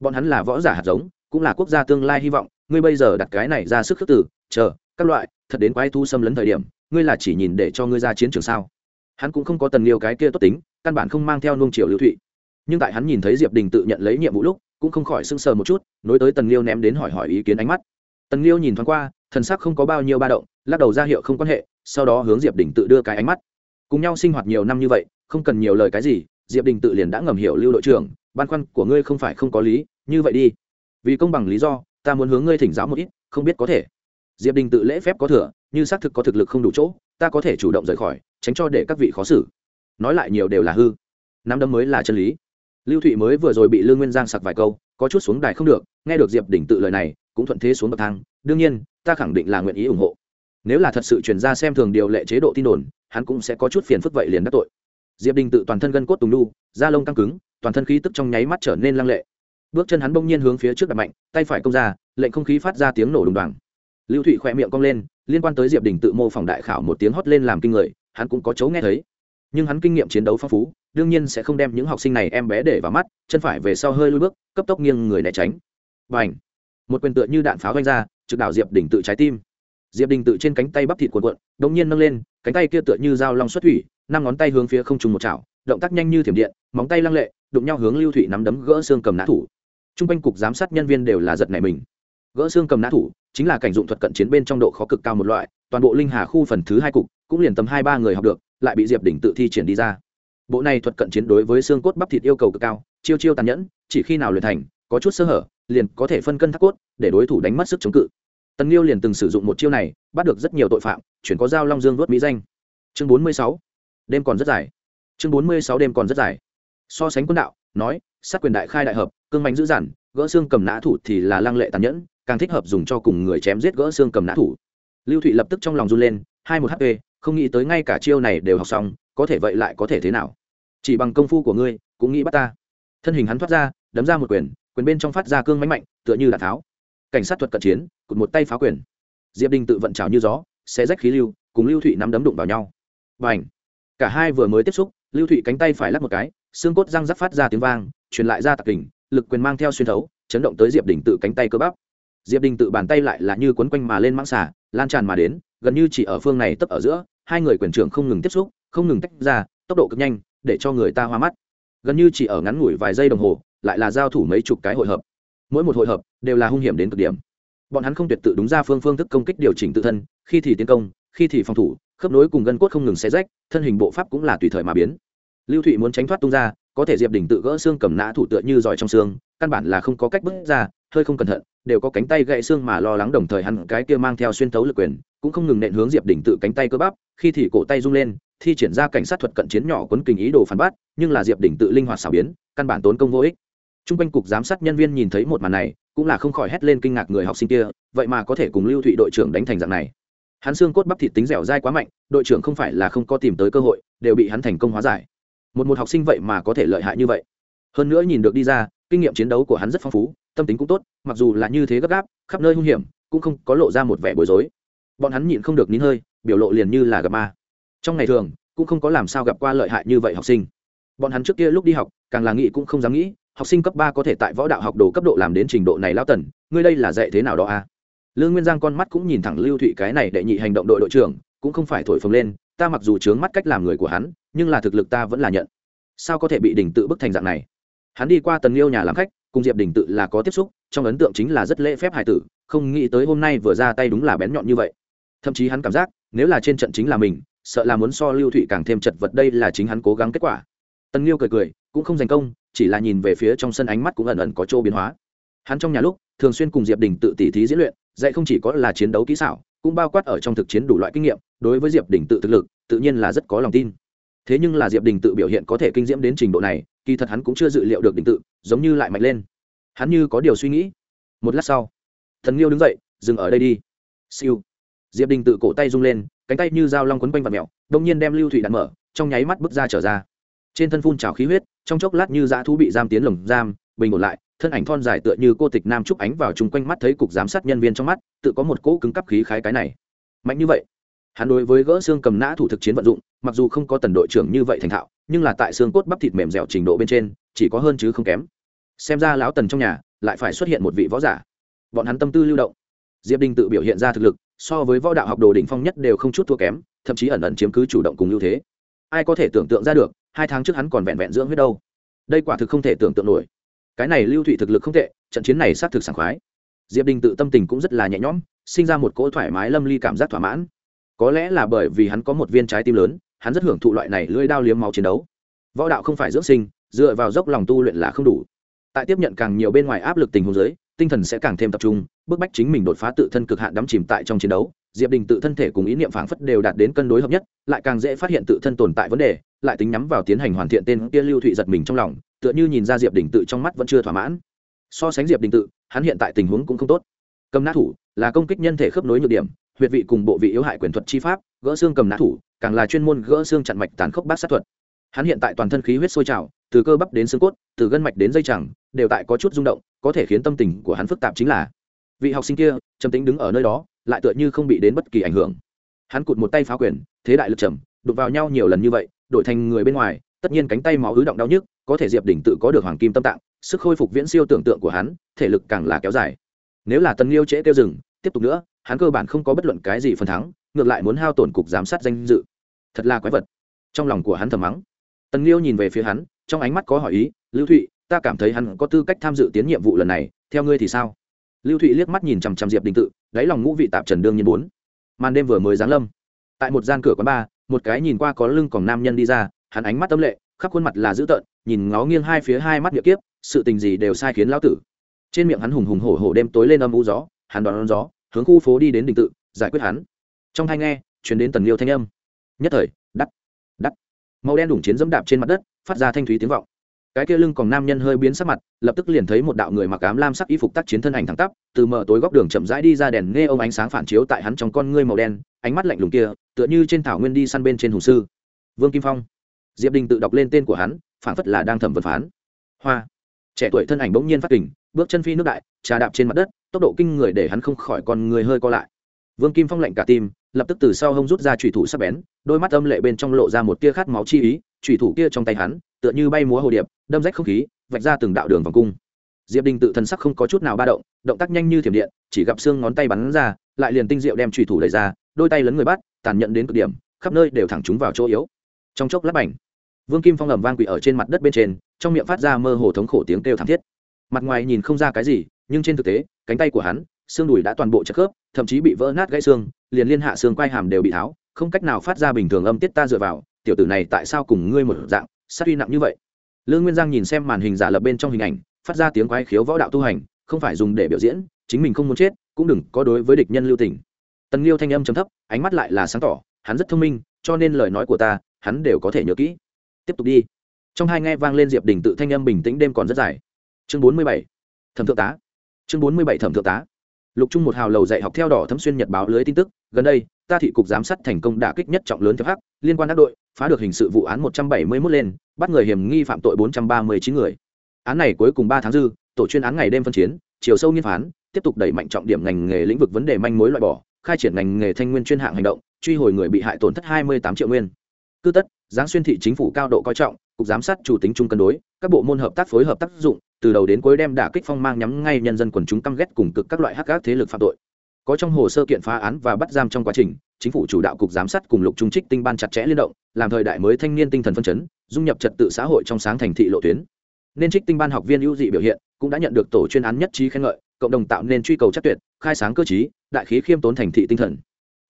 Speaker 1: Bọn hắn là võ giả hạt giống, cũng là quốc gia tương lai hy vọng, ngươi bây giờ đặt cái này ra sức khước tử chờ, các loại, thật đến quái thu xâm lấn thời điểm, ngươi là chỉ nhìn để cho ngươi ra chiến trường sao? Hắn cũng không có tần liêu cái kia tốt tính, căn bản không mang theo nung triều lưu thụy. Nhưng tại hắn nhìn thấy diệp đình tự nhận lấy nhiệm vụ lúc, cũng không khỏi sưng sờ một chút, nối tới tần liêu ném đến hỏi hỏi ý kiến ánh mắt. Tần liêu nhìn thoáng qua, thần sắc không có bao nhiêu ba động, lắc đầu ra hiệu không quan hệ, sau đó hướng diệp đình tự đưa cái ánh mắt cùng nhau sinh hoạt nhiều năm như vậy, không cần nhiều lời cái gì, diệp đình tự liền đã ngầm hiểu lưu đội trưởng, băn khoăn của ngươi không phải không có lý, như vậy đi. Vì công bằng lý do, ta muốn hướng ngươi thỉnh giáo một ít, không biết có thể. Diệp đình tự lễ phép có thừa, như xác thực có thực lực không đủ chỗ, ta có thể chủ động rời khỏi, tránh cho để các vị khó xử. Nói lại nhiều đều là hư. Năm đấm mới là chân lý. Lưu thụy mới vừa rồi bị lương nguyên giang sặc vài câu, có chút xuống đài không được, nghe được diệp đình tự lời này, cũng thuận thế xuống bậc thang. Đương nhiên, ta khẳng định là nguyện ý ủng hộ. Nếu là thật sự chuyển ra xem thường điều lệ chế độ tin đồn hắn cũng sẽ có chút phiền phức vậy liền đắc tội. Diệp đình tự toàn thân gân cốt tùng nu da lông căng cứng, toàn thân khí tức trong nháy mắt trở nên lăng lệ. Bước chân hắn bỗng nhiên hướng phía trước đặt mạnh, tay phải công ra, lệnh không khí phát ra tiếng nổ đùng đoàng. Lưu thụy khỏe miệng cong lên, liên quan tới diệp đình tự mô phỏng đại khảo một tiếng hót lên làm kinh người, hắn cũng có chấu nghe thấy. Nhưng hắn kinh nghiệm chiến đấu phong phú, đương nhiên sẽ không đem những học sinh này em bé để vào mắt, chân phải về sau hơi lui bước, cấp tốc nghiêng người né tránh. Và ảnh một quyền tựa như đạn pháo vanh ra, trực đảo diệp đình tự trái tim diệp đình tự trên cánh tay bắp thịt cuộn cuộn, đống nhiên nâng lên, cánh tay kia tựa như dao long xuất thủy, năm ngón tay hướng phía không trùng một chảo, động tác nhanh như thiểm điện, móng tay lăng lệ, đụng nhau hướng lưu thủy nắm đấm gỡ xương cầm nã thủ. T r u n g quanh cục giám sát nhân viên đều là giật này mình. Gỡ xương cầm nã thủ chính là cảnh dụng thuật cận chiến bên trong độ khó cực cao một loại, toàn bộ linh hà khu phần thứ hai cục cũng liền tầm hai ba người học được, lại bị diệp đỉnh tự thi triển đi ra. Bộ này thuật cận chiến đối với xương cốt bắp thịt yêu cầu cực cao, chiêu chiêu tàn nhẫn, chỉ khi nào luyện thành, có chút sơ hở, liền có thể phân cân thác cốt, để đối thủ đánh mất sức chống cự tần liêu liền từng sử dụng một chiêu này, bắt được rất nhiều tội phạm, chuyển có dao long dương vớt mỹ danh. Chương bốn mươi sáu, đêm còn rất dài. Chương bốn mươi sáu, đêm còn rất dài. So sánh quân đạo, nói, sát quyền đại khai đại hợp, cương mạnh dữ dằn, gỡ xương cầm nã thủ thì là lăng lệ tàn nhẫn, càng thích hợp dùng cho cùng người chém giết gỡ xương cầm nã thủ. Lưu thụy lập tức trong lòng run lên, hai một hp không nghĩ tới ngay cả chiêu này đều học xong, có thể vậy lại có thể thế nào? Chỉ bằng công phu của ngươi, cũng nghĩ bắt ta. Thân hình hắn thoát ra, đấm ra một quyền quyền bên trong phát ra cương mánh mạnh, tựa như đạn tháo cảnh sát thuật cận chiến, cụt một tay phá quyền. Diệp đình tự vận trào như gió sẽ rách khí lưu, cùng lưu thụy nắm đấm đụng vào nhau. Và ảnh cả hai vừa mới tiếp xúc, lưu thụy cánh tay phải lắc một cái, xương cốt răng rắc phát ra tiếng vang, truyền lại ra tạc kình, lực quyền mang theo xuyên thấu, chấn động tới diệp đình tự cánh tay cơ bắp. Diệp đình tự bàn tay lại là như quấn quanh mà lên mãng xả lan tràn mà đến, gần như chỉ ở phương này tấp ở giữa, hai người quyền trưởng không ngừng tiếp xúc, không ngừng tách ra, tốc độ cực nhanh, để cho người ta hoa mắt. Gần như chỉ ở ngắn ngủi vài giây đồng hồ, lại là giao thủ mấy chục cái hội hợp mỗi một hội hợp đều là hung hiểm đến cực điểm. Bọn hắn không tuyệt tự đúng ra phương phương thức công kích điều chỉnh tự thân khi thì tiến công khi thì phòng thủ khớp nối cùng gân cốt không ngừng xé rách thân hình bộ pháp cũng là tùy thời mà biến. Lưu thụy muốn tránh thoát tung ra có thể diệp đỉnh tự gỡ xương cầm nã thủ tựa như giỏi trong xương căn bản là không có cách bước ra hơi không cẩn thận đều có cánh tay gãy xương mà lo lắng đồng thời hắn cái kia mang theo xuyên thấu lực quyền cũng không ngừng nện hướng diệp đỉnh tự cánh tay cơ bắp khi thì cổ tay rung lên thi triển ra cảnh sát thuật cận chiến nhỏ quấn kình ý đồ phản bát, nhưng là diệp đỉnh tự linh hoạt xảo biến căn bản tốn công vô ích t r u n g quanh cục giám sát nhân viên nhìn thấy một màn này, cũng là không khỏi hét lên kinh ngạc người học sinh kia, vậy mà có thể cùng lưu thụy đội trưởng đánh thành dạng này. Hắn xương cốt bắp thịt tính dẻo dai quá mạnh, đội trưởng không phải là không có tìm tới cơ hội, đều bị hắn thành công hóa giải. Một một học sinh vậy mà có thể lợi hại như vậy. Hơn nữa nhìn được đi ra, kinh nghiệm chiến đấu của hắn rất phong phú, tâm tính cũng tốt, mặc dù là như thế gấp gáp, khắp nơi hung hiểm, cũng không có lộ ra một vẻ bối rối. Bọn hắn nhịn không được nín hơi, biểu lộ liền như là gặp ma. Trong ngày thường, cũng không có làm sao gặp qua lợi hại như vậy học sinh. Bọn hắn trước kia lúc đi học, càng là nghĩ cũng không dám nghĩ học sinh cấp ba có thể tại võ đạo học đồ cấp độ làm đến trình độ này lao tần, ngươi đây là dạy thế nào đó à? Lương nguyên giang con mắt cũng nhìn thẳng lưu thụy cái này đệ nhị hành động đội đội trưởng, cũng không phải thổi phồng lên, ta mặc dù chướng mắt cách làm người của hắn, nhưng là thực lực ta vẫn là nhận. Sao có thể bị đình tự bức thành dạng này? Hắn đi qua tần liêu nhà làm khách, cùng diệp đình tự là có tiếp xúc, trong ấn tượng chính là rất lễ phép hài tử, không nghĩ tới hôm nay vừa ra tay đúng là bén nhọn như vậy. Thậm chí hắn cảm giác, nếu là trên trận chính là mình, sợ là muốn so lưu thụy càng thêm chật vật, đây là chính hắn cố gắng kết quả. Tần liêu cười cười, cũng không giành công chỉ là nhìn về phía trong sân ánh mắt cũng ẩn ẩn có chỗ biến hóa. Hắn trong nhà lúc, thường xuyên cùng diệp đình tự tỉ thí diễn luyện, dạy không chỉ có là chiến đấu kỹ xảo, cũng bao quát ở trong thực chiến đủ loại kinh nghiệm, đối với diệp đình tự thực lực, tự nhiên là rất có lòng tin. Thế nhưng là diệp đình tự biểu hiện có thể kinh diễm đến trình độ này, kỳ thật hắn cũng chưa dự liệu được đình tự, giống như lại mạnh lên. Hắn như có điều suy nghĩ. Một lát sau, thần nghiêu đứng dậy, dừng ở đây đi. Siêu. Diệp đình tự cổ tay rung lên, cánh tay như dao long quấn quanh vật mèo đông nhiên đem lưu thủy đạn mở, trong nháy mắt bước ra trở ra. Trên thân phun trào khí huyết trong chốc lát như dã thú bị giam tiến lồng giam, bình ổn lại, thân ảnh thon dài tựa như cô tịch nam trúc ánh vào chung quanh mắt thấy cục giám sát nhân viên trong mắt, tự có một cỗ cứng cắp khí khái cái này. Mạnh như vậy, hắn đối với gỡ xương cầm nã thủ thực chiến vận dụng, mặc dù không có tần đội trưởng như vậy thành thạo, nhưng là tại xương cốt bắp thịt mềm dẻo trình độ bên trên, chỉ có hơn chứ không kém. Xem ra lão tần trong nhà lại phải xuất hiện một vị võ giả. Bọn hắn tâm tư lưu động. Diệp đình tự biểu hiện ra thực lực, so với võ đạo học đồ đỉnh phong nhất đều không chút thua kém, thậm chí ẩn ẩn chiếm cứ chủ động cùng ưu thế. Ai có thể tưởng tượng ra được hai tháng trước hắn còn vẹn vẹn dưỡng huyết đâu. Đây quả thực không thể tưởng tượng nổi. Cái này lưu thụy thực lực không tệ, trận chiến này xác thực sảng khoái. Diệp đình tự tâm tình cũng rất là nhẹ nhõm, sinh ra một cỗ thoải mái lâm ly cảm giác thỏa mãn. Có lẽ là bởi vì hắn có một viên trái tim lớn, hắn rất hưởng thụ loại này lưỡi đao liếm máu chiến đấu. Võ đạo không phải dưỡng sinh, dựa vào dốc lòng tu luyện là không đủ. Tại tiếp nhận càng nhiều bên ngoài áp lực tình huống giới tinh thần sẽ càng thêm tập trung, bức bách chính mình đột phá tự thân cực hạn đắm chìm tại trong chiến đấu diệp đình tự thân thể cùng ý niệm phảng phất đều đạt đến cân đối hợp nhất, lại càng dễ phát hiện tự thân tồn tại vấn đề, lại tính nhắm vào tiến hành hoàn thiện tên kia lưu thụy giật mình trong lòng, tựa như nhìn ra diệp đình tự trong mắt vẫn chưa thỏa mãn. So sánh diệp đình tự, hắn hiện tại tình huống cũng không tốt. Cầm nát thủ là công kích nhân thể khớp nối nhược điểm, huyệt vị cùng bộ vị yếu hại quyền thuật chi pháp, gỡ xương cầm nã thủ, càng là chuyên môn gỡ xương chặn mạch tàn khốc bát sát thuật. Hắn hiện tại toàn thân khí huyết sôi trào, từ cơ bắp đến xương cốt, từ gân mạch đến dây chẳng, đều tại có chút rung động, có thể khiến tâm tình của hắn phức tạp chính là, vị học sinh kia trầm tính đứng ở nơi đó lại tựa như không bị đến bất kỳ ảnh hưởng. Hắn cụt một tay phá quyền, thế đại lực trầm, đụng vào nhau nhiều lần như vậy, đổi thành người bên ngoài, tất nhiên cánh tay máu ứ động đau nhức, có thể diệp đỉnh tự có được hoàng kim tâm tạng, sức khôi phục viễn siêu tưởng tượng của hắn, thể lực càng là kéo dài. Nếu là tần liêu trễ tiêu rừng tiếp tục nữa, hắn cơ bản không có bất luận cái gì phần thắng, ngược lại muốn hao tổn cục giám sát danh dự. Thật là quái vật. Trong lòng của hắn thầm mắng. Tần liêu nhìn về phía hắn, trong ánh mắt có hỏi ý, lưu thụy, ta cảm thấy hắn có tư cách tham dự tiến nhiệm vụ lần này, theo ngươi thì sao? Lưu thụy liếc mắt nhìn chằm chằm diệp đình tự đáy lòng ngũ vị tạp trần đương nhiên bốn. Màn đêm vừa mới giáng lâm. Tại một gian cửa quán bar một cái nhìn qua có lưng còn nam nhân đi ra hắn ánh mắt tâm lệ khắp khuôn mặt là dữ tợn nhìn ngó nghiêng hai phía hai mắt miệng kiếp sự tình gì đều sai khiến lão tử. Trên miệng hắn hùng hùng hổ hổ đêm tối lên âm u gió hắn đón, đón gió hướng khu phố đi đến đình tự giải quyết hắn. Trong hai nghe chuyển đến tần liêu thanh âm. Nhất thời đắt đắt. Màu đen đủng chiến dẫm đạp trên mặt đất phát ra thanh thúy tiếng vọng cái kia lưng còn nam nhân hơi biến sắc mặt, lập tức liền thấy một đạo người mặc ám lam sắc y phục tác chiến thân ảnh thẳng tắp, từ mở tối góc đường chậm rãi đi ra đèn nghe ông ánh sáng phản chiếu tại hắn trong con ngươi màu đen, ánh mắt lạnh lùng kia, tựa như trên thảo nguyên đi săn bên trên hùng sư. Vương kim phong. Diệp đình tự đọc lên tên của hắn phản phất là đang thẩm vấn phán. Hoa. Trẻ tuổi thân ảnh bỗng nhiên phát kình, bước chân phi nước đại, trà đạp trên mặt đất, tốc độ kinh người để hắn không khỏi con người hơi co lại. Vương kim phong lạnh cả tim, lập tức từ sau hông rút ra trùy thủ sắc bén, đôi mắt âm lệ bên trong lộ ra một tia khát máu chi ý trùy thủ kia trong tay hắn tựa như bay múa hồ điệp, đâm rách không khí, vạch ra từng đạo đường vòng cung. Diệp đình tự thần sắc không có chút nào ba động động tác nhanh như thiểm điện, chỉ gặp xương ngón tay bắn ra, lại liền tinh diệu đem trùy thủ đẩy ra, đôi tay lấn người bắt, tàn nhẫn đến cực điểm, khắp nơi đều thẳng chúng vào chỗ yếu. Trong chốc lát bảnh vương kim phong ầm vang quỷ ở trên mặt đất bên trên, trong miệng phát ra mơ hồ thống khổ tiếng kêu thảm thiết. Mặt ngoài nhìn không ra cái gì, nhưng trên thực tế, cánh tay của hắn, xương đùi đã toàn bộ chất khớp, thậm chí bị vỡ nát gãy xương, liền liên hạ xương quai hàm đều bị tháo, không cách nào phát ra bình thường âm tiết ta dựa vào, tiểu tử này tại sao cùng ngươi một dạng sát uy nặng như vậy. Lương nguyên giang nhìn xem màn hình giả lập bên trong hình ảnh, phát ra tiếng quái khiếu võ đạo tu hành, không phải dùng để biểu diễn, chính mình không muốn chết, cũng đừng có đối với địch nhân lưu tình. Tần liêu thanh âm chấm thấp, ánh mắt lại là sáng tỏ, hắn rất thông minh, cho nên lời nói của ta, hắn đều có thể nhớ kỹ. Tiếp tục đi. Trong hai nghe vang lên diệp đình tự thanh âm bình tĩnh đêm còn rất dài. Chương bốn mươi bảy, thẩm thượng tá. Chương bốn mươi bảy, thẩm thượng tá lục trung một hào lầu dạy học theo đỏ thấm xuyên nhật báo lưới tin tức, gần đây, ta thị cục giám sát thành công đả kích nhất trọng lớn theo hắc, liên quan các đội, phá được hình sự vụ án một trăm bảy mươi 171 lên, bắt người hiểm nghi phạm tội bốn trăm ba mươi chín người. Án này cuối cùng ba tháng dư, tổ chuyên án ngày đêm phân chiến, chiều sâu nghiên phán, tiếp tục đẩy mạnh trọng điểm ngành nghề lĩnh vực vấn đề manh mối loại bỏ, khai triển ngành nghề thanh nguyên chuyên hạng hành động, truy hồi người bị hại tổn thất hai mươi tám triệu nguyên. Cư tất, giáng xuyên thị chính phủ cao độ coi trọng, cục giám sát chủ tính chung cân đối, các bộ môn hợp tác phối hợp tác dụng từ đầu đến cuối đem đả kích phong mang nhắm ngay nhân dân quần chúng căm ghét cùng cực các loại hắc ác thế lực phạm tội. Có trong hồ sơ kiện phá án và bắt giam trong quá trình, chính phủ chủ đạo cục giám sát cùng lục trung trích tinh ban chặt chẽ liên động, làm thời đại mới thanh niên tinh thần phân chấn, dung nhập trật tự xã hội trong sáng thành thị lộ tuyến. Nên trích tinh ban học viên ưu dị biểu hiện, cũng đã nhận được tổ chuyên án nhất trí khen ngợi, cộng đồng tạo nên truy cầu chắc tuyệt, khai sáng cơ chí đại khí khiêm tốn thành thị tinh thần.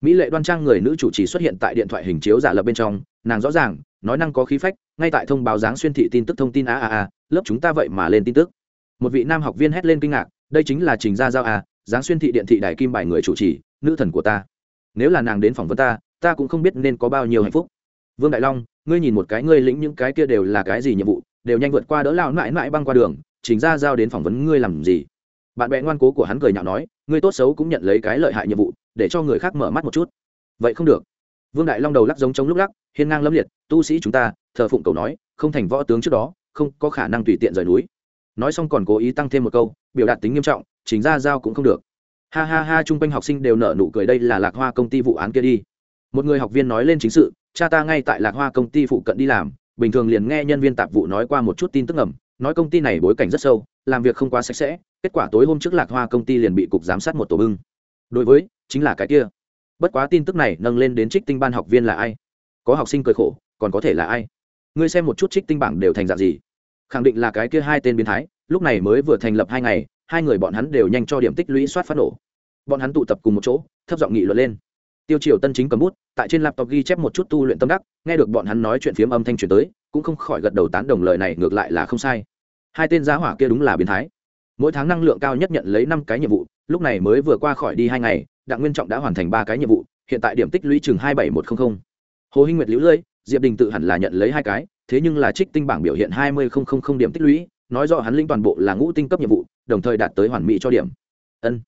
Speaker 1: Mỹ lệ đoan trang người nữ chủ trì xuất hiện tại điện thoại hình chiếu giả lập bên trong, nàng rõ ràng nói năng có khí phách, ngay tại thông báo giáng xuyên thị tin tức thông tin a a a, lớp chúng ta vậy mà lên tin tức. Một vị nam học viên hét lên kinh ngạc, đây chính là trình gia giao a giáng xuyên thị điện thị đại kim bài người chủ trì, nữ thần của ta. Nếu là nàng đến phỏng vấn ta ta cũng không biết nên có bao nhiêu hạnh phúc. Vương đại long, ngươi nhìn một cái, ngươi lĩnh những cái kia đều là cái gì nhiệm vụ, đều nhanh vượt qua đỡ lao mãi mãi băng qua đường chính ra giao đến phỏng vấn ngươi làm gì? Bạn bè ngoan cố của hắn cười nhạo nói, ngươi tốt xấu cũng nhận lấy cái lợi hại nhiệm vụ, để cho người khác mở mắt một chút. Vậy không được vương đại long đầu lắc giống chống lúc lắc, hiên ngang lâm liệt, tu sĩ chúng ta, thờ phụng cầu nói, không thành võ tướng trước đó, không có khả năng tùy tiện rời núi. Nói xong còn cố ý tăng thêm một câu, biểu đạt tính nghiêm trọng, chính ra giao cũng không được. Ha ha ha, chung quanh học sinh đều nở nụ cười, đây là lạc hoa công ty vụ án kia đi. Một người học viên nói lên chính sự, cha ta ngay tại lạc hoa công ty phụ cận đi làm, bình thường liền nghe nhân viên tạp vụ nói qua một chút tin tức ngầm, nói công ty này bối cảnh rất sâu, làm việc không quá sạch sẽ, kết quả tối hôm trước lạc hoa công ty liền bị cục giám sát một tổ bưng. Đối với, chính là cái kia bất quá tin tức này nâng lên đến trích tinh ban học viên là ai? Có học sinh cười khổ, còn có thể là ai? Ngươi xem một chút trích tinh bảng đều thành dạng gì? Khẳng định là cái kia hai tên biến thái, lúc này mới vừa thành lập hai ngày, hai người bọn hắn đều nhanh cho điểm tích lũy soát phát nổ. Bọn hắn tụ tập cùng một chỗ, thấp giọng nghị luận lên. Tiêu triều tân chính cầm bút, tại trên laptop ghi chép một chút tu luyện tâm đắc, nghe được bọn hắn nói chuyện phiếm âm thanh truyền tới, cũng không khỏi gật đầu tán đồng lời này, ngược lại là không sai. Hai tên giá hỏa kia đúng là biến thái. Mỗi tháng năng lượng cao nhất nhận lấy năm cái nhiệm vụ lúc này mới vừa qua khỏi đi hai ngày, đặng nguyên trọng đã hoàn thành ba cái nhiệm vụ, hiện tại điểm tích lũy chừng hai bảy một trăm linh hồ hinh nguyệt lũ lưỡi diệp đình tự hẳn là nhận lấy hai cái, thế nhưng là trích tinh bảng biểu hiện hai mươi điểm tích lũy, nói rõ hắn linh toàn bộ là ngũ tinh cấp nhiệm vụ, đồng thời đạt tới hoàn mỹ cho điểm. Ân.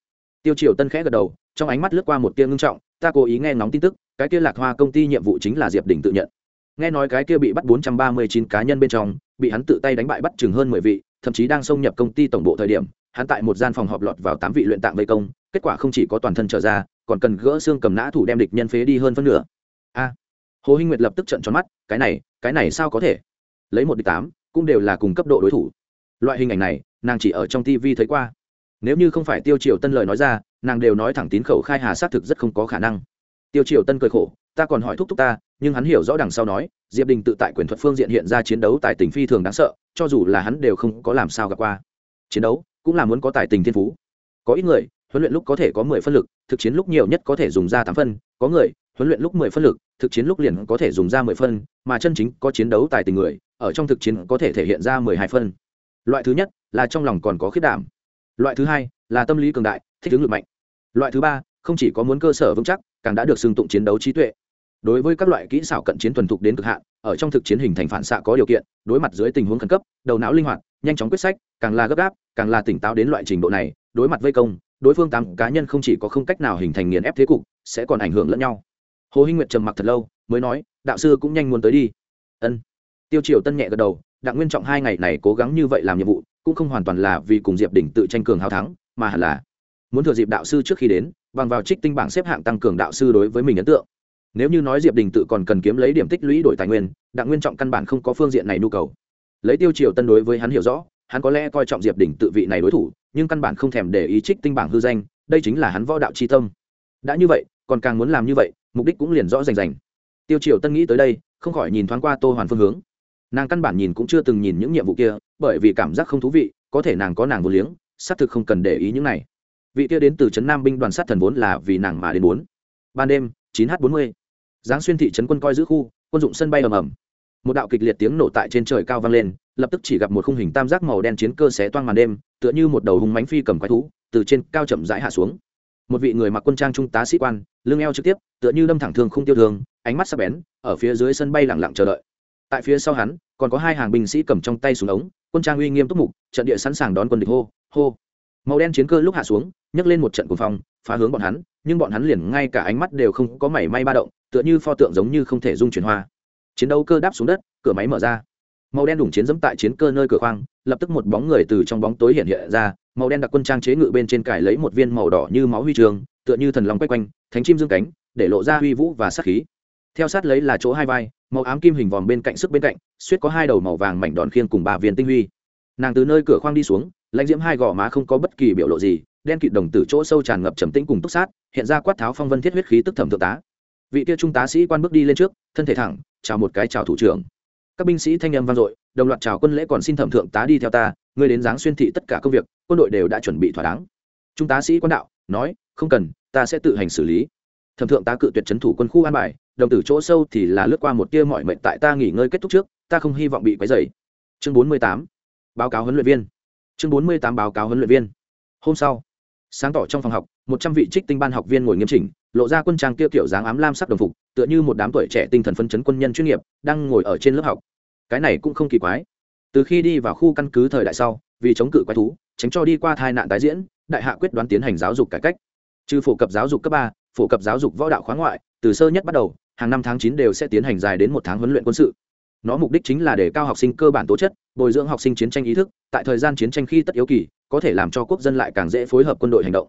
Speaker 1: Tiêu triều tân khẽ gật đầu, trong ánh mắt lướt qua một tia ngưng trọng, ta cố ý nghe ngóng tin tức, cái kia lạc hoa công ty nhiệm vụ chính là diệp đình tự nhận. Nghe nói cái kia bị bắt bốn trăm ba mươi chín cá nhân bên trong, bị hắn tự tay đánh bại bắt chừng hơn mười vị, thậm chí đang xông nhập công ty tổng bộ thời điểm hắn tại một gian phòng họp lọt vào tám vị luyện tạng vây công, kết quả không chỉ có toàn thân trở ra, còn cần gỡ xương cầm nã thủ đem địch nhân phế đi hơn phân nửa. A, hồ hinh nguyệt lập tức trận tròn mắt, cái này cái này sao có thể? Lấy một địch tám, cũng đều là cùng cấp độ đối thủ. Loại hình ảnh này, nàng chỉ ở trong tv thấy qua. Nếu như không phải tiêu triều tân lời nói ra, nàng đều nói thẳng tín khẩu khai hà xác thực rất không có khả năng. Tiêu triều tân cười khổ, ta còn hỏi thúc thúc ta, nhưng hắn hiểu rõ đằng sau nói, diệp đình tự tại quyền thuật phương diện hiện ra chiến đấu tại tình phi thường đáng sợ, cho dù là hắn đều không có làm sao gặp qua. Chiến đấu? Cũng là muốn có tài tình thiên phú. Có ít người, huấn luyện lúc có thể có mười phân lực, thực chiến lúc nhiều nhất có thể dùng ra tám phân. Có người, huấn luyện lúc mười phân lực, thực chiến lúc liền có thể dùng ra mười phân, mà chân chính có chiến đấu tài tình người, ở trong thực chiến có thể thể hiện ra mười hai phân. Loại thứ nhất là trong lòng còn có khiết đảm. Loại thứ hai là tâm lý cường đại, thích ứng lực mạnh. Loại thứ ba, không chỉ có muốn cơ sở vững chắc, càng đã được xưng tụng chiến đấu trí tuệ. Đối với các loại kỹ xảo cận chiến thuần thục đến cực hạn, ở trong thực chiến hình thành phản xạ có điều kiện, đối mặt dưới tình huống khẩn cấp, đầu não linh hoạt, nhanh chóng quyết sách, càng là gấp gáp càng là tỉnh táo đến loại trình độ này, đối mặt vây công, đối phương tám cá nhân không chỉ có không cách nào hình thành nghiền ép thế cục, sẽ còn ảnh hưởng lẫn nhau. Hồ hinh nguyệt trầm mặc thật lâu, mới nói, đạo sư cũng nhanh muốn tới đi. Ân. Tiêu triều tân nhẹ gật đầu, đặng nguyên trọng hai ngày này cố gắng như vậy làm nhiệm vụ, cũng không hoàn toàn là vì cùng diệp đỉnh tự tranh cường hào thắng, mà hẳn là muốn thừa dịp đạo sư trước khi đến, bằng vào trích tinh bảng xếp hạng tăng cường đạo sư đối với mình ấn tượng. Nếu như nói diệp đình tự còn cần kiếm lấy điểm tích lũy đổi tài nguyên, đặng nguyên trọng căn bản không có phương diện này nhu cầu. Lấy tiêu triều tân đối với hắn hiểu rõ hắn có lẽ coi trọng diệp đỉnh tự vị này đối thủ, nhưng căn bản không thèm để ý trích tinh bảng hư danh, đây chính là hắn võ đạo c tâm. Đã như vậy, còn càng muốn làm như vậy, mục đích cũng liền rõ rành rành. Tiêu triều tân nghĩ tới đây, không khỏi nhìn thoáng qua tô hoàn phương hướng. Nàng căn bản nhìn cũng chưa từng nhìn những nhiệm vụ kia, bởi vì cảm giác không thú vị, có thể nàng có nàng vô liếng, xác thực không cần để ý những này. Vị kia đến từ trấn nam binh đoàn sát thần vốn là vì nàng mà đến bốn. Ban đêm, chín h bốn mươi. Giáng xuyên thị trấn quân coi giữ khu, quân dụng sân bay ầm ầm một đạo kịch liệt tiếng nổ tại trên trời cao vang lên, lập tức chỉ gặp một khung hình tam giác màu đen chiến cơ xé toang màn đêm, tựa như một đầu hùng mánh phi cầm quái thú, từ trên cao chậm rãi hạ xuống. Một vị người mặc quân trang trung tá sĩ quan, lưng eo trực tiếp, tựa như đâm thẳng thương không tiêu thương, ánh mắt sắc bén, ở phía dưới sân bay lẳng lặng chờ đợi. Tại phía sau hắn, còn có hai hàng binh sĩ cầm trong tay súng ống, quân trang uy nghiêm túc mục, trận địa sẵn sàng đón quân địch hô hô. Màu đen chiến cơ lúc hạ xuống, nhấc lên một trận cuồng phong, phá hướng bọn hắn, nhưng bọn hắn liền ngay cả ánh mắt đều không có mảy may ba động, tựa như pho tượng giống như không thể dung chuyển hoa chiến đấu cơ đáp xuống đất, cửa máy mở ra. Màu đen đủng chiến dẫm tại chiến cơ nơi cửa khoang, lập tức một bóng người từ trong bóng tối hiện hiện ra, màu đen đặc quân trang chế ngự bên trên cải lấy một viên màu đỏ như máu huy trường, tựa như thần lòng quay quanh, thánh chim dương cánh, để lộ ra huy vũ và sát khí. Theo sát lấy là chỗ hai vai, màu ám kim hình vòm bên cạnh sức bên cạnh suýt có hai đầu màu vàng mảnh đòn khiêng cùng ba viên tinh huy. Nàng từ nơi cửa khoang đi xuống, lãnh diễm hai gò má không có bất kỳ biểu lộ gì, đen kịt đồng tử chỗ sâu tràn ngập trầm tĩnh cùng túc sát, hiện ra quát tháo phong vân thiết huyết khí tức thẩm thượng tá. Vị kia trung tá sĩ quan bước đi lên trước, thân thể thẳng chào một cái chào thủ trưởng. Các binh sĩ thanh âm vang dội, đồng loạt chào quân lễ còn xin thẩm thượng tá đi theo ta người đến dáng xuyên thị tất cả công việc, quân đội đều đã chuẩn bị thỏa đáng. Trung tá sĩ quan đạo, nói, không cần, ta sẽ tự hành xử lý. Thẩm thượng tá cự tuyệt trấn thủ quân khu an bài, đồng tử chỗ sâu thì là lướt qua một tia mọi mệnh tại ta nghỉ ngơi kết thúc trước, ta không hy vọng bị quấy dày chương bốn mươi tám, báo cáo huấn luyện viên. Chương bốn mươi tám, báo cáo huấn luyện viên. Hôm sau, sáng tỏ trong phòng học, một trăm vị trích tinh ban học viên ngồi nghiêm chỉnh lộ ra quân trang kia kiểu dáng ám lam sắc đồng phục, tựa như một đám tuổi trẻ tinh thần phân chấn quân nhân chuyên nghiệp, đang ngồi ở trên lớp học. Cái này cũng không kỳ quái. Từ khi đi vào khu căn cứ thời đại sau, vì chống cự quái thú, tránh cho đi qua tai nạn tái diễn, đại hạ quyết đoán tiến hành giáo dục cải cách. Trừ phổ cập giáo dục cấp ba, phổ cập giáo dục võ đạo khóa ngoại, từ sơ nhất bắt đầu, hàng năm tháng chín đều sẽ tiến hành dài đến một tháng huấn luyện quân sự. Nó mục đích chính là để cao học sinh cơ bản tố chất, bồi dưỡng học sinh chiến tranh ý thức, tại thời gian chiến tranh khi tất yếu kỳ, có thể làm cho quốc dân lại càng dễ phối hợp quân đội hành động.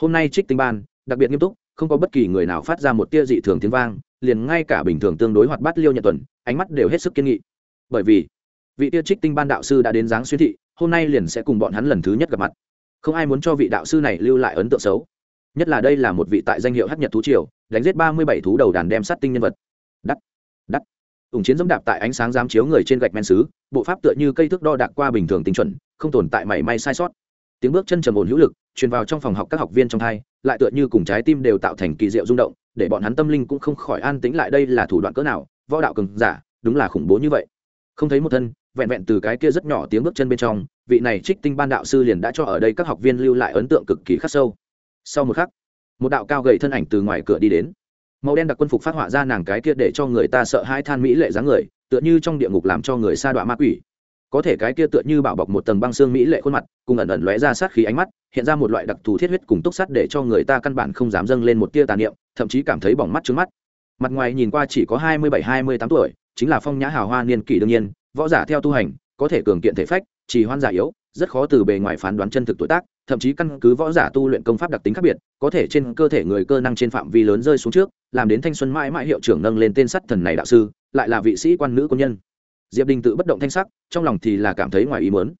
Speaker 1: Hôm nay trích tinh ban, đặc biệt nghiêm túc không có bất kỳ người nào phát ra một tia dị thường tiếng vang, liền ngay cả bình thường tương đối hoạt bát liêu nhật tuần, ánh mắt đều hết sức kiên nghị. Bởi vì, vị tia trích tinh ban đạo sư đã đến giáng xuyên thị, hôm nay liền sẽ cùng bọn hắn lần thứ nhất gặp mặt. Không ai muốn cho vị đạo sư này lưu lại ấn tượng xấu. Nhất là đây là một vị tại danh hiệu hát nhật thú triều, đánh giết ba mươi bảy thú đầu đàn đem sát tinh nhân vật. Đắt đắt ủng chiến dẫm đạp tại ánh sáng giám chiếu người trên gạch men xứ, bộ pháp tựa như cây thước đo đạc qua bình thường tinh chuẩn, không tồn tại mảy may sai sót tiếng bước chân trầm ổn hữu lực, truyền vào trong phòng học các học viên trong thai, lại tựa như cùng trái tim đều tạo thành kỳ diệu rung động, để bọn hắn tâm linh cũng không khỏi an tĩnh lại đây là thủ đoạn cỡ nào, võ đạo cường giả, đúng là khủng bố như vậy. Không thấy một thân, vẹn vẹn từ cái kia rất nhỏ tiếng bước chân bên trong, vị này trích tinh ban đạo sư liền đã cho ở đây các học viên lưu lại ấn tượng cực kỳ khắc sâu. Sau một khắc, một đạo cao gầy thân ảnh từ ngoài cửa đi đến. Màu đen đặc quân phục phát họa ra nàng cái kia để cho người ta sợ hai than mỹ lệ dáng người, tựa như trong địa ngục làm cho người sa đọa ma quỷ có thể cái kia tựa như bảo bọc một tầng băng xương mỹ lệ khuôn mặt, cùng ẩn ẩn lóe ra sát khí ánh mắt, hiện ra một loại đặc thù thiết huyết cùng túc sắt để cho người ta căn bản không dám dâng lên một tia tàn niệm, thậm chí cảm thấy bỏng mắt trước mắt. Mặt ngoài nhìn qua chỉ có hai mươi bảy, hai mươi tám tuổi, chính là phong nhã hào hoa niên kỷ đương nhiên, võ giả theo tu hành, có thể cường kiện thể phách, chỉ hoan giả yếu, rất khó từ bề ngoài phán đoán chân thực tuổi tác, thậm chí căn cứ võ giả tu luyện công pháp đặc tính khác biệt, có thể trên cơ thể người cơ năng trên phạm vi lớn rơi xuống trước, làm đến thanh xuân mãi mãi hiệu trưởng nâng lên tên sắt thần này đạo sư, lại là vị sĩ quan nữ quân nhân diệp đình tự bất động thanh sắc, trong lòng thì là cảm thấy ngoài ý mớn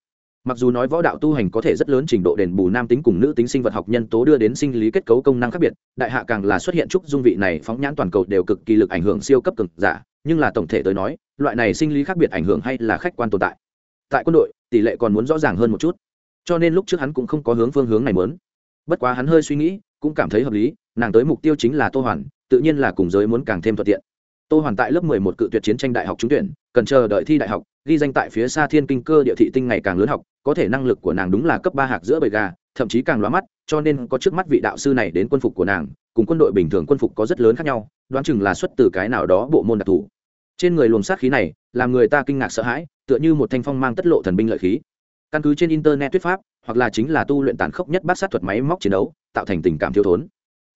Speaker 1: mặc dù nói võ đạo tu hành có thể rất lớn trình độ đền bù nam tính cùng nữ tính sinh vật học nhân tố đưa đến sinh lý kết cấu công năng khác biệt, đại hạ càng là xuất hiện trúc dung vị này phóng nhãn toàn cầu đều cực kỳ lực ảnh hưởng siêu cấp cực giả, nhưng là tổng thể tới nói, loại này sinh lý khác biệt ảnh hưởng hay là khách quan tồn tại. Tại quân đội, tỷ lệ còn muốn rõ ràng hơn một chút. Cho nên lúc trước hắn cũng không có hướng phương hướng này mớn bất quá hắn hơi suy nghĩ, cũng cảm thấy hợp lý, nàng tới mục tiêu chính là tô hoàn, tự nhiên là cùng giới muốn càng thêm thuận tiện tô hoàn tại lớp mười một cự tuyệt chiến tranh đại học trúng tuyển, cần chờ đợi thi đại học, ghi danh tại phía xa thiên kinh cơ địa thị tinh ngày càng lớn học, có thể năng lực của nàng đúng là cấp ba hạc giữa bầy gà, thậm chí càng lóa mắt, cho nên có trước mắt vị đạo sư này đến quân phục của nàng, cùng quân đội bình thường quân phục có rất lớn khác nhau, đoán chừng là xuất từ cái nào đó bộ môn đặc thù trên người luồng sát khí này, làm người ta kinh ngạc sợ hãi, tựa như một thanh phong mang tất lộ thần binh lợi khí căn cứ trên internet thuyết pháp, hoặc là chính là tu luyện tàn khốc nhất bát sát thuật máy móc chiến đấu, tạo thành tình cảm thiếu thốn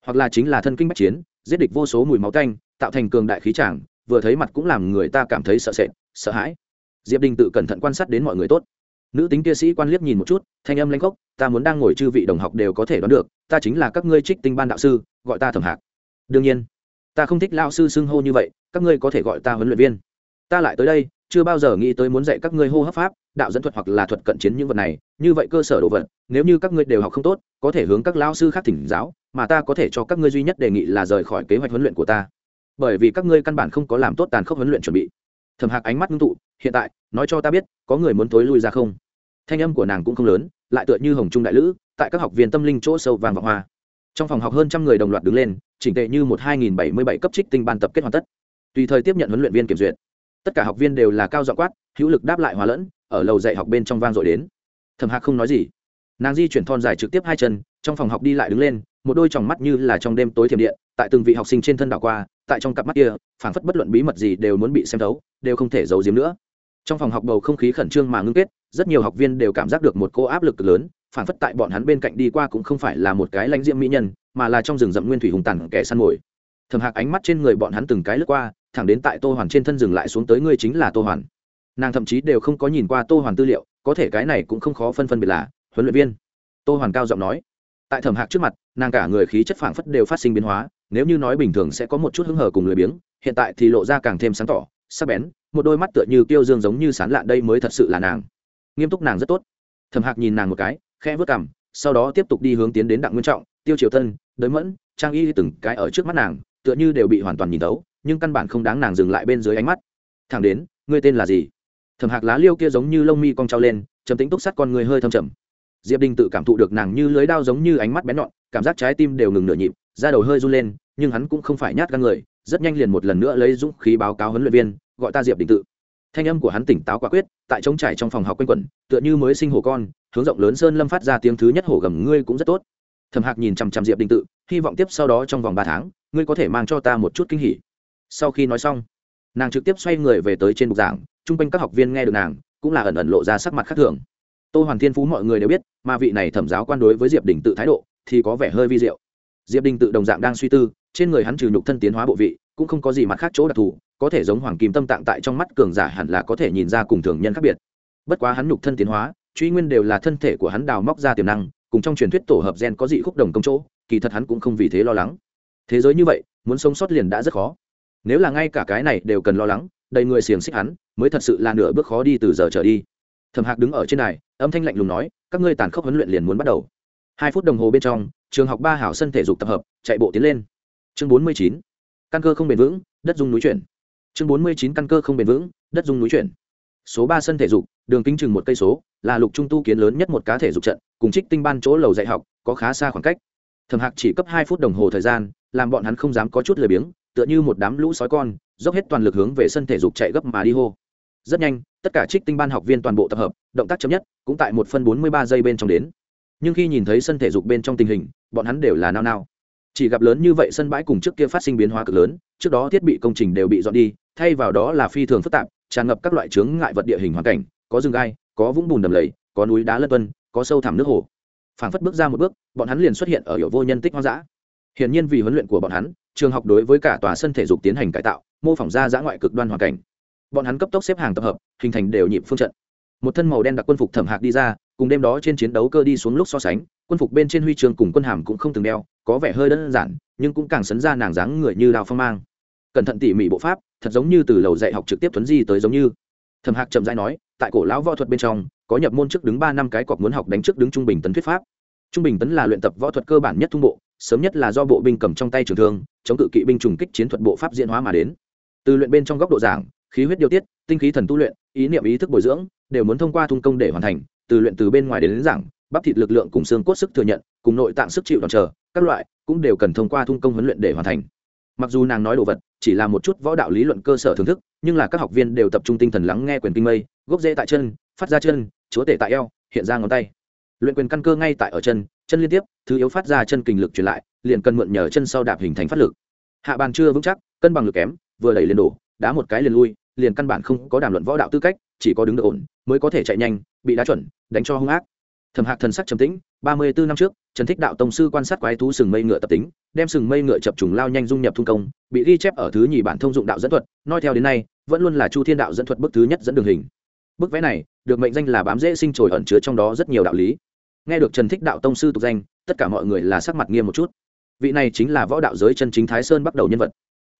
Speaker 1: hoặc là chính là thân kinh bách chiến, giết địch vô số mùi máu tanh tạo thành cường đại khí tràng vừa thấy mặt cũng làm người ta cảm thấy sợ sệt, sợ hãi. Diệp đình tự cẩn thận quan sát đến mọi người tốt. Nữ tính kia sĩ quan liếc nhìn một chút, thanh âm lanh gốc, ta muốn đang ngồi chư vị đồng học đều có thể đoán được, ta chính là các ngươi trích tinh ban đạo sư, gọi ta thẩm hạc. Đương nhiên. Ta không thích lao sư xưng hô như vậy, các ngươi có thể gọi ta huấn luyện viên. Ta lại tới đây, chưa bao giờ nghĩ tới muốn dạy các ngươi hô hấp pháp, đạo dẫn thuật hoặc là thuật cận chiến những vật này, như vậy cơ sở đồ vật, nếu như các ngươi đều học không tốt, có thể hướng các lao sư khác thỉnh giáo, mà ta có thể cho các ngươi duy nhất đề nghị là rời khỏi kế hoạch huấn luyện của ta bởi vì các ngươi căn bản không có làm tốt tàn khốc huấn luyện chuẩn bị. Thầm hạc ánh mắt ngưng tụ, hiện tại, nói cho ta biết, có người muốn tối lui ra không? Thanh âm của nàng cũng không lớn, lại tựa như hồng trung đại lữ, tại các học viên tâm linh chỗ sâu vàng và hoa. Trong phòng học hơn trăm người đồng loạt đứng lên, chỉnh tệ như một hai nghìn bảy mươi bảy cấp trích tinh ban tập kết hoàn tất. Tùy thời tiếp nhận huấn luyện viên kiểm duyệt. Tất cả học viên đều là cao dọ quát, hữu lực đáp lại hòa lẫn, ở lầu dạy học bên trong vang dội đến. Thầm hạc không nói gì. Nàng di chuyển thon dài trực tiếp hai chân, trong phòng học đi lại đứng lên, một đôi tròng mắt như là trong đêm tối thiểm điện, tại từng vị học sinh trên thân đảo qua tại trong cặp mắt kia, phảng phất bất luận bí mật gì đều muốn bị xem thấu, đều không thể giấu giếm nữa. Trong phòng học bầu không khí khẩn trương mà ngưng kết, rất nhiều học viên đều cảm giác được một cô áp lực lớn, phảng phất tại bọn hắn bên cạnh đi qua cũng không phải là một cái lãnh diễm mỹ nhân, mà là trong rừng rậm nguyên thủy hùng tàn kẻ săn mồi. Thầm hạc ánh mắt trên người bọn hắn từng cái lướt qua, thẳng đến tại tô hoàn trên thân dừng lại xuống tới ngươi chính là tô hoàn. Nàng thậm chí đều không có nhìn qua tô hoàn tư liệu, có thể cái này cũng không khó phân phân biệt là huấn luyện viên. Tô hoàn cao giọng nói. Tại thẩm hạc trước mặt, nàng cả người khí chất phảng phất đều phát sinh biến hóa nếu như nói bình thường sẽ có một chút hứng hờ cùng lười biếng, hiện tại thì lộ ra càng thêm sáng tỏ, sắc bén, một đôi mắt tựa như kiêu dương giống như sán lạn đây mới thật sự là nàng. Nghiêm túc nàng rất tốt. Thẩm hạc nhìn nàng một cái, khẽ vớt cảm sau đó tiếp tục đi hướng tiến đến đặng nguyên trọng, tiêu triều tân, đới mẫn, trang y từng cái ở trước mắt nàng, tựa như đều bị hoàn toàn nhìn tấu nhưng căn bản không đáng nàng dừng lại bên dưới ánh mắt. Thẳng đến, ngươi tên là gì? Thẩm hạc lá liêu kia giống như lông mi cong trao lên chấm tính túc sắt con người hơi thâm trầm diệp đình tự cảm thụ được nàng như lưới đao giống như ánh mắt bén nhọn, cảm giác trái tim đều ngừng nửa nhịp, da đầu hơi run lên, nhưng hắn cũng không phải nhát gan người, rất nhanh liền một lần nữa lấy dũng khí báo cáo huấn luyện viên, gọi ta diệp đình tự. Thanh âm của hắn tỉnh táo quả quyết, tại trống trải trong phòng học quanh quẩn, tựa như mới sinh hổ con, hướng rộng lớn sơn lâm phát ra tiếng thứ nhất hổ gầm, ngươi cũng rất tốt. Thẩm hạc nhìn chằm chằm diệp đình tự, hy vọng tiếp sau đó trong vòng ba tháng, ngươi có thể mang cho ta một chút kinh hỉ. Sau khi nói xong, nàng trực tiếp xoay người về tới trên bục giảng, chung quanh các học viên nghe được nàng, cũng là ẩn ẩn lộ ra sắc mặt khác thường tô hoàn thiên phú mọi người đều biết, mà vị này thẩm giáo quan đối với diệp đình tự thái độ thì có vẻ hơi vi diệu. Diệp đình tự đồng dạng đang suy tư, trên người hắn trừ nhục thân tiến hóa bộ vị, cũng không có gì mặt khác chỗ đặc thù, có thể giống hoàng kim tâm tạng tại trong mắt cường giả hẳn là có thể nhìn ra cùng thường nhân khác biệt. Bất quá hắn nhục thân tiến hóa, truy nguyên đều là thân thể của hắn đào móc ra tiềm năng, cùng trong truyền thuyết tổ hợp gen có dị khúc đồng công chỗ, kỳ thật hắn cũng không vì thế lo lắng. Thế giới như vậy, muốn sống sót liền đã rất khó. Nếu là ngay cả cái này đều cần lo lắng, đầy người xiềng xích hắn, mới thật sự là nửa bước khó đi từ giờ trở đi thẩm hạc đứng ở trên này âm thanh lạnh lùng nói, các ngươi tàn khốc huấn luyện liền muốn bắt đầu. Hai phút đồng hồ bên trong, trường học ba hảo sân thể dục tập hợp, chạy bộ tiến lên. Chương bốn mươi chín, căn cơ không bền vững, đất dung núi chuyển. Chương bốn mươi chín, căn cơ không bền vững, đất dung núi chuyển. Số ba sân thể dục, đường kính chừng một cây số, là lục trung tu kiến lớn nhất một cá thể dục trận, cùng trích tinh ban chỗ lầu dạy học, có khá xa khoảng cách. Thẩm hạc chỉ cấp hai phút đồng hồ thời gian, làm bọn hắn không dám có chút lười biếng, tựa như một đám lũ sói con, dốc hết toàn lực hướng về sân thể dục chạy gấp mà đi hô. Rất nhanh tất cả trích tinh ban học viên toàn bộ tập hợp, động tác chậm nhất, cũng tại một phân bốn mươi ba giây bên trong đến. Nhưng khi nhìn thấy sân thể dục bên trong tình hình, bọn hắn đều là nao nao. Chỉ gặp lớn như vậy sân bãi cùng trước kia phát sinh biến hóa cực lớn, trước đó thiết bị công trình đều bị dọn đi, thay vào đó là phi thường phức tạp, tràn ngập các loại chướng ngại vật địa hình hoàn cảnh, có rừng gai, có vũng bùn đầm lầy, có núi đá lân vân, có sâu thẳm nước hồ. Phảng phất bước ra một bước, bọn hắn liền xuất hiện ở hiệu vô nhân tích hoang dã. Hiển nhiên vì huấn luyện của bọn hắn, trường học đối với cả tòa sân thể dục tiến hành cải tạo, mô phỏng ra dã ngoại cực đoan hoàn cảnh bọn hắn cấp tốc xếp hàng tập hợp, hình thành đều nhịp phương trận. Một thân màu đen đặc quân phục thẩm hạc đi ra, cùng đêm đó trên chiến đấu cơ đi xuống lúc so sánh, quân phục bên trên huy trường cùng quân hàm cũng không từng đeo, có vẻ hơi đơn giản, nhưng cũng càng sấn ra nàng dáng người như đào phong mang. Cẩn thận tỉ mỉ bộ pháp, thật giống như từ lầu dạy học trực tiếp tuấn di tới giống như. Thẩm hạc chậm dãi nói, tại cổ lão võ thuật bên trong, có nhập môn trước đứng ba năm cái cọc muốn học đánh trước đứng trung bình tấn thuyết pháp. Trung bình tấn là luyện tập võ thuật cơ bản nhất thung bộ, sớm nhất là do bộ binh cầm trong tay trường thương, chống cự kỵ binh trùng kích chiến thuật bộ pháp diễn hóa mà đến. Từ luyện bên trong góc độ giảng khí huyết điều tiết tinh khí thần tu luyện ý niệm ý thức bồi dưỡng đều muốn thông qua thung công để hoàn thành từ luyện từ bên ngoài đến, đến giảng bắp thịt lực lượng cùng xương cốt sức thừa nhận cùng nội tạng sức chịu đòn chờ các loại cũng đều cần thông qua thung công huấn luyện để hoàn thành. Mặc dù nàng nói đồ vật chỉ là một chút võ đạo lý luận cơ sở thưởng thức nhưng là các học viên đều tập trung tinh thần lắng nghe quyền kinh mây gốc rễ tại chân phát ra chân chúa tể tại eo hiện ra ngón tay. Luyện quyền căn cơ ngay tại ở chân chân liên tiếp thứ yếu phát ra chân kình lực truyền lại liền cần mượn nhờ chân sau đạp hình thành phát lực. Hạ bàn chưa vững chắc cân bằng lực kém vừa đẩy lên đổ đá một cái liền lui, liền căn bản không có đàm luận võ đạo tư cách, chỉ có đứng được ổn, mới có thể chạy nhanh, bị đá chuẩn, đánh cho hung ác. Thẩm hạc thần sắc trầm tĩnh, ba mươi bốn năm trước, trần thích đạo tông sư quan sát quái thú sừng mây ngựa tập tính, đem sừng mây ngựa chập trùng lao nhanh dung nhập thung công, bị ghi chép ở thứ nhì bản thông dụng đạo dẫn thuật, nói theo đến nay, vẫn luôn là chu thiên đạo dẫn thuật bức thứ nhất dẫn đường hình. Bức vẽ này, được mệnh danh là bám dễ sinh trồi ẩn chứa trong đó rất nhiều đạo lý. Nghe được trần thích đạo tông sư tục danh, tất cả mọi người là sắc mặt nghiêm một chút. Vị này chính là võ đạo giới chân chính thái sơn bắt đầu nhân vật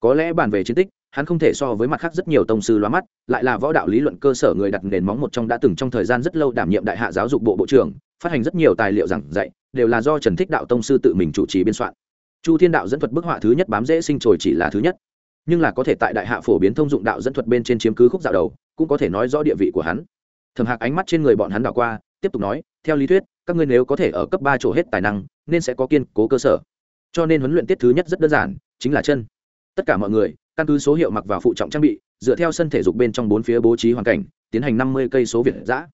Speaker 1: có lẽ bàn về chiến tích, hắn không thể so với mặt khác rất nhiều tông sư loa mắt, lại là võ đạo lý luận cơ sở người đặt nền móng một trong đã từng trong thời gian rất lâu đảm nhiệm đại hạ giáo dục bộ bộ trưởng, phát hành rất nhiều tài liệu giảng dạy, đều là do trần thích đạo tông sư tự mình chủ trì biên soạn. Chu thiên đạo dẫn thuật bức họa thứ nhất bám dễ sinh trồi chỉ là thứ nhất. Nhưng là có thể tại đại hạ phổ biến thông dụng đạo dẫn thuật bên trên chiếm cứ khúc dạo đầu, cũng có thể nói rõ địa vị của hắn. Thầm hạc ánh mắt trên người bọn hắn đảo qua, tiếp tục nói, theo lý thuyết, các ngươi nếu có thể ở cấp ba chỗ hết tài năng, nên sẽ có kiên cố cơ sở. Cho nên huấn luyện tiết thứ nhất rất đơn giản, chính là chân tất cả mọi người, căn cứ số hiệu mặc vào phụ trọng trang bị, dựa theo sân thể dục bên trong bốn phía bố trí hoàn cảnh, tiến hành năm mươi cây số việt giã.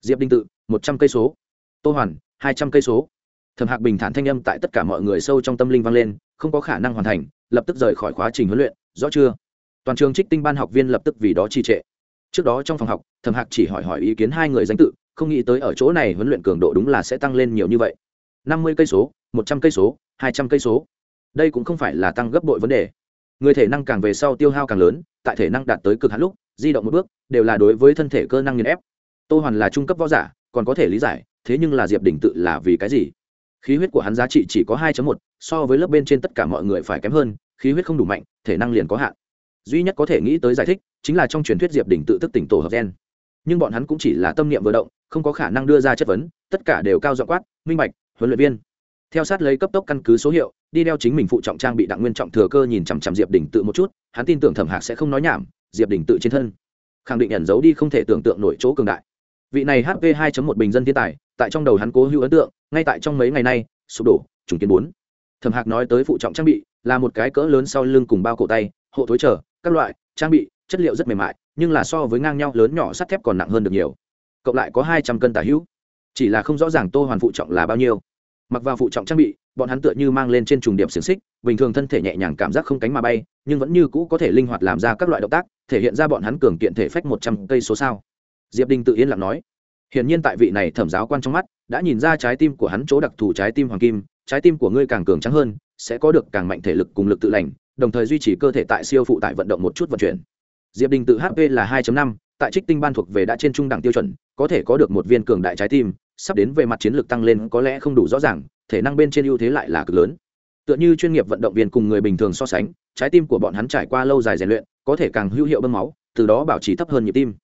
Speaker 1: Diệp đinh tự, một trăm cây số. Tô hoàn, hai trăm cây số. Thẩm hạc bình thản thanh âm tại tất cả mọi người sâu trong tâm linh vang lên, không có khả năng hoàn thành, lập tức rời khỏi khóa trình huấn luyện, rõ chưa? Toàn trường trích tinh ban học viên lập tức vì đó trì trệ. Trước đó trong phòng học, thẩm hạc chỉ hỏi hỏi ý kiến hai người danh tự, không nghĩ tới ở chỗ này huấn luyện cường độ đúng là sẽ tăng lên nhiều như vậy. năm mươi cây số, một trăm cây số, hai trăm cây số. Đây cũng không phải là tăng gấp bội vấn đề người thể năng càng về sau tiêu hao càng lớn tại thể năng đạt tới cực hạn lúc di động một bước đều là đối với thân thể cơ năng nghiền ép. Tô hoàn là trung cấp võ giả còn có thể lý giải thế nhưng là diệp đình tự là vì cái gì? Khí huyết của hắn giá trị chỉ có 2 một, so với lớp bên trên tất cả mọi người phải kém hơn khí huyết không đủ mạnh thể năng liền có hạn. Duy nhất có thể nghĩ tới giải thích chính là trong truyền thuyết diệp đình tự thức tỉnh tổ hợp gen. Nhưng bọn hắn cũng chỉ là tâm niệm vừa động không có khả năng đưa ra chất vấn tất cả đều cao dọ quát minh bạch huấn luyện viên. Theo sát lấy cấp tốc căn cứ số hiệu đi đeo chính mình phụ trọng trang bị đặng nguyên trọng thừa cơ nhìn chằm chằm diệp đình tự một chút, hắn tin tưởng thẩm hạc sẽ không nói nhảm, diệp đình tự trên thân. Khẳng định ẩn giấu đi không thể tưởng tượng nổi chỗ cường đại. Vị này hp 2 một bình dân thiên tài, tại trong đầu hắn cố hữu ấn tượng, ngay tại trong mấy ngày nay, sụp đổ, trùng kiến bốn. Thẩm hạc nói tới phụ trọng trang bị, là một cái cỡ lớn sau lưng cùng bao cổ tay, hộ thối trở các loại, trang bị, chất liệu rất mềm mại, nhưng là so với ngang nhau lớn nhỏ sắt thép còn nặng hơn được nhiều. Cộng lại có hai trăm cân tả hữu. Chỉ là không rõ ràng tô hoàn phụ trọng là bao nhiêu mặc vào phụ trọng trang bị, bọn hắn tựa như mang lên trên trùng điểm xiềng xích, bình thường thân thể nhẹ nhàng cảm giác không cánh mà bay, nhưng vẫn như cũ có thể linh hoạt làm ra các loại động tác, thể hiện ra bọn hắn cường kiện thể phách một trăm cây số sao. Diệp đình tự yên lặng nói. Hiển nhiên tại vị này thẩm giáo quan trong mắt, đã nhìn ra trái tim của hắn chỗ đặc thù trái tim hoàng kim, trái tim của ngươi càng cường trắng hơn, sẽ có được càng mạnh thể lực cùng lực tự lành, đồng thời duy trì cơ thể tại siêu phụ tại vận động một chút vận chuyển. Diệp đình tự hp là 2 năm, tại trích tinh ban thuộc về đã trên trung đẳng tiêu chuẩn, có thể có được một viên cường đại trái tim sắp đến về mặt chiến lược tăng lên có lẽ không đủ rõ ràng, thể năng bên trên ưu thế lại là cực lớn. Tựa như chuyên nghiệp vận động viên cùng người bình thường so sánh, trái tim của bọn hắn trải qua lâu dài rèn luyện, có thể càng hữu hiệu bơm máu, từ đó bảo trì thấp hơn nhịp tim.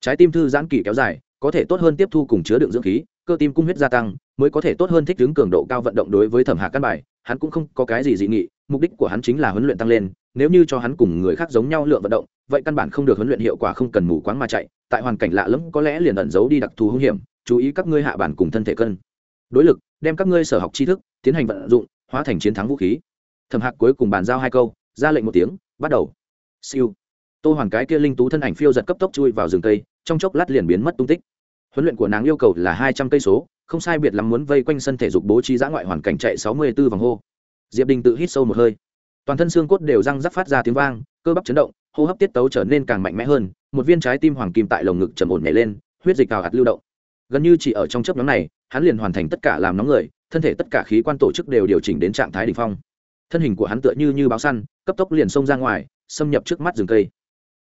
Speaker 1: Trái tim thư giãn kỳ kéo dài, có thể tốt hơn tiếp thu cùng chứa đựng dưỡng khí, cơ tim cung huyết gia tăng, mới có thể tốt hơn thích ứng cường độ cao vận động đối với thẩm hạ căn bài, hắn cũng không có cái gì dị nghị, mục đích của hắn chính là huấn luyện tăng lên, nếu như cho hắn cùng người khác giống nhau lượng vận động, vậy căn bản không được huấn luyện hiệu quả không cần mù quáng mà chạy, tại hoàn cảnh lạ lẫm có lẽ liền ẩn giấu đi đặc thù hung hiểm chú ý các ngươi hạ bản cùng thân thể cân. Đối lực, đem các ngươi sở học tri thức, tiến hành vận dụng, hóa thành chiến thắng vũ khí. Thẩm hạc cuối cùng bàn giao hai câu, ra lệnh một tiếng, bắt đầu. Siêu. Tô hoàn cái kia linh tú thân ảnh phiêu giật cấp tốc chui vào rừng cây, trong chốc lát liền biến mất tung tích. Huấn luyện của nàng yêu cầu là hai trăm cây số, không sai biệt lắm muốn vây quanh sân thể dục bố trí giã ngoại hoàn cảnh chạy sáu mươi b ố vòng hô. Diệp đình tự hít sâu một hơi. Toàn thân xương cốt đều răng rắc phát ra tiếng vang, cơ bắp chấn động, hô hấp tiết tấu trở nên càng mạnh mẽ hơn, một viên trái tim hoàng kim tại lồng ngực trầm ổn nhảy lên, huyết dịch cào hạt lưu động gần như chỉ ở trong chấp nhóm này, hắn liền hoàn thành tất cả làm nóng người, thân thể tất cả khí quan tổ chức đều điều chỉnh đến trạng thái đ ỉ n h phong. Thân hình của hắn tựa như như báo săn, cấp tốc liền xông ra ngoài, xâm nhập trước mắt rừng cây.